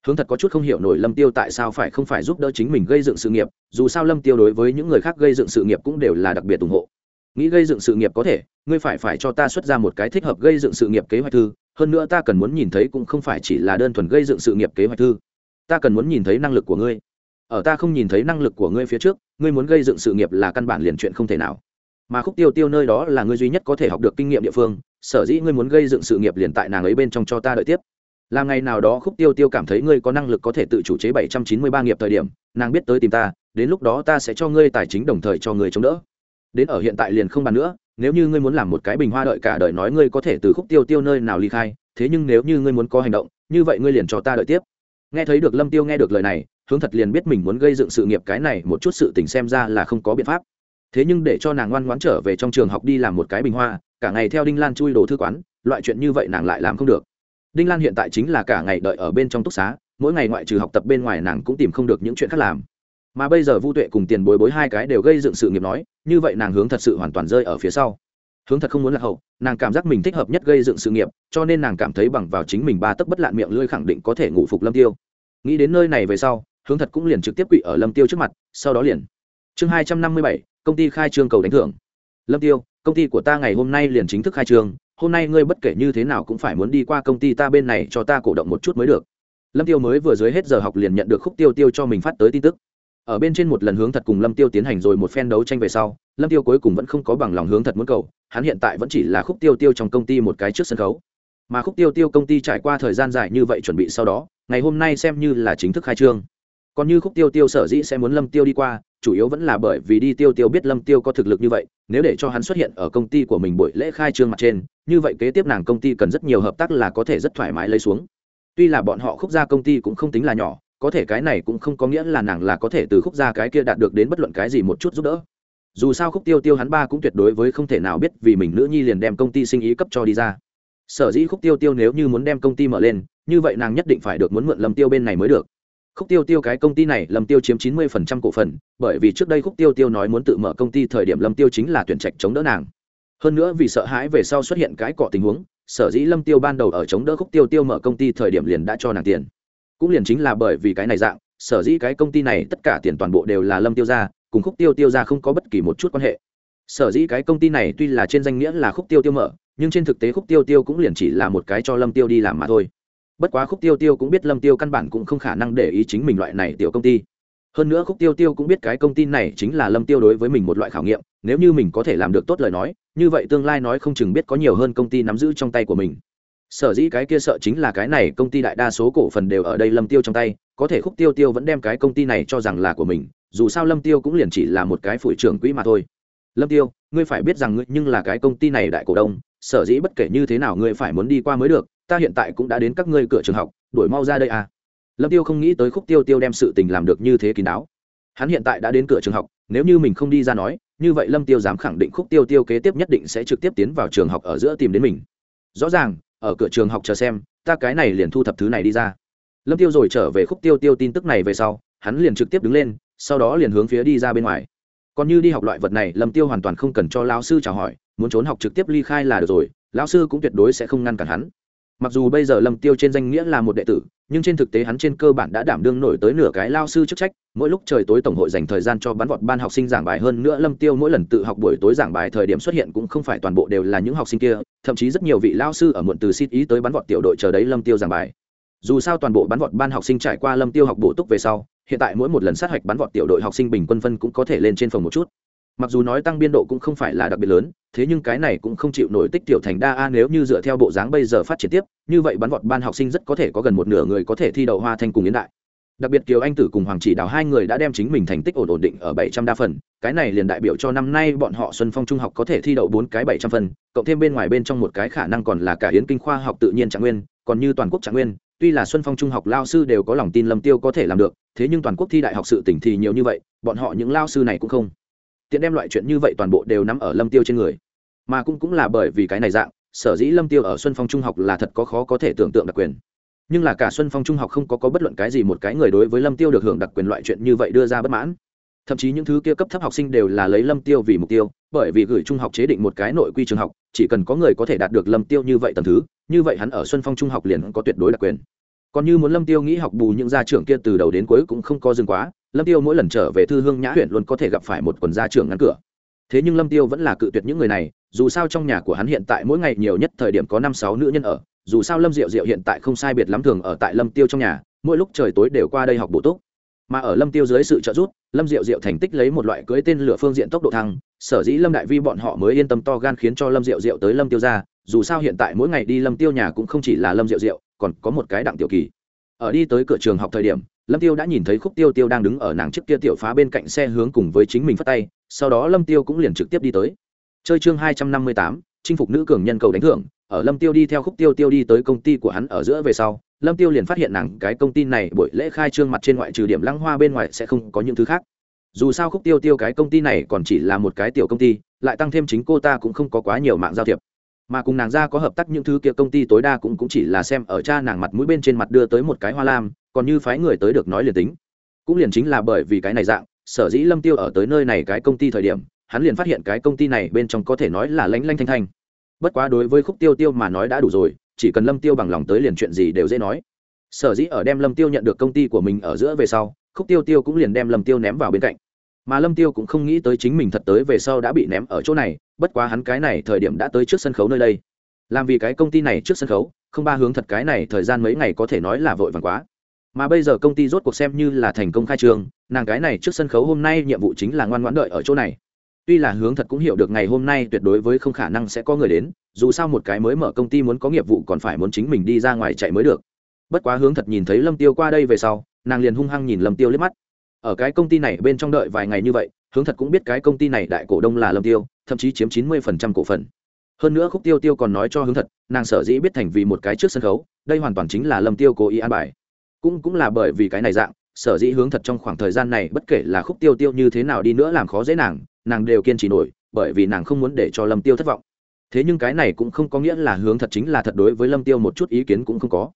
Hướng thật có chút không hiểu nổi lâm tiêu tại sao phải không phải giúp đỡ chính mình gây dựng sự nghiệp, dù sao lâm tiêu đối với những người khác gây dựng sự nghiệp cũng đều là đặc biệt ủng hộ. Nghĩ gây dựng sự nghiệp có thể, ngươi phải phải cho ta xuất ra một cái thích hợp gây dựng sự nghiệp kế hoạch thư, hơn nữa ta cần muốn nhìn thấy cũng không phải chỉ là đơn thuần gây dựng sự nghiệp kế hoạch thư. Ta cần muốn nhìn thấy năng lực của ngươi. Ở ta không nhìn thấy năng lực của ngươi phía trước, ngươi muốn gây dựng sự nghiệp là căn bản liền chuyện không thể nào. Mà khúc tiêu tiêu nơi đó là ngươi duy nhất có thể học được kinh nghiệm địa phương, sở dĩ ngươi muốn gây dựng sự nghiệp liền tại nàng ấy bên trong cho ta đợi tiếp là ngày nào đó khúc tiêu tiêu cảm thấy ngươi có năng lực có thể tự chủ chế bảy trăm chín mươi ba nghiệp thời điểm, nàng biết tới tìm ta, đến lúc đó ta sẽ cho ngươi tài chính đồng thời cho ngươi chống đỡ. Đến ở hiện tại liền không bàn nữa, nếu như ngươi muốn làm một cái bình hoa đợi cả đời nói ngươi có thể từ khúc tiêu tiêu nơi nào ly khai, thế nhưng nếu như ngươi muốn có hành động, như vậy ngươi liền cho ta đợi tiếp. Nghe thấy được lâm tiêu nghe được lời này, hướng thật liền biết mình muốn gây dựng sự nghiệp cái này một chút sự tình xem ra là không có biện pháp. Thế nhưng để cho nàng ngoan ngoãn trở về trong trường học đi làm một cái bình hoa, cả ngày theo đinh lan chui đồ thư quán, loại chuyện như vậy nàng lại làm không được đinh lan hiện tại chính là cả ngày đợi ở bên trong túc xá, mỗi ngày ngoại trừ học tập bên ngoài nàng cũng tìm không được những chuyện khác làm. Mà bây giờ vu tuệ cùng tiền bối bối hai cái đều gây dựng sự nghiệp nói, như vậy nàng hướng thật sự hoàn toàn rơi ở phía sau. Hướng thật không muốn lạc hậu, nàng cảm giác mình thích hợp nhất gây dựng sự nghiệp, cho nên nàng cảm thấy bằng vào chính mình ba tấc bất lạn miệng lưỡi khẳng định có thể ngủ phục lâm tiêu. Nghĩ đến nơi này về sau, hướng thật cũng liền trực tiếp quỵ ở lâm tiêu trước mặt, sau đó liền. Chương hai trăm năm mươi bảy, công ty khai trương cầu đánh thưởng. Lâm tiêu, công ty của ta ngày hôm nay liền chính thức khai trương hôm nay ngươi bất kể như thế nào cũng phải muốn đi qua công ty ta bên này cho ta cổ động một chút mới được. Lâm tiêu mới vừa dưới hết giờ học liền nhận được khúc tiêu tiêu cho mình phát tới tin tức. Ở bên trên một lần hướng thật cùng lâm tiêu tiến hành rồi một phen đấu tranh về sau, lâm tiêu cuối cùng vẫn không có bằng lòng hướng thật muốn cầu, hắn hiện tại vẫn chỉ là khúc tiêu tiêu trong công ty một cái trước sân khấu. Mà khúc tiêu tiêu công ty trải qua thời gian dài như vậy chuẩn bị sau đó, ngày hôm nay xem như là chính thức khai trương. Còn như khúc tiêu tiêu sở dĩ sẽ muốn lâm tiêu đi qua chủ yếu vẫn là bởi vì đi tiêu tiêu biết lâm tiêu có thực lực như vậy, nếu để cho hắn xuất hiện ở công ty của mình buổi lễ khai trương mặt trên, như vậy kế tiếp nàng công ty cần rất nhiều hợp tác là có thể rất thoải mái lấy xuống. Tuy là bọn họ khúc gia công ty cũng không tính là nhỏ, có thể cái này cũng không có nghĩa là nàng là có thể từ khúc gia cái kia đạt được đến bất luận cái gì một chút giúp đỡ. Dù sao khúc tiêu tiêu hắn ba cũng tuyệt đối với không thể nào biết vì mình nữ nhi liền đem công ty sinh ý cấp cho đi ra. Sở dĩ khúc tiêu tiêu nếu như muốn đem công ty mở lên, như vậy nàng nhất định phải được muốn mượn lâm tiêu bên này mới được khúc tiêu tiêu cái công ty này, lâm tiêu chiếm chín mươi phần trăm cổ phần, bởi vì trước đây khúc tiêu tiêu nói muốn tự mở công ty, thời điểm lâm tiêu chính là tuyển trạch chống đỡ nàng. Hơn nữa vì sợ hãi về sau xuất hiện cái cọ tình huống, sở dĩ lâm tiêu ban đầu ở chống đỡ khúc tiêu tiêu mở công ty, thời điểm liền đã cho nàng tiền. Cũng liền chính là bởi vì cái này dạng, sở dĩ cái công ty này tất cả tiền toàn bộ đều là lâm tiêu ra, cùng khúc tiêu tiêu ra không có bất kỳ một chút quan hệ. Sở dĩ cái công ty này tuy là trên danh nghĩa là khúc tiêu tiêu mở, nhưng trên thực tế khúc tiêu tiêu cũng liền chỉ là một cái cho lâm tiêu đi làm mà thôi bất quá khúc tiêu tiêu cũng biết lâm tiêu căn bản cũng không khả năng để ý chính mình loại này tiểu công ty. Hơn nữa khúc tiêu tiêu cũng biết cái công ty này chính là lâm tiêu đối với mình một loại khảo nghiệm, nếu như mình có thể làm được tốt lời nói, như vậy tương lai nói không chừng biết có nhiều hơn công ty nắm giữ trong tay của mình. Sở dĩ cái kia sợ chính là cái này, công ty đại đa số cổ phần đều ở đây lâm tiêu trong tay, có thể khúc tiêu tiêu vẫn đem cái công ty này cho rằng là của mình, dù sao lâm tiêu cũng liền chỉ là một cái phủi trưởng quỹ mà thôi. Lâm tiêu, ngươi phải biết rằng ngươi nhưng là cái công ty này đại cổ đông, sở dĩ bất kể như thế nào ngươi phải muốn đi qua mới được ta hiện tại cũng đã đến các ngươi cửa trường học, đuổi mau ra đây à. Lâm tiêu không nghĩ tới khúc tiêu tiêu đem sự tình làm được như thế kín đáo. Hắn hiện tại đã đến cửa trường học, nếu như mình không đi ra nói, như vậy lâm tiêu dám khẳng định khúc tiêu tiêu kế tiếp nhất định sẽ trực tiếp tiến vào trường học ở giữa tìm đến mình. Rõ ràng, ở cửa trường học chờ xem, ta cái này liền thu thập thứ này đi ra. Lâm tiêu rồi trở về khúc tiêu tiêu tin tức này về sau, hắn liền trực tiếp đứng lên, sau đó liền hướng phía đi ra bên ngoài. Còn như đi học loại vật này, lâm tiêu hoàn toàn không cần cho lao sư chào hỏi, muốn trốn học trực tiếp ly khai là được rồi lao sư cũng tuyệt đối sẽ không ngăn cản hắn mặc dù bây giờ lâm tiêu trên danh nghĩa là một đệ tử, nhưng trên thực tế hắn trên cơ bản đã đảm đương nổi tới nửa cái lao sư chức trách. Mỗi lúc trời tối tổng hội dành thời gian cho bắn vọt ban học sinh giảng bài hơn nữa, lâm tiêu mỗi lần tự học buổi tối giảng bài thời điểm xuất hiện cũng không phải toàn bộ đều là những học sinh kia, thậm chí rất nhiều vị lao sư ở muộn từ xin ý tới bắn vọt tiểu đội chờ đấy lâm tiêu giảng bài. Dù sao toàn bộ bắn vọt ban học sinh trải qua lâm tiêu học bổ túc về sau, hiện tại mỗi một lần sát hạch bắn vọt tiểu đội học sinh bình quân phân cũng có thể lên trên phòng một chút mặc dù nói tăng biên độ cũng không phải là đặc biệt lớn, thế nhưng cái này cũng không chịu nổi tích tiểu thành đa a nếu như dựa theo bộ dáng bây giờ phát triển tiếp, như vậy bắn vọt ban học sinh rất có thể có gần một nửa người có thể thi đậu hoa thanh cùng yến đại. Đặc biệt kiều anh tử cùng hoàng chỉ đào hai người đã đem chính mình thành tích ổn ổn định ở bảy trăm đa phần, cái này liền đại biểu cho năm nay bọn họ xuân phong trung học có thể thi đậu bốn cái bảy trăm phần, cộng thêm bên ngoài bên trong một cái khả năng còn là cả yến kinh khoa học tự nhiên trạng nguyên, còn như toàn quốc trạng nguyên, tuy là xuân phong trung học lao sư đều có lòng tin lâm tiêu có thể làm được, thế nhưng toàn quốc thi đại học sự tỉnh thì nhiều như vậy, bọn họ những lao sư này cũng không tiện đem loại chuyện như vậy toàn bộ đều nắm ở lâm tiêu trên người. Mà cũng cũng là bởi vì cái này dạng, sở dĩ lâm tiêu ở xuân phong trung học là thật có khó có thể tưởng tượng đặc quyền. Nhưng là cả xuân phong trung học không có có bất luận cái gì một cái người đối với lâm tiêu được hưởng đặc quyền loại chuyện như vậy đưa ra bất mãn. Thậm chí những thứ kia cấp thấp học sinh đều là lấy lâm tiêu vì mục tiêu, bởi vì gửi trung học chế định một cái nội quy trường học, chỉ cần có người có thể đạt được lâm tiêu như vậy tầm thứ, như vậy hắn ở xuân phong trung học liền có tuyệt đối đặc quyền. Còn như muốn lâm tiêu nghĩ học bù những gia trưởng kia từ đầu đến cuối cũng không có dừng quá lâm tiêu mỗi lần trở về thư hương nhã huyện luôn có thể gặp phải một quần gia trưởng ngăn cửa. Thế nhưng lâm tiêu vẫn là cự tuyệt những người này, dù sao trong nhà của hắn hiện tại mỗi ngày nhiều nhất thời điểm có năm sáu nữ nhân ở, dù sao lâm diệu diệu hiện tại không sai biệt lắm thường ở tại lâm tiêu trong nhà, mỗi lúc trời tối đều qua đây học bổ túc. Mà ở lâm tiêu dưới sự trợ giúp, lâm diệu diệu thành tích lấy một loại cưới tên lửa phương diện tốc độ thăng, sở dĩ lâm đại vi bọn họ mới yên tâm to gan khiến cho lâm diệu diệu tới lâm tiêu ra, dù sao hiện tại mỗi ngày đi lâm tiêu nhà cũng không chỉ là lâm diệu diệu, còn có một cái đặng tiểu kỳ. Ở đi tới cửa trường học thời điểm lâm tiêu đã nhìn thấy khúc tiêu tiêu đang đứng ở nàng trước kia tiểu phá bên cạnh xe hướng cùng với chính mình phát tay sau đó lâm tiêu cũng liền trực tiếp đi tới. Chơi chương hai trăm năm mươi tám chinh phục nữ cường nhân cầu đánh thưởng. Ở lâm tiêu đi theo khúc tiêu tiêu đi tới công ty của hắn ở giữa về sau lâm tiêu liền phát hiện nàng cái công ty này buổi lễ khai trương mặt trên ngoại trừ điểm lăng hoa bên ngoài sẽ không có những thứ khác. Dù sao khúc tiêu tiêu cái công ty này còn chỉ là một cái tiểu công ty lại tăng thêm chính cô ta cũng không có quá nhiều mạng giao thiệp. Mà cùng nàng ra có hợp tác những thứ kia công ty tối đa cũng, cũng chỉ là xem ở cha nàng mặt mũi bên trên mặt đưa tới một cái hoa lam còn như phái người tới được nói liền tính. Cũng liền chính là bởi vì cái này dạng, sở dĩ lâm tiêu ở tới nơi này cái công ty thời điểm, hắn liền phát hiện cái công ty này bên trong có thể nói là lánh lanh thanh thanh. Bất quá đối với khúc tiêu tiêu mà nói đã đủ rồi, chỉ cần lâm tiêu bằng lòng tới liền chuyện gì đều dễ nói. Sở dĩ ở đem lâm tiêu nhận được công ty của mình ở giữa về sau, khúc tiêu tiêu cũng liền đem lâm tiêu ném vào bên cạnh. Mà lâm tiêu cũng không nghĩ tới chính mình thật tới về sau đã bị ném ở chỗ này, bất quá hắn cái này thời điểm đã tới trước sân khấu nơi đây. Làm vì cái công ty này trước sân khấu, không ba hướng thật cái này thời gian mấy ngày có thể nói là vội vàng quá mà bây giờ công ty rốt cuộc xem như là thành công khai trương nàng cái này trước sân khấu hôm nay nhiệm vụ chính là ngoan ngoãn đợi ở chỗ này. Tuy là hướng thật cũng hiểu được ngày hôm nay tuyệt đối với không khả năng sẽ có người đến, dù sao một cái mới mở công ty muốn có nghiệp vụ còn phải muốn chính mình đi ra ngoài chạy mới được. Bất quá hướng thật nhìn thấy lâm tiêu qua đây về sau, nàng liền hung hăng nhìn lâm tiêu liếc mắt. Ở cái công ty này bên trong đợi vài ngày như vậy, hướng thật cũng biết cái công ty này đại cổ đông là lâm tiêu, thậm chí chiếm chín mươi phần trăm cổ phần. Hơn nữa khúc tiêu tiêu còn nói cho hướng thật, nàng sở dĩ biết thành vì một cái trước sân khấu, đây hoàn toàn chính là lâm tiêu cố ý an bài cũng cũng là bởi vì cái này dạng, sở dĩ hướng thật trong khoảng thời gian này, bất kể là khúc tiêu tiêu như thế nào đi nữa làm khó dễ nàng nàng đều kiên trì nổi, bởi vì nàng không muốn để cho lâm tiêu thất vọng. Thế nhưng cái này cũng không có nghĩa là hướng thật chính là thật đối với lâm tiêu một chút ý kiến cũng không có.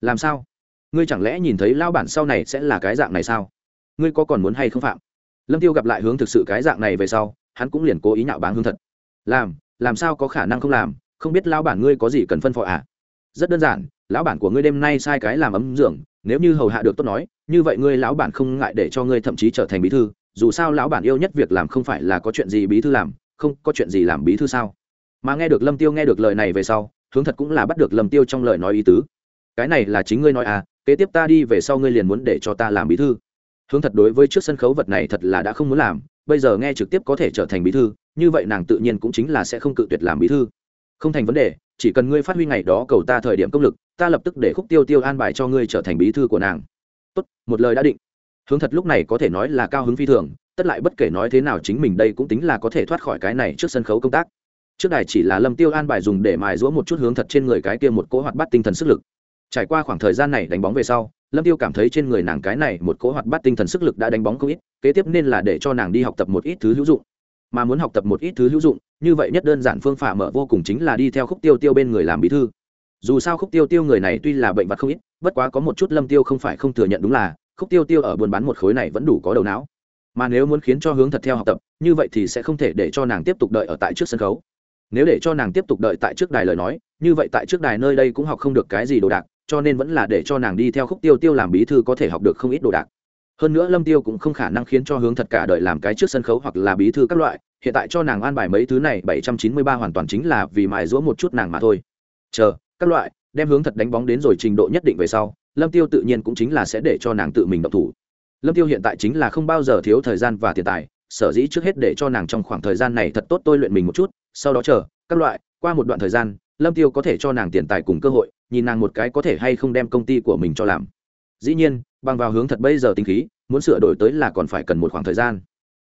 Làm sao? Ngươi chẳng lẽ nhìn thấy lao bản sau này sẽ là cái dạng này sao? Ngươi có còn muốn hay không phạm? Lâm tiêu gặp lại hướng thực sự cái dạng này về sau, hắn cũng liền cố ý nhạo báng hướng thật. Làm làm sao có khả năng không làm? Không biết lão bản ngươi có gì cần phân phó à? Rất đơn giản, lão bản của ngươi đêm nay sai cái làm ấm dưỡng nếu như hầu hạ được tốt nói, như vậy ngươi lão bản không ngại để cho ngươi thậm chí trở thành bí thư, dù sao lão bản yêu nhất việc làm không phải là có chuyện gì bí thư làm, không có chuyện gì làm bí thư sao? Mà nghe được lâm tiêu nghe được lời này về sau, hướng thật cũng là bắt được lâm tiêu trong lời nói ý tứ. Cái này là chính ngươi nói à kế tiếp ta đi về sau ngươi liền muốn để cho ta làm bí thư. Hướng thật đối với trước sân khấu vật này thật là đã không muốn làm, bây giờ nghe trực tiếp có thể trở thành bí thư, như vậy nàng tự nhiên cũng chính là sẽ không cự tuyệt làm bí thư không thành vấn đề, chỉ cần ngươi phát huy ngày đó cầu ta thời điểm công lực, ta lập tức để khúc tiêu tiêu an bài cho ngươi trở thành bí thư của nàng. Tốt, một lời đã định. Hướng thật lúc này có thể nói là cao hứng phi thường, tất lại bất kể nói thế nào chính mình đây cũng tính là có thể thoát khỏi cái này trước sân khấu công tác. Trước đài chỉ là lâm tiêu an bài dùng để mài giũa một chút hướng thật trên người cái kia một cỗ hoạt bát tinh thần sức lực. Trải qua khoảng thời gian này đánh bóng về sau, lâm tiêu cảm thấy trên người nàng cái này một cỗ hoạt bát tinh thần sức lực đã đánh bóng không ít, kế tiếp nên là để cho nàng đi học tập một ít thứ hữu dụng mà muốn học tập một ít thứ hữu dụng, như vậy nhất đơn giản phương pháp mở vô cùng chính là đi theo khúc tiêu tiêu bên người làm bí thư. Dù sao khúc tiêu tiêu người này tuy là bệnh vật không ít, bất quá có một chút lâm tiêu không phải không thừa nhận đúng là, khúc tiêu tiêu ở buôn bán một khối này vẫn đủ có đầu não. Mà nếu muốn khiến cho hướng thật theo học tập, như vậy thì sẽ không thể để cho nàng tiếp tục đợi ở tại trước sân khấu. Nếu để cho nàng tiếp tục đợi tại trước đài lời nói, như vậy tại trước đài nơi đây cũng học không được cái gì đồ đạc, cho nên vẫn là để cho nàng đi theo khúc tiêu tiêu làm bí thư có thể học được không ít đồ đạc hơn nữa lâm tiêu cũng không khả năng khiến cho hướng thật cả đời làm cái trước sân khấu hoặc là bí thư các loại, hiện tại cho nàng an bài mấy thứ này, bảy trăm chín mươi ba hoàn toàn chính là vì mài giũa một chút nàng mà thôi. Chờ, các loại, đem hướng thật đánh bóng đến rồi trình độ nhất định về sau, lâm tiêu tự nhiên cũng chính là sẽ để cho nàng tự mình động thủ. Lâm tiêu hiện tại chính là không bao giờ thiếu thời gian và tiền tài, sở dĩ trước hết để cho nàng trong khoảng thời gian này thật tốt tôi luyện mình một chút, sau đó chờ, các loại, qua một đoạn thời gian, lâm tiêu có thể cho nàng tiền tài cùng cơ hội, nhìn nàng một cái có thể hay không đem công ty của mình cho làm. Dĩ nhiên bằng vào hướng thật bây giờ tính khí, muốn sửa đổi tới là còn phải cần một khoảng thời gian.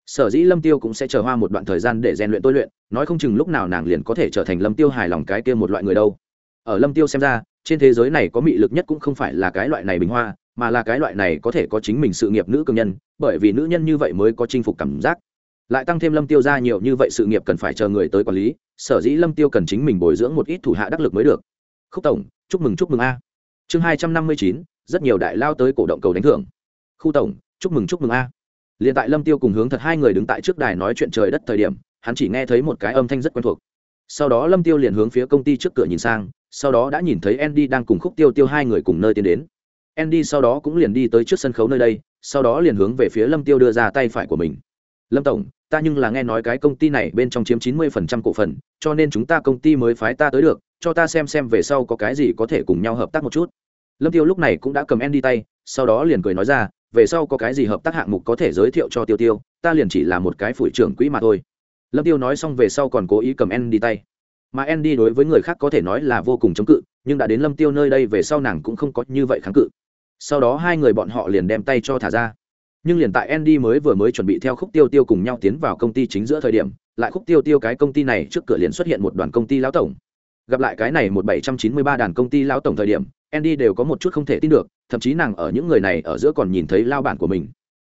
Sở dĩ lâm tiêu cũng sẽ chờ hoa một đoạn thời gian để rèn luyện tôi luyện, nói không chừng lúc nào nàng liền có thể trở thành lâm tiêu hài lòng cái kia một loại người đâu. Ở lâm tiêu xem ra, trên thế giới này có mị lực nhất cũng không phải là cái loại này bình hoa, mà là cái loại này có thể có chính mình sự nghiệp nữ cường nhân, bởi vì nữ nhân như vậy mới có chinh phục cảm giác. Lại tăng thêm lâm tiêu ra nhiều như vậy sự nghiệp cần phải chờ người tới quản lý, sở dĩ lâm tiêu cần chính mình bồi dưỡng một ít thủ hạ đắc lực mới được. Khúc tổng, chúc mừng chúc mừng a. Chương hai trăm năm mươi chín rất nhiều đại lao tới cổ động cầu đánh thưởng. Khu tổng, chúc mừng chúc mừng a. Liền tại lâm tiêu cùng hướng thật hai người đứng tại trước đài nói chuyện trời đất thời điểm, hắn chỉ nghe thấy một cái âm thanh rất quen thuộc. Sau đó lâm tiêu liền hướng phía công ty trước cửa nhìn sang, sau đó đã nhìn thấy andy đang cùng khúc tiêu tiêu hai người cùng nơi tiến đến. Andy sau đó cũng liền đi tới trước sân khấu nơi đây, sau đó liền hướng về phía lâm tiêu đưa ra tay phải của mình. Lâm tổng, ta nhưng là nghe nói cái công ty này bên trong chiếm chín mươi phần trăm cổ phần, cho nên chúng ta công ty mới phái ta tới được, cho ta xem xem về sau có cái gì có thể cùng nhau hợp tác một chút lâm tiêu lúc này cũng đã cầm andy tay, sau đó liền cười nói ra, về sau có cái gì hợp tác hạng mục có thể giới thiệu cho tiêu tiêu, ta liền chỉ là một cái phủi trưởng quỹ mà thôi. Lâm tiêu nói xong về sau còn cố ý cầm andy tay. Mà andy đối với người khác có thể nói là vô cùng chống cự, nhưng đã đến lâm tiêu nơi đây về sau nàng cũng không có như vậy kháng cự. Sau đó hai người bọn họ liền đem tay cho thả ra. Nhưng liền tại andy mới vừa mới chuẩn bị theo khúc tiêu tiêu cùng nhau tiến vào công ty chính giữa thời điểm, lại khúc tiêu tiêu cái công ty này trước cửa liền xuất hiện một đoàn công ty lão tổng. Gặp lại cái này một bảy trăm chín mươi ba đàn công ty lão tổng thời điểm andy đều có một chút không thể tin được, thậm chí nàng ở những người này ở giữa còn nhìn thấy lao bản của mình.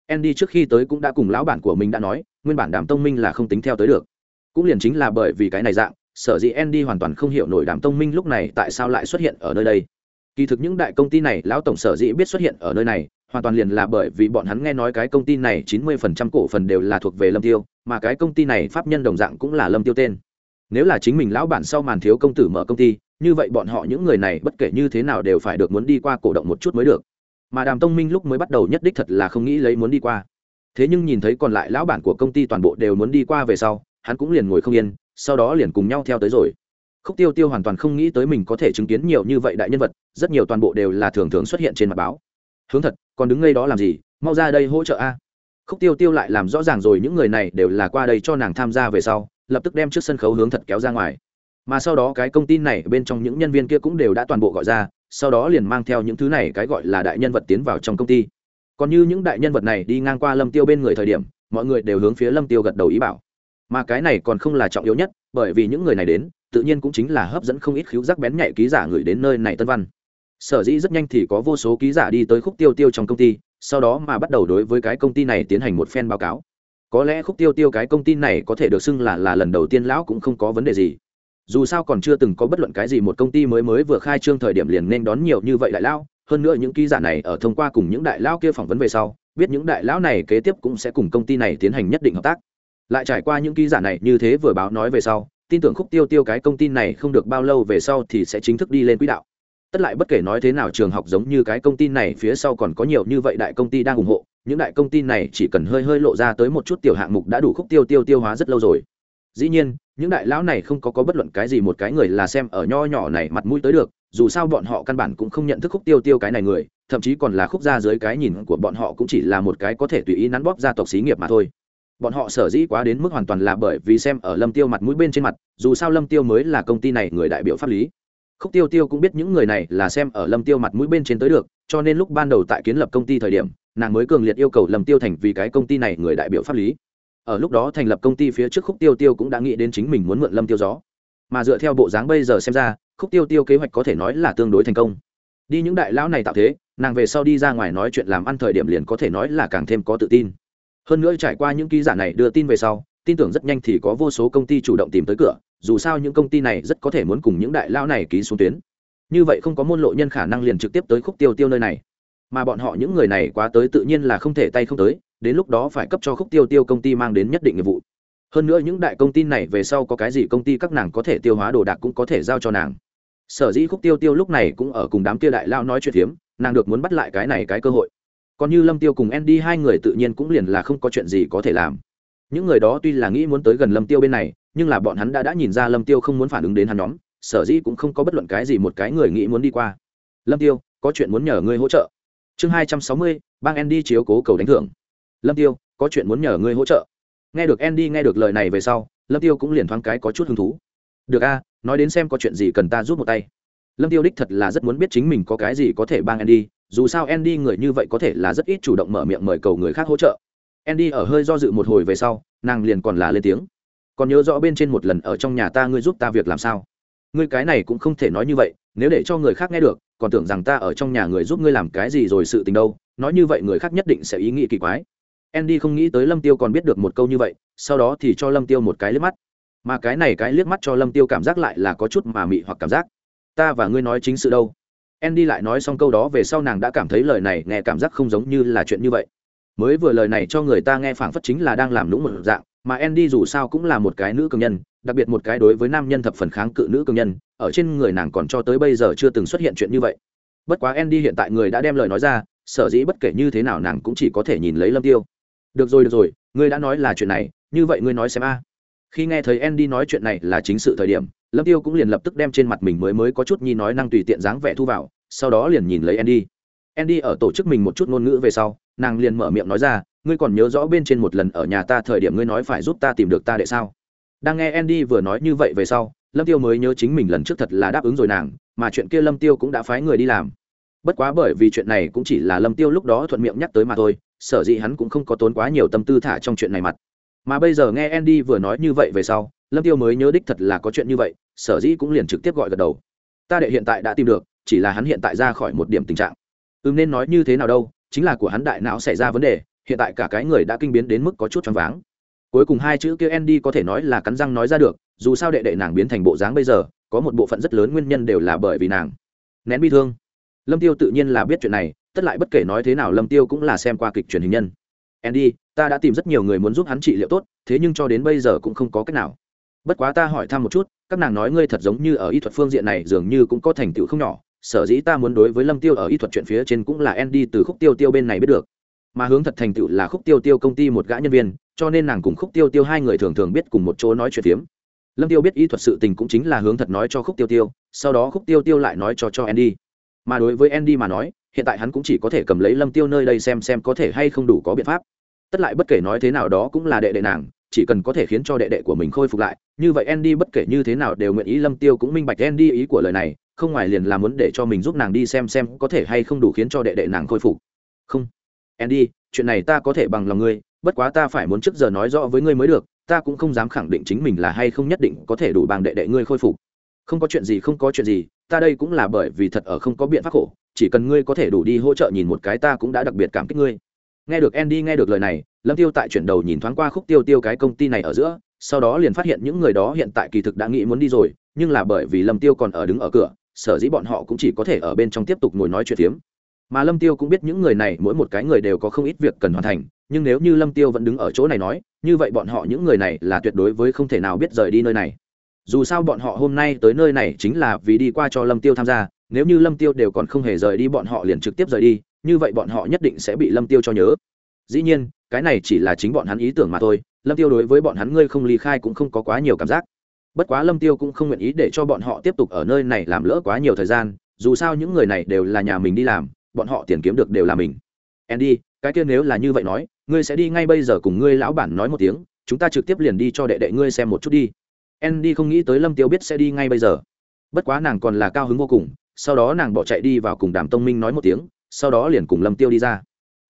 Andy trước khi tới cũng đã cùng lão bản của mình đã nói, nguyên bản đàm tông minh là không tính theo tới được. Cũng liền chính là bởi vì cái này dạng, sở dĩ andy hoàn toàn không hiểu nổi đàm tông minh lúc này tại sao lại xuất hiện ở nơi đây. Kỳ thực những đại công ty này, lão tổng sở dĩ biết xuất hiện ở nơi này, hoàn toàn liền là bởi vì bọn hắn nghe nói cái công ty này chín mươi phần trăm cổ phần đều là thuộc về lâm tiêu, mà cái công ty này pháp nhân đồng dạng cũng là lâm tiêu tên. Nếu là chính mình lão bản sau màn thiếu công tử mở công ty như vậy bọn họ những người này bất kể như thế nào đều phải được muốn đi qua cổ động một chút mới được. Mà đàm tông minh lúc mới bắt đầu nhất đích thật là không nghĩ lấy muốn đi qua. Thế nhưng nhìn thấy còn lại lão bản của công ty toàn bộ đều muốn đi qua về sau, hắn cũng liền ngồi không yên, sau đó liền cùng nhau theo tới rồi. Khúc tiêu tiêu hoàn toàn không nghĩ tới mình có thể chứng kiến nhiều như vậy đại nhân vật, rất nhiều toàn bộ đều là thường thường xuất hiện trên mặt báo. Hướng thật, còn đứng ngay đó làm gì? Mau ra đây hỗ trợ a. Khúc tiêu tiêu lại làm rõ ràng rồi những người này đều là qua đây cho nàng tham gia về sau, lập tức đem trước sân khấu hướng thật kéo ra ngoài mà sau đó cái công ty này bên trong những nhân viên kia cũng đều đã toàn bộ gọi ra, sau đó liền mang theo những thứ này cái gọi là đại nhân vật tiến vào trong công ty. Còn như những đại nhân vật này đi ngang qua lâm tiêu bên người thời điểm, mọi người đều hướng phía lâm tiêu gật đầu ý bảo. Mà cái này còn không là trọng yếu nhất, bởi vì những người này đến, tự nhiên cũng chính là hấp dẫn không ít khiếu giác bén nhạy ký giả gửi đến nơi này tân văn. Sở dĩ rất nhanh thì có vô số ký giả đi tới khúc tiêu tiêu trong công ty, sau đó mà bắt đầu đối với cái công ty này tiến hành một phen báo cáo. Có lẽ khúc tiêu tiêu cái công ty này có thể được xưng là là lần đầu tiên lão cũng không có vấn đề gì dù sao còn chưa từng có bất luận cái gì một công ty mới mới vừa khai trương thời điểm liền nên đón nhiều như vậy đại lão hơn nữa những ký giả này ở thông qua cùng những đại lão kia phỏng vấn về sau, biết những đại lão này kế tiếp cũng sẽ cùng công ty này tiến hành nhất định hợp tác. Lại trải qua những ký giả này như thế vừa báo nói về sau, tin tưởng khúc tiêu tiêu cái công ty này không được bao lâu về sau thì sẽ chính thức đi lên quỹ đạo. Tất lại bất kể nói thế nào trường học giống như cái công ty này phía sau còn có nhiều như vậy đại công ty đang ủng hộ, những đại công ty này chỉ cần hơi hơi lộ ra tới một chút tiểu hạng mục đã đủ khúc tiêu tiêu tiêu hóa rất lâu rồi dĩ nhiên, những đại lão này không có có bất luận cái gì một cái người là xem ở nho nhỏ này mặt mũi tới được, dù sao bọn họ căn bản cũng không nhận thức khúc tiêu tiêu cái này người, thậm chí còn là khúc ra dưới cái nhìn của bọn họ cũng chỉ là một cái có thể tùy ý nắn bóp gia tộc xí nghiệp mà thôi. Bọn họ sở dĩ quá đến mức hoàn toàn là bởi vì xem ở lâm tiêu mặt mũi bên trên mặt, dù sao lâm tiêu mới là công ty này người đại biểu pháp lý. Khúc tiêu tiêu cũng biết những người này là xem ở lâm tiêu mặt mũi bên trên tới được, cho nên lúc ban đầu tại kiến lập công ty thời điểm, nàng mới cường liệt yêu cầu lâm tiêu thành vì cái công ty này người đại biểu pháp lý ở lúc đó thành lập công ty phía trước khúc tiêu tiêu cũng đã nghĩ đến chính mình muốn mượn lâm tiêu gió. Mà dựa theo bộ dáng bây giờ xem ra, khúc tiêu tiêu kế hoạch có thể nói là tương đối thành công. Đi những đại lão này tạo thế, nàng về sau đi ra ngoài nói chuyện làm ăn thời điểm liền có thể nói là càng thêm có tự tin. Hơn nữa trải qua những ký giả này đưa tin về sau, tin tưởng rất nhanh thì có vô số công ty chủ động tìm tới cửa, dù sao những công ty này rất có thể muốn cùng những đại lão này ký xuống tuyến. Như vậy không có môn lộ nhân khả năng liền trực tiếp tới khúc tiêu tiêu nơi này. Mà bọn họ những người này quá tới tự nhiên là không thể tay không tới đến lúc đó phải cấp cho khúc tiêu tiêu công ty mang đến nhất định nghiệp vụ. Hơn nữa những đại công ty này về sau có cái gì công ty các nàng có thể tiêu hóa đồ đạc cũng có thể giao cho nàng. Sở dĩ khúc tiêu tiêu lúc này cũng ở cùng đám kia đại lao nói chuyện hiếm, nàng được muốn bắt lại cái này cái cơ hội. Còn như lâm tiêu cùng andy hai người tự nhiên cũng liền là không có chuyện gì có thể làm. Những người đó tuy là nghĩ muốn tới gần lâm tiêu bên này nhưng là bọn hắn đã đã nhìn ra lâm tiêu không muốn phản ứng đến hắn nhóm sở dĩ cũng không có bất luận cái gì một cái người nghĩ muốn đi qua. Lâm tiêu có chuyện muốn nhờ ngươi hỗ trợ. Chương hai trăm sáu mươi bang andy chiếu cố cầu đánh thưởng lâm tiêu, có chuyện muốn nhờ ngươi hỗ trợ. Nghe được andy nghe được lời này về sau, lâm tiêu cũng liền thoáng cái có chút hứng thú. Được a, nói đến xem có chuyện gì cần ta giúp một tay. Lâm tiêu đích thật là rất muốn biết chính mình có cái gì có thể bang andy, dù sao andy người như vậy có thể là rất ít chủ động mở miệng mời cầu người khác hỗ trợ. Andy ở hơi do dự một hồi về sau, nàng liền còn là lên tiếng. Còn nhớ rõ bên trên một lần ở trong nhà ta ngươi giúp ta việc làm sao? Ngươi cái này cũng không thể nói như vậy, nếu để cho người khác nghe được, còn tưởng rằng ta ở trong nhà người giúp ngươi làm cái gì rồi sự tình đâu, nói như vậy người khác nhất định sẽ ý nghĩ kỳ quái andy không nghĩ tới lâm tiêu còn biết được một câu như vậy, sau đó thì cho lâm tiêu một cái liếc mắt. Mà cái này cái liếc mắt cho lâm tiêu cảm giác lại là có chút mà mị hoặc cảm giác. Ta và ngươi nói chính sự đâu. Andy lại nói xong câu đó về sau nàng đã cảm thấy lời này nghe cảm giác không giống như là chuyện như vậy. Mới vừa lời này cho người ta nghe phảng phất chính là đang làm lũng một dạng, mà andy dù sao cũng là một cái nữ cường nhân, đặc biệt một cái đối với nam nhân thập phần kháng cự nữ cường nhân, ở trên người nàng còn cho tới bây giờ chưa từng xuất hiện chuyện như vậy. Bất quá andy hiện tại người đã đem lời nói ra, sở dĩ bất kể như thế nào nàng cũng chỉ có thể nhìn lấy lâm tiêu được rồi được rồi, ngươi đã nói là chuyện này, như vậy ngươi nói xem a. Khi nghe thấy andy nói chuyện này là chính sự thời điểm, lâm tiêu cũng liền lập tức đem trên mặt mình mới mới có chút nhi nói năng tùy tiện dáng vẻ thu vào, sau đó liền nhìn lấy andy. Andy ở tổ chức mình một chút ngôn ngữ về sau, nàng liền mở miệng nói ra, ngươi còn nhớ rõ bên trên một lần ở nhà ta thời điểm ngươi nói phải giúp ta tìm được ta để sao? Đang nghe andy vừa nói như vậy về sau, lâm tiêu mới nhớ chính mình lần trước thật là đáp ứng rồi nàng, mà chuyện kia lâm tiêu cũng đã phái người đi làm. Bất quá bởi vì chuyện này cũng chỉ là lâm tiêu lúc đó thuận miệng nhắc tới mà thôi sở dĩ hắn cũng không có tốn quá nhiều tâm tư thả trong chuyện này mặt. Mà bây giờ nghe andy vừa nói như vậy về sau, lâm tiêu mới nhớ đích thật là có chuyện như vậy, sở dĩ cũng liền trực tiếp gọi gật đầu. Ta đệ hiện tại đã tìm được, chỉ là hắn hiện tại ra khỏi một điểm tình trạng. Ừm nên nói như thế nào đâu, chính là của hắn đại não xảy ra vấn đề, hiện tại cả cái người đã kinh biến đến mức có chút choáng váng. Cuối cùng hai chữ kia andy có thể nói là cắn răng nói ra được, dù sao đệ đệ nàng biến thành bộ dáng bây giờ, có một bộ phận rất lớn nguyên nhân đều là bởi vì nàng. Nén bi thương. Lâm tiêu tự nhiên là biết chuyện này tất lại bất kể nói thế nào lâm tiêu cũng là xem qua kịch truyền hình nhân. Andy, ta đã tìm rất nhiều người muốn giúp hắn trị liệu tốt, thế nhưng cho đến bây giờ cũng không có cách nào. Bất quá ta hỏi thăm một chút, các nàng nói ngươi thật giống như ở y thuật phương diện này dường như cũng có thành tựu không nhỏ, sở dĩ ta muốn đối với lâm tiêu ở y thuật chuyện phía trên cũng là andy từ khúc tiêu tiêu bên này biết được. Mà hướng thật thành tựu là khúc tiêu tiêu công ty một gã nhân viên, cho nên nàng cùng khúc tiêu tiêu hai người thường thường biết cùng một chỗ nói chuyện phiếm. Lâm tiêu biết y thuật sự tình cũng chính là hướng thật nói cho khúc tiêu tiêu, sau đó khúc tiêu tiêu lại nói cho cho andy. Mà đối với andy mà nói hiện tại hắn cũng chỉ có thể cầm lấy lâm tiêu nơi đây xem xem có thể hay không đủ có biện pháp. Tất lại bất kể nói thế nào đó cũng là đệ đệ nàng, chỉ cần có thể khiến cho đệ đệ của mình khôi phục lại, như vậy andy bất kể như thế nào đều nguyện ý lâm tiêu cũng minh bạch andy ý của lời này, không ngoài liền là muốn để cho mình giúp nàng đi xem xem có thể hay không đủ khiến cho đệ đệ nàng khôi phục. Không. Andy, chuyện này ta có thể bằng lòng ngươi, bất quá ta phải muốn trước giờ nói rõ với ngươi mới được, ta cũng không dám khẳng định chính mình là hay không nhất định có thể đủ bằng đệ đệ ngươi khôi phục. Không có chuyện gì không có chuyện gì, ta đây cũng là bởi vì thật ở không có biện pháp khổ chỉ cần ngươi có thể đủ đi hỗ trợ nhìn một cái ta cũng đã đặc biệt cảm kích ngươi. Nghe được andy nghe được lời này, lâm tiêu tại chuyển đầu nhìn thoáng qua khúc tiêu tiêu cái công ty này ở giữa, sau đó liền phát hiện những người đó hiện tại kỳ thực đã nghĩ muốn đi rồi, nhưng là bởi vì lâm tiêu còn ở đứng ở cửa, sở dĩ bọn họ cũng chỉ có thể ở bên trong tiếp tục ngồi nói chuyện phiếm. Mà lâm tiêu cũng biết những người này mỗi một cái người đều có không ít việc cần hoàn thành, nhưng nếu như lâm tiêu vẫn đứng ở chỗ này nói, như vậy bọn họ những người này là tuyệt đối với không thể nào biết rời đi nơi này. Dù sao bọn họ hôm nay tới nơi này chính là vì đi qua cho lâm tiêu tham gia nếu như lâm tiêu đều còn không hề rời đi, bọn họ liền trực tiếp rời đi, như vậy bọn họ nhất định sẽ bị lâm tiêu cho nhớ. Dĩ nhiên, cái này chỉ là chính bọn hắn ý tưởng mà thôi, lâm tiêu đối với bọn hắn ngươi không ly khai cũng không có quá nhiều cảm giác. Bất quá lâm tiêu cũng không nguyện ý để cho bọn họ tiếp tục ở nơi này làm lỡ quá nhiều thời gian, dù sao những người này đều là nhà mình đi làm, bọn họ tiền kiếm được đều là mình. Andy, cái kia nếu là như vậy nói, ngươi sẽ đi ngay bây giờ cùng ngươi lão bản nói một tiếng, chúng ta trực tiếp liền đi cho đệ đệ ngươi xem một chút đi. Andy không nghĩ tới lâm tiêu biết sẽ đi ngay bây giờ. Bất quá nàng còn là cao hứng vô cùng sau đó nàng bỏ chạy đi vào cùng đàm tông minh nói một tiếng, sau đó liền cùng lâm tiêu đi ra.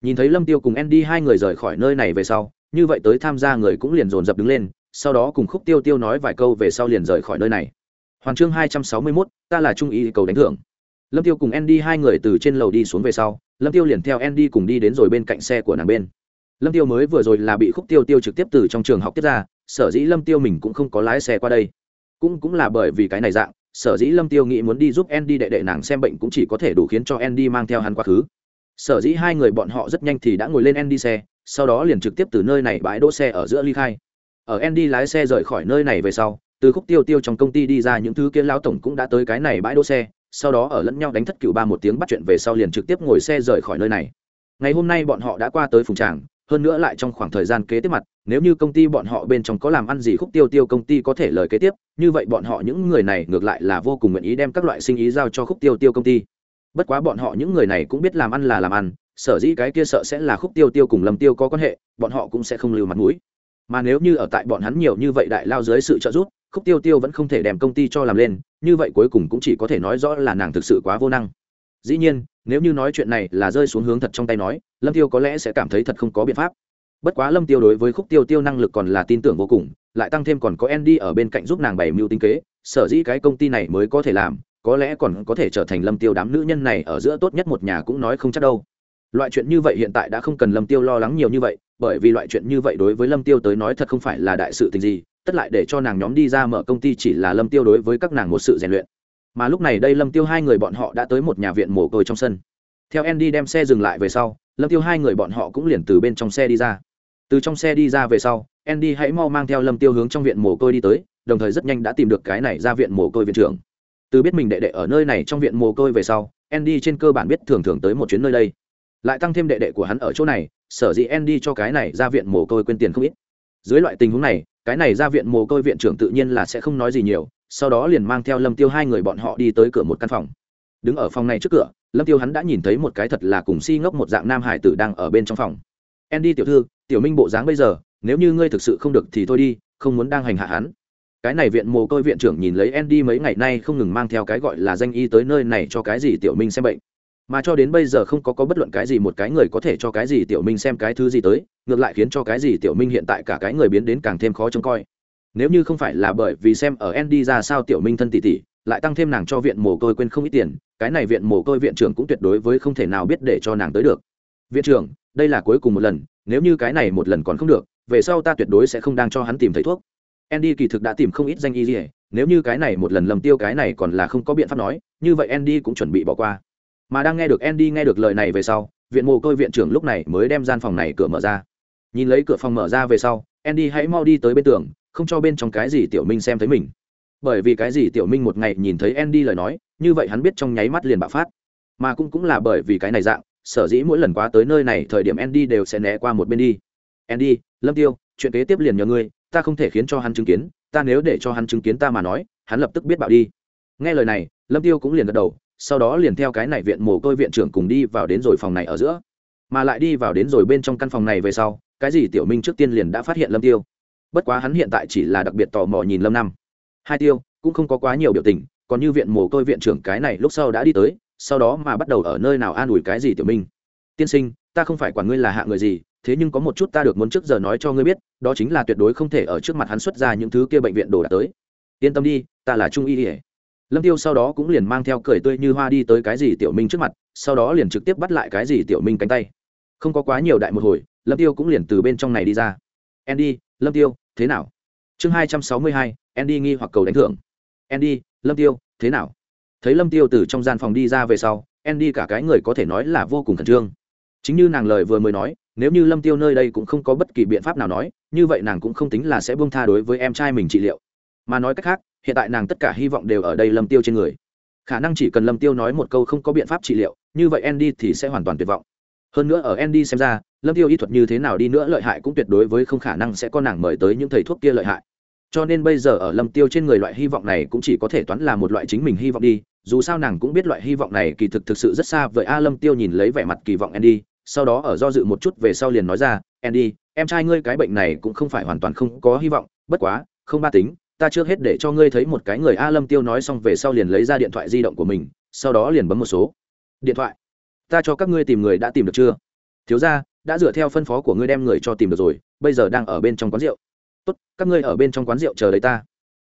Nhìn thấy lâm tiêu cùng andy hai người rời khỏi nơi này về sau, như vậy tới tham gia người cũng liền dồn dập đứng lên, sau đó cùng khúc tiêu tiêu nói vài câu về sau liền rời khỏi nơi này. Hoàng chương hai trăm sáu mươi mốt, ta là trung ý cầu đánh thưởng. Lâm tiêu cùng andy hai người từ trên lầu đi xuống về sau, lâm tiêu liền theo andy cùng đi đến rồi bên cạnh xe của nàng bên. Lâm tiêu mới vừa rồi là bị khúc tiêu tiêu trực tiếp từ trong trường học tiếp ra, sở dĩ lâm tiêu mình cũng không có lái xe qua đây. Cũng cũng là bởi vì cái này dạng sở dĩ lâm tiêu nghĩ muốn đi giúp andy đệ đệ nàng xem bệnh cũng chỉ có thể đủ khiến cho andy mang theo hắn quá khứ. Sở dĩ hai người bọn họ rất nhanh thì đã ngồi lên andy xe, sau đó liền trực tiếp từ nơi này bãi đỗ xe ở giữa ly khai. Ở andy lái xe rời khỏi nơi này về sau, từ khúc tiêu tiêu trong công ty đi ra những thứ kia lão tổng cũng đã tới cái này bãi đỗ xe, sau đó ở lẫn nhau đánh thất cựu ba một tiếng bắt chuyện về sau liền trực tiếp ngồi xe rời khỏi nơi này. Ngày hôm nay bọn họ đã qua tới phùng tràng hơn nữa lại trong khoảng thời gian kế tiếp mặt, nếu như công ty bọn họ bên trong có làm ăn gì khúc tiêu tiêu công ty có thể lời kế tiếp, như vậy bọn họ những người này ngược lại là vô cùng nguyện ý đem các loại sinh ý giao cho khúc tiêu tiêu công ty. Bất quá bọn họ những người này cũng biết làm ăn là làm ăn, sở dĩ cái kia sợ sẽ là khúc tiêu tiêu cùng lâm tiêu có quan hệ, bọn họ cũng sẽ không lưu mặt mũi. Mà nếu như ở tại bọn hắn nhiều như vậy đại lao dưới sự trợ giúp, khúc tiêu tiêu vẫn không thể đem công ty cho làm lên, như vậy cuối cùng cũng chỉ có thể nói rõ là nàng thực sự quá vô năng. Dĩ nhiên nếu như nói chuyện này là rơi xuống hướng thật trong tay nói, lâm tiêu có lẽ sẽ cảm thấy thật không có biện pháp. Bất quá lâm tiêu đối với khúc tiêu tiêu năng lực còn là tin tưởng vô cùng, lại tăng thêm còn có andy ở bên cạnh giúp nàng bày mưu tính kế, sở dĩ cái công ty này mới có thể làm, có lẽ còn có thể trở thành lâm tiêu đám nữ nhân này ở giữa tốt nhất một nhà cũng nói không chắc đâu. Loại chuyện như vậy hiện tại đã không cần lâm tiêu lo lắng nhiều như vậy, bởi vì loại chuyện như vậy đối với lâm tiêu tới nói thật không phải là đại sự tình gì, tất lại để cho nàng nhóm đi ra mở công ty chỉ là lâm tiêu đối với các nàng một sự rèn luyện mà lúc này đây lâm tiêu hai người bọn họ đã tới một nhà viện mồ côi trong sân. Theo andy đem xe dừng lại về sau, lâm tiêu hai người bọn họ cũng liền từ bên trong xe đi ra. Từ trong xe đi ra về sau, andy hãy mau mang theo lâm tiêu hướng trong viện mồ côi đi tới, đồng thời rất nhanh đã tìm được cái này ra viện mồ côi viện trưởng. Từ biết mình đệ đệ ở nơi này trong viện mồ côi về sau, andy trên cơ bản biết thường thường tới một chuyến nơi đây. Lại tăng thêm đệ đệ của hắn ở chỗ này, sở dĩ andy cho cái này ra viện mồ côi quên tiền không ít. Dưới loại tình huống này, cái này ra viện mồ côi viện trưởng tự nhiên là sẽ không nói gì nhiều sau đó liền mang theo lâm tiêu hai người bọn họ đi tới cửa một căn phòng. Đứng ở phòng này trước cửa, lâm tiêu hắn đã nhìn thấy một cái thật là cùng si ngốc một dạng nam hải tử đang ở bên trong phòng. Andy tiểu thư, tiểu minh bộ dáng bây giờ, nếu như ngươi thực sự không được thì thôi đi, không muốn đang hành hạ hắn. Cái này viện mồ côi viện trưởng nhìn lấy andy mấy ngày nay không ngừng mang theo cái gọi là danh y tới nơi này cho cái gì tiểu minh xem bệnh. Mà cho đến bây giờ không có có bất luận cái gì một cái người có thể cho cái gì tiểu minh xem cái thứ gì tới, ngược lại khiến cho cái gì tiểu minh hiện tại cả cái người biến đến càng thêm khó trông coi nếu như không phải là bởi vì xem ở andy ra sao tiểu minh thân tỷ tỷ, lại tăng thêm nàng cho viện mồ côi quên không ít tiền, cái này viện mồ côi viện trưởng cũng tuyệt đối với không thể nào biết để cho nàng tới được. Viện trưởng, đây là cuối cùng một lần, nếu như cái này một lần còn không được, về sau ta tuyệt đối sẽ không đang cho hắn tìm thấy thuốc. Andy kỳ thực đã tìm không ít danh y lìa nếu như cái này một lần lầm tiêu cái này còn là không có biện pháp nói, như vậy andy cũng chuẩn bị bỏ qua. Mà đang nghe được andy nghe được lời này về sau, viện mồ côi viện trưởng lúc này mới đem gian phòng này cửa mở ra. Nhìn lấy cửa phòng mở ra về sau, andy hãy mau đi tới bên tường không cho bên trong cái gì tiểu minh xem thấy mình. Bởi vì cái gì tiểu minh một ngày nhìn thấy andy lời nói, như vậy hắn biết trong nháy mắt liền bạo phát. Mà cũng cũng là bởi vì cái này dạng, sở dĩ mỗi lần qua tới nơi này thời điểm andy đều sẽ né qua một bên đi. Andy, lâm tiêu, chuyện kế tiếp liền nhờ ngươi, ta không thể khiến cho hắn chứng kiến, ta nếu để cho hắn chứng kiến ta mà nói, hắn lập tức biết bạo đi. Nghe lời này, lâm tiêu cũng liền gật đầu, sau đó liền theo cái này viện mồ côi viện trưởng cùng đi vào đến rồi phòng này ở giữa. Mà lại đi vào đến rồi bên trong căn phòng này về sau, cái gì tiểu minh trước tiên liền đã phát hiện lâm tiêu bất quá hắn hiện tại chỉ là đặc biệt tò mò nhìn lâm năm hai tiêu, cũng không có quá nhiều biểu tình, còn như viện mồ côi viện trưởng cái này lúc sau đã đi tới, sau đó mà bắt đầu ở nơi nào an ủi cái gì tiểu minh. Tiên sinh, ta không phải quản ngươi là hạ người gì, thế nhưng có một chút ta được muốn trước giờ nói cho ngươi biết, đó chính là tuyệt đối không thể ở trước mặt hắn xuất ra những thứ kia bệnh viện đồ đã tới. Yên tâm đi, ta là trung y ỉa lâm tiêu sau đó cũng liền mang theo cười tươi như hoa đi tới cái gì tiểu minh trước mặt, sau đó liền trực tiếp bắt lại cái gì tiểu minh cánh tay. Không có quá nhiều đại một hồi, lâm tiêu cũng liền từ bên trong này đi ra. Andy lâm tiêu, thế nào? Chương hai trăm sáu mươi hai, andy nghi hoặc cầu đánh thưởng. Andy, lâm tiêu, thế nào? Thấy lâm tiêu từ trong gian phòng đi ra về sau, andy cả cái người có thể nói là vô cùng khẩn trương. Chính như nàng lời vừa mới nói, nếu như lâm tiêu nơi đây cũng không có bất kỳ biện pháp nào nói, như vậy nàng cũng không tính là sẽ buông tha đối với em trai mình trị liệu. Mà nói cách khác, hiện tại nàng tất cả hy vọng đều ở đây lâm tiêu trên người. Khả năng chỉ cần lâm tiêu nói một câu không có biện pháp trị liệu, như vậy andy thì sẽ hoàn toàn tuyệt vọng. Hơn nữa ở andy xem ra lâm tiêu y thuật như thế nào đi nữa lợi hại cũng tuyệt đối với không khả năng sẽ có nàng mời tới những thầy thuốc kia lợi hại. Cho nên bây giờ ở lâm tiêu trên người loại hy vọng này cũng chỉ có thể toán là một loại chính mình hy vọng đi, dù sao nàng cũng biết loại hy vọng này kỳ thực thực sự rất xa với a lâm tiêu nhìn lấy vẻ mặt kỳ vọng andy, sau đó ở do dự một chút về sau liền nói ra, andy, em trai ngươi cái bệnh này cũng không phải hoàn toàn không có hy vọng, bất quá, không ba tính, ta trước hết để cho ngươi thấy một cái người. A lâm tiêu nói xong về sau liền lấy ra điện thoại di động của mình, sau đó liền bấm một số. Điện thoại, ta cho các ngươi tìm người đã tìm được chưa? Thiếu ra đã dựa theo phân phó của ngươi đem người cho tìm được rồi, bây giờ đang ở bên trong quán rượu. Tốt, các ngươi ở bên trong quán rượu chờ đấy ta.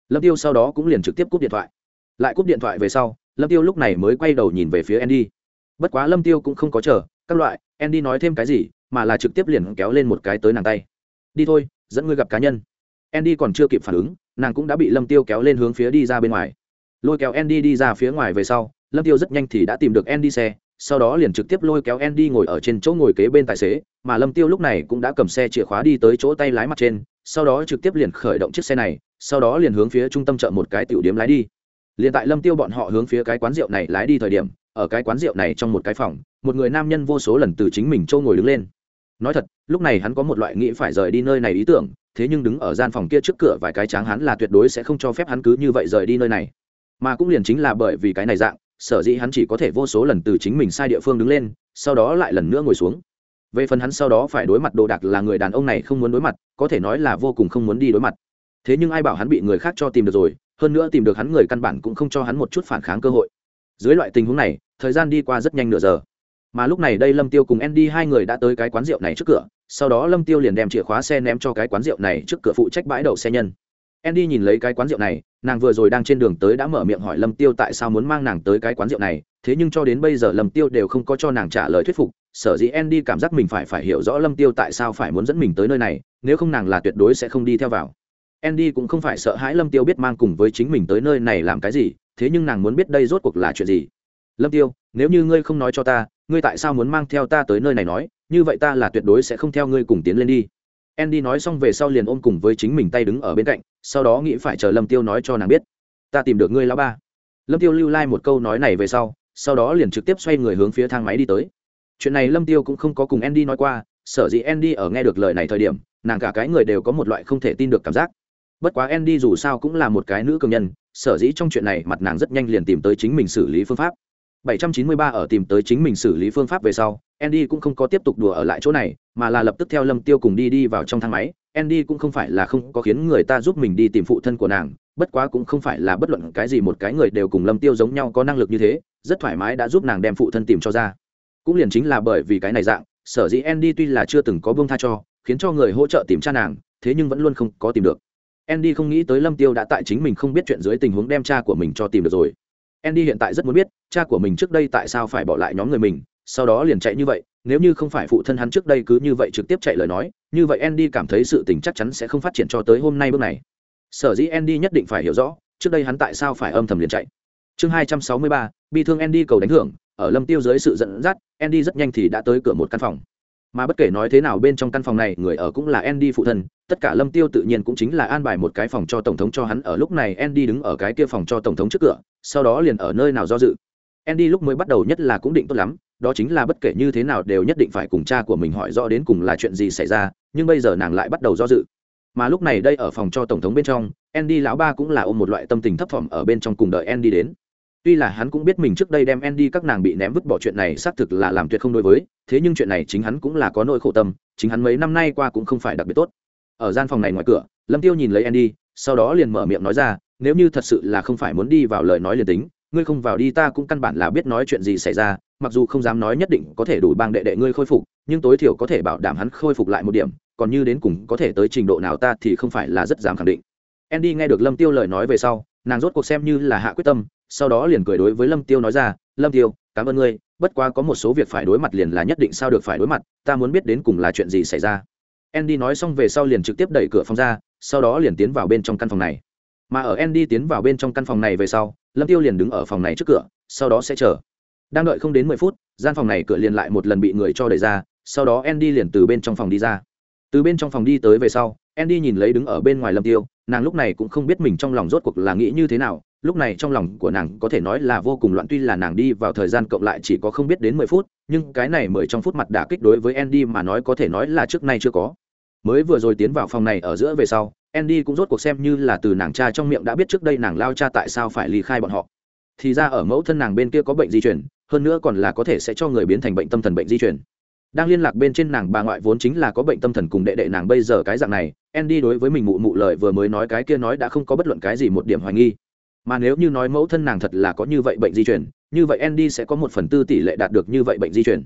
Lâm tiêu sau đó cũng liền trực tiếp cúp điện thoại. Lại cúp điện thoại về sau, lâm tiêu lúc này mới quay đầu nhìn về phía andy. Bất quá lâm tiêu cũng không có chờ, các loại, andy nói thêm cái gì, mà là trực tiếp liền kéo lên một cái tới nàng tay. Đi thôi, dẫn ngươi gặp cá nhân. Andy còn chưa kịp phản ứng, nàng cũng đã bị lâm tiêu kéo lên hướng phía đi ra bên ngoài. Lôi kéo andy đi ra phía ngoài về sau, lâm tiêu rất nhanh thì đã tìm được andy xe sau đó liền trực tiếp lôi kéo andy ngồi ở trên chỗ ngồi kế bên tài xế, mà lâm tiêu lúc này cũng đã cầm xe chìa khóa đi tới chỗ tay lái mặt trên, sau đó trực tiếp liền khởi động chiếc xe này, sau đó liền hướng phía trung tâm chợ một cái tiểu điểm lái đi. Liền tại lâm tiêu bọn họ hướng phía cái quán rượu này lái đi thời điểm, ở cái quán rượu này trong một cái phòng, một người nam nhân vô số lần từ chính mình châu ngồi đứng lên. Nói thật, lúc này hắn có một loại nghĩ phải rời đi nơi này ý tưởng, thế nhưng đứng ở gian phòng kia trước cửa vài cái tráng hắn là tuyệt đối sẽ không cho phép hắn cứ như vậy rời đi nơi này. Mà cũng liền chính là bởi vì cái này dạng sở dĩ hắn chỉ có thể vô số lần từ chính mình sai địa phương đứng lên, sau đó lại lần nữa ngồi xuống. Về phần hắn sau đó phải đối mặt đồ đạc là người đàn ông này không muốn đối mặt, có thể nói là vô cùng không muốn đi đối mặt. Thế nhưng ai bảo hắn bị người khác cho tìm được rồi, hơn nữa tìm được hắn người căn bản cũng không cho hắn một chút phản kháng cơ hội. Dưới loại tình huống này, thời gian đi qua rất nhanh nửa giờ. Mà lúc này đây lâm tiêu cùng andy hai người đã tới cái quán rượu này trước cửa, sau đó lâm tiêu liền đem chìa khóa xe ném cho cái quán rượu này trước cửa phụ trách bãi đậu xe nhân andy nhìn lấy cái quán rượu này, nàng vừa rồi đang trên đường tới đã mở miệng hỏi lâm tiêu tại sao muốn mang nàng tới cái quán rượu này, thế nhưng cho đến bây giờ lâm tiêu đều không có cho nàng trả lời thuyết phục. Sở dĩ andy cảm giác mình phải phải hiểu rõ lâm tiêu tại sao phải muốn dẫn mình tới nơi này, nếu không nàng là tuyệt đối sẽ không đi theo vào. Andy cũng không phải sợ hãi lâm tiêu biết mang cùng với chính mình tới nơi này làm cái gì, thế nhưng nàng muốn biết đây rốt cuộc là chuyện gì. Lâm tiêu, nếu như ngươi không nói cho ta, ngươi tại sao muốn mang theo ta tới nơi này nói, như vậy ta là tuyệt đối sẽ không theo ngươi cùng tiến lên đi andy nói xong về sau liền ôm cùng với chính mình tay đứng ở bên cạnh, sau đó nghĩ phải chờ lâm tiêu nói cho nàng biết. Ta tìm được ngươi lão ba. Lâm tiêu lưu lai like một câu nói này về sau sau đó liền trực tiếp xoay người hướng phía thang máy đi tới. Chuyện này lâm tiêu cũng không có cùng andy nói qua, sở dĩ andy ở nghe được lời này thời điểm, nàng cả cái người đều có một loại không thể tin được cảm giác. Bất quá andy dù sao cũng là một cái nữ cường nhân, sở dĩ trong chuyện này mặt nàng rất nhanh liền tìm tới chính mình xử lý phương pháp. 793 ở tìm tới chính mình xử lý phương pháp về sau, andy cũng không có tiếp tục đùa ở lại chỗ này, mà là lập tức theo lâm tiêu cùng đi đi vào trong thang máy. Andy cũng không phải là không có khiến người ta giúp mình đi tìm phụ thân của nàng, bất quá cũng không phải là bất luận cái gì một cái người đều cùng lâm tiêu giống nhau có năng lực như thế, rất thoải mái đã giúp nàng đem phụ thân tìm cho ra. Cũng liền chính là bởi vì cái này dạng, sở dĩ andy tuy là chưa từng có buông tha cho, khiến cho người hỗ trợ tìm cha nàng, thế nhưng vẫn luôn không có tìm được. Andy không nghĩ tới lâm tiêu đã tại chính mình không biết chuyện dưới tình huống đem cha của mình cho tìm được rồi andy hiện tại rất muốn biết, cha của mình trước đây tại sao phải bỏ lại nhóm người mình, sau đó liền chạy như vậy, nếu như không phải phụ thân hắn trước đây cứ như vậy trực tiếp chạy lời nói, như vậy andy cảm thấy sự tình chắc chắn sẽ không phát triển cho tới hôm nay bước này. Sở dĩ andy nhất định phải hiểu rõ, trước đây hắn tại sao phải âm thầm liền chạy. Chương hai trăm sáu mươi ba, bi thương andy cầu đánh thưởng, ở lâm tiêu dưới sự dẫn dắt, andy rất nhanh thì đã tới cửa một căn phòng mà bất kể nói thế nào bên trong căn phòng này, người ở cũng là andy phụ thân, tất cả lâm tiêu tự nhiên cũng chính là an bài một cái phòng cho tổng thống cho hắn, ở lúc này andy đứng ở cái kia phòng cho tổng thống trước cửa, sau đó liền ở nơi nào do dự. Andy lúc mới bắt đầu nhất là cũng định tốt lắm, đó chính là bất kể như thế nào đều nhất định phải cùng cha của mình hỏi rõ đến cùng là chuyện gì xảy ra, nhưng bây giờ nàng lại bắt đầu do dự. Mà lúc này đây ở phòng cho tổng thống bên trong, andy lão ba cũng là ôm một loại tâm tình thấp thỏm ở bên trong cùng đợi andy đến tuy là hắn cũng biết mình trước đây đem andy các nàng bị ném vứt bỏ chuyện này xác thực là làm tuyệt không đối với, thế nhưng chuyện này chính hắn cũng là có nỗi khổ tâm, chính hắn mấy năm nay qua cũng không phải đặc biệt tốt. Ở gian phòng này ngoài cửa, lâm tiêu nhìn lấy andy, sau đó liền mở miệng nói ra, nếu như thật sự là không phải muốn đi vào lời nói liền tính, ngươi không vào đi ta cũng căn bản là biết nói chuyện gì xảy ra, mặc dù không dám nói nhất định có thể đủ bang đệ đệ ngươi khôi phục, nhưng tối thiểu có thể bảo đảm hắn khôi phục lại một điểm, còn như đến cùng có thể tới trình độ nào ta thì không phải là rất dám khẳng định. Andy nghe được lâm tiêu lời nói về sau, nàng rốt cuộc xem như là hạ quyết tâm sau đó liền cười đối với lâm tiêu nói ra, lâm tiêu, cảm ơn ngươi, bất quá có một số việc phải đối mặt liền là nhất định sao được phải đối mặt, ta muốn biết đến cùng là chuyện gì xảy ra. Andy nói xong về sau liền trực tiếp đẩy cửa phòng ra, sau đó liền tiến vào bên trong căn phòng này. Mà ở andy tiến vào bên trong căn phòng này về sau, lâm tiêu liền đứng ở phòng này trước cửa, sau đó sẽ chờ. Đang đợi không đến mười phút, gian phòng này cửa liền lại một lần bị người cho đẩy ra, sau đó andy liền từ bên trong phòng đi ra. Từ bên trong phòng đi tới về sau andy nhìn lấy đứng ở bên ngoài lâm tiêu, nàng lúc này cũng không biết mình trong lòng rốt cuộc là nghĩ như thế nào, lúc này trong lòng của nàng có thể nói là vô cùng loạn tuy là nàng đi vào thời gian cộng lại chỉ có không biết đến mười phút, nhưng cái này mười trong phút mặt đả kích đối với andy mà nói có thể nói là trước nay chưa có. Mới vừa rồi tiến vào phòng này ở giữa về sau, andy cũng rốt cuộc xem như là từ nàng cha trong miệng đã biết trước đây nàng lao cha tại sao phải ly khai bọn họ. Thì ra ở mẫu thân nàng bên kia có bệnh di chuyển hơn nữa còn là có thể sẽ cho người biến thành bệnh tâm thần bệnh di chuyển đang liên lạc bên trên nàng bà ngoại vốn chính là có bệnh tâm thần cùng đệ đệ nàng bây giờ cái dạng này andy đối với mình mụ mụ lời vừa mới nói cái kia nói đã không có bất luận cái gì một điểm hoài nghi. Mà nếu như nói mẫu thân nàng thật là có như vậy bệnh di chuyển như vậy andy sẽ có một phần tư tỷ lệ đạt được như vậy bệnh di chuyển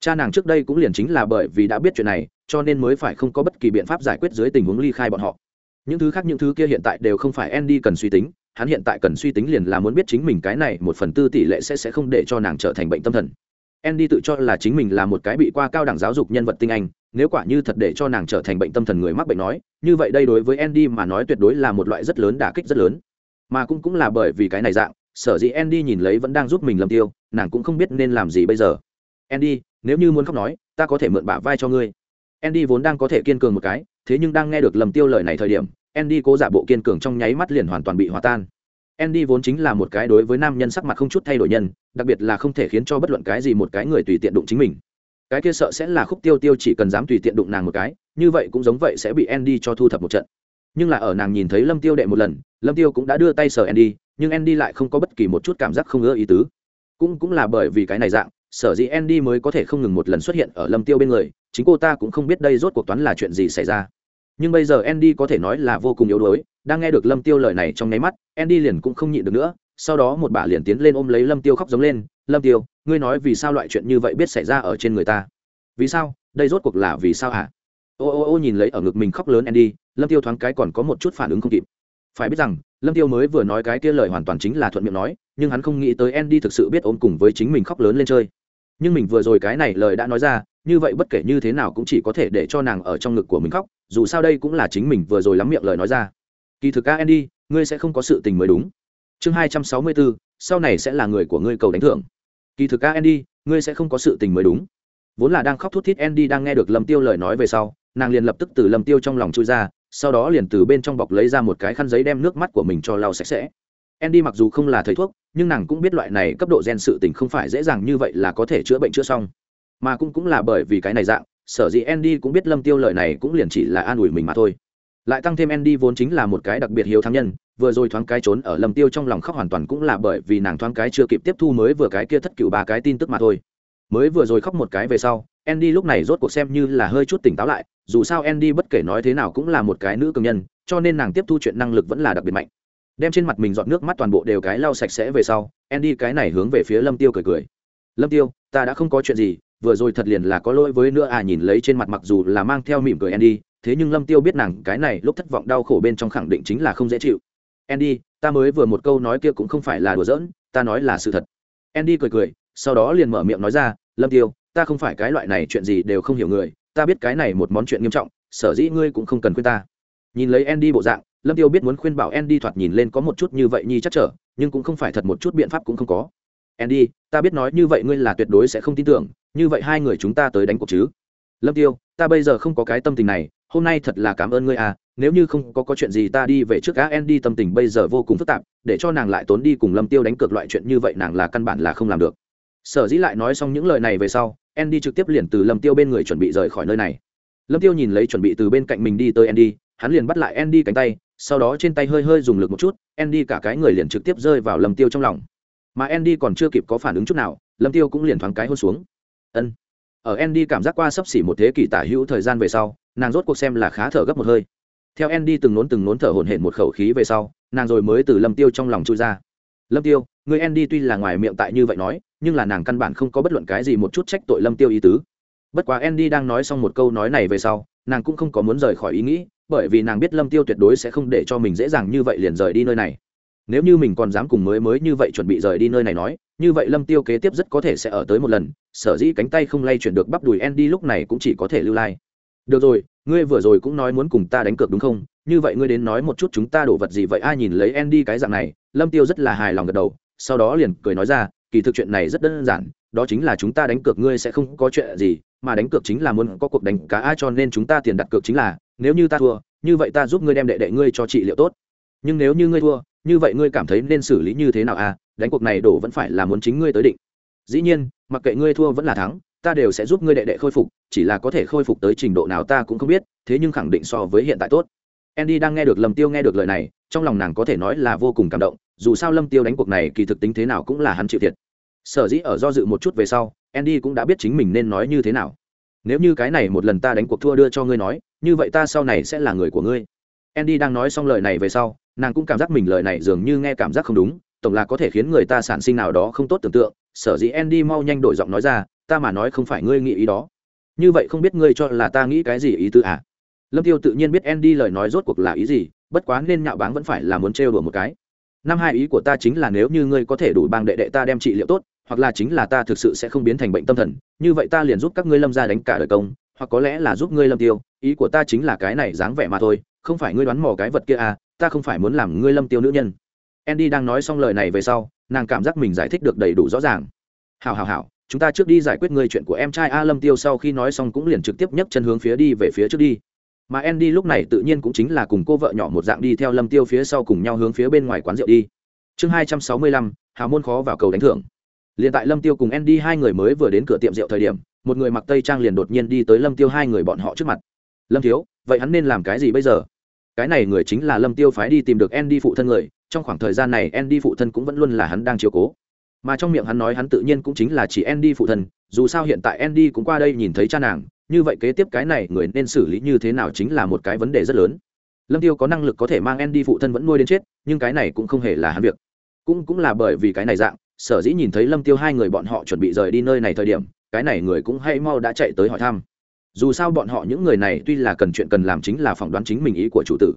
cha nàng trước đây cũng liền chính là bởi vì đã biết chuyện này, cho nên mới phải không có bất kỳ biện pháp giải quyết dưới tình huống ly khai bọn họ. Những thứ khác, những thứ kia hiện tại đều không phải andy cần suy tính, hắn hiện tại cần suy tính liền là muốn biết chính mình cái này một phần tư tỷ lệ sẽ sẽ không để cho nàng trở thành bệnh tâm thần. Andy tự cho là chính mình là một cái bị qua cao đẳng giáo dục nhân vật tinh anh nếu quả như thật để cho nàng trở thành bệnh tâm thần người mắc bệnh nói, như vậy đây đối với andy mà nói tuyệt đối là một loại rất lớn đả kích rất lớn. Mà cũng cũng là bởi vì cái này dạng, sở dĩ andy nhìn lấy vẫn đang giúp mình lầm tiêu, nàng cũng không biết nên làm gì bây giờ. Andy, nếu như muốn khóc nói, ta có thể mượn bả vai cho ngươi. Andy vốn đang có thể kiên cường một cái, thế nhưng đang nghe được lầm tiêu lời này thời điểm, andy cố giả bộ kiên cường trong nháy mắt liền hoàn toàn bị hòa tan. Andy vốn chính là một cái đối với nam nhân sắc mặt không chút thay đổi nhân, đặc biệt là không thể khiến cho bất luận cái gì một cái người tùy tiện đụng chính mình cái kia sợ sẽ là khúc tiêu tiêu chỉ cần dám tùy tiện đụng nàng một cái, như vậy cũng giống vậy sẽ bị andy cho thu thập một trận. Nhưng là ở nàng nhìn thấy lâm tiêu đệ một lần, lâm tiêu cũng đã đưa tay sờ andy, nhưng andy lại không có bất kỳ một chút cảm giác không ưa ý tứ. Cũng cũng là bởi vì cái này dạng, sở dĩ andy mới có thể không ngừng một lần xuất hiện ở lâm tiêu bên người, chính cô ta cũng không biết đây rốt cuộc toán là chuyện gì xảy ra. Nhưng bây giờ andy có thể nói là vô cùng yếu đuối, đang nghe được lâm tiêu lời này trong nháy mắt, andy liền cũng không nhịn được nữa, sau đó một bà liền tiến lên ôm lấy lâm tiêu khóc giống lên lâm tiêu, ngươi nói vì sao loại chuyện như vậy biết xảy ra ở trên người ta? Vì sao? Đây rốt cuộc là vì sao hả? Ô ô ô, nhìn lấy ở ngực mình khóc lớn andy, lâm tiêu thoáng cái còn có một chút phản ứng không kịp. Phải biết rằng, lâm tiêu mới vừa nói cái kia lời hoàn toàn chính là thuận miệng nói, nhưng hắn không nghĩ tới andy thực sự biết ôm cùng với chính mình khóc lớn lên chơi. Nhưng mình vừa rồi cái này lời đã nói ra, như vậy bất kể như thế nào cũng chỉ có thể để cho nàng ở trong ngực của mình khóc, dù sao đây cũng là chính mình vừa rồi lắm miệng lời nói ra. Kỳ thực ca andy, ngươi sẽ không có sự tình mới đúng. Chương hai trăm sáu mươi bốn sau này sẽ là người của ngươi cầu đánh thưởng kỳ thực ca andy, ngươi sẽ không có sự tình mới đúng. Vốn là đang khóc thút thít andy đang nghe được lâm tiêu lời nói về sau, nàng liền lập tức từ lâm tiêu trong lòng chui ra, sau đó liền từ bên trong bọc lấy ra một cái khăn giấy đem nước mắt của mình cho lau sạch sẽ. Andy mặc dù không là thầy thuốc, nhưng nàng cũng biết loại này cấp độ gen sự tình không phải dễ dàng như vậy là có thể chữa bệnh chữa xong. Mà cũng cũng là bởi vì cái này dạng, sở dĩ andy cũng biết lâm tiêu lời này cũng liền chỉ là an ủi mình mà thôi lại tăng thêm andy vốn chính là một cái đặc biệt hiếu thắng nhân, vừa rồi thoáng cái trốn ở lâm tiêu trong lòng khóc hoàn toàn cũng là bởi vì nàng thoáng cái chưa kịp tiếp thu mới vừa cái kia thất cựu ba cái tin tức mà thôi. Mới vừa rồi khóc một cái về sau, andy lúc này rốt cuộc xem như là hơi chút tỉnh táo lại, dù sao andy bất kể nói thế nào cũng là một cái nữ cường nhân, cho nên nàng tiếp thu chuyện năng lực vẫn là đặc biệt mạnh. Đem trên mặt mình dọn nước mắt toàn bộ đều cái lau sạch sẽ về sau, andy cái này hướng về phía lâm tiêu cười cười. Lâm tiêu, ta đã không có chuyện gì, vừa rồi thật liền là có lỗi với nữa à? Nhìn lấy trên mặt mặc dù là mang theo mỉm cười andy thế nhưng lâm tiêu biết nàng cái này lúc thất vọng đau khổ bên trong khẳng định chính là không dễ chịu. Andy, ta mới vừa một câu nói kia cũng không phải là đùa giỡn, ta nói là sự thật. Andy cười cười, sau đó liền mở miệng nói ra, lâm tiêu, ta không phải cái loại này chuyện gì đều không hiểu người, ta biết cái này một món chuyện nghiêm trọng, sở dĩ ngươi cũng không cần khuyên ta. Nhìn lấy andy bộ dạng, lâm tiêu biết muốn khuyên bảo andy thoạt nhìn lên có một chút như vậy nhi chắc trở, nhưng cũng không phải thật một chút biện pháp cũng không có. Andy, ta biết nói như vậy ngươi là tuyệt đối sẽ không tin tưởng, như vậy hai người chúng ta tới đánh cuộc chứ? Lâm tiêu, ta bây giờ không có cái tâm tình này hôm nay thật là cảm ơn ngươi à nếu như không có có chuyện gì ta đi về trước gã andy tâm tình bây giờ vô cùng phức tạp, để cho nàng lại tốn đi cùng lâm tiêu đánh cược loại chuyện như vậy nàng là căn bản là không làm được. Sở dĩ lại nói xong những lời này về sau, andy trực tiếp liền từ lâm tiêu bên người chuẩn bị rời khỏi nơi này. Lâm tiêu nhìn lấy chuẩn bị từ bên cạnh mình đi tới andy, hắn liền bắt lại andy cánh tay, sau đó trên tay hơi hơi dùng lực một chút, andy cả cái người liền trực tiếp rơi vào lâm tiêu trong lòng. Mà andy còn chưa kịp có phản ứng chút nào, lâm tiêu cũng liền thoáng cái hôn xuống. Ân ở andy cảm giác qua sắp xỉ một thế kỷ tả hữu thời gian về sau, nàng rốt cuộc xem là khá thở gấp một hơi. Theo andy từng nốn từng nốn thở hổn hển một khẩu khí về sau, nàng rồi mới từ lâm tiêu trong lòng chui ra. Lâm tiêu, người andy tuy là ngoài miệng tại như vậy nói, nhưng là nàng căn bản không có bất luận cái gì một chút trách tội lâm tiêu ý tứ. Bất quá andy đang nói xong một câu nói này về sau, nàng cũng không có muốn rời khỏi ý nghĩ, bởi vì nàng biết lâm tiêu tuyệt đối sẽ không để cho mình dễ dàng như vậy liền rời đi nơi này. Nếu như mình còn dám cùng mới mới như vậy chuẩn bị rời đi nơi này nói như vậy lâm tiêu kế tiếp rất có thể sẽ ở tới một lần, sở dĩ cánh tay không lay chuyển được bắp đùi andy lúc này cũng chỉ có thể lưu lai. Được rồi, ngươi vừa rồi cũng nói muốn cùng ta đánh cược đúng không? Như vậy ngươi đến nói một chút chúng ta đổ vật gì vậy? Ai nhìn lấy andy cái dạng này, lâm tiêu rất là hài lòng gật đầu, sau đó liền cười nói ra, kỳ thực chuyện này rất đơn giản, đó chính là chúng ta đánh cược ngươi sẽ không có chuyện gì, mà đánh cược chính là muốn có cuộc đánh cá ai cho nên chúng ta tiền đặt cược chính là, nếu như ta thua, như vậy ta giúp ngươi đem đệ đệ ngươi cho trị liệu tốt. Nhưng nếu như ngươi thua như vậy ngươi cảm thấy nên xử lý như thế nào à? Đánh cuộc này đổ vẫn phải là muốn chính ngươi tới định. Dĩ nhiên, mặc kệ ngươi thua vẫn là thắng, ta đều sẽ giúp ngươi đệ đệ khôi phục, chỉ là có thể khôi phục tới trình độ nào ta cũng không biết, thế nhưng khẳng định so với hiện tại tốt. Andy đang nghe được lâm tiêu nghe được lời này, trong lòng nàng có thể nói là vô cùng cảm động, dù sao lâm tiêu đánh cuộc này kỳ thực tính thế nào cũng là hắn chịu thiệt. Sở dĩ ở do dự một chút về sau, andy cũng đã biết chính mình nên nói như thế nào. Nếu như cái này một lần ta đánh cuộc thua đưa cho ngươi nói, như vậy ta sau này sẽ là người của ngươi andy đang nói xong lời này về sau, nàng cũng cảm giác mình lời này dường như nghe cảm giác không đúng, tổng là có thể khiến người ta sản sinh nào đó không tốt tưởng tượng, sở dĩ andy mau nhanh đổi giọng nói ra, ta mà nói không phải ngươi nghĩ ý đó. Như vậy không biết ngươi cho là ta nghĩ cái gì ý tư à? Lâm tiêu tự nhiên biết andy lời nói rốt cuộc là ý gì, bất quá nên nhạo báng vẫn phải là muốn trêu đùa một cái. Năm hai ý của ta chính là nếu như ngươi có thể đủ bang đệ đệ ta đem trị liệu tốt, hoặc là chính là ta thực sự sẽ không biến thành bệnh tâm thần, như vậy ta liền giúp các ngươi lâm ra đánh cả đời công, hoặc có lẽ là giúp ngươi lâm tiêu, ý của ta chính là cái này dáng vẻ mà thôi không phải ngươi đoán mò cái vật kia à ta không phải muốn làm ngươi lâm tiêu nữ nhân. Andy đang nói xong lời này về sau, nàng cảm giác mình giải thích được đầy đủ rõ ràng. Hào hào hào chúng ta trước đi giải quyết ngươi chuyện của em trai a lâm tiêu sau khi nói xong cũng liền trực tiếp nhấc chân hướng phía đi về phía trước đi. Mà andy lúc này tự nhiên cũng chính là cùng cô vợ nhỏ một dạng đi theo lâm tiêu phía sau cùng nhau hướng phía bên ngoài quán rượu đi. Chương hai trăm sáu mươi lăm, hào môn khó vào cầu đánh thưởng. Liền tại lâm tiêu cùng andy hai người mới vừa đến cửa tiệm rượu thời điểm, một người mặc tây trang liền đột nhiên đi tới lâm tiêu hai người bọn họ trước mặt. Lâm thiếu, vậy hắn nên làm cái gì bây giờ? Cái này người chính là lâm tiêu phái đi tìm được andy phụ thân người, trong khoảng thời gian này andy phụ thân cũng vẫn luôn là hắn đang chiếu cố. Mà trong miệng hắn nói hắn tự nhiên cũng chính là chỉ andy phụ thân, dù sao hiện tại andy cũng qua đây nhìn thấy cha nàng, như vậy kế tiếp cái này người nên xử lý như thế nào chính là một cái vấn đề rất lớn. Lâm tiêu có năng lực có thể mang andy phụ thân vẫn nuôi đến chết, nhưng cái này cũng không hề là hắn việc. Cũng cũng là bởi vì cái này dạng, sở dĩ nhìn thấy lâm tiêu hai người bọn họ chuẩn bị rời đi nơi này thời điểm, cái này người cũng hay mau đã chạy tới hỏi thăm dù sao bọn họ những người này tuy là cần chuyện cần làm chính là phỏng đoán chính mình ý của chủ tử.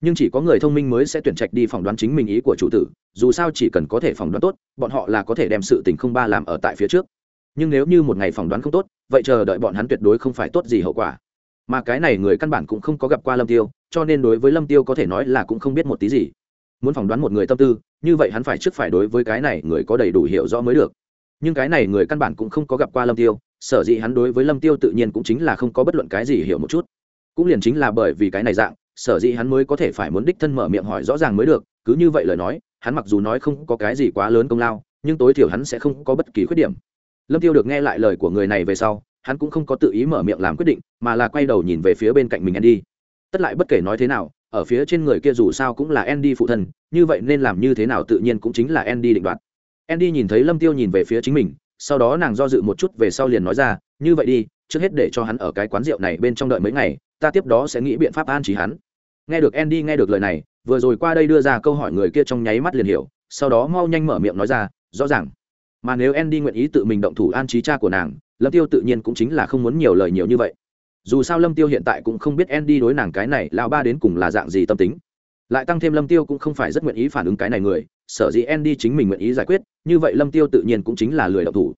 Nhưng chỉ có người thông minh mới sẽ tuyển trạch đi phỏng đoán chính mình ý của chủ tử, dù sao chỉ cần có thể phỏng đoán tốt, bọn họ là có thể đem sự tình không ba làm ở tại phía trước. Nhưng nếu như một ngày phỏng đoán không tốt, vậy chờ đợi bọn hắn tuyệt đối không phải tốt gì hậu quả. Mà cái này người căn bản cũng không có gặp qua lâm tiêu, cho nên đối với lâm tiêu có thể nói là cũng không biết một tí gì. Muốn phỏng đoán một người tâm tư, như vậy hắn phải trước phải đối với cái này người có đầy đủ hiểu rõ mới được. Nhưng cái này người căn bản cũng không có gặp qua lâm tiêu sở dĩ hắn đối với lâm tiêu tự nhiên cũng chính là không có bất luận cái gì hiểu một chút. Cũng liền chính là bởi vì cái này dạng, sở dĩ hắn mới có thể phải muốn đích thân mở miệng hỏi rõ ràng mới được, cứ như vậy lời nói, hắn mặc dù nói không có cái gì quá lớn công lao, nhưng tối thiểu hắn sẽ không có bất kỳ khuyết điểm. Lâm tiêu được nghe lại lời của người này về sau, hắn cũng không có tự ý mở miệng làm quyết định, mà là quay đầu nhìn về phía bên cạnh mình andy. Tất lại bất kể nói thế nào, ở phía trên người kia dù sao cũng là andy phụ thân, như vậy nên làm như thế nào tự nhiên cũng chính là andy định đoạt. Andy nhìn thấy lâm tiêu nhìn về phía chính mình sau đó nàng do dự một chút về sau liền nói ra, như vậy đi, trước hết để cho hắn ở cái quán rượu này bên trong đợi mấy ngày, ta tiếp đó sẽ nghĩ biện pháp an trí hắn. Nghe được andy nghe được lời này, vừa rồi qua đây đưa ra câu hỏi người kia trong nháy mắt liền hiểu, sau đó mau nhanh mở miệng nói ra, rõ ràng. Mà nếu andy nguyện ý tự mình động thủ an trí cha của nàng, lâm tiêu tự nhiên cũng chính là không muốn nhiều lời nhiều như vậy. Dù sao lâm tiêu hiện tại cũng không biết andy đối nàng cái này lao ba đến cùng là dạng gì tâm tính. Lại tăng thêm lâm tiêu cũng không phải rất nguyện ý phản ứng cái này người sở dĩ andy chính mình nguyện ý giải quyết, như vậy lâm tiêu tự nhiên cũng chính là lười động thủ.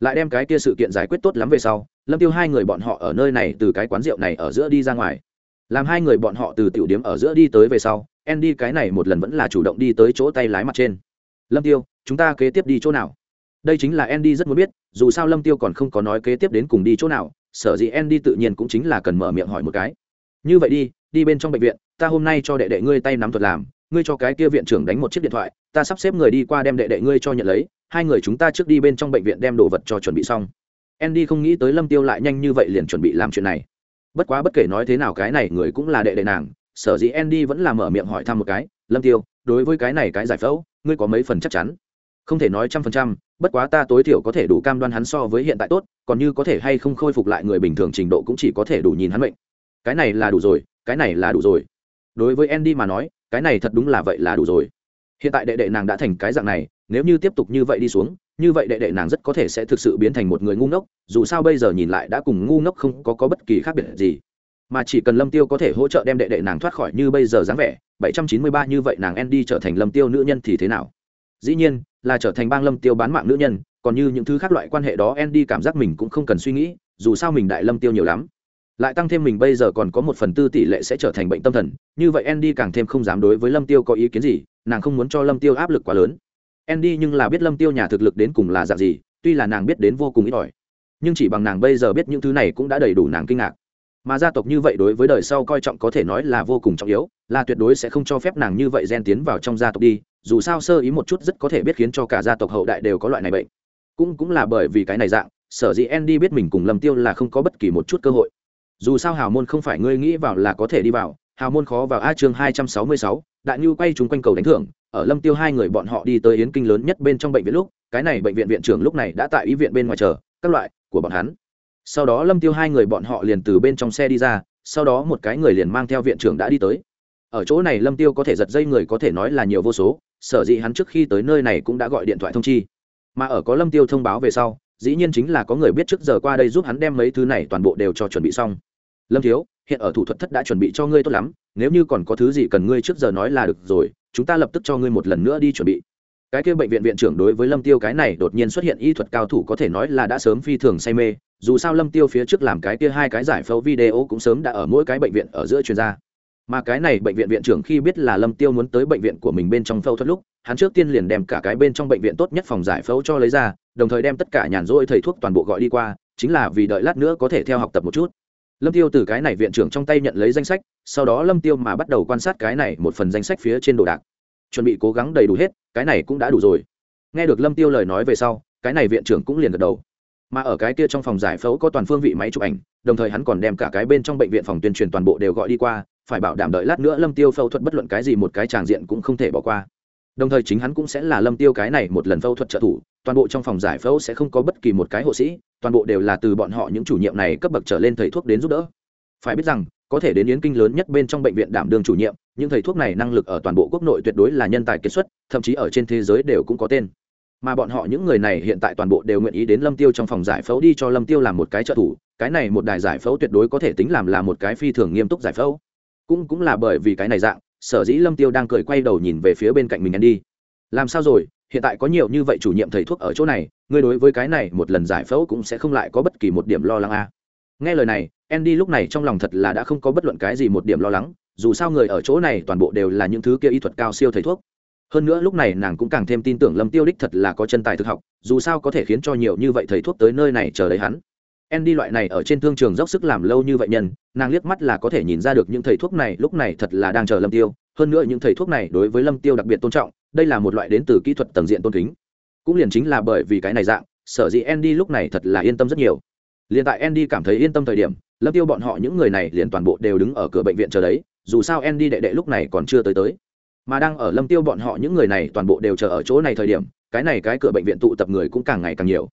Lại đem cái kia sự kiện giải quyết tốt lắm về sau, lâm tiêu hai người bọn họ ở nơi này từ cái quán rượu này ở giữa đi ra ngoài. Làm hai người bọn họ từ tiểu điếm ở giữa đi tới về sau, andy cái này một lần vẫn là chủ động đi tới chỗ tay lái mặt trên. Lâm tiêu, chúng ta kế tiếp đi chỗ nào? Đây chính là andy rất muốn biết, dù sao lâm tiêu còn không có nói kế tiếp đến cùng đi chỗ nào, sở dĩ andy tự nhiên cũng chính là cần mở miệng hỏi một cái. Như vậy đi đi bên trong bệnh viện, ta hôm nay cho đệ đệ ngươi tay nắm thuật làm ngươi cho cái kia viện trưởng đánh một chiếc điện thoại, ta sắp xếp người đi qua đem đệ đệ ngươi cho nhận lấy, hai người chúng ta trước đi bên trong bệnh viện đem đồ vật cho chuẩn bị xong. Andy không nghĩ tới lâm tiêu lại nhanh như vậy liền chuẩn bị làm chuyện này. Bất quá bất kể nói thế nào cái này người cũng là đệ đệ nàng, sở dĩ andy vẫn là mở miệng hỏi thăm một cái, lâm tiêu, đối với cái này cái giải phẫu, ngươi có mấy phần chắc chắn? Không thể nói trăm phần trăm, bất quá ta tối thiểu có thể đủ cam đoan hắn so với hiện tại tốt, còn như có thể hay không khôi phục lại người bình thường trình độ cũng chỉ có thể đủ nhìn hắn bệnh cái này là đủ rồi, cái này là đủ rồi. Đối với andy mà nói cái này thật đúng là vậy là đủ rồi. Hiện tại đệ đệ nàng đã thành cái dạng này nếu như tiếp tục như vậy đi xuống như vậy đệ đệ nàng rất có thể sẽ thực sự biến thành một người ngu ngốc dù sao bây giờ nhìn lại đã cùng ngu ngốc không có, có bất kỳ khác biệt gì. Mà chỉ cần lâm tiêu có thể hỗ trợ đem đệ đệ nàng thoát khỏi như bây giờ dáng vẻ 793 như vậy nàng Andy trở thành lâm tiêu nữ nhân thì thế nào? Dĩ nhiên là trở thành bang lâm tiêu bán mạng nữ nhân còn như những thứ khác loại quan hệ đó Andy cảm giác mình cũng không cần suy nghĩ dù sao mình đại lâm tiêu nhiều lắm lại tăng thêm mình bây giờ còn có một phần tư tỷ lệ sẽ trở thành bệnh tâm thần, như vậy Andy càng thêm không dám đối với lâm tiêu có ý kiến gì, nàng không muốn cho lâm tiêu áp lực quá lớn. Andy nhưng là biết lâm tiêu nhà thực lực đến cùng là dạng gì, tuy là nàng biết đến vô cùng ít ỏi. Nhưng chỉ bằng nàng bây giờ biết những thứ này cũng đã đầy đủ nàng kinh ngạc. Mà gia tộc như vậy đối với đời sau coi trọng có thể nói là vô cùng trọng yếu, là tuyệt đối sẽ không cho phép nàng như vậy gen tiến vào trong gia tộc đi, dù sao sơ ý một chút rất có thể biết khiến cho cả gia tộc hậu đại đều có loại này bệnh. Cũng cũng là bởi vì cái này dạng, sở dĩ andy biết mình cùng lâm tiêu là không có bất kỳ một chút cơ hội dù sao hào môn không phải ngươi nghĩ vào là có thể đi vào, hào môn khó vào a chương hai trăm sáu mươi sáu, đại nhu quay chúng quanh cầu đánh thưởng, ở lâm tiêu hai người bọn họ đi tới yến kinh lớn nhất bên trong bệnh viện lúc, cái này bệnh viện viện trưởng lúc này đã tại y viện bên ngoài chờ, các loại của bọn hắn. Sau đó lâm tiêu hai người bọn họ liền từ bên trong xe đi ra, sau đó một cái người liền mang theo viện trưởng đã đi tới. Ở chỗ này lâm tiêu có thể giật dây người có thể nói là nhiều vô số, sở dĩ hắn trước khi tới nơi này cũng đã gọi điện thoại thông chi. Mà ở có lâm tiêu thông báo về sau dĩ nhiên chính là có người biết trước giờ qua đây giúp hắn đem mấy thứ này toàn bộ đều cho chuẩn bị xong. Lâm thiếu, hiện ở thủ thuật thất đã chuẩn bị cho ngươi tốt lắm, nếu như còn có thứ gì cần ngươi trước giờ nói là được rồi, chúng ta lập tức cho ngươi một lần nữa đi chuẩn bị. Cái kia bệnh viện viện trưởng đối với lâm tiêu cái này đột nhiên xuất hiện y thuật cao thủ có thể nói là đã sớm phi thường say mê, dù sao lâm tiêu phía trước làm cái kia hai cái giải phẫu video cũng sớm đã ở mỗi cái bệnh viện ở giữa chuyên gia mà cái này bệnh viện viện trưởng khi biết là lâm tiêu muốn tới bệnh viện của mình bên trong phẫu thuật lúc, hắn trước tiên liền đem cả cái bên trong bệnh viện tốt nhất phòng giải phẫu cho lấy ra, đồng thời đem tất cả nhàn rỗi thầy thuốc toàn bộ gọi đi qua, chính là vì đợi lát nữa có thể theo học tập một chút. Lâm tiêu từ cái này viện trưởng trong tay nhận lấy danh sách, sau đó lâm tiêu mà bắt đầu quan sát cái này một phần danh sách phía trên đồ đạc. Chuẩn bị cố gắng đầy đủ hết, cái này cũng đã đủ rồi. Nghe được lâm tiêu lời nói về sau, cái này viện trưởng cũng liền gật đầu. Mà ở cái kia trong phòng giải phẫu có toàn phương vị máy chụp ảnh, đồng thời hắn còn đem cả cái bên trong bệnh viện phòng tuyên truyền toàn bộ đều gọi đi qua phải bảo đảm đợi lát nữa lâm tiêu phẫu thuật bất luận cái gì một cái tràng diện cũng không thể bỏ qua. Đồng thời chính hắn cũng sẽ là lâm tiêu cái này một lần phẫu thuật trợ thủ, toàn bộ trong phòng giải phẫu sẽ không có bất kỳ một cái hộ sĩ, toàn bộ đều là từ bọn họ những chủ nhiệm này cấp bậc trở lên thầy thuốc đến giúp đỡ. Phải biết rằng, có thể đến yến kinh lớn nhất bên trong bệnh viện đảm đương chủ nhiệm, những thầy thuốc này năng lực ở toàn bộ quốc nội tuyệt đối là nhân tài kiệt xuất, thậm chí ở trên thế giới đều cũng có tên. Mà bọn họ những người này hiện tại toàn bộ đều nguyện ý đến lâm tiêu trong phòng giải phẫu đi cho lâm tiêu làm một cái trợ thủ, cái này một đài giải phẫu tuyệt đối có thể tính làm là một cái phi thường nghiêm túc giải phẫu cũng cũng là bởi vì cái này dạng, sở dĩ lâm tiêu đang cười quay đầu nhìn về phía bên cạnh mình đi. Làm sao rồi? Hiện tại có nhiều như vậy chủ nhiệm thầy thuốc ở chỗ này, ngươi đối với cái này một lần giải phẫu cũng sẽ không lại có bất kỳ một điểm lo lắng a à. nghe lời này, andy lúc này trong lòng thật là đã không có bất luận cái gì một điểm lo lắng, dù sao người ở chỗ này toàn bộ đều là những thứ kia y thuật cao siêu thầy thuốc. Hơn nữa lúc này nàng cũng càng thêm tin tưởng lâm tiêu đích thật là có chân tài thực học, dù sao có thể khiến cho nhiều như vậy thầy thuốc tới nơi này chờ đấy hắn. Andy loại này ở trên thương trường dốc sức làm lâu như vậy nhân, nàng liếc mắt là có thể nhìn ra được những thầy thuốc này lúc này thật là đang chờ Lâm Tiêu, hơn nữa những thầy thuốc này đối với Lâm Tiêu đặc biệt tôn trọng, đây là một loại đến từ kỹ thuật tầng diện tôn kính. Cũng liền chính là bởi vì cái này dạng, sở dĩ Andy lúc này thật là yên tâm rất nhiều. Liên tại Andy cảm thấy yên tâm thời điểm, Lâm Tiêu bọn họ những người này liền toàn bộ đều đứng ở cửa bệnh viện chờ đấy, dù sao Andy đệ đệ lúc này còn chưa tới tới. Mà đang ở Lâm Tiêu bọn họ những người này toàn bộ đều chờ ở chỗ này thời điểm, cái này cái cửa bệnh viện tụ tập người cũng càng ngày càng nhiều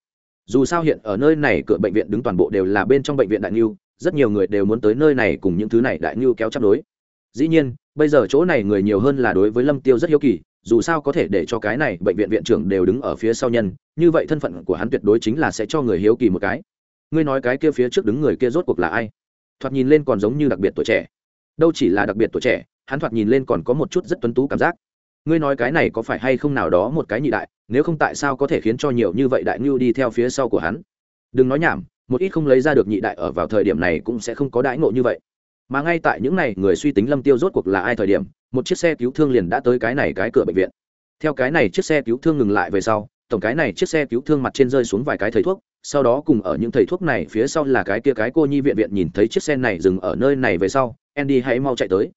dù sao hiện ở nơi này cửa bệnh viện đứng toàn bộ đều là bên trong bệnh viện đại niu rất nhiều người đều muốn tới nơi này cùng những thứ này đại niu kéo chắp đối. Dĩ nhiên, bây giờ chỗ này người nhiều hơn là đối với lâm tiêu rất hiếu kỳ, dù sao có thể để cho cái này bệnh viện viện trưởng đều đứng ở phía sau nhân, như vậy thân phận của hắn tuyệt đối chính là sẽ cho người hiếu kỳ một cái. Ngươi nói cái kia phía trước đứng người kia rốt cuộc là ai? Thoạt nhìn lên còn giống như đặc biệt tuổi trẻ. Đâu chỉ là đặc biệt tuổi trẻ, hắn thoạt nhìn lên còn có một chút rất tuấn tú cảm giác. Ngươi nói cái này có phải hay không nào đó một cái nhị đại? Nếu không tại sao có thể khiến cho nhiều như vậy đại ngưu đi theo phía sau của hắn? Đừng nói nhảm, một ít không lấy ra được nhị đại ở vào thời điểm này cũng sẽ không có đãi ngộ như vậy. Mà ngay tại những này, người suy tính lâm tiêu rốt cuộc là ai thời điểm, một chiếc xe cứu thương liền đã tới cái này cái cửa bệnh viện. Theo cái này chiếc xe cứu thương ngừng lại về sau, tổng cái này chiếc xe cứu thương mặt trên rơi xuống vài cái thầy thuốc, sau đó cùng ở những thầy thuốc này phía sau là cái kia cái cô nhi viện viện nhìn thấy chiếc xe này dừng ở nơi này về sau, andy hãy mau chạy tới.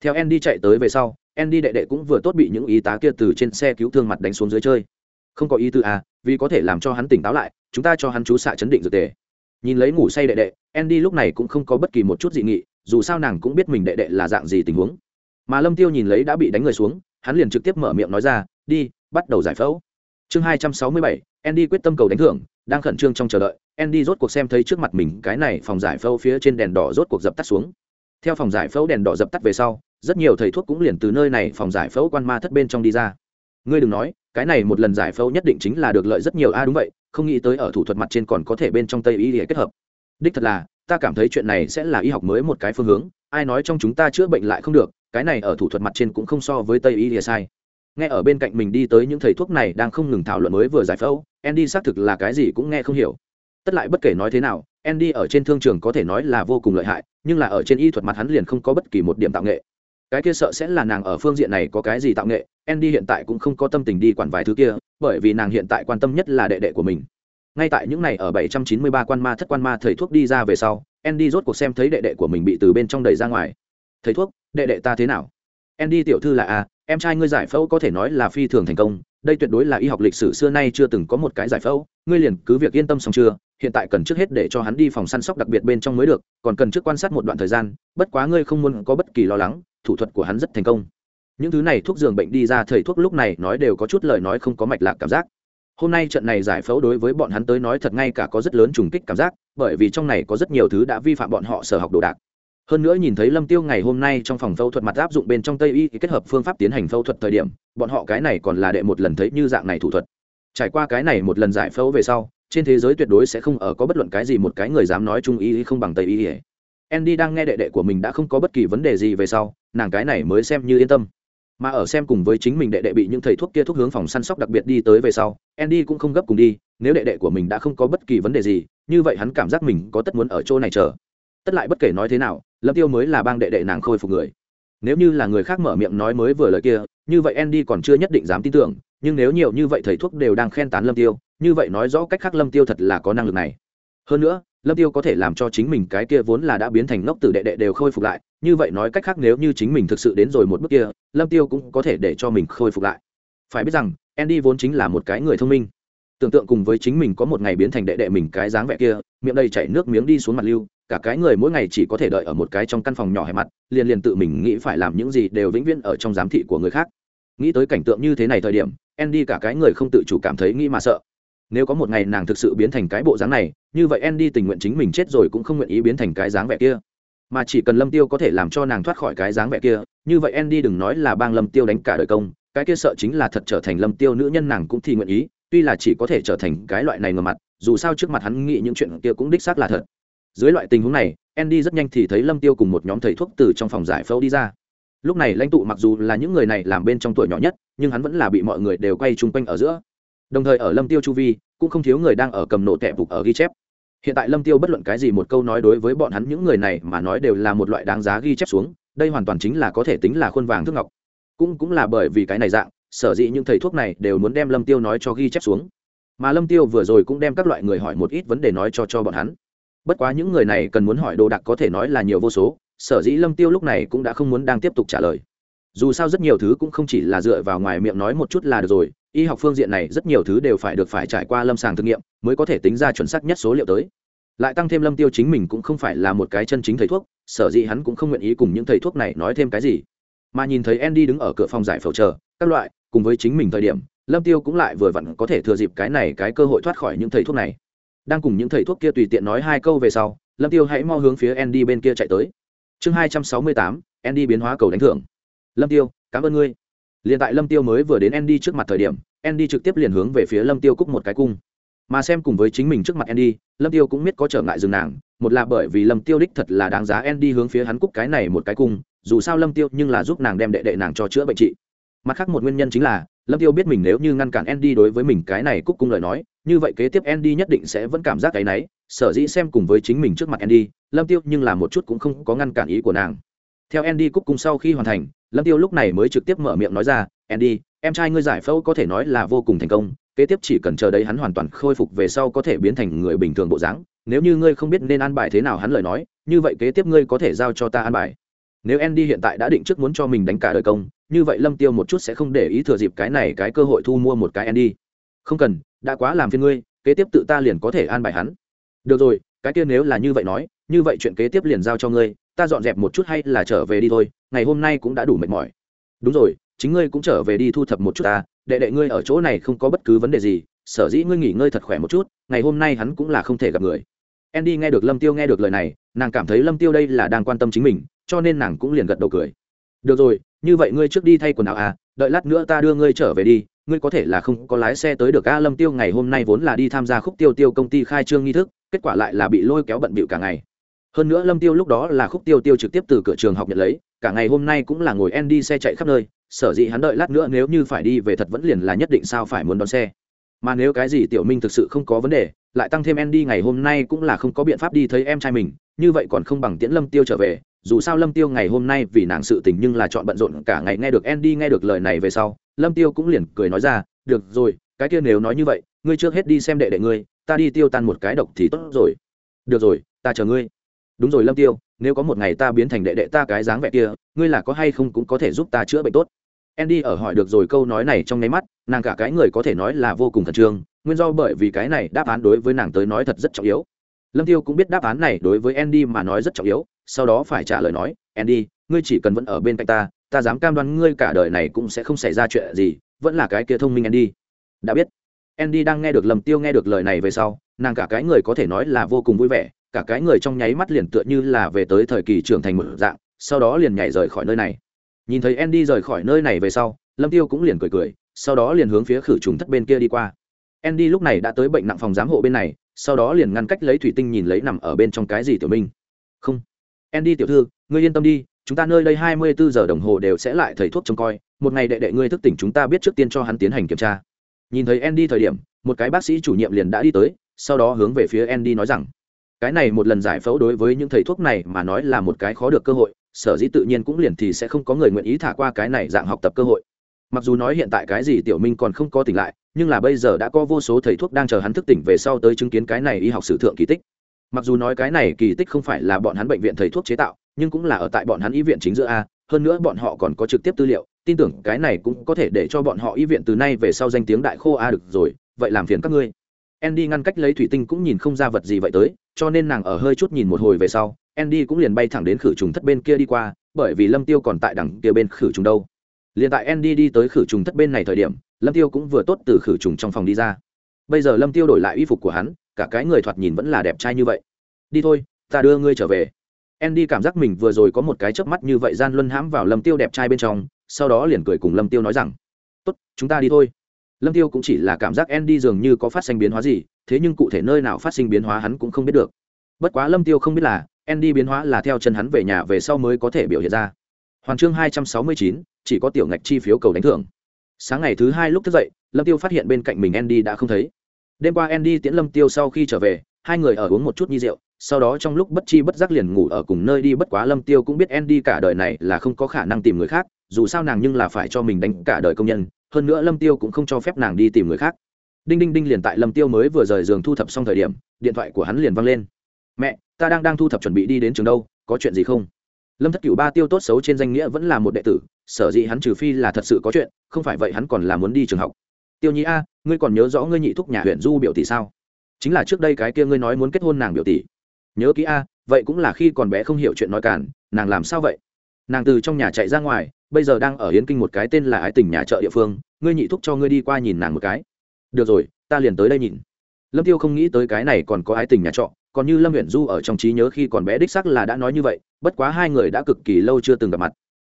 Theo andy chạy tới về sau, andy đệ đệ cũng vừa tốt bị những y tá kia từ trên xe cứu thương mặt đánh xuống dưới chơi không có ý tư à vì có thể làm cho hắn tỉnh táo lại, chúng ta cho hắn chú xạ chấn định dược tề. Nhìn lấy ngủ say đệ đệ, andy lúc này cũng không có bất kỳ một chút dị nghị, dù sao nàng cũng biết mình đệ đệ là dạng gì tình huống. Mà lâm tiêu nhìn lấy đã bị đánh người xuống, hắn liền trực tiếp mở miệng nói ra, đi, bắt đầu giải phẫu. Chương hai trăm sáu mươi bảy, andy quyết tâm cầu đánh thưởng, đang khẩn trương trong chờ đợi, andy rốt cuộc xem thấy trước mặt mình cái này phòng giải phẫu phía trên đèn đỏ rốt cuộc dập tắt xuống. Theo phòng giải phẫu đèn đỏ dập tắt về sau, rất nhiều thầy thuốc cũng liền từ nơi này phòng giải phẫu quan ma thất bên trong đi ra. Ngươi đừng nói cái này một lần giải phẫu nhất định chính là được lợi rất nhiều. A đúng vậy, không nghĩ tới ở thủ thuật mặt trên còn có thể bên trong tây y để kết hợp. Đích thật là, ta cảm thấy chuyện này sẽ là y học mới một cái phương hướng. Ai nói trong chúng ta chữa bệnh lại không được, cái này ở thủ thuật mặt trên cũng không so với tây y lìa sai. Nghe ở bên cạnh mình đi tới những thầy thuốc này đang không ngừng thảo luận mới vừa giải phẫu, andy xác thực là cái gì cũng nghe không hiểu. Tất lại bất kể nói thế nào, andy ở trên thương trường có thể nói là vô cùng lợi hại, nhưng là ở trên y thuật mặt hắn liền không có bất kỳ một điểm tạo nghệ cái kia sợ sẽ là nàng ở phương diện này có cái gì tạo nghệ, andy hiện tại cũng không có tâm tình đi quản vài thứ kia, bởi vì nàng hiện tại quan tâm nhất là đệ đệ của mình. Ngay tại những này ở 793 quan ma thất quan ma thầy thuốc đi ra về sau, andy rốt cuộc xem thấy đệ đệ của mình bị từ bên trong đầy ra ngoài. Thầy thuốc, đệ đệ ta thế nào? Andy tiểu thư là a, em trai ngươi giải phẫu có thể nói là phi thường thành công, đây tuyệt đối là y học lịch sử xưa nay chưa từng có một cái giải phẫu, ngươi liền cứ việc yên tâm xong chưa, hiện tại cần trước hết để cho hắn đi phòng săn sóc đặc biệt bên trong mới được, còn cần trước quan sát một đoạn thời gian, bất quá ngươi không muốn có bất kỳ lo lắng thủ thuật của hắn rất thành công. Những thứ này thuốc giường bệnh đi ra thầy thuốc lúc này nói đều có chút lời nói không có mạch lạc cảm giác. Hôm nay trận này giải phẫu đối với bọn hắn tới nói thật ngay cả có rất lớn trùng kích cảm giác, bởi vì trong này có rất nhiều thứ đã vi phạm bọn họ sở học đồ đạc. Hơn nữa nhìn thấy lâm tiêu ngày hôm nay trong phòng phẫu thuật mặt áp dụng bên trong tây y kết hợp phương pháp tiến hành phẫu thuật thời điểm, bọn họ cái này còn là đệ một lần thấy như dạng này thủ thuật. Trải qua cái này một lần giải phẫu về sau, trên thế giới tuyệt đối sẽ không ở có bất luận cái gì một cái người dám nói trung y không bằng tây y andy đang nghe đệ đệ của mình đã không có bất kỳ vấn đề gì về sau, nàng cái này mới xem như yên tâm. Mà ở xem cùng với chính mình đệ đệ bị những thầy thuốc kia thuốc hướng phòng săn sóc đặc biệt đi tới về sau, andy cũng không gấp cùng đi, nếu đệ đệ của mình đã không có bất kỳ vấn đề gì, như vậy hắn cảm giác mình có tất muốn ở chỗ này chờ. Tất lại bất kể nói thế nào, lâm tiêu mới là bang đệ đệ nàng khôi phục người. Nếu như là người khác mở miệng nói mới vừa lời kia, như vậy andy còn chưa nhất định dám tin tưởng, nhưng nếu nhiều như vậy thầy thuốc đều đang khen tán lâm tiêu, như vậy nói rõ cách khác lâm tiêu thật là có năng lực này. Hơn nữa lâm tiêu có thể làm cho chính mình cái kia vốn là đã biến thành ngốc từ đệ đệ đều khôi phục lại, như vậy nói cách khác nếu như chính mình thực sự đến rồi một bước kia, lâm tiêu cũng có thể để cho mình khôi phục lại. Phải biết rằng, andy vốn chính là một cái người thông minh. Tưởng tượng cùng với chính mình có một ngày biến thành đệ đệ mình cái dáng vẻ kia, miệng đầy chảy nước miếng đi xuống mặt lưu, cả cái người mỗi ngày chỉ có thể đợi ở một cái trong căn phòng nhỏ hẹp mặt, liền liền tự mình nghĩ phải làm những gì đều vĩnh viễn ở trong giám thị của người khác. Nghĩ tới cảnh tượng như thế này thời điểm, andy cả cái người không tự chủ cảm thấy nghĩ mà sợ nếu có một ngày nàng thực sự biến thành cái bộ dáng này, như vậy andy tình nguyện chính mình chết rồi cũng không nguyện ý biến thành cái dáng vẻ kia. Mà chỉ cần lâm tiêu có thể làm cho nàng thoát khỏi cái dáng vẻ kia, như vậy andy đừng nói là bang lâm tiêu đánh cả đời công, cái kia sợ chính là thật trở thành lâm tiêu nữ nhân nàng cũng thì nguyện ý, tuy là chỉ có thể trở thành cái loại này ngờ mặt, dù sao trước mặt hắn nghĩ những chuyện kia cũng đích xác là thật. Dưới loại tình huống này, andy rất nhanh thì thấy lâm tiêu cùng một nhóm thầy thuốc từ trong phòng giải phẫu đi ra. Lúc này lãnh tụ mặc dù là những người này làm bên trong tuổi nhỏ nhất, nhưng hắn vẫn là bị mọi người đều quay chung quanh ở giữa đồng thời ở lâm tiêu chu vi, cũng không thiếu người đang ở cầm nổ tẹp phục ở ghi chép. Hiện tại lâm tiêu bất luận cái gì một câu nói đối với bọn hắn những người này mà nói đều là một loại đáng giá ghi chép xuống, đây hoàn toàn chính là có thể tính là khuôn vàng thước ngọc. Cũng cũng là bởi vì cái này dạng, sở dĩ những thầy thuốc này đều muốn đem lâm tiêu nói cho ghi chép xuống. Mà lâm tiêu vừa rồi cũng đem các loại người hỏi một ít vấn đề nói cho cho bọn hắn. Bất quá những người này cần muốn hỏi đồ đặc có thể nói là nhiều vô số, sở dĩ lâm tiêu lúc này cũng đã không muốn đang tiếp tục trả lời. Dù sao rất nhiều thứ cũng không chỉ là dựa vào ngoài miệng nói một chút là được rồi y học phương diện này rất nhiều thứ đều phải được phải trải qua lâm sàng thực nghiệm mới có thể tính ra chuẩn xác nhất số liệu tới. Lại tăng thêm lâm tiêu chính mình cũng không phải là một cái chân chính thầy thuốc, sở dĩ hắn cũng không nguyện ý cùng những thầy thuốc này nói thêm cái gì. Mà nhìn thấy andy đứng ở cửa phòng giải phẫu chờ, các loại, cùng với chính mình thời điểm, lâm tiêu cũng lại vừa vặn có thể thừa dịp cái này cái cơ hội thoát khỏi những thầy thuốc này. Đang cùng những thầy thuốc kia tùy tiện nói hai câu về sau, lâm tiêu hãy mau hướng phía andy bên kia chạy tới. Chương hai trăm sáu mươi tám, andy biến hóa cầu đánh thưởng. Lâm tiêu, cảm ơn ngươi liền tại lâm tiêu mới vừa đến andy trước mặt thời điểm, andy trực tiếp liền hướng về phía lâm tiêu cúc một cái cung. Mà xem cùng với chính mình trước mặt andy, lâm tiêu cũng biết có trở ngại dừng nàng, một là bởi vì lâm tiêu đích thật là đáng giá andy hướng phía hắn cúc cái này một cái cung, dù sao lâm tiêu nhưng là giúp nàng đem đệ đệ nàng cho chữa bệnh trị. Mặt khác một nguyên nhân chính là, lâm tiêu biết mình nếu như ngăn cản andy đối với mình cái này cúc cung lời nói, như vậy kế tiếp andy nhất định sẽ vẫn cảm giác cái náy sở dĩ xem cùng với chính mình trước mặt andy, lâm tiêu nhưng là một chút cũng không có ngăn cản ý của nàng. Theo andy cúc cung sau khi hoàn thành lâm tiêu lúc này mới trực tiếp mở miệng nói ra, andy, em trai ngươi giải phẫu có thể nói là vô cùng thành công, kế tiếp chỉ cần chờ đấy hắn hoàn toàn khôi phục về sau có thể biến thành người bình thường bộ dáng. Nếu như ngươi không biết nên an bài thế nào hắn lời nói, như vậy kế tiếp ngươi có thể giao cho ta an bài. Nếu andy hiện tại đã định trước muốn cho mình đánh cả đời công, như vậy lâm tiêu một chút sẽ không để ý thừa dịp cái này cái cơ hội thu mua một cái andy. Không cần, đã quá làm phiền ngươi, kế tiếp tự ta liền có thể an bài hắn. Được rồi, cái kia nếu là như vậy nói, như vậy chuyện kế tiếp liền giao cho ngươi, ta dọn dẹp một chút hay là trở về đi thôi ngày hôm nay cũng đã đủ mệt mỏi. Đúng rồi, chính ngươi cũng trở về đi thu thập một chút ta, đệ đệ ngươi ở chỗ này không có bất cứ vấn đề gì, sở dĩ ngươi nghỉ ngơi thật khỏe một chút, ngày hôm nay hắn cũng là không thể gặp người. Andy nghe được lâm tiêu nghe được lời này, nàng cảm thấy lâm tiêu đây là đang quan tâm chính mình, cho nên nàng cũng liền gật đầu cười. Được rồi, như vậy ngươi trước đi thay quần áo à đợi lát nữa ta đưa ngươi trở về đi, ngươi có thể là không có lái xe tới được a, lâm tiêu ngày hôm nay vốn là đi tham gia khúc tiêu tiêu công ty khai trương nghi thức, kết quả lại là bị lôi kéo bận bịu cả ngày. Hơn nữa lâm tiêu lúc đó là khúc tiêu tiêu trực tiếp từ cửa trường học nhận lấy cả ngày hôm nay cũng là ngồi Andy xe chạy khắp nơi, sở dĩ hắn đợi lát nữa nếu như phải đi về thật vẫn liền là nhất định sao phải muốn đón xe. Mà nếu cái gì tiểu minh thực sự không có vấn đề, lại tăng thêm Andy ngày hôm nay cũng là không có biện pháp đi thấy em trai mình, như vậy còn không bằng tiễn lâm tiêu trở về, dù sao lâm tiêu ngày hôm nay vì nàng sự tình nhưng là chọn bận rộn cả ngày nghe được Andy nghe được lời này về sau, lâm tiêu cũng liền cười nói ra, được rồi, cái kia nếu nói như vậy, ngươi trước hết đi xem đệ đệ ngươi, ta đi tiêu tan một cái độc thì tốt rồi. Được rồi, ta chờ ngươi. Đúng rồi lâm tiêu nếu có một ngày ta biến thành đệ đệ ta cái dáng vẻ kia, ngươi là có hay không cũng có thể giúp ta chữa bệnh tốt. Andy ở hỏi được rồi câu nói này trong nháy mắt, nàng cả cái người có thể nói là vô cùng khẩn trương, nguyên do bởi vì cái này đáp án đối với nàng tới nói thật rất trọng yếu. Lâm tiêu cũng biết đáp án này đối với andy mà nói rất trọng yếu, sau đó phải trả lời nói, andy, ngươi chỉ cần vẫn ở bên cạnh ta ta dám cam đoan ngươi cả đời này cũng sẽ không xảy ra chuyện gì, vẫn là cái kia thông minh andy. Đã biết, andy đang nghe được lâm tiêu nghe được lời này về sau, nàng cả cái người có thể nói là vô cùng vui vẻ cả cái người trong nháy mắt liền tựa như là về tới thời kỳ trưởng thành một dạng, sau đó liền nhảy rời khỏi nơi này. Nhìn thấy andy rời khỏi nơi này về sau, lâm tiêu cũng liền cười cười, sau đó liền hướng phía khử trùng thất bên kia đi qua. Andy lúc này đã tới bệnh nặng phòng giám hộ bên này, sau đó liền ngăn cách lấy thủy tinh nhìn lấy nằm ở bên trong cái gì tiểu minh. Không. Andy tiểu thư, ngươi yên tâm đi, chúng ta nơi đây hai mươi bốn giờ đồng hồ đều sẽ lại thầy thuốc trông coi, một ngày đệ đệ ngươi thức tỉnh chúng ta biết trước tiên cho hắn tiến hành kiểm tra. Nhìn thấy andy thời điểm, một cái bác sĩ chủ nhiệm liền đã đi tới, sau đó hướng về phía andy nói rằng cái này một lần giải phẫu đối với những thầy thuốc này mà nói là một cái khó được cơ hội, sở dĩ tự nhiên cũng liền thì sẽ không có người nguyện ý thả qua cái này dạng học tập cơ hội. Mặc dù nói hiện tại cái gì tiểu minh còn không có tỉnh lại, nhưng là bây giờ đã có vô số thầy thuốc đang chờ hắn thức tỉnh về sau tới chứng kiến cái này y học sử thượng kỳ tích. Mặc dù nói cái này kỳ tích không phải là bọn hắn bệnh viện thầy thuốc chế tạo, nhưng cũng là ở tại bọn hắn y viện chính giữa a, hơn nữa bọn họ còn có trực tiếp tư liệu, tin tưởng cái này cũng có thể để cho bọn họ y viện từ nay về sau danh tiếng đại khô a được rồi, vậy làm phiền các ngươi. Andy ngăn cách lấy thủy tinh cũng nhìn không ra vật gì vậy tới, cho nên nàng ở hơi chút nhìn một hồi về sau, Andy cũng liền bay thẳng đến khử trùng thất bên kia đi qua, bởi vì Lâm Tiêu còn tại đằng kia bên khử trùng đâu. Liên tại Andy đi tới khử trùng thất bên này thời điểm, Lâm Tiêu cũng vừa tốt từ khử trùng trong phòng đi ra. Bây giờ Lâm Tiêu đổi lại y phục của hắn, cả cái người thoạt nhìn vẫn là đẹp trai như vậy. Đi thôi, ta đưa ngươi trở về. Andy cảm giác mình vừa rồi có một cái chớp mắt như vậy gian luân hãm vào Lâm Tiêu đẹp trai bên trong, sau đó liền cười cùng Lâm Tiêu nói rằng: "Tốt, chúng ta đi thôi." Lâm tiêu cũng chỉ là cảm giác andy dường như có phát sinh biến hóa gì, thế nhưng cụ thể nơi nào phát sinh biến hóa hắn cũng không biết được. Bất quá lâm tiêu không biết là, andy biến hóa là theo chân hắn về nhà về sau mới có thể biểu hiện ra. Hoàn chương hai trăm sáu mươi chín, chỉ có tiểu ngạch chi phiếu cầu đánh thưởng. Sáng ngày thứ hai lúc thức dậy, lâm tiêu phát hiện bên cạnh mình andy đã không thấy. Đêm qua andy tiễn lâm tiêu sau khi trở về, hai người ở uống một chút nhi rượu, sau đó trong lúc bất chi bất giác liền ngủ ở cùng nơi đi, bất quá lâm tiêu cũng biết andy cả đời này là không có khả năng tìm người khác, dù sao nàng nhưng là phải cho mình đánh cả đời công nhân hơn nữa lâm tiêu cũng không cho phép nàng đi tìm người khác đinh đinh đinh liền tại lâm tiêu mới vừa rời giường thu thập xong thời điểm điện thoại của hắn liền văng lên mẹ ta đang đang thu thập chuẩn bị đi đến trường đâu có chuyện gì không lâm thất cửu ba tiêu tốt xấu trên danh nghĩa vẫn là một đệ tử sở dĩ hắn trừ phi là thật sự có chuyện không phải vậy hắn còn là muốn đi trường học tiêu nhi a ngươi còn nhớ rõ ngươi nhị thúc nhà huyện du biểu tỷ sao chính là trước đây cái kia ngươi nói muốn kết hôn nàng biểu tỷ nhớ kỹ a vậy cũng là khi còn bé không hiểu chuyện nói cản nàng làm sao vậy nàng từ trong nhà chạy ra ngoài bây giờ đang ở hiến kinh một cái tên là ái tình nhà chợ địa phương, ngươi nhị thúc cho ngươi đi qua nhìn nàng một cái. Được rồi, ta liền tới đây nhìn. Lâm tiêu không nghĩ tới cái này còn có ái tình nhà trọ, còn như lâm huyện du ở trong trí nhớ khi còn bé đích sắc là đã nói như vậy, bất quá hai người đã cực kỳ lâu chưa từng gặp mặt.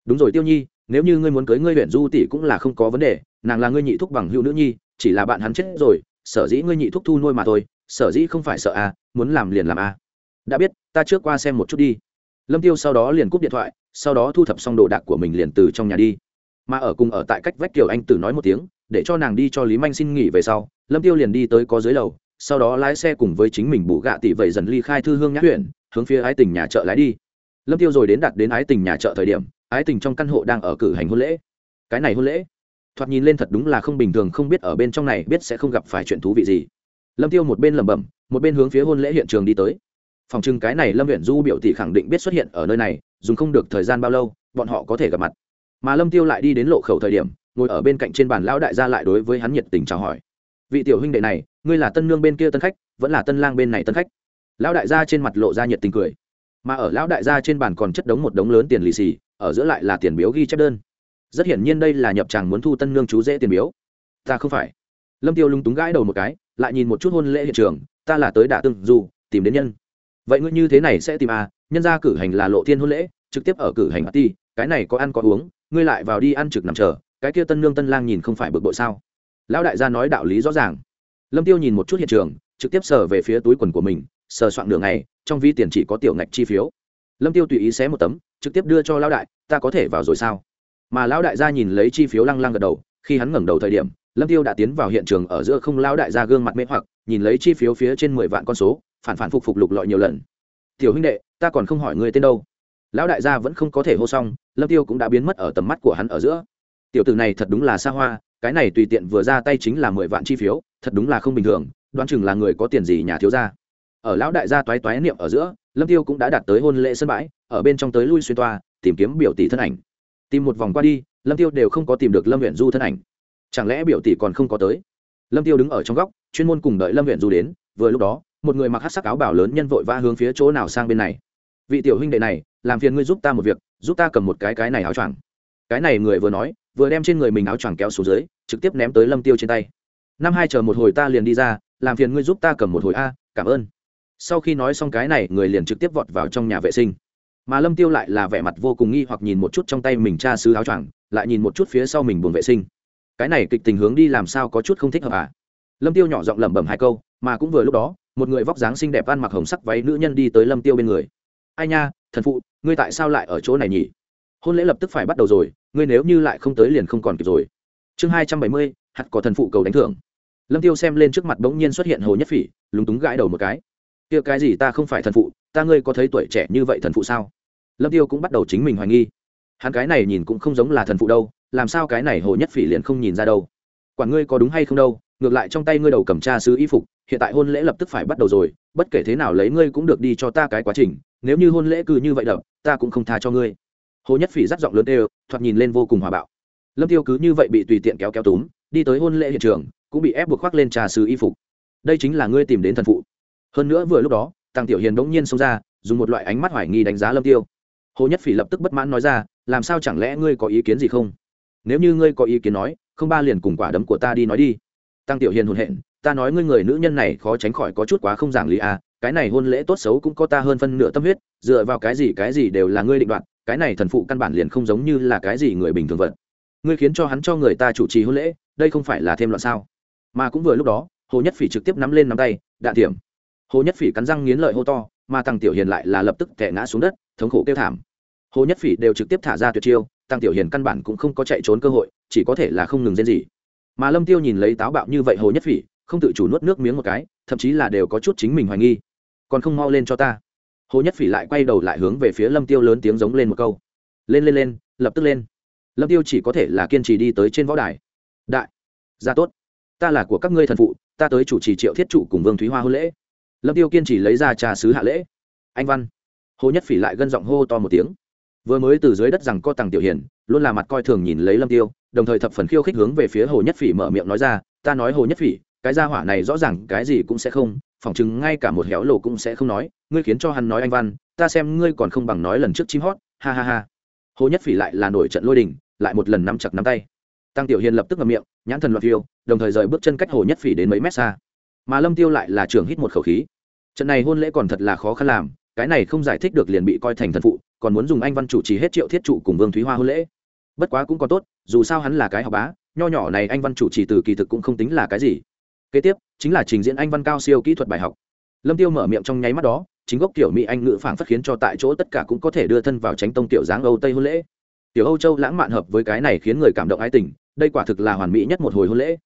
Đúng rồi tiêu nhi, nếu như ngươi muốn cưới ngươi huyện du tỷ cũng là không có vấn đề, nàng là ngươi nhị thúc bằng hữu nữ nhi, chỉ là bạn hắn chết rồi, sở dĩ ngươi nhị thúc thu nuôi mà thôi, sở dĩ không phải sợ a muốn làm liền làm a đã biết, ta trước qua xem một chút đi lâm tiêu sau đó liền cúp điện thoại, sau đó thu thập xong đồ đạc của mình liền từ trong nhà đi. Mà ở cùng ở tại cách vách kiều anh tử nói một tiếng, để cho nàng đi cho lý manh xin nghỉ về sau, lâm tiêu liền đi tới có dưới lầu, sau đó lái xe cùng với chính mình bù gạ tỷ vậy dần ly khai thư hương nhã huyện, hướng phía ái tình nhà chợ lái đi. Lâm tiêu rồi đến đặt đến ái tình nhà chợ thời điểm, ái tình trong căn hộ đang ở cử hành hôn lễ. Cái này hôn lễ, thoạt nhìn lên thật đúng là không bình thường, không biết ở bên trong này biết sẽ không gặp phải chuyện thú vị gì. Lâm tiêu một bên lẩm bẩm, một bên hướng phía hôn lễ hiện trường đi tới phòng trưng cái này lâm huyện du biểu tỷ khẳng định biết xuất hiện ở nơi này, dùng không được thời gian bao lâu, bọn họ có thể gặp mặt. Mà lâm tiêu lại đi đến lộ khẩu thời điểm, ngồi ở bên cạnh trên bàn lão đại gia lại đối với hắn nhiệt tình chào hỏi. Vị tiểu huynh đệ này, ngươi là tân nương bên kia tân khách, vẫn là tân lang bên này tân khách? Lão đại gia trên mặt lộ ra nhiệt tình cười. Mà ở lão đại gia trên bàn còn chất đống một đống lớn tiền lì xì, ở giữa lại là tiền biếu ghi chép đơn. Rất hiển nhiên đây là nhập tràng muốn thu tân nương chú dễ tiền biếu. Ta không phải. Lâm tiêu lúng túng gãi đầu một cái, lại nhìn một chút hôn lễ hiện trường, ta là tới đả tương dù tìm đến nhân vậy ngươi như thế này sẽ tìm à? Nhân ra cử hành là lộ thiên hôn lễ, trực tiếp ở cử hành ti cái này có ăn có uống, ngươi lại vào đi ăn trực nằm chờ, cái kia tân nương tân lang nhìn không phải bực bội sao? Lão đại gia nói đạo lý rõ ràng. Lâm tiêu nhìn một chút hiện trường, trực tiếp sờ về phía túi quần của mình, sờ soạn đường này trong vi tiền chỉ có tiểu ngạch chi phiếu. Lâm tiêu tùy ý xé một tấm, trực tiếp đưa cho lão đại, ta có thể vào rồi sao? Mà lão đại gia nhìn lấy chi phiếu lăng lăng gật đầu, khi hắn ngẩng đầu thời điểm, lâm tiêu đã tiến vào hiện trường ở giữa không, lão đại gia gương mặt mê hoặc nhìn lấy chi phiếu phía trên mười vạn con số, phản phản phục phục lục lọi nhiều lần. Tiểu huynh đệ, ta còn không hỏi người tên đâu. Lão đại gia vẫn không có thể hô xong, lâm tiêu cũng đã biến mất ở tầm mắt của hắn ở giữa. Tiểu tử này thật đúng là xa hoa, cái này tùy tiện vừa ra tay chính là mười vạn chi phiếu, thật đúng là không bình thường, đoán chừng là người có tiền gì nhà thiếu gia. Ở lão đại gia toái toái niệm ở giữa, lâm tiêu cũng đã đạt tới hôn lễ sân bãi, ở bên trong tới lui xuyên toa, tìm kiếm biểu tỷ thân ảnh. Tìm một vòng qua đi, lâm tiêu đều không có tìm được lâm huyện du thân ảnh. Chẳng lẽ biểu tỷ còn không có tới? Lâm tiêu đứng ở trong góc, chuyên môn cùng đợi lâm huyện du đến, vừa lúc đó, một người mặc hát sắc áo bảo lớn nhân vội vã hướng phía chỗ nào sang bên này. Vị tiểu huynh đệ này, làm phiền ngươi giúp ta một việc, giúp ta cầm một cái cái này áo choàng. Cái này người vừa nói, vừa đem trên người mình áo choàng kéo xuống dưới, trực tiếp ném tới lâm tiêu trên tay. Năm hai chờ một hồi ta liền đi ra, làm phiền ngươi giúp ta cầm một hồi a, cảm ơn. Sau khi nói xong cái này, người liền trực tiếp vọt vào trong nhà vệ sinh. Mà lâm tiêu lại là vẻ mặt vô cùng nghi hoặc nhìn một chút trong tay mình cha sứ áo choàng, lại nhìn một chút phía sau mình buồng vệ sinh cái này kịch tình hướng đi làm sao có chút không thích hợp à? Lâm tiêu nhỏ giọng lẩm bẩm hai câu, mà cũng vừa lúc đó, một người vóc dáng xinh đẹp ăn mặc hồng sắc váy nữ nhân đi tới lâm tiêu bên người. Ai nha, thần phụ, ngươi tại sao lại ở chỗ này nhỉ? Hôn lễ lập tức phải bắt đầu rồi, ngươi nếu như lại không tới liền không còn kịp rồi. Chương hai trăm bảy mươi, hạt có thần phụ cầu đánh thưởng. Lâm tiêu xem lên trước mặt bỗng nhiên xuất hiện hồ nhất phỉ, lúng túng gãi đầu một cái. Kia cái gì ta không phải thần phụ, ta ngươi có thấy tuổi trẻ như vậy thần phụ sao? Lâm tiêu cũng bắt đầu chính mình hoài nghi. Hắn cái này nhìn cũng không giống là thần phụ đâu làm sao cái này hồ nhất phỉ liền không nhìn ra đâu? Quản ngươi có đúng hay không đâu, ngược lại trong tay ngươi đầu cầm tra sứ y phục, hiện tại hôn lễ lập tức phải bắt đầu rồi, bất kể thế nào lấy ngươi cũng được đi cho ta cái quá trình, nếu như hôn lễ cứ như vậy đập, ta cũng không tha cho ngươi. Hồ nhất phỉ dắt giọng lớn đều, thoạt nhìn lên vô cùng hòa bạo. Lâm tiêu cứ như vậy bị tùy tiện kéo kéo túm, đi tới hôn lễ hiện trường, cũng bị ép buộc khoác lên trà sứ y phục. Đây chính là ngươi tìm đến thần phụ. Hơn nữa vừa lúc đó tăng tiểu hiền đống nhiên xông ra, dùng một loại ánh mắt hoài nghi đánh giá lâm tiêu. Hồ nhất phỉ lập tức bất mãn nói ra, làm sao chẳng lẽ ngươi có ý kiến gì không? Nếu như ngươi có ý kiến nói, không ba liền cùng quả đấm của ta đi nói đi. Tăng tiểu hiền hồn hện, ta nói ngươi người nữ nhân này khó tránh khỏi có chút quá không giảng lý à cái này hôn lễ tốt xấu cũng có ta hơn phân nửa tâm huyết, dựa vào cái gì cái gì đều là ngươi định đoạt, cái này thần phụ căn bản liền không giống như là cái gì người bình thường vật. Ngươi khiến cho hắn cho người ta chủ trì hôn lễ, đây không phải là thêm loạn sao? Mà cũng vừa lúc đó, hồ nhất phỉ trực tiếp nắm lên nắm tay đạn tiệm hồ nhất phỉ cắn răng nghiến lợi hô to, mà tăng tiểu hiền lại là lập tức kẻ ngã xuống đất, thống khổ kêu thảm. Hồ nhất phỉ đều trực tiếp thả ra tuyệt chiêu tăng tiểu hiền căn bản cũng không có chạy trốn cơ hội, chỉ có thể là không ngừng rên gì mà lâm tiêu nhìn lấy táo bạo như vậy hồ nhất phỉ, không tự chủ nuốt nước miếng một cái, thậm chí là đều có chút chính mình hoài nghi. Còn không mau lên cho ta. Hồ nhất phỉ lại quay đầu lại hướng về phía lâm tiêu lớn tiếng giống lên một câu. Lên lên lên, lập tức lên. Lâm tiêu chỉ có thể là kiên trì đi tới trên võ đài. Đại ra tốt. Ta là của các ngươi thần phụ, ta tới chủ trì triệu thiết trụ cùng vương thúy hoa hôn lễ. Lâm tiêu kiên trì lấy ra trà sứ hạ lễ. Anh văn. Hồ nhất phỉ lại gân giọng hô to một tiếng vừa mới từ dưới đất rằng co tàng tiểu hiền, luôn là mặt coi thường nhìn lấy lâm tiêu, đồng thời thập phần khiêu khích hướng về phía hồ nhất phỉ mở miệng nói ra, ta nói hồ nhất phỉ, cái gia hỏa này rõ ràng cái gì cũng sẽ không, phỏng chừng ngay cả một héo lộ cũng sẽ không nói, ngươi khiến cho hắn nói anh văn, ta xem ngươi còn không bằng nói lần trước chim hót, ha ha ha. Hồ nhất phỉ lại là nổi trận lôi đình, lại một lần nắm chặt nắm tay. Tăng tiểu hiền lập tức ngậm miệng, nhãn thần loạt phiêu, đồng thời rời bước chân cách hồ nhất phỉ đến mấy mét xa. Mà lâm tiêu lại là trường hít một khẩu khí. Trận này hôn lễ còn thật là khó khăn làm, cái này không giải thích được liền bị coi thành thần phụ còn muốn dùng anh văn chủ trì hết triệu thiết trụ cùng vương thúy hoa hôn lễ. Bất quá cũng còn tốt, dù sao hắn là cái học bá, nho nhỏ này anh văn chủ trì từ kỳ thực cũng không tính là cái gì. Kế tiếp, chính là trình diễn anh văn cao siêu kỹ thuật bài học. Lâm tiêu mở miệng trong nháy mắt đó, chính gốc tiểu mỹ anh ngữ phảng phất khiến cho tại chỗ tất cả cũng có thể đưa thân vào tránh tông tiểu dáng âu tây hôn lễ. Tiểu âu châu lãng mạn hợp với cái này khiến người cảm động ái tình, đây quả thực là hoàn mỹ nhất một hồi hôn lễ.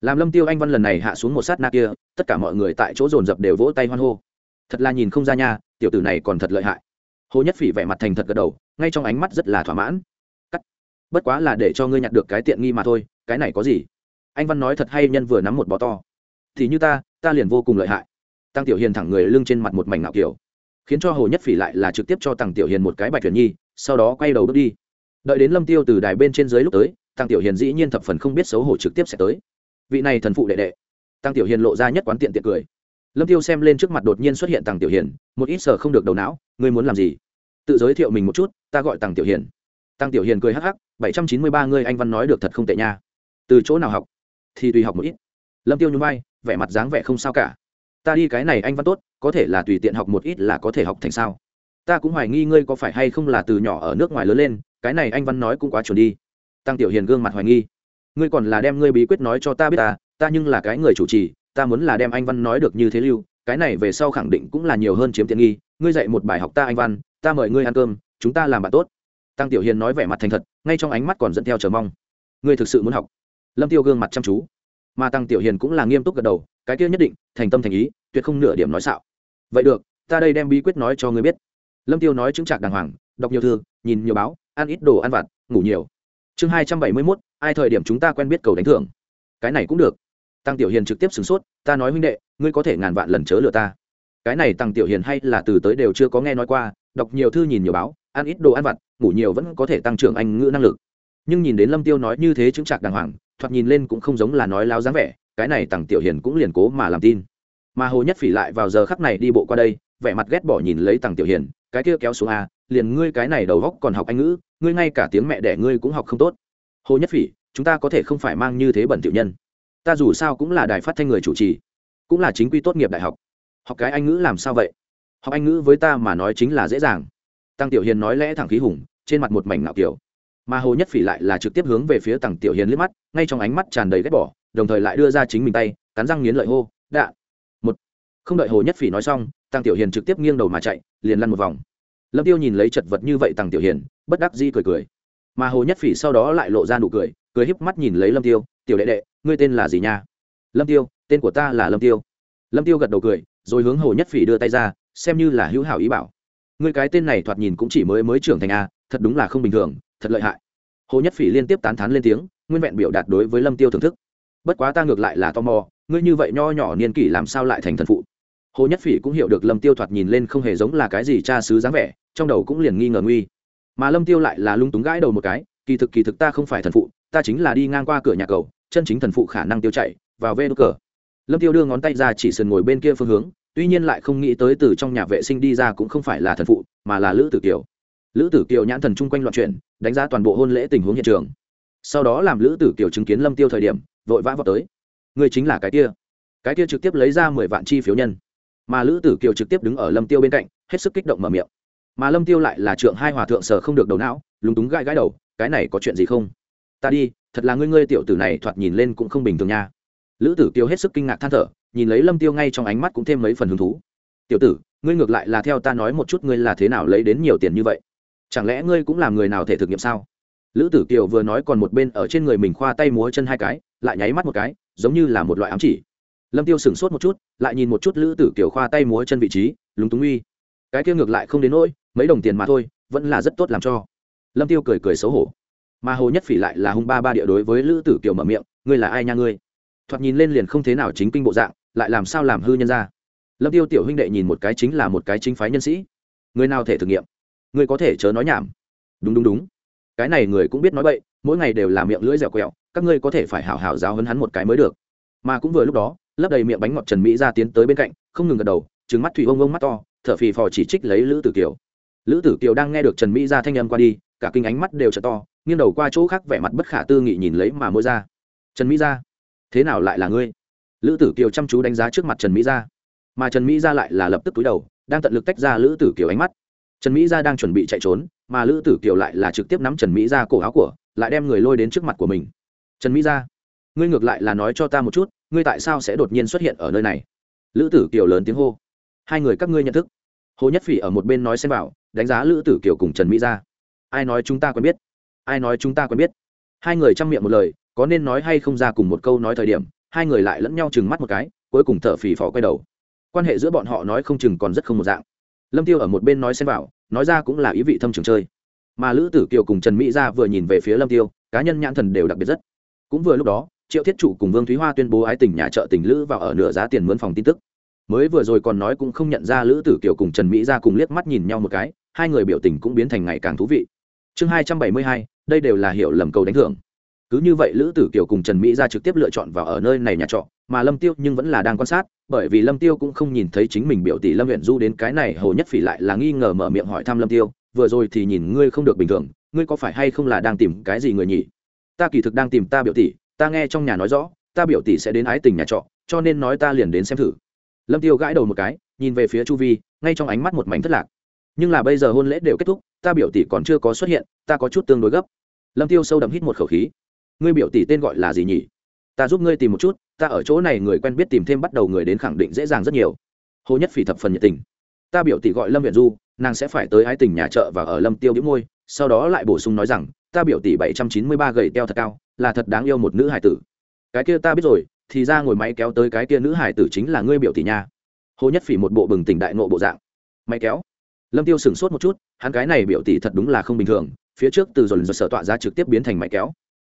Làm lâm tiêu anh văn lần này hạ xuống một sát na kia, tất cả mọi người tại chỗ dồn dập đều vỗ tay hoan hô. Thật là nhìn không ra nha, tiểu tử này còn thật lợi hại hồ nhất phỉ vẻ mặt thành thật gật đầu, ngay trong ánh mắt rất là thỏa mãn. Cắt. Bất quá là để cho ngươi nhặt được cái tiện nghi mà thôi, cái này có gì? Anh văn nói thật hay nhân vừa nắm một bò to. Thì như ta ta liền vô cùng lợi hại. Tăng tiểu hiền thẳng người lưng trên mặt một mảnh ngạo kiểu, khiến cho hồ nhất phỉ lại là trực tiếp cho tăng tiểu hiền một cái bạch tuyển nhi, sau đó quay đầu bước đi. Đợi đến lâm tiêu từ đài bên trên dưới lúc tới, tăng tiểu hiền dĩ nhiên thập phần không biết xấu hổ trực tiếp sẽ tới. Vị này thần phụ đệ đệ. Tăng tiểu hiền lộ ra nhất quán tiện tiện cười lâm tiêu xem lên trước mặt đột nhiên xuất hiện tăng tiểu hiền, một ít sở không được đầu não, ngươi muốn làm gì? Tự giới thiệu mình một chút, ta gọi tăng tiểu hiền. Tăng tiểu hiền cười hắc hắc, bảy trăm chín mươi ba ngươi anh văn nói được thật không tệ nha. Từ chỗ nào học? Thì tùy học một ít. Lâm tiêu nhún vai, vẻ mặt dáng vẻ không sao cả. Ta đi cái này anh văn tốt, có thể là tùy tiện học một ít là có thể học thành sao? Ta cũng hoài nghi ngươi có phải hay không là từ nhỏ ở nước ngoài lớn lên, cái này anh văn nói cũng quá chuẩn đi. Tăng tiểu hiền gương mặt hoài nghi. Ngươi còn là đem ngươi bí quyết nói cho ta biết ta ta nhưng là cái người chủ trì ta muốn là đem anh văn nói được như thế lưu, cái này về sau khẳng định cũng là nhiều hơn chiếm tiện nghi, ngươi dạy một bài học ta anh văn, ta mời ngươi ăn cơm, chúng ta làm bạn tốt. Tăng tiểu hiền nói vẻ mặt thành thật, ngay trong ánh mắt còn dẫn theo chờ mong. Ngươi thực sự muốn học? Lâm tiêu gương mặt chăm chú. Mà tăng tiểu hiền cũng là nghiêm túc gật đầu, cái kia nhất định, thành tâm thành ý, tuyệt không nửa điểm nói xạo. Vậy được, ta đây đem bí quyết nói cho ngươi biết. Lâm tiêu nói chứng trạc đàng hoàng, đọc nhiều thư, nhìn nhiều báo, ăn ít đồ ăn vặt, ngủ nhiều. Chương hai trăm bảy mươi mốt, ai thời điểm chúng ta quen biết cầu đánh thưởng? Cái này cũng được tăng tiểu hiền trực tiếp sửng sốt, ta nói huynh đệ, ngươi có thể ngàn vạn lần chớ lừa ta. Cái này tăng tiểu hiền hay là từ tới đều chưa có nghe nói qua, đọc nhiều thư nhìn nhiều báo, ăn ít đồ ăn vặt, ngủ nhiều vẫn có thể tăng trưởng anh ngữ năng lực. Nhưng nhìn đến lâm tiêu nói như thế chứng trạc đàng hoàng, thoạt nhìn lên cũng không giống là nói láo dáng vẻ, cái này tăng tiểu hiền cũng liền cố mà làm tin. Mà hồ nhất phỉ lại vào giờ khắc này đi bộ qua đây, vẻ mặt ghét bỏ nhìn lấy tăng tiểu hiền, cái kia kéo xuống a liền ngươi cái này đầu góc còn học anh ngữ, ngươi ngay cả tiếng mẹ đẻ ngươi cũng học không tốt. Hồ nhất phỉ, chúng ta có thể không phải mang như thế bẩn tiểu nhân ta dù sao cũng là đài phát thanh người chủ trì, cũng là chính quy tốt nghiệp đại học. Học cái anh ngữ làm sao vậy? Học anh ngữ với ta mà nói chính là dễ dàng. Tăng tiểu hiền nói lẽ thẳng khí hùng, trên mặt một mảnh ngạo kiểu. Mà hồ nhất phỉ lại là trực tiếp hướng về phía tăng tiểu hiền liếc mắt, ngay trong ánh mắt tràn đầy ghét bỏ, đồng thời lại đưa ra chính mình tay, cắn răng nghiến lợi hô, đạ! Một, không đợi hồ nhất phỉ nói xong, tăng tiểu hiền trực tiếp nghiêng đầu mà chạy, liền lăn một vòng. Lâm tiêu nhìn lấy chật vật như vậy tăng tiểu hiền, bất đắc dĩ cười cười. Mà hồ nhất phỉ sau đó lại lộ ra nụ cười cười híp mắt nhìn lấy lâm tiêu, tiểu đệ đệ ngươi tên là gì nha? Lâm tiêu, tên của ta là lâm tiêu. Lâm tiêu gật đầu cười, rồi hướng hồ nhất phỉ đưa tay ra, xem như là hữu hảo ý bảo. Ngươi cái tên này thoạt nhìn cũng chỉ mới mới trưởng thành a thật đúng là không bình thường, thật lợi hại. Hồ nhất phỉ liên tiếp tán thán lên tiếng, nguyên vẹn biểu đạt đối với lâm tiêu thưởng thức. Bất quá ta ngược lại là tò mò, ngươi như vậy nho nhỏ niên kỷ làm sao lại thành thần phụ? Hồ nhất phỉ cũng hiểu được lâm tiêu thoạt nhìn lên không hề giống là cái gì cha xứ dáng vẻ, trong đầu cũng liền nghi ngờ nguy. Mà lâm tiêu lại là lung túng gãi đầu một cái, kỳ thực kỳ thực ta không phải thần phụ, ta chính là đi ngang qua cửa nhà cầu chân chính thần phụ khả năng tiêu chạy vào vê đốt cờ. Lâm tiêu đưa ngón tay ra chỉ sườn ngồi bên kia phương hướng, tuy nhiên lại không nghĩ tới từ trong nhà vệ sinh đi ra cũng không phải là thần phụ, mà là lữ tử kiều. Lữ tử kiều nhãn thần chung quanh loạn chuyển, đánh giá toàn bộ hôn lễ tình huống hiện trường. Sau đó làm lữ tử kiều chứng kiến lâm tiêu thời điểm, vội vã vào tới. Người chính là cái kia. Cái kia trực tiếp lấy ra mười vạn chi phiếu nhân. Mà lữ tử kiều trực tiếp đứng ở lâm tiêu bên cạnh, hết sức kích động mở miệng. Mà lâm tiêu lại là trượng hai hòa thượng sở không được đầu não, lúng túng gãi gãi đầu, cái này có chuyện gì không? Ta đi, thật là ngươi ngươi tiểu tử này thoạt nhìn lên cũng không bình thường nha. Lữ tử kiều hết sức kinh ngạc than thở, nhìn lấy lâm tiêu ngay trong ánh mắt cũng thêm mấy phần hứng thú. Tiểu tử, ngươi ngược lại là theo ta nói một chút ngươi là thế nào lấy đến nhiều tiền như vậy. Chẳng lẽ ngươi cũng làm người nào thể thực nghiệm sao? Lữ tử kiều vừa nói còn một bên ở trên người mình khoa tay múa chân hai cái, lại nháy mắt một cái, giống như là một loại ám chỉ. Lâm tiêu sửng sốt một chút, lại nhìn một chút lữ tử kiều khoa tay múa chân vị trí, lúng túng uy. Cái kia ngược lại không đến nỗi, mấy đồng tiền mà thôi, vẫn là rất tốt làm cho. Lâm tiêu cười cười xấu hổ mà hồ nhất phỉ lại là hung ba ba địa đối với lữ tử kiều mở miệng, ngươi là ai nha ngươi? Thoạt nhìn lên liền không thế nào chính kinh bộ dạng, lại làm sao làm hư nhân ra? Lâm tiêu tiểu huynh đệ nhìn một cái chính là một cái chính phái nhân sĩ. Người nào thể thực nghiệm? Người có thể chớ nói nhảm. Đúng đúng đúng. Cái này người cũng biết nói bậy, mỗi ngày đều làm miệng lưỡi dẻo quẹo, các ngươi có thể phải hảo hảo giáo hấn hắn một cái mới được. Mà cũng vừa lúc đó, lấp đầy miệng bánh ngọt trần mỹ ra tiến tới bên cạnh, không ngừng gật đầu trứng mắt thủy ông ông mắt to, thở phì phò chỉ trích lấy lữ tử kiều lữ tử kiều đang nghe được trần mỹ ra thanh âm qua đi, cả kinh ánh mắt đều trở to, nghiêng đầu qua chỗ khác vẻ mặt bất khả tư nghị nhìn lấy mà mỗi ra. Trần mỹ ra thế nào lại là ngươi? Lữ tử kiều chăm chú đánh giá trước mặt trần mỹ ra mà trần mỹ ra lại là lập tức túi đầu, đang tận lực tách ra lữ tử kiều ánh mắt. Trần mỹ ra đang chuẩn bị chạy trốn, mà lữ tử kiều lại là trực tiếp nắm trần mỹ ra cổ áo của, lại đem người lôi đến trước mặt của mình. Trần mỹ ra ngươi ngược lại là nói cho ta một chút, ngươi tại sao sẽ đột nhiên xuất hiện ở nơi này? Lữ tử kiều lớn tiếng hô. Hai người các ngươi nhận thức. Hồ nhất phỉ ở một bên nói xem vào đánh giá lữ tử kiều cùng trần mỹ ra. Ai nói chúng ta quen biết? Ai nói chúng ta quen biết? Hai người chăm miệng một lời, có nên nói hay không ra cùng một câu nói thời điểm, hai người lại lẫn nhau chừng mắt một cái, cuối cùng thở phì phò quay đầu. Quan hệ giữa bọn họ nói không chừng còn rất không một dạng. Lâm tiêu ở một bên nói xem vào nói ra cũng là ý vị thâm trường chơi. Mà lữ tử kiều cùng trần mỹ gia vừa nhìn về phía lâm tiêu, cá nhân nhãn thần đều đặc biệt rất. Cũng vừa lúc đó, triệu thiết trụ cùng vương thúy hoa tuyên bố ái tình nhà trợ tình lữ vào ở nửa giá tiền mướn phòng tin tức. Mới vừa rồi còn nói cũng không nhận ra lữ tử kiều cùng trần mỹ gia cùng liếc mắt nhìn nhau một cái hai người biểu tình cũng biến thành ngày càng thú vị. Chương hai trăm bảy mươi hai, đây đều là hiểu lầm cầu đánh thưởng. Cứ như vậy, lữ tử kiều cùng trần mỹ ra trực tiếp lựa chọn vào ở nơi này nhà trọ, mà lâm tiêu nhưng vẫn là đang quan sát, bởi vì lâm tiêu cũng không nhìn thấy chính mình biểu tỷ lâm huyện du đến cái này, hồ nhất phỉ lại là nghi ngờ mở miệng hỏi thăm lâm tiêu, vừa rồi thì nhìn ngươi không được bình thường, ngươi có phải hay không là đang tìm cái gì người nhỉ? Ta kỳ thực đang tìm ta biểu tỷ, ta nghe trong nhà nói rõ, ta biểu tỷ sẽ đến ái tình nhà trọ, cho nên nói ta liền đến xem thử. Lâm tiêu gãi đầu một cái, nhìn về phía chu vi, ngay trong ánh mắt một mảnh thất lạc nhưng là bây giờ hôn lễ đều kết thúc, ta biểu tỷ còn chưa có xuất hiện, ta có chút tương đối gấp. Lâm tiêu sâu đậm hít một khẩu khí. Ngươi biểu tỷ tên gọi là gì nhỉ? Ta giúp ngươi tìm một chút, ta ở chỗ này người quen biết tìm thêm bắt đầu người đến khẳng định dễ dàng rất nhiều. Hồ nhất phỉ thập phần nhiệt tình. Ta biểu tỷ gọi lâm viện du, nàng sẽ phải tới ái tình nhà chợ và ở lâm tiêu đĩu môi, sau đó lại bổ sung nói rằng, ta biểu tỷ bảy trăm chín mươi ba gầy teo thật cao, là thật đáng yêu một nữ hải tử. Cái kia ta biết rồi, thì ra ngồi máy kéo tới cái kia nữ hải tử chính là ngươi biểu tỷ nha. Hồ nhất phỉ một bộ bừng tỉnh đại nộ bộ dạng. Máy kéo lâm tiêu sửng sốt một chút, hắn cái này biểu tỷ thật đúng là không bình thường, phía trước từ dồn dồn sở tọa ra trực tiếp biến thành máy kéo.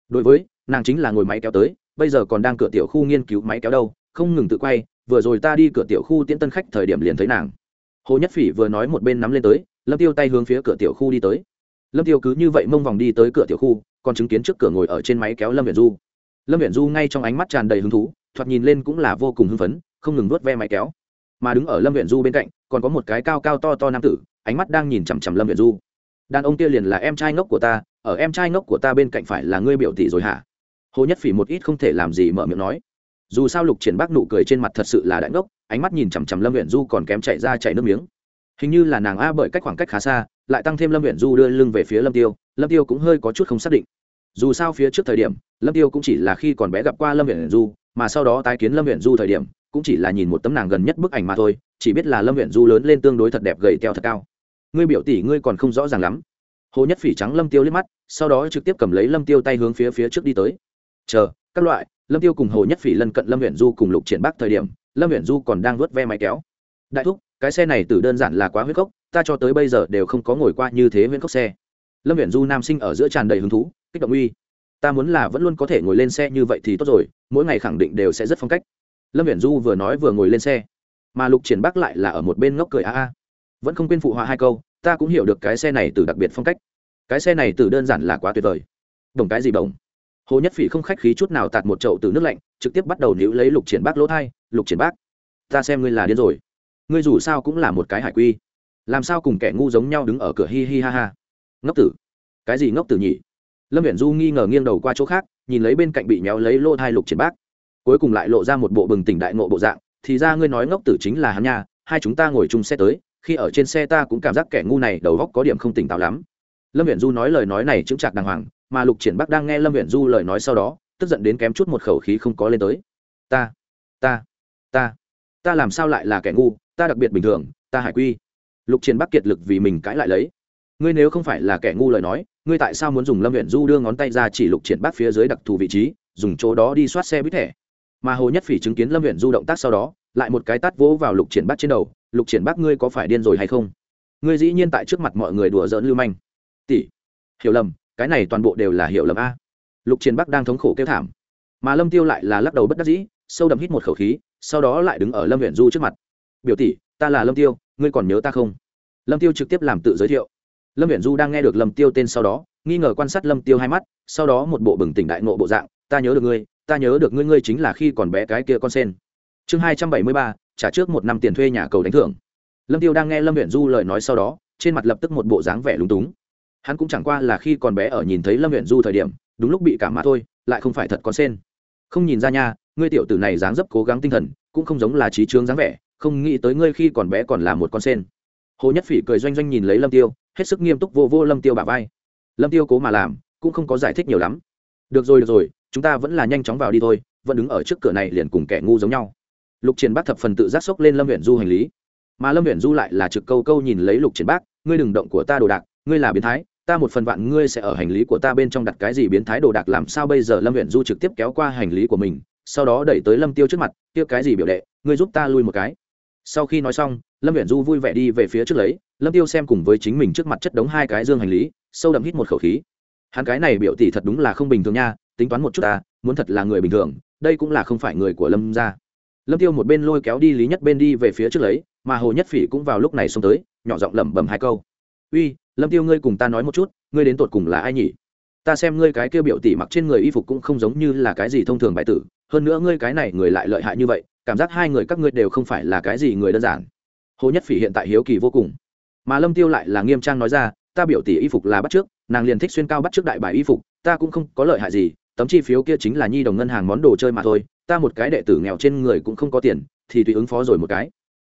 Đối với, nàng chính là ngồi máy kéo tới, bây giờ còn đang cửa tiểu khu nghiên cứu máy kéo đâu, không ngừng tự quay, vừa rồi ta đi cửa tiểu khu tiễn tân khách thời điểm liền thấy nàng. Hồ nhất phỉ vừa nói một bên nắm lên tới, lâm tiêu tay hướng phía cửa tiểu khu đi tới. Lâm tiêu cứ như vậy mông vòng đi tới cửa tiểu khu, còn chứng kiến trước cửa ngồi ở trên máy kéo lâm viện du. Lâm viện du ngay trong ánh mắt tràn đầy hứng thú, thoạt nhìn lên cũng là vô cùng hưng phấn, không ngừng nuốt ve máy kéo. Mà đứng ở lâm viện du bên cạnh còn có một cái cao cao to to nam tử, ánh mắt đang nhìn chằm chằm lâm viện du. Đàn ông kia liền là em trai ngốc của ta, ở em trai ngốc của ta bên cạnh phải là ngươi biểu tỷ rồi hả? Hồ nhất phỉ một ít không thể làm gì mở miệng nói. Dù sao lục triển bác nụ cười trên mặt thật sự là đại ngốc, ánh mắt nhìn chằm chằm lâm viện du còn kém chạy ra chạy nước miếng. Hình như là nàng a bởi cách khoảng cách khá xa, lại tăng thêm lâm viện du đưa lưng về phía lâm tiêu lâm tiêu cũng hơi có chút không xác định. Dù sao phía trước thời điểm, lâm tiêu cũng chỉ là khi còn bé gặp qua lâm viện du, mà sau đó tái kiến lâm viện du thời điểm, cũng chỉ là nhìn một tấm nàng gần nhất bức ảnh mà thôi chỉ biết là lâm huyện du lớn lên tương đối thật đẹp gầy teo thật cao. Ngươi biểu tỷ ngươi còn không rõ ràng lắm. Hồ nhất phỉ trắng lâm tiêu liếc mắt, sau đó trực tiếp cầm lấy lâm tiêu tay hướng phía phía trước đi tới. Chờ, các loại, lâm tiêu cùng hồ nhất phỉ lân cận lâm huyện du cùng lục triển bắc thời điểm, lâm huyện du còn đang vớt ve máy kéo. Đại thúc, cái xe này từ đơn giản là quá huyết cốc ta cho tới bây giờ đều không có ngồi qua như thế huyết cốc xe. Lâm huyện du nam sinh ở giữa tràn đầy hứng thú, kích động uy. Ta muốn là vẫn luôn có thể ngồi lên xe như vậy thì tốt rồi, mỗi ngày khẳng định đều sẽ rất phong cách. Lâm huyện du vừa nói vừa ngồi lên xe mà lục triển bắc lại là ở một bên ngốc cười a a. Vẫn không quên phụ họa hai câu, ta cũng hiểu được cái xe này từ đặc biệt phong cách. Cái xe này từ đơn giản là quá tuyệt vời. Đồng cái gì đồng hồ nhất phỉ không khách khí chút nào tạt một chậu từ nước lạnh, trực tiếp bắt đầu níu lấy lục triển bác lỗ thai, lục triển bác ta xem ngươi là điên rồi. Ngươi dù sao cũng là một cái hải quy. Làm sao cùng kẻ ngu giống nhau đứng ở cửa hi hi ha ha? Ngốc tử. Cái gì ngốc tử nhỉ? Lâm viễn du nghi ngờ nghiêng đầu qua chỗ khác, nhìn lấy bên cạnh bị nhéo lấy lỗ thai lục triển bác cuối cùng lại lộ ra một bộ bừng tỉnh đại ngộ bộ dạng thì ra ngươi nói ngốc tử chính là hắn nha, hai chúng ta ngồi chung xe tới, khi ở trên xe ta cũng cảm giác kẻ ngu này đầu góc có điểm không tỉnh táo lắm. Lâm viễn du nói lời nói này chứng chạc đàng hoàng, mà lục triển bắc đang nghe lâm Viễn du lời nói sau đó, tức giận đến kém chút một khẩu khí không có lên tới. Ta ta ta ta làm sao lại là kẻ ngu, ta đặc biệt bình thường, ta hải quy. Lục triển bắc kiệt lực vì mình cãi lại lấy. Ngươi nếu không phải là kẻ ngu lời nói, ngươi tại sao muốn dùng lâm Viễn du đưa ngón tay ra chỉ lục triển bắc phía dưới đặc thù vị trí, dùng chỗ đó đi soát xe buýt thẻ? Mà hồ nhất phỉ chứng kiến lâm huyện du động tác sau đó, lại một cái tát vỗ vào lục triển bắc trên đầu, lục triển bắc ngươi có phải điên rồi hay không? Ngươi dĩ nhiên tại trước mặt mọi người đùa giỡn lưu manh. Tỷ, hiểu lầm, cái này toàn bộ đều là hiểu lầm a. Lục triển bắc đang thống khổ kêu thảm, mà lâm tiêu lại là lắc đầu bất đắc dĩ, sâu đậm hít một khẩu khí, sau đó lại đứng ở lâm huyện du trước mặt. Biểu tỷ, ta là lâm tiêu, ngươi còn nhớ ta không? Lâm tiêu trực tiếp làm tự giới thiệu. Lâm huyện du đang nghe được lâm tiêu tên sau đó, nghi ngờ quan sát lâm tiêu hai mắt, sau đó một bộ bừng tỉnh đại ngộ bộ dạng, ta nhớ được ngươi ta nhớ được ngươi ngươi chính là khi còn bé cái kia con sen. Chương hai trăm bảy mươi ba, trả trước một năm tiền thuê nhà cầu đánh thưởng. Lâm tiêu đang nghe lâm huyện du lời nói sau đó, trên mặt lập tức một bộ dáng vẻ lúng túng. Hắn cũng chẳng qua là khi còn bé ở nhìn thấy lâm huyện du thời điểm, đúng lúc bị cảm mà thôi, lại không phải thật con sen. Không nhìn ra nha, ngươi tiểu tử này dáng dấp cố gắng tinh thần, cũng không giống là trí trướng dáng vẻ, không nghĩ tới ngươi khi còn bé còn là một con sen. Hồ nhất phỉ cười doanh doanh nhìn lấy lâm tiêu, hết sức nghiêm túc vô vô lâm tiêu bả vai. Lâm tiêu cố mà làm, cũng không có giải thích nhiều lắm. Được rồi được rồi chúng ta vẫn là nhanh chóng vào đi thôi, vẫn đứng ở trước cửa này liền cùng kẻ ngu giống nhau. Lục triển bác thập phần tự giác xốc lên lâm huyện du hành lý. Mà lâm huyện du lại là trực câu câu nhìn lấy lục triển bác, ngươi đừng động của ta đồ đạc, ngươi là biến thái, ta một phần vạn ngươi sẽ ở hành lý của ta bên trong đặt cái gì biến thái đồ đạc, làm sao bây giờ? Lâm huyện du trực tiếp kéo qua hành lý của mình, sau đó đẩy tới lâm tiêu trước mặt, kia cái gì biểu đệ, ngươi giúp ta lui một cái. Sau khi nói xong, lâm huyện du vui vẻ đi về phía trước lấy, lâm tiêu xem cùng với chính mình trước mặt chất đống hai cái dương hành lý, sâu đậm hít một khẩu khí. Hắn cái này biểu tỷ thật đúng là không bình thường nha tính toán một chút ta, muốn thật là người bình thường, đây cũng là không phải người của lâm gia. Lâm tiêu một bên lôi kéo đi lý nhất bên đi về phía trước lấy, mà hồ nhất phỉ cũng vào lúc này xông tới, nhỏ giọng lẩm bẩm hai câu. Uy, lâm tiêu ngươi cùng ta nói một chút, ngươi đến tột cùng là ai nhỉ? Ta xem ngươi cái kia biểu tỷ mặc trên người y phục cũng không giống như là cái gì thông thường bại tử, hơn nữa ngươi cái này người lại lợi hại như vậy, cảm giác hai người các ngươi đều không phải là cái gì người đơn giản. Hồ nhất phỉ hiện tại hiếu kỳ vô cùng. Mà lâm tiêu lại là nghiêm trang nói ra, ta biểu tỷ y phục là bắt trước, nàng liền thích xuyên cao bắt trước đại bài y phục, ta cũng không có lợi hại gì tấm chi phiếu kia chính là nhi đồng ngân hàng món đồ chơi mà thôi, ta một cái đệ tử nghèo trên người cũng không có tiền, thì tùy ứng phó rồi một cái.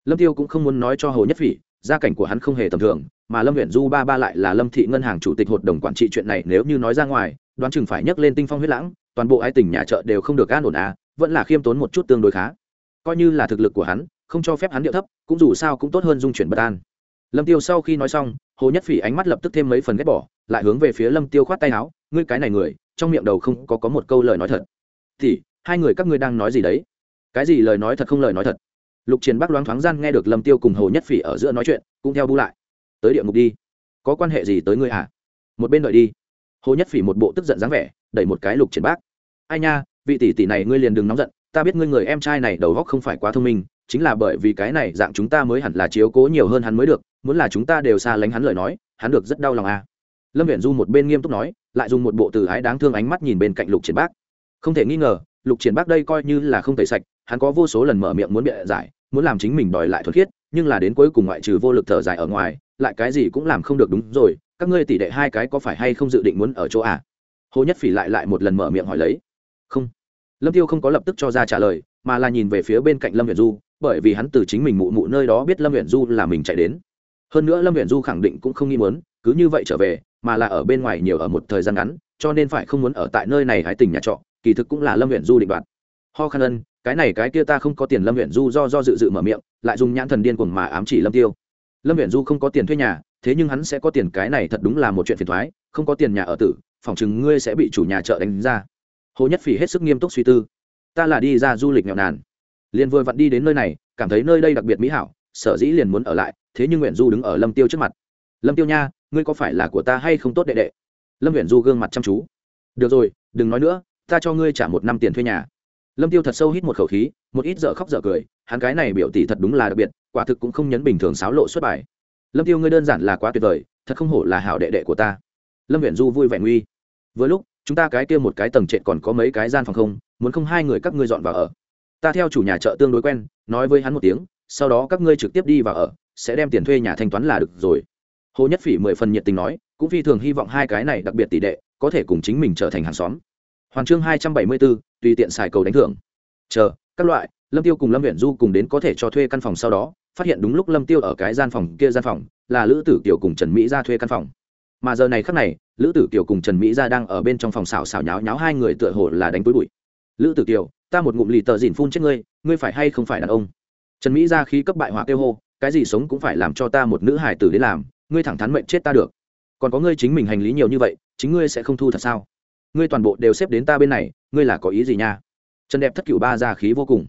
Lâm tiêu cũng không muốn nói cho hồ nhất phỉ, gia cảnh của hắn không hề tầm thường, mà lâm huyện du ba ba lại là lâm thị ngân hàng chủ tịch hội đồng quản trị chuyện này nếu như nói ra ngoài, đoán chừng phải nhắc lên tinh phong huyết lãng, toàn bộ ai tỉnh nhà chợ đều không được an ổn à vẫn là khiêm tốn một chút tương đối khá. Coi như là thực lực của hắn, không cho phép hắn điệu thấp, cũng dù sao cũng tốt hơn dung chuyển bất an. Lâm tiêu sau khi nói xong, hồ nhất phỉ ánh mắt lập tức thêm mấy phần ghét bỏ, lại hướng về phía lâm tiêu khoát tay áo, ngươi cái này người trong miệng đầu không có có một câu lời nói thật. Thì hai người các ngươi đang nói gì đấy? Cái gì lời nói thật không lời nói thật? Lục triển bắc loáng thoáng gian nghe được lâm tiêu cùng hồ nhất phỉ ở giữa nói chuyện, cũng theo bu lại. Tới địa ngục đi. Có quan hệ gì tới ngươi à? Một bên đợi đi. Hồ nhất phỉ một bộ tức giận dáng vẻ, đẩy một cái lục triển bác ai nha, vị tỷ tỷ này ngươi liền đừng nóng giận, ta biết ngươi người em trai này đầu góc không phải quá thông minh, chính là bởi vì cái này dạng chúng ta mới hẳn là chiếu cố nhiều hơn hắn mới được, muốn là chúng ta đều xa lánh hắn lời nói, hắn được rất đau lòng à lâm viện du một bên nghiêm túc nói, lại dùng một bộ từ ái đáng thương ánh mắt nhìn bên cạnh lục triển bác. Không thể nghi ngờ, lục triển bác đây coi như là không thể sạch, hắn có vô số lần mở miệng muốn bịa giải, muốn làm chính mình đòi lại thuật khiết, nhưng là đến cuối cùng ngoại trừ vô lực thở dài ở ngoài, lại cái gì cũng làm không được đúng rồi, các ngươi tỷ đệ hai cái có phải hay không dự định muốn ở chỗ à? Hồ nhất phỉ lại lại một lần mở miệng hỏi lấy. Không. Lâm tiêu không có lập tức cho ra trả lời, mà là nhìn về phía bên cạnh lâm huyện du, bởi vì hắn từ chính mình mụ mụ nơi đó biết lâm huyện du là mình chạy đến hơn nữa lâm huyện du khẳng định cũng không nghi muốn, cứ như vậy trở về, mà là ở bên ngoài nhiều ở một thời gian ngắn, cho nên phải không muốn ở tại nơi này hái tình nhà trọ, kỳ thực cũng là lâm huyện du định đoạt. Ho khăn ân, cái này cái kia ta không có tiền lâm huyện du do do dự dự mở miệng, lại dùng nhãn thần điên cuồng mà ám chỉ lâm tiêu. Lâm huyện du không có tiền thuê nhà, thế nhưng hắn sẽ có tiền, cái này thật đúng là một chuyện phiền thoái, không có tiền nhà ở tử phòng chừng ngươi sẽ bị chủ nhà chợ đánh ra. Hồ nhất phỉ hết sức nghiêm túc suy tư. Ta là đi ra du lịch nghèo nàn. Liền vừa vặn đi đến nơi này, cảm thấy nơi đây đặc biệt mỹ hảo, sở dĩ liền muốn ở lại thế nhưng nguyện du đứng ở lâm tiêu trước mặt. Lâm tiêu nha, ngươi có phải là của ta hay không tốt đệ đệ? Lâm nguyện du gương mặt chăm chú. Được rồi, đừng nói nữa, ta cho ngươi trả một năm tiền thuê nhà. Lâm tiêu thật sâu hít một khẩu khí, một ít dở khóc dở cười, hắn cái này biểu tỷ thật đúng là đặc biệt, quả thực cũng không nhấn bình thường sáo lộ xuất bài. Lâm tiêu ngươi đơn giản là quá tuyệt vời, thật không hổ là hảo đệ đệ của ta. Lâm huyện du vui vẻ nguy. Với lúc, chúng ta cái kia một cái tầng trệt còn có mấy cái gian phòng không, muốn không hai người các ngươi dọn vào ở. Ta theo chủ nhà chợ tương đối quen, nói với hắn một tiếng, sau đó các ngươi trực tiếp đi vào ở sẽ đem tiền thuê nhà thanh toán là được rồi. Hồ nhất phỉ mười phần nhiệt tình nói, cũng phi thường hy vọng hai cái này đặc biệt tỷ đệ có thể cùng chính mình trở thành hàng xóm. Hoàn chương hai trăm bảy mươi bốn, tùy tiện xài cầu đánh thưởng. Chờ, các loại, lâm tiêu cùng lâm huyện du cùng đến có thể cho thuê căn phòng sau đó, phát hiện đúng lúc lâm tiêu ở cái gian phòng kia gian phòng, là lữ tử kiều cùng trần mỹ ra thuê căn phòng. Mà giờ này khắc này, lữ tử kiều cùng trần mỹ gia đang ở bên trong phòng xào xào nháo nháo hai người tựa hồ là đánh túi bụi. Lữ tử kiều, ta một ngụm lì tờ dìn phun chết ngươi ngươi phải hay không phải đàn ông? Trần mỹ gia khí cấp bại hỏa kêu hô cái gì sống cũng phải làm cho ta một nữ hải tử đến làm, ngươi thẳng thắn mệnh chết ta được. Còn có ngươi chính mình hành lý nhiều như vậy, chính ngươi sẽ không thu thật sao? Ngươi toàn bộ đều xếp đến ta bên này, ngươi là có ý gì nha? Trần đẹp thất cựu ba ra khí vô cùng.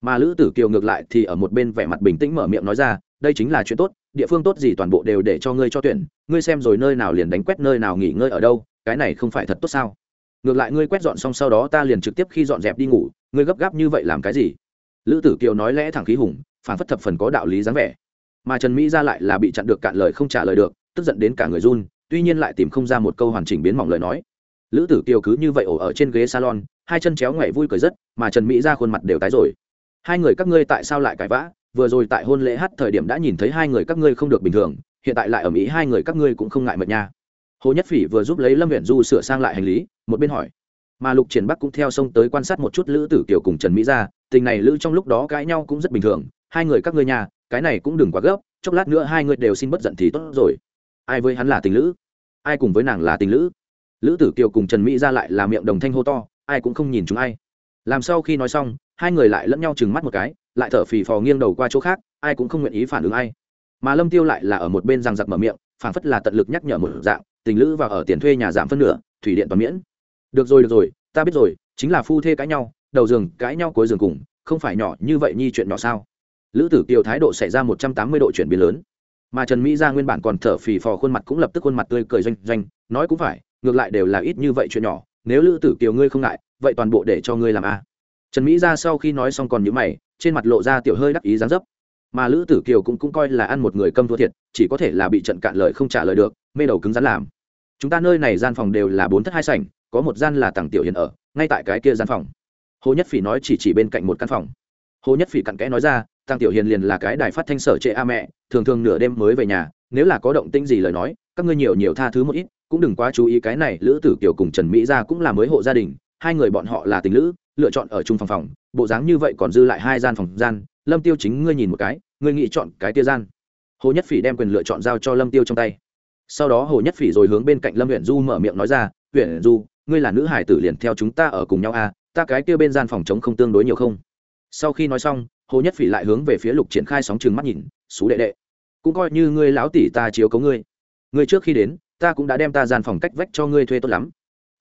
Mà lữ tử kiều ngược lại thì ở một bên vẻ mặt bình tĩnh mở miệng nói ra, đây chính là chuyện tốt, địa phương tốt gì toàn bộ đều để cho ngươi cho tuyển, ngươi xem rồi nơi nào liền đánh quét nơi nào nghỉ ngơi ở đâu, cái này không phải thật tốt sao? Ngược lại ngươi quét dọn xong sau đó ta liền trực tiếp khi dọn dẹp đi ngủ, ngươi gấp gáp như vậy làm cái gì? Lữ tử kiều nói lẽ thẳng khí hùng phản phất thập phần có đạo lý dáng vẻ. Mà trần mỹ ra lại là bị chặn được cạn lời không trả lời được, tức giận đến cả người run, tuy nhiên lại tìm không ra một câu hoàn chỉnh biến mỏng lời nói. Lữ tử kiều cứ như vậy ổ ở trên ghế salon, hai chân chéo ngoại vui cười rất, mà trần mỹ ra khuôn mặt đều tái rồi. Hai người các ngươi tại sao lại cãi vã? Vừa rồi tại hôn lễ hát thời điểm đã nhìn thấy hai người các ngươi không được bình thường, hiện tại lại ở mỹ hai người các ngươi cũng không ngại mật nha. Hồ nhất phỉ vừa giúp lấy lâm huyện du sửa sang lại hành lý, một bên hỏi. Mà lục triển bắc cũng theo sông tới quan sát một chút lữ tử kiều cùng trần mỹ ra tình này lữ trong lúc đó cãi nhau cũng rất bình thường hai người các ngươi nhà, cái này cũng đừng quá gấp, chốc lát nữa hai người đều xin bất giận thì tốt rồi. Ai với hắn là tình lữ? Ai cùng với nàng là tình lữ? Lữ tử kiều cùng trần mỹ ra lại là miệng đồng thanh hô to, ai cũng không nhìn chúng ai. Làm sau khi nói xong, hai người lại lẫn nhau chừng mắt một cái, lại thở phì phò nghiêng đầu qua chỗ khác, ai cũng không nguyện ý phản ứng ai. Mà lâm tiêu lại là ở một bên rằng giặc mở miệng phản phất là tận lực nhắc nhở một dạng, tình lữ và ở tiền thuê nhà giảm phân nửa, thủy điện toàn miễn. Được rồi được rồi, ta biết rồi, chính là phu thê cãi nhau, đầu giường cãi nhau cuối giường cùng, không phải nhỏ như vậy nhi chuyện nhỏ sao? Lữ tử kiều thái độ xảy ra một trăm tám mươi độ chuyển biến lớn. Mà trần mỹ ra nguyên bản còn thở phì phò khuôn mặt cũng lập tức khuôn mặt tươi cười doanh doanh nói cũng phải ngược lại đều là ít như vậy chuyện nhỏ nếu lữ tử kiều ngươi không ngại vậy toàn bộ để cho ngươi làm a. Trần mỹ ra sau khi nói xong còn nhữ mày trên mặt lộ ra tiểu hơi đắc ý dáng dấp. Mà lữ tử kiều cũng, cũng coi là ăn một người câm thua thiệt chỉ có thể là bị trận cạn lời không trả lời được mê đầu cứng rắn làm. Chúng ta nơi này gian phòng đều là bốn thất hai sảnh có một gian là tàng tiểu hiền ở ngay tại cái kia gian phòng. Hồ nhất phỉ nói chỉ chỉ bên cạnh một căn phòng. Hồ nhất phỉ cặn kẽ nói ra tăng tiểu hiền liền là cái đài phát thanh sở trệ a mẹ, thường thường nửa đêm mới về nhà, nếu là có động tĩnh gì lời nói, các ngươi nhiều nhiều tha thứ một ít, cũng đừng quá chú ý cái này, lữ tử kiều cùng trần mỹ gia cũng là mới hộ gia đình, hai người bọn họ là tình lữ, lựa chọn ở chung phòng phòng, bộ dáng như vậy còn dư lại hai gian phòng gian, lâm tiêu chính ngươi nhìn một cái, ngươi nghĩ chọn cái tia gian. Hồ nhất phỉ đem quyền lựa chọn giao cho lâm tiêu trong tay. Sau đó hồ nhất phỉ rồi hướng bên cạnh lâm huyện du mở miệng nói ra huyện du, ngươi là nữ hải tử liền theo chúng ta ở cùng nhau à ta cái kia bên gian phòng chống không tương đối nhiều không? Sau khi nói xong hồ nhất phỉ lại hướng về phía lục triển khai sóng trừng mắt nhìn xú đệ đệ, cũng coi như ngươi láo tỷ ta chiếu cấu ngươi. Ngươi trước khi đến, ta cũng đã đem ta gian phòng cách vách cho ngươi thuê tốt lắm.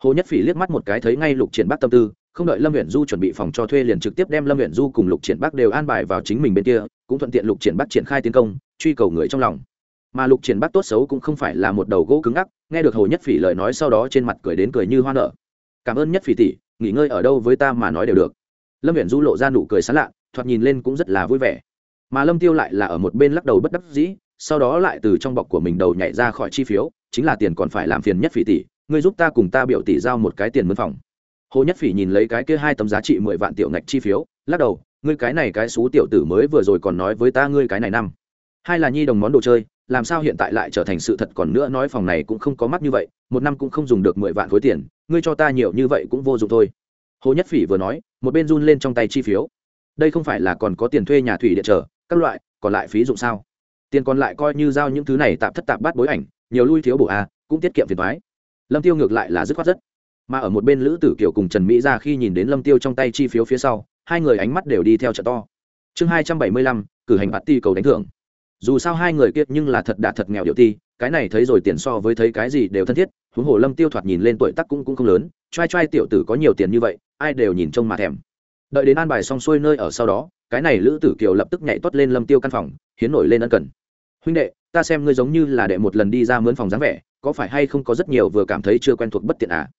Hồ nhất phỉ liếc mắt một cái thấy ngay lục triển bắc tâm tư, không đợi lâm huyện du chuẩn bị phòng cho thuê liền trực tiếp đem lâm huyện du cùng lục triển bắc đều an bài vào chính mình bên kia, cũng thuận tiện lục triển bắc triển khai tiến công, truy cầu người trong lòng. Mà lục triển bắc tốt xấu cũng không phải là một đầu gỗ cứng ngắc, nghe được hồ nhất phỉ lời nói sau đó trên mặt cười đến cười như hoa nở. Cảm ơn nhất phỉ tỷ, nghỉ ngơi ở đâu với ta mà nói đều được. Lâm huyện du lộ ra nụ cười sán lạ thoạt nhìn lên cũng rất là vui vẻ. Mà lâm tiêu lại là ở một bên lắc đầu bất đắc dĩ, sau đó lại từ trong bọc của mình đầu nhảy ra khỏi chi phiếu, chính là tiền còn phải làm phiền nhất phỉ tỷ, ngươi giúp ta cùng ta biểu tỷ giao một cái tiền mướn phòng. Hồ nhất phỉ nhìn lấy cái kia hai tấm giá trị mười vạn tiểu ngạch chi phiếu, lắc đầu, ngươi cái này cái xú tiểu tử mới vừa rồi còn nói với ta ngươi cái này năm. Hai là nhi đồng món đồ chơi, làm sao hiện tại lại trở thành sự thật còn nữa nói phòng này cũng không có mắt như vậy, một năm cũng không dùng được mười vạn khối tiền, ngươi cho ta nhiều như vậy cũng vô dụng thôi. Hồ nhất phỉ vừa nói, một bên run lên trong tay chi phiếu đây không phải là còn có tiền thuê nhà thủy điện trở các loại, còn lại phí dụng sao? Tiền còn lại coi như giao những thứ này tạm thất tạp bát bối ảnh, nhiều lui thiếu bổ a, cũng tiết kiệm phiền thoái lâm tiêu ngược lại là dứt khoát rất. Mà ở một bên lữ tử kiều cùng trần mỹ ra khi nhìn đến lâm tiêu trong tay chi phiếu phía sau, hai người ánh mắt đều đi theo trận to. Chương hai trăm bảy mươi lăm, cử hành bạt ti cầu đánh thưởng. Dù sao hai người kiệt nhưng là thật đạt thật nghèo điệu ti, cái này thấy rồi tiền so với thấy cái gì đều thân thiết, huống hồ lâm tiêu thoạt nhìn lên tuổi tác cũng cũng không lớn, trai trai tiểu tử có nhiều tiền như vậy, ai đều nhìn trông mà thèm đợi đến an bài xong xuôi nơi ở sau đó, cái này lữ tử kiều lập tức nhảy toát lên lâm tiêu căn phòng, hiến nổi lên ân cần. Huynh đệ, ta xem ngươi giống như là đệ một lần đi ra mướn phòng dáng vẻ, có phải hay không có rất nhiều vừa cảm thấy chưa quen thuộc bất tiện à?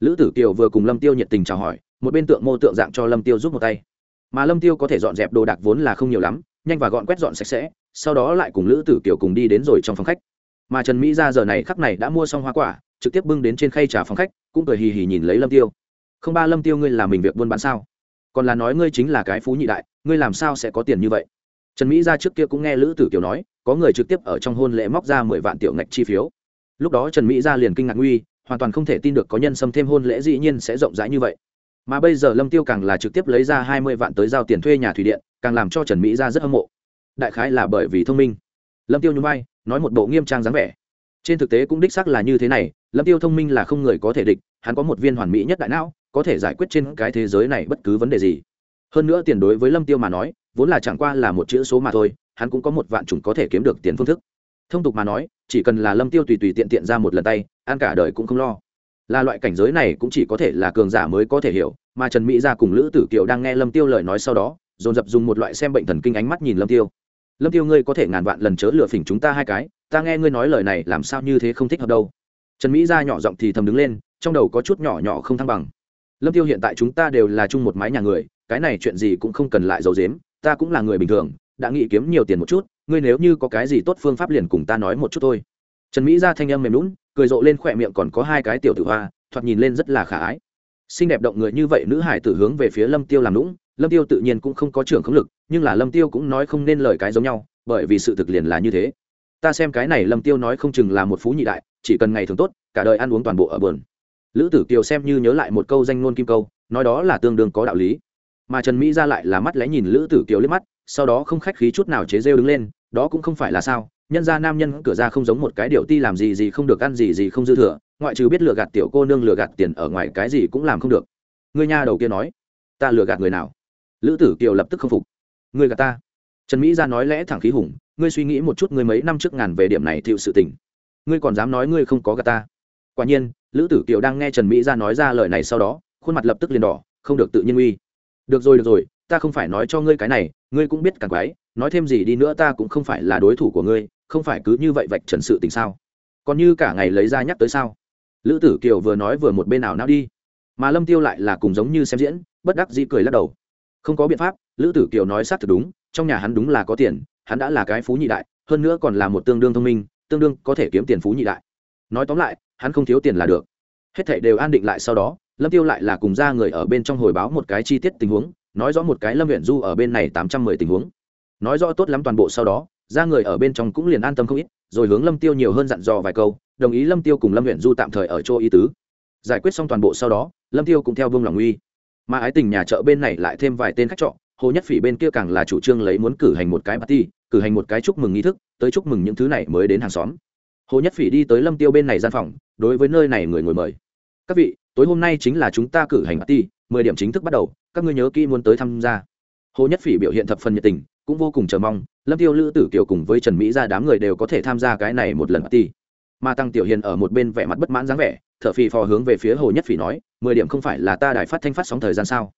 Lữ tử kiều vừa cùng lâm tiêu nhiệt tình chào hỏi, một bên tượng mô tượng dạng cho lâm tiêu giúp một tay. Mà lâm tiêu có thể dọn dẹp đồ đạc vốn là không nhiều lắm, nhanh và gọn quét dọn sạch sẽ, sau đó lại cùng lữ tử kiều cùng đi đến rồi trong phòng khách. Mà trần mỹ ra giờ này khắc này đã mua xong hoa quả, trực tiếp bưng đến trên khay trà phòng khách, cũng cười hì hì nhìn lấy lâm tiêu. Không ba lâm tiêu ngươi làm mình việc buôn bán sao? Còn là nói ngươi chính là cái phú nhị đại, ngươi làm sao sẽ có tiền như vậy? Trần mỹ ra trước kia cũng nghe lữ tử kiều nói, có người trực tiếp ở trong hôn lễ móc ra mười vạn tiểu ngạch chi phiếu. Lúc đó trần mỹ ra liền kinh ngạc nguy, hoàn toàn không thể tin được có nhân xâm thêm hôn lễ dĩ nhiên sẽ rộng rãi như vậy. Mà bây giờ lâm tiêu càng là trực tiếp lấy ra hai mươi vạn tới giao tiền thuê nhà thủy điện, càng làm cho trần mỹ ra rất hâm mộ. Đại khái là bởi vì thông minh. Lâm tiêu nhún vai, nói một bộ nghiêm trang dáng vẻ. Trên thực tế cũng đích xác là như thế này, lâm tiêu thông minh là không người có thể địch, hắn có một viên hoàn mỹ nhất đại não có thể giải quyết trên cái thế giới này bất cứ vấn đề gì. Hơn nữa tiền đối với lâm tiêu mà nói, vốn là chẳng qua là một chữ số mà thôi, hắn cũng có một vạn chủng có thể kiếm được tiền phương thức. Thông tục mà nói, chỉ cần là lâm tiêu tùy tùy tiện tiện ra một lần tay, ăn cả đời cũng không lo. Là loại cảnh giới này cũng chỉ có thể là cường giả mới có thể hiểu, mà trần mỹ ra cùng lữ tử kiều đang nghe lâm tiêu lời nói sau đó, dồn dập dùng một loại xem bệnh thần kinh ánh mắt nhìn lâm tiêu. Lâm tiêu ngươi có thể ngàn vạn lần chớ lừa phỉnh chúng ta hai cái, ta nghe ngươi nói lời này làm sao như thế không thích hợp đâu. Trần mỹ ra nhỏ giọng thì thầm đứng lên, trong đầu có chút nhỏ nhỏ không thăng bằng lâm tiêu hiện tại chúng ta đều là chung một mái nhà người, cái này chuyện gì cũng không cần lại giấu giếm, ta cũng là người bình thường, đã nghĩ kiếm nhiều tiền một chút, ngươi nếu như có cái gì tốt phương pháp liền cùng ta nói một chút thôi. Trần mỹ ra thanh âm mềm lún cười rộ lên khỏe miệng còn có hai cái tiểu tử hoa, thoạt nhìn lên rất là khả ái. Xinh đẹp động người như vậy nữ hải tử hướng về phía lâm tiêu làm lũng lâm tiêu tự nhiên cũng không có trưởng khống lực, nhưng là lâm tiêu cũng nói không nên lời cái giống nhau, bởi vì sự thực liền là như thế. Ta xem cái này lâm tiêu nói không chừng là một phú nhị đại, chỉ cần ngày thường tốt, cả đời ăn uống toàn bộ ở bờn lữ tử kiều xem như nhớ lại một câu danh ngôn kim câu, nói đó là tương đương có đạo lý. Mà trần mỹ ra lại là mắt lẽ nhìn lữ tử kiều liếc mắt, sau đó không khách khí chút nào chế rêu đứng lên, đó cũng không phải là sao, nhân ra nam nhân cửa ra không giống một cái điệu ti làm gì gì không được ăn gì gì không dư thừa, ngoại trừ biết lừa gạt tiểu cô nương lừa gạt tiền ở ngoài cái gì cũng làm không được. Người nhà đầu kia nói, ta lừa gạt người nào? Lữ tử kiều lập tức không phục. Người gạt ta? Trần mỹ ra nói lẽ thẳng khí hùng, ngươi suy nghĩ một chút, ngươi mấy năm trước ngàn về điểm này thiệu sự tình. Ngươi còn dám nói ngươi không có gạt ta? Quả nhiên lữ tử kiều đang nghe trần mỹ ra nói ra lời này sau đó, khuôn mặt lập tức liền đỏ, không được tự nhiên uy. Được rồi được rồi, ta không phải nói cho ngươi cái này, ngươi cũng biết càng quái, nói thêm gì đi nữa ta cũng không phải là đối thủ của ngươi, không phải cứ như vậy vạch trần sự tình sao? Còn như cả ngày lấy ra nhắc tới sao? Lữ tử kiều vừa nói vừa một bên nào nào đi. Mà lâm tiêu lại là cùng giống như xem diễn, bất đắc dĩ cười lắc đầu. Không có biện pháp, lữ tử kiều nói sát thực đúng, trong nhà hắn đúng là có tiền, hắn đã là cái phú nhị đại, hơn nữa còn là một tương đương thông minh, tương đương có thể kiếm tiền phú nhị đại nói tóm lại, hắn không thiếu tiền là được. Hết thảy đều an định lại sau đó, lâm tiêu lại là cùng ra người ở bên trong hồi báo một cái chi tiết tình huống, nói rõ một cái lâm huyện du ở bên này tám trăm mười tình huống. Nói rõ tốt lắm toàn bộ sau đó, ra người ở bên trong cũng liền an tâm không ít, rồi hướng lâm tiêu nhiều hơn dặn dò vài câu, đồng ý lâm tiêu cùng lâm huyện du tạm thời ở chỗ ý tứ. Giải quyết xong toàn bộ sau đó, lâm tiêu cũng theo vương lòng uy. Mà ái tình nhà chợ bên này lại thêm vài tên khách trọ, hồ nhất phỉ bên kia càng là chủ trương lấy muốn cử hành một cái party, cử hành một cái chúc mừng nghi thức, tới chúc mừng những thứ này mới đến hàng xóm hồ nhất phỉ đi tới lâm tiêu bên này gian phòng, đối với nơi này người ngồi mời. Các vị, tối hôm nay chính là chúng ta cử hành ti mười điểm chính thức bắt đầu, các ngươi nhớ kỹ muốn tới tham gia. Hồ nhất phỉ biểu hiện thập phần nhiệt tình, cũng vô cùng chờ mong, lâm tiêu lữ tử kiều cùng với trần mỹ ra đám người đều có thể tham gia cái này một lần ti mà tăng tiểu hiền ở một bên vẻ mặt bất mãn dáng vẻ, thở phì phò hướng về phía hồ nhất phỉ nói, mười điểm không phải là ta đài phát thanh phát sóng thời gian sao?